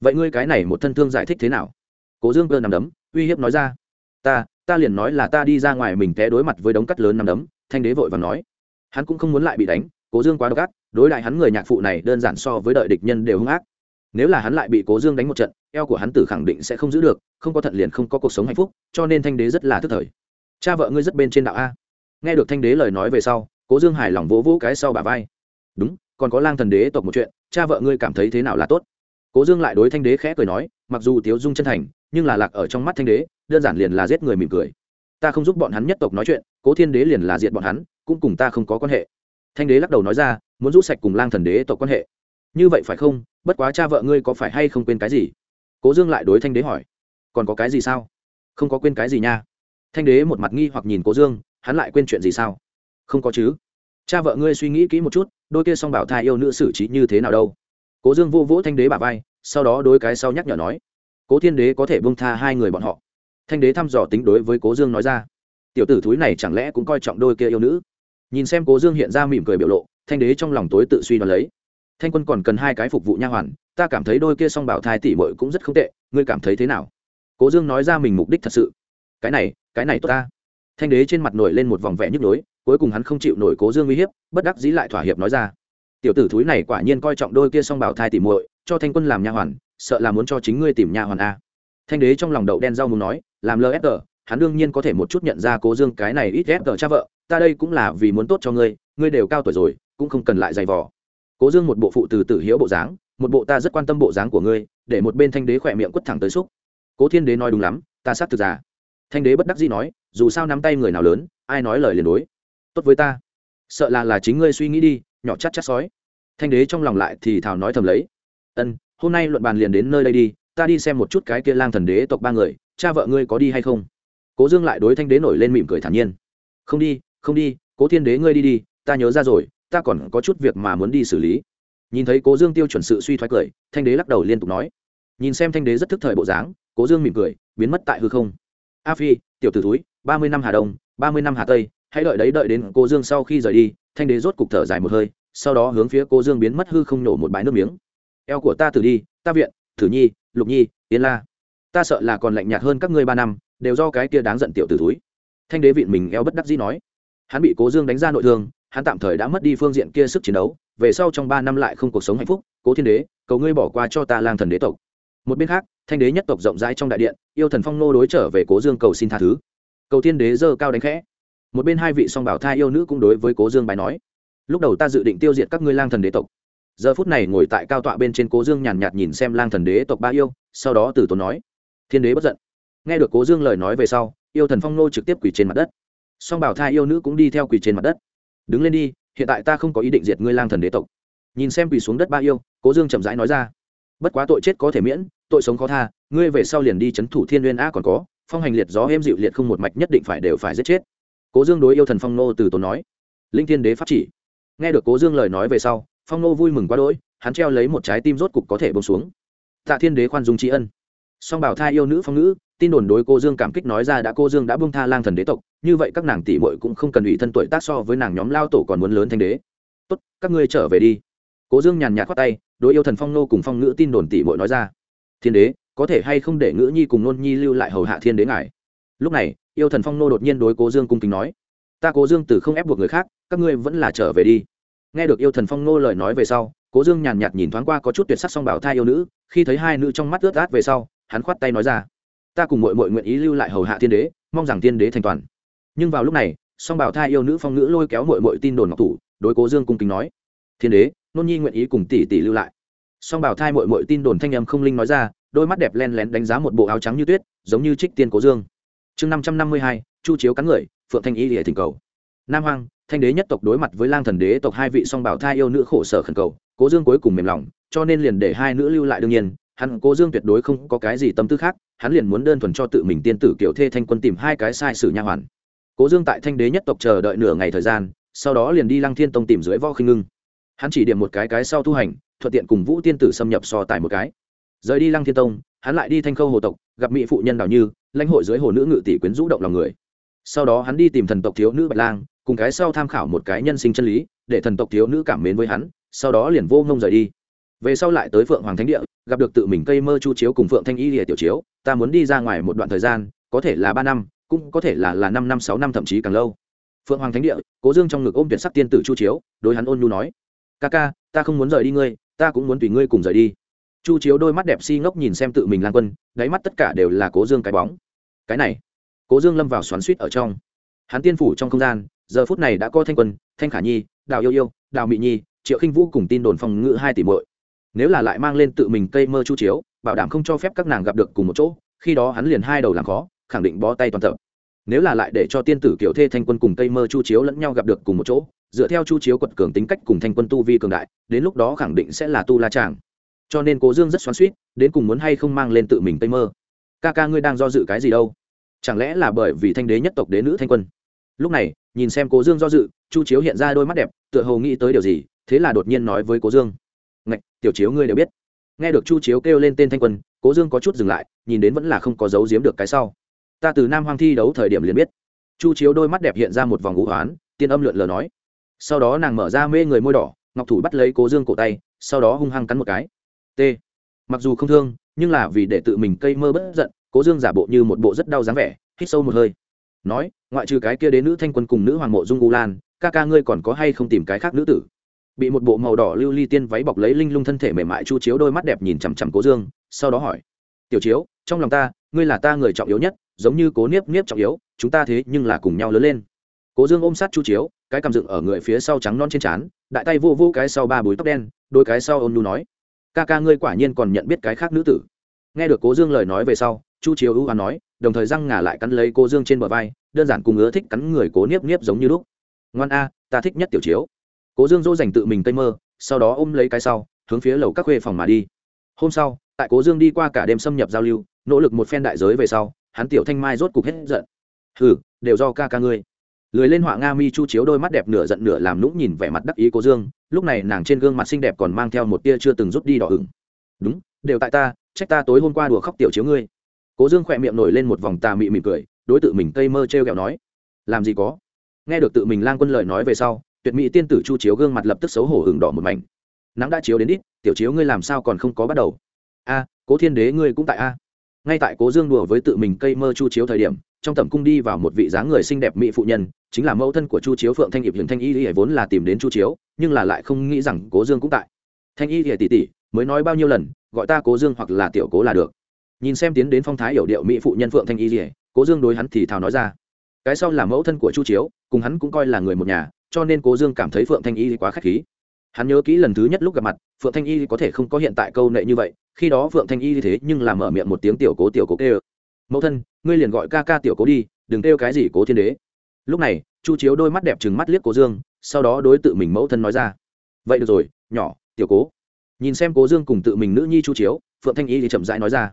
Vậy ngươi cái này một thân thương giải thích thế nào? Cố dương cơ nằm đấm, uy hiếp nói ra. Ta ta liền nói là ta đi ra ngoài mình té đối mặt với đống cắt lớn nằm đấm, thanh đế vội và nói. Hắn cũng không muốn lại bị đánh, cố dương quá độc ác, đối lại hắn người nhạc phụ này đơn giản so với đợi địch nhân đều hung ác nếu là hắn lại bị cố dương đánh một trận, eo của hắn tử khẳng định sẽ không giữ được, không có thận liền không có cuộc sống hạnh phúc, cho nên thanh đế rất là thức thời. Cha vợ ngươi rất bên trên đạo a. Nghe được thanh đế lời nói về sau, cố dương hài lòng vỗ vỗ cái sau bà vai. Đúng, còn có lang thần đế tộc một chuyện, cha vợ ngươi cảm thấy thế nào là tốt? Cố dương lại đối thanh đế khẽ cười nói, mặc dù tiếu dung chân thành, nhưng là lạc ở trong mắt thanh đế, đơn giản liền là giết người mỉm cười. Ta không giúp bọn hắn nhất tộc nói chuyện, cố thiên đế liền là diện bọn hắn, cũng cùng ta không có quan hệ. Thanh đế lắc đầu nói ra, muốn rút sạch cùng lang thần đế tộc quan hệ như vậy phải không? Bất quá cha vợ ngươi có phải hay không quên cái gì? Cố dương lại đối thanh đế hỏi. Còn có cái gì sao? Không có quên cái gì nha. Thanh đế một mặt nghi hoặc nhìn cố dương, hắn lại quên chuyện gì sao? Không có chứ. Cha vợ ngươi suy nghĩ kỹ một chút, đôi kia s o n g bảo thai yêu nữ xử trí như thế nào đâu? Cố dương vô vỗ thanh đế bà vai, sau đó đôi cái sau nhắc nhở nói. Cố thiên đế có thể bông tha hai người bọn họ. Thanh đế thăm dò tính đối với cố dương nói ra. Tiểu tử thúi này chẳng lẽ cũng coi trọng đôi kia yêu nữ? Nhìn xem cố dương hiện ra mỉm cười biểu lộ, thanh đế trong lòng tối tự suy đoán lấy thanh quân còn cần hai cái phục vụ nha hoàn, ta cảm thấy đôi kia s o n g bảo thai tỉ mội cũng rất không tệ, ngươi cảm thấy thế nào? Cố dương nói ra mình mục đích thật sự. Cái này cái này tốt ta. Thanh đế trên mặt nổi lên một vòng vẻ nhức nhối, cuối cùng hắn không chịu nổi cố dương uy hiếp, bất đắc dĩ lại thỏa hiệp nói ra. Tiểu tử thúi này quả nhiên coi trọng đôi kia song bảo thai tỉ muội, cho thanh quân làm nha hoàn, sợ là muốn cho chính ngươi tìm nha hoàn a. Thanh đế trong lòng đậu đen rau muốn nói, làm lơ ép tờ, hắn đương nhiên có thể một chút nhận ra cố dương cái này ít ép tờ cha vợ, ta đây cũng là vì muốn tốt cho ngươi ngươi đều cao tuổi rồi, cũng không cần lại giày vò cố dương một bộ phụ từ tử hiếu bộ dáng, một bộ ta rất quan tâm bộ dáng của ngươi, để một bên thanh đế khỏe miệng quất thẳng tới xúc. Cố thiên đế nói đúng lắm, ta xác thực giả thanh đế bất đắc dĩ nói, dù sao nắm tay người nào lớn, ai nói lời liền đối. Tốt với ta. Sợ là là chính ngươi suy nghĩ đi, nhỏ chắc chắc sói. Thanh đế trong lòng lại thì thảo nói thầm lấy. Ân, hôm nay luận bàn liền đến nơi đây đi, ta đi xem một chút cái kia lang thần đế tộc ba người, cha vợ ngươi có đi hay không? Cố dương lại đối thanh đế nổi lên mỉm cười thản nhiên. Không đi không đi, cố thiên đế ngươi đi đi, ta nhớ ra rồi ta còn có chút việc mà muốn đi xử lý. Nhìn thấy cố dương tiêu chuẩn sự suy thoái cười, thanh đế lắc đầu liên tục nói. Nhìn xem thanh đế rất thức thời bộ dáng, cố dương mỉm cười, biến mất tại hư không. A phi, tiểu t ử túi ba mươi năm hà đông, ba mươi năm hà tây, hãy đợi đấy, đợi đến cô dương sau khi rời đi, thanh đế rốt cục thở dài một hơi, sau đó hướng phía cô dương biến mất hư không nổ một bãi nước miếng. Eo của ta từ đi, ta viện, thử nhi, lục nhi tiến la. Ta sợ là còn lạnh nhạt hơn các ngươi ba năm, đều do cái kia đáng giận tiểu t túi thanh đế viện mình eo bất đắc dĩ nói. Hắn bị cố dương đánh ra nội thương hắn tạm thời đã mất đi phương diện kia sức chiến đấu, về sau trong ba năm lại không cuộc sống hạnh phúc, cố thiên đế, cầu ngươi bỏ qua cho ta lang thần đế tộc. Một bên khác, thanh đế nhất tộc rộng rãi trong đại điện, yêu thần phong nô đối trở về cố dương cầu xin tha thứ. Cầu thiên đế dơ cao đánh khẽ. Một bên hai vị song bảo thai yêu nữ cũng đối với cố dương bài nói, lúc đầu ta dự định tiêu diệt các ngươi lang thần đế tộc. Giờ phút này ngồi tại cao tọa bên trên cố dương nhàn nhạt nhìn xem lang thần đế tộc ba yêu, sau đó từ tốn nói, thiên đế bất giận. Nghe được cố dương lời nói về sau, yêu thần phong nô trực tiếp quỳ trên mặt đất. Song bảo thai yêu nữ cũng đi theo quỳ trên mặt đất đứng lên đi, hiện tại ta không có ý định diệt ngươi lang thần đế tộc. Nhìn xem quỳ xuống đất ba yêu, cố dương chậm rãi nói ra. Bất quá tội chết có thể miễn, tội sống khó tha, ngươi về sau liền đi c h ấ n thủ thiên n g u a còn có, phong hành liệt gió êm dịu liệt không một mạch nhất định phải đều phải giết chết. Cố dương đối yêu thần phong nô từ tốn nói. Linh thiên đế pháp chỉ. Nghe được cố dương lời nói về sau, phong nô vui mừng quá đỗi, hắn treo lấy một trái tim rốt cục có thể bông xuống. Tạ thiên đế khoan dung tri ân. Song bảo thai yêu nữ phong nữ tin đồn đối cô dương cảm kích nói ra đã cô dương đã bông tha lang thần đế tộc, như vậy các nàng tỷ muội cũng không cần ủy thân tuổi tác so với nàng nhóm lao tổ còn muốn lớn thanh đế. Tốt, các ngươi trở về đi. Cố dương nhàn nhạt khoát tay, đối yêu thần phong nô cùng phong ngữ tin đồn tỷ muội nói ra. Thiên đế, có thể hay không để ngữ nhi cùng nôn nhi lưu lại hầu hạ thiên đế ngài? Lúc này, yêu thần phong nô đột nhiên đối cố dương cung kính nói, ta cố dương từ không ép buộc người khác, các ngươi vẫn là trở về đi. Nghe được yêu thần phong nô lời nói về sau, cố dương nhàn nhạt nhìn thoáng qua có chút tuyệt sắc song bảo thai yêu nữ, khi thấy hai nữ trong mắt ướt át về sau, hắn khoát tay nói ra ta cùng mội mội nguyện ý lưu lại hầu hạ thiên đế, mong rằng thiên đế thành toàn. Nhưng vào lúc này, song bảo thai yêu nữ phong nữ lôi kéo mội mội tin đồn ngọc thủ, đối cố dương cung kính nói, thiên đế, nôn nhi nguyện ý cùng tỷ tỷ lưu lại. Song bảo thai mội mội tin đồn thanh âm không linh nói ra, đôi mắt đẹp len lén đánh giá một bộ áo trắng như tuyết, giống như trích tiên cố dương. Chương năm trăm năm mươi hai, chu chiếu cắn người, phượng thanh y địa thỉnh cầu. Nam hoàng thanh đế nhất tộc đối mặt với lang thần đế tộc hai vị song bảo thai yêu nữ khổ sở khẩn cầu, cố dương cuối cùng mềm lòng, cho nên liền để hai nữ lưu lại đương nhiên, hắn cố dương tuyệt đối không có cái gì tâm tư khác hắn liền muốn đơn thuần cho tự mình tiên tử kiểu thê thanh quân tìm hai cái sai sử nha hoàn. Cố dương tại thanh đế nhất tộc chờ đợi nửa ngày thời gian, sau đó liền đi lăng thiên tông tìm dưới võ khinh ngưng. Hắn chỉ điểm một cái cái sau tu hành, thuận tiện cùng vũ tiên tử xâm nhập so tài một cái. Rời đi lăng thiên tông, hắn lại đi thanh khâu hồ tộc, gặp mỹ phụ nhân đào như, lãnh hội dưới hồ nữ ngự tỷ quyến rũ động lòng người. Sau đó hắn đi tìm thần tộc thiếu nữ bạch lang, cùng cái sau tham khảo một cái nhân sinh chân lý, để thần tộc thiếu nữ cảm mến với hắn, sau đó liền vô ngông rời đi về sau lại tới phượng hoàng thánh địa, gặp được tự mình cây mơ chu chiếu cùng phượng thanh y lìa tiểu chiếu, ta muốn đi ra ngoài một đoạn thời gian, có thể là ba năm, cũng có thể là là năm năm, sáu năm, thậm chí càng lâu. Phượng hoàng thánh địa, cố dương trong ngực ôm tuyệt sắc tiên tử chu chiếu, đối hắn ôn nhu nói, ca ca, ta không muốn rời đi ngươi, ta cũng muốn tùy ngươi cùng rời đi. Chu chiếu đôi mắt đẹp si ngốc nhìn xem tự mình lan quân, đáy mắt tất cả đều là cố dương cái bóng. Cái này, cố dương lâm vào xoắn suýt ở trong. Hắn tiên phủ trong không gian, giờ phút này đã có thanh quân, thanh khả nhi, đào yêu yêu, đào mị nhi, triệu khinh vũ cùng tin đồn phòng ngự hai tỷ muội nếu là lại mang lên tự mình cây mơ chu chiếu, bảo đảm không cho phép các nàng gặp được cùng một chỗ, khi đó hắn liền hai đầu làm khó, khẳng định bó tay toàn tập. Nếu là lại để cho tiên tử kiểu thê thanh quân cùng cây mơ chu chiếu lẫn nhau gặp được cùng một chỗ, dựa theo chu chiếu quật cường tính cách cùng thanh quân tu vi cường đại, đến lúc đó khẳng định sẽ là tu la tràng cho nên cố dương rất xoắn suýt đến cùng muốn hay không mang lên tự mình cây mơ. Ca ca ngươi đang do dự cái gì đâu? Chẳng lẽ là bởi vì thanh đế nhất tộc đế nữ thanh quân? Lúc này, nhìn xem cố dương do dự, chu chiếu hiện ra đôi mắt đẹp, tựa hồ nghĩ tới điều gì, thế là đột nhiên nói với cố dương tiểu chiếu ngươi đều biết. Nghe được chu chiếu kêu lên tên thanh quân, cố dương có chút dừng lại, nhìn đến vẫn là không có dấu giếm được cái sau. Ta từ nam hoang thi đấu thời điểm liền biết. Chu chiếu đôi mắt đẹp hiện ra một vòng ngũ hoán tiên âm lượn lờ nói. Sau đó nàng mở ra mê người môi đỏ, ngọc thủ bắt lấy cố dương cổ tay, sau đó hung hăng cắn một cái. T. Mặc dù không thương, nhưng là vì để tự mình cây mơ bất giận, cố dương giả bộ như một bộ rất đau dáng vẻ, hít sâu một hơi. Nói, ngoại trừ cái kia đến nữ thanh quân cùng nữ hoàng mộ dung Gu lan, ca ca ngươi còn có hay không tìm cái khác nữ tử? Bị một bộ màu đỏ lưu ly tiên váy bọc lấy linh lung thân thể mềm mại chu chiếu đôi mắt đẹp nhìn chằm chằm cố dương, sau đó hỏi, tiểu chiếu, trong lòng ta, ngươi là ta người trọng yếu nhất, giống như cố niếp niếp trọng yếu, chúng ta thế nhưng là cùng nhau lớn lên. Cố dương ôm sát chu chiếu, cái cầm dựng ở người phía sau trắng non trên trán, đại tay vô vô cái sau ba búi tóc đen, đôi cái sau ôn nu nói, ca ca ngươi quả nhiên còn nhận biết cái khác nữ tử. Nghe được cố dương lời nói về sau, chu chiếu ưu hoán nói, đồng thời răng ngả lại cắn lấy cô dương trên bờ vai, đơn giản cùng ứa thích cắn người cố niếp niếp giống như lúc. Ngoan a, ta thích nhất tiểu chiếu cố dương dỗ dành tự mình cây mơ, sau đó ôm lấy cái sau, hướng phía lầu các khuê phòng mà đi. Hôm sau, tại cố dương đi qua cả đêm xâm nhập giao lưu, nỗ lực một phen đại giới về sau, hắn tiểu thanh mai rốt cục hết giận. Hừ, đều do ca ca ngươi. Lười lên họa nga mi chu chiếu đôi mắt đẹp nửa giận nửa làm nũng nhìn vẻ mặt đắc ý cố dương, lúc này nàng trên gương mặt xinh đẹp còn mang theo một tia chưa từng rút đi đỏ ửng. Đúng, đều tại ta, trách ta tối hôm qua đùa khóc tiểu chiếu ngươi. Cố dương khỏe miệng nổi lên một vòng tà mị mị cười, đối tự mình cây mơ t r e o kẹo nói, làm gì có? Nghe được tự mình lang quân lời nói về sau tuyệt mỹ tiên tử chu chiếu gương mặt lập tức xấu hổ hừng đỏ một mảnh. Nắng đã chiếu đến ít tiểu chiếu ngươi làm sao còn không có bắt đầu? A, cố thiên đế ngươi cũng tại a. Ngay tại cố dương đùa với tự mình cây mơ chu chiếu thời điểm, trong tầm cung đi vào một vị dáng người xinh đẹp mỹ phụ nhân, chính là mẫu thân của chu chiếu phượng thanh hiệp hiền thanh y y vốn là tìm đến chu chiếu, nhưng là lại không nghĩ rằng cố dương cũng tại. Thanh y y tỷ tỷ, mới nói bao nhiêu lần, gọi ta cố dương hoặc là tiểu cố là được. Nhìn xem tiến đến phong thái hiểu điệu mỹ phụ nhân phượng thanh y y, cố dương đối hắn thì thào nói ra. Cái sau là mẫu thân của chu chiếu, cùng hắn cũng coi là người một nhà cho nên cố dương cảm thấy phượng thanh y quá k h á c h khí. Hắn nhớ kỹ lần thứ nhất lúc gặp mặt, phượng thanh y có thể không có hiện tại câu nệ như vậy, khi đó phượng thanh y thế nhưng làm mở miệng một tiếng tiểu cố tiểu cố kêu. Mẫu thân, ngươi liền gọi ca ca tiểu cố đi, đừng kêu cái gì cố thiên đế. Lúc này, chu chiếu đôi mắt đẹp trừng mắt liếc cố dương, sau đó đối tự mình mẫu thân nói ra. Vậy được rồi, nhỏ, tiểu cố. Nhìn xem cố dương cùng tự mình nữ nhi chu chiếu, phượng thanh y thì chậm rãi nói ra.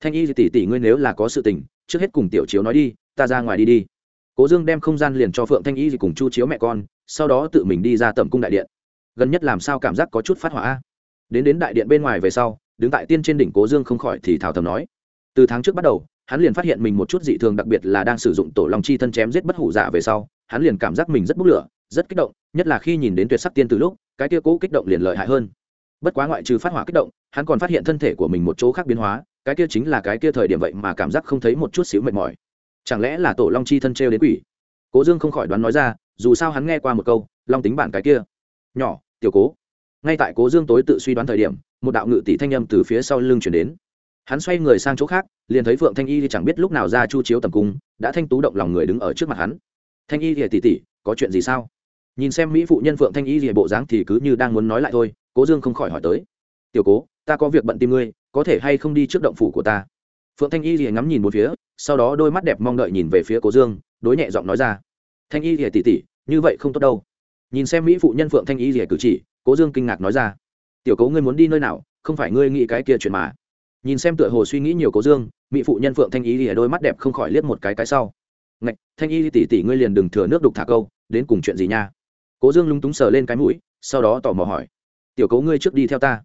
Thanh y thì tỉ tỉ ngươi nếu là có sự tình, trước hết cùng tiểu chiếu nói đi, ta ra ngoài đi đi. Cố dương đem không gian liền cho phượng thanh y thì cùng chu chiếu mẹ con sau đó tự mình đi ra tầm cung đại điện. Gần nhất làm sao cảm giác có chút phát hỏa đến đến đại điện bên ngoài về sau, đứng tại tiên trên đỉnh cố dương không khỏi thì thào thầm nói. Từ tháng trước bắt đầu, hắn liền phát hiện mình một chút dị thường đặc biệt là đang sử dụng tổ long chi thân chém giết bất hủ giả về sau, hắn liền cảm giác mình rất bốc lửa, rất kích động, nhất là khi nhìn đến tuyệt sắc tiên từ lúc, cái kia cố kích động liền lợi hại hơn. Bất quá ngoại trừ phát hỏa kích động, hắn còn phát hiện thân thể của mình một chỗ khác biến hóa, cái kia chính là cái kia thời điểm vậy mà cảm giác không thấy một chút xíu mệt mỏi. Chẳng lẽ là tổ long chi thân trêu đến quỷ? Cố dương không khỏi đoán nói ra dù sao hắn nghe qua một câu, long tính bản cái kia. Nhỏ, tiểu cố. Ngay tại cố dương tối tự suy đoán thời điểm, một đạo ngự tỷ thanh âm từ phía sau lưng chuyển đến. Hắn xoay người sang chỗ khác, liền thấy phượng thanh y thì chẳng biết lúc nào ra chu chiếu tầm cung, đã thanh tú động lòng người đứng ở trước mặt hắn. Thanh y thì tỉ tỉ có chuyện gì sao? Nhìn xem mỹ phụ nhân phượng thanh y thì bộ dáng thì cứ như đang muốn nói lại thôi, cố dương không khỏi hỏi tới. Tiểu cố, ta có việc bận tìm ngươi, có thể hay không đi trước động phủ của ta? Phượng thanh y thì ngắm nhìn một phía, sau đó đôi mắt đẹp mong đợi nhìn về phía cố dương, đối nhẹ giọng nói ra thanh y rìa tỉ tỉ, như vậy không tốt đâu. Nhìn xem mỹ phụ nhân phượng thanh y rìa cử chỉ, cố dương kinh ngạc nói ra. Tiểu cố ngươi muốn đi nơi nào, không phải ngươi nghĩ cái kia chuyện mà. Nhìn xem tựa hồ suy nghĩ nhiều cố dương, mỹ phụ nhân phượng thanh y rìa đôi mắt đẹp không khỏi liếc một cái cái sau. Ngạch, thanh y tỷ tỷ ngươi liền đừng thừa nước đục thả câu, đến cùng chuyện gì nha? Cố dương lúng túng sờ lên cái mũi, sau đó tò mò hỏi. Tiểu cố ngươi trước đi theo ta.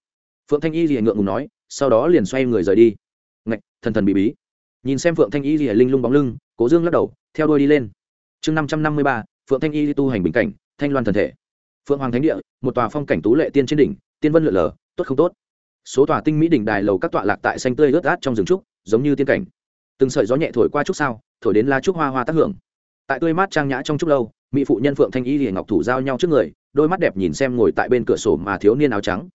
Phượng thanh y rìa ngượng ngùng nói, sau đó liền xoay người rời đi. Ngạch, thần thần bị bí. Nhìn xem phượng thanh y rìa linh lung bóng lưng, cố dương lắc đầu, theo đuôi đi lên chương năm trăm năm mươi ba, phượng thanh y tu hành bình cảnh, thanh loan thần thể. Phượng hoàng thánh địa, một tòa phong cảnh tú lệ tiên trên đỉnh, tiên vân lượn lờ, tốt không tốt? Số tòa tinh mỹ đỉnh đài lầu các tọa lạc tại xanh tươi ướt át trong rừng trúc, giống như tiên cảnh. Từng sợi gió nhẹ thổi qua trúc sao, thổi đến la trúc hoa hoa tác hưởng. Tại tươi mát trang nhã trong trúc lâu, mỹ phụ nhân phượng thanh y hiền ngọc thủ giao nhau trước người, đôi mắt đẹp nhìn xem ngồi tại bên cửa sổ mà thiếu niên áo trắng.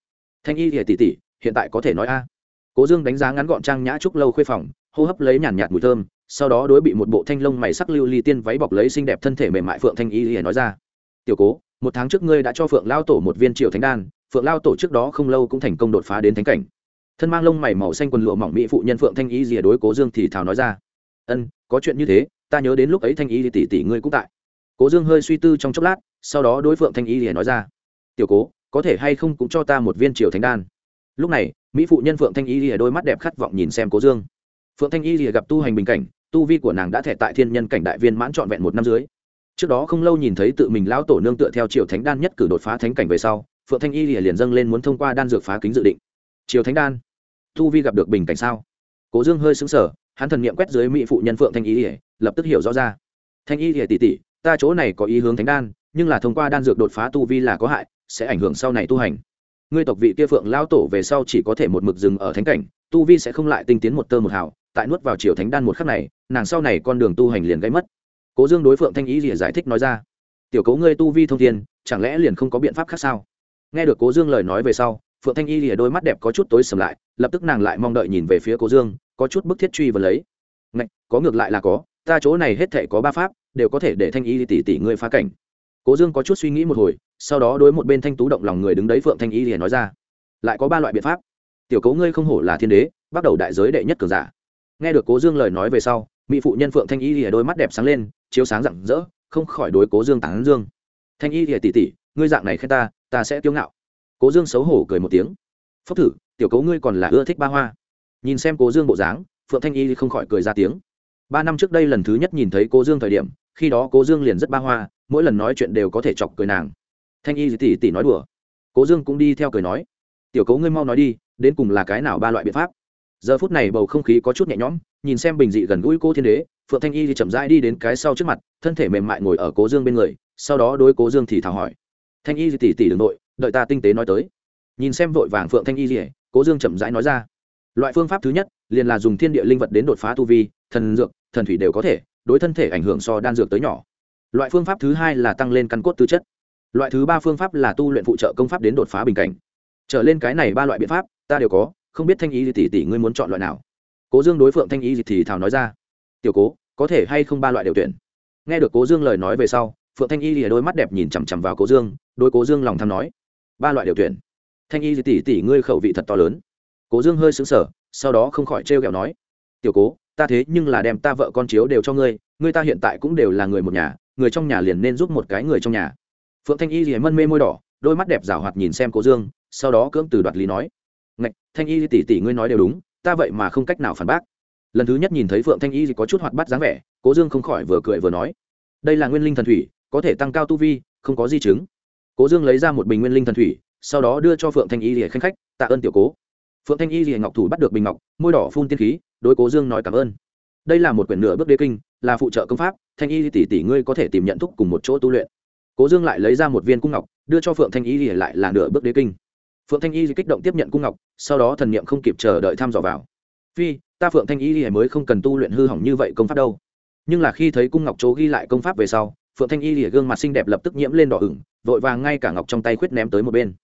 Thanh y hiền tỷ tỷ hiện tại có thể nói a. Cố dương đánh giá ngắn gọn trang nhã trúc lâu khuê phòng, hô hấp lấy nhàn nhạt mùi thơm sau đó đối bị một bộ thanh lông mày sắc lưu ly tiên váy bọc lấy xinh đẹp thân thể mềm mại phượng thanh y hiền nói ra, tiểu cố, một tháng trước ngươi đã cho phượng lao tổ một viên triệu thánh đan, phượng lao tổ trước đó không lâu cũng thành công đột phá đến thánh cảnh. Thân mang lông mày màu xanh quần lụa mỏng mỹ phụ nhân phượng thanh y rìa đối cố dương thì thào nói ra, ân, có chuyện như thế, ta nhớ đến lúc ấy thanh y tỷ tỷ ngươi cũng tại. Cố dương hơi suy tư trong chốc lát, sau đó đối phượng thanh y liền nói ra, tiểu cố, có thể hay không cũng cho ta một viên triều thánh đan? Lúc này, mỹ phụ nhân phượng thanh y lìa đôi mắt đẹp khát vọng nhìn xem cố dương. Phượng thanh y lìa gặp tu hành bình cảnh tu vi của nàng đã thẻ tại thiên nhân cảnh đại viên mãn trọn vẹn một năm dưới. Trước đó không lâu nhìn thấy tự mình lão tổ nương tựa theo triều thánh đan nhất cử đột phá thánh cảnh về sau, phượng thanh y lìa liền dâng lên muốn thông qua đan dược phá kính dự định. Triều thánh đan, tu vi gặp được bình cảnh sao? Cố dương hơi xứng sở hắn thần nghiệm quét dưới mỹ phụ nhân phượng thanh y lìa, lập tức hiểu rõ ra. Thanh y lìa tỉ tỉ, ta chỗ này có ý hướng thánh đan, nhưng là thông qua đan dược đột phá tu vi là có hại, sẽ ảnh hưởng sau này tu hành. Ngươi tộc vị kia phượng lao tổ về sau chỉ có thể một mực dừng ở thánh cảnh, tu vi sẽ không lại tinh tiến một tơ một hào, tại nuốt vào triều thánh đan một khắc này nàng sau này con đường tu hành liền gây mất. Cố dương đối phượng thanh ý rỉa giải thích nói ra tiểu cố ngươi tu vi thông thiên chẳng lẽ liền không có biện pháp khác sao? Nghe được cố dương lời nói về sau phượng thanh y rỉa đôi mắt đẹp có chút tối sầm lại lập tức nàng lại mong đợi nhìn về phía cố dương có chút bức thiết truy và lấy Ngạch, có ngược lại là có ta chỗ này hết thể có ba pháp đều có thể để thanh y tỷ tỷ ngươi phá cảnh. Cố dương có chút suy nghĩ một hồi sau đó đối một bên thanh tú động lòng người đứng đấy phượng thanh y liền nói ra lại có ba loại biện pháp. Tiểu cố ngươi không hổ là thiên đế bắt đầu đại giới đệ nhất cường giả. Nghe được cố dương lời nói về sau mỹ phụ nhân phượng thanh y lìa đôi mắt đẹp sáng lên, chiếu sáng rạng rỡ, không khỏi đối cố dương tán dương. Thanh y lìa tỉ tỉ ngươi dạng này khen ta ta sẽ kiêu ngạo. Cố dương xấu hổ cười một tiếng. Phúc thử, tiểu cố ngươi còn là ưa thích ba hoa. Nhìn xem cố dương bộ dáng, phượng thanh y không khỏi cười ra tiếng. Ba năm trước đây lần thứ nhất nhìn thấy cố dương thời điểm, khi đó cố dương liền rất ba hoa, mỗi lần nói chuyện đều có thể chọc cười nàng. Thanh y tỉ tỉ nói đùa. Cố dương cũng đi theo cười nói. Tiểu cố ngươi mau nói đi, đến cùng là cái nào ba loại biện pháp? Giờ phút này bầu không khí có chút nhẹ nhõm, nhìn xem bình dị gần gũi cô thiên đế, phượng thanh y thì chậm rãi đi đến cái sau trước mặt, thân thể mềm mại ngồi ở cố dương bên người, sau đó đối cố dương thì thảo hỏi. Thanh y thì tỉ tỉ đ ư n g nội đợi ta tinh tế nói tới. Nhìn xem vội vàng phượng thanh y gì cố dương chậm rãi nói ra. Loại phương pháp thứ nhất, liền là dùng thiên địa linh vật đến đột phá tu vi, thần dược, thần thủy đều có thể, đối thân thể ảnh hưởng so đan dược tới nhỏ. Loại phương pháp thứ hai là tăng lên căn cốt tư chất. Loại thứ ba phương pháp là tu luyện phụ trợ công pháp đến đột phá bình cảnh. Trở lên cái này ba loại biện pháp, ta đều có không biết thanh y tỷ tỷ ngươi muốn chọn loại nào. Cố dương đối phượng thanh y thì thảo nói ra, tiểu cố, có thể hay không ba loại đều tuyển? Nghe được cố dương lời nói về sau, phượng thanh y thì đôi mắt đẹp nhìn chằm chằm vào cố dương đôi cố dương lòng tham nói, ba loại đều tuyển. Thanh y tỷ tỷ ngươi khẩu vị thật to lớn. Cố dương hơi xứng sở sau đó không khỏi trêu ghẹo nói, tiểu cố, ta thế nhưng là đem ta vợ con chiếu đều cho ngươi ngươi ta hiện tại cũng đều là người một nhà, người trong nhà liền nên giúp một cái người trong nhà. Phượng thanh y thì mân mê môi đỏ, đôi mắt đẹp rảo hoạt nhìn xem cố dương, sau đó cưỡng từ đoạt lý nói ngạch, thanh y tỷ tỷ ngươi nói đều đúng, ta vậy mà không cách nào phản bác. Lần thứ nhất nhìn thấy phượng thanh y có chút hoạt bát dáng vẻ, cố dương không khỏi vừa cười vừa nói, đây là nguyên linh thần thủy, có thể tăng cao tu vi, không có di chứng. Cố dương lấy ra một bình nguyên linh thần thủy, sau đó đưa cho phượng thanh y lìa khanh khách, tạ ơn tiểu cố. Phượng thanh y lìa ngọc thủ bắt được bình ngọc, môi đỏ phun tiên khí, đối cố dương nói cảm ơn. Đây là một quyển nửa bước đế kinh, là phụ trợ công pháp, thanh y tỷ tỷ ngươi có thể tìm nhận thúc cùng một chỗ tu luyện. Cố dương lại lấy ra một viên cung ngọc, đưa cho phượng thanh y lìa lại là nửa bước đế kinh phượng thanh y kích động tiếp nhận cung ngọc, sau đó thần niệm không kịp chờ đợi thăm dò vào. Phi, ta phượng thanh y mới không cần tu luyện hư hỏng như vậy công pháp đâu. Nhưng là khi thấy cung ngọc chỗ ghi lại công pháp về sau, phượng thanh y lìa gương mặt xinh đẹp lập tức nhiễm lên đỏ ửng, vội vàng ngay cả ngọc trong tay khuyết ném tới một bên.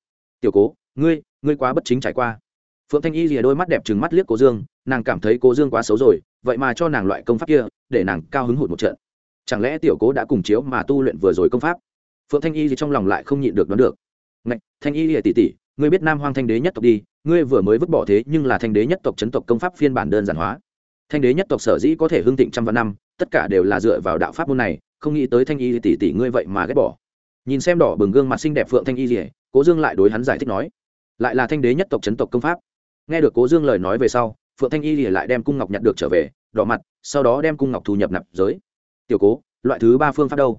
Tiểu cố, ngươi ngươi quá bất chính trải qua. Phượng thanh y lìa đôi mắt đẹp trừng mắt liếc cố dương, nàng cảm thấy cố dương quá xấu rồi, vậy mà cho nàng loại công pháp kia, để nàng cao hứng hụt một trận. Chẳng lẽ tiểu cố đã cùng chiếu mà tu luyện vừa rồi công pháp? Phượng thanh y thì trong lòng lại không nhịn được đoán được. Ngạch, thanh y lìa tỉ tỉ ngươi biết nam hoang thanh đế nhất tộc đi, ngươi vừa mới vứt bỏ thế nhưng là thanh đế nhất tộc chấn tộc công pháp phiên bản đơn giản hóa. Thanh đế nhất tộc sở dĩ có thể hưng thịnh trăm vạn năm, tất cả đều là dựa vào đạo pháp môn này, không nghĩ tới thanh y tỷ tỷ ngươi vậy mà ghét bỏ. Nhìn xem đỏ bừng gương mặt xinh đẹp phượng thanh y rỉa cố dương lại đối hắn giải thích nói, lại là thanh đế nhất tộc chấn tộc công pháp. Nghe được cố dương lời nói về sau, phượng thanh y rỉa lại đem cung ngọc nhặt được trở về, đỏ mặt, sau đó đem cung ngọc thu nhập nạp giới. Tiểu cố, loại thứ ba phương pháp đâu?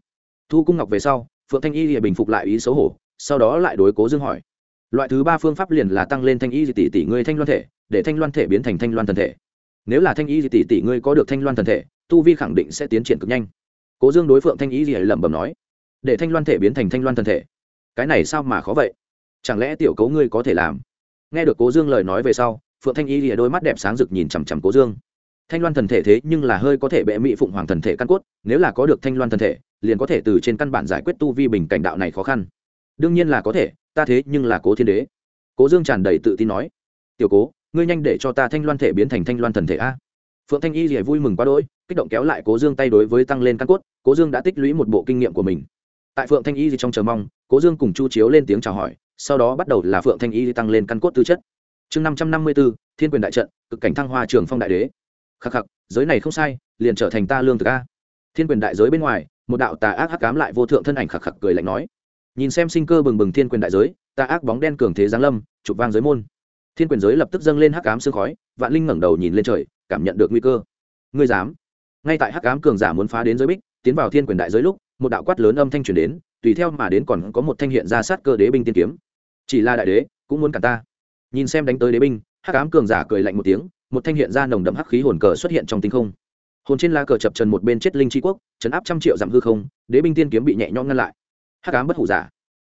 Thu cung ngọc về sau, phượng thanh y rỉa bình phục lại ý xấu hổ, sau đó lại đối cố dương hỏi loại thứ ba phương pháp liền là tăng lên thanh y tỷ tỷ ngươi thanh loan thể, để thanh loan thể biến thành thanh loan thần thể. Nếu là thanh y tỷ tỷ ngươi có được thanh loan thần thể, tu vi khẳng định sẽ tiến triển cực nhanh. Cố dương đối phượng thanh y gì lẩm bẩm nói, để thanh loan thể biến thành thanh loan thần thể. Cái này sao mà khó vậy? Chẳng lẽ tiểu cấu ngươi có thể làm? Nghe được cố dương lời nói về sau, phượng thanh y lìa đôi mắt đẹp sáng rực nhìn chằm chằm cố dương. Thanh loan thần thể thế nhưng là hơi có thể bệ mỹ phụng hoàng thần thể căn cốt, nếu là có được thanh loan thần thể, liền có thể từ trên căn bản giải quyết tu vi bình cảnh đạo này khó khăn đương nhiên là có thể, ta thế nhưng là cố thiên đế. Cố dương tràn đầy tự tin nói, tiểu cố, ngươi nhanh để cho ta thanh loan thể biến thành thanh loan thần thể a. Phượng thanh y thì vui mừng quá đỗi, kích động kéo lại cố dương tay đối với tăng lên căn cốt, cố dương đã tích lũy một bộ kinh nghiệm của mình. Tại phượng thanh y thì trong chờ mong, cố dương cùng chu chiếu lên tiếng chào hỏi, sau đó bắt đầu là phượng thanh y tăng lên căn cốt tư chất. Chương năm trăm năm mươi b ố thiên quyền đại trận, cực cảnh thăng hoa trường phong đại đế. Khắc khắc, giới này không sai, liền trở thành ta lương thực a. Thiên quyền đại giới bên ngoài, một đạo tà ác hắc cám lại vô thượng thân ảnh khắc khắc cười lạnh nói nhìn xem sinh cơ bừng bừng thiên quyền đại giới ta ác bóng đen cường thế giáng lâm chụp vang giới môn. Thiên quyền giới lập tức dâng lên hắc ám sương khói, vạn linh ngẩng đầu nhìn lên trời, cảm nhận được nguy cơ. Ngươi dám? Ngay tại hắc ám cường giả muốn phá đến giới bích, tiến vào thiên quyền đại giới lúc, một đạo quát lớn âm thanh truyền đến, tùy theo mà đến còn có một thanh hiện ra sát cơ đế binh tiên kiếm. Chỉ là đại đế, cũng muốn cả ta. Nhìn xem đánh tới đế binh, hắc ám cường giả cười lạnh một tiếng, một thanh hiện ra nồng đậm hắc khí hồn cờ xuất hiện trong tinh không. Hồn trên la cờ chập trần một bên chết linh tri quốc, chấn áp trăm triệu dặm hư không, đế binh tiên kiếm bị nhẹ nhõm ngăn lại hắc ám bất hủ giả.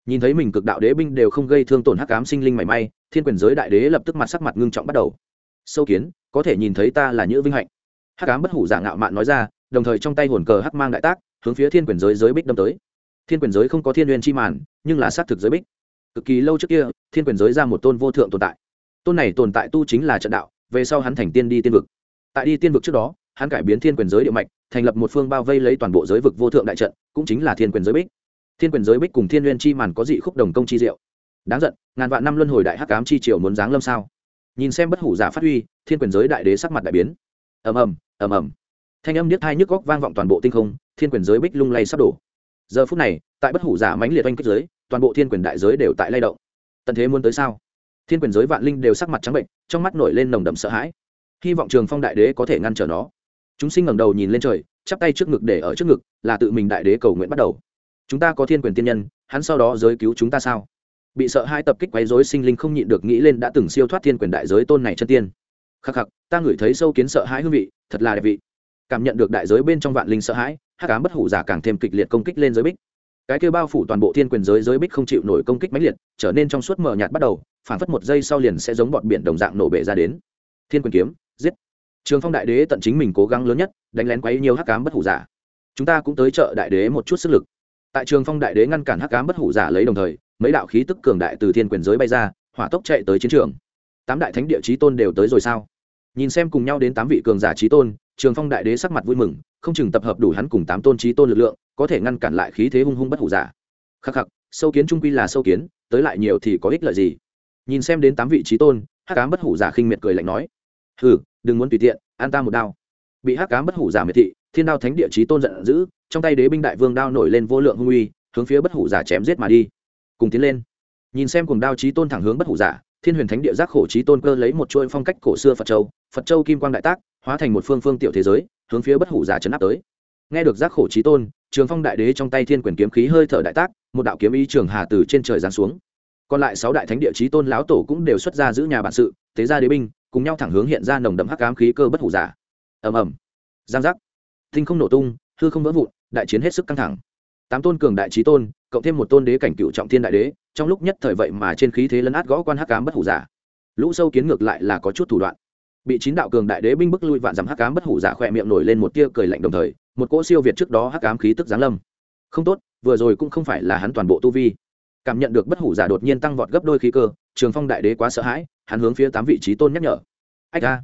Nhìn thấy mình cực đạo đế binh đều không gây thương tổn hắc ám sinh linh mảy may, thiên quyền giới đại đế lập tức mặt sắc mặt ngưng trọng bắt đầu. Sâu kiến, có thể nhìn thấy ta là nhữ vinh hạnh. Hắc ám bất hủ giả ngạo mạn nói ra, đồng thời trong tay hồn cờ hắc mang đại tác, hướng phía thiên quyền giới giới bích đâm tới. Thiên quyền giới không có thiên n chi màn, nhưng là xác thực giới bích. Cực kỳ lâu trước kia, thiên quyền giới ra một tôn vô thượng tồn tại. Tôn này tồn tại tu chính là trận đạo, về sau hắn thành tiên đi tiên vực. Tại đi tiên vực trước đó, hắn cải biến thiên quyền giới địa mạch, thành lập một phương bao vây lấy toàn bộ giới vực vô thượng đại trận, cũng chính là thiên quyền giới bích thiên quyền giới bích cùng thiên n chi màn có dị khúc đồng công chi diệu. Đáng giận, ngàn vạn năm luân hồi đại hắc cám chi triều muốn giáng lâm sao? Nhìn xem bất hủ giả phát huy, thiên quyền giới đại đế sắc mặt đại biến. Ầm ầm ầm ầm. Thanh âm niết hai nhức góc vang vọng toàn bộ tinh không, thiên quyền giới bích lung lay sắp đổ. Giờ phút này, tại bất hủ giả mãnh liệt oanh kích giới, toàn bộ thiên quyền đại giới đều tại lay động. Tận thế muốn tới sao? Thiên quyền giới vạn linh đều sắc mặt trắng bệnh, trong mắt nổi lên nồng đậm sợ hãi. Hy vọng trường phong đại đế có thể ngăn trở nó. Chúng sinh ngẩng đầu nhìn lên trời, chắp tay trước ngực để ở trước ngực, là tự mình đại đế cầu nguyện bắt đầu chúng ta có thiên quyền tiên nhân, hắn sau đó giới cứu chúng ta sao? Bị sợ hai tập kích quấy rối sinh linh không nhịn được nghĩ lên đã từng siêu thoát thiên quyền đại giới tôn này chân tiên. Khắc khắc, ta ngửi thấy sâu kiến sợ hãi hương vị, thật là đẹp vị. Cảm nhận được đại giới bên trong vạn linh sợ hãi, hắc ám bất hủ giả càng thêm kịch liệt công kích lên giới bích. Cái kêu bao phủ toàn bộ thiên quyền giới giới bích không chịu nổi công kích mãnh liệt, trở nên trong suốt mờ nhạt bắt đầu phản phất một giây sau liền sẽ giống bọn biển đồng dạng nổ bể ra đến. Thiên quyền kiếm, giết. Trường phong đại đế tận chính mình cố gắng lớn nhất, đánh lén quấy nhiều hắc ám bất hủ giả. Chúng ta cũng tới trợ đại đế một chút sức lực tại trường phong đại đế ngăn cản hắc ám bất hủ giả lấy đồng thời, mấy đạo khí tức cường đại từ thiên quyền giới bay ra, hỏa tốc chạy tới chiến trường. Tám đại thánh địa chí tôn đều tới rồi sao? Nhìn xem cùng nhau đến tám vị cường giả chí tôn, trường phong đại đế sắc mặt vui mừng, không chừng tập hợp đủ hắn cùng tám tôn chí tôn lực lượng, có thể ngăn cản lại khí thế hung hung bất hủ giả. Khắc khắc, sâu kiến trung quy là sâu kiến, tới lại nhiều thì có ích lợi gì? Nhìn xem đến tám vị trí tôn, hắc cám bất hủ giả khinh miệt cười lạnh nói, hừ, đừng muốn tùy tiện, an ta một đao bị hắc cám bất hủ giả miệt thị, thiên đao thánh địa chí tôn giận dữ, trong tay đế binh đại vương đao nổi lên vô lượng hung uy, hướng phía bất hủ giả chém giết mà đi. Cùng tiến lên. Nhìn xem cùng đao chí tôn thẳng hướng bất hủ giả, thiên huyền thánh địa giác khổ chí tôn cơ lấy một chuỗi phong cách cổ xưa phật châu phật châu kim quang đại tác, hóa thành một phương phương tiểu thế giới, hướng phía bất hủ giả chấn áp tới. Nghe được giác khổ chí tôn, trường phong đại đế trong tay thiên quyền kiếm khí hơi thở đại tác, một đạo kiếm ý trường hà từ trên trời giáng xuống. Còn lại sáu đại thánh địa chí tôn lão tổ cũng đều xuất ra giữ nhà bản sự, tế gia đế binh, cùng nhau thẳng hướng hiện ra nồng đậm hắc ám khí cơ bất hủ giả ầm ầm. Giang giác. Tinh không nổ tung, hư không vỡ vụn, đại chiến hết sức căng thẳng. Tám tôn cường đại trí tôn, cộng thêm một tôn đế cảnh cựu trọng thiên đại đế, trong lúc nhất thời vậy mà trên khí thế lấn át gõ quan hắc ám bất hủ giả. Lũ sâu kiến ngược lại là có chút thủ đoạn. Bị chín đạo cường đại đế binh bức lui vạn dặm hắc ám bất hủ giả khỏe miệng nổi lên một tia cười lạnh đồng thời, một cỗ siêu việt trước đó hắc ám khí tức giáng lâm. Không tốt, vừa rồi cũng không phải là hắn toàn bộ tu vi. Cảm nhận được bất hủ giả đột nhiên tăng vọt gấp đôi khí cơ, trường phong đại đế quá sợ hãi, hắn hướng phía tám vị trí tôn nhắc nhở. Ách ra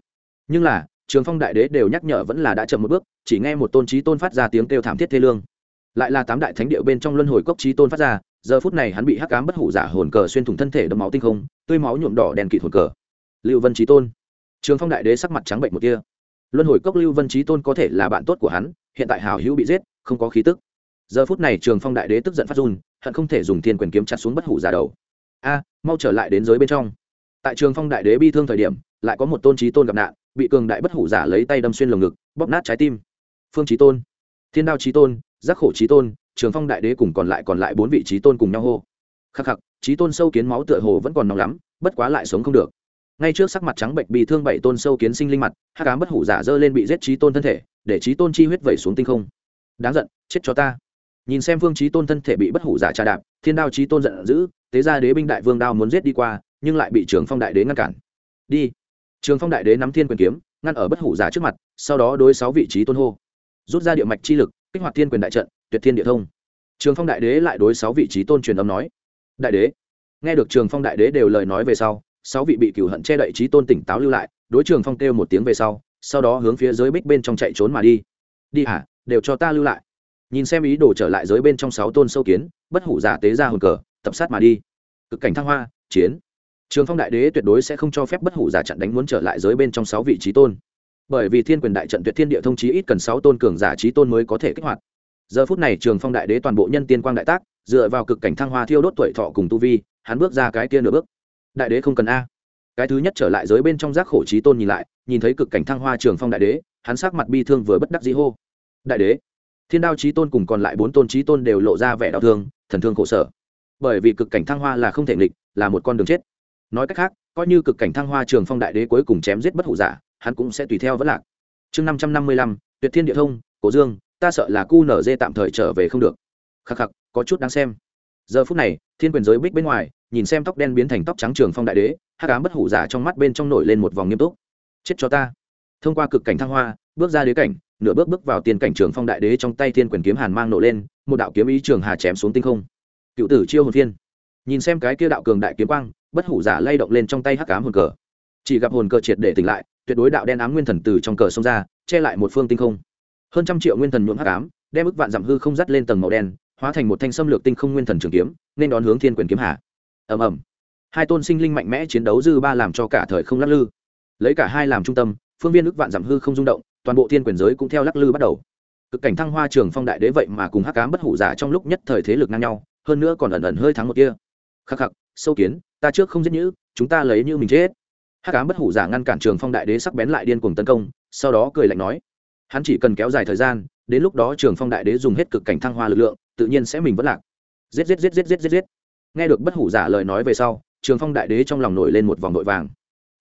nhưng là trường phong đại đế đều nhắc nhở vẫn là đã chậm một bước, chỉ nghe một tôn trí tôn phát ra tiếng kêu thảm thiết thê lương. Lại là tám đại thánh điệu bên trong luân hồi cốc trí tôn phát ra, giờ phút này hắn bị hắc cám bất hủ giả hồn cờ xuyên thủng thân thể đấm máu tinh không, tươi máu nhuộm đỏ đèn kịt hồn cờ. Lưu vân trí tôn. Trường phong đại đế sắc mặt trắng bệnh một kia luân hồi cốc lưu vân trí tôn có thể là bạn tốt của hắn, hiện tại hào hữu bị giết, không có khí tức. Giờ phút này trường phong đại đế tức giận phát run, hận không thể dùng thiên quyền kiếm chặt xuống bất hủ giả đầu. A, mau trở lại đến giới bên trong. Tại trường phong đại đế bi thương thời điểm lại có một tôn trí tôn gặp nạn, bị cường đại bất hủ giả lấy tay đâm xuyên lồng ngực, bóp nát trái tim. Phương trí tôn, thiên đao trí tôn, giác khổ trí tôn, trường phong đại đế cùng còn lại còn lại bốn vị trí tôn cùng nhau hô. Khắc khắc, trí tôn sâu kiến máu tựa hồ vẫn còn nóng lắm, bất quá lại sống không được. Ngay trước sắc mặt trắng bệnh bị thương bảy tôn sâu kiến sinh linh mặt hát cám bất hủ giả dơ lên bị giết trí tôn thân thể, để trí tôn chi huyết vẩy xuống tinh không. Đáng giận, chết cho ta. Nhìn xem phương trí tôn thân thể bị bất hủ giả trà đạp, thiên đao trí tôn giận dữ tế ra đế binh đại vương đao muốn giết đi qua, nhưng lại bị trường phong đại đế ngăn cản. Đi trường phong đại đế nắm thiên quyền kiếm, ngăn ở bất hủ giả trước mặt, sau đó đối sáu vị trí tôn hô. Rút ra địa mạch chi lực, kích hoạt thiên quyền đại trận, tuyệt thiên địa thông. Trường phong đại đế lại đối sáu vị trí tôn truyền âm nói, đại đế. Nghe được trường phong đại đế đều lời nói về sau, sáu vị bị cửu hận che đậy trí tôn tỉnh táo lưu lại, đối trường phong kêu một tiếng về sau sau đó hướng phía dưới bích bên trong chạy trốn mà đi. Đi hả? Đều cho ta lưu lại. Nhìn xem ý đồ trở lại giới bên trong sáu tôn sâu kiến, bất hủ giả tế ra hồn cờ, tập sát mà đi. Cực cảnh thăng hoa, chiến trường phong đại đế tuyệt đối sẽ không cho phép bất hủ giả chặn đánh muốn trở lại giới bên trong sáu vị trí tôn. Bởi vì thiên quyền đại trận tuyệt thiên địa thông chí ít cần sáu tôn cường giả trí tôn mới có thể kích hoạt. Giờ phút này trường phong đại đế toàn bộ nhân tiên quang đại tác, dựa vào cực cảnh thăng hoa thiêu đốt tuổi thọ cùng tu vi, hắn bước ra cái kia nửa bước. Đại đế không cần a. Cái thứ nhất trở lại giới bên trong giác khổ trí tôn nhìn lại, nhìn thấy cực cảnh thăng hoa trường phong đại đế, hắn sắc mặt bi thương vừa bất đắc dĩ hô. Đại đế, thiên đao trí tôn cùng còn lại bốn tôn trí tôn đều lộ ra vẻ đau thương, thần thương khổ sở. Bởi vì cực cảnh thăng hoa là không thể nghịch, là một con đường chết nói cách khác, coi như cực cảnh thăng hoa trường phong đại đế cuối cùng chém giết bất hủ giả, hắn cũng sẽ tùy theo vẫn lạc. Chương năm trăm năm mươi lăm, tuyệt thiên địa thông, cổ dương, ta sợ là cu nở dê tạm thời trở về không được. Khắc khắc, có chút đáng xem. Giờ phút này, thiên quyền giới bích bên ngoài, nhìn xem tóc đen biến thành tóc trắng trường phong đại đế hát cám bất hủ giả trong mắt bên trong nổi lên một vòng nghiêm túc. Chết cho ta. Thông qua cực cảnh thăng hoa, bước ra đế cảnh, nửa bước bước vào tiền cảnh trường phong đại đế trong tay thiên quyền kiếm hàn mang nổ lên, một đạo kiếm ý trường hà chém xuống tinh không. Cựu tử chiêu hồn phiên nhìn xem cái kia đạo cường đại kiếm quang, bất hủ giả lay động lên trong tay hắc cám hồn cờ. Chỉ gặp hồn cờ triệt để tỉnh lại, tuyệt đối đạo đen ám nguyên thần từ trong cờ xông ra, che lại một phương tinh không. Hơn trăm triệu nguyên thần nhuộm hắc ám, đem ức vạn dặm hư không dắt lên tầng màu đen, hóa thành một thanh xâm lược tinh không nguyên thần trường kiếm, nên đón hướng thiên quyền kiếm hạ ầm ầm. Hai tôn sinh linh mạnh mẽ chiến đấu dư ba làm cho cả thời không lắc lư. Lấy cả hai làm trung tâm, phương viên ức vạn dặm hư không rung động, toàn bộ thiên quyền giới cũng theo lắc lư bắt đầu. Cực cảnh thăng hoa trường phong đại đế vậy mà cùng hắc ám bất hủ giả trong lúc nhất thời thế lực ngang nhau, hơn nữa còn ẩn ẩn hơi thắng một kia khắc khắc, sâu kiến, ta trước không giết nhữ, chúng ta lấy như mình chết. Hắc ám bất hủ giả ngăn cản trường phong đại đế sắc bén lại điên cuồng tấn công, sau đó cười lạnh nói, hắn chỉ cần kéo dài thời gian, đến lúc đó trường phong đại đế dùng hết cực cảnh thăng hoa lực lượng, tự nhiên sẽ mình vẫn lạc. Giết giết giết giết giết giết giết. Nghe được bất hủ giả lời nói về sau, trường phong đại đế trong lòng nổi lên một vòng nội vàng.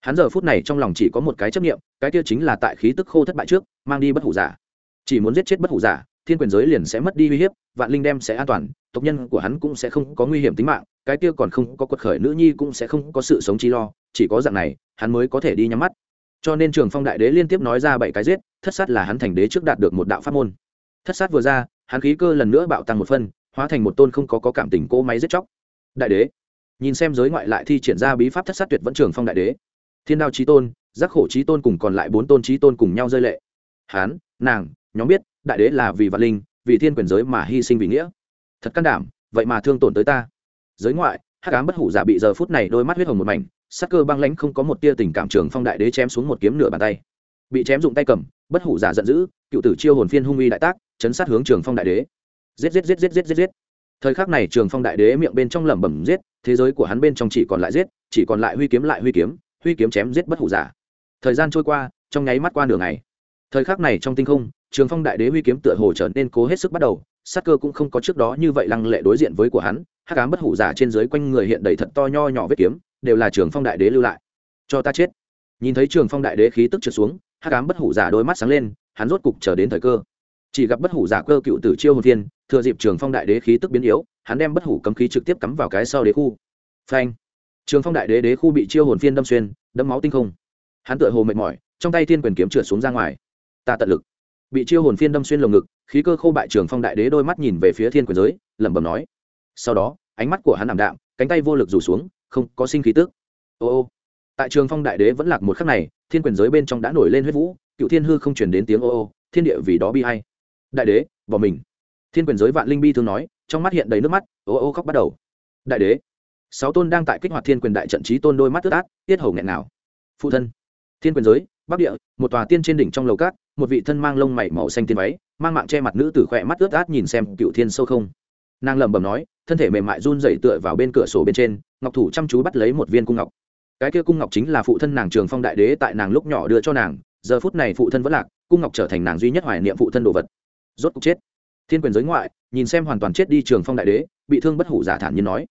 Hắn giờ phút này trong lòng chỉ có một cái chấp nghiệm cái kia chính là tại khí tức khô thất bại trước, mang đi bất hủ giả. Chỉ muốn giết chết bất hủ giả thiên quyền giới liền sẽ mất đi uy hiếp vạn linh đem sẽ an toàn tộc nhân của hắn cũng sẽ không có nguy hiểm tính mạng cái kia còn không có quật khởi nữ nhi cũng sẽ không có sự sống chi lo chỉ có dạng này hắn mới có thể đi nhắm mắt. Cho nên trường phong đại đế liên tiếp nói ra bảy cái giết thất sát là hắn thành đế trước đạt được một đạo pháp môn. Thất sát vừa ra hắn khí cơ lần nữa bạo tăng một phân hóa thành một tôn không có, có cảm tình cỗ máy giết chóc. Đại đế nhìn xem giới ngoại lại thi triển ra bí pháp thất sát tuyệt vẫn trường phong đại đế. Thiên đao trí tôn giác khổ trí tôn cùng còn lại bốn tôn trí tôn cùng nhau rơi lệ. Hán nàng nhóm biết, đại đế là vì vạn linh, vì thiên quyền giới mà hy sinh vì nghĩa. Thật can đảm, vậy mà thương tổn tới ta. Giới ngoại, hắc ám bất hủ giả bị giờ phút này đôi mắt huyết hồng một mảnh, sắc cơ băng lãnh không có một tia tình cảm trường phong đại đế chém xuống một kiếm nửa bàn tay. Bị chém dụng tay cầm, bất hủ giả giận dữ, cựu tử chiêu hồn phiên hung uy đại tác, chấn sát hướng trường phong đại đế. Giết giết giết giết giết giết giết. Thời khắc này trường phong đại đế miệng bên trong lẩm bẩm giết, thế giới của hắn bên trong chỉ còn lại giết, chỉ còn lại huy kiếm lại huy kiếm huy kiếm chém giết bất hủ giả. Thời gian trôi qua, trong nháy mắt qua nửa ngày. Thời khắc này trong tinh không trường phong đại đế huy kiếm tựa hồ trở nên cố hết sức bắt đầu, sát cơ cũng không có trước đó như vậy lăng lệ đối diện với của hắn, hắc ám bất hủ giả trên dưới quanh người hiện đầy thật to nho nhỏ vết kiếm, đều là trường phong đại đế lưu lại. Cho ta chết. Nhìn thấy trường phong đại đế khí tức trượt xuống, hắc ám bất hủ giả đôi mắt sáng lên, hắn rốt cục chờ đến thời cơ. Chỉ gặp bất hủ giả cơ cựu tử chiêu hồn thiên, thừa dịp trường phong đại đế khí tức biến yếu, hắn đem bất hủ cấm khí trực tiếp cắm vào cái sau đế khu. Phanh. Trường phong đại đế đế khu bị chiêu hồn phiên đâm xuyên đâm máu tinh không. Hắn tựa hồ mệt mỏi, trong tay thiên quyền kiếm trượt xuống ra ngoài. Ta tận lực bị chiêu hồn phiên đâm xuyên lồng ngực, khí cơ khô bại trường phong đại đế đôi mắt nhìn về phía thiên quyền giới, lẩm bẩm nói. Sau đó, ánh mắt của hắn ảm đạm, cánh tay vô lực rủ xuống, không, có sinh khí tức. Ô ô. Tại trường phong đại đế vẫn lạc một khắc này, thiên quyền giới bên trong đã nổi lên huyết vũ, cựu thiên hư không chuyển đến tiếng ô ô, thiên địa vì đó bi hay đại đế, bỏ mình. Thiên quyền giới vạn linh bi thường nói, trong mắt hiện đầy nước mắt, ô ô khóc bắt đầu. Đại đế, sáu tôn đang tại kích hoạt thiên quyền đại trận trí tôn đôi mắt tức át, tiết hầu nghẹn nào phụ thân, thiên quyền giới, bắc địa, một tòa tiên trên đỉnh trong lầu cát một vị thân mang lông mày màu xanh tiên váy, mang mạng che mặt nữ tử khỏe mắt ướt át nhìn xem cựu thiên sâu không. Nàng lẩm bẩm nói, thân thể mềm mại run dậy tựa vào bên cửa sổ bên trên, ngọc thủ chăm chú bắt lấy một viên cung ngọc. Cái kia cung ngọc chính là phụ thân nàng trường phong đại đế tại nàng lúc nhỏ đưa cho nàng, giờ phút này phụ thân vẫn lạc, cung ngọc trở thành nàng duy nhất hoài niệm phụ thân đồ vật. Rốt cục chết. Thiên quyền giới ngoại, nhìn xem hoàn toàn chết đi trường phong đại đế, bị thương bất hủ giả thản nhiên nói,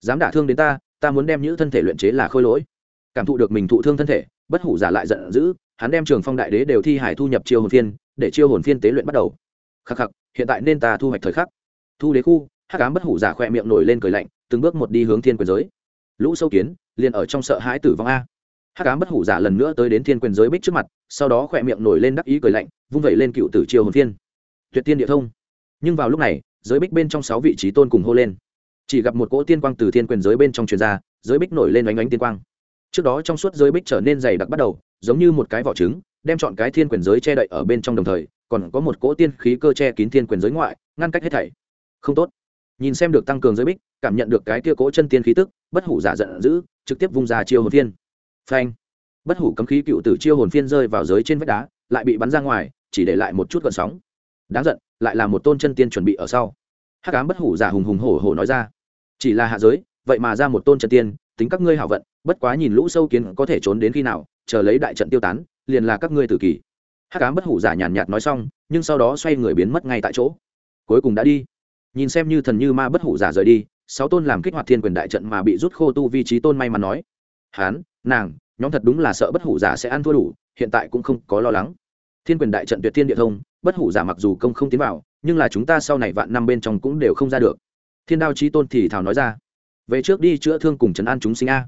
dám đả thương đến ta ta muốn đem những thân thể luyện chế là khôi lỗi. Cảm thụ được mình thụ thương thân thể, bất hủ giả lại giận dữ hắn đem trường phong đại đế đều thi hải thu nhập chiêu hồn phiên, để chiêu hồn phiên tế luyện bắt đầu. Khắc khắc, hiện tại nên ta thu hoạch thời khắc. Thu đế khu, hắc ám bất hủ giả khỏe miệng nổi lên cười lạnh, từng bước một đi hướng thiên quyền giới. Lũ sâu kiến, liền ở trong sợ hãi tử vong a. Hắc ám bất hủ giả lần nữa tới đến thiên quyền giới bích trước mặt, sau đó khỏe miệng nổi lên đắc ý cười lạnh, vung vẩy lên cựu tử chiêu hồn phiên. Tuyệt tiên địa thông. Nhưng vào lúc này, giới bích bên trong sáu vị trí tôn cùng hô lên. Chỉ gặp một cỗ tiên quang từ thiên quyền giới bên trong truyền ra, giới bích nổi lên oánh oánh tiên quang. Trước đó trong suốt giới bích trở nên dày đặc bắt đầu giống như một cái vỏ trứng, đem chọn cái thiên quyền giới che đậy ở bên trong đồng thời, còn có một cỗ tiên khí cơ che kín thiên quyền giới ngoại, ngăn cách hết thảy. Không tốt. Nhìn xem được tăng cường giới bích, cảm nhận được cái kia cỗ chân tiên khí tức, bất hủ giả giận dữ, trực tiếp vung ra chiêu hồn phiên. Phanh. Bất hủ cấm khí cựu tử chiêu hồn phiên rơi vào giới trên vách đá, lại bị bắn ra ngoài, chỉ để lại một chút gợn sóng. Đáng giận, lại là một tôn chân tiên chuẩn bị ở sau. Hắc ám bất hủ giả hùng hùng hổ hổ nói ra. Chỉ là hạ giới, vậy mà ra một tôn chân tiên, tính các ngươi hảo vận bất quá nhìn lũ sâu kiến có thể trốn đến khi nào, chờ lấy đại trận tiêu tán, liền là các ngươi tử kỳ. Hắc cám bất hủ giả nhàn nhạt nói xong, nhưng sau đó xoay người biến mất ngay tại chỗ. Cuối cùng đã đi. Nhìn xem như thần như ma bất hủ giả rời đi, sáu tôn làm kích hoạt thiên quyền đại trận mà bị rút khô tu vi trí tôn may mắn nói. Hán, nàng, nhóm thật đúng là sợ bất hủ giả sẽ ăn thua đủ, hiện tại cũng không có lo lắng. Thiên quyền đại trận tuyệt thiên địa thông, bất hủ giả mặc dù công không tiến vào, nhưng là chúng ta sau này vạn năm bên trong cũng đều không ra được. Thiên đao trí tôn thì thảo nói ra. Về trước đi chữa thương cùng trấn an chúng sinh a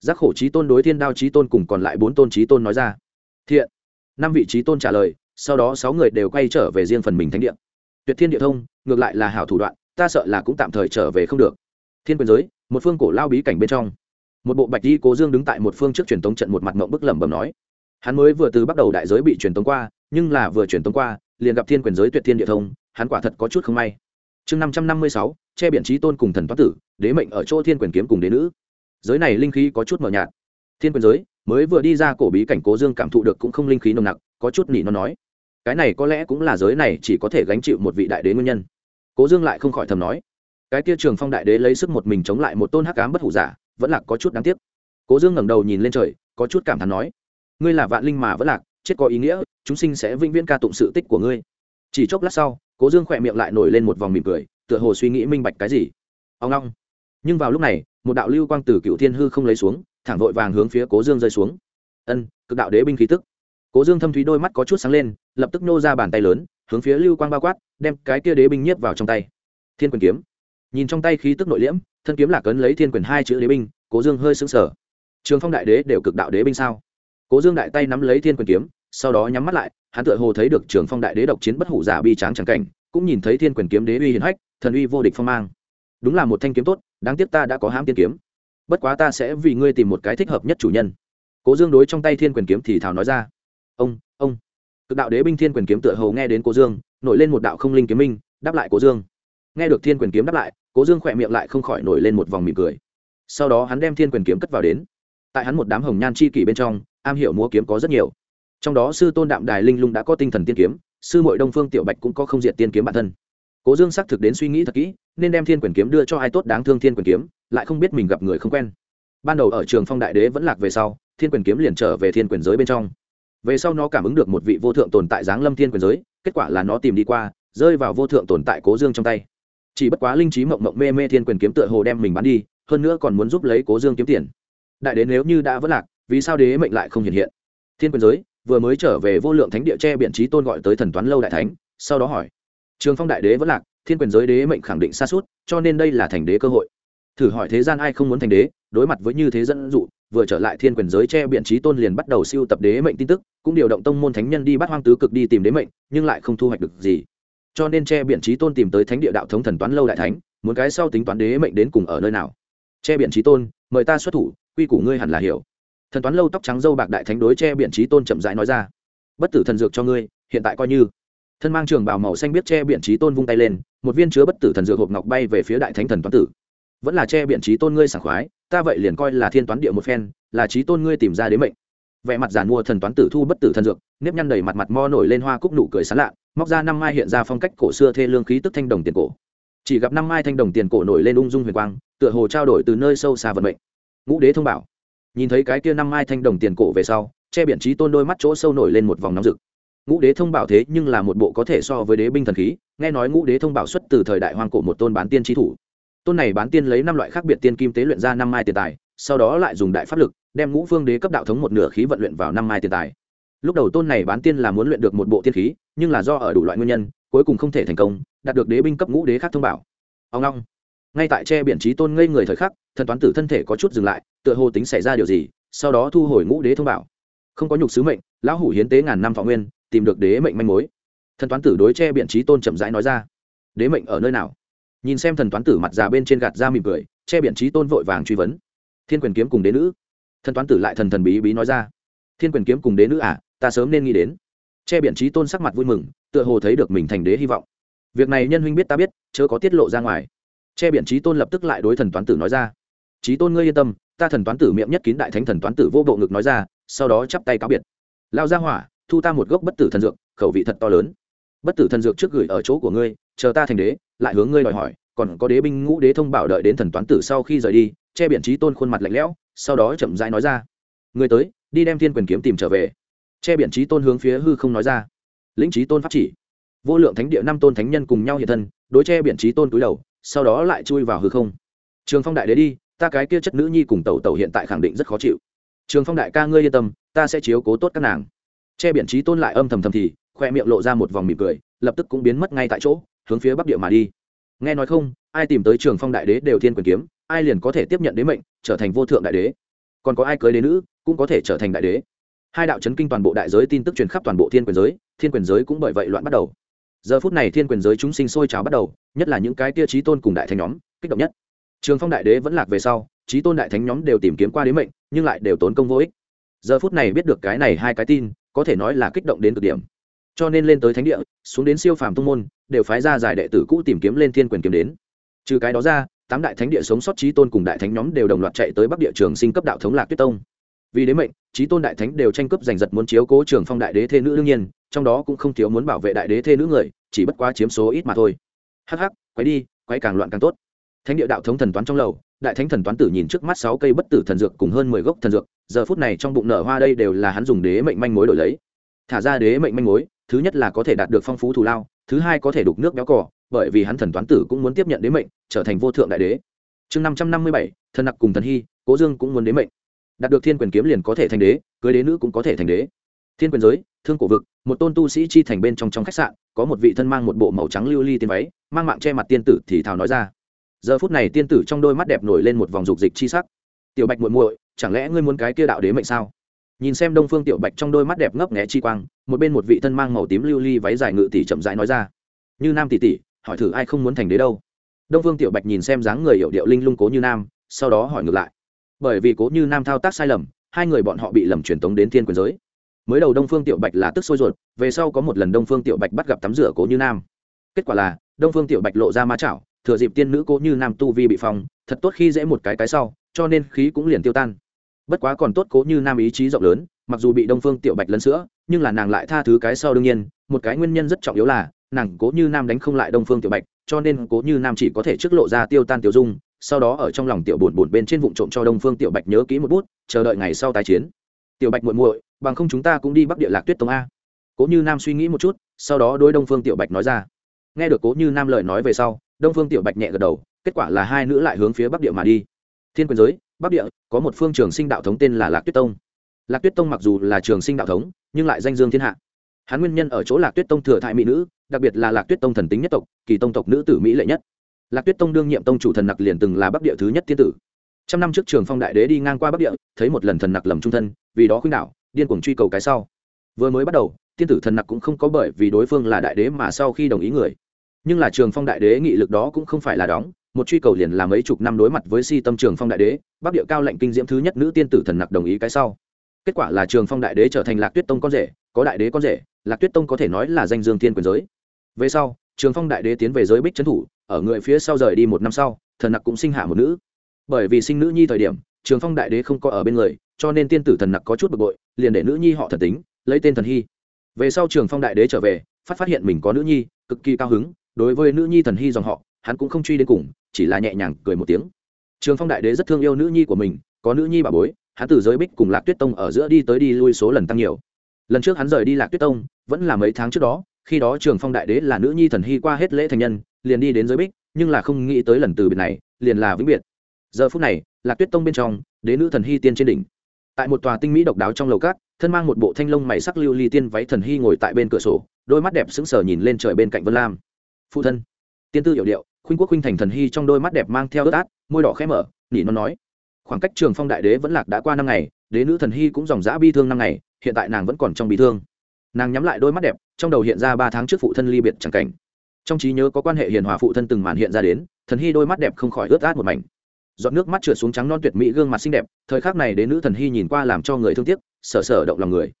giác khổ trí tôn đối thiên đao trí tôn cùng còn lại bốn tôn trí tôn nói ra. Thiện. Năm vị trí tôn trả lời, sau đó sáu người đều quay trở về riêng phần mình thánh địa. Tuyệt thiên địa thông, ngược lại là hảo thủ đoạn, ta sợ là cũng tạm thời trở về không được. Thiên quyền giới, một phương cổ lao bí cảnh bên trong. Một bộ bạch di cố dương đứng tại một phương trước truyền tống trận một mặt mộng bức lẩm bẩm nói. Hắn mới vừa từ bắt đầu đại giới bị truyền tống qua, nhưng là vừa truyền tống qua, liền gặp thiên quyền giới tuyệt thiên địa thông, hắn quả thật có chút không may. Chương năm trăm năm mươi sáu, che biện trí tôn cùng thần toát tử, đế mệnh ở chỗ thiên quyền kiếm cùng đế nữ giới này linh khí có chút mờ nhạt. Thiên quyền giới, mới vừa đi ra cổ bí cảnh cố dương cảm thụ được cũng không linh khí nồng nặc, có chút nỉ nó nói. Cái này có lẽ cũng là giới này chỉ có thể gánh chịu một vị đại đế nguyên nhân. Cố dương lại không khỏi thầm nói. Cái kia trường phong đại đế lấy sức một mình chống lại một tôn hắc cám bất hủ giả, vẫn là có chút đáng tiếc. Cố dương ngẩng đầu nhìn lên trời, có chút cảm thán nói. Ngươi là vạn linh mà vẫn lạc, chết có ý nghĩa, chúng sinh sẽ vĩnh viễn ca tụng sự tích của ngươi. Chỉ chốc lát sau, cố dương khỏe miệng lại nổi lên một vòng mỉm cười, tựa hồ suy nghĩ minh bạch cái gì. Ông long. Nhưng vào lúc này một đạo lưu quang từ cựu thiên hư không lấy xuống, thẳng vội vàng hướng phía cố dương rơi xuống. Ân, cực đạo đế binh khí tức. Cố dương thâm thúy đôi mắt có chút sáng lên, lập tức nô ra bàn tay lớn, hướng phía lưu quang bao quát, đem cái kia đế binh nhiếp vào trong tay. Thiên quyền kiếm. Nhìn trong tay khí tức nội liễm, thân kiếm là cấn lấy thiên quyền hai chữ đế binh, cố dương hơi sững sờ. Trường phong đại đế đều cực đạo đế binh sao? Cố dương đại tay nắm lấy thiên quyền kiếm, sau đó nhắm mắt lại, hắn tựa hồ thấy được trường phong đại đế độc chiến bất hủ giả bi tráng tràng cảnh, cũng nhìn thấy thiên quyền kiếm đế uy hiển hách, thần uy vô địch phong mang. Đúng là một thanh kiếm tốt đáng tiếc ta đã có hãm tiên kiếm. Bất quá ta sẽ vì ngươi tìm một cái thích hợp nhất chủ nhân. Cố dương đối trong tay thiên quyền kiếm thì thảo nói ra. Ông ông. Cực đạo đế binh thiên quyền kiếm tựa hầu nghe đến cố dương, nổi lên một đạo không linh kiếm minh, đáp lại cố dương. Nghe được thiên quyền kiếm đáp lại, cố dương khỏe miệng lại không khỏi nổi lên một vòng mỉm cười. Sau đó hắn đem thiên quyền kiếm cất vào đến. Tại hắn một đám hồng nhan chi kỷ bên trong, am hiểu múa kiếm có rất nhiều. Trong đó sư tôn đạm đài linh lung đã có tinh thần tiên kiếm, sư mội đông phương tiểu bạch cũng có không diện tiên kiếm bản thân cố dương xác thực đến suy nghĩ thật kỹ, nên đem thiên quyền kiếm đưa cho ai tốt đáng thương thiên quyền kiếm, lại không biết mình gặp người không quen. Ban đầu ở trường phong đại đế vẫn lạc về sau, thiên quyền kiếm liền trở về thiên quyền giới bên trong. Về sau nó cảm ứng được một vị vô thượng tồn tại giáng lâm thiên quyền giới, kết quả là nó tìm đi qua, rơi vào vô thượng tồn tại cố dương trong tay. Chỉ bất quá linh trí mộng mộng mê mê thiên quyền kiếm tựa hồ đem mình bán đi, hơn nữa còn muốn giúp lấy cố dương kiếm tiền. Đại đế nếu như đã vẫn lạc, vì sao đế mệnh lại không hiện hiện? Thiên quyền giới vừa mới trở về vô lượng thánh địa tre biện trí tôn gọi tới thần toán lâu đại thánh, sau đó hỏi trường phong đại đế vẫn lạc, thiên quyền giới đế mệnh khẳng định xa suốt, cho nên đây là thành đế cơ hội. Thử hỏi thế gian ai không muốn thành đế, đối mặt với như thế dẫn dụ, vừa trở lại thiên quyền giới che biện trí tôn liền bắt đầu siêu tập đế mệnh tin tức, cũng điều động tông môn thánh nhân đi bắt hoang tứ cực đi tìm đế mệnh, nhưng lại không thu hoạch được gì. Cho nên che biện trí tôn tìm tới thánh địa đạo thống thần toán lâu đại thánh, muốn cái sau tính toán đế mệnh đến cùng ở nơi nào. Che biện trí tôn, mời ta xuất thủ, quy củ ngươi hẳn là hiểu. Thần toán lâu tóc trắng dâu bạc đại thánh đối che biện trí tôn chậm rãi nói ra. Bất tử thần dược cho ngươi, hiện tại coi như thân mang trường bào màu xanh biết che biện trí tôn vung tay lên, một viên chứa bất tử thần dược hộp ngọc bay về phía đại thánh thần toán tử. Vẫn là che biện trí tôn ngươi sảng khoái, ta vậy liền coi là thiên toán địa một phen, là trí tôn ngươi tìm ra đến mệnh. Vẻ mặt giàn mua thần toán tử thu bất tử thần dược, nếp nhăn đầy mặt mặt mo nổi lên hoa cúc nụ cười sán lạ, móc ra năm mai hiện ra phong cách cổ xưa thê lương khí tức thanh đồng tiền cổ. Chỉ gặp năm mai thanh đồng tiền cổ nổi lên ung dung huyền quang, tựa hồ trao đổi từ nơi sâu xa vận mệnh. Ngũ đế thông bảo. Nhìn thấy cái kia năm mai thanh đồng tiền cổ về sau, che biện trí tôn đôi mắt chỗ sâu nổi lên một vòng nóng rực ngũ đế thông bảo thế nhưng là một bộ có thể so với đế binh thần khí, nghe nói ngũ đế thông bảo xuất từ thời đại hoang cổ một tôn bán tiên trí thủ. Tôn này bán tiên lấy năm loại khác biệt tiên kim tế luyện ra năm mai tiền tài, sau đó lại dùng đại pháp lực, đem ngũ phương đế cấp đạo thống một nửa khí vận luyện vào năm mai tiền tài. Lúc đầu tôn này bán tiên là muốn luyện được một bộ tiên khí, nhưng là do ở đủ loại nguyên nhân, cuối cùng không thể thành công, đạt được đế binh cấp ngũ đế khác thông bảo. Ông long ngay tại che biện trí tôn ngây người thời khắc, thần toán tử thân thể có chút dừng lại, tựa hồ tính xảy ra điều gì, sau đó thu hồi ngũ đế thông bảo. Không có nhục sứ mệnh, lão hủ hiến tế ngàn năm phạm nguyên tìm được đế mệnh manh mối. Thần toán tử đối che biện trí tôn chậm rãi nói ra. Đế mệnh ở nơi nào? Nhìn xem thần toán tử mặt già bên trên gạt ra mỉm cười, che biện trí tôn vội vàng truy vấn. Thiên quyền kiếm cùng đế nữ. Thần toán tử lại thần thần bí bí nói ra. Thiên quyền kiếm cùng đế nữ à ta sớm nên nghĩ đến. Che biện trí tôn sắc mặt vui mừng, tựa hồ thấy được mình thành đế hy vọng. Việc này nhân huynh biết ta biết, chớ có tiết lộ ra ngoài. Che biện trí tôn lập tức lại đối thần toán tử nói ra. Trí tôn ngươi yên tâm, ta thần toán tử miệng nhất kín đại thánh thần toán tử vô bộ ngực nói ra, sau đó chắp tay cáo biệt. Lao ra hỏa thu ta một gốc bất tử thần dược, khẩu vị thật to lớn. Bất tử thần dược trước gửi ở chỗ của ngươi, chờ ta thành đế, lại hướng ngươi đòi hỏi, còn có đế binh ngũ đế thông bảo đợi đến thần toán tử sau khi rời đi, che biển trí tôn khuôn mặt lạnh lẽo, sau đó chậm rãi nói ra. Người tới, đi đem thiên quyền kiếm tìm trở về. Che biển trí tôn hướng phía hư không nói ra. Lĩnh trí tôn phát chỉ. Vô lượng thánh địa năm tôn thánh nhân cùng nhau hiện thân, đối che biển trí tôn cúi đầu, sau đó lại chui vào hư không. Trường phong đại đế đi, ta cái kia chất nữ nhi cùng tẩu tẩu hiện tại khẳng định rất khó chịu. Trường phong đại ca ngươi yên tâm, ta sẽ chiếu cố tốt các nàng che biển trí tôn lại âm thầm thầm thì, khoe miệng lộ ra một vòng mỉm cười, lập tức cũng biến mất ngay tại chỗ, hướng phía bắc địa mà đi. Nghe nói không, ai tìm tới trường phong đại đế đều thiên quyền kiếm, ai liền có thể tiếp nhận đế mệnh, trở thành vô thượng đại đế. Còn có ai cưới đế nữ, cũng có thể trở thành đại đế. Hai đạo chấn kinh toàn bộ đại giới tin tức truyền khắp toàn bộ thiên quyền giới, thiên quyền giới cũng bởi vậy loạn bắt đầu. Giờ phút này thiên quyền giới chúng sinh sôi trào bắt đầu, nhất là những cái tia trí tôn cùng đại thánh nhóm, kích động nhất. Trường phong đại đế vẫn lạc về sau trí tôn đại thánh nhóm đều tìm kiếm qua đế mệnh, nhưng lại đều tốn công vô ích. Giờ phút này biết được cái này hai cái tin có thể nói là kích động đến cực điểm. Cho nên lên tới thánh địa, xuống đến siêu phàm tung môn, đều phái ra giải đệ tử cũ tìm kiếm lên thiên quyền kiếm đến. Trừ cái đó ra, tám đại thánh địa sống sót trí tôn cùng đại thánh nhóm đều đồng loạt chạy tới bắc địa trường sinh cấp đạo thống lạc tuyết tông. Vì đế mệnh trí tôn đại thánh đều tranh cướp giành giật muốn chiếu cố trường phong đại đế thê nữ đương nhiên, trong đó cũng không thiếu muốn bảo vệ đại đế thê nữ người, chỉ bất quá chiếm số ít mà thôi. Hắc hắc quái đi quái càng loạn càng tốt thánh địa đạo thống thần toán trong lầu, đại thánh thần toán tử nhìn trước mắt sáu cây bất tử thần dược cùng hơn mười gốc thần dược, giờ phút này trong bụng nở hoa đây đều là hắn dùng đế mệnh manh mối đổi lấy. Thả ra đế mệnh manh mối, thứ nhất là có thể đạt được phong phú thù lao, thứ hai có thể đục nước béo cỏ bởi vì hắn thần toán tử cũng muốn tiếp nhận đế mệnh, trở thành vô thượng đại đế. Chương năm trăm năm mươi bảy, thần nặc cùng thần hy, cố dương cũng muốn đế mệnh. Đạt được thiên quyền kiếm liền có thể thành đế, cưới đế nữ cũng có thể thành đế. Thiên quyền giới, thương cổ vực, một tôn tu sĩ chi thành bên trong trong khách sạn, có một vị thân mang một bộ màu trắng lưu ly tiên váy, mang mạng che mặt tiên tử thì thào nói ra giờ phút này tiên tử trong đôi mắt đẹp nổi lên một vòng dục dịch chi sắc. Tiểu bạch muội muội, chẳng lẽ ngươi muốn cái kia đạo đế mệnh sao? Nhìn xem đông phương tiểu bạch trong đôi mắt đẹp ngấp nghé chi quang, một bên một vị thân mang màu tím lưu ly váy dài ngự tỷ chậm rãi nói ra. Như nam tỷ tỷ, hỏi thử ai không muốn thành đế đâu? Đông phương tiểu bạch nhìn xem dáng người hiệu điệu linh lung cố như nam, sau đó hỏi ngược lại. Bởi vì cố như nam thao tác sai lầm, hai người bọn họ bị lầm truyền tống đến thiên quyền giới. Mới đầu đông phương tiểu bạch là tức sôi ruột, về sau có một lần đông phương tiểu bạch bắt gặp tắm rửa cố như nam. Kết quả là, đông phương tiểu bạch lộ ra ma chảo thừa dịp tiên nữ cố như nam tu vi bị phong, thật tốt khi dễ một cái cái sau, cho nên khí cũng liền tiêu tan. Bất quá còn tốt cố như nam ý chí rộng lớn, mặc dù bị đông phương tiểu bạch lấn sữa, nhưng là nàng lại tha thứ cái sau đương nhiên, một cái nguyên nhân rất trọng yếu là, nàng cố như nam đánh không lại đông phương tiểu bạch, cho nên cố như nam chỉ có thể trước lộ ra tiêu tan tiêu dung, sau đó ở trong lòng tiểu bổn bổn bên trên vụn trộm cho đông phương tiểu bạch nhớ kỹ một bút, chờ đợi ngày sau tái chiến. Tiểu bạch muội muội, bằng không chúng ta cũng đi bắc địa lạc tuyết tông a. Cố như nam suy nghĩ một chút, sau đó đôi đông phương tiểu bạch nói ra. Nghe được cố như nam lời nói về sau đông phương tiểu bạch nhẹ gật đầu, kết quả là hai nữ lại hướng phía bắc địa mà đi. Thiên quyền giới, bắc địa, có một phương trường sinh đạo thống tên là lạc tuyết tông. Lạc tuyết tông mặc dù là trường sinh đạo thống, nhưng lại danh dương thiên hạ. Hắn nguyên nhân ở chỗ lạc tuyết tông thừa thại mỹ nữ, đặc biệt là lạc tuyết tông thần tính nhất tộc, kỳ tông tộc nữ tử mỹ lệ nhất. Lạc tuyết tông đương nhiệm tông chủ thần nặc liền từng là bắc địa thứ nhất thiên tử. Trăm năm trước trường phong đại đế đi ngang qua bắc địa, thấy một lần thần nặc lầm trung thân, vì đó khuynh đạo điên cuồng truy cầu cái sau. Vừa mới bắt đầu tiên tử thần nặc cũng không có bởi vì đối phương là đại đế mà sau khi đồng ý người nhưng là trường phong đại đế nghị lực đó cũng không phải là đóng, một truy cầu liền là mấy chục năm đối mặt với si tâm trường phong đại đế, bắc địa cao lệnh kinh diễm thứ nhất nữ tiên tử thần nặc đồng ý cái sau. Kết quả là trường phong đại đế trở thành lạc tuyết tông con rể, có đại đế con rể, lạc tuyết tông có thể nói là danh dương thiên quyền giới. Về sau, trường phong đại đế tiến về giới bích trấn thủ, ở người phía sau rời đi một năm sau, thần nặc cũng sinh hạ một nữ. Bởi vì sinh nữ nhi thời điểm, trường phong đại đế không có ở bên người, cho nên tiên tử thần nặc có chút bực bội, liền để nữ nhi họ thần tính, lấy tên thần hy. Về sau trường phong đại đế trở về, phát phát hiện mình có nữ nhi, cực kỳ cao hứng đối với nữ nhi thần hy dòng họ, hắn cũng không truy đến cùng, chỉ là nhẹ nhàng cười một tiếng. Trường phong đại đế rất thương yêu nữ nhi của mình, có nữ nhi bà bối, hắn từ giới bích cùng lạc tuyết tông ở giữa đi tới đi lui số lần tăng nhiều. Lần trước hắn rời đi lạc tuyết tông, vẫn là mấy tháng trước đó, khi đó trường phong đại đế là nữ nhi thần hy qua hết lễ thành nhân, liền đi đến giới bích, nhưng là không nghĩ tới lần từ biệt này, liền là vĩnh biệt. Giờ phút này, lạc tuyết tông bên trong, đế nữ thần hy tiên trên đỉnh. Tại một tòa tinh mỹ độc đáo trong lầu cát, thân mang một bộ thanh lông mày sắc lưu ly tiên váy thần hy ngồi tại bên cửa sổ, đôi mắt đẹp sững sờ nhìn lên trời bên cạnh vân lam phụ thân. Tiên tư hiệu điệu, khuynh quốc khuynh thành thần hy trong đôi mắt đẹp mang theo ướt át, môi đỏ khẽ mở, nỉ nó nói, khoảng cách trường phong đại đế vẫn lạc đã qua năm ngày, đế nữ thần hy cũng dòng dã bi thương năm ngày, hiện tại nàng vẫn còn trong bị thương. Nàng nhắm lại đôi mắt đẹp, trong đầu hiện ra ba tháng trước phụ thân ly biệt c cảnh. Trong trí nhớ có quan hệ hiền hòa phụ thân từng màn hiện ra đến, thần hy đôi mắt đẹp không khỏi ướt át một mảnh. Giọt nước mắt trượt xuống trắng non tuyệt mỹ gương mặt xinh đẹp, thời khắc này đến nữ thần hy nhìn qua làm cho người thương tiếc sở sở động lòng người.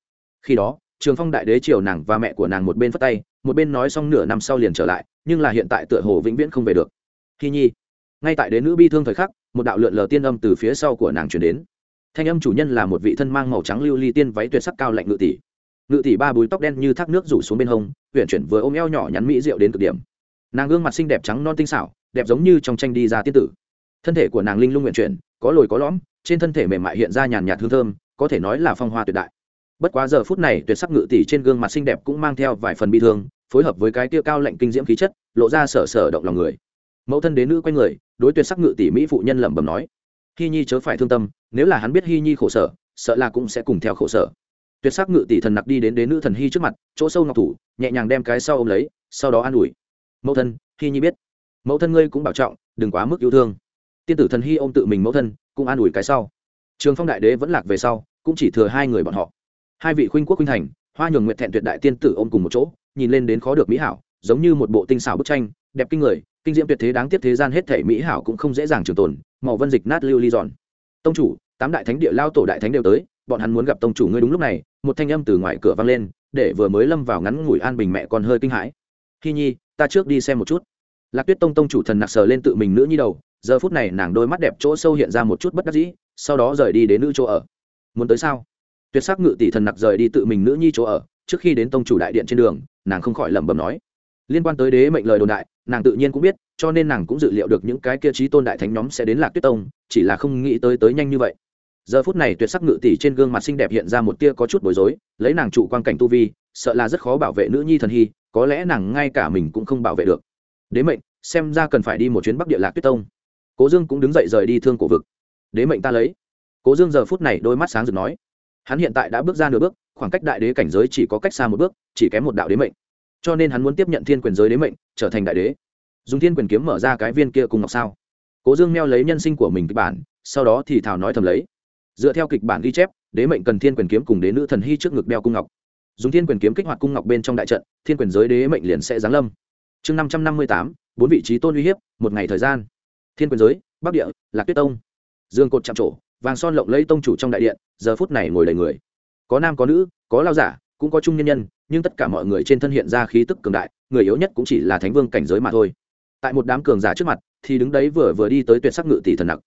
Khi đó, trường phong đại đế triều nàng và mẹ của nàng một bên phất tay một bên nói xong nửa năm sau liền trở lại, nhưng là hiện tại tựa hồ vĩnh viễn không về được. Khi nhi, ngay tại đến nữ bi thương thời khắc, một đạo lượn lờ tiên âm từ phía sau của nàng chuyển đến. Thanh âm chủ nhân là một vị thân mang màu trắng lưu ly tiên váy tuyệt sắc cao lạnh ngự tỷ. Ngự tỷ ba búi tóc đen như thác nước rủ xuống bên hông huyện chuyển vừa ôm eo nhỏ nhắn mỹ rượu đến cực điểm. Nàng gương mặt xinh đẹp trắng non tinh xảo, đẹp giống như trong tranh đi ra tiên tử. Thân thể của nàng linh lung nguyện chuyển, có lồi có lõm, trên thân thể mềm mại hiện ra nhàn nhạt hương thơm, có thể nói là phong hoa tuyệt đại bất quá giờ phút này, tuyệt sắc ngự tỷ trên gương mặt xinh đẹp cũng mang theo vài phần bi thương, phối hợp với cái tiêu cao lạnh kinh diễm khí chất, lộ ra sở sở động lòng người. Mẫu thân đến nữ quay người, đối tuyệt sắc ngự tỷ mỹ phụ nhân lẩm bẩm nói hy nhi chớ phải thương tâm, nếu là hắn biết hy nhi khổ sở, sợ là cũng sẽ cùng theo khổ sở. Tuyệt sắc ngự tỷ thần nặc đi đến đến nữ thần hy trước mặt, chỗ sâu ngọc thủ, nhẹ nhàng đem cái sau ôm lấy, sau đó an ủi, mẫu thân hy nhi biết. Mẫu thân ngươi cũng bảo trọng, đừng quá mức yêu thương. Tiên tử thần hy ôm tự mình mẫu thân, cũng an ủi cái sau. Trường phong đại đế vẫn lạc về sau, cũng chỉ thừa hai người bọn họ hai vị khuynh quốc khuynh thành, hoa nhường nguyện thẹn tuyệt đại tiên tử ôm cùng một chỗ, nhìn lên đến khó được mỹ hảo, giống như một bộ tinh xảo bức tranh, đẹp kinh người, kinh diễm tuyệt thế đáng tiếc thế gian hết thể mỹ hảo cũng không dễ dàng trường tồn, màu vân dịch nát lưu ly giòn. Tông chủ, tám đại thánh địa lao tổ đại thánh đều tới, bọn hắn muốn gặp tông chủ ngươi đúng lúc này, một thanh âm từ ngoài cửa vang lên, để vừa mới lâm vào ngắn ngủi an bình mẹ còn hơi kinh hãi. Khi nhi, ta trước đi xem một chút. Lạc tuyết tông tông chủ thần nặc sờ lên tự mình nữ nhi đầu, giờ phút này nàng đôi mắt đẹp chỗ sâu hiện ra một chút bất đắc dĩ, sau đó rời đi đến nữ chỗ ở. Muốn tới sao? Tuyệt sắc ngự tỷ thần nặc rời đi tự mình nữ nhi chỗ ở, trước khi đến tông chủ đại điện trên đường, nàng không khỏi lẩm bẩm nói. Liên quan tới đế mệnh lời đồn đại, nàng tự nhiên cũng biết, cho nên nàng cũng dự liệu được những cái kia trí tôn đại thánh nhóm sẽ đến lạc tuyết tông, chỉ là không nghĩ tới tới nhanh như vậy. Giờ phút này tuyệt sắc ngự tỷ trên gương mặt xinh đẹp hiện ra một tia có chút bối rối, lấy nàng trụ quan cảnh tu vi, sợ là rất khó bảo vệ nữ nhi thần hy, có lẽ nàng ngay cả mình cũng không bảo vệ được. Đế mệnh, xem ra cần phải đi một chuyến bắc địa lạc tuyết tông. Cố dương cũng đứng dậy rời đi thương cổ vực. Đế mệnh ta lấy. Cố dương giờ phút này đôi mắt sáng rực nói hắn hiện tại đã bước ra nửa bước, khoảng cách đại đế cảnh giới chỉ có cách xa một bước, chỉ kém một đạo đế mệnh. Cho nên hắn muốn tiếp nhận thiên quyền giới đế mệnh, trở thành đại đế. Dùng thiên quyền kiếm mở ra cái viên kia cùng ngọc sao. Cố dương meo lấy nhân sinh của mình kịch bản, sau đó thì thảo nói thầm lấy. Dựa theo kịch bản ghi chép, đế mệnh cần thiên quyền kiếm cùng đế nữ thần hy trước ngực đeo cung ngọc. Dùng thiên quyền kiếm kích hoạt cung ngọc bên trong đại trận, thiên quyền giới đế mệnh liền sẽ giáng lâm. Chương năm trăm năm mươi tám, bốn vị trí tôn uy hiếp, một ngày thời gian. Thiên quyền giới, bắc địa, lạc tuyết tông. Dương cột chạm trổ vàng son lộng lấy tông chủ trong đại điện, giờ phút này ngồi đầy người. Có nam có nữ, có lao giả, cũng có trung nhân nhân, nhưng tất cả mọi người trên thân hiện ra khí tức cường đại, người yếu nhất cũng chỉ là thánh vương cảnh giới mà thôi. Tại một đám cường giả trước mặt, thì đứng đấy vừa vừa đi tới tuyệt sắc ngự tỷ thần nặc.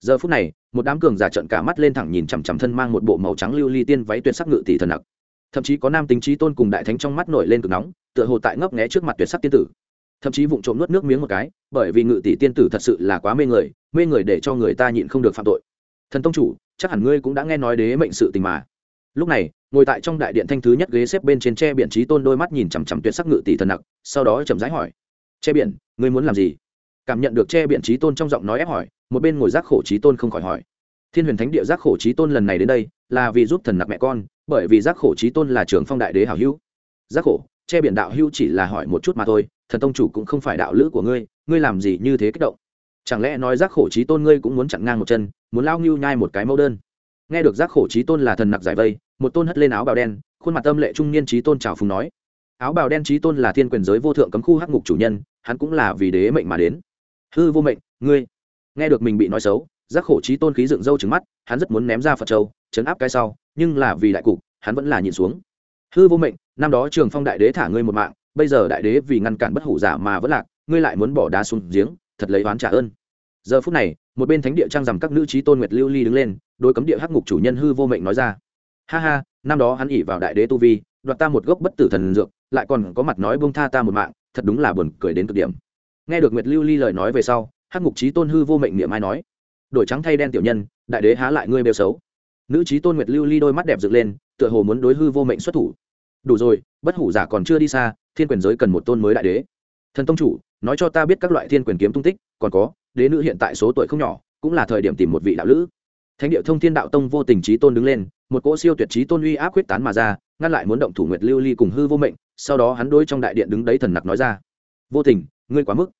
Giờ phút này, một đám cường giả trận cả mắt lên thẳng nhìn chằm chằm thân mang một bộ màu trắng lưu ly tiên váy tuyệt sắc ngự tỷ thần nặc. Thậm chí có nam tính trí tôn cùng đại thánh trong mắt nổi lên cực nóng, tựa hồ tại ngấp nghé trước mặt tuyệt sắc tiên tử. Thậm chí vụng trộm nuốt nước miếng một cái, bởi vì ngự tỷ tiên tử thật sự là quá mê người mê người để cho người ta nhịn không được phạm tội thần tông chủ, chắc hẳn ngươi cũng đã nghe nói đế mệnh sự tình mà. Lúc này, ngồi tại trong đại điện thanh thứ nhất ghế xếp bên trên tre biển trí tôn đôi mắt nhìn chằm chằm tuyệt sắc ngự tỷ thần nặc, sau đó chậm rãi hỏi, che biển, ngươi muốn làm gì? Cảm nhận được che biển trí tôn trong giọng nói ép hỏi, một bên ngồi giác khổ trí tôn không khỏi hỏi, thiên huyền thánh địa giác khổ trí tôn lần này đến đây, là vì giúp thần nặc mẹ con, bởi vì giác khổ trí tôn là trưởng phong đại đế hảo hữu. Giác khổ, che biển đạo hữu chỉ là hỏi một chút mà thôi, thần tông chủ cũng không phải đạo lữ của ngươi ngươi làm gì như thế kích động? Chẳng lẽ nói giác khổ trí tôn ngươi cũng muốn chặn ngang một chân, muốn lao ngưu nhai một cái mẫu đơn? Nghe được giác khổ trí tôn là thần nặc giải vây, một tôn hất lên áo bào đen, khuôn mặt tâm lệ trung niên trí tôn trào phùng nói. Áo bào đen trí tôn là thiên quyền giới vô thượng cấm khu hắc ngục chủ nhân, hắn cũng là vì đế mệnh mà đến. Hư vô mệnh, ngươi. Nghe được mình bị nói xấu, giác khổ trí tôn khí dựng râu trứng mắt, hắn rất muốn ném ra phật châu, chấn áp cái sau, nhưng là vì đại cục, hắn vẫn là nhìn xuống. Hư vô mệnh, năm đó trường phong đại đế thả ngươi một mạng, bây giờ đại đế vì ngăn cản bất hủ giả mà vẫn lạc, ngươi lại muốn bỏ đá xuống giếng thật lấy oán trả ơn. Giờ phút này, một bên thánh địa trang rằm các nữ trí tôn nguyệt lưu ly đứng lên đối cấm địa hắc ngục chủ nhân hư vô mệnh nói ra. Ha ha, năm đó hắn ỉ vào đại đế tu vi, đoạt ta một gốc bất tử thần dược, lại còn có mặt nói bông tha ta một mạng, thật đúng là buồn cười đến cực điểm. Nghe được nguyệt lưu ly lời nói về sau, hắc ngục trí tôn hư vô mệnh niệm ai nói? Đổi trắng thay đen tiểu nhân, đại đế há lại ngươi bêu xấu. Nữ trí tôn nguyệt lưu ly đôi mắt đẹp dựng lên, tựa hồ muốn đối hư vô mệnh xuất thủ. Đủ rồi, bất hủ giả còn chưa đi xa, thiên quyền giới cần một tôn mới đại đế. Thần tông chủ nói cho ta biết các loại thiên quyền kiếm tung tích, còn có, đế nữ hiện tại số tuổi không nhỏ, cũng là thời điểm tìm một vị đạo lữ. Thánh địa thông thiên đạo tông vô tình trí tôn đứng lên, một cỗ siêu tuyệt trí tôn uy áp quyết tán mà ra, ngăn lại muốn động thủ nguyệt lưu ly cùng hư vô mệnh, sau đó hắn đôi trong đại điện đứng đấy thần nặc nói ra, vô tình, ngươi quá mức.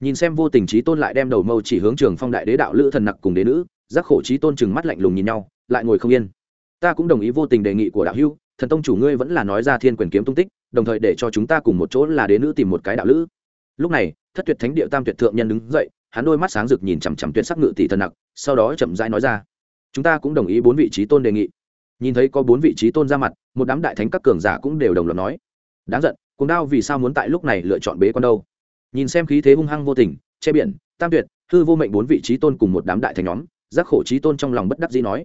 Nhìn xem vô tình trí tôn lại đem đầu mâu chỉ hướng trường phong đại đế đạo lữ thần nặc cùng đế nữ, giác khổ trí tôn chừng mắt lạnh lùng nhìn nhau, lại ngồi không yên. Ta cũng đồng ý vô tình đề nghị của đạo hưu thần tông chủ ngươi vẫn là nói ra thiên quyền kiếm tung tích, đồng thời để cho chúng ta cùng một chỗ là đế nữ tìm một cái đạo lữ lúc này, thất tuyệt thánh địa tam tuyệt thượng nhân đứng dậy, hắn đôi mắt sáng rực nhìn chằm chằm tuyệt sắc ngự tỷ thần nặc, sau đó chậm rãi nói ra, chúng ta cũng đồng ý bốn vị trí tôn đề nghị. Nhìn thấy có bốn vị trí tôn ra mặt, một đám đại thánh các cường giả cũng đều đồng loạt nói, đáng giận cùng đao vì sao muốn tại lúc này lựa chọn bế con đâu? Nhìn xem khí thế hung hăng vô tình, che biển, tam tuyệt, hư vô mệnh bốn vị trí tôn cùng một đám đại thánh nhóm, giác khổ trí tôn trong lòng bất đắc dĩ nói,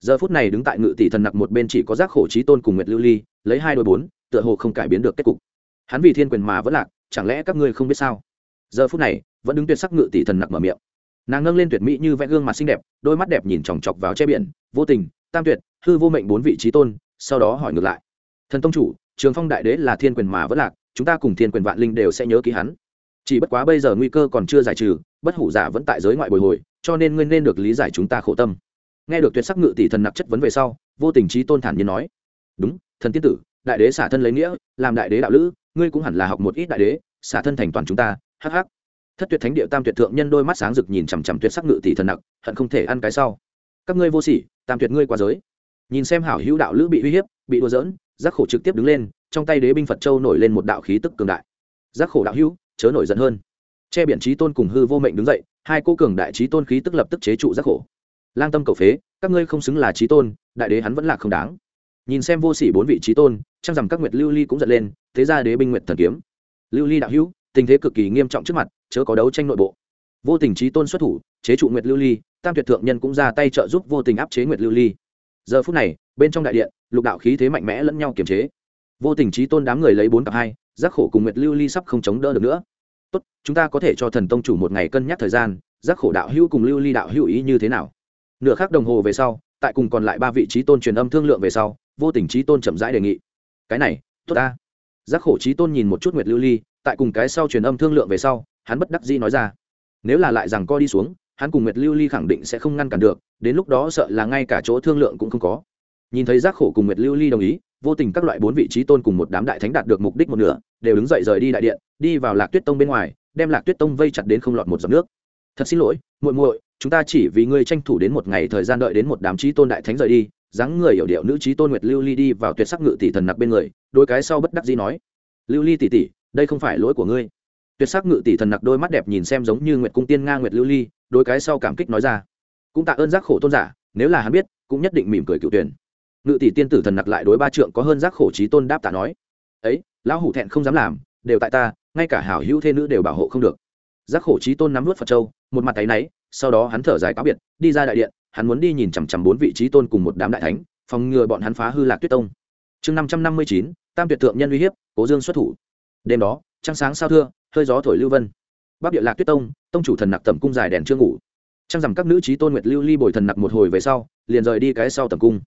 giờ phút này đứng tại ngự tỷ thần nặc một bên chỉ có giác khổ trí tôn cùng nguyệt lưu ly, lấy hai đôi bốn, tựa hồ không cải biến được kết cục. Hắn vì thiên quyền mà vẫn lạc chẳng lẽ các ngươi không biết sao? Giờ phút này, vẫn đứng tuyệt sắc ngự tỷ thần nặc mở miệng. Nàng nâng lên tuyệt mỹ như vẽ gương mặt xinh đẹp, đôi mắt đẹp nhìn chòng chọc vào che biển, vô tình, tam tuyệt, hư vô mệnh bốn vị trí tôn. Sau đó hỏi ngược lại, thần tông chủ, trường phong đại đế là thiên quyền mà vẫn lạc, chúng ta cùng thiên quyền vạn linh đều sẽ nhớ ký hắn. Chỉ bất quá bây giờ nguy cơ còn chưa giải trừ, bất hủ giả vẫn tại giới ngoại bồi hồi, cho nên ngươi nên được lý giải chúng ta khổ tâm. Nghe được tuyệt sắc ngự tỷ thần nặc chất vấn về sau, vô tình trí tôn thản nhiên nói, đúng, thần tiên tử, đại đế xả thân lấy nghĩa, làm đại đế đạo lữ ngươi cũng hẳn là học một ít đại đế, xả thân thành toàn chúng ta, hắc hắc. Thất tuyệt thánh địa tam tuyệt thượng nhân đôi mắt sáng rực nhìn chằm chằm tuyệt sắc ngự tỷ thần nặc, hận không thể ăn cái sau. Các ngươi vô sỉ, tam tuyệt ngươi qua giới. Nhìn xem hảo hữu đạo lữ bị uy hiếp, bị đùa dỡn giác khổ trực tiếp đứng lên, trong tay đế binh phật châu nổi lên một đạo khí tức cường đại. Giác khổ đạo hữu, chớ nổi giận hơn. Che biển trí tôn cùng hư vô mệnh đứng dậy, hai cô cường đại trí tôn khí tức lập tức chế trụ giác khổ. Lang tâm cầu phế, các ngươi không xứng là trí tôn, đại đế hắn vẫn là không đáng nhìn xem vô sỉ bốn vị trí tôn trang rằng các nguyệt lưu ly cũng giật lên, thế ra đế binh nguyệt thần kiếm. Lưu ly đạo hữu, tình thế cực kỳ nghiêm trọng trước mặt, chớ có đấu tranh nội bộ. Vô tình trí tôn xuất thủ, chế trụ nguyệt lưu ly, tam tuyệt thượng nhân cũng ra tay trợ giúp vô tình áp chế nguyệt lưu ly. Giờ phút này, bên trong đại điện, lục đạo khí thế mạnh mẽ lẫn nhau kiềm chế. Vô tình trí tôn đám người lấy bốn cặp hai, giác khổ cùng nguyệt lưu ly sắp không chống đỡ được nữa. Tốt, chúng ta có thể cho thần tông chủ một ngày cân nhắc thời gian, giác khổ đạo hữu cùng lưu ly đạo hữu ý như thế nào? Nửa khắc đồng hồ về sau, tại cùng còn lại ba vị trí tôn truyền âm thương lượng về sau vô tình trí tôn chậm rãi đề nghị. Cái này, tốt ta. Giác khổ trí tôn nhìn một chút nguyệt lưu ly, tại cùng cái sau truyền âm thương lượng về sau, hắn bất đắc dĩ nói ra. Nếu là lại rằng co đi xuống, hắn cùng nguyệt lưu ly khẳng định sẽ không ngăn cản được, đến lúc đó sợ là ngay cả chỗ thương lượng cũng không có. Nhìn thấy giác khổ cùng nguyệt lưu ly đồng ý, vô tình các loại bốn vị trí tôn cùng một đám đại thánh đạt được mục đích một nửa, đều đứng dậy rời đi đại điện, đi vào lạc tuyết tông bên ngoài, đem lạc tuyết tông vây chặt đến không lọt một giọt nước. Thật xin lỗi, muội muội, chúng ta chỉ vì ngươi tranh thủ đến một ngày thời gian đợi đến một đám trí tôn đại thánh rời đi dáng người hiểu điệu nữ trí tôn nguyệt lưu ly đi vào tuyệt sắc ngự tỷ thần nặc bên người, đôi cái sau bất đắc dĩ nói, lưu ly tỷ tỷ, đây không phải lỗi của ngươi. Tuyệt sắc ngự tỷ thần nặc đôi mắt đẹp nhìn xem giống như nguyệt cung tiên nga nguyệt lưu ly, đôi cái sau cảm kích nói ra, cũng tạ ơn giác khổ tôn giả, nếu là hắn biết, cũng nhất định mỉm cười cựu tuyển. Ngự tỷ tiên tử thần nặc lại đối ba trượng có hơn giác khổ trí tôn đáp tạ nói, ấy, lão hủ thẹn không dám làm, đều tại ta, ngay cả hảo hữu thê nữ đều bảo hộ không được. Giác khổ trí tôn nắm vớt phật châu, một mặt tay náy sau đó hắn thở dài cáo biệt, đi ra đại điện, hắn muốn đi nhìn chằm chằm bốn vị trí tôn cùng một đám đại thánh, phòng ngừa bọn hắn phá hư lạc tuyết tông. Chương năm trăm năm mươi chín, tam tuyệt thượng nhân uy hiếp, cố dương xuất thủ. Đêm đó, trăng sáng sao thưa, hơi gió thổi lưu vân. Bắc địa lạc tuyết tông tông chủ thần nặc tầm cung dài đèn chưa ngủ. Trăng rằm các nữ trí tôn nguyệt lưu ly bồi thần nặc một hồi về sau, liền rời đi cái sau tầm cung.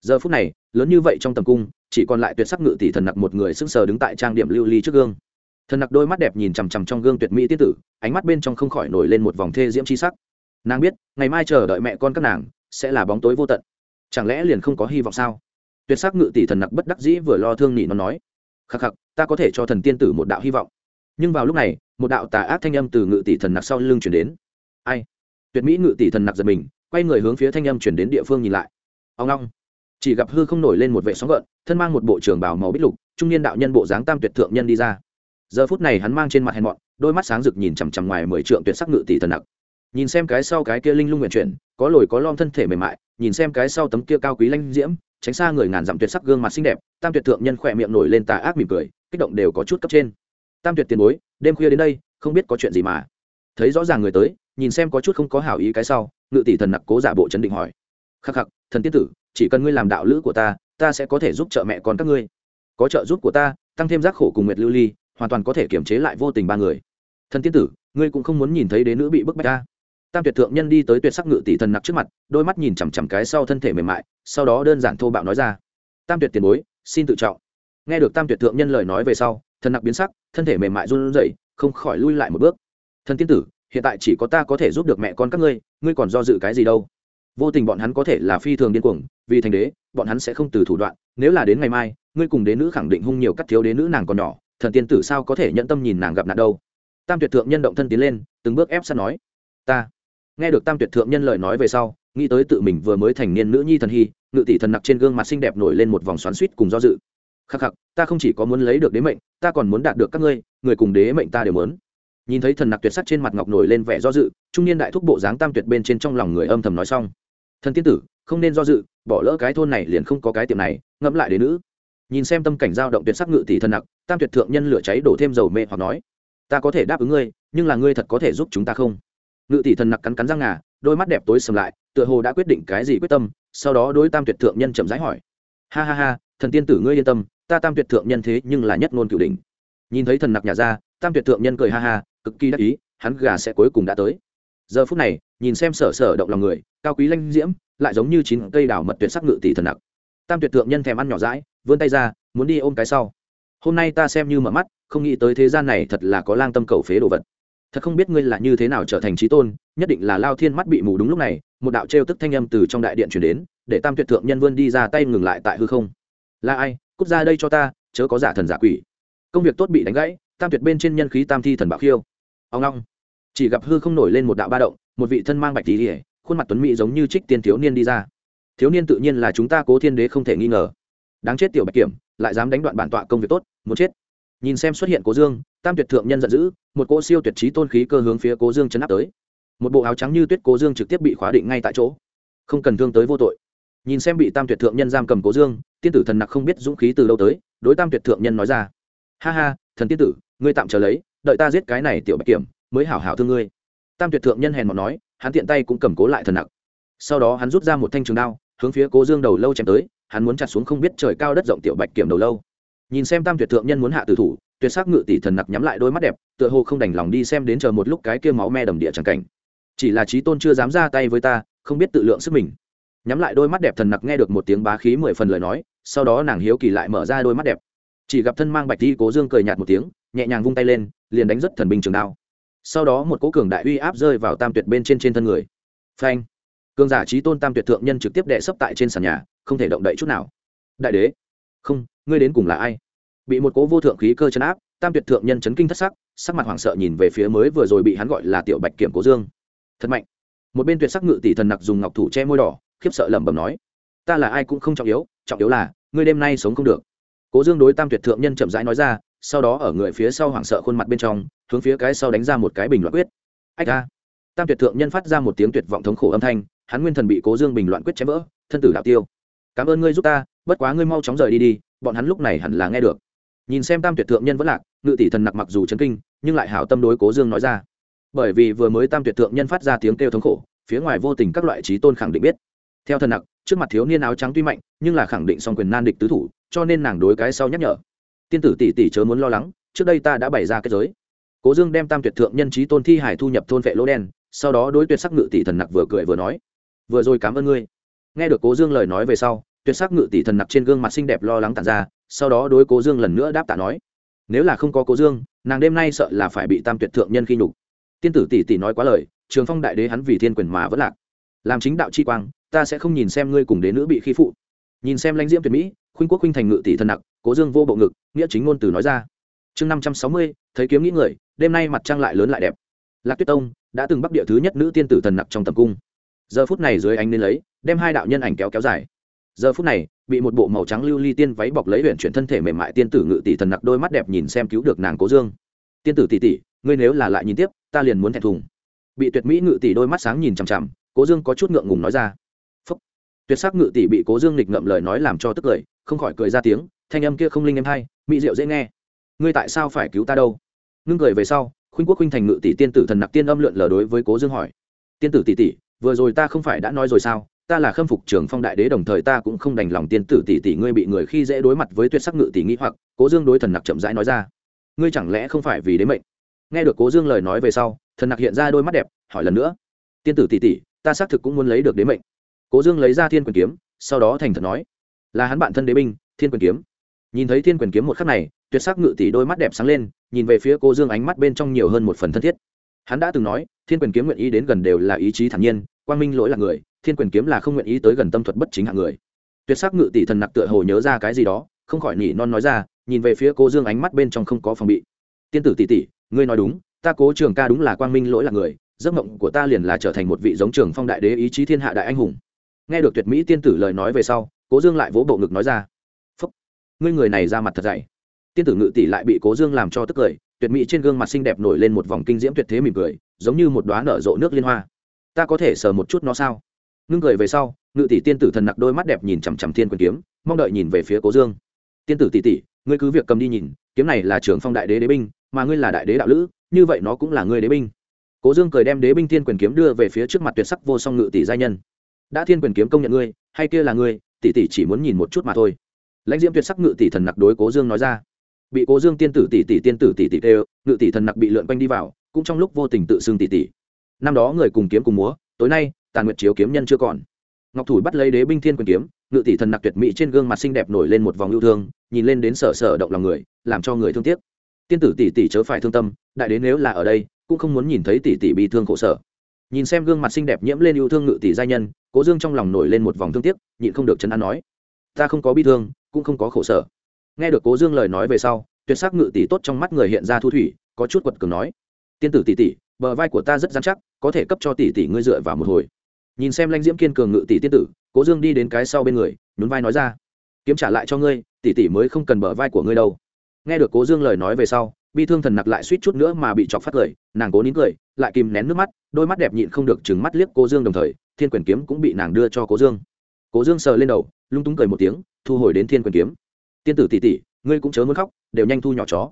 Giờ phút này, lớn như vậy trong tầm cung, chỉ còn lại tuyệt sắc ngự tỷ thần nặc một người sững sờ đứng tại trang điểm lưu ly trước gương. Thần nặc đôi mắt đẹp nhìn chằm chằm trong gương tuyệt mỹ tiên tử, ánh mắt bên trong không khỏi nổi lên một vòng thê diễm c h i sắc nàng biết, ngày mai chờ đợi mẹ con các nàng, sẽ là bóng tối vô tận. Chẳng lẽ liền không có hy vọng sao? Tuyệt sắc ngự tỷ thần nặc bất đắc dĩ vừa lo thương nhị nó nói. Khắc khắc, ta có thể cho thần tiên tử một đạo hy vọng. Nhưng vào lúc này, một đạo tà ác thanh âm từ ngự tỷ thần nặc sau lưng chuyển đến. Ai? Tuyệt mỹ ngự tỷ thần nặc giật mình, quay người hướng phía thanh âm chuyển đến địa phương nhìn lại. Ông long. Chỉ gặp hư không nổi lên một vệ sóng gợn, thân mang một bộ trường bào màu bích lục, trung niên đạo nhân bộ dáng tam tuyệt thượng nhân đi ra. Giờ phút này hắn mang trên mặt hèn mọn, đôi mắt sáng rực nhìn chằm chằm ngoài mười trượng tuyệt sắc ngự tỷ thần nặc nhìn xem cái sau cái kia linh lung nguyện chuyển, có lồi có lom thân thể mềm mại, nhìn xem cái sau tấm kia cao quý lanh diễm, tránh xa người ngàn dặm tuyệt sắc gương mặt xinh đẹp, tam tuyệt thượng nhân khỏe miệng nổi lên tà ác mỉm cười, kích động đều có chút cấp trên. Tam tuyệt tiền bối, đêm khuya đến đây, không biết có chuyện gì mà. Thấy rõ ràng người tới, nhìn xem có chút không có hảo ý cái sau, ngự tỷ thần nặc cố giả bộ chấn định hỏi. Khắc khắc, thần tiên tử, chỉ cần ngươi làm đạo lữ của ta ta sẽ có thể giúp trợ mẹ con các ngươi. Có trợ giúp của ta, tăng thêm giác khổ cùng nguyệt lưu ly, hoàn toàn có thể kiềm chế lại vô tình ba người. Thần tiên tử, ngươi cũng không muốn nhìn thấy đế nữ bị bức bách ta tam tuyệt thượng nhân đi tới tuyệt sắc ngự tỷ thần nặc trước mặt, đôi mắt nhìn chằm chằm cái sau thân thể mềm mại, sau đó đơn giản thô bạo nói ra. Tam tuyệt tiền bối, xin tự trọng. Nghe được tam tuyệt thượng nhân lời nói về sau, thần nặc biến sắc, thân thể mềm mại run rẩy, không khỏi lui lại một bước. Thần tiên tử, hiện tại chỉ có ta có thể giúp được mẹ con các ngươi ngươi còn do dự cái gì đâu? Vô tình bọn hắn có thể là phi thường điên cuồng, vì thành đế, bọn hắn sẽ không từ thủ đoạn, nếu là đến ngày mai, ngươi cùng đế nữ khẳng định hung nhiều cắt thiếu đế nữ nàng còn nhỏ, thần tiên tử sao có thể nhận tâm nhìn nàng gặp nạn đâu? Tam tuyệt thượng nhân động thân tiến lên, từng bước ép sát nói, ta nghe được tam tuyệt thượng nhân lời nói về sau, nghĩ tới tự mình vừa mới thành niên nữ nhi thần hy, ngự tỷ thần nặc trên gương mặt xinh đẹp nổi lên một vòng xoắn suýt cùng do dự. Khắc khắc, ta không chỉ có muốn lấy được đế mệnh, ta còn muốn đạt được các ngươi, người cùng đế mệnh ta đều muốn. Nhìn thấy thần nặc tuyệt sắc trên mặt ngọc nổi lên vẻ do dự, trung niên đại thúc bộ dáng tam tuyệt bên trên trong lòng người âm thầm nói xong. Thần tiên tử, không nên do dự, bỏ lỡ cái thôn này liền không có cái tiệm này, ngẫm lại đế nữ. Nhìn xem tâm cảnh dao động tuyệt sắc ngự tỷ thần nặc, tam tuyệt thượng nhân lửa cháy đổ thêm dầu mê hoặc nói, ta có thể đáp ứng ngươi, nhưng là ngươi thật có thể giúp chúng ta không? Ngự tỷ thần nặc cắn cắn răng ngà, đôi mắt đẹp tối sầm lại, tựa hồ đã quyết định cái gì quyết tâm, sau đó đối tam tuyệt thượng nhân chậm rãi hỏi. Ha ha ha, thần tiên tử ngươi yên tâm, ta tam tuyệt thượng nhân thế nhưng là nhất ngôn cửu đỉnh. Nhìn thấy thần nặc nhà ra, tam tuyệt thượng nhân cười ha ha, cực kỳ đắc ý, hắn gà sẽ cuối cùng đã tới. Giờ phút này, nhìn xem sở sở động lòng người, cao quý lanh diễm, lại giống như chín cây đào mật tuyệt sắc ngự tỷ thần nặc. Tam tuyệt thượng nhân thèm ăn nhỏ rãi vươn tay ra, muốn đi ôm cái sau. Hôm nay ta xem như mở mắt, không nghĩ tới thế gian này thật là có lang tâm cầu phế đồ vật thật không biết ngươi là như thế nào trở thành trí tôn, nhất định là lao thiên mắt bị mù đúng lúc này, một đạo trêu tức thanh âm từ trong đại điện chuyển đến, để tam tuyệt thượng nhân vươn đi ra tay ngừng lại tại hư không. Là ai? Cút ra đây cho ta, chớ có giả thần giả quỷ. Công việc tốt bị đánh gãy, tam tuyệt bên trên nhân khí tam thi thần bảo khiêu. Ông long chỉ gặp hư không nổi lên một đạo ba động, một vị thân mang bạch tí ỉa khuôn mặt tuấn mỹ giống như trích tiên thiếu niên đi ra. Thiếu niên tự nhiên là chúng ta cố thiên đế không thể nghi ngờ. Đáng chết tiểu bạch kiểm, lại dám đánh đoạn bản tọa công việc tốt, muốn chết. Nhìn xem xuất hiện cố dương tam tuyệt thượng nhân giận dữ, một cô siêu tuyệt trí tôn khí cơ hướng phía cố dương chấn áp tới. Một bộ áo trắng như tuyết cố dương trực tiếp bị khóa định ngay tại chỗ. Không cần thương tới vô tội. Nhìn xem bị tam tuyệt thượng nhân giam cầm cố dương, tiên tử thần nặc không biết dũng khí từ đâu tới, đối tam tuyệt thượng nhân nói ra. Ha ha, thần tiên tử, ngươi tạm chờ lấy, đợi ta giết cái này tiểu bạch kiểm, mới hảo hảo thương ngươi. Tam tuyệt thượng nhân hèn mọn nói, hắn tiện tay cũng cầm cố lại thần nặc. Sau đó hắn rút ra một thanh trường đao, hướng phía cố dương đầu lâu chém tới, hắn muốn chặt xuống không biết trời cao đất rộng tiểu bạch kiểm đầu lâu. Nhìn xem tam tuyệt thượng nhân muốn hạ tử thủ tuyệt sắc ngự tỷ thần nặc nhắm lại đôi mắt đẹp, tựa hồ không đành lòng đi xem đến chờ một lúc cái kia máu me đầm địa trắng cảnh. Chỉ là trí tôn chưa dám ra tay với ta, không biết tự lượng sức mình. Nhắm lại đôi mắt đẹp thần nặc nghe được một tiếng bá khí mười phần lời nói, sau đó nàng hiếu kỳ lại mở ra đôi mắt đẹp. Chỉ gặp thân mang bạch thi cố dương cười nhạt một tiếng, nhẹ nhàng vung tay lên, liền đánh rất thần binh trường đao. Sau đó một cố cường đại uy áp rơi vào tam tuyệt bên trên trên thân người. Phanh! Cường giả trí tôn tam tuyệt thượng nhân trực tiếp đệ sấp tại trên sàn nhà, không thể động đậy chút nào. Đại đế! Không, ngươi đến cùng là ai? Bị một cố vô thượng khí cơ chấn áp, tam tuyệt thượng nhân chấn kinh thất sắc sắc mặt hoảng sợ nhìn về phía mới vừa rồi bị hắn gọi là tiểu bạch kiểm cố dương. Thật mạnh. Một bên tuyệt sắc ngự tỷ thần nặc dùng ngọc thủ che môi đỏ, khiếp sợ lẩm bẩm nói, ta là ai cũng không trọng yếu trọng yếu là, ngươi đêm nay sống không được. Cố dương đối tam tuyệt thượng nhân chậm rãi nói ra, sau đó ở người phía sau hoảng sợ khuôn mặt bên trong, hướng phía cái sau đánh ra một cái bình loạn quyết. Ách a. Tam tuyệt thượng nhân phát ra một tiếng tuyệt vọng thống khổ âm thanh, hắn nguyên thần bị cố dương bình loạn quyết chém vỡ, thân tử đạo tiêu. Cảm ơn ngươi giúp ta, bất quá ngươi mau chóng rời đi đi, bọn hắn lúc này hẳn là nghe được nhìn xem tam tuyệt thượng nhân vẫn lạc, ngự tỷ thần nặc mặc dù chấn kinh, nhưng lại hảo tâm đối cố dương nói ra. Bởi vì vừa mới tam tuyệt thượng nhân phát ra tiếng kêu thống khổ, phía ngoài vô tình các loại trí tôn khẳng định biết. Theo thần nặc, trước mặt thiếu niên áo trắng tuy mạnh, nhưng là khẳng định song quyền nan địch tứ thủ, cho nên nàng đối cái sau nhắc nhở. Tiên tử tỷ tỷ chớ muốn lo lắng, trước đây ta đã bày ra cái giới. Cố dương đem tam tuyệt thượng nhân trí tôn thi hải thu nhập thôn vệ lỗ đen, sau đó đối tuyệt sắc ngự tỷ thần nặc vừa cười vừa nói. Vừa rồi cảm ơn ngươi. Nghe được cố dương lời nói về sau, tuyệt sắc ngự tỷ thần nặc trên gương mặt xinh đẹp lo lắng tàn ra sau đó đối cố dương lần nữa đáp tạ nói, nếu là không có cố dương, nàng đêm nay sợ là phải bị tam tuyệt thượng nhân khi nhục. Tiên tử tỷ tỷ nói quá lời, trường phong đại đế hắn vì thiên quyền mà vẫn lạc. Làm chính đạo chi quang, ta sẽ không nhìn xem ngươi cùng đế nữ bị khi phụ. Nhìn xem lãnh diễm tuyệt mỹ, khuynh quốc khuynh thành ngự tỷ thần nặc, cố dương vô bộ ngực, nghĩa chính ngôn từ nói ra. Chương năm trăm sáu mươi, thấy kiếm nghĩ người, đêm nay mặt trăng lại lớn lại đẹp. Lạc tuyết tông đã từng bắc địa thứ nhất nữ tiên tử thần nặc trong tầm cung. Giờ phút này dưới ánh nên lấy, đem hai đạo nhân ảnh kéo kéo dài. Giờ phút này bị một bộ màu trắng lưu ly tiên váy bọc lấy huyện chuyển thân thể mềm mại tiên tử ngự tỷ thần nặc đôi mắt đẹp nhìn xem cứu được nàng cố dương. Tiên tử tỷ tỷ, ngươi nếu là lại nhìn tiếp, ta liền muốn thẹn thùng. Bị tuyệt mỹ ngự tỷ đôi mắt sáng nhìn chằm chằm, cố dương có chút ngượng ngùng nói ra. Phúc. tuyệt sắc ngự tỷ bị cố dương nghịch ngậm lời nói làm cho tức cười, không khỏi cười ra tiếng, thanh âm kia không linh em hay, mỹ diệu dễ nghe. Ngươi tại sao phải cứu ta đâu? Ngưng cười về sau, khuynh quốc khuynh thành ngự tỷ tiên tử thần nặc tiên âm lượn lờ đối với cố dương hỏi. Tiên tử tỷ tỷ, vừa rồi ta không phải đã nói rồi sao? Ta là khâm phục trường phong đại đế đồng thời ta cũng không đành lòng tiên tử tỷ tỷ ngươi bị người khi dễ đối mặt với tuyệt sắc ngự tỷ nghĩ hoặc, cố dương đối thần nặc chậm rãi nói ra. Ngươi chẳng lẽ không phải vì đế mệnh? Nghe được cố dương lời nói về sau, thần nặc hiện ra đôi mắt đẹp, hỏi lần nữa. Tiên tử tỷ tỷ, ta xác thực cũng muốn lấy được đế mệnh. Cố dương lấy ra thiên quyền kiếm, sau đó thành thật nói. Là hắn bạn thân đế binh, thiên quyền kiếm. Nhìn thấy thiên quyền kiếm một khắc này, tuyệt sắc ngự tỷ đôi mắt đẹp sáng lên, nhìn về phía cố dương ánh mắt bên trong nhiều hơn một phần thân thiết hắn đã từng nói, thiên quyền kiếm nguyện ý đến gần đều là ý chí thản nhiên, quang minh lỗi là người, thiên quyền kiếm là không nguyện ý tới gần tâm thuật bất chính hạng người. Tuyệt sắc ngự tỷ thần nặc tựa hồ nhớ ra cái gì đó, không khỏi nỉ non nói ra, nhìn về phía cố dương ánh mắt bên trong không có phòng bị. Tiên tử tỷ tỷ, ngươi nói đúng, ta cố trường ca đúng là quang minh lỗi là người, giấc mộng của ta liền là trở thành một vị giống trường phong đại đế ý chí thiên hạ đại anh hùng. Nghe được tuyệt mỹ tiên tử lời nói về sau, cố dương lại vỗ bộ ngực nói ra, phúc, ngươi người này ra mặt thật dày. Tiên tử ngự tỷ lại bị cố dương làm cho tức cười tuyệt mỹ trên gương mặt xinh đẹp nổi lên một vòng kinh diễm tuyệt thế mỉm cười, giống như một đoá nở rộ nước liên hoa. Ta có thể sờ một chút nó sao? Ngưng cười về sau, ngự tỷ tiên tử thần nặc đôi mắt đẹp nhìn chằm chằm thiên quyền kiếm, mong đợi nhìn về phía cố dương. Tiên tử tỷ tỷ, ngươi cứ việc cầm đi nhìn, kiếm này là trường phong đại đế đế binh, mà ngươi là đại đế đạo lữ, như vậy nó cũng là ngươi đế binh. Cố dương cười đem đế binh thiên quyền kiếm đưa về phía trước mặt tuyệt sắc vô song ngự tỷ gia nhân. Đã thiên quyền kiếm công nhận ngươi, hay kia là ngươi, tỷ tỷ chỉ muốn nhìn một chút mà thôi. Lãnh diễm tuyệt sắc ngự tỷ thần nặc đối cố dương nói ra bị cố dương tiên tử tỷ tỷ tiên tử tỷ tỷ tê ngự tỷ thần nặc bị lượn quanh đi vào, cũng trong lúc vô tình tự xưng tỷ tỷ. Năm đó người cùng kiếm cùng múa, tối nay, tàn nguyệt chiếu kiếm nhân chưa còn. Ngọc thủ bắt lấy đế binh thiên quyền kiếm, ngự tỷ thần nặc tuyệt mỹ trên gương mặt xinh đẹp nổi lên một vòng yêu thương, nhìn lên đến sở sở động lòng người, làm cho người thương tiếc. Tiên tử tỷ tỷ chớ phải thương tâm, đại đế nếu là ở đây, cũng không muốn nhìn thấy tỷ tỷ bị thương khổ sở. Nhìn xem gương mặt xinh đẹp nhiễm lên yêu thương ngự tỷ gia nhân, cố dương trong lòng nổi lên một vòng thương tiếc, nhịn không được chấn an nói, ta không có bi thương, cũng không có khổ sở nghe được cố dương lời nói về sau, tuyệt sắc ngự tỷ tốt trong mắt người hiện ra thu thủy, có chút quật cường nói, tiên tử tỷ tỷ, bờ vai của ta rất dán chắc, có thể cấp cho tỷ tỷ ngươi dựa vào một hồi. Nhìn xem lãnh diễm kiên cường ngự tỷ tiên tử, cố dương đi đến cái sau bên người, nhún vai nói ra, kiếm trả lại cho ngươi, tỷ tỷ mới không cần bờ vai của ngươi đâu. Nghe được cố dương lời nói về sau, bi thương thần nặc lại suýt chút nữa mà bị chọc phát cười, nàng cố nín cười, lại kìm nén nước mắt, đôi mắt đẹp nhịn không được chừng mắt liếc cố dương đồng thời, thiên quyền kiếm cũng bị nàng đưa cho cố dương. Cố dương sờ lên đầu, lung túng cười một tiếng, thu hồi đến thiên quyền kiếm tiên tử tỷ tỷ, ngươi cũng chớ muốn khóc, đều nhanh thu nhỏ chó.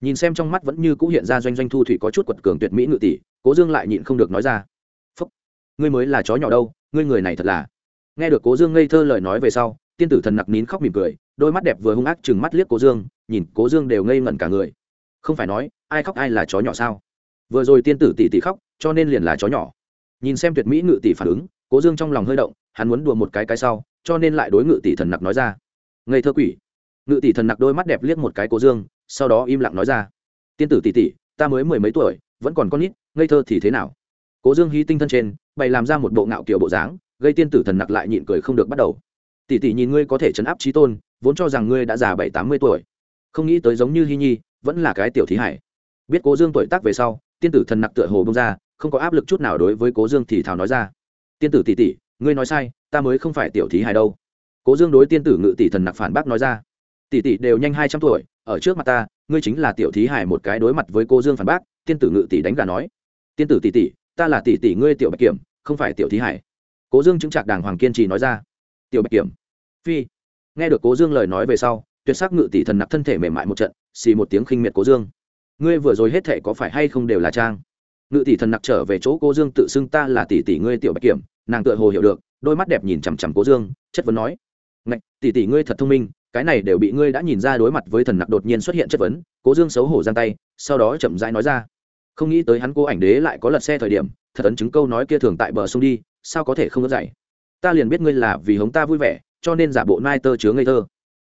Nhìn xem trong mắt vẫn như cũ hiện ra doanh doanh thu thủy có chút quật cường tuyệt mỹ ngự tỷ, cố dương lại nhịn không được nói ra. Phúc, ngươi mới là chó nhỏ đâu, ngươi người này thật là. Nghe được cố dương ngây thơ lời nói về sau, tiên tử thần nặc nín khóc mỉm cười, đôi mắt đẹp vừa hung ác chừng mắt liếc cố dương, nhìn cố dương đều ngây ngẩn cả người. Không phải nói, ai khóc ai là chó nhỏ sao? Vừa rồi tiên tử tỷ tỷ khóc, cho nên liền là chó nhỏ. Nhìn xem tuyệt mỹ ngự tỷ phản ứng, cố dương trong lòng hơi động, hắn muốn đùa một cái cái sau, cho nên lại đối ngự tỷ thần nặc nói ra. Ngây thơ quỷ ngự tỷ thần nặc đôi mắt đẹp liếc một cái cố dương, sau đó im lặng nói ra. Tiên tử tỷ tỷ, ta mới mười mấy tuổi, vẫn còn con nít, ngây thơ thì thế nào? Cố dương hí tinh thân trên, bày làm ra một bộ ngạo kiểu bộ dáng, gây tiên tử thần nặc lại nhịn cười không được bắt đầu. Tỷ tỷ nhìn ngươi có thể chấn áp trí tôn, vốn cho rằng ngươi đã già bảy tám mươi tuổi. Không nghĩ tới giống như hy nhi, vẫn là cái tiểu thí hải. Biết cố dương tuổi tác về sau, tiên tử thần nặc tựa hồ bông ra, không có áp lực chút nào đối với cố dương thì thào nói ra. Tiên tử tỷ tỷ, ngươi nói sai, ta mới không phải tiểu thí hải đâu. Cố dương đối tiên tử ngự tỷ thần nặc phản bác nói ra tỷ tỷ đều nhanh hai trăm tuổi, ở trước mặt ta, ngươi chính là tiểu thí hải một cái đối mặt với cô dương phản bác, tiên tử ngự tỷ đánh gà nói. Tiên tử tỷ tỷ, ta là tỷ tỷ ngươi tiểu bạch kiểm, không phải tiểu thí hải. Cố dương chứng trạc đàng hoàng kiên trì nói ra. Tiểu bạch kiểm. Phi. Nghe được cố dương lời nói về sau, tuyệt sắc ngự tỷ thần nặc thân thể mềm mại một trận, xì một tiếng khinh miệt cố dương. Ngươi vừa rồi hết thể có phải hay không đều là trang? Ngự tỷ thần nặc trở về chỗ cố dương tự xưng ta là tỷ tỷ ngươi tiểu bạch kiểm, nàng tựa hồ hiểu được, đôi mắt đẹp nhìn chằm chằm cố dương, chất vấn nói. Ngạch, tỷ tỷ ngươi thật thông minh cái này đều bị ngươi đã nhìn ra đối mặt với thần nặc đột nhiên xuất hiện chất vấn, cố dương xấu hổ giang tay, sau đó chậm rãi nói ra. Không nghĩ tới hắn cô ảnh đế lại có lật xe thời điểm, thật ấn chứng câu nói kia thường tại bờ sông đi, sao có thể không có dạy ta liền biết ngươi là vì hống ta vui vẻ, cho nên giả bộ nai tơ chứa ngây thơ.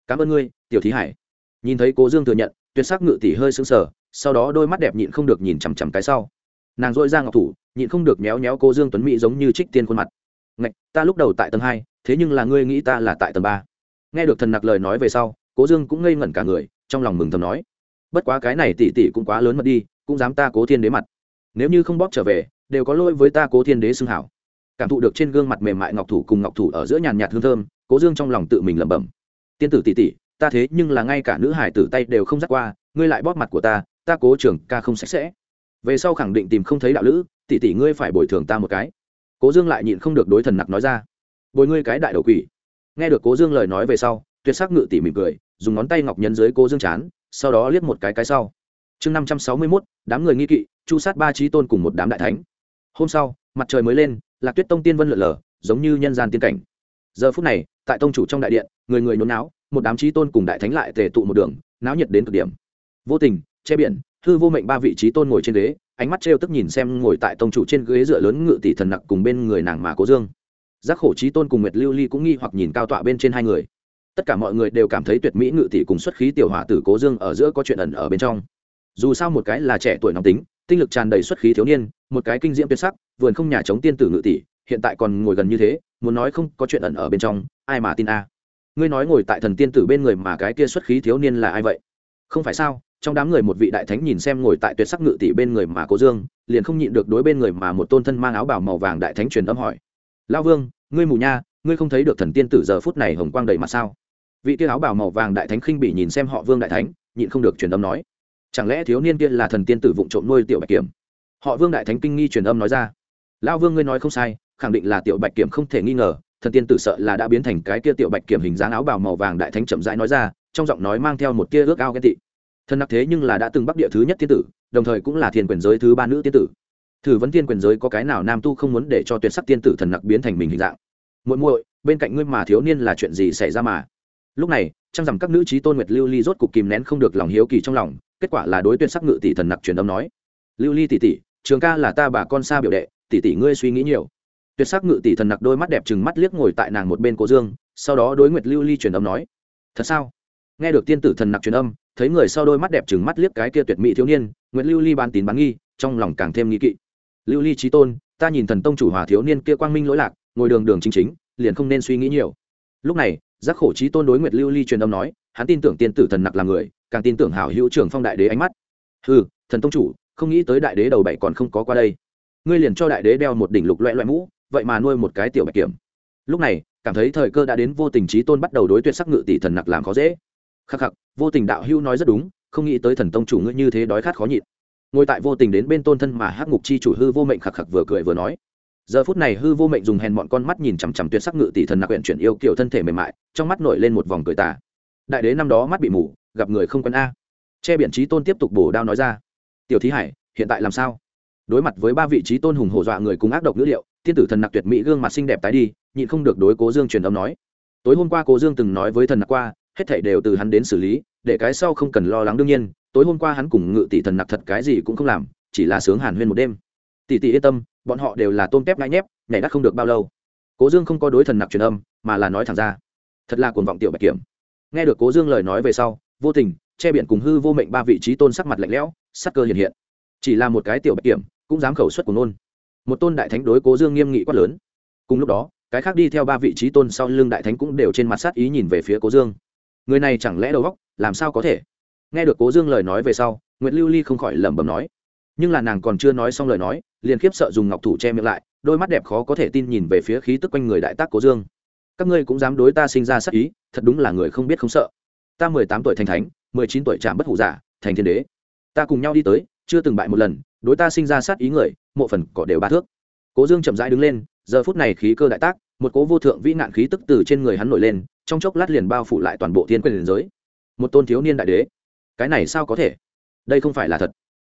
Cảm ơn ngươi, tiểu thí hải. Nhìn thấy cố dương thừa nhận, tuyệt sắc ngự tỷ hơi sững sờ, sau đó đôi mắt đẹp nhịn không được nhìn chằm chằm cái sau. Nàng dội ra ngọc thủ, nhịn không được méo méo cô dương tuấn mỹ giống như trích tiên khuôn mặt. Ngạch, ta lúc đầu tại tầng hai, thế nhưng là ngươi nghĩ ta là tại tầng ba nghe được thần nặc lời nói về sau, cố dương cũng ngây ngẩn cả người, trong lòng mừng thầm nói, bất quá cái này tỷ tỷ cũng quá lớn mật đi, cũng dám ta cố thiên đế mặt. Nếu như không bóp trở về, đều có lỗi với ta cố thiên đế xưng hảo. Cảm thụ được trên gương mặt mềm mại ngọc thủ cùng ngọc thủ ở giữa nhàn nhạt hương thơm, cố dương trong lòng tự mình lẩm bẩm, tiên tử tỷ tỷ, ta thế nhưng là ngay cả nữ hải tử tay đều không dắt qua, ngươi lại bóp mặt của ta ta cố trưởng ca không sạch sẽ. Về sau khẳng định tìm không thấy đạo lữ, tỷ tỷ ngươi phải bồi thường ta một cái. Cố dương lại nhịn không được đối thần nặc nói ra, bồi ngươi cái đại đầu quỷ nghe được cố dương lời nói về sau, tuyệt sắc ngự tỷ mỉm cười, dùng ngón tay ngọc nhấn dưới cố dương chán, sau đó liếc một cái cái sau. Chương năm trăm sáu mươi mốt, đám người nghi kỵ, chu sát ba trí tôn cùng một đám đại thánh. Hôm sau, mặt trời mới lên, lạc tuyết tông tiên vân lượn lờ, giống như nhân gian tiên cảnh. Giờ phút này, tại tông chủ trong đại điện, người người nhốn náo một đám trí tôn cùng đại thánh lại tề tụ một đường, náo nhiệt đến cực điểm. Vô tình, che biển thư vô mệnh ba vị trí tôn ngồi trên ghế, ánh mắt trêu tức nhìn xem ngồi tại tông chủ trên ghế dựa lớn ngự tỷ thần nặc cùng bên người nàng mà cố dương giác khổ trí tôn cùng nguyệt lưu ly cũng nghi hoặc nhìn cao tọa bên trên hai người. Tất cả mọi người đều cảm thấy tuyệt mỹ ngự tỷ cùng xuất khí tiểu hỏa tử cố dương ở giữa có chuyện ẩn ở bên trong. Dù sao một cái là trẻ tuổi nóng tính, tinh lực tràn đầy xuất khí thiếu niên, một cái kinh diễm tuyệt sắc, vườn không nhà chống tiên tử ngự tỷ, hiện tại còn ngồi gần như thế, muốn nói không có chuyện ẩn ở bên trong, ai mà tin a? Ngươi nói ngồi tại thần tiên tử bên người mà cái kia xuất khí thiếu niên là ai vậy? Không phải sao, trong đám người một vị đại thánh nhìn xem ngồi tại tuyệt sắc ngự tỷ bên người mà cố dương, liền không nhịn được đối bên người mà một tôn thân mang áo bảo màu vàng đại thánh truyền âm hỏi. Lao vương ngươi mù nha, ngươi không thấy được thần tiên tử giờ phút này hồng quang đầy mặt sao? Vị kia áo bảo màu vàng đại thánh khinh bị nhìn xem họ vương đại thánh, nhịn không được truyền âm nói. Chẳng lẽ thiếu niên kia là thần tiên tử vụng trộm nuôi tiểu bạch kiểm? Họ vương đại thánh kinh nghi truyền âm nói ra. Lao vương ngươi nói không sai, khẳng định là tiểu bạch kiểm không thể nghi ngờ, thần tiên tử sợ là đã biến thành cái kia tiểu bạch kiểm hình dáng áo bào màu vàng đại thánh chậm rãi nói ra, trong giọng nói mang theo một tia ước ao ghen tị. Thần nặc thế nhưng là đã từng bắc địa thứ nhất tiên tử, đồng thời cũng là thiên quyền giới thứ ba nữ tiên tử thử vấn tiên quyền giới có cái nào nam tu không muốn để cho tuyệt sắc tiên tử thần nặc biến thành mình hình dạng? Muội muội, bên cạnh ngươi mà thiếu niên là chuyện gì xảy ra mà? Lúc này trang rằng các nữ trí tôn nguyệt lưu ly rốt cục kìm nén không được lòng hiếu kỳ trong lòng, kết quả là đối tuyệt sắc ngự tỷ thần nặc truyền âm nói. Lưu ly tỷ tỷ, trường ca là ta bà con xa biểu đệ, tỷ tỷ ngươi suy nghĩ nhiều. Tuyệt sắc ngự tỷ thần nặc đôi mắt đẹp chừng mắt liếc ngồi tại nàng một bên cố dương, sau đó đối nguyệt lưu ly truyền âm nói. Thật sao? Nghe được tiên tử thần nặc truyền âm, thấy người sau đôi mắt đẹp chừng mắt liếc cái kia tuyệt mỹ thiếu niên, nguyệt lưu ly ban tín bán nghi, trong lòng càng thêm nghi kỵ lưu ly trí tôn, ta nhìn thần tông chủ hòa thiếu niên kia quang minh lỗi lạc, ngồi đường đường chính chính, liền không nên suy nghĩ nhiều. Lúc này, giác khổ trí tôn đối nguyệt lưu ly truyền âm nói, hắn tin tưởng tiên tử thần nặc là người, càng tin tưởng hảo hữu trưởng phong đại đế ánh mắt. Ừ thần tông chủ, không nghĩ tới đại đế đầu bảy còn không có qua đây. Ngươi liền cho đại đế đeo một đỉnh lục loẹ loẹ mũ, vậy mà nuôi một cái tiểu bạch kiểm. Lúc này, cảm thấy thời cơ đã đến, vô tình trí tôn bắt đầu đối tuyệt sắc ngự tỷ thần nặc làm khó dễ. Khắc khắc, vô tình đạo hữu nói rất đúng, không nghĩ tới thần tông chủ ngươi như thế đói khát khó nhịn ngồi tại vô tình đến bên tôn thân mà hắc ngục chi chủ hư vô mệnh khạc khạc vừa cười vừa nói. Giờ phút này hư vô mệnh dùng hèn mọn con mắt nhìn chằm chằm tuyệt sắc ngự tỷ thần nạc quyển chuyển yêu kiểu thân thể mềm mại, trong mắt nổi lên một vòng cười tà. Đại đế năm đó mắt bị mù, gặp người không quen a. Che biển trí tôn tiếp tục bổ đao nói ra. Tiểu thí hải, hiện tại làm sao? Đối mặt với ba vị trí tôn hùng hổ dọa người cùng ác độc nữ liệu tiên tử thần nặc tuyệt mỹ gương mặt xinh đẹp tái đi, nhịn không được đối cố dương truyền âm nói. Tối hôm qua cố dương từng nói với thần nặc qua, hết thảy đều từ hắn đến xử lý, để cái sau không cần lo lắng đương nhiên tối hôm qua hắn cùng ngự tỷ thần nặc thật cái gì cũng không làm, chỉ là sướng hàn huyên một đêm. Tỷ tỷ yên tâm, bọn họ đều là tôm tép ngãi nhép, nhảy đắt không được bao lâu. Cố dương không có đối thần nặc truyền âm, mà là nói thẳng ra. Thật là cuồng vọng tiểu bạch kiểm. Nghe được cố dương lời nói về sau, vô tình, che biện cùng hư vô mệnh ba vị trí tôn sắc mặt lạnh lẽo, sắc cơ hiện hiện. Chỉ là một cái tiểu bạch kiểm, cũng dám khẩu xuất của nôn. Một tôn đại thánh đối cố dương nghiêm nghị quát lớn. Cùng lúc đó, cái khác đi theo ba vị trí tôn sau lưng đại thánh cũng đều trên mặt sát ý nhìn về phía cố dương. Người này chẳng lẽ đầu góc làm sao có thể? Nghe được cố dương lời nói về sau nguyễn lưu ly không khỏi lẩm bẩm nói. Nhưng là nàng còn chưa nói xong lời nói, liền khiếp sợ dùng ngọc thủ che miệng lại, đôi mắt đẹp khó có thể tin nhìn về phía khí tức quanh người đại tác cố dương. Các ngươi cũng dám đối ta sinh ra sắc ý, thật đúng là người không biết không sợ. Ta mười tám tuổi thành thánh, mười chín tuổi trạm bất hủ giả, thành thiên đế. Ta cùng nhau đi tới, chưa từng bại một lần, đối ta sinh ra sát ý người, mộ phần cỏ đều ba thước. Cố dương chậm rãi đứng lên, giờ phút này khí cơ đại tác, một cố vô thượng vĩ nạn khí tức từ trên người hắn nổi lên, trong chốc lát liền bao phủ lại toàn bộ thiên quyền liền giới. Một tôn thiếu niên đại đế cái này sao có thể? Đây không phải là thật.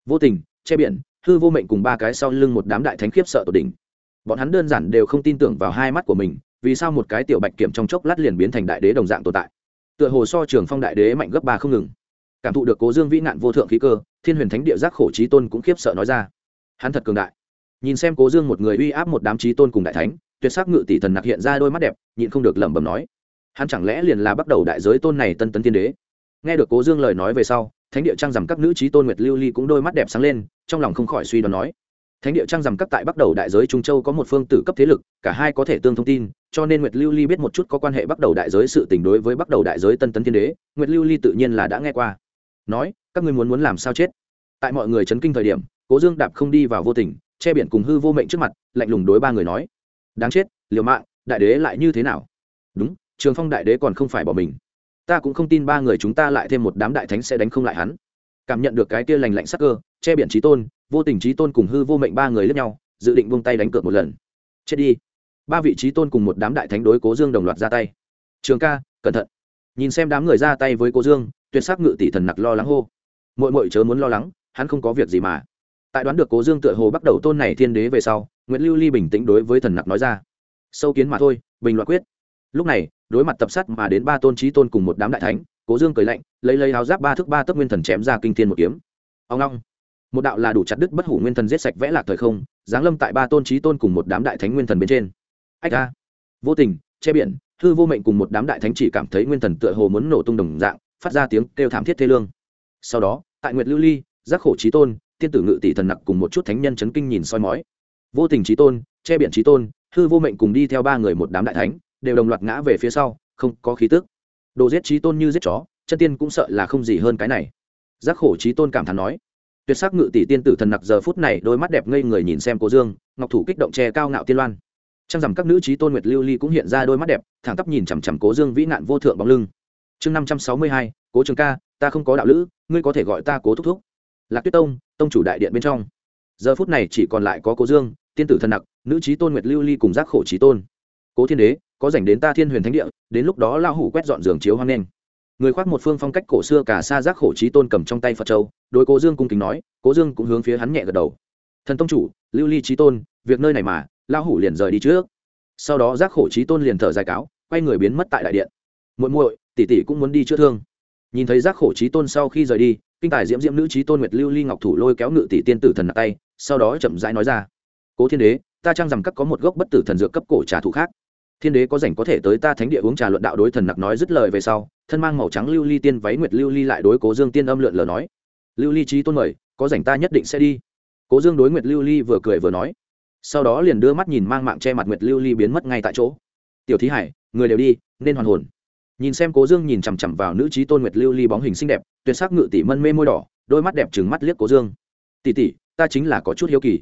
Vô tình, che biển, hư vô mệnh cùng ba cái sau lưng một đám đại thánh khiếp sợ tột đỉnh. Bọn hắn đơn giản đều không tin tưởng vào hai mắt của mình, vì sao một cái tiểu bạch kiểm trong chốc lát liền biến thành đại đế đồng dạng tồn tại? Tựa hồ so trường phong đại đế mạnh gấp ba không ngừng. Cảm thụ được cố dương vĩ nạn vô thượng khí cơ, thiên huyền thánh địa giác khổ trí tôn cũng khiếp sợ nói ra. Hắn thật cường đại. Nhìn xem cố dương một người uy áp một đám trí tôn cùng đại thánh, tuyệt sắc ngự tỷ thần nặc hiện ra đôi mắt đẹp, nhịn không được lẩm bẩm nói. Hắn chẳng lẽ liền là bắt đầu đại giới tôn này tân tấn tiên đế? Nghe được cố dương lời nói về sau, thánh địa trang rằm các nữ trí tôn nguyệt lưu ly cũng đôi mắt đẹp sáng lên, trong lòng không khỏi suy đoán nói, thánh địa trang rằm các tại bắt đầu đại giới trung châu có một phương tử cấp thế lực, cả hai có thể tương thông tin, cho nên nguyệt lưu ly biết một chút có quan hệ bắt đầu đại giới sự tình đối với bắt đầu đại giới tân tấn thiên đế, nguyệt lưu ly tự nhiên là đã nghe qua. Nói, các ngươi muốn muốn làm sao chết? Tại mọi người chấn kinh thời điểm, cố dương đạp không đi vào vô tình, che biển cùng hư vô mệnh trước mặt, lạnh lùng đối ba người nói, đáng chết, liều mạng, đại đế lại như thế nào? Đúng, trường phong đại đế còn không phải bỏ mình ta cũng không tin ba người chúng ta lại thêm một đám đại thánh sẽ đánh không lại hắn. Cảm nhận được cái kia lành lạnh sắc cơ, che biển trí tôn, vô tình trí tôn cùng hư vô mệnh ba người lướt nhau, dự định buông tay đánh cược một lần. Chết đi. Ba vị trí tôn cùng một đám đại thánh đối cố dương đồng loạt ra tay. Trường ca, cẩn thận. Nhìn xem đám người ra tay với cố dương, tuyệt sắc ngự tỷ thần nặc lo lắng hô. Mội mội chớ muốn lo lắng, hắn không có việc gì mà. Tại đoán được cố dương tựa hồ bắt đầu tôn này thiên đế về sau nguyễn lưu ly bình tĩnh đối với thần nặc nói ra. Sâu kiến mà thôi, bình loại quyết. Lúc này đối mặt tập sát mà đến ba tôn trí tôn cùng một đám đại thánh, cố dương cười lạnh, lấy lấy áo giáp ba thước ba tấc nguyên thần chém ra kinh thiên một kiếm. Ông long, một đạo là đủ chặt đứt bất hủ nguyên thần giết sạch vẽ lạc thời không, giáng lâm tại ba tôn trí tôn cùng một đám đại thánh nguyên thần bên trên. Ách a, vô tình, che biển, hư vô mệnh cùng một đám đại thánh chỉ cảm thấy nguyên thần tựa hồ muốn nổ tung đồng dạng, phát ra tiếng kêu thảm thiết thê lương. Sau đó, tại nguyệt lưu ly, giác khổ trí tôn tiên tử ngự tỷ thần nặc cùng một chút thánh nhân chấn kinh nhìn soi mói. Vô tình trí tôn, che biển trí tôn, hư vô mệnh cùng đi theo ba người một đám đại thánh đều đồng loạt ngã về phía sau, không có khí tức. Đồ giết trí tôn như giết chó, chân tiên cũng sợ là không gì hơn cái này. Giác khổ trí tôn cảm thán nói, tuyệt sắc ngự tỷ tiên tử thần nặc giờ phút này đôi mắt đẹp ngây người nhìn xem cô dương, ngọc thủ kích động che cao ngạo tiên loan. Trang rằng các nữ trí tôn nguyệt lưu ly cũng hiện ra đôi mắt đẹp, thẳng tắp nhìn chằm chằm cố dương vĩ nạn vô thượng bóng lưng. Chương năm trăm sáu mươi hai, cố trường ca, ta không có đạo lữ, ngươi có thể gọi ta cố thúc thúc. Lạc tuyết tông tông chủ đại điện bên trong. Giờ phút này chỉ còn lại có cố dương, tiên tử thần nặc, nữ trí tôn nguyệt lưu ly cùng giác khổ trí tôn. Cố thiên đế có dành đến ta thiên huyền thánh địa, đến lúc đó lao hủ quét dọn giường chiếu hoang đen người khoác một phương phong cách cổ xưa cả xa giác khổ trí tôn cầm trong tay phật châu, đối cố dương cung kính nói, cố dương cũng hướng phía hắn nhẹ gật đầu. Thần tông chủ, lưu ly trí tôn, việc nơi này mà lao hủ liền rời đi trước. Sau đó giác khổ trí tôn liền thở dài cáo, quay người biến mất tại đại điện. Muội muội, tỷ tỷ cũng muốn đi chữa thương. Nhìn thấy giác khổ trí tôn sau khi rời đi, kinh tài diễm diễm nữ trí tôn nguyệt lưu ly ngọc thủ lôi kéo ngự tỷ tiên tử thần nặng tay, sau đó chậm rãi nói ra, cố thiên đế, ta trang rằng các có một gốc bất tử thần dược cấp cổ trà thủ khác? Thiên đế có rảnh có thể tới ta thánh địa uống trà luận đạo đối thần nặc nói dứt lời về sau, thân mang màu trắng lưu ly tiên váy nguyệt lưu ly lại đối cố dương tiên âm lượn lờ nói, lưu ly trí tôn mời, có rảnh ta nhất định sẽ đi. Cố dương đối nguyệt lưu ly vừa cười vừa nói, sau đó liền đưa mắt nhìn mang mạng che mặt nguyệt lưu ly biến mất ngay tại chỗ. Tiểu thí hải, người đều đi, nên hoàn hồn. Nhìn xem cố dương nhìn chằm chằm vào nữ trí tôn nguyệt lưu ly bóng hình xinh đẹp, tuyệt sắc ngự tỷ mân mê môi đỏ, đôi mắt đẹp trừng mắt liếc cố dương. Tỷ tỷ, ta chính là có chút hiếu kỳ.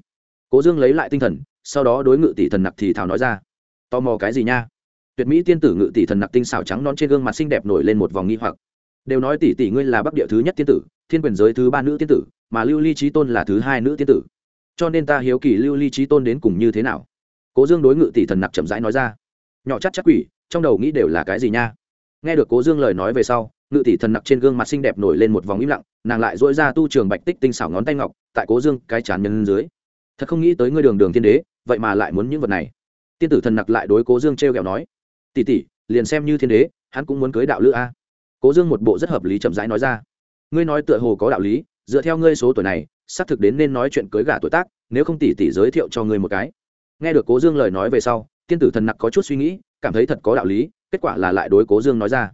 Cố dương lấy lại tinh thần, sau đó đối ngự tỷ thần nặc thì thào nói ra tò mò cái gì nha? Tuyệt mỹ tiên tử ngự tỷ thần nặc tinh xảo trắng non trên gương mặt xinh đẹp nổi lên một vòng nghi hoặc. Đều nói tỷ tỷ ngươi là bắc địa thứ nhất tiên tử, thiên quyền giới thứ ba nữ tiên tử, mà lưu ly trí tôn là thứ hai nữ tiên tử. Cho nên ta hiếu kỳ lưu ly trí tôn đến cùng như thế nào? Cố dương đối ngự tỷ thần nặc chậm rãi nói ra. Nhỏ chắc chắc quỷ, trong đầu nghĩ đều là cái gì nha? Nghe được cố dương lời nói về sau, ngự tỷ thần nặc trên gương mặt xinh đẹp nổi lên một vòng im lặng, nàng lại dỗi ra tu trường bạch tích tinh xảo ngón tay ngọc, tại cố dương cái chán nhân dưới. Thật không nghĩ tới ngươi đường đường thiên đế, vậy mà lại muốn những vật này tiên tử thần nặc lại đối cố dương t r e o kẹo nói tỉ tỉ liền xem như thiên đế, hắn cũng muốn cưới đạo lữ a. Cố dương một bộ rất hợp lý chậm rãi nói ra, ngươi nói tựa hồ có đạo lý, dựa theo ngươi số tuổi này, xác thực đến nên nói chuyện cưới gả tuổi tác, nếu không tỉ tỉ giới thiệu cho ngươi một cái. Nghe được cố dương lời nói về sau, tiên tử thần nặc có chút suy nghĩ, cảm thấy thật có đạo lý, kết quả là lại đối cố dương nói ra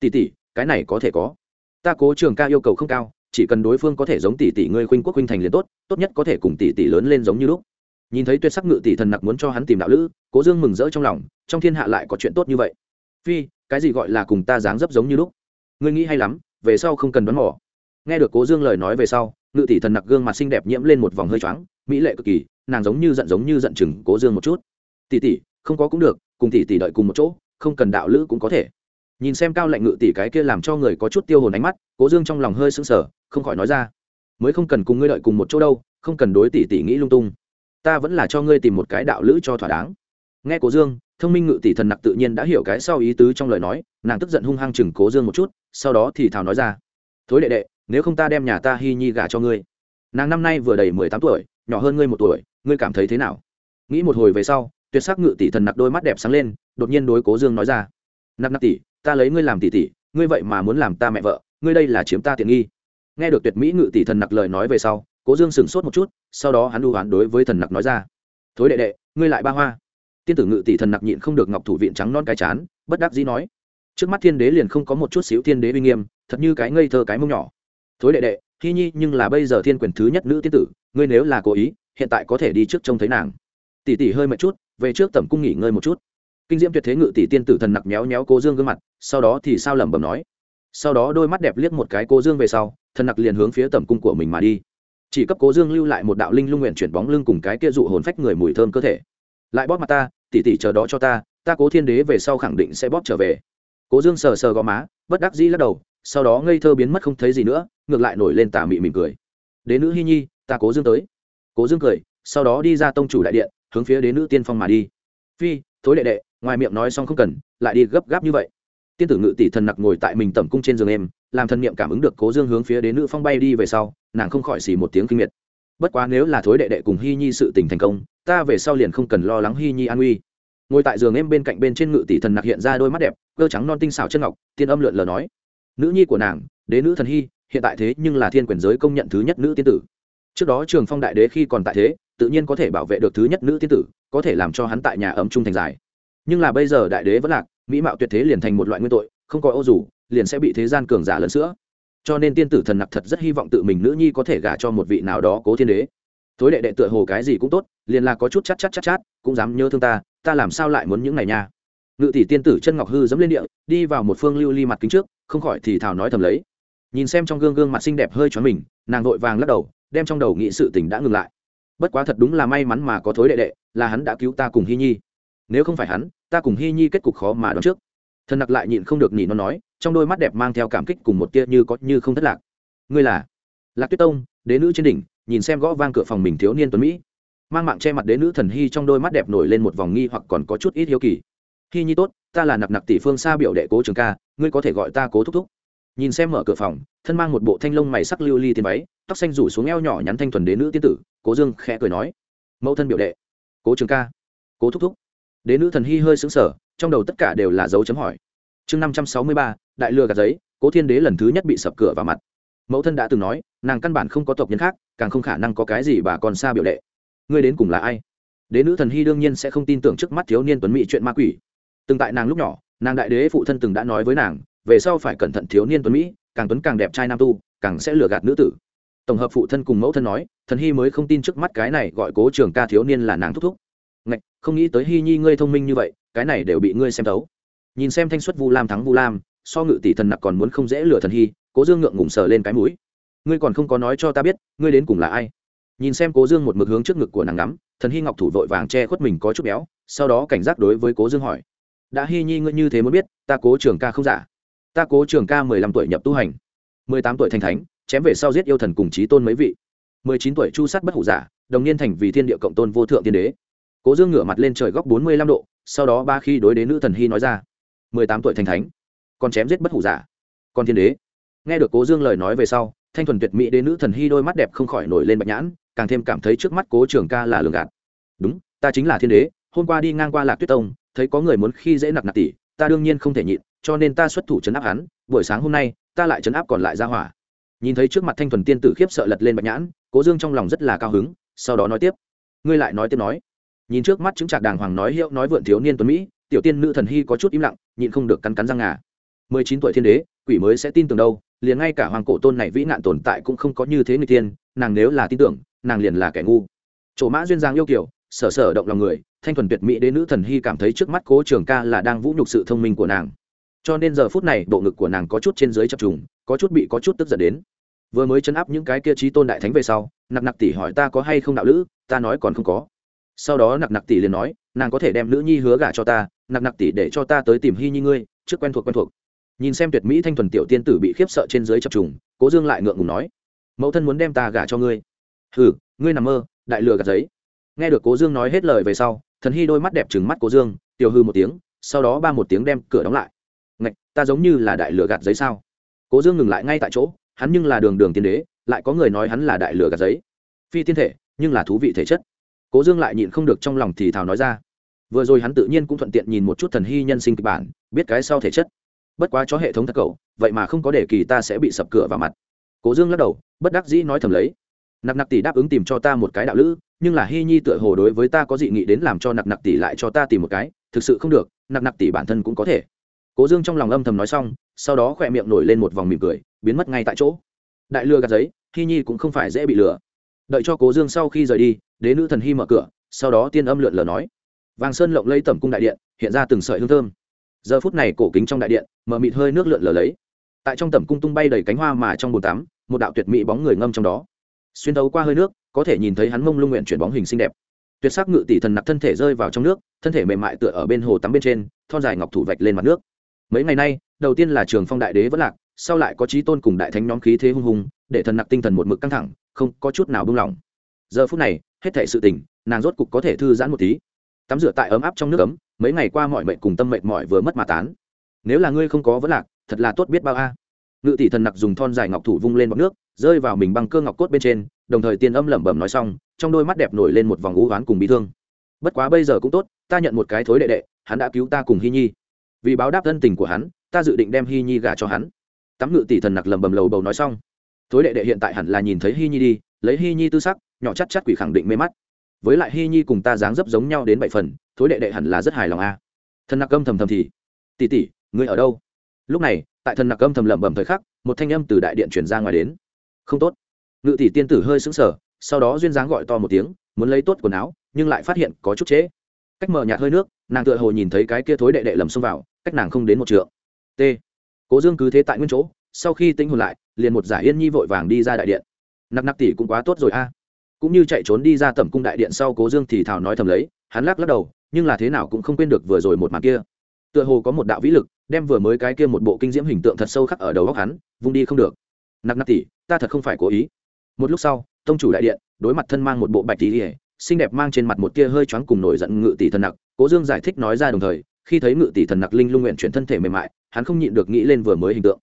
tỉ tỉ cái này có thể có. Ta cố trường ca yêu cầu không cao, chỉ cần đối phương có thể giống tỷ tỷ ngươi khuynh quốc khuynh thành liền tốt tốt nhất có thể cùng tỷ tỷ lớn lên giống như lúc nhìn thấy tuyệt sắc ngự tỷ thần nặc muốn cho hắn tìm đạo lữ, cố dương mừng rỡ trong lòng, trong thiên hạ lại có chuyện tốt như vậy. Phi, cái gì gọi là cùng ta dáng dấp giống như lúc? Ngươi nghĩ hay lắm, về sau không cần đoán mỏ nghe được cố dương lời nói về sau, ngự tỷ thần nặc gương mặt xinh đẹp nhiễm lên một vòng hơi choáng, mỹ lệ cực kỳ, nàng giống như giận giống như giận chừng cố dương một chút. Tỷ tỷ, không có cũng được, cùng tỷ tỷ đợi cùng một chỗ, không cần đạo lữ cũng có thể. Nhìn xem cao lạnh ngự tỷ cái kia làm cho người có chút tiêu hồn ánh mắt, cố dương trong lòng hơi sững sờ, không khỏi nói ra. Mới không cần cùng ngươi đợi cùng một chỗ đâu, không cần đối tỷ tỷ nghĩ lung tung ta vẫn là cho ngươi tìm một cái đạo lữ cho thỏa đáng. Nghe cố dương, thông minh ngự tỷ thần nặc tự nhiên đã hiểu cái sau ý tứ trong lời nói, nàng tức giận hung hăng chừng cố dương một chút, sau đó thì thào nói ra. Thối đệ đệ, nếu không ta đem nhà ta hy nhi gả cho ngươi. Nàng năm nay vừa đầy mười tám tuổi, nhỏ hơn ngươi một tuổi, ngươi cảm thấy thế nào? Nghĩ một hồi về sau, tuyệt sắc ngự tỷ thần nặc đôi mắt đẹp sáng lên, đột nhiên đối cố dương nói ra. Nặc nặc tỷ, ta lấy ngươi làm tỷ tỷ, ngươi vậy mà muốn làm ta mẹ vợ, ngươi đây là chiếm ta tiện nghi. Nghe được tuyệt mỹ ngự tỷ thần nặc lời nói về sau cố dương sửng sốt một chút, sau đó hắn đu hoán đối với thần nặc nói ra. Thối đệ đệ, ngươi lại ba hoa. Tiên tử ngự tỷ thần nặc nhịn không được ngọc thủ viện trắng non cái chán, bất đắc dĩ nói. Trước mắt thiên đế liền không có một chút xíu thiên đế uy nghiêm, thật như cái ngây thơ cái mông nhỏ. Thối đệ đệ hy nhi, nhưng là bây giờ thiên quyền thứ nhất nữ tiên tử, ngươi nếu là cố ý, hiện tại có thể đi trước trông thấy nàng. Tỷ tỷ hơi mệt chút, về trước tẩm cung nghỉ ngơi một chút. Kinh diễm tuyệt thế ngự tỷ tiên tử thần nặc méo méo cố dương gương mặt, sau đó thì sao lẩm bẩm nói. Sau đó đôi mắt đẹp liếc một cái cố dương về sau, thần nặc liền hướng phía tẩm cung của mình mà đi chỉ cấp cố dương lưu lại một đạo linh lung nguyện chuyển bóng lưng cùng cái kia dụ hồn phách người mùi thơm cơ thể. Lại bóp mặt ta, tỉ tỉ chờ đó cho ta ta cố thiên đế về sau khẳng định sẽ bóp trở về. Cố dương sờ sờ gò má, bất đắc dĩ lắc đầu, sau đó ngây thơ biến mất không thấy gì nữa, ngược lại nổi lên tà mị mỉm cười. Đế nữ hy nhi, ta cố dương tới. Cố dương cười, sau đó đi ra tông chủ đại điện, hướng phía đế nữ tiên phong mà đi. Phi, thối đệ đệ, ngoài miệng nói xong không cần, lại đi gấp gáp như vậy. Tiên tử ngự tỷ thần nặc ngồi tại mình tẩm cung trên giường em làm thần niệm cảm ứng được cố dương hướng phía đến nữ phong bay đi về sau nàng không khỏi xì một tiếng kinh miệt. Bất quá nếu là thối đệ đệ cùng hy nhi sự tình thành công, ta về sau liền không cần lo lắng hy nhi an nguy. ngồi tại giường em bên cạnh bên trên ngự tỷ thần nặc hiện ra đôi mắt đẹp, cơ trắng non tinh xảo chân ngọc, tiên âm lượn lờ nói. Nữ nhi của nàng, đế nữ thần hy hiện tại thế nhưng là thiên quyền giới công nhận thứ nhất nữ tiên tử. Trước đó trường phong đại đế khi còn tại thế, tự nhiên có thể bảo vệ được thứ nhất nữ tiên tử, có thể làm cho hắn tại nhà ấm trung thành dài. Nhưng là bây giờ đại đế vẫn lạc, mỹ mạo tuyệt thế liền thành một loại nguyên tội, không có ô dù, liền sẽ bị thế gian cường giả lẫn sữa cho nên tiên tử thần nặc thật rất hy vọng tự mình nữ nhi có thể gả cho một vị nào đó cố thiên đế. Thối đệ đệ tựa hồ cái gì cũng tốt, liền là có chút chắc chắc chắc chát, cũng dám nhớ thương ta ta làm sao lại muốn những này nha. Ngự tỷ tiên tử chân ngọc hư dẫm lên địa, đi vào một phương lưu ly mặt kính trước, không khỏi thì thào nói thầm lấy. Nhìn xem trong gương gương mặt xinh đẹp hơi cho mình, nàng vội vàng lắc đầu, đem trong đầu nghĩ sự tình đã ngừng lại. Bất quá thật đúng là may mắn mà có thối đệ đệ, là hắn đã cứu ta cùng hy nhi. Nếu không phải hắn, ta cùng hy nhi kết cục khó mà đoán trước. Thần nặc lại nhịn không được nhịn nó nói trong đôi mắt đẹp mang theo cảm kích cùng một tia như có như không thất lạc. Ngươi là lạc tuyết tông, đế nữ trên đỉnh, nhìn xem gõ vang cửa phòng mình thiếu niên tuấn mỹ. Mang mạng che mặt đế nữ thần hy trong đôi mắt đẹp nổi lên một vòng nghi hoặc còn có chút ít hiếu kỳ. Hy nhi tốt, ta là nạp nạp tỷ phương xa biểu đệ cố trường ca, ngươi có thể gọi ta cố thúc thúc. Nhìn xem mở cửa phòng, thân mang một bộ thanh lông mày sắc lưu ly tiền váy, tóc xanh rủ xuống eo nhỏ nhắn thanh thuần đế nữ tiên tử, cố dương khẽ cười nói, mẫu thân biểu đệ, cố trường ca, cố thúc thúc. Đế nữ thần hy hơi xứng sở trong đầu tất cả đều là dấu chấm hỏi chương năm trăm sáu mươi ba, đại lừa gạt giấy, cố thiên đế lần thứ nhất bị sập cửa vào mặt. Mẫu thân đã từng nói, nàng căn bản không có tộc nhân khác, càng không khả năng có cái gì bà còn xa biểu đệ. Ngươi đến cùng là ai? Đế nữ thần hy đương nhiên sẽ không tin tưởng trước mắt thiếu niên tuấn mỹ chuyện ma quỷ. Từng tại nàng lúc nhỏ, nàng đại đế phụ thân từng đã nói với nàng, về sau phải cẩn thận thiếu niên tuấn mỹ, càng tuấn càng đẹp trai nam tu, càng sẽ lừa gạt nữ tử. Tổng hợp phụ thân cùng mẫu thân nói, thần hy mới không tin trước mắt cái này gọi cố trường ca thiếu niên là nàng thúc thúc. Ngạch, không nghĩ tới hy nhi ngươi thông minh như vậy, cái này đều bị ngươi xem thấu nhìn xem thanh xuất vu lam thắng vu lam, so ngự tỷ thần nặc còn muốn không dễ lừa thần hy, cố dương ngượng ngùng sờ lên cái mũi. Ngươi còn không có nói cho ta biết, ngươi đến cùng là ai? Nhìn xem cố dương một mực hướng trước ngực của nàng ngắm, thần hy ngọc thủ vội vàng che khuất mình có chút béo, sau đó cảnh giác đối với cố dương hỏi. Đã hy nhi ngươi như thế mới biết, ta cố trường ca không giả. Ta cố trường ca mười lăm tuổi nhập tu hành, mười tám tuổi thành thánh, chém về sau giết yêu thần cùng trí tôn mấy vị. Mười chín tuổi chu sát bất hủ giả, đồng niên thành vì thiên địa cộng tôn vô thượng tiên đế. Cố dương ngửa mặt lên trời góc bốn mươi lăm độ, sau đó ba khi đối đến nữ thần hy nói ra mười tám tuổi thành thánh, còn chém giết bất hủ giả, còn thiên đế. Nghe được cố dương lời nói về sau, thanh thuần tuyệt mỹ đến nữ thần hy đôi mắt đẹp không khỏi nổi lên bạch nhãn, càng thêm cảm thấy trước mắt cố trường ca là lường gạt. Đúng, ta chính là thiên đế, hôm qua đi ngang qua lạc tuyết tông, thấy có người muốn khi dễ nặc nặc tỷ, ta đương nhiên không thể nhịn, cho nên ta xuất thủ chấn áp hắn, buổi sáng hôm nay, ta lại chấn áp còn lại ra hỏa. Nhìn thấy trước mặt thanh thuần tiên tử khiếp sợ lật lên bạch nhãn, cố dương trong lòng rất là cao hứng, sau đó nói tiếp, ngươi lại nói tiếp nói. Nhìn trước mắt chứng trạc đàng hoàng nói hiệu nói vượn thiếu niên tuấn mỹ, tiểu tiên nữ thần hy có chút im lặng nhịn không được cắn cắn răng ngà. Mười chín tuổi thiên đế, quỷ mới sẽ tin tưởng đâu, liền ngay cả hoàng cổ tôn này vĩ nạn tồn tại cũng không có như thế người tiên, nàng nếu là tin tưởng, nàng liền là kẻ ngu. Chỗ mã duyên giang yêu kiểu sở sở động lòng người, thanh thuần tuyệt mỹ đến nữ thần hy cảm thấy trước mắt cố trường ca là đang vũ nhục sự thông minh của nàng. Cho nên giờ phút này, bộ ngực của nàng có chút trên dưới chập trùng, có chút bị có chút tức giận đến. Vừa mới chấn áp những cái kia trí tôn đại thánh về sau, nặc nặc tỷ hỏi ta có hay không đạo lữ, ta nói còn không có. Sau đó nặc nặc tỷ liền nói nàng có thể đem nữ nhi hứa gả cho ta, nặc nặc tỷ để cho ta tới tìm hy nhi ngươi, trước quen thuộc quen thuộc. Nhìn xem tuyệt mỹ thanh thuần tiểu tiên tử bị khiếp sợ trên dưới chập trùng, cố dương lại ngượng ngùng nói, mẫu thân muốn đem ta gả cho ngươi. Hừ, ngươi nằm mơ, đại lừa gạt giấy. Nghe được cố dương nói hết lời về sau, thần hy đôi mắt đẹp trừng mắt cố dương, tiểu hư một tiếng, sau đó ba một tiếng đem cửa đóng lại. Ngạch, ta giống như là đại lừa gạt giấy sao? Cố dương ngừng lại ngay tại chỗ, hắn nhưng là đường đường tiên đế, lại có người nói hắn là đại lừa gạt giấy. Phi tiên thể, nhưng là thú vị thể chất. Cố dương lại nhịn không được trong lòng thì thào nói ra vừa rồi hắn tự nhiên cũng thuận tiện nhìn một chút thần hy nhân sinh kịch bản, biết cái sau thể chất. Bất quá cho hệ thống thật cậu, vậy mà không có để kỳ ta sẽ bị sập cửa vào mặt. Cố dương lắc đầu, bất đắc dĩ nói thầm lấy. Nặc nặc tỷ đáp ứng tìm cho ta một cái đạo lữ, nhưng là hy nhi tựa hồ đối với ta có dị nghị đến làm cho nặc nặc tỷ lại cho ta tìm một cái, thực sự không được, nặc nặc tỷ bản thân cũng có thể. Cố dương trong lòng âm thầm nói xong, sau đó khỏe miệng nổi lên một vòng mỉm cười, biến mất ngay tại chỗ. Đại lừa gạt giấy hy nhi cũng không phải dễ bị lừa. Đợi cho cố dương sau khi rời đi, đế nữ thần hy mở cửa, sau đó tiên âm lượn lờ nói vàng sơn lộng lấy tẩm cung đại điện, hiện ra từng sợi hương thơm. Giờ phút này cổ kính trong đại điện mở mịt hơi nước lượn lờ lấy. Tại trong tẩm cung tung bay đầy cánh hoa mà trong bồn tắm, một đạo tuyệt mỹ bóng người ngâm trong đó. Xuyên thấu qua hơi nước, có thể nhìn thấy hắn mông lung nguyện chuyển bóng hình xinh đẹp. Tuyệt sắc ngự tỷ thần nặc thân thể rơi vào trong nước, thân thể mềm mại tựa ở bên hồ tắm bên trên, thon dài ngọc thủ vạch lên mặt nước. Mấy ngày nay, đầu tiên là trường phong đại đế vẫn lạc, sau lại có trí tôn cùng đại thánh nhóm khí thế hung hùng, để thần nặc tinh thần một mực căng thẳng, không có chút nào buông lỏng. Giờ phút này, hết thể sự tình, nàng rốt cục có thể thư giãn một tí tắm rửa tại ấm áp trong nước ấm, mấy ngày qua mọi mệnh cùng tâm mệnh mọi vừa mất mà tán. Nếu là ngươi không có vấn lạc, thật là tốt biết bao a. Ngự tỷ thần nặc dùng thon dài ngọc thủ vung lên bọc nước, rơi vào mình băng cơ ngọc cốt bên trên, đồng thời tiên âm lẩm bẩm nói xong, trong đôi mắt đẹp nổi lên một vòng ú oán cùng bị thương. Bất quá bây giờ cũng tốt, ta nhận một cái thối đệ đệ, hắn đã cứu ta cùng hy nhi. Vì báo đáp thân tình của hắn, ta dự định đem hy nhi gả cho hắn. Tắm ngự tỷ thần nặc lẩm bẩm lầu bầu nói xong. Thối đệ đệ hiện tại hẳn là nhìn thấy hy nhi đi, lấy hy nhi tư sắc, nhỏ chắc chắc quỷ khẳng định mê mắt với lại hy nhi cùng ta dáng dấp giống nhau đến bảy phần, thối đệ đệ hẳn là rất hài lòng a. Thần nặc âm thầm thầm thì, tỷ tỷ, ngươi ở đâu? Lúc này, tại thần nặc âm thầm lẩm bẩm thời khắc, một thanh âm từ đại điện chuyển ra ngoài đến. Không tốt. Ngự tỷ tiên tử hơi sững sờ, sau đó duyên dáng gọi to một tiếng, muốn lấy tốt quần áo, nhưng lại phát hiện có chút trễ. Cách mở nhạt hơi nước, nàng tựa hồ nhìn thấy cái kia thối đệ đệ lầm xông vào, cách nàng không đến một trượng. T. Cố dương cứ thế tại nguyên chỗ, sau khi tinh hồn lại, liền một giải yên nhi vội vàng đi ra đại điện. Nặc nặc tỷ cũng quá tốt rồi a cũng như chạy trốn đi ra tẩm cung đại điện sau cố dương thì thào nói thầm lấy, hắn lắc lắc đầu, nhưng là thế nào cũng không quên được vừa rồi một màn kia. Tựa hồ có một đạo vĩ lực, đem vừa mới cái kia một bộ kinh diễm hình tượng thật sâu khắc ở đầu góc hắn, vung đi không được. Nặc nặc tỷ ta thật không phải cố ý. Một lúc sau, tông chủ đại điện, đối mặt thân mang một bộ bạch tỷ ỉa xinh đẹp mang trên mặt một tia hơi choáng cùng nổi giận ngự tỷ thần nặc, cố dương giải thích nói ra đồng thời, khi thấy ngự tỷ thần nặc linh lung nguyện chuyển thân thể mềm mại, hắn không nhịn được nghĩ lên vừa mới hình tượng.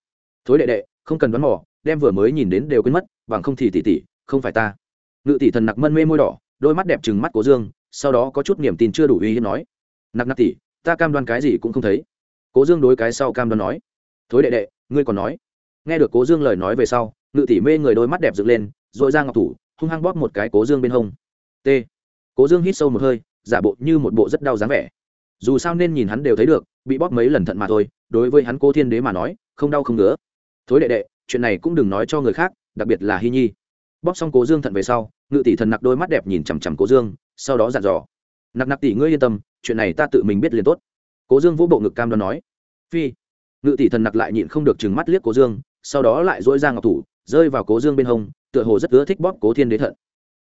Thối đệ đệ, không cần đoán mò, đem vừa mới nhìn đến đều quên mất, bằng không thì tỷ tỷ không phải ta ngự tỷ thần nặc mân mê môi đỏ, đôi mắt đẹp trừng mắt cố dương, sau đó có chút niềm tin chưa đủ uy hiếp nói. Nặc nặc tỷ, ta cam đoan cái gì cũng không thấy. Cố dương đối cái sau cam đoan nói. Thối đệ đệ, ngươi còn nói. Nghe được cố dương lời nói về sau, ngự tỷ mê người đôi mắt đẹp dựng lên r ồ i ra ngọc thủ, hung hăng bóp một cái cố dương bên hông. T. Cố dương hít sâu một hơi, giả bộ như một bộ rất đau dáng vẻ. Dù sao nên nhìn hắn đều thấy được, bị bóp mấy lần thận mà thôi, đối với hắn cố thiên đế mà nói, không đau không ngứa. Thối đệ đệ, chuyện này cũng đừng nói cho người khác, đặc biệt là hy nhi bóp xong cố dương thận về sau, ngự tỷ thần nặc đôi mắt đẹp nhìn chằm chằm cố dương, sau đó dặn dò, nặc nặc tỷ ngươi yên tâm, chuyện này ta tự mình biết liền tốt. Cố dương vũ bộ ngực cam đoan nói. Phi, ngự tỷ thần nặc lại nhịn không được chừng mắt liếc cố dương, sau đó lại dỗi ra ngọc thủ, rơi vào cố dương bên hông, tựa hồ rất ưa thích bóp cố thiên đế thận.